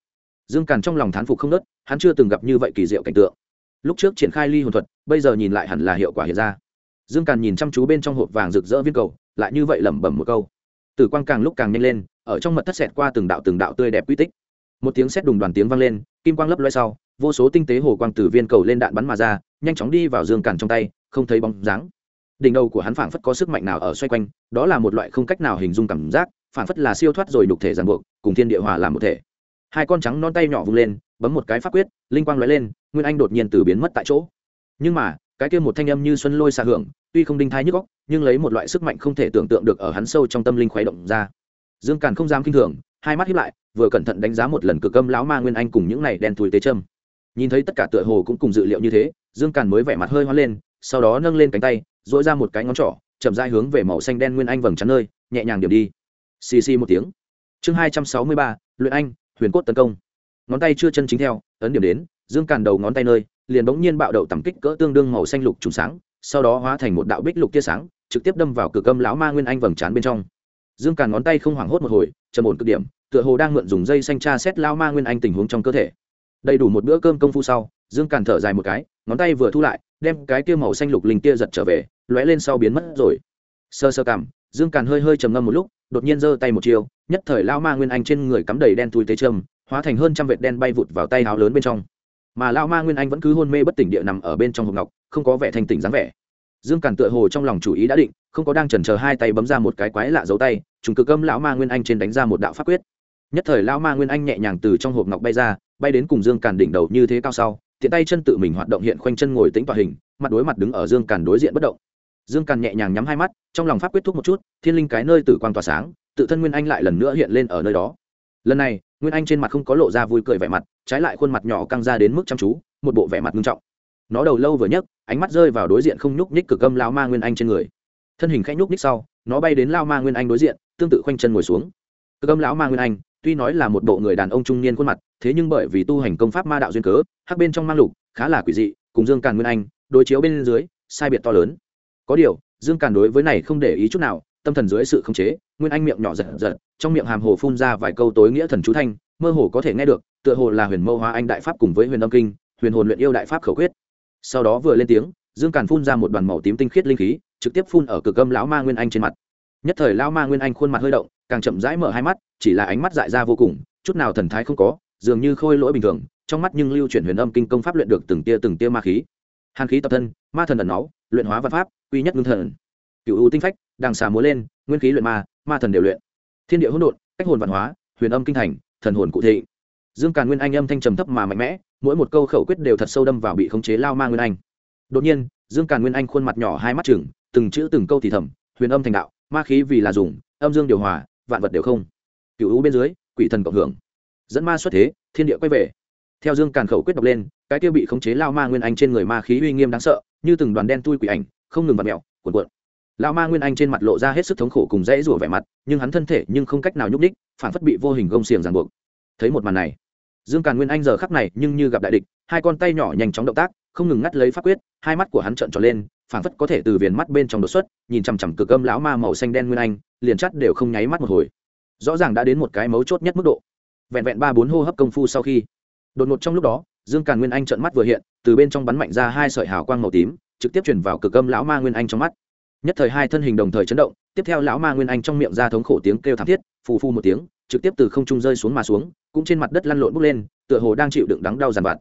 Dương càn trong lòng thán phục không nớt, hắn chưa từng gặp như vậy kỳ diệu cảnh tượng. Lúc trước triển khai ly hồn thuật, bây giờ nhìn lại hẳn là hiệu quả hiện ra dương càn nhìn chăm chú bên trong hộp vàng rực rỡ viên cầu, lại như vậy lẩm bẩm một câu. Tử quang càng lúc càng nhanh lên, ở trong mật thất xẹt qua từng đạo từng đạo tươi đẹp quy tích. Một tiếng sét đùng đoàn tiếng vang lên, kim quang lấp loe sau, vô số tinh tế hồ quang từ viên cầu lên đạn bắn mà ra, nhanh chóng đi vào dương càn trong tay, không thấy bóng dáng. Đỉnh đầu của hắn phảng phất có sức mạnh nào ở xoay quanh, đó là một loại không cách nào hình dung cảm giác, phảng phất là siêu thoát rồi nhục thể ràng buộc, cùng thiên địa hòa làm một thể. Hai con trắng non tay nhỏ vung lên, bấm một cái pháp quyết, linh quang lóe lên, nguyên anh đột nhiên từ biến mất tại chỗ. Nhưng mà cái kia một thanh âm như xuân lôi xa hưởng, tuy không đinh thai nhức góc nhưng lấy một loại sức mạnh không thể tưởng tượng được ở hắn sâu trong tâm linh khuấy động ra. Dương càn không dám kinh thường, hai mắt hiếp lại, vừa cẩn thận đánh giá một lần cực âm lão ma nguyên anh cùng những này đen thùi tế châm nhìn thấy tất cả tựa hồ cũng cùng dự liệu như thế, dương càn mới vẻ mặt hơi hoa lên, sau đó nâng lên cánh tay dỗi ra một cái ngón trỏ, chậm dai hướng về màu xanh đen nguyên anh vầng chắn nơi, nhẹ nhàng điểm đi. Xì xì một tiếng. Chương hai trăm sáu mươi ba, luyện anh, huyền cốt tấn công. Ngón tay chưa chân chính theo, ấn điểm đến, dương càn đầu ngón tay nơi liền bỗng nhiên bạo đậu tầm kích cỡ tương đương màu xanh lục trùng sáng, sau đó hóa thành một đạo bích lục tia sáng, trực tiếp đâm vào cửa cơm lão ma nguyên anh vầng trán bên trong. Dương càn ngón tay không hoảng hốt một hồi, trầm ổn cực điểm, tựa hồ đang mượn dùng dây xanh tra xét lao ma nguyên anh tình huống trong cơ thể. Đầy đủ một bữa cơm công phu sau, dương càn thở dài một cái, ngón tay vừa thu lại, đem cái tia màu xanh lục linh tia giật trở về, lóe lên sau biến mất rồi. Sơ sơ cảm, dương càn hơi hơi trầm ngâm một lúc, đột nhiên giơ tay một chiều, nhất thời lao ma nguyên anh trên người cắm đầy đen thui tế trâm hóa thành hơn trăm vệt đen bay vụt vào tay áo lớn bên trong mà lao ma nguyên anh vẫn cứ hôn mê bất tỉnh địa nằm ở bên trong hộp ngọc, không có vẻ thành tỉnh dáng vẻ. Dương càn tựa hồ trong lòng chủ ý đã định, không có đang chần chờ hai tay bấm ra một cái quái lạ dấu tay chúng cực âm lão ma nguyên anh trên đánh ra một đạo pháp quyết. Nhất thời lão ma nguyên anh nhẹ nhàng từ trong hộp ngọc bay ra, bay đến cùng dương càn đỉnh đầu như thế cao sau, tiện tay chân tự mình hoạt động hiện khoanh chân ngồi tính tọa hình, mặt đối mặt đứng ở dương càn đối diện bất động. Dương càn nhẹ nhàng nhắm hai mắt, trong lòng pháp quyết thúc một chút, thiên linh cái nơi tử quang tỏa sáng, tự thân nguyên anh lại lần nữa hiện lên ở nơi đó lần này, nguyên anh trên mặt không có lộ ra vui cười vẻ mặt, trái lại khuôn mặt nhỏ căng ra đến mức chăm chú, một bộ vẻ mặt nghiêm trọng. Nó đầu lâu vừa nhấc, ánh mắt rơi vào đối diện không nhúc nhích cực âm lao ma nguyên anh trên người. Thân hình khẽ nhúc nhích sau, nó bay đến lao ma nguyên anh đối diện, tương tự khoanh chân ngồi xuống. Cực âm lão ma nguyên anh, tuy nói là một bộ người đàn ông trung niên khuôn mặt, thế nhưng bởi vì tu hành công pháp ma đạo duyên cớ, hắc bên trong mang lục, khá là quỷ dị, cùng dương càn nguyên anh, đối chiếu bên dưới, sai biệt to lớn. Có điều, dương càn đối với này không để ý chút nào tâm thần dưới sự khống chế, nguyên anh miệng nhỏ giật giật, trong miệng hàm hồ phun ra vài câu tối nghĩa thần chú thanh, mơ hồ có thể nghe được, tựa hồ là huyền mâu hóa anh đại pháp cùng với huyền âm kinh, huyền hồn luyện yêu đại pháp khẩu quyết. Sau đó vừa lên tiếng, dương càn phun ra một đoàn màu tím tinh khiết linh khí, trực tiếp phun ở cực âm lão ma nguyên anh trên mặt. Nhất thời lão ma nguyên anh khuôn mặt hơi động, càng chậm rãi mở hai mắt, chỉ là ánh mắt dại ra vô cùng, chút nào thần thái không có, dường như khôi lỗi bình thường, trong mắt nhưng lưu chuyển huyền âm kinh công pháp luyện được từng tia từng tia ma khí. Hàn khí tập thân, ma thần ẩn náu, luyện hóa văn pháp, quy nhất ngưng thần cựu ưu tinh phách, đằng xà múa lên, nguyên khí luyện ma ma thần đều luyện. Thiên địa hỗn độn, cách hồn văn hóa, huyền âm kinh thành, thần hồn cụ thể dương càn nguyên anh âm thanh trầm thấp mà mạnh mẽ, mỗi một câu khẩu quyết đều thật sâu đâm vào bị khống chế lao ma nguyên anh. Đột nhiên, dương càn nguyên anh khuôn mặt nhỏ hai mắt chừng từng chữ từng câu thì thầm, huyền âm thành đạo, ma khí vì là dùng, âm dương điều hòa, vạn vật đều không. Cựu ưu bên dưới, quỷ thần cộng hưởng. Dẫn ma xuất thế, thiên địa quay về. Theo dương càn khẩu quyết đọc lên, cái kia bị khống chế lao ma nguyên anh trên người ma khí uy nghiêm đáng sợ, như từng đoàn đen tui quỷ ảnh, không ngừng vặt mẹo cuộn cuộn lão ma nguyên anh trên mặt lộ ra hết sức thống khổ cùng dãy rủa vẻ mặt, nhưng hắn thân thể nhưng không cách nào nhúc đích phản phất bị vô hình gông xiềng ràng buộc. Thấy một màn này, dương càn nguyên anh giờ khắc này nhưng như gặp đại địch, hai con tay nhỏ nhanh chóng động tác, không ngừng ngắt lấy pháp quyết, hai mắt của hắn trợn tròn lên, phản phất có thể từ viền mắt bên trong đột xuất, nhìn chằm chằm cực âm lão ma màu xanh đen nguyên anh, liền chắt đều không nháy mắt một hồi. Rõ ràng đã đến một cái mấu chốt nhất mức độ. Vẹn vẹn ba bốn hô hấp công phu sau khi, đột ngột trong lúc đó, dương càn nguyên anh trợn mắt vừa hiện, từ bên trong bắn mạnh ra hai sợi hào quang màu tím, trực tiếp chuyển vào cực âm lão ma nguyên anh trong mắt nhất thời hai thân hình đồng thời chấn động, tiếp theo lão ma nguyên anh trong miệng ra thống khổ tiếng kêu thảm thiết, phù phu một tiếng, trực tiếp từ không trung rơi xuống mà xuống, cũng trên mặt đất lăn lộn bốc lên, tựa hồ đang chịu đựng đắng đau dằn vặt.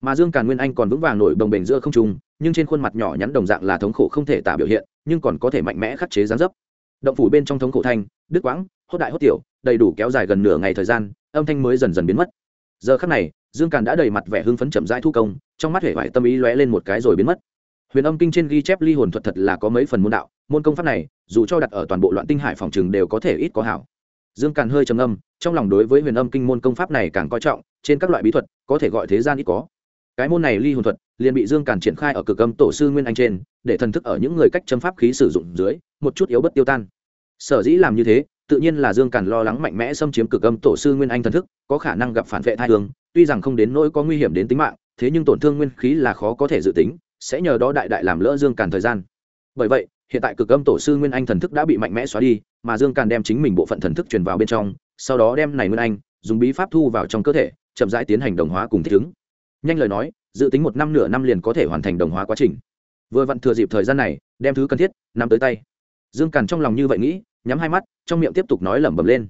Mà dương càn nguyên anh còn vững vàng nổi đồng bềnh giữa không trung, nhưng trên khuôn mặt nhỏ nhắn đồng dạng là thống khổ không thể tả biểu hiện, nhưng còn có thể mạnh mẽ khắc chế gián dấp. Động phủ bên trong thống khổ thanh, đứt quãng, hốt đại hốt tiểu, đầy đủ kéo dài gần nửa ngày thời gian, âm thanh mới dần dần biến mất. Giờ khắc này, dương càn đã đầy mặt vẻ hưng phấn chậm rãi thu công, trong mắt hệ vải tâm ý lóe lên một cái rồi biến mất huyền âm kinh trên ghi chép ly hồn thuật thật là có mấy phần môn đạo, môn công pháp này, dù cho đặt ở toàn bộ loạn tinh hải phòng trường đều có thể ít có hảo. Dương càn hơi trầm âm trong lòng đối với huyền âm kinh môn công pháp này càng coi trọng, trên các loại bí thuật, có thể gọi thế gian ít có. Cái môn này ly hồn thuật, liền bị dương càn triển khai ở cực âm tổ sư nguyên anh trên, để thần thức ở những người cách châm pháp khí sử dụng dưới, một chút yếu bất tiêu tan. Sở dĩ làm như thế, tự nhiên là dương càn lo lắng mạnh mẽ xâm chiếm cực âm tổ sư nguyên anh thần thức, có khả năng gặp phản vệ thai hương, tuy rằng không đến nỗi có nguy hiểm đến tính mạng, thế nhưng tổn thương nguyên khí là khó có thể dự tính sẽ nhờ đó đại đại làm lỡ dương càn thời gian. Bởi vậy, hiện tại cực âm tổ sư nguyên anh thần thức đã bị mạnh mẽ xóa đi, mà dương càn đem chính mình bộ phận thần thức truyền vào bên trong, sau đó đem này nguyên anh, dùng bí pháp thu vào trong cơ thể, chậm rãi tiến hành đồng hóa cùng thích ứng. Nhanh lời nói, dự tính một năm nửa năm liền có thể hoàn thành đồng hóa quá trình. Vừa vặn thừa dịp thời gian này, đem thứ cần thiết, nắm tới tay. Dương càn trong lòng như vậy nghĩ, nhắm hai mắt, trong miệng tiếp tục nói lẩm bẩm lên.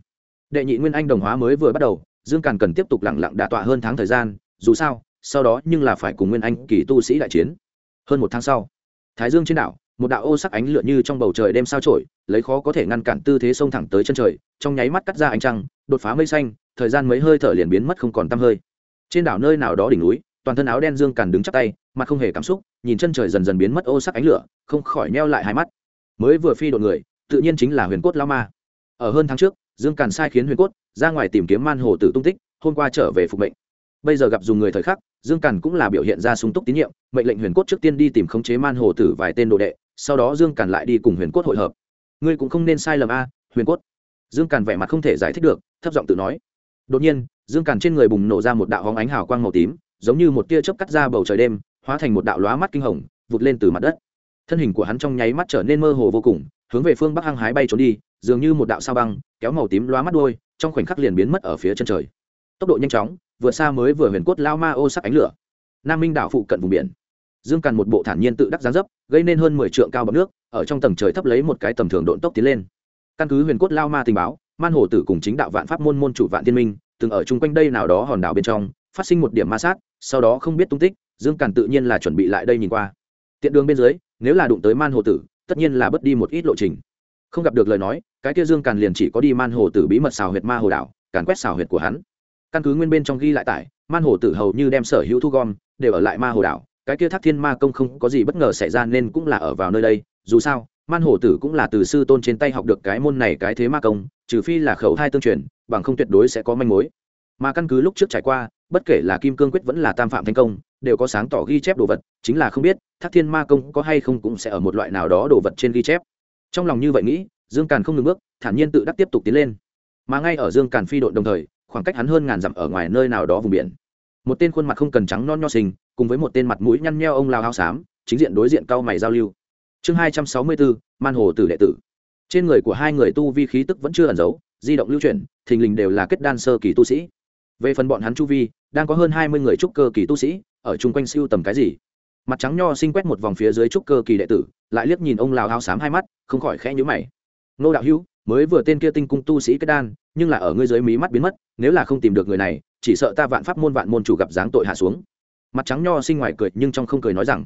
Đệ nhị nguyên anh đồng hóa mới vừa bắt đầu, dương càn cần tiếp tục lẳng lặng đả tọa hơn tháng thời gian, dù sao, sau đó nhưng là phải cùng nguyên anh kỳ tu sĩ đại chiến hơn một tháng sau, thái dương trên đảo, một đạo ô sắc ánh lửa như trong bầu trời đêm sao trổi, lấy khó có thể ngăn cản tư thế sông thẳng tới chân trời, trong nháy mắt cắt ra ánh trăng, đột phá mây xanh, thời gian mấy hơi thở liền biến mất không còn tăm hơi. Trên đảo nơi nào đó đỉnh núi, toàn thân áo đen dương càn đứng chắc tay, mặt không hề cảm xúc, nhìn chân trời dần dần biến mất ô sắc ánh lửa, không khỏi neo lại hai mắt. Mới vừa phi đột người, tự nhiên chính là huyền cốt lao ma. Ở hơn tháng trước, dương càn sai khiến huyền cốt ra ngoài tìm kiếm man hồ tử tung tích, hôm qua trở về phục mệnh. Bây giờ gặp dùng người thời khắc dương càn cũng là biểu hiện ra sung túc tín nhiệm, mệnh lệnh huyền cốt trước tiên đi tìm khống chế man hồ tử vài tên đồ đệ, sau đó dương càn lại đi cùng huyền cốt hội hợp. Ngươi cũng không nên sai lầm a, huyền cốt. Dương càn vẻ mặt không thể giải thích được, thấp giọng tự nói. Đột nhiên, dương càn trên người bùng nổ ra một đạo hóng ánh hào quang màu tím, giống như một tia chớp cắt ra bầu trời đêm, hóa thành một đạo lóa mắt kinh hồng, vụt lên từ mặt đất. Thân hình của hắn trong nháy mắt trở nên mơ hồ vô cùng, hướng về phương bắc hăng hái bay trốn đi, dường như một đạo sao băng, kéo màu tím lóa mắt đôi, trong khoảnh khắc liền biến mất ở phía chân trời. Tốc độ nhanh chóng vừa xa mới vừa huyền cốt lao ma ô sắc ánh lửa. Nam minh đảo phụ cận vùng biển. Dương càn một bộ thản nhiên tự đắc gián dấp, gây nên hơn mười trượng cao bậc nước, ở trong tầng trời thấp lấy một cái tầm thường độn tốc tiến lên. Căn cứ huyền cốt lao ma tình báo, man hồ tử cùng chính đạo vạn pháp môn môn chủ vạn tiên minh, từng ở chung quanh đây nào đó hòn đảo bên trong, phát sinh một điểm ma sát, sau đó không biết tung tích, dương càn tự nhiên là chuẩn bị lại đây nhìn qua. Tiện đường bên dưới, nếu là đụng tới man hồ tử, tất nhiên là bớt đi một ít lộ trình. Không gặp được lời nói, cái kia dương càn liền chỉ có đi man hồ tử bí mật xào huyệt ma hồ đảo, càn quét xào huyệt của hắn căn cứ nguyên bên trong ghi lại tại man hồ tử hầu như đem sở hữu thu gom, đều ở lại ma hồ đảo. Cái kia thác thiên ma công không có gì bất ngờ xảy ra nên cũng là ở vào nơi đây. Dù sao, man hồ tử cũng là từ sư tôn trên tay học được cái môn này cái thế ma công, trừ phi là khẩu thai tương truyền, bằng không tuyệt đối sẽ có manh mối. Mà căn cứ lúc trước trải qua, bất kể là kim cương quyết vẫn là tam phạm thành công, đều có sáng tỏ ghi chép đồ vật, chính là không biết thác thiên ma công có hay không cũng sẽ ở một loại nào đó đồ vật trên ghi chép. Trong lòng như vậy nghĩ, dương càn không ngừng bước, thản nhiên tự đắc tiếp tục tiến lên. Mà ngay ở dương càn phi đội đồng thời khoảng cách hắn hơn ngàn dặm ở ngoài nơi nào đó vùng biển. Một tên khuôn mặt không cần trắng non nho sinh, cùng với một tên mặt mũi nhăn nheo ông lao hao xám, chính diện đối diện cao mày giao lưu. Chương hai trăm sáu mươi bốn, man hồ tử đệ tử. Trên người của hai người tu vi khí tức vẫn chưa ẩn giấu, di động lưu chuyển, thình lình đều là kết đan sơ kỳ tu sĩ. Về phần bọn hắn chu vi, đang có hơn hai mươi người trúc cơ kỳ tu sĩ, ở chung quanh siêu tầm cái gì? Mặt trắng nho sinh quét một vòng phía dưới trúc cơ kỳ đệ tử, lại liếc nhìn ông lào hao xám hai mắt, không khỏi khẽ nhữ mày. Nô đạo hữu mới vừa tên kia tinh cung tu sĩ kết đan, nhưng là ở ngươi dưới mí mắt biến mất, nếu là không tìm được người này, chỉ sợ ta vạn pháp môn vạn môn chủ gặp dáng tội hạ xuống. Mặt trắng nho sinh ngoài cười nhưng trong không cười nói rằng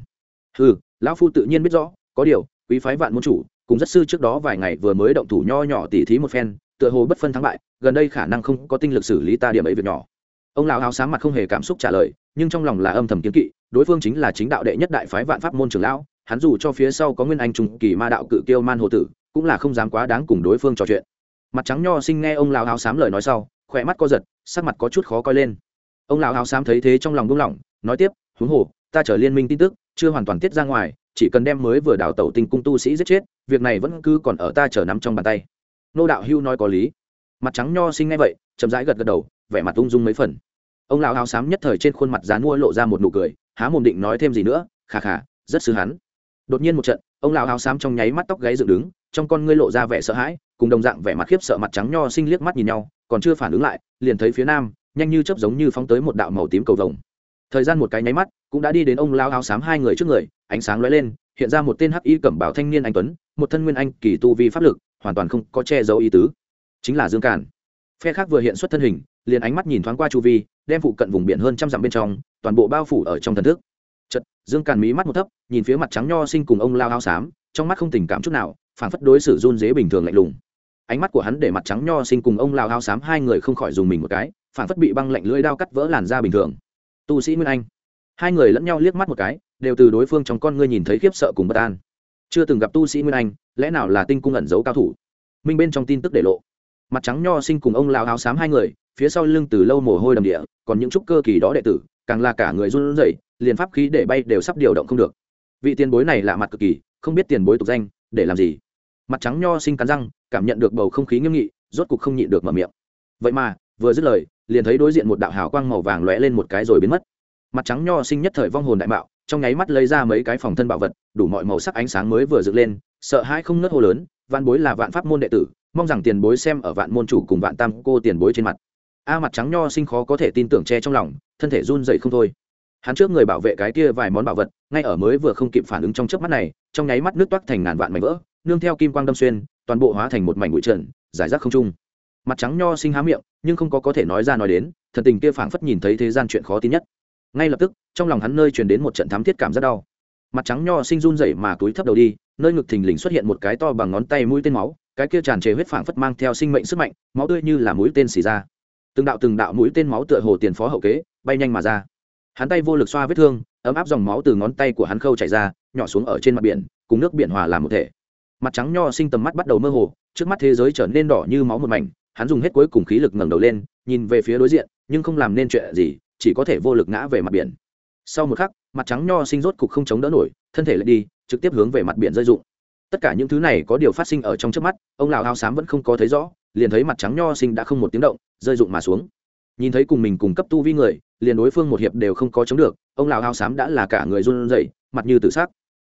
ừ lão phu tự nhiên biết rõ, có điều, quý phái vạn môn chủ, cùng rất sư trước đó vài ngày vừa mới động thủ nho nhỏ tỉ thí một phen, tựa hồ bất phân thắng bại, gần đây khả năng không có tinh lực xử lý ta điểm ấy việc nhỏ. Ông lão áo sáng mặt không hề cảm xúc trả lời, nhưng trong lòng là âm thầm kiến kỵ, đối phương chính là chính đạo đệ nhất đại phái vạn pháp môn trưởng lão, hắn dù cho phía sau có nguyên anh trùng kỳ ma đạo cự kiêu man hồ tử cũng là không dám quá đáng cùng đối phương trò chuyện. Mặt trắng nho sinh nghe ông lão áo xám lời nói sau, khỏe mắt co giật, sắc mặt có chút khó coi lên. Ông lão áo xám thấy thế trong lòng buông lỏng, nói tiếp, huống hồ, ta chờ liên minh tin tức, chưa hoàn toàn tiết ra ngoài, chỉ cần đem mới vừa đào tẩu tinh cung tu sĩ giết chết, việc này vẫn cứ còn ở ta chờ nắm trong bàn tay. Nô đạo hưu nói có lý. Mặt trắng nho sinh nghe vậy, chậm rãi gật gật đầu, vẻ mặt ung dung mấy phần. Ông lão áo xám nhất thời trên khuôn mặt dán mua lộ ra một nụ cười, há mồm định nói thêm gì nữa khà khà rất sư hắn. Đột nhiên một trận, ông lão áo xám trong nháy mắt tóc gáy dựng đứng trong con ngươi lộ ra vẻ sợ hãi, cùng đồng dạng vẻ mặt khiếp sợ mặt trắng nho sinh liếc mắt nhìn nhau, còn chưa phản ứng lại, liền thấy phía nam, nhanh như chớp giống như phóng tới một đạo màu tím cầu vồng. Thời gian một cái nháy mắt, cũng đã đi đến ông lao áo xám hai người trước người, ánh sáng lóe lên, hiện ra một tên hắc y cẩm bảo thanh niên anh tuấn, một thân nguyên anh, kỳ tu vi pháp lực, hoàn toàn không có che giấu ý tứ. Chính là dương càn. Phe khác vừa hiện xuất thân hình, liền ánh mắt nhìn thoáng qua chu vi, đem phụ cận vùng biển hơn trăm dặm bên trong, toàn bộ bao phủ ở trong thần thức. Chật dương càn mí mắt một thấp, nhìn phía mặt trắng nho sinh cùng ông lao áo xám, trong mắt không tình cảm chút nào phản phất đối xử run dế bình thường lạnh lùng. Ánh mắt của hắn để mặt trắng nho sinh cùng ông lao áo xám hai người không khỏi dùng mình một cái phản phất bị băng lạnh lưỡi đao cắt vỡ làn da bình thường. Tu sĩ nguyên anh. Hai người lẫn nhau liếc mắt một cái, đều từ đối phương trong con ngươi nhìn thấy khiếp sợ cùng bất an. Chưa từng gặp tu sĩ nguyên anh, lẽ nào là tinh cung ẩn giấu cao thủ? Minh bên trong tin tức để lộ. Mặt trắng nho sinh cùng ông lao áo xám hai người, phía sau lưng từ lâu mồ hôi đầm địa, còn những trúc cơ kỳ đó đệ tử, càng là cả người run rẩy, liền pháp khí để bay đều sắp điều động không được. Vị tiền bối này lạ mặt cực kỳ, không biết tiền bối tục danh, để làm gì? Mặt trắng nho sinh cắn răng, cảm nhận được bầu không khí nghiêm nghị, rốt cục không nhịn được mở miệng. Vậy mà, vừa dứt lời, liền thấy đối diện một đạo hào quang màu vàng lóe lên một cái rồi biến mất. Mặt trắng nho sinh nhất thời vong hồn đại mạo, trong nháy mắt lấy ra mấy cái phòng thân bảo vật, đủ mọi màu sắc ánh sáng mới vừa dựng lên, sợ hãi không nớt hô lớn, vạn bối là vạn pháp môn đệ tử, mong rằng tiền bối xem ở vạn môn chủ cùng vạn tam cô tiền bối trên mặt. A mặt trắng nho sinh khó có thể tin tưởng che trong lòng, thân thể run dậy không thôi. Hắn trước người bảo vệ cái kia vài món bảo vật ngay ở mới vừa không kịp phản ứng trong chớp mắt này, trong nháy mắt nước toát thành ngàn vạn mảnh vỡ, nương theo kim quang đâm xuyên, toàn bộ hóa thành một mảnh bụi trần, giải rác không trung. Mặt trắng nho sinh há miệng, nhưng không có có thể nói ra nói đến, thần tình kia phảng phất nhìn thấy thế gian chuyện khó tin nhất. Ngay lập tức, trong lòng hắn nơi truyền đến một trận thám thiết cảm rất đau. Mặt trắng nho sinh run rẩy mà túi thấp đầu đi, nơi ngực thình lình xuất hiện một cái to bằng ngón tay mũi tên máu, cái kia tràn trề huyết phảng phất mang theo sinh mệnh sức mạnh, máu tươi như là mũi tên xì ra. Từng đạo từng đạo mũi tên máu tựa hồ tiền phó hậu kế, bay nhanh mà ra. Hắn tay vô lực xoa vết thương ấm áp dòng máu từ ngón tay của hắn khâu chảy ra, nhỏ xuống ở trên mặt biển, cùng nước biển hòa làm một thể. Mặt trắng nho sinh tầm mắt bắt đầu mơ hồ, trước mắt thế giới trở nên đỏ như máu một mảnh, hắn dùng hết cuối cùng khí lực ngẩng đầu lên, nhìn về phía đối diện, nhưng không làm nên chuyện gì, chỉ có thể vô lực ngã về mặt biển. Sau một khắc, mặt trắng nho sinh rốt cục không chống đỡ nổi, thân thể lại đi, trực tiếp hướng về mặt biển rơi rụng. Tất cả những thứ này có điều phát sinh ở trong trước mắt, ông lào hao xám vẫn không có thấy rõ, liền thấy mặt trắng nho sinh đã không một tiếng động, rơi rụng mà xuống. Nhìn thấy cùng mình cùng cấp tu vi người liền đối phương một hiệp đều không có chống được, ông lào hao xám đã là cả người run rẩy, mặt như tự xác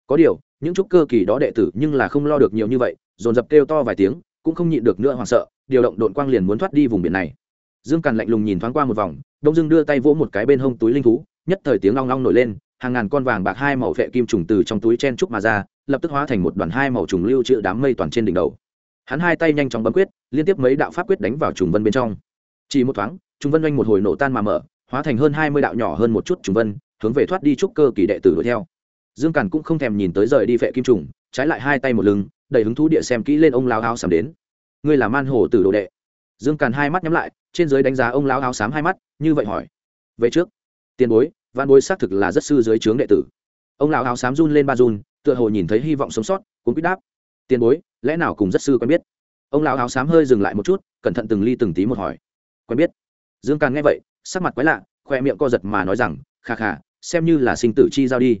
có điều, những chút cơ kỳ đó đệ tử nhưng là không lo được nhiều như vậy, dồn dập kêu to vài tiếng, cũng không nhịn được nữa hoảng sợ, điều động đội quang liền muốn thoát đi vùng biển này. Dương càn lạnh lùng nhìn thoáng qua một vòng, đông dương đưa tay vỗ một cái bên hông túi linh thú, nhất thời tiếng long long nổi lên, hàng ngàn con vàng bạc hai màu vệ kim trùng từ trong túi chen trúc mà ra, lập tức hóa thành một đoàn hai màu trùng lưu trữ đám mây toàn trên đỉnh đầu. Hắn hai tay nhanh chóng bấm quyết, liên tiếp mấy đạo pháp quyết đánh vào trùng vân bên trong. Chỉ một thoáng, trùng vân doanh một hồi nổ tan mà mở hóa thành hơn hai mươi đạo nhỏ hơn một chút trùng vân, hướng về thoát đi trúc cơ kỳ đệ tử đuổi theo. Dương càn cũng không thèm nhìn tới rời đi vệ kim trùng, trái lại hai tay một lưng, đầy hứng thú địa xem kỹ lên ông lao áo sàm đến. Ngươi là man hồ tử đồ đệ. Dương càn hai mắt nhắm lại, trên giới đánh giá ông lao áo xám hai mắt, như vậy hỏi. Về trước, tiền bối văn bối xác thực là rất sư dưới trướng đệ tử. Ông lão áo xám run lên ba run, tựa hồ nhìn thấy hy vọng sống sót cũng quyết đáp. Tiền bối, lẽ nào cùng rất sư quen biết? Ông lão áo xám hơi dừng lại một chút, cẩn thận từng ly từng tí một hỏi. Quen biết. Dương càn nghe vậy sắc mặt quái lạ khoe miệng co giật mà nói rằng, khà khà, xem như là sinh tử chi giao đi.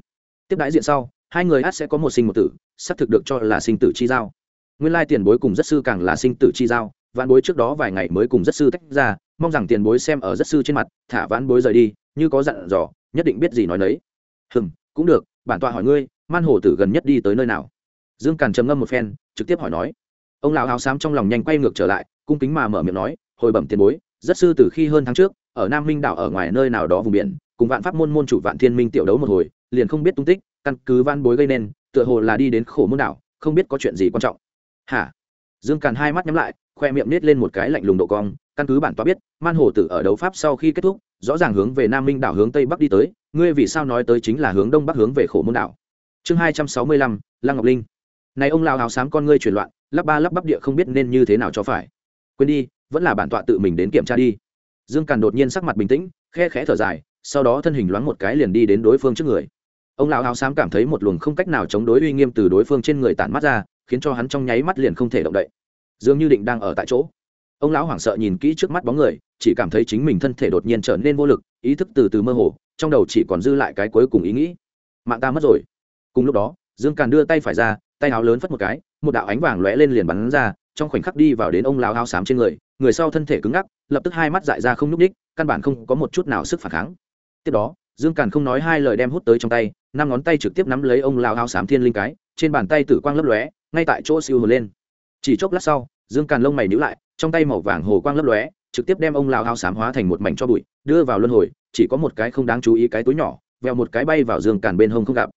Tiếp đãi diện sau, hai người át sẽ có một sinh một tử xác thực được cho là sinh tử chi giao. Nguyên lai tiền bối cùng rất sư càng là sinh tử chi giao vạn bối trước đó vài ngày mới cùng rất sư tách ra, mong rằng tiền bối xem ở rất sư trên mặt, thả vãn bối rời đi, như có dặn dò, nhất định biết gì nói nấy. Hừm, cũng được, bản tọa hỏi ngươi, man hồ tử gần nhất đi tới nơi nào? Dương càn trầm ngâm một phen, trực tiếp hỏi nói. Ông lão áo xám trong lòng nhanh quay ngược trở lại, cung kính mà mở miệng nói, hồi bẩm tiền bối rất sư từ khi hơn tháng trước, ở nam minh đảo ở ngoài nơi nào đó vùng biển, cùng vạn pháp môn môn chủ vạn thiên minh tiểu đấu một hồi, liền không biết tung tích, căn cứ van bối gây nên, tựa hồ là đi đến khổ môn đảo, không biết có chuyện gì quan trọng. Hả? Dương càn hai mắt nhắm lại, khoe miệng nết lên một cái lạnh lùng độ cong, căn cứ bản tọa biết, man hồ tử ở đấu pháp sau khi kết thúc, rõ ràng hướng về nam minh đảo hướng tây bắc đi tới, ngươi vì sao nói tới chính là hướng đông bắc hướng về khổ môn đảo? Chương hai trăm sáu mươi lăm, lăng ngọc linh. Này ông lao hào xám con ngươi chuyển loạn, lắp ba lắp bắp địa không biết nên như thế nào cho phải. Quên đi vẫn là bản tọa tự mình đến kiểm tra đi. Dương càn đột nhiên sắc mặt bình tĩnh, khe khẽ thở dài, sau đó thân hình loáng một cái liền đi đến đối phương trước người. Ông lão áo xám cảm thấy một luồng không cách nào chống đối uy nghiêm từ đối phương trên người tản mắt ra, khiến cho hắn trong nháy mắt liền không thể động đậy. Dường như định đang ở tại chỗ. Ông lão hoảng sợ nhìn kỹ trước mắt bóng người, chỉ cảm thấy chính mình thân thể đột nhiên trở nên vô lực, ý thức từ từ mơ hồ, trong đầu chỉ còn dư lại cái cuối cùng ý nghĩ. Mạng ta mất rồi. Cùng lúc đó, dương càn đưa tay phải ra, tay áo lớn phất một cái, một đạo ánh vàng lóe lên liền bắn ra trong khoảnh khắc đi vào đến ông lão áo xám trên người người sau thân thể cứng ngắc, lập tức hai mắt dại ra không nhúc ních căn bản không có một chút nào sức phản kháng. Tiếp đó, dương càn không nói hai lời đem hút tới trong tay, năm ngón tay trực tiếp nắm lấy ông lão áo xám thiên linh cái, trên bàn tay tử quang lấp lóe, ngay tại chỗ siêu hồn lên. Chỉ chốc lát sau, dương càn lông mày nhíu lại, trong tay màu vàng hồ quang lấp lóe, trực tiếp đem ông lão áo xám hóa thành một mảnh cho bụi, đưa vào luân hồi, chỉ có một cái không đáng chú ý cái túi nhỏ, vèo một cái bay vào dương càn bên hông không gặp.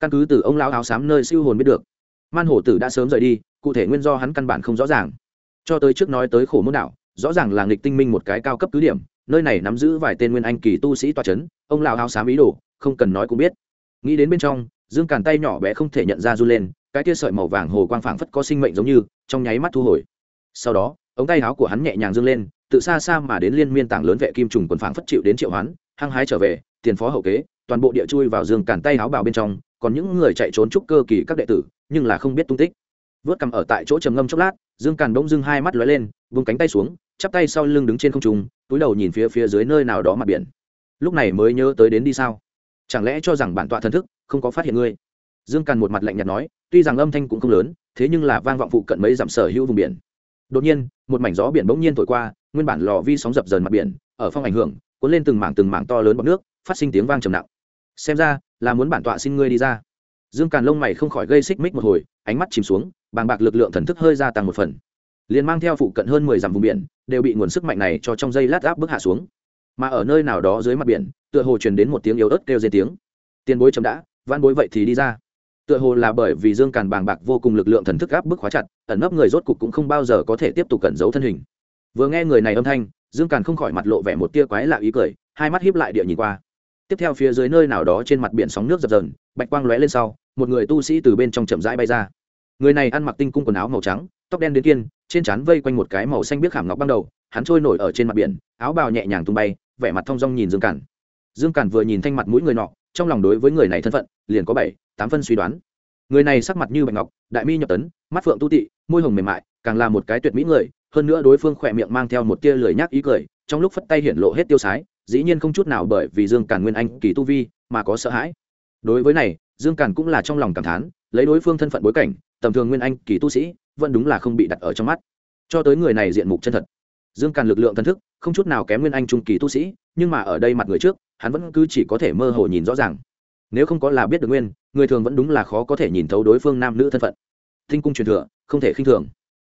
Căn cứ từ ông lão áo xám nơi siêu hồn biết được, man hổ tử đã sớm rời đi cụ thể nguyên do hắn căn bản không rõ ràng. Cho tới trước nói tới khổ môn đảo rõ ràng là nghịch tinh minh một cái cao cấp cứ điểm, nơi này nắm giữ vài tên nguyên anh kỳ tu sĩ toa c h ấ n ông lão hao xám ý đồ, không cần nói cũng biết. Nghĩ đến bên trong, dương càn tay nhỏ bé không thể nhận ra run lên, cái tia sợi màu vàng hồ quang phảng phất có sinh mệnh giống như, trong nháy mắt thu hồi. Sau đó, ống tay áo của hắn nhẹ nhàng dâng lên, tự xa xa mà đến liên miên tảng lớn vệ kim trùng quần phảng phất chịu đến triệu hoán, hăng hái trở về, tiền phó hậu kế, toàn bộ địa chui vào dương càn tay áo bào bên trong, còn những người chạy trốn trúc cơ kỳ các đệ tử, nhưng là không biết tung tích vớt cầm ở tại chỗ trầm ngâm chốc lát, dương càn bỗng dưng hai mắt lóe lên, vung cánh tay xuống, chắp tay sau lưng đứng trên không trung, túi đầu nhìn phía phía dưới nơi nào đó mặt biển. Lúc này mới nhớ tới đến đi sao? Chẳng lẽ cho rằng bản tọa thần thức, không có phát hiện ngươi? Dương càn một mặt lạnh nhạt nói, tuy rằng âm thanh cũng không lớn, thế nhưng là vang vọng phụ cận mấy dặm sở hữu vùng biển. Đột nhiên, một mảnh gió biển bỗng nhiên thổi qua, nguyên bản lò vi sóng dập dờn mặt biển, ở phong ảnh hưởng, cuốn lên từng mảng từng mảng to lớn bọc nước, phát sinh tiếng vang trầm nặng. Xem ra, là muốn bản tọa xin ngươi đi ra. Dương càn lông mày không khỏi gây xích mích một hồi, ánh mắt chìm xuống bàng bạc lực lượng thần thức hơi gia tăng một phần. Liền mang theo phụ cận hơn mười dặm vùng biển, đều bị nguồn sức mạnh này cho trong dây lát áp bức hạ xuống. Mà ở nơi nào đó dưới mặt biển, tựa hồ truyền đến một tiếng yếu ớt kêu dây tiếng. Tiền bối chấm đã van bối vậy thì đi ra. Tựa hồ là bởi vì dương càn bàng bạc vô cùng lực lượng thần thức áp bức khóa chặt, ẩn nấp người rốt cục cũng không bao giờ có thể tiếp tục cẩn giấu thân hình. Vừa nghe người này âm thanh, dương càn không khỏi mặt lộ vẻ một tia quái lạ ý cười, hai mắt hiếp lại địa nhìn qua. Tiếp theo phía dưới nơi nào đó trên mặt biển sóng nước dập dờn, bạch quang lóe lên sau, một người tu sĩ từ bên trong chậm rãi bay ra người này ăn mặc tinh cung quần áo màu trắng, tóc đen đến kiên, trên trán vây quanh một cái màu xanh biếc khảm ngọc băng đầu, hắn trôi nổi ở trên mặt biển, áo bào nhẹ nhàng tung bay, vẻ mặt thong dong nhìn dương cản. Dương cản vừa nhìn thanh mặt mũi người nọ, trong lòng đối với người này thân phận, liền có bảy, tám phân suy đoán. Người này sắc mặt như bạch ngọc, đại mi nhập tấn, mắt phượng tu tị, môi hồng mềm mại, càng là một cái tuyệt mỹ người, hơn nữa đối phương khỏe miệng mang theo một tia lười nhác ý cười, trong lúc phất tay hiển lộ hết tiêu sái, dĩ nhiên không chút nào bởi vì dương cản nguyên anh kỳ tu vi mà có sợ hãi. Đối với này dương càn cũng là trong lòng cảm thán, lấy đối phương thân phận bối cảnh, tầm thường nguyên anh, kỳ tu sĩ, vẫn đúng là không bị đặt ở trong mắt. Cho tới người này diện mục chân thật. Dương càn lực lượng thân thức, không chút nào kém nguyên anh trung kỳ tu sĩ, nhưng mà ở đây mặt người trước, hắn vẫn cứ chỉ có thể mơ hồ nhìn rõ ràng. Nếu không có là biết được nguyên, người thường vẫn đúng là khó có thể nhìn thấu đối phương nam nữ thân phận. Tinh cung truyền thừa, không thể khinh thường.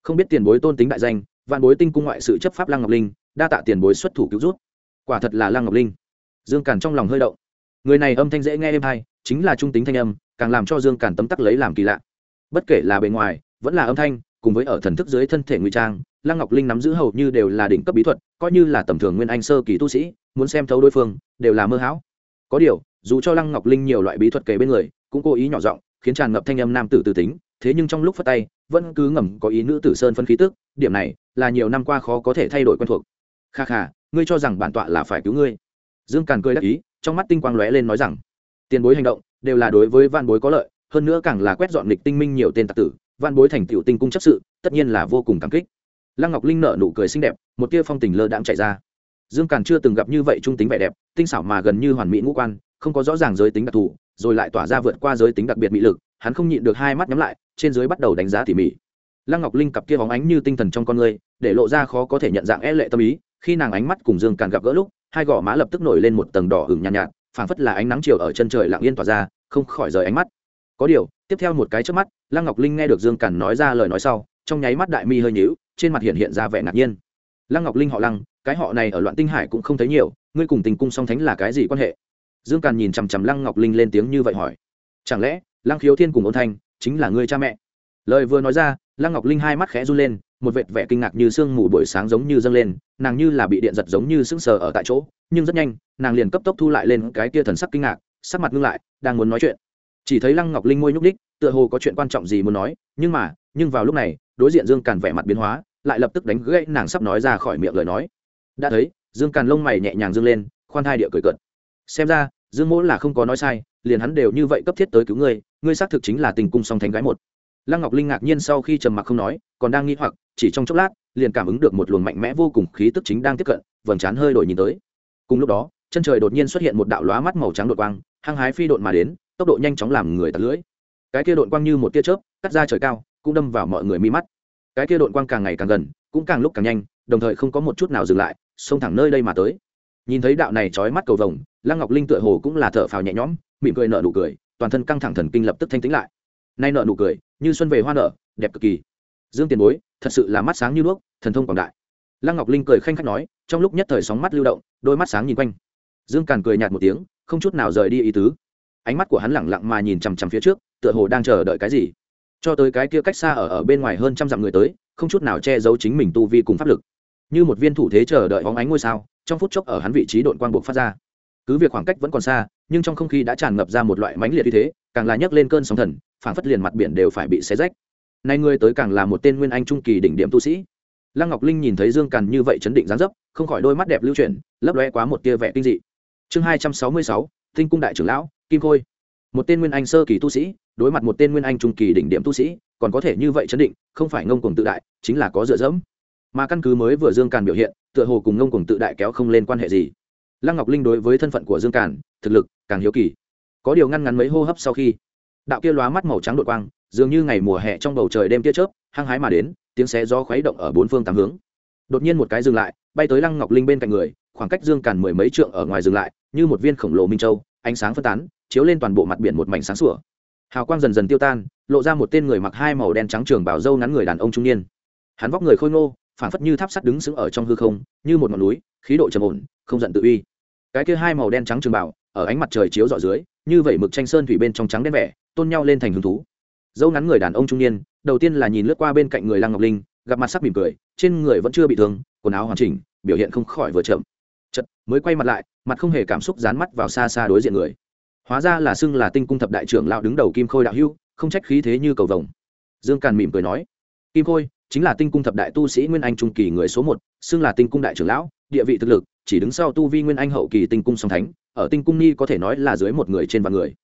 Không biết tiền bối tôn tính đại danh, vạn bối tinh cung ngoại sự chấp pháp lăng ngọc linh, đa tạ tiền bối xuất thủ cứu rút quả thật là lăng ngọc linh. Dương càn trong lòng hơi động. Người này âm thanh dễ nghe êm hay chính là trung tính thanh âm, càng làm cho dương càn tấm tắc lấy làm kỳ lạ. Bất kể là bề ngoài, vẫn là âm thanh, cùng với ở thần thức dưới thân thể ngụy trang, lăng ngọc linh nắm giữ hầu như đều là đỉnh cấp bí thuật, coi như là tầm thường nguyên anh sơ kỳ tu sĩ, muốn xem thấu đối phương, đều là mơ hão. Có điều, dù cho lăng ngọc linh nhiều loại bí thuật kể bên người, cũng cố ý nhỏ giọng, khiến tràn ngập thanh âm nam tử từ tính, thế nhưng trong lúc phát tay, vẫn cứ ngầm có ý nữ tử sơn phân khí tức, điểm này là nhiều năm qua khó có thể thay đổi quen thuộc. Kha kha, ngươi cho rằng bản tọa là phải cứu ngươi. Dương càn cười đắc ý, trong mắt tinh quang lóe lên nói rằng tiền bối hành động đều là đối với văn bối có lợi hơn nữa càng là quét dọn lịch tinh minh nhiều tên tạc tử văn bối thành tiểu tinh cung chấp sự tất nhiên là vô cùng cảm kích. Lăng ngọc linh nở nụ cười xinh đẹp một tia phong tình lơ đãng chạy ra. Dương càn chưa từng gặp như vậy trung tính vẻ đẹp tinh xảo mà gần như hoàn mỹ ngũ quan không có rõ ràng giới tính đặc thù rồi lại tỏa ra vượt qua giới tính đặc biệt mỹ lực hắn không nhịn được hai mắt nhắm lại trên dưới bắt đầu đánh giá tỉ mỉ. Lăng ngọc linh cặp kia bóng ánh như tinh thần trong con người để lộ ra khó có thể nhận dạng e lệ tâm ý khi nàng ánh mắt cùng dương càn gặp gỡ lúc hai gò má lập tức nổi lên một tầng đỏ hừng nhàn nhạt, nhạt phảng phất là ánh nắng chiều ở chân trời lặng yên tỏa ra, không khỏi rời ánh mắt. Có điều, tiếp theo một cái trước mắt, lăng ngọc linh nghe được dương càn nói ra lời nói sau, trong nháy mắt đại mi hơi nhíu, trên mặt hiện hiện ra vẻ ngạc nhiên. Lăng ngọc linh họ lăng, cái họ này ở loạn tinh hải cũng không thấy nhiều, ngươi cùng tình cung song thánh là cái gì quan hệ? Dương càn nhìn chằm chằm lăng ngọc linh lên tiếng như vậy hỏi. Chẳng lẽ, lăng khiếu thiên cùng ôn thanh chính là ngươi cha mẹ? Lời vừa nói ra lăng ngọc linh hai mắt khẽ run lên, một vệt vẻ kinh ngạc như sương mù buổi sáng giống như dâng lên, nàng như là bị điện giật giống như sững sờ ở tại chỗ, nhưng rất nhanh, nàng liền cấp tốc thu lại lên cái kia thần sắc kinh ngạc, sắc mặt ngưng lại, đang muốn nói chuyện. Chỉ thấy lăng ngọc linh môi nhúc đích tựa hồ có chuyện quan trọng gì muốn nói, nhưng mà, nhưng vào lúc này, đối diện dương càn vẻ mặt biến hóa, lại lập tức đánh gãy nàng sắp nói ra khỏi miệng lời nói. Đã thấy, dương càn lông mày nhẹ nhàng dương lên, khoan thai địa cười cợt. Xem ra, dương mỗ là không có nói sai, liền hắn đều như vậy cấp thiết tới cứu ngươi ngươi xác thực chính là tình cung song thánh gái một lăng ngọc linh ngạc nhiên sau khi trầm mặc không nói, còn đang nghi hoặc, chỉ trong chốc lát, liền cảm ứng được một luồng mạnh mẽ vô cùng khí tức chính đang tiếp cận, vầng trán hơi đổi nhìn tới. Cùng lúc đó, chân trời đột nhiên xuất hiện một đạo lóa mắt màu trắng đột quang, hăng hái phi độn mà đến, tốc độ nhanh chóng làm người tạt lưỡi. Cái kia đột quang như một tia chớp, cắt ra trời cao, cũng đâm vào mọi người mi mắt. Cái kia đột quang càng ngày càng gần, cũng càng lúc càng nhanh, đồng thời không có một chút nào dừng lại, xông thẳng nơi đây mà tới. Nhìn thấy đạo này trói mắt cầu vồng, lăng ngọc linh tựa hồ cũng là thở phào nhẹ nhõm, mỉm cười nở nụ cười, toàn thân căng thẳng thần kinh lập tức thanh tĩnh lại nay nợ nụ cười, như xuân về hoa nở, đẹp cực kỳ. Dương tiền bối, thật sự là mắt sáng như đuốc, thần thông quảng đại. Lăng ngọc linh cười khanh khách nói, trong lúc nhất thời sóng mắt lưu động, đôi mắt sáng nhìn quanh. Dương càn cười nhạt một tiếng, không chút nào rời đi ý tứ. Ánh mắt của hắn lẳng lặng mà nhìn chằm chằm phía trước, tựa hồ đang chờ đợi cái gì. Cho tới cái kia cách xa ở ở bên ngoài hơn trăm dặm người tới, không chút nào che giấu chính mình tu vi cùng pháp lực. Như một viên thủ thế chờ đợi bóng ánh ngôi sao, trong phút chốc ở hắn vị trí đội quang buộc phát ra. Cứ việc khoảng cách vẫn còn xa, nhưng trong không khí đã tràn ngập ra một loại mãnh liệt như thế, càng là nhấc lên cơn sóng thần phản phất liền mặt biển đều phải bị xé rách. Nay ngươi tới càng là một tên nguyên anh trung kỳ đỉnh điểm tu sĩ. Lăng ngọc linh nhìn thấy dương càn như vậy chấn định dáng dấp, không khỏi đôi mắt đẹp lưu chuyển, lấp loe quá một tia vẻ kinh dị. Chương hai trăm sáu mươi sáu, tinh cung đại trưởng lão, kim khôi. Một tên nguyên anh sơ kỳ tu sĩ, đối mặt một tên nguyên anh trung kỳ đỉnh điểm tu sĩ, còn có thể như vậy chấn định, không phải ngông cuồng tự đại, chính là có dựa dẫm. Mà căn cứ mới vừa dương càn biểu hiện, tựa hồ cùng ngông cuồng tự đại kéo không lên quan hệ gì. Lăng ngọc linh đối với thân phận của dương càn, thực lực càng hiếu kỳ. Có điều ngăn ngắn mấy hô hấp sau khi đạo kia lóa mắt màu trắng đội quang, dường như ngày mùa hè trong bầu trời đêm tia chớp, hăng hái mà đến, tiếng xé gió khuấy động ở bốn phương tám hướng. Đột nhiên một cái dừng lại, bay tới lăng ngọc linh bên cạnh người, khoảng cách dương càn mười mấy trượng ở ngoài dừng lại, như một viên khổng lồ minh châu, ánh sáng phân tán, chiếu lên toàn bộ mặt biển một mảnh sáng sủa. Hào quang dần dần tiêu tan, lộ ra một tên người mặc hai màu đen trắng trường bảo dâu ngắn người đàn ông trung niên. Hắn vóc người khôi ngô phản phất như tháp sắt đứng sững ở trong hư không, như một ngọn núi, khí độ trầm ổn, không giận tự uy. Cái kia hai màu đen trắng trường bảo ở ánh mặt trời chiếu rọi dưới, như vậy mực tranh sơn thủy bên trong trắng đen vẻ tôn nhau lên thành hứng thú. Dâu ngắn người đàn ông trung niên, đầu tiên là nhìn lướt qua bên cạnh người lăng ngọc linh, gặp mặt sắc mỉm cười, trên người vẫn chưa bị thương, quần áo hoàn chỉnh, biểu hiện không khỏi vừa chậm. Chật mới quay mặt lại, mặt không hề cảm xúc dán mắt vào xa xa đối diện người. Hóa ra là xưng là tinh cung thập đại trưởng lão đứng đầu kim khôi đạo hưu không trách khí thế như cầu vồng. Dương càn mỉm cười nói, kim khôi, chính là tinh cung thập đại tu sĩ nguyên anh trung kỳ người số một, xưng là tinh cung đại trưởng lão, địa vị thực lực, chỉ đứng sau tu vi nguyên anh hậu kỳ tinh cung song thánh, ở tinh cung ni có thể nói là dưới một người trên vạn người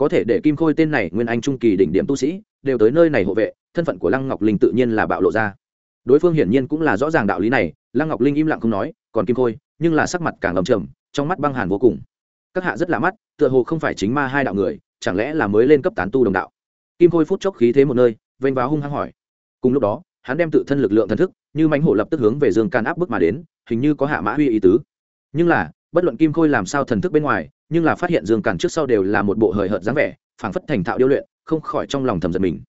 có thể để kim khôi tên này nguyên anh trung kỳ đỉnh điểm tu sĩ, đều tới nơi này hộ vệ, thân phận của lăng ngọc linh tự nhiên là bạo lộ ra. Đối phương hiển nhiên cũng là rõ ràng đạo lý này, lăng ngọc linh im lặng không nói, còn kim khôi, nhưng là sắc mặt càng ầm trầm, trong mắt băng hàn vô cùng. Các hạ rất lạ mắt, tựa hồ không phải chính ma hai đạo người, chẳng lẽ là mới lên cấp tán tu đồng đạo? Kim khôi phút chốc khí thế một nơi, vênh vào hung hăng hỏi. Cùng lúc đó, hắn đem tự thân lực lượng thần thức, như mánh hổ lập tức hướng về dương can áp bức mà đến, hình như có hạ mã huy ý tứ. Nhưng là, bất luận kim khôi làm sao thần thức bên ngoài nhưng là phát hiện dương càn trước sau đều là một bộ hời hợt dáng vẻ, phảng phất thành thạo điêu luyện, không khỏi trong lòng thầm giật mình.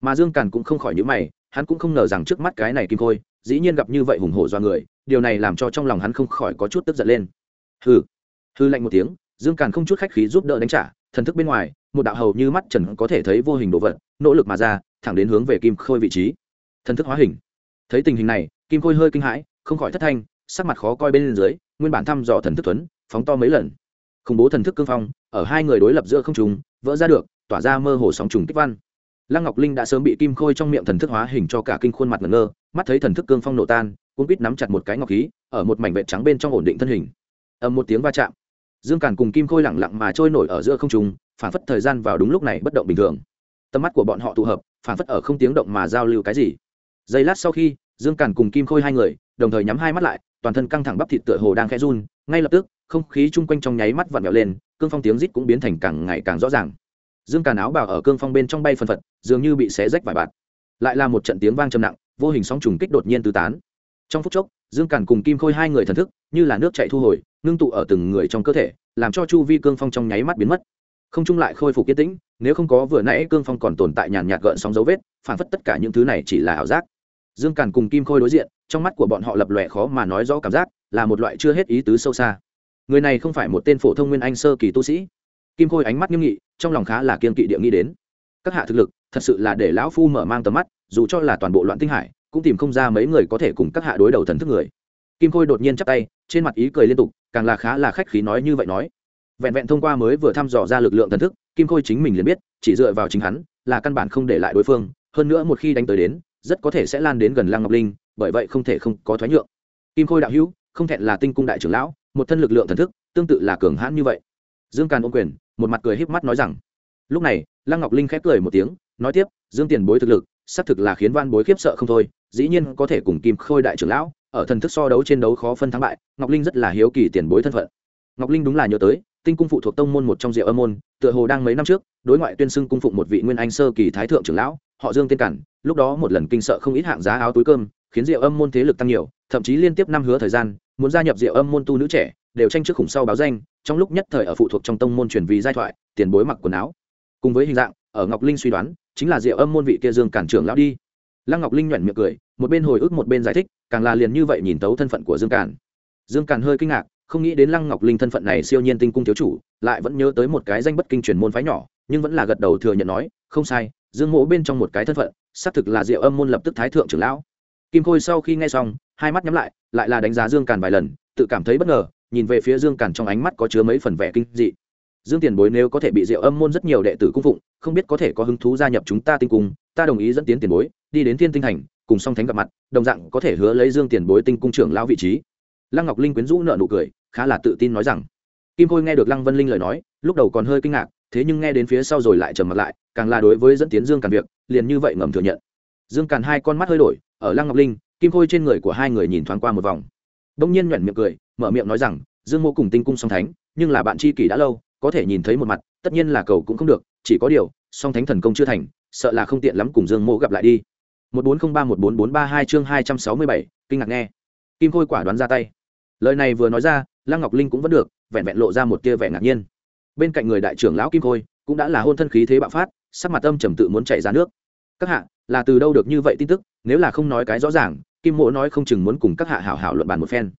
Mà dương càn cũng không khỏi nhữ mày, hắn cũng không ngờ rằng trước mắt cái này kim khôi, dĩ nhiên gặp như vậy hùng hổ do người, điều này làm cho trong lòng hắn không khỏi có chút tức giận lên. Hư hư lạnh một tiếng, dương càn không chút khách khí giúp đỡ đánh trả, thần thức bên ngoài, một đạo hầu như mắt trần có thể thấy vô hình đồ vật, nỗ lực mà ra, thẳng đến hướng về kim khôi vị trí. Thần thức hóa hình. Thấy tình hình này, kim khôi hơi kinh hãi, không khỏi thất thanh, sắc mặt khó coi bên dưới, nguyên bản thăm dò thần thức tuấn, phóng to mấy lần khủng bố thần thức cương phong, ở hai người đối lập giữa không trùng vỡ ra được, tỏa ra mơ hồ sóng trùng kích văn. Lăng ngọc linh đã sớm bị kim khôi trong miệng thần thức hóa hình cho cả kinh khuôn mặt ngẩn ngơ, mắt thấy thần thức cương phong nổ tan cũng quýt nắm chặt một cái ngọc khí, ở một mảnh vệ trắng bên trong ổn định thân hình. Ầm một tiếng va chạm. Dương càn cùng kim khôi lẳng lặng mà trôi nổi ở giữa không trung, phản phất thời gian vào đúng lúc này bất động bình thường. Tầm mắt của bọn họ tụ hợp, phản phất ở không tiếng động mà giao lưu cái gì. Giây lát sau khi, dương càn cùng kim khôi hai người, đồng thời nhắm hai mắt lại, toàn thân căng thẳng bắp thịt tựa hồ đang khẽ run, ngay lập tức không khí chung quanh trong nháy mắt vặn vẹo lên, cương phong tiếng rít cũng biến thành càng ngày càng rõ ràng. Dương càn áo bào ở cương phong bên trong bay phân phật, dường như bị xé rách vài bạt. Lại là một trận tiếng vang trầm nặng, vô hình sóng trùng kích đột nhiên tứ tán. Trong phút chốc, dương càn cùng kim khôi hai người thần thức, như là nước chạy thu hồi, ngưng tụ ở từng người trong cơ thể, làm cho chu vi cương phong trong nháy mắt biến mất. Không Chung lại khôi phục yên tĩnh, nếu không có vừa nãy cương phong còn tồn tại nhàn nhạt gợn sóng dấu vết, phản phất tất cả những thứ này chỉ là ảo giác. Dương càn cùng kim khôi đối diện, trong mắt của bọn họ lập lòe khó mà nói rõ cảm giác, là một loại chưa hết ý tứ sâu xa người này không phải một tên phổ thông nguyên anh sơ kỳ tu sĩ. Kim khôi ánh mắt nghiêm nghị, trong lòng khá là kiên kỵ địa nghĩ đến. Các hạ thực lực, thật sự là để lão phu mở mang tầm mắt, dù cho là toàn bộ loạn tinh hải, cũng tìm không ra mấy người có thể cùng các hạ đối đầu thần thức người. Kim khôi đột nhiên chắp tay, trên mặt ý cười liên tục, càng là khá là khách khí nói như vậy nói. Vẹn vẹn thông qua mới vừa thăm dò ra lực lượng thần thức, kim khôi chính mình liền biết, chỉ dựa vào chính hắn, là căn bản không để lại đối phương, hơn nữa một khi đánh tới đến, rất có thể sẽ lan đến gần lăng ngọc linh, bởi vậy không thể không có thoái nhượng. Kim khôi đạo hữu, không thẹn là tinh cung đại trưởng lão một thân lực lượng thần thức, tương tự là cường hãn như vậy. Dương càn ôm quyền, một mặt cười híp mắt nói rằng, lúc này, lăng ngọc linh khép cười một tiếng, nói tiếp, dương tiền bối thực lực, xác thực là khiến van bối khiếp sợ không thôi, dĩ nhiên có thể cùng kim khôi đại trưởng lão, ở thần thức so đấu trên đấu khó phân thắng bại, ngọc linh rất là hiếu kỳ tiền bối thân phận. Ngọc linh đúng là nhớ tới, tinh cung phụ thuộc tông môn một trong diệu âm môn, tựa hồ đang mấy năm trước, đối ngoại tuyên xưng cung phụng một vị nguyên anh sơ kỳ thái thượng trưởng lão, họ dương tiên cản, lúc đó một lần kinh sợ không ít hạng giá áo túi cơm, khiến diệu âm môn thế lực tăng nhiều, thậm chí liên tiếp năm hứa thời gian muốn gia nhập diệu âm môn tu nữ trẻ, đều tranh trước khủng sau báo danh, trong lúc nhất thời ở phụ thuộc trong tông môn truyền vì giai thoại, tiền bối mặc quần áo. Cùng với hình dạng, ở ngọc linh suy đoán, chính là diệu âm môn vị kia dương cản trưởng lão đi. Lăng ngọc linh nhoẻn miệng cười, một bên hồi ức một bên giải thích, càng là liền như vậy nhìn tấu thân phận của dương cản. Dương cản hơi kinh ngạc, không nghĩ đến lăng ngọc linh thân phận này siêu nhiên tinh cung thiếu chủ, lại vẫn nhớ tới một cái danh bất kinh truyền môn phái nhỏ, nhưng vẫn là gật đầu thừa nhận nói, không sai, dương mộ bên trong một cái thân phận, xác thực là diệu âm môn lập tức thái thượng trưởng lão. Kim khôi sau khi nghe xong hai mắt nhắm lại lại là đánh giá dương càn vài lần, tự cảm thấy bất ngờ, nhìn về phía dương càn trong ánh mắt có chứa mấy phần vẻ kinh dị. Dương tiền bối nếu có thể bị diệu âm môn rất nhiều đệ tử cung phụng, không biết có thể có hứng thú gia nhập chúng ta tinh cung, ta đồng ý dẫn tiến tiền bối, đi đến thiên tinh thành, cùng song thánh gặp mặt, đồng dạng có thể hứa lấy dương tiền bối tinh cung trưởng lão vị trí. Lăng ngọc linh quyến rũ nợ nụ cười, khá là tự tin nói rằng, kim khôi nghe được lăng vân linh lời nói, lúc đầu còn hơi kinh ngạc, thế nhưng nghe đến phía sau rồi lại trầm mặt lại, càng là đối với dẫn tiến dương càn việc, liền như vậy ngầm thừa nhận. Dương càn hai con mắt hơi đổi, ở lăng ngọc linh kim khôi trên người của hai người nhìn thoáng qua một vòng. Đông nhiên nhoẻn miệng cười, mở miệng nói rằng, dương mô cùng tinh cung song thánh, nhưng là bạn tri kỷ đã lâu, có thể nhìn thấy một mặt, tất nhiên là cầu cũng không được, chỉ có điều, song thánh thần công chưa thành, sợ là không tiện lắm cùng dương mô gặp lại đi. Một bốn không ba một bốn bốn ba hai chương hai trăm sáu mươi bảy, kinh ngạc nghe. Kim khôi quả đoán ra tay. Lời này vừa nói ra, lăng ngọc linh cũng vẫn được, vẹn vẹn lộ ra một tia vẻ ngạc nhiên. Bên cạnh người đại trưởng lão kim khôi, cũng đã là hôn thân khí thế bạo phát, sắc mặt âm trầm tự muốn chạy ra nước. Các hạ, là từ đâu được như vậy tin tức? Nếu là không nói cái rõ ràng kim mộ nói không chừng muốn cùng các hạ hảo hảo luận bàn một phen.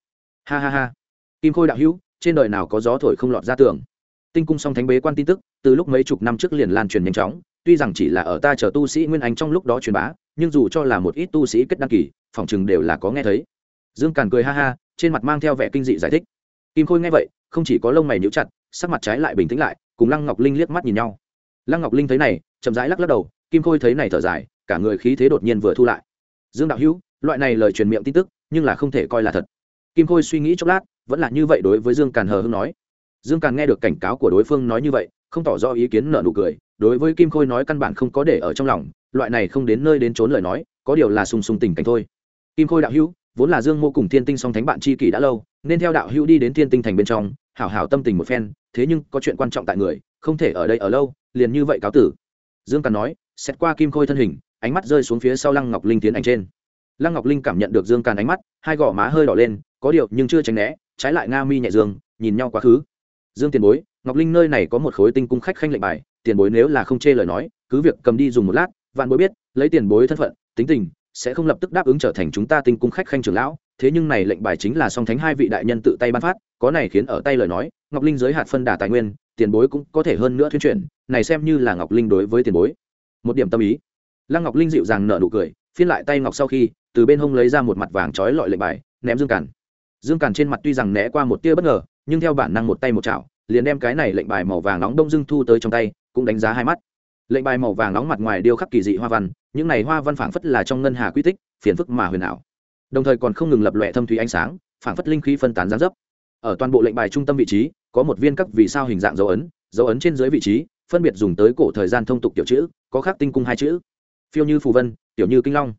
Ha ha ha. Kim khôi đạo hữu, trên đời nào có gió thổi không lọt ra tường? Tinh cung song thánh bế quan tin tức, từ lúc mấy chục năm trước liền lan truyền nhanh chóng, tuy rằng chỉ là ở ta chờ tu sĩ nguyên anh trong lúc đó truyền bá, nhưng dù cho là một ít tu sĩ kết đăng kỳ, phòng chừng đều là có nghe thấy. Dương càn cười ha ha, trên mặt mang theo vẻ kinh dị giải thích. Kim khôi nghe vậy, không chỉ có lông mày nhíu chặt, sắc mặt trái lại bình tĩnh lại, cùng lăng ngọc linh liếc mắt nhìn nhau. Lăng ngọc linh thấy này, chậm rãi lắc lắc đầu, kim khôi thấy này thở dài, cả người khí thế đột nhiên vừa thu lại. Dương đạo hữu loại này lời truyền miệng tin tức, nhưng là không thể coi là thật. Kim khôi suy nghĩ chốc lát, vẫn là như vậy đối với dương càn hờ hưng nói. Dương càn nghe được cảnh cáo của đối phương nói như vậy, không tỏ rõ ý kiến nợ nụ cười, đối với kim khôi nói căn bản không có để ở trong lòng, loại này không đến nơi đến trốn lời nói, có điều là sung sùng tình cảnh thôi. Kim khôi đạo hữu, vốn là dương mô cùng thiên tinh song thánh bạn tri kỷ đã lâu, nên theo đạo hữu đi đến thiên tinh thành bên trong, hảo hảo tâm tình một phen, thế nhưng có chuyện quan trọng tại người, không thể ở đây ở lâu, liền như vậy cáo tử. Dương càn nói, xét qua kim khôi thân hình, ánh mắt rơi xuống phía sau lăng ngọc linh tiến ảnh trên lăng ngọc linh cảm nhận được dương càn ánh mắt, hai gò má hơi đỏ lên, có điều nhưng chưa tránh né, trái lại nga mi nhẹ dương, nhìn nhau quá khứ. Dương tiền bối, ngọc linh nơi này có một khối tinh cung khách khanh lệnh bài, tiền bối nếu là không chê lời nói, cứ việc cầm đi dùng một lát, vạn bối biết, lấy tiền bối thân phận, tính tình, sẽ không lập tức đáp ứng trở thành chúng ta tinh cung khách khanh trưởng lão. Thế nhưng này lệnh bài chính là song thánh hai vị đại nhân tự tay ban phát, có này khiến ở tay lời nói, ngọc linh giới hạt phân đà tài nguyên, tiền bối cũng có thể hơn nữa thuyên chuyển, này xem như là ngọc linh đối với tiền bối. Một điểm tâm ý. Lăng ngọc linh dịu dàng nở nụ cười, phiên lại tay ngọc sau khi từ bên hông lấy ra một mặt vàng trói lọi lệnh bài, ném dương càn. Dương càn trên mặt tuy rằng né qua một tia bất ngờ, nhưng theo bản năng một tay một chảo, liền đem cái này lệnh bài màu vàng nóng đông dưng thu tới trong tay, cũng đánh giá hai mắt. Lệnh bài màu vàng nóng mặt ngoài điêu khắc kỳ dị hoa văn, những này hoa văn phảng phất là trong ngân hà quy tích, phiền phức mà huyền ảo. Đồng thời còn không ngừng lập lòe thâm thúy ánh sáng, phảng phất linh khí phân tán gián dấp. Ở toàn bộ lệnh bài trung tâm vị trí, có một viên các vì sao hình dạng dấu ấn dấu ấn trên dưới vị trí, phân biệt dùng tới cổ thời gian thông tục tiểu chữ, có khắc tinh cung hai chữ. Phiêu như phù vân, tiểu như kinh long.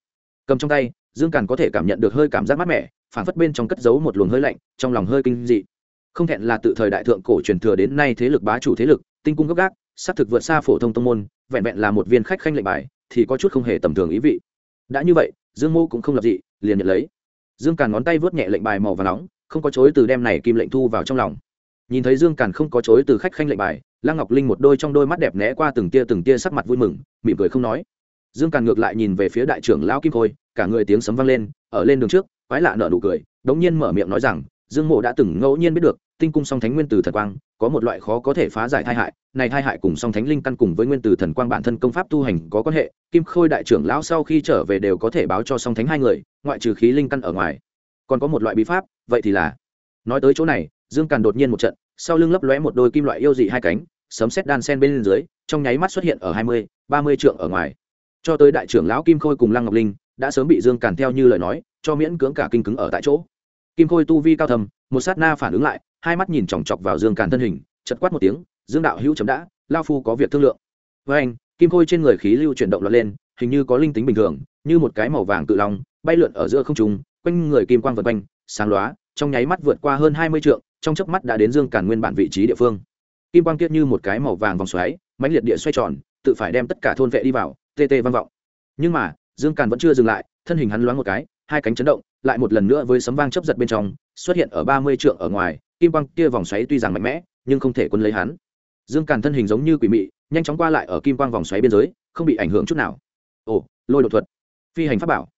Cầm trong tay dương càn có thể cảm nhận được hơi cảm giác mát mẻ phản phất bên trong cất giấu một luồng hơi lạnh, trong lòng hơi kinh dị. Không thẹn là tự thời đại thượng cổ truyền thừa đến nay thế lực bá chủ thế lực, tinh cung gốc gác xác thực vượt xa phổ thông tông môn, vẹn vẹn là một viên khách khanh lệnh bài, thì có chút không hề tầm thường ý vị. Đã như vậy, dương mô cũng không lập dị, liền nhận lấy. Dương càn ngón tay vớt nhẹ lệnh bài màu và nóng, không có chối từ đem này kim lệnh thu vào trong lòng. Nhìn thấy dương càn không có chối từ khách khanh lệnh bài, lăng ngọc linh một đôi trong đôi mắt đẹp né qua từng tia từng tia sắc mặt vui mừng, mỉm cười không nói dương càn ngược lại nhìn về phía đại trưởng lão kim khôi, cả người tiếng sấm vang lên, ở lên đường trước, quái lạ nợ nụ cười, đống nhiên mở miệng nói rằng, dương mộ đã từng ngẫu nhiên biết được, tinh cung song thánh nguyên tử thần quang, có một loại khó có thể phá giải thai hại, này thai hại cùng song thánh linh căn cùng với nguyên tử thần quang bản thân công pháp tu hành có quan hệ, kim khôi đại trưởng lão sau khi trở về đều có thể báo cho song thánh hai người, ngoại trừ khí linh căn ở ngoài. Còn có một loại bí pháp, vậy thì là. Nói tới chỗ này, dương càn đột nhiên một trận, sau lưng lấp lóe một đôi kim loại yêu dị hai cánh, sấm xét đan sen bên dưới, trong nháy mắt xuất hiện ở hai mươi, ba mươi trượng ở ngoài cho tới đại trưởng lão kim khôi cùng lăng ngọc linh, đã sớm bị dương càn theo như lời nói, cho miễn cưỡng cả kinh cứng ở tại chỗ. Kim khôi tu vi cao thầm, một sát na phản ứng lại, hai mắt nhìn chòng chọc vào dương càn thân hình chật quát một tiếng, dương đạo hữu chấm đã lao phu có việc thương lượng. Với anh, kim khôi trên người khí lưu chuyển động lọt lên, hình như có linh tính bình thường, như một cái màu vàng tự lòng bay lượn ở giữa không trung, quanh người kim quang vượt quanh, sáng lóa, trong nháy mắt vượt qua hơn hai mươi trượng, trong chớp mắt đã đến dương càn nguyên bản vị trí địa phương. Kim quang kiết như một cái màu vàng vòng xoáy, mãnh liệt địa xoay tròn, tự phải đem tất cả thôn vệ đi vào tê tê vang vọng. Nhưng mà, dương càn vẫn chưa dừng lại, thân hình hắn loáng một cái, hai cánh chấn động, lại một lần nữa với sấm vang chấp giật bên trong, xuất hiện ở ba mươi trượng ở ngoài, kim quang kia vòng xoáy tuy rằng mạnh mẽ, nhưng không thể quân lấy hắn. Dương càn thân hình giống như quỷ mị, nhanh chóng qua lại ở kim quang vòng xoáy biên giới không bị ảnh hưởng chút nào. Ồ, lôi đột thuật. Phi hành pháp bảo.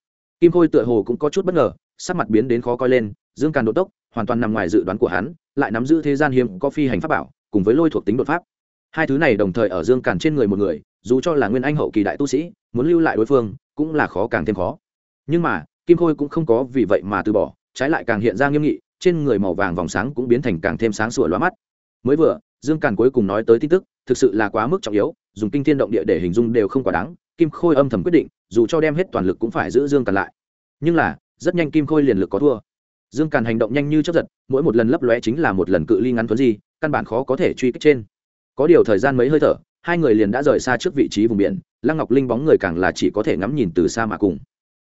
Kim khôi tựa hồ cũng có chút bất ngờ, sắc mặt biến đến khó coi lên, dương càn độ tốc, hoàn toàn nằm ngoài dự đoán của hắn, lại nắm giữ thế gian hiếm có phi hành pháp bảo, cùng với lôi thuộc tính đột pháp. Hai thứ này đồng thời ở dương càn trên người một người dù cho là nguyên anh hậu kỳ đại tu sĩ, muốn lưu lại đối phương cũng là khó càng thêm khó. Nhưng mà, kim khôi cũng không có vì vậy mà từ bỏ, trái lại càng hiện ra nghiêm nghị, trên người màu vàng vòng sáng cũng biến thành càng thêm sáng sủa lóa mắt. Mới vừa, dương càn cuối cùng nói tới tin tức, thực sự là quá mức trọng yếu, dùng kinh thiên động địa để hình dung đều không quá đáng, kim khôi âm thầm quyết định, dù cho đem hết toàn lực cũng phải giữ dương càn lại. Nhưng là, rất nhanh kim khôi liền lực có thua. Dương càn hành động nhanh như chấp giật, mỗi một lần lấp lóe chính là một lần cự ly ngắn thuấn gì căn bản khó có thể truy kích trên. Có điều thời gian mấy hơi thở hai người liền đã rời xa trước vị trí vùng biển, lăng ngọc linh bóng người càng là chỉ có thể ngắm nhìn từ xa mà cùng.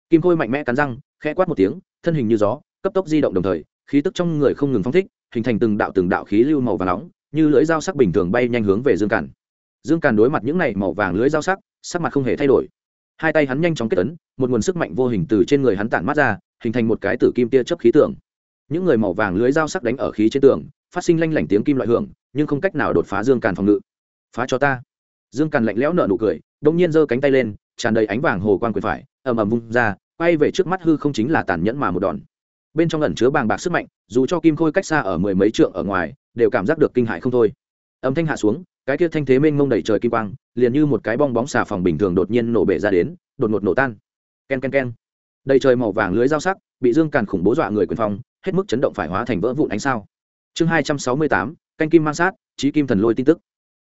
Kim khôi mạnh mẽ cắn răng, khẽ quát một tiếng, thân hình như gió, cấp tốc di động đồng thời, khí tức trong người không ngừng phong thích, hình thành từng đạo từng đạo khí lưu màu vàng nóng, như lưỡi dao sắc bình thường bay nhanh hướng về dương càn. Dương càn đối mặt những này màu vàng lưỡi dao sắc sắc mặt không hề thay đổi. Hai tay hắn nhanh chóng kết tấn một nguồn sức mạnh vô hình từ trên người hắn tản mát ra, hình thành một cái tử kim tia chớp khí tượng. Những người màu vàng lưới dao sắc đánh ở khí trên tường, phát sinh lanh lảnh tiếng kim loại hưởng, nhưng không cách nào đột phá dương càn phòng ngự. Phá cho ta! Dương càn lạnh lẽo nở nụ cười, đông nhiên giơ cánh tay lên, tràn đầy ánh vàng hồ quan quyền phải, ầm ầm vung ra, quay về trước mắt hư không chính là tàn nhẫn mà một đòn. Bên trong ẩn chứa bàng bạc sức mạnh, dù cho kim khôi cách xa ở mười mấy trượng ở ngoài, đều cảm giác được kinh hại không thôi. Âm thanh hạ xuống, cái kia thanh thế mênh mông đầy trời kim quang, liền như một cái bong bóng xà phòng bình thường đột nhiên nổ bể ra đến, đột ngột nổ tan. Ken ken ken. Đầy trời màu vàng lưới dao sắc, bị dương càn khủng bố dọa người quyền phong, hết mức chấn động phải hóa thành vỡ vụn ánh sao. Chương hai trăm sáu mươi tám, canh kim mang sát trí kim thần lôi tin tức.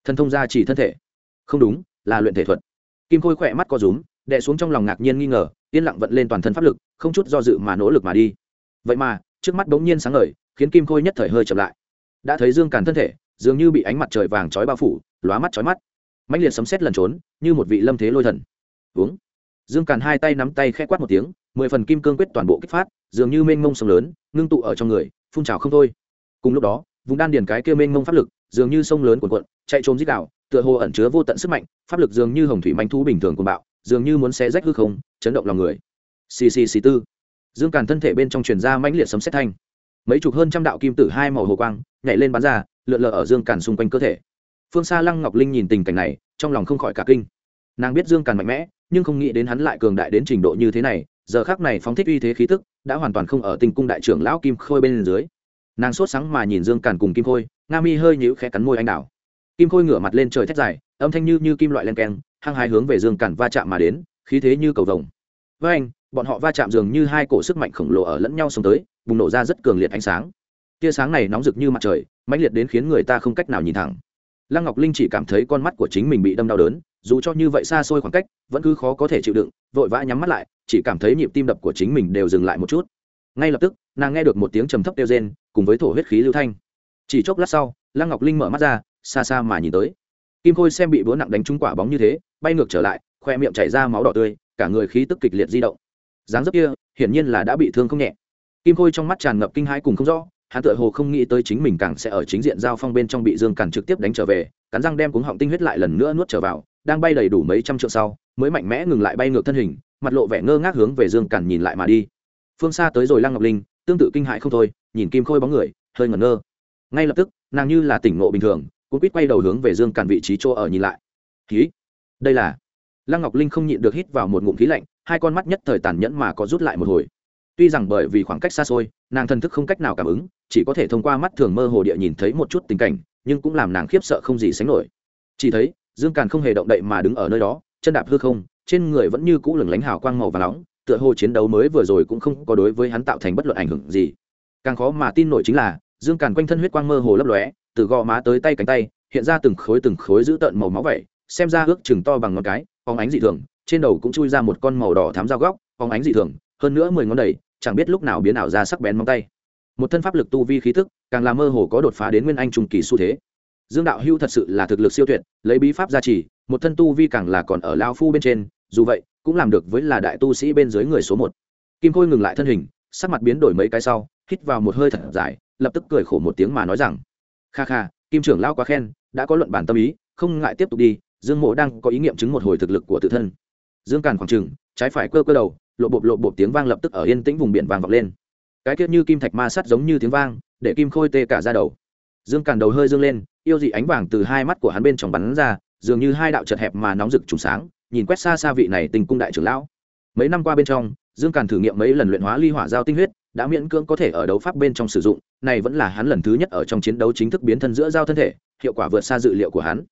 Thần thông gia chỉ thân thể không đúng, là luyện thể thuật. Kim khôi khỏe mắt co rúm, đè xuống trong lòng ngạc nhiên nghi ngờ, yên lặng vận lên toàn thân pháp lực, không chút do dự mà nỗ lực mà đi. Vậy mà, trước mắt bỗng nhiên sáng ngời, khiến kim khôi nhất thời hơi chậm lại. Đã thấy dương càn thân thể, dường như bị ánh mặt trời vàng chói bao phủ, lóa mắt chói mắt. Mạnh liệt sấm sét lần trốn, như một vị lâm thế lôi thần. Uống. Dương càn hai tay nắm tay khẽ quát một tiếng, mười phần kim cương quyết toàn bộ kích phát, dường như mênh mông sông lớn, ngưng tụ ở trong người, phun trào không thôi. Cùng lúc đó, vùng đan điền cái kia mênh mông pháp lực, dường như sông lớn cuồn cuộn, chạy trốn dích đạo tựa hồ ẩn chứa vô tận sức mạnh, pháp lực dường như hồng thủy manh thu bình thường của bạo, dường như muốn xé rách hư không, chấn động lòng người. Ccc tư. Dương càn thân thể bên trong truyền ra mãnh liệt sấm xét thanh. Mấy chục hơn trăm đạo kim tử hai màu hồ quang nhảy lên bắn ra, lượn lờ ở dương càn xung quanh cơ thể. Phương xa lăng ngọc linh nhìn tình cảnh này, trong lòng không khỏi cả kinh. Nàng biết dương càn mạnh mẽ, nhưng không nghĩ đến hắn lại cường đại đến trình độ như thế này, giờ khác này phóng thích uy thế khí tức, đã hoàn toàn không ở tình cung đại trưởng lão kim khôi bên dưới. Nàng sốt sáng mà nhìn dương càn cùng kim khôi, nga mi hơi nhíu khẽ cắn môi anh đào kim khôi ngửa mặt lên trời thét dài, âm thanh như như kim loại len keng, hăng hai hướng về dương cản va chạm mà đến, khí thế như cầu vồng. Với anh, bọn họ va chạm dường như hai cổ sức mạnh khổng lồ ở lẫn nhau xông tới, bùng nổ ra rất cường liệt ánh sáng. Tia sáng này nóng rực như mặt trời, mãnh liệt đến khiến người ta không cách nào nhìn thẳng. Lăng ngọc linh chỉ cảm thấy con mắt của chính mình bị đâm đau đớn, dù cho như vậy xa xôi khoảng cách, vẫn cứ khó có thể chịu đựng, vội vã nhắm mắt lại, chỉ cảm thấy nhịp tim đập của chính mình đều dừng lại một chút. Ngay lập tức, nàng nghe được một tiếng trầm thấp kêu rên, cùng với thổ huyết khí lưu thanh. Chỉ chốc lát sau, lăng ngọc linh mở mắt ra xa xa mà nhìn tới. Kim khôi xem bị búa nặng đánh trúng quả bóng như thế, bay ngược trở lại, khoe miệng chảy ra máu đỏ tươi, cả người khí tức kịch liệt di động. Dáng dấp kia, hiển nhiên là đã bị thương không nhẹ. Kim khôi trong mắt tràn ngập kinh hãi cùng không rõ, hắn tựa hồ không nghĩ tới chính mình càng sẽ ở chính diện giao phong bên trong bị dương càn trực tiếp đánh trở về, cắn răng đem cuống họng tinh huyết lại lần nữa nuốt trở vào, đang bay đầy đủ mấy trăm trượng sau, mới mạnh mẽ ngừng lại bay ngược thân hình, mặt lộ vẻ ngơ ngác hướng về dương càn nhìn lại mà đi. Phương xa tới rồi lăng ngọc linh, tương tự kinh hại không thôi, nhìn kim khôi bóng người, hơi ngẩn ngơ. Ngay lập tức, nàng như là tỉnh ngộ bình thường cũng quýt quay đầu hướng về dương càn vị trí chỗ ở nhìn lại. Khí. Đây là. Lăng ngọc linh không nhịn được hít vào một ngụm khí lạnh, hai con mắt nhất thời tàn nhẫn mà có rút lại một hồi. Tuy rằng bởi vì khoảng cách xa xôi, nàng thần thức không cách nào cảm ứng, chỉ có thể thông qua mắt thường mơ hồ địa nhìn thấy một chút tình cảnh, nhưng cũng làm nàng khiếp sợ không gì sánh nổi. Chỉ thấy, dương càn không hề động đậy mà đứng ở nơi đó, chân đạp hư không, trên người vẫn như cũ lừng lánh hào quang màu và nóng, tựa hồ chiến đấu mới vừa rồi cũng không có đối với hắn tạo thành bất luận ảnh hưởng gì. Càng khó mà tin nổi chính là, dương càn quanh thân huyết quang mơ hồ lấp lóe từ gò má tới tay cánh tay, hiện ra từng khối từng khối dữ tợn màu máu vậy, xem ra ước chừng to bằng ngón cái phóng ánh dị thường, trên đầu cũng chui ra một con màu đỏ thám dao góc phóng ánh dị thường, hơn nữa mười ngón đầy, chẳng biết lúc nào biến ảo ra sắc bén móng tay. Một thân pháp lực tu vi khí tức, càng làm mơ hồ có đột phá đến nguyên anh trung kỳ xu thế. Dương đạo hưu thật sự là thực lực siêu tuyệt, lấy bí pháp gia trì, một thân tu vi càng là còn ở lao phu bên trên, dù vậy, cũng làm được với là đại tu sĩ bên dưới người số một. Kim khôi ngừng lại thân hình, sắc mặt biến đổi mấy cái sau, hít vào một hơi thật dài, lập tức cười khổ một tiếng mà nói rằng kha kha, kim trưởng lao quá khen, đã có luận bản tâm ý, không ngại tiếp tục đi, dương mộ đang có ý nghiệm chứng một hồi thực lực của tự thân. Dương càn khoảng trừng trái phải cơ cơ đầu, lộ bộp lộ bộp tiếng vang lập tức ở yên tĩnh vùng biển vàng vọng lên. Cái tiết như kim thạch ma sắt giống như tiếng vang, để kim khôi tê cả ra đầu. Dương càn đầu hơi dương lên, yêu dị ánh vàng từ hai mắt của hắn bên trong bắn ra, dường như hai đạo chật hẹp mà nóng rực trùng sáng, nhìn quét xa xa vị này tình cung đại trưởng lão. Mấy năm qua bên trong, dương càn thử nghiệm mấy lần luyện hóa ly hỏa giao tinh huyết đã miễn cưỡng có thể ở đấu pháp bên trong sử dụng, này vẫn là hắn lần thứ nhất ở trong chiến đấu chính thức biến thân giữa giao thân thể, hiệu quả vượt xa dự liệu của hắn.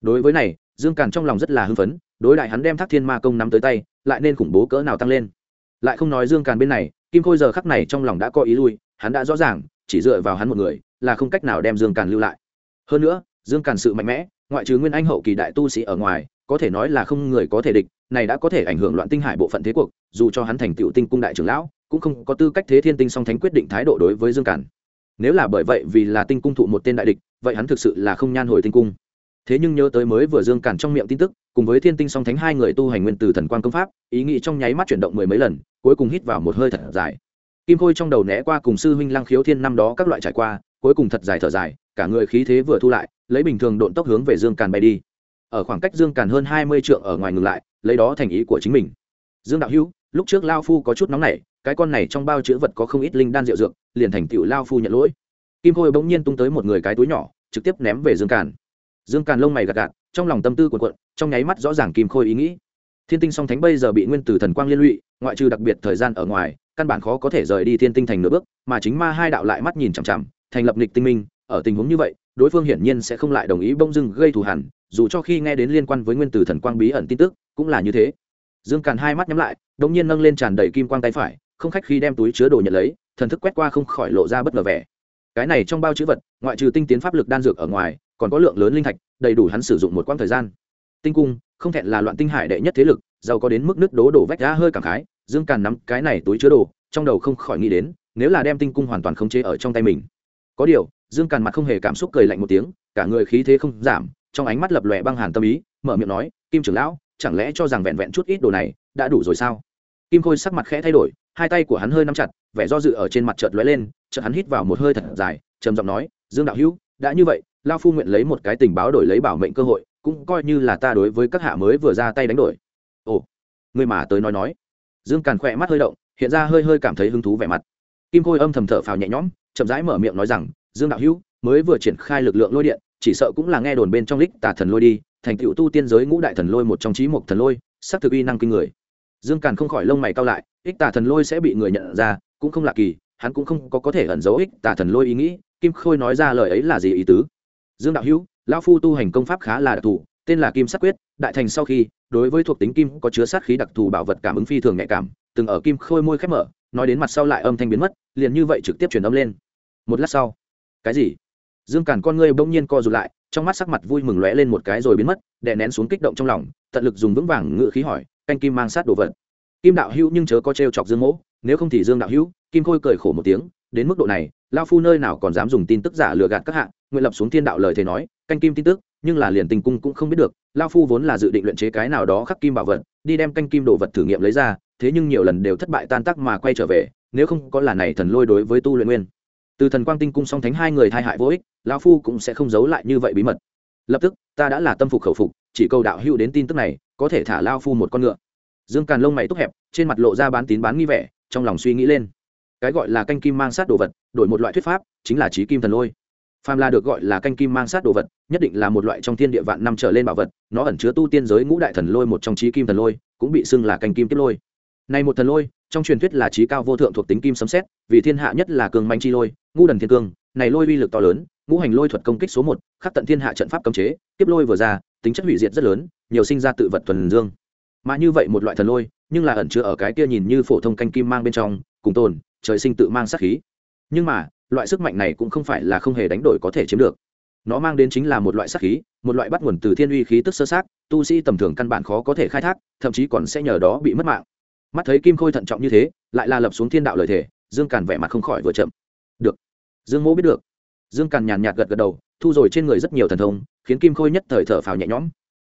Đối với này, dương càn trong lòng rất là hưng phấn, đối đại hắn đem thác thiên ma công nắm tới tay, lại nên khủng bố cỡ nào tăng lên. Lại không nói dương càn bên này, kim khôi giờ khắc này trong lòng đã có ý lui, hắn đã rõ ràng, chỉ dựa vào hắn một người, là không cách nào đem dương càn lưu lại. Hơn nữa, dương càn sự mạnh mẽ, ngoại trừ nguyên anh hậu kỳ đại tu sĩ ở ngoài, có thể nói là không người có thể địch, này đã có thể ảnh hưởng loạn tinh hải bộ phận thế cuộc, dù cho hắn thành tựu tinh cung đại trưởng lão cũng không có tư cách thế thiên tinh song thánh quyết định thái độ đối với dương cản nếu là bởi vậy vì là tinh cung thụ một tên đại địch, vậy hắn thực sự là không nhan hồi tinh cung. Thế nhưng nhớ tới mới vừa dương cản trong miệng tin tức, cùng với thiên tinh song thánh hai người tu hành nguyên từ thần quan công pháp, ý nghĩ trong nháy mắt chuyển động mười mấy lần, cuối cùng hít vào một hơi thật dài. Kim khôi trong đầu né qua cùng sư huynh lăng khiếu thiên năm đó các loại trải qua, cuối cùng thật dài thở dài, cả người khí thế vừa thu lại, lấy bình thường độn tốc hướng về dương càn bay đi. Ở khoảng cách dương càn hơn hai mươi trượng ở ngoài ngừng lại, lấy đó thành ý của chính mình. Dương đạo hữu, lúc trước lao phu có chút nóng nảy cái con này trong bao chữ vật có không ít linh đan rượu dược, liền thành tựu lao phu nhận lỗi. Kim khôi bỗng nhiên tung tới một người cái túi nhỏ, trực tiếp ném về dương càn. Dương càn lông mày gạt gạt, trong lòng tâm tư cuộn cuộn, trong nháy mắt rõ ràng kim khôi ý nghĩ. Thiên tinh song thánh bây giờ bị nguyên tử thần quang liên lụy, ngoại trừ đặc biệt thời gian ở ngoài, căn bản khó có thể rời đi thiên tinh thành nửa bước, mà chính ma hai đạo lại mắt nhìn chằm chằm, thành lập nịch tinh minh, ở tình huống như vậy, đối phương hiển nhiên sẽ không lại đồng ý bông dưng gây thù hẳn dù cho khi nghe đến liên quan với nguyên tử thần quang bí ẩn tin tức, cũng là như thế. Dương càn hai mắt nhắm lại đống nhiên nâng lên tràn đầy kim quang tay phải không khách khi đem túi chứa đồ nhận lấy, thần thức quét qua không khỏi lộ ra bất ngờ vẻ. Cái này trong bao chữ vật, ngoại trừ tinh tiến pháp lực đan dược ở ngoài, còn có lượng lớn linh thạch, đầy đủ hắn sử dụng một quãng thời gian. Tinh cung, không thẹn là loạn tinh hải đệ nhất thế lực, giàu có đến mức nước đố đổ vách ra hơi cảm khái, dương càn nắm cái này túi chứa đồ, trong đầu không khỏi nghĩ đến, nếu là đem tinh cung hoàn toàn khống chế ở trong tay mình. Có điều, dương càn mặt không hề cảm xúc cười lạnh một tiếng, cả người khí thế không giảm, trong ánh mắt lập lòe băng hàn tâm ý, mở miệng nói, kim trưởng lão, chẳng lẽ cho rằng vẹn vẹn chút ít đồ này đã đủ rồi sao? Kim khôi sắc mặt khẽ thay đổi hai tay của hắn hơi nắm chặt, vẻ do dự ở trên mặt chợt lóe lên, chợt hắn hít vào một hơi thật dài, trầm giọng nói, dương đạo hữu, đã như vậy, lao phu nguyện lấy một cái tình báo đổi lấy bảo mệnh cơ hội, cũng coi như là ta đối với các hạ mới vừa ra tay đánh đổi. Ồ người mà tới nói nói. Dương càn khỏe mắt hơi động, hiện ra hơi hơi cảm thấy hứng thú vẻ mặt. Kim khôi âm thầm thở phào nhẹ nhõm, chậm rãi mở miệng nói rằng, dương đạo hữu, mới vừa triển khai lực lượng lôi điện, chỉ sợ cũng là nghe đồn bên trong lích tà thần lôi đi, thành tựu tu tiên giới ngũ đại thần lôi một trong trí mục thần lôi sắc thực uy năng kinh người dương càn không khỏi lông mày cao lại, ích tà thần lôi sẽ bị người nhận ra, cũng không lạ kỳ, hắn cũng không có có thể ẩn giấu ích tà thần lôi ý nghĩ, kim khôi nói ra lời ấy là gì ý tứ? Dương đạo hữu, lão phu tu hành công pháp khá là đặc thù, tên là kim sắc quyết, đại thành sau khi, đối với thuộc tính kim có chứa sát khí đặc thù bảo vật cảm ứng phi thường nhạy cảm, từng ở kim khôi môi khép mở, nói đến mặt sau lại âm thanh biến mất, liền như vậy trực tiếp truyền âm lên. Một lát sau, cái gì? Dương càn con ngươi bỗng nhiên co rụt lại, trong mắt sắc mặt vui mừng lóe lên một cái rồi biến mất, đè nén xuống kích động trong lòng, tận lực dùng vững vàng ngự khí hỏi canh kim mang sát đồ vật. Kim đạo hữu nhưng chớ có trêu chọc dương mỗ, nếu không thì dương đạo hữu, kim khôi cười khổ một tiếng, đến mức độ này lao phu nơi nào còn dám dùng tin tức giả lừa gạt các hạng nguyện lập xuống thiên đạo lời thề nói, canh kim tin tức, nhưng là liền tình cung cũng không biết được lao phu vốn là dự định luyện chế cái nào đó khắc kim bảo vật, đi đem canh kim đồ vật thử nghiệm lấy ra, thế nhưng nhiều lần đều thất bại tan tác mà quay trở về, nếu không có là này thần lôi đối với tu luyện nguyên. Từ thần quang tinh cung song thánh hai người thai hại vô ích lao phu cũng sẽ không giấu lại như vậy bí mật. Lập tức, ta đã là tâm phục khẩu phục chỉ câu đạo hữu đến tin tức này, có thể thả lao phu một con ngựa. Dương càn lông mày túc hẹp, trên mặt lộ ra bán tín bán nghi vẻ, trong lòng suy nghĩ lên. Cái gọi là canh kim mang sát đồ vật, đổi một loại thuyết pháp, chính là trí kim thần lôi. Phàm là được gọi là canh kim mang sát đồ vật, nhất định là một loại trong thiên địa vạn năm trở lên bảo vật, nó ẩn chứa tu tiên giới ngũ đại thần lôi một trong trí kim thần lôi, cũng bị xưng là canh kim kiếp lôi. Này một thần lôi, trong truyền thuyết là trí cao vô thượng thuộc tính kim sấm xét vì thiên hạ nhất là cường manh chi lôi, ngũ đần thiên cương, này lôi uy lực to lớn, ngũ hành lôi thuật công kích số một, khắc tận thiên hạ trận pháp cấm chế tiếp lôi vừa ra tính chất hủy diệt rất lớn, nhiều sinh ra tự vật thuần dương. Mà như vậy một loại thần lôi, nhưng là ẩn chứa ở cái kia nhìn như phổ thông canh kim mang bên trong, cùng tồn, trời sinh tự mang sát khí. Nhưng mà, loại sức mạnh này cũng không phải là không hề đánh đổi có thể chiếm được. Nó mang đến chính là một loại sát khí, một loại bắt nguồn từ thiên uy khí tức sơ sát tu sĩ tầm thường căn bản khó có thể khai thác, thậm chí còn sẽ nhờ đó bị mất mạng. Mắt thấy kim khôi thận trọng như thế, lại là lập xuống thiên đạo lời thể dương càn vẻ mặt không khỏi vừa chậm. Được. Dương mỗ biết được. Dương càn nhàn nhạt gật gật đầu thu rồi trên người rất nhiều thần thông, khiến kim khôi nhất thời thở phào nhẹ nhõm.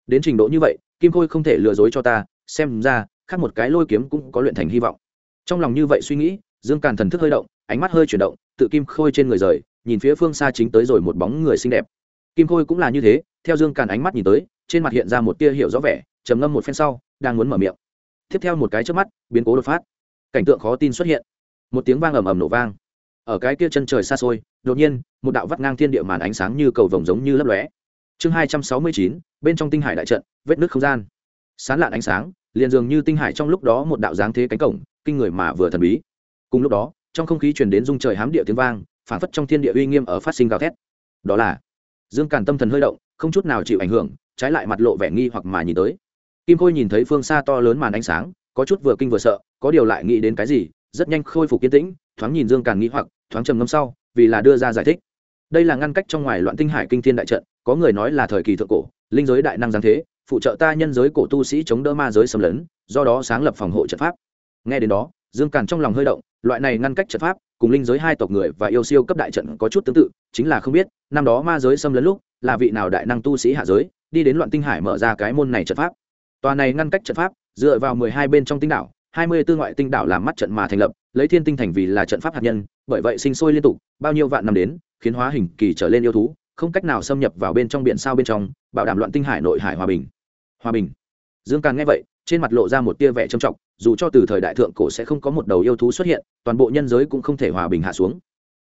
Đến trình độ như vậy, kim khôi không thể lừa dối cho ta, xem ra, khác một cái lôi kiếm cũng có luyện thành hy vọng. Trong lòng như vậy suy nghĩ, dương càn thần thức hơi động, ánh mắt hơi chuyển động, tự kim khôi trên người rời, nhìn phía phương xa chính tới rồi một bóng người xinh đẹp. Kim khôi cũng là như thế, theo dương càn ánh mắt nhìn tới, trên mặt hiện ra một tia hiểu rõ vẻ, trầm ngâm một phen sau, đang muốn mở miệng. Tiếp theo một cái trước mắt, biến cố đột phát. Cảnh tượng khó tin xuất hiện. Một tiếng vang ầm ầm nổ vang ở cái kia chân trời xa xôi, đột nhiên, một đạo vắt ngang thiên địa màn ánh sáng như cầu vồng giống như lấp lóe. Chương hai trăm sáu mươi chín, bên trong tinh hải đại trận, vết nước không gian. Sán lạn ánh sáng, liền dường như tinh hải trong lúc đó một đạo dáng thế cánh cổng, kinh người mà vừa thần bí. Cùng lúc đó, trong không khí truyền đến dung trời hám địa tiếng vang, phản phất trong thiên địa uy nghiêm ở phát sinh gào thét. Đó là, dương càn tâm thần hơi động, không chút nào chịu ảnh hưởng, trái lại mặt lộ vẻ nghi hoặc mà nhìn tới. Kim khôi nhìn thấy phương xa to lớn màn ánh sáng, có chút vừa kinh vừa sợ, có điều lại nghĩ đến cái gì, rất nhanh khôi phục kiên tĩnh, thoáng nhìn dương càn nghĩ hoặc thoáng trầm ngâm sau, vì là đưa ra giải thích. Đây là ngăn cách trong ngoài loạn tinh hải kinh thiên đại trận, có người nói là thời kỳ thượng cổ, linh giới đại năng giáng thế, phụ trợ ta nhân giới cổ tu sĩ chống đỡ ma giới xâm lấn, do đó sáng lập phòng hộ trận pháp. Nghe đến đó, dương càn trong lòng hơi động, loại này ngăn cách trận pháp cùng linh giới hai tộc người và yêu siêu cấp đại trận có chút tương tự, chính là không biết, năm đó ma giới xâm lấn lúc, là vị nào đại năng tu sĩ hạ giới, đi đến loạn tinh hải mở ra cái môn này trận pháp. Tòa này ngăn cách trận pháp, dựa vào mười hai bên trong tinh đảo, hai mươi tư ngoại tinh đảo làm mắt trận mà thành lập lấy thiên tinh thành vì là trận pháp hạt nhân, bởi vậy sinh sôi liên tục, bao nhiêu vạn năm đến, khiến hóa hình kỳ trở lên yêu thú, không cách nào xâm nhập vào bên trong biển sao bên trong, bảo đảm loạn tinh hải nội hải hòa bình. Hòa bình. Dương càn nghe vậy, trên mặt lộ ra một tia vẻ trầm trọng, dù cho từ thời đại thượng cổ sẽ không có một đầu yêu thú xuất hiện, toàn bộ nhân giới cũng không thể hòa bình hạ xuống.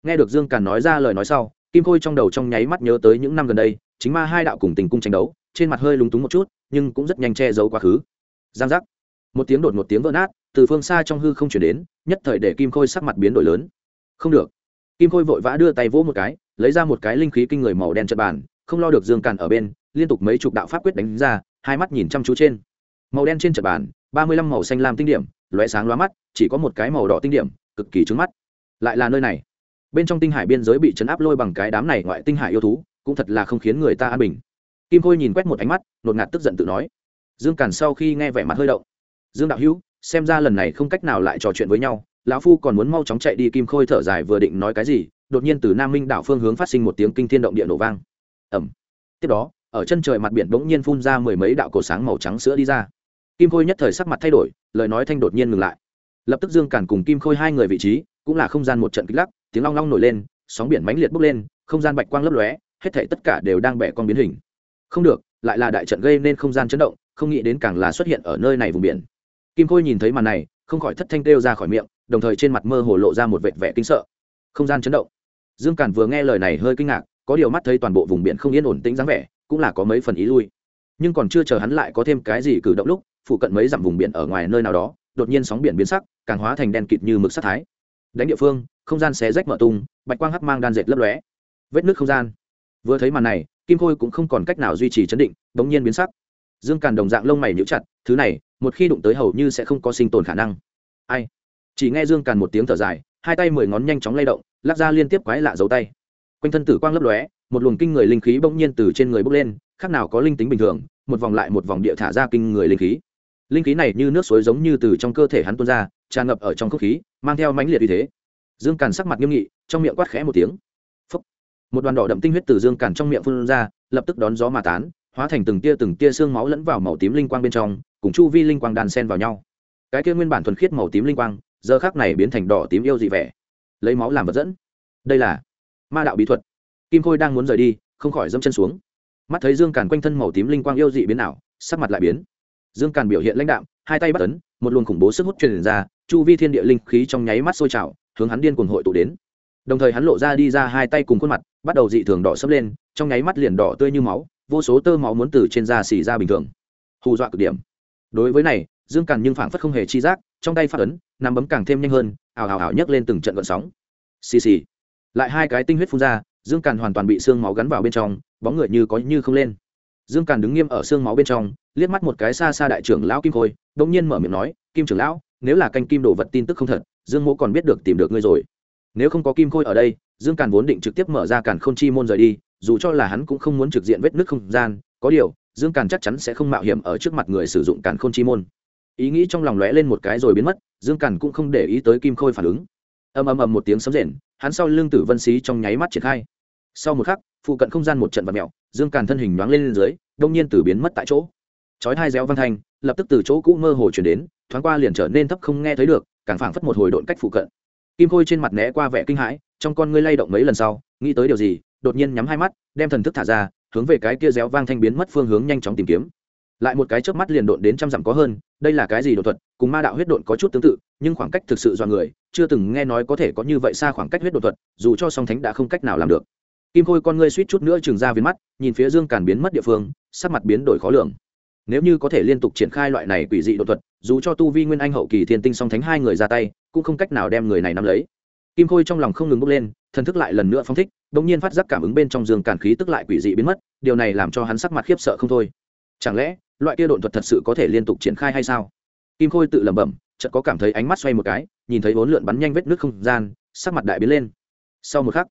Nghe được dương càn nói ra lời nói sau, kim khôi trong đầu trong nháy mắt nhớ tới những năm gần đây, chính ma hai đạo cùng tình cung tranh đấu, trên mặt hơi lúng túng một chút, nhưng cũng rất nhanh che giấu quá khứ. Giang giác. Một tiếng đột một tiếng vỡ nát từ phương xa trong hư không chuyển đến, nhất thời để kim khôi sắc mặt biến đổi lớn. Không được. Kim khôi vội vã đưa tay vỗ một cái, lấy ra một cái linh khí kinh người màu đen trận bàn, không lo được dương càn ở bên, liên tục mấy chục đạo pháp quyết đánh ra, hai mắt nhìn chăm chú trên. Màu đen trên trận bàn, ba mươi lăm màu xanh lam tinh điểm, lóe sáng lóa mắt, chỉ có một cái màu đỏ tinh điểm, cực kỳ trứng mắt. Lại là nơi này. Bên trong tinh hải biên giới bị chấn áp lôi bằng cái đám này ngoại tinh hải yêu thú, cũng thật là không khiến người ta an bình. Kim khôi nhìn quét một ánh mắt, nột ngạt tức giận tự nói. Dương càn sau khi nghe vẻ mặt hơi động. Dương đạo hữu xem ra lần này không cách nào lại trò chuyện với nhau, lão phu còn muốn mau chóng chạy đi kim khôi thở dài vừa định nói cái gì, đột nhiên từ nam minh đảo phương hướng phát sinh một tiếng kinh thiên động địa nổ vang. Ẩm tiếp đó, ở chân trời mặt biển bỗng nhiên phun ra mười mấy đạo cổ sáng màu trắng sữa đi ra. Kim khôi nhất thời sắc mặt thay đổi, lời nói thanh đột nhiên ngừng lại. Lập tức dương cản cùng kim khôi hai người vị trí, cũng là không gian một trận kích lắc, tiếng long long nổi lên, sóng biển mãnh liệt bốc lên, không gian bạch quang lấp lóe, hết thảy tất cả đều đang bẻ con biến hình. Không được, lại là đại trận gây nên không gian chấn động, không nghĩ đến càng là xuất hiện ở nơi này vùng biển kim khôi nhìn thấy màn này, không khỏi thất thanh kêu ra khỏi miệng, đồng thời trên mặt mơ hồ lộ ra một vệt vẻ kinh sợ. Không gian chấn động. Dương càn vừa nghe lời này hơi kinh ngạc, có điều mắt thấy toàn bộ vùng biển không yên ổn tĩnh dáng vẻ, cũng là có mấy phần ý lui. Nhưng còn chưa chờ hắn lại có thêm cái gì cử động lúc, phụ cận mấy dặm vùng biển ở ngoài nơi nào đó, đột nhiên sóng biển biến sắc, càng hóa thành đen kịt như mực sắc thái. Đánh địa phương, không gian xé rách mở tung, bạch quang hắc mang đan dệt lấp lóe. Vết nước không gian. Vừa thấy màn này, kim khôi cũng không còn cách nào duy trì chấn định bỗng nhiên biến sắc. Dương càn đồng dạng lông mày nhíu chặt, thứ này một khi đụng tới hầu như sẽ không có sinh tồn khả năng. Ai? Chỉ nghe dương càn một tiếng thở dài, hai tay mười ngón nhanh chóng lay động, lắc ra liên tiếp quái lạ dấu tay. Quanh thân tử quang lấp lóe, một luồng kinh người linh khí bỗng nhiên từ trên người bốc lên, khác nào có linh tính bình thường, một vòng lại một vòng địa thả ra kinh người linh khí. Linh khí này như nước suối giống như từ trong cơ thể hắn tuôn ra, tràn ngập ở trong không khí, mang theo mãnh liệt uy thế. Dương càn sắc mặt nghiêm nghị, trong miệng quát khẽ một tiếng. Phúc. một đoàn đỏ đậm tinh huyết từ dương càn trong miệng phun ra, lập tức đón gió mà tán hóa thành từng tia từng tia xương máu lẫn vào màu tím linh quang bên trong, cùng chu vi linh quang đàn sen vào nhau. Cái kia nguyên bản thuần khiết màu tím linh quang, giờ khác này biến thành đỏ tím yêu dị vẻ. Lấy máu làm vật dẫn. Đây là ma đạo bí thuật. Kim khôi đang muốn rời đi, không khỏi dâm chân xuống. Mắt thấy dương càn quanh thân màu tím linh quang yêu dị biến ảo, sắc mặt lại biến. Dương càn biểu hiện lãnh đạm, hai tay bắt ấn, một luồng khủng bố sức hút truyền ra, chu vi thiên địa linh khí trong nháy mắt sôi trào, hướng hắn điên cuồng hội tụ đến. Đồng thời hắn lộ ra đi ra hai tay cùng khuôn mặt, bắt đầu dị thường đỏ sấp lên, trong nháy mắt liền đỏ tươi như máu vô số tơ máu muốn từ trên da xì ra bình thường. Hù dọa cực điểm. Đối với này, dương càn nhưng phảng phất không hề chi giác, trong tay phát ấn nằm bấm càng thêm nhanh hơn, ào ào ào nhấc lên từng trận gợn sóng. Xì xì. Lại hai cái tinh huyết phun ra, dương càn hoàn toàn bị xương máu gắn vào bên trong, bóng người như có như không lên. Dương càn đứng nghiêm ở xương máu bên trong, liếc mắt một cái xa xa đại trưởng lão kim khôi đ ỗ n g nhiên mở miệng nói, kim trưởng lão, nếu là canh kim đồ vật tin tức không thật, dương mỗ còn biết được tìm được ngươi rồi. Nếu không có kim khôi ở đây, dương càn vốn định trực tiếp mở ra càn k h ô n chi môn rời đi dù cho là hắn cũng không muốn trực diện vết nước không gian có điều dương càn chắc chắn sẽ không mạo hiểm ở trước mặt người sử dụng càn k h ô n chi môn. Ý nghĩ trong lòng lóe lên một cái rồi biến mất dương càn cũng không để ý tới kim khôi phản ứng. Ầm ầm ầm một tiếng sấm rền hắn sau lưng tử vân xí trong nháy mắt triển khai. Sau một khắc phụ cận không gian một trận vật mẹo dương càn thân hình nhoáng lên, lên dưới đông nhiên từ biến mất tại chỗ. Chói hai réo văn thanh lập tức từ chỗ cũ mơ hồ chuyển đến thoáng qua liền trở nên thấp không nghe thấy được càng phảng phất một hồi độn cách phụ cận. Kim khôi trên mặt né qua vẻ kinh hãi trong con ngươi lay động mấy lần sau nghĩ tới điều gì đột nhiên nhắm hai mắt, đem thần thức thả ra, hướng về cái kia réo vang thanh biến mất phương hướng nhanh chóng tìm kiếm. Lại một cái chớp mắt liền độn đến trăm dặm có hơn, đây là cái gì đột thuật, cùng ma đạo huyết độn có chút tương tự, nhưng khoảng cách thực sự do người, chưa từng nghe nói có thể có như vậy xa khoảng cách huyết đột thuật, dù cho song thánh đã không cách nào làm được. Kim khôi con ngươi suýt chút nữa trừng ra viên mắt, nhìn phía dương càn biến mất địa phương, sắc mặt biến đổi khó lường. Nếu như có thể liên tục triển khai loại này quỷ dị đột thuật, dù cho tu vi nguyên anh hậu kỳ thiên tinh song thánh hai người ra tay, cũng không cách nào đem người này nắm lấy kim khôi trong lòng không ngừng bốc lên, thần thức lại lần nữa phong thích, đột nhiên phát giác cảm ứng bên trong dương càn khí tức lại quỷ dị biến mất, điều này làm cho hắn sắc mặt khiếp sợ không thôi. Chẳng lẽ, loại kia đột thuật thật sự có thể liên tục triển khai hay sao? Kim khôi tự lẩm bẩm, chợt có cảm thấy ánh mắt xoay một cái, nhìn thấy vốn lượn bắn nhanh vết nước không gian, sắc mặt đại biến lên. Sau một khắc,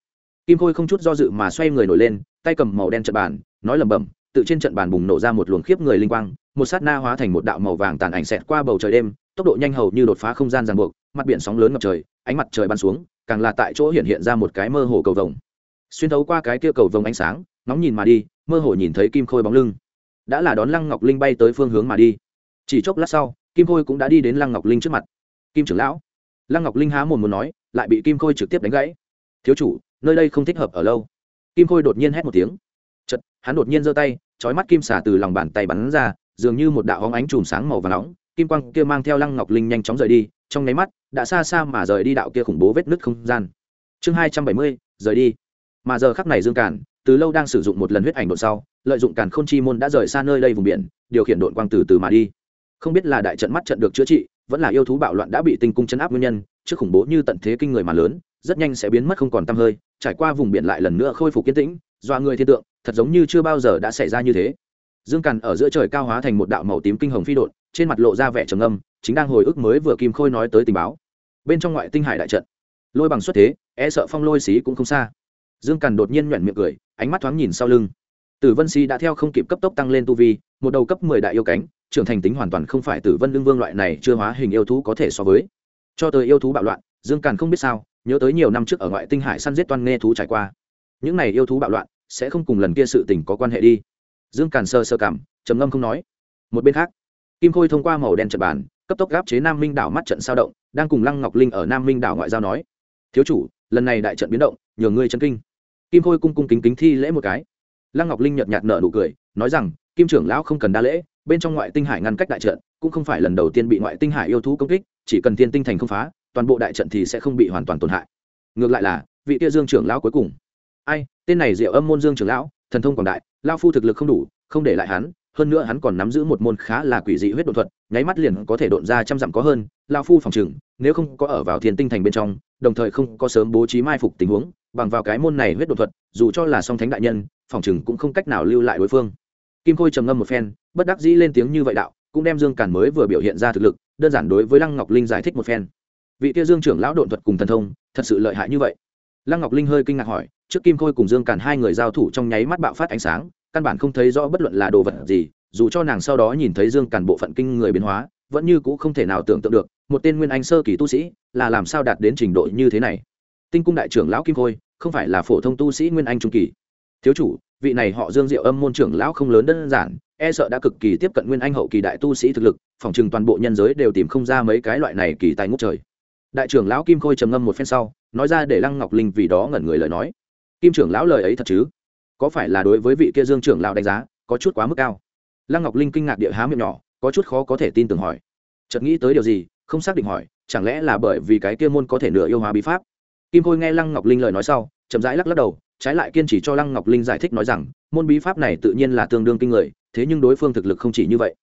kim khôi không chút do dự mà xoay người nổi lên, tay cầm màu đen trận bàn, nói lẩm bẩm, tự trên trận bàn bùng nổ ra một luồng khiếp người linh quang, một sát na hóa thành một đạo màu vàng tàn ảnh xẹt qua bầu trời đêm, tốc độ nhanh hầu như đột phá không gian ràng buộc mặt biển sóng lớn ngập trời, ánh mặt trời bắn xuống, càng là tại chỗ hiện hiện ra một cái mơ hồ cầu vồng. Xuyên thấu qua cái kia cầu vồng ánh sáng nóng nhìn mà đi, mơ hồ nhìn thấy kim khôi bóng lưng. Đã là đón lăng ngọc linh bay tới phương hướng mà đi. Chỉ chốc lát sau, kim khôi cũng đã đi đến lăng ngọc linh trước mặt. Kim trưởng lão. Lăng ngọc linh há mồm muốn nói, lại bị kim khôi trực tiếp đánh gãy. Thiếu chủ, nơi đây không thích hợp ở lâu. Kim khôi đột nhiên hét một tiếng. Chật hắn đột nhiên giơ tay trói mắt kim xả từ lòng bàn tay bắn ra, dường như một đạo hóng ánh chùm sáng màu và nóng, kim quang kia mang theo lăng ngọc linh nhanh chóng rời đi, trong nháy mắt đã xa xa mà rời đi đạo kia khủng bố vết nứt không gian. Chương hai trăm bảy mươi, rời đi. Mà giờ khắc này dương cản, từ lâu đang sử dụng một lần huyết ảnh đột sau, lợi dụng càn k h ô n chi môn đã rời xa nơi đây vùng biển, điều khiển đội quang từ từ mà đi. Không biết là đại trận mắt trận được chữa trị, vẫn là yêu thú bạo loạn đã bị tinh cung chấn áp nguyên nhân, trước khủng bố như tận thế kinh người mà lớn, rất nhanh sẽ biến mất không còn tăm hơi, trải qua vùng biển lại lần nữa khôi phục kiến tĩnh doa người thiên tượng, thật giống như chưa bao giờ đã xảy ra như thế. Dương càn ở giữa trời cao hóa thành một đạo màu tím kinh hồng phi đột trên mặt lộ ra vẻ trầm âm chính đang hồi ức mới vừa kim khôi nói tới tình báo. Bên trong ngoại tinh hải đại trận. Lôi bằng xuất thế e sợ phong lôi xí cũng không xa. Dương càn đột nhiên nhoẻn miệng cười, ánh mắt thoáng nhìn sau lưng. Tử vân xí đã theo không kịp cấp tốc tăng lên tu vi, một đầu cấp mười đại yêu cánh, trưởng thành tính hoàn toàn không phải tử vân lương vương loại này chưa hóa hình yêu thú có thể so với. Cho tới yêu thú bạo loạn, dương càn không biết sao, nhớ tới nhiều năm trước ở ngoại tinh hải săn giết toan nghe thú trải qua. Những này yêu thú bạo loạn, sẽ không cùng lần kia sự tình có quan hệ đi. Dương càn sơ sơ cảm, trầm ngâm không nói. Một bên khác, kim khôi thông qua màu đen trật bàn cấp tốc gáp chế nam minh đảo mắt trận sao động, đang cùng lăng ngọc linh ở nam minh đảo ngoại giao nói, thiếu chủ, lần này đại trận biến động, nhờ ngươi chân kinh. Kim khôi cung cung kính kính thi lễ một cái. Lăng ngọc linh nhợt nhạt nở nụ cười, nói rằng, kim trưởng lão không cần đa lễ, bên trong ngoại tinh hải ngăn cách đại trận, cũng không phải lần đầu tiên bị ngoại tinh hải yêu thú công kích, chỉ cần thiên tinh thành không phá, toàn bộ đại trận thì sẽ không bị hoàn toàn tổn hại. Ngược lại là, vị kia dương trưởng lão cuối cùng. Ai, tên này diệu âm môn dương trưởng lão, thần thông quảng đại lao phu thực lực không đủ, không để lại hắn hơn nữa hắn còn nắm giữ một môn khá là quỷ dị huyết đột thuật, nháy mắt liền có thể độn ra trăm dặm có hơn lao phu phòng chừng nếu không có ở vào thiên tinh thành bên trong, đồng thời không có sớm bố trí mai phục tình huống, bằng vào cái môn này huyết đột thuật, dù cho là song thánh đại nhân, phòng chừng cũng không cách nào lưu lại đối phương. Kim khôi trầm ngâm một phen, bất đắc dĩ lên tiếng như vậy đạo, cũng đem dương càn mới vừa biểu hiện ra thực lực, đơn giản đối với lăng ngọc linh giải thích một phen. Vị kia dương trưởng lão độn thuật cùng thần thông, thật sự lợi hại như vậy. Lăng ngọc linh hơi kinh ngạc hỏi, trước kim khôi cùng dương càn hai người giao thủ trong nháy mắt bạo phát ánh sáng căn bản không thấy rõ bất luận là đồ vật gì, dù cho nàng sau đó nhìn thấy dương càn bộ phận kinh người biến hóa, vẫn như c ũ không thể nào tưởng tượng được, một tên nguyên anh sơ kỳ tu sĩ là làm sao đạt đến trình độ như thế này. Tinh cung đại trưởng lão kim khôi, không phải là phổ thông tu sĩ nguyên anh trung kỳ. Thiếu chủ, vị này họ dương diệu âm môn trưởng lão không lớn đơn giản e sợ đã cực kỳ tiếp cận nguyên anh hậu kỳ đại tu sĩ thực lực phỏng chừng toàn bộ nhân giới đều tìm không ra mấy cái loại này kỳ tài ngút trời. Đại trưởng lão kim khôi trầm ngâm một phen sau, nói ra để lăng ngọc linh vì đó ngẩn người lời nói. Kim trưởng lão lời ấy thật chứ? Có phải là đối với vị kia dương trưởng lão đánh giá có chút quá mức cao? Lăng ngọc linh kinh ngạc địa há miệng nhỏ, có chút khó có thể tin tưởng hỏi. Chợt nghĩ tới điều gì, không xác định hỏi, chẳng lẽ là bởi vì cái kia môn có thể nửa yêu hóa bí pháp? Kim khôi nghe lăng ngọc linh lời nói sau, chậm rãi lắc lắc đầu, trái lại kiên trì cho lăng ngọc linh giải thích nói rằng, môn bí pháp này tự nhiên là tương đương kinh người, thế nhưng đối phương thực lực không chỉ như vậy.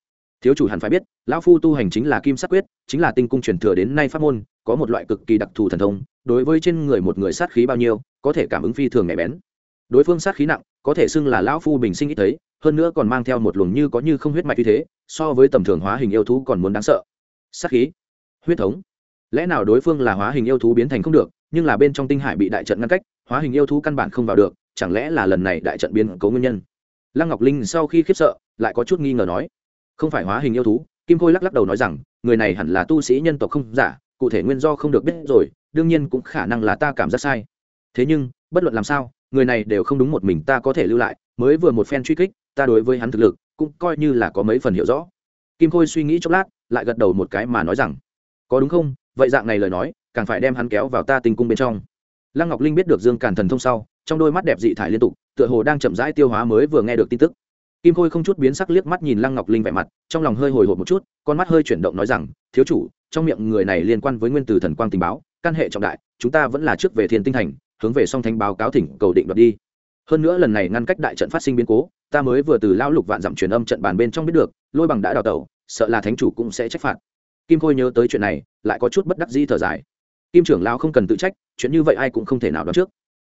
Thiếu chủ hẳn phải biết, lão phu tu hành chính là kim sắc quyết, chính là tinh cung truyền thừa đến nay pháp môn, có một loại cực kỳ đặc thù thần thông, đối với trên người một người sát khí bao nhiêu, có thể cảm ứng phi thường nhạy bén đối phương sát khí nặng, có thể xưng là lão phu bình sinh ít thấy, hơn nữa còn mang theo một luồng như có như không huyết mạch như thế, so với tầm thường hóa hình yêu thú còn muốn đáng sợ. Sát khí, huyết thống. Lẽ nào đối phương là hóa hình yêu thú biến thành không được, nhưng là bên trong tinh hải bị đại trận ngăn cách, hóa hình yêu thú căn bản không vào được, chẳng lẽ là lần này đại trận biến cấu nguyên nhân? Lăng ngọc linh sau khi khiếp sợ, lại có chút nghi ngờ nói, không phải hóa hình yêu thú? Kim khôi lắc lắc đầu nói rằng, người này hẳn là tu sĩ nhân tộc không giả, cụ thể nguyên do không được biết rồi, đương nhiên cũng khả năng là ta cảm giác sai. Thế nhưng, bất luận làm sao người này đều không đúng một mình ta có thể lưu lại, mới vừa một phen truy kích, ta đối với hắn thực lực cũng coi như là có mấy phần hiểu rõ. Kim khôi suy nghĩ chốc lát, lại gật đầu một cái mà nói rằng, có đúng không? Vậy dạng này lời nói, càng phải đem hắn kéo vào ta tình cung bên trong. Lăng ngọc linh biết được dương càn thần thông sau, trong đôi mắt đẹp dị thải liên tục, tựa hồ đang chậm rãi tiêu hóa mới vừa nghe được tin tức. Kim khôi không chút biến sắc liếc mắt nhìn lăng ngọc linh vẻ mặt, trong lòng hơi hồi hộp một chút, con mắt hơi chuyển động nói rằng, thiếu chủ, trong miệng người này liên quan với nguyên tử thần quang tình báo, căn hệ trọng đại, chúng ta vẫn là trước về thiên tinh thành hướng về song thanh báo cáo thỉnh cầu định đoạt đi. Hơn nữa lần này ngăn cách đại trận phát sinh biến cố ta mới vừa từ lao lục vạn dặm truyền âm trận bàn bên trong biết được lôi bằng đã đào tẩu sợ là thánh chủ cũng sẽ trách phạt. Kim khôi nhớ tới chuyện này lại có chút bất đắc di thở dài. Kim trưởng lao không cần tự trách chuyện như vậy ai cũng không thể nào đoán trước.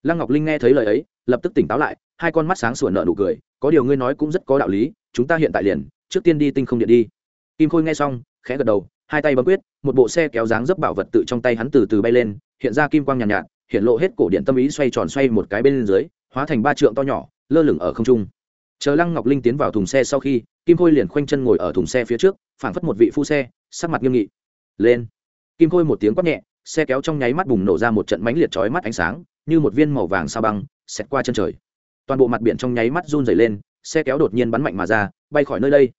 Lăng ngọc linh nghe thấy lời ấy lập tức tỉnh táo lại hai con mắt sáng sủa nợ nụ cười có điều ngươi nói cũng rất có đạo lý chúng ta hiện tại liền trước tiên đi tinh không điện đi. Kim khôi nghe xong khẽ gật đầu hai tay bấm quyết một bộ xe kéo dáng dấp bảo vật tự trong tay hắn từ từ bay lên hiện ra kim quang nhàn nhạt, nhạt hiện lộ hết cổ điện tâm ý xoay tròn xoay một cái bên dưới, hóa thành ba trượng to nhỏ, lơ lửng ở không trung. Chờ lăng ngọc linh tiến vào thùng xe sau khi, kim khôi liền khoanh chân ngồi ở thùng xe phía trước, phảng phất một vị phu xe, sắc mặt nghiêm nghị. Lên. Kim khôi một tiếng quát nhẹ, xe kéo trong nháy mắt bùng nổ ra một trận mánh liệt chói mắt ánh sáng, như một viên màu vàng sao băng, xẹt qua chân trời. Toàn bộ mặt biển trong nháy mắt run dày lên, xe kéo đột nhiên bắn mạnh mà ra, bay khỏi nơi đây.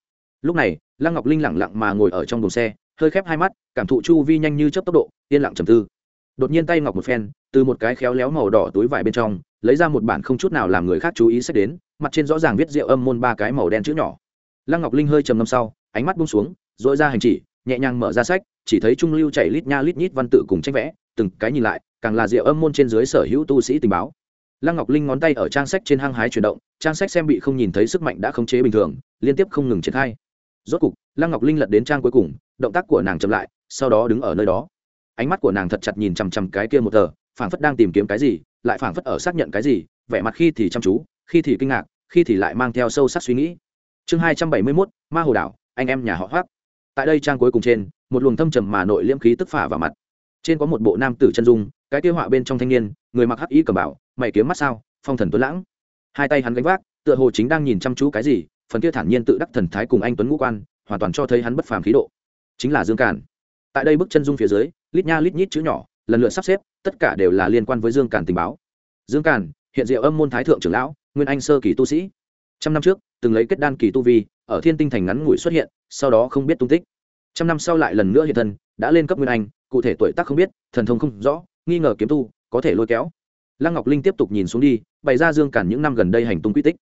Lúc này, lăng ngọc linh lẳng lặng mà ngồi ở trong thùng xe, hơi khép hai mắt, cảm thụ chu vi nhanh như chớp tốc độ, yên lặng trầm tư đột nhiên tay ngọc một phen, từ một cái khéo léo màu đỏ túi vải bên trong, lấy ra một bản không chút nào làm người khác chú ý xét đến, mặt trên rõ ràng viết rượu âm môn ba cái màu đen chữ nhỏ. Lăng ngọc linh hơi trầm ngâm sau, ánh mắt bung xuống dội ra hành chỉ, nhẹ nhàng mở ra sách, chỉ thấy trung lưu chảy lít nha lít nhít văn tự cùng tranh vẽ, từng cái nhìn lại, càng là rượu âm môn trên dưới sở hữu tu sĩ tình báo. Lăng ngọc linh ngón tay ở trang sách trên hang hái chuyển động, trang sách xem bị không nhìn thấy sức mạnh đã khống chế bình thường, liên tiếp không ngừng triển khai. Rốt cục, lăng ngọc linh lật đến trang cuối cùng, động tác của nàng chậm lại, sau đó đứng ở nơi đó ánh mắt của nàng thật chặt nhìn chằm chằm cái kia một tờ, phảng phất đang tìm kiếm cái gì, lại phảng phất ở xác nhận cái gì, vẻ mặt khi thì chăm chú, khi thì kinh ngạc, khi thì lại mang theo sâu sắc suy nghĩ. Chương hai trăm bảy mươi mốt, ma hồ đảo, anh em nhà họ hoác tại đây trang cuối cùng trên, một luồng thâm trầm mà nội liễm khí tức phả vào mặt. Trên có một bộ nam tử chân dung, cái kia họa bên trong thanh niên, người mặc hắc y cầm bảo mày kiếm mắt sao, phong thần tuấn lãng. Hai tay hắn gánh vác, tựa hồ chính đang nhìn chăm chú cái gì, phần kia thản nhiên tự đắc thần thái cùng anh tuấn ngũ quan, hoàn toàn cho thấy hắn bất phàm khí độ. Chính là dương càn. Tại đây bức chân dung phía dưới lít nha lít nhít chữ nhỏ, lần lượt sắp xếp, tất cả đều là liên quan với dương càn tình báo. Dương càn, hiện diệu âm môn thái thượng trưởng lão, nguyên anh sơ kỳ tu sĩ. Trăm năm trước, từng lấy kết đan kỳ tu vi, ở thiên tinh thành ngắn ngủi xuất hiện, sau đó không biết tung tích. Trăm năm sau lại lần nữa hiện thân, đã lên cấp nguyên anh, cụ thể tuổi tác không biết, thần thông không rõ, nghi ngờ kiếm tu, có thể lôi kéo. Lăng ngọc linh tiếp tục nhìn xuống đi, bày ra dương cản những năm gần đây hành tung quy tích.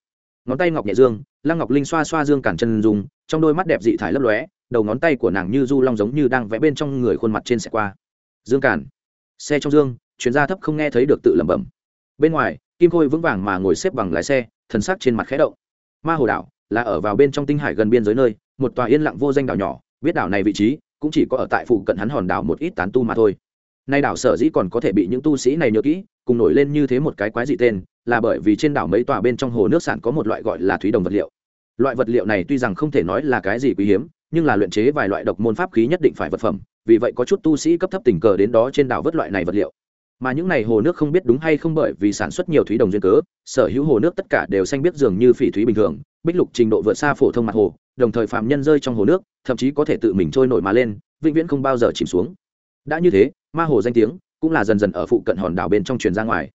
Ngón tay ngọc nhẹ dương, lăng ngọc linh xoa xoa dương cản chân dùng trong đôi mắt đẹp dị thải lấp lóe đầu ngón tay của nàng như du long giống như đang vẽ bên trong người khuôn mặt trên xe qua. Dương cản xe trong dương, chuyên gia thấp không nghe thấy được tự lẩm bẩm. Bên ngoài, kim khôi vững vàng mà ngồi xếp bằng lái xe, thần sắc trên mặt khẽ động. Ma hồ đảo là ở vào bên trong tinh hải gần biên giới nơi, một tòa yên lặng vô danh đảo nhỏ, biết đảo này vị trí cũng chỉ có ở tại phụ cận hắn hòn đảo một ít tán tu mà thôi. Nay đảo sở dĩ còn có thể bị những tu sĩ này nhớ kỹ, cùng nổi lên như thế một cái quái dị tên, là bởi vì trên đảo mấy tòa bên trong hồ nước sản có một loại gọi là thúy đồng vật liệu. Loại vật liệu này tuy rằng không thể nói là cái gì quý hiếm nhưng là luyện chế vài loại độc môn pháp khí nhất định phải vật phẩm, vì vậy có chút tu sĩ cấp thấp tình cờ đến đó trên đảo vớt loại này vật liệu. Mà những này hồ nước không biết đúng hay không bởi vì sản xuất nhiều thúy đồng duyên cớ, sở hữu hồ nước tất cả đều xanh biết dường như phỉ thúy bình thường, bích lục trình độ vượt xa phổ thông mặt hồ, đồng thời phạm nhân rơi trong hồ nước, thậm chí có thể tự mình trôi nổi mà lên, vĩnh viễn không bao giờ chìm xuống. Đã như thế, ma hồ danh tiếng cũng là dần dần ở phụ cận hòn đảo bên trong truyền ra ngoài.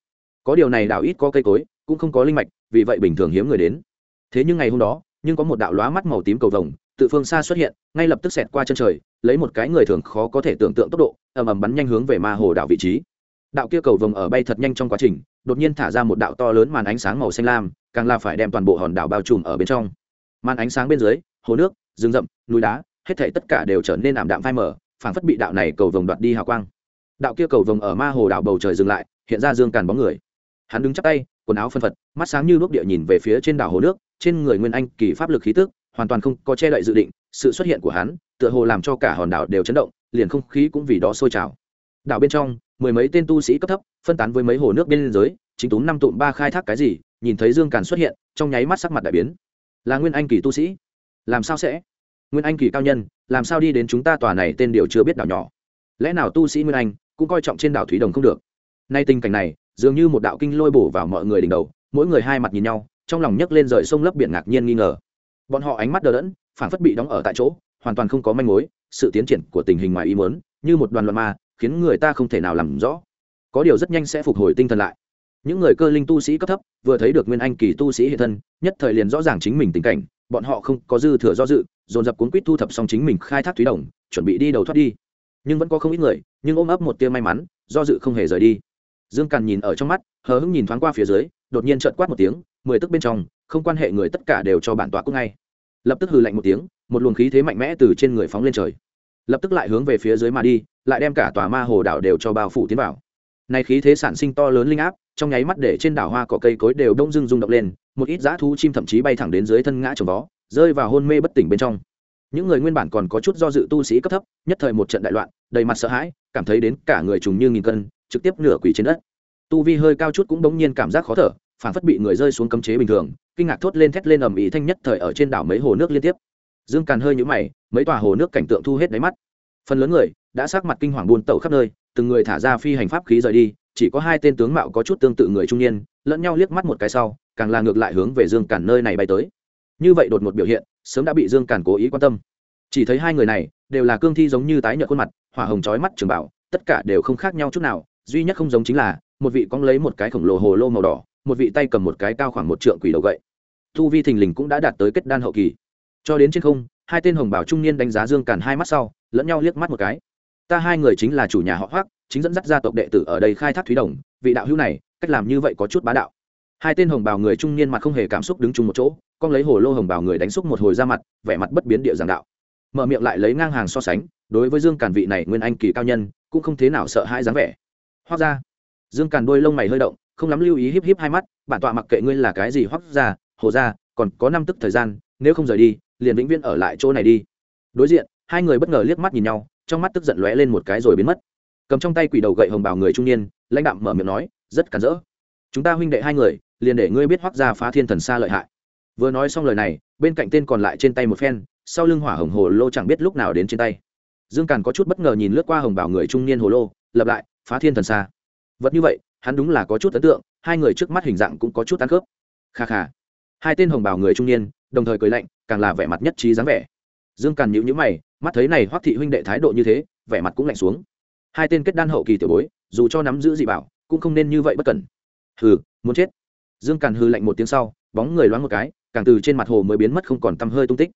Có điều này đảo ít có cây cối, cũng không có linh mạch, vì vậy bình thường hiếm người đến. Thế nhưng ngày hôm đó, nhưng có một đạo lóa mắt màu tím cầu vồng tự phương xa xuất hiện, ngay lập tức xẹt qua chân trời, lấy một cái người thường khó có thể tưởng tượng tốc độ, ầm ầm bắn nhanh hướng về ma hồ đảo vị trí. Đạo kia cầu vồng ở bay thật nhanh trong quá trình, đột nhiên thả ra một đạo to lớn màn ánh sáng màu xanh lam, càng là phải đem toàn bộ hòn đảo bao trùm ở bên trong. Màn ánh sáng bên dưới, hồ nước, rừng rậm, núi đá, hết thảy tất cả đều trở nên ảm đạm phai mờ, phảng phất bị đạo này cầu vồng đoạt đi hào quang. Đạo kia cầu vồng ở ma hồ đảo bầu trời dừng lại, hiện ra dương càn bóng người. Hắn đứng chắp tay, quần áo phân phật, mắt sáng như đuốc địa nhìn về phía trên đảo hồ nước, trên người nguyên anh kỳ pháp lực khí tức hoàn toàn không có che đậy dự định, sự xuất hiện của hắn, tựa hồ làm cho cả hòn đảo đều chấn động, liền không khí cũng vì đó sôi trào. Đảo bên trong, mười mấy tên tu sĩ cấp thấp, phân tán với mấy hồ nước bên giới, chính tú năm tụm ba khai thác cái gì, nhìn thấy dương càn xuất hiện, trong nháy mắt sắc mặt đại biến. Là nguyên anh kỳ tu sĩ. Làm sao sẽ? Nguyên anh kỳ cao nhân, làm sao đi đến chúng ta tòa này tên điều chưa biết đảo nhỏ? Lẽ nào tu sĩ nguyên anh cũng coi trọng trên đảo thủy đồng không được? Nay tình cảnh này, dường như một đạo kinh lôi bổ vào mọi người đỉnh đầu, mỗi người hai mặt nhìn nhau, trong lòng nhấc lên rời sông lấp biển ngạc nhiên nghi ngờ bọn họ ánh mắt đờ đẫn phản phất bị đóng ở tại chỗ, hoàn toàn không có manh mối, sự tiến triển của tình hình ngoài ý muốn, như một đoàn loạn ma, khiến người ta không thể nào làm rõ. Có điều rất nhanh sẽ phục hồi tinh thần lại. Những người cơ linh tu sĩ cấp thấp, vừa thấy được nguyên anh kỳ tu sĩ hiện thân, nhất thời liền rõ ràng chính mình tình cảnh, bọn họ không có dư thừa do dự, dồn dập cuốn quýt thu thập xong chính mình khai thác thúy đồng, chuẩn bị đi đầu thoát đi. Nhưng vẫn có không ít người, nhưng ôm ấp một tia may mắn, do dự không hề rời đi. Dương càn nhìn ở trong mắt, hờ hững nhìn thoáng qua phía dưới, đột nhiên trợn quát một tiếng, mười tức bên trong không quan hệ người tất cả đều cho bản tọa cúc ngay. Lập tức hừ lạnh một tiếng, một luồng khí thế mạnh mẽ từ trên người phóng lên trời. Lập tức lại hướng về phía dưới mà đi, lại đem cả tòa ma hồ đảo đều cho bao phủ tiến vào. Này khí thế sản sinh to lớn linh áp, trong nháy mắt để trên đảo hoa cỏ cây cối đều đông dưng rung động lên, một ít dã thú chim thậm chí bay thẳng đến dưới thân ngã trồng vó, rơi vào hôn mê bất tỉnh bên trong. Những người nguyên bản còn có chút do dự tu sĩ cấp thấp, nhất thời một trận đại loạn, đầy mặt sợ hãi, cảm thấy đến cả người trùng như nghìn cân, trực tiếp nửa quỷ trên đất. Tu vi hơi cao chút cũng đống nhiên cảm giác khó thở phản phất bị người rơi xuống cấm chế bình thường, kinh ngạc thốt lên thét lên ầm ĩ thanh nhất thời ở trên đảo mấy hồ nước liên tiếp. Dương càn hơi nhũ mày, mấy tòa hồ nước cảnh tượng thu hết đáy mắt. Phần lớn người đã sắc mặt kinh hoàng buôn tẩu khắp nơi, từng người thả ra phi hành pháp khí rời đi, chỉ có hai tên tướng mạo có chút tương tự người trung niên, lẫn nhau liếc mắt một cái sau, càng là ngược lại hướng về dương càn nơi này bay tới. Như vậy đột ngột biểu hiện, sớm đã bị dương càn cố ý quan tâm. Chỉ thấy hai người này đều là cương thi giống như tái nhợt khuôn mặt, hỏa hồng chói mắt trường bảo tất cả đều không khác nhau chút nào, duy nhất không giống chính là một vị cong lấy một cái khổng lồ hồ lô màu đỏ một vị tay cầm một cái cao khoảng một trượng quỷ đầu gậy. Thu vi thình lình cũng đã đạt tới kết đan hậu kỳ. Cho đến trên không, hai tên hồng bảo trung niên đánh giá dương càn hai mắt sau, lẫn nhau liếc mắt một cái. Ta hai người chính là chủ nhà họ hoác chính dẫn dắt gia tộc đệ tử ở đây khai thác thúy đồng, vị đạo hữu này, cách làm như vậy có chút bá đạo. Hai tên hồng bào người trung niên mặt không hề cảm xúc đứng chung một chỗ, con lấy hồ lô hồng bào người đánh xúc một hồi ra mặt, vẻ mặt bất biến địa giảng đạo. Mở miệng lại lấy ngang hàng so sánh, đối với dương càn vị này nguyên anh kỳ cao nhân, cũng không thế nào sợ hãi dáng vẻ. Hóa ra. Dương càn đôi lông mày hơi động không lắm lưu ý híp híp hai mắt, bản tọa mặc kệ ngươi là cái gì hoắc ra hồ ra còn có năm tức thời gian, nếu không rời đi, liền vĩnh viễn ở lại chỗ này đi. Đối diện, hai người bất ngờ liếc mắt nhìn nhau, trong mắt tức giận lóe lên một cái rồi biến mất. Cầm trong tay quỷ đầu gậy hồng bào người trung niên, lãnh đạm mở miệng nói, rất cản rỡ. Chúng ta huynh đệ hai người, liền để ngươi biết hoắc ra phá thiên thần xa lợi hại. Vừa nói xong lời này, bên cạnh tên còn lại trên tay một phen, sau lưng hỏa hồng hồ lô chẳng biết lúc nào đến trên tay. Dương càn có chút bất ngờ nhìn lướt qua hồng bảo người trung niên hồ lô, lập lại, phá thiên thần xa. Vật như vậy hắn đúng là có chút ấn tượng, hai người trước mắt hình dạng cũng có chút ăn khớp. Kha kha. Hai tên hồng bào người trung niên, đồng thời cười lạnh, càng là vẻ mặt nhất trí dáng vẻ. Dương càn nhíu nhíu mày, mắt thấy này hoắc thị huynh đệ thái độ như thế, vẻ mặt cũng lạnh xuống. Hai tên kết đan hậu kỳ tiểu bối, dù cho nắm giữ dị bảo, cũng không nên như vậy bất cẩn. Hừ, muốn chết. Dương càn hư lạnh một tiếng sau, bóng người loáng một cái, càng từ trên mặt hồ mới biến mất không còn tăm hơi tung tích.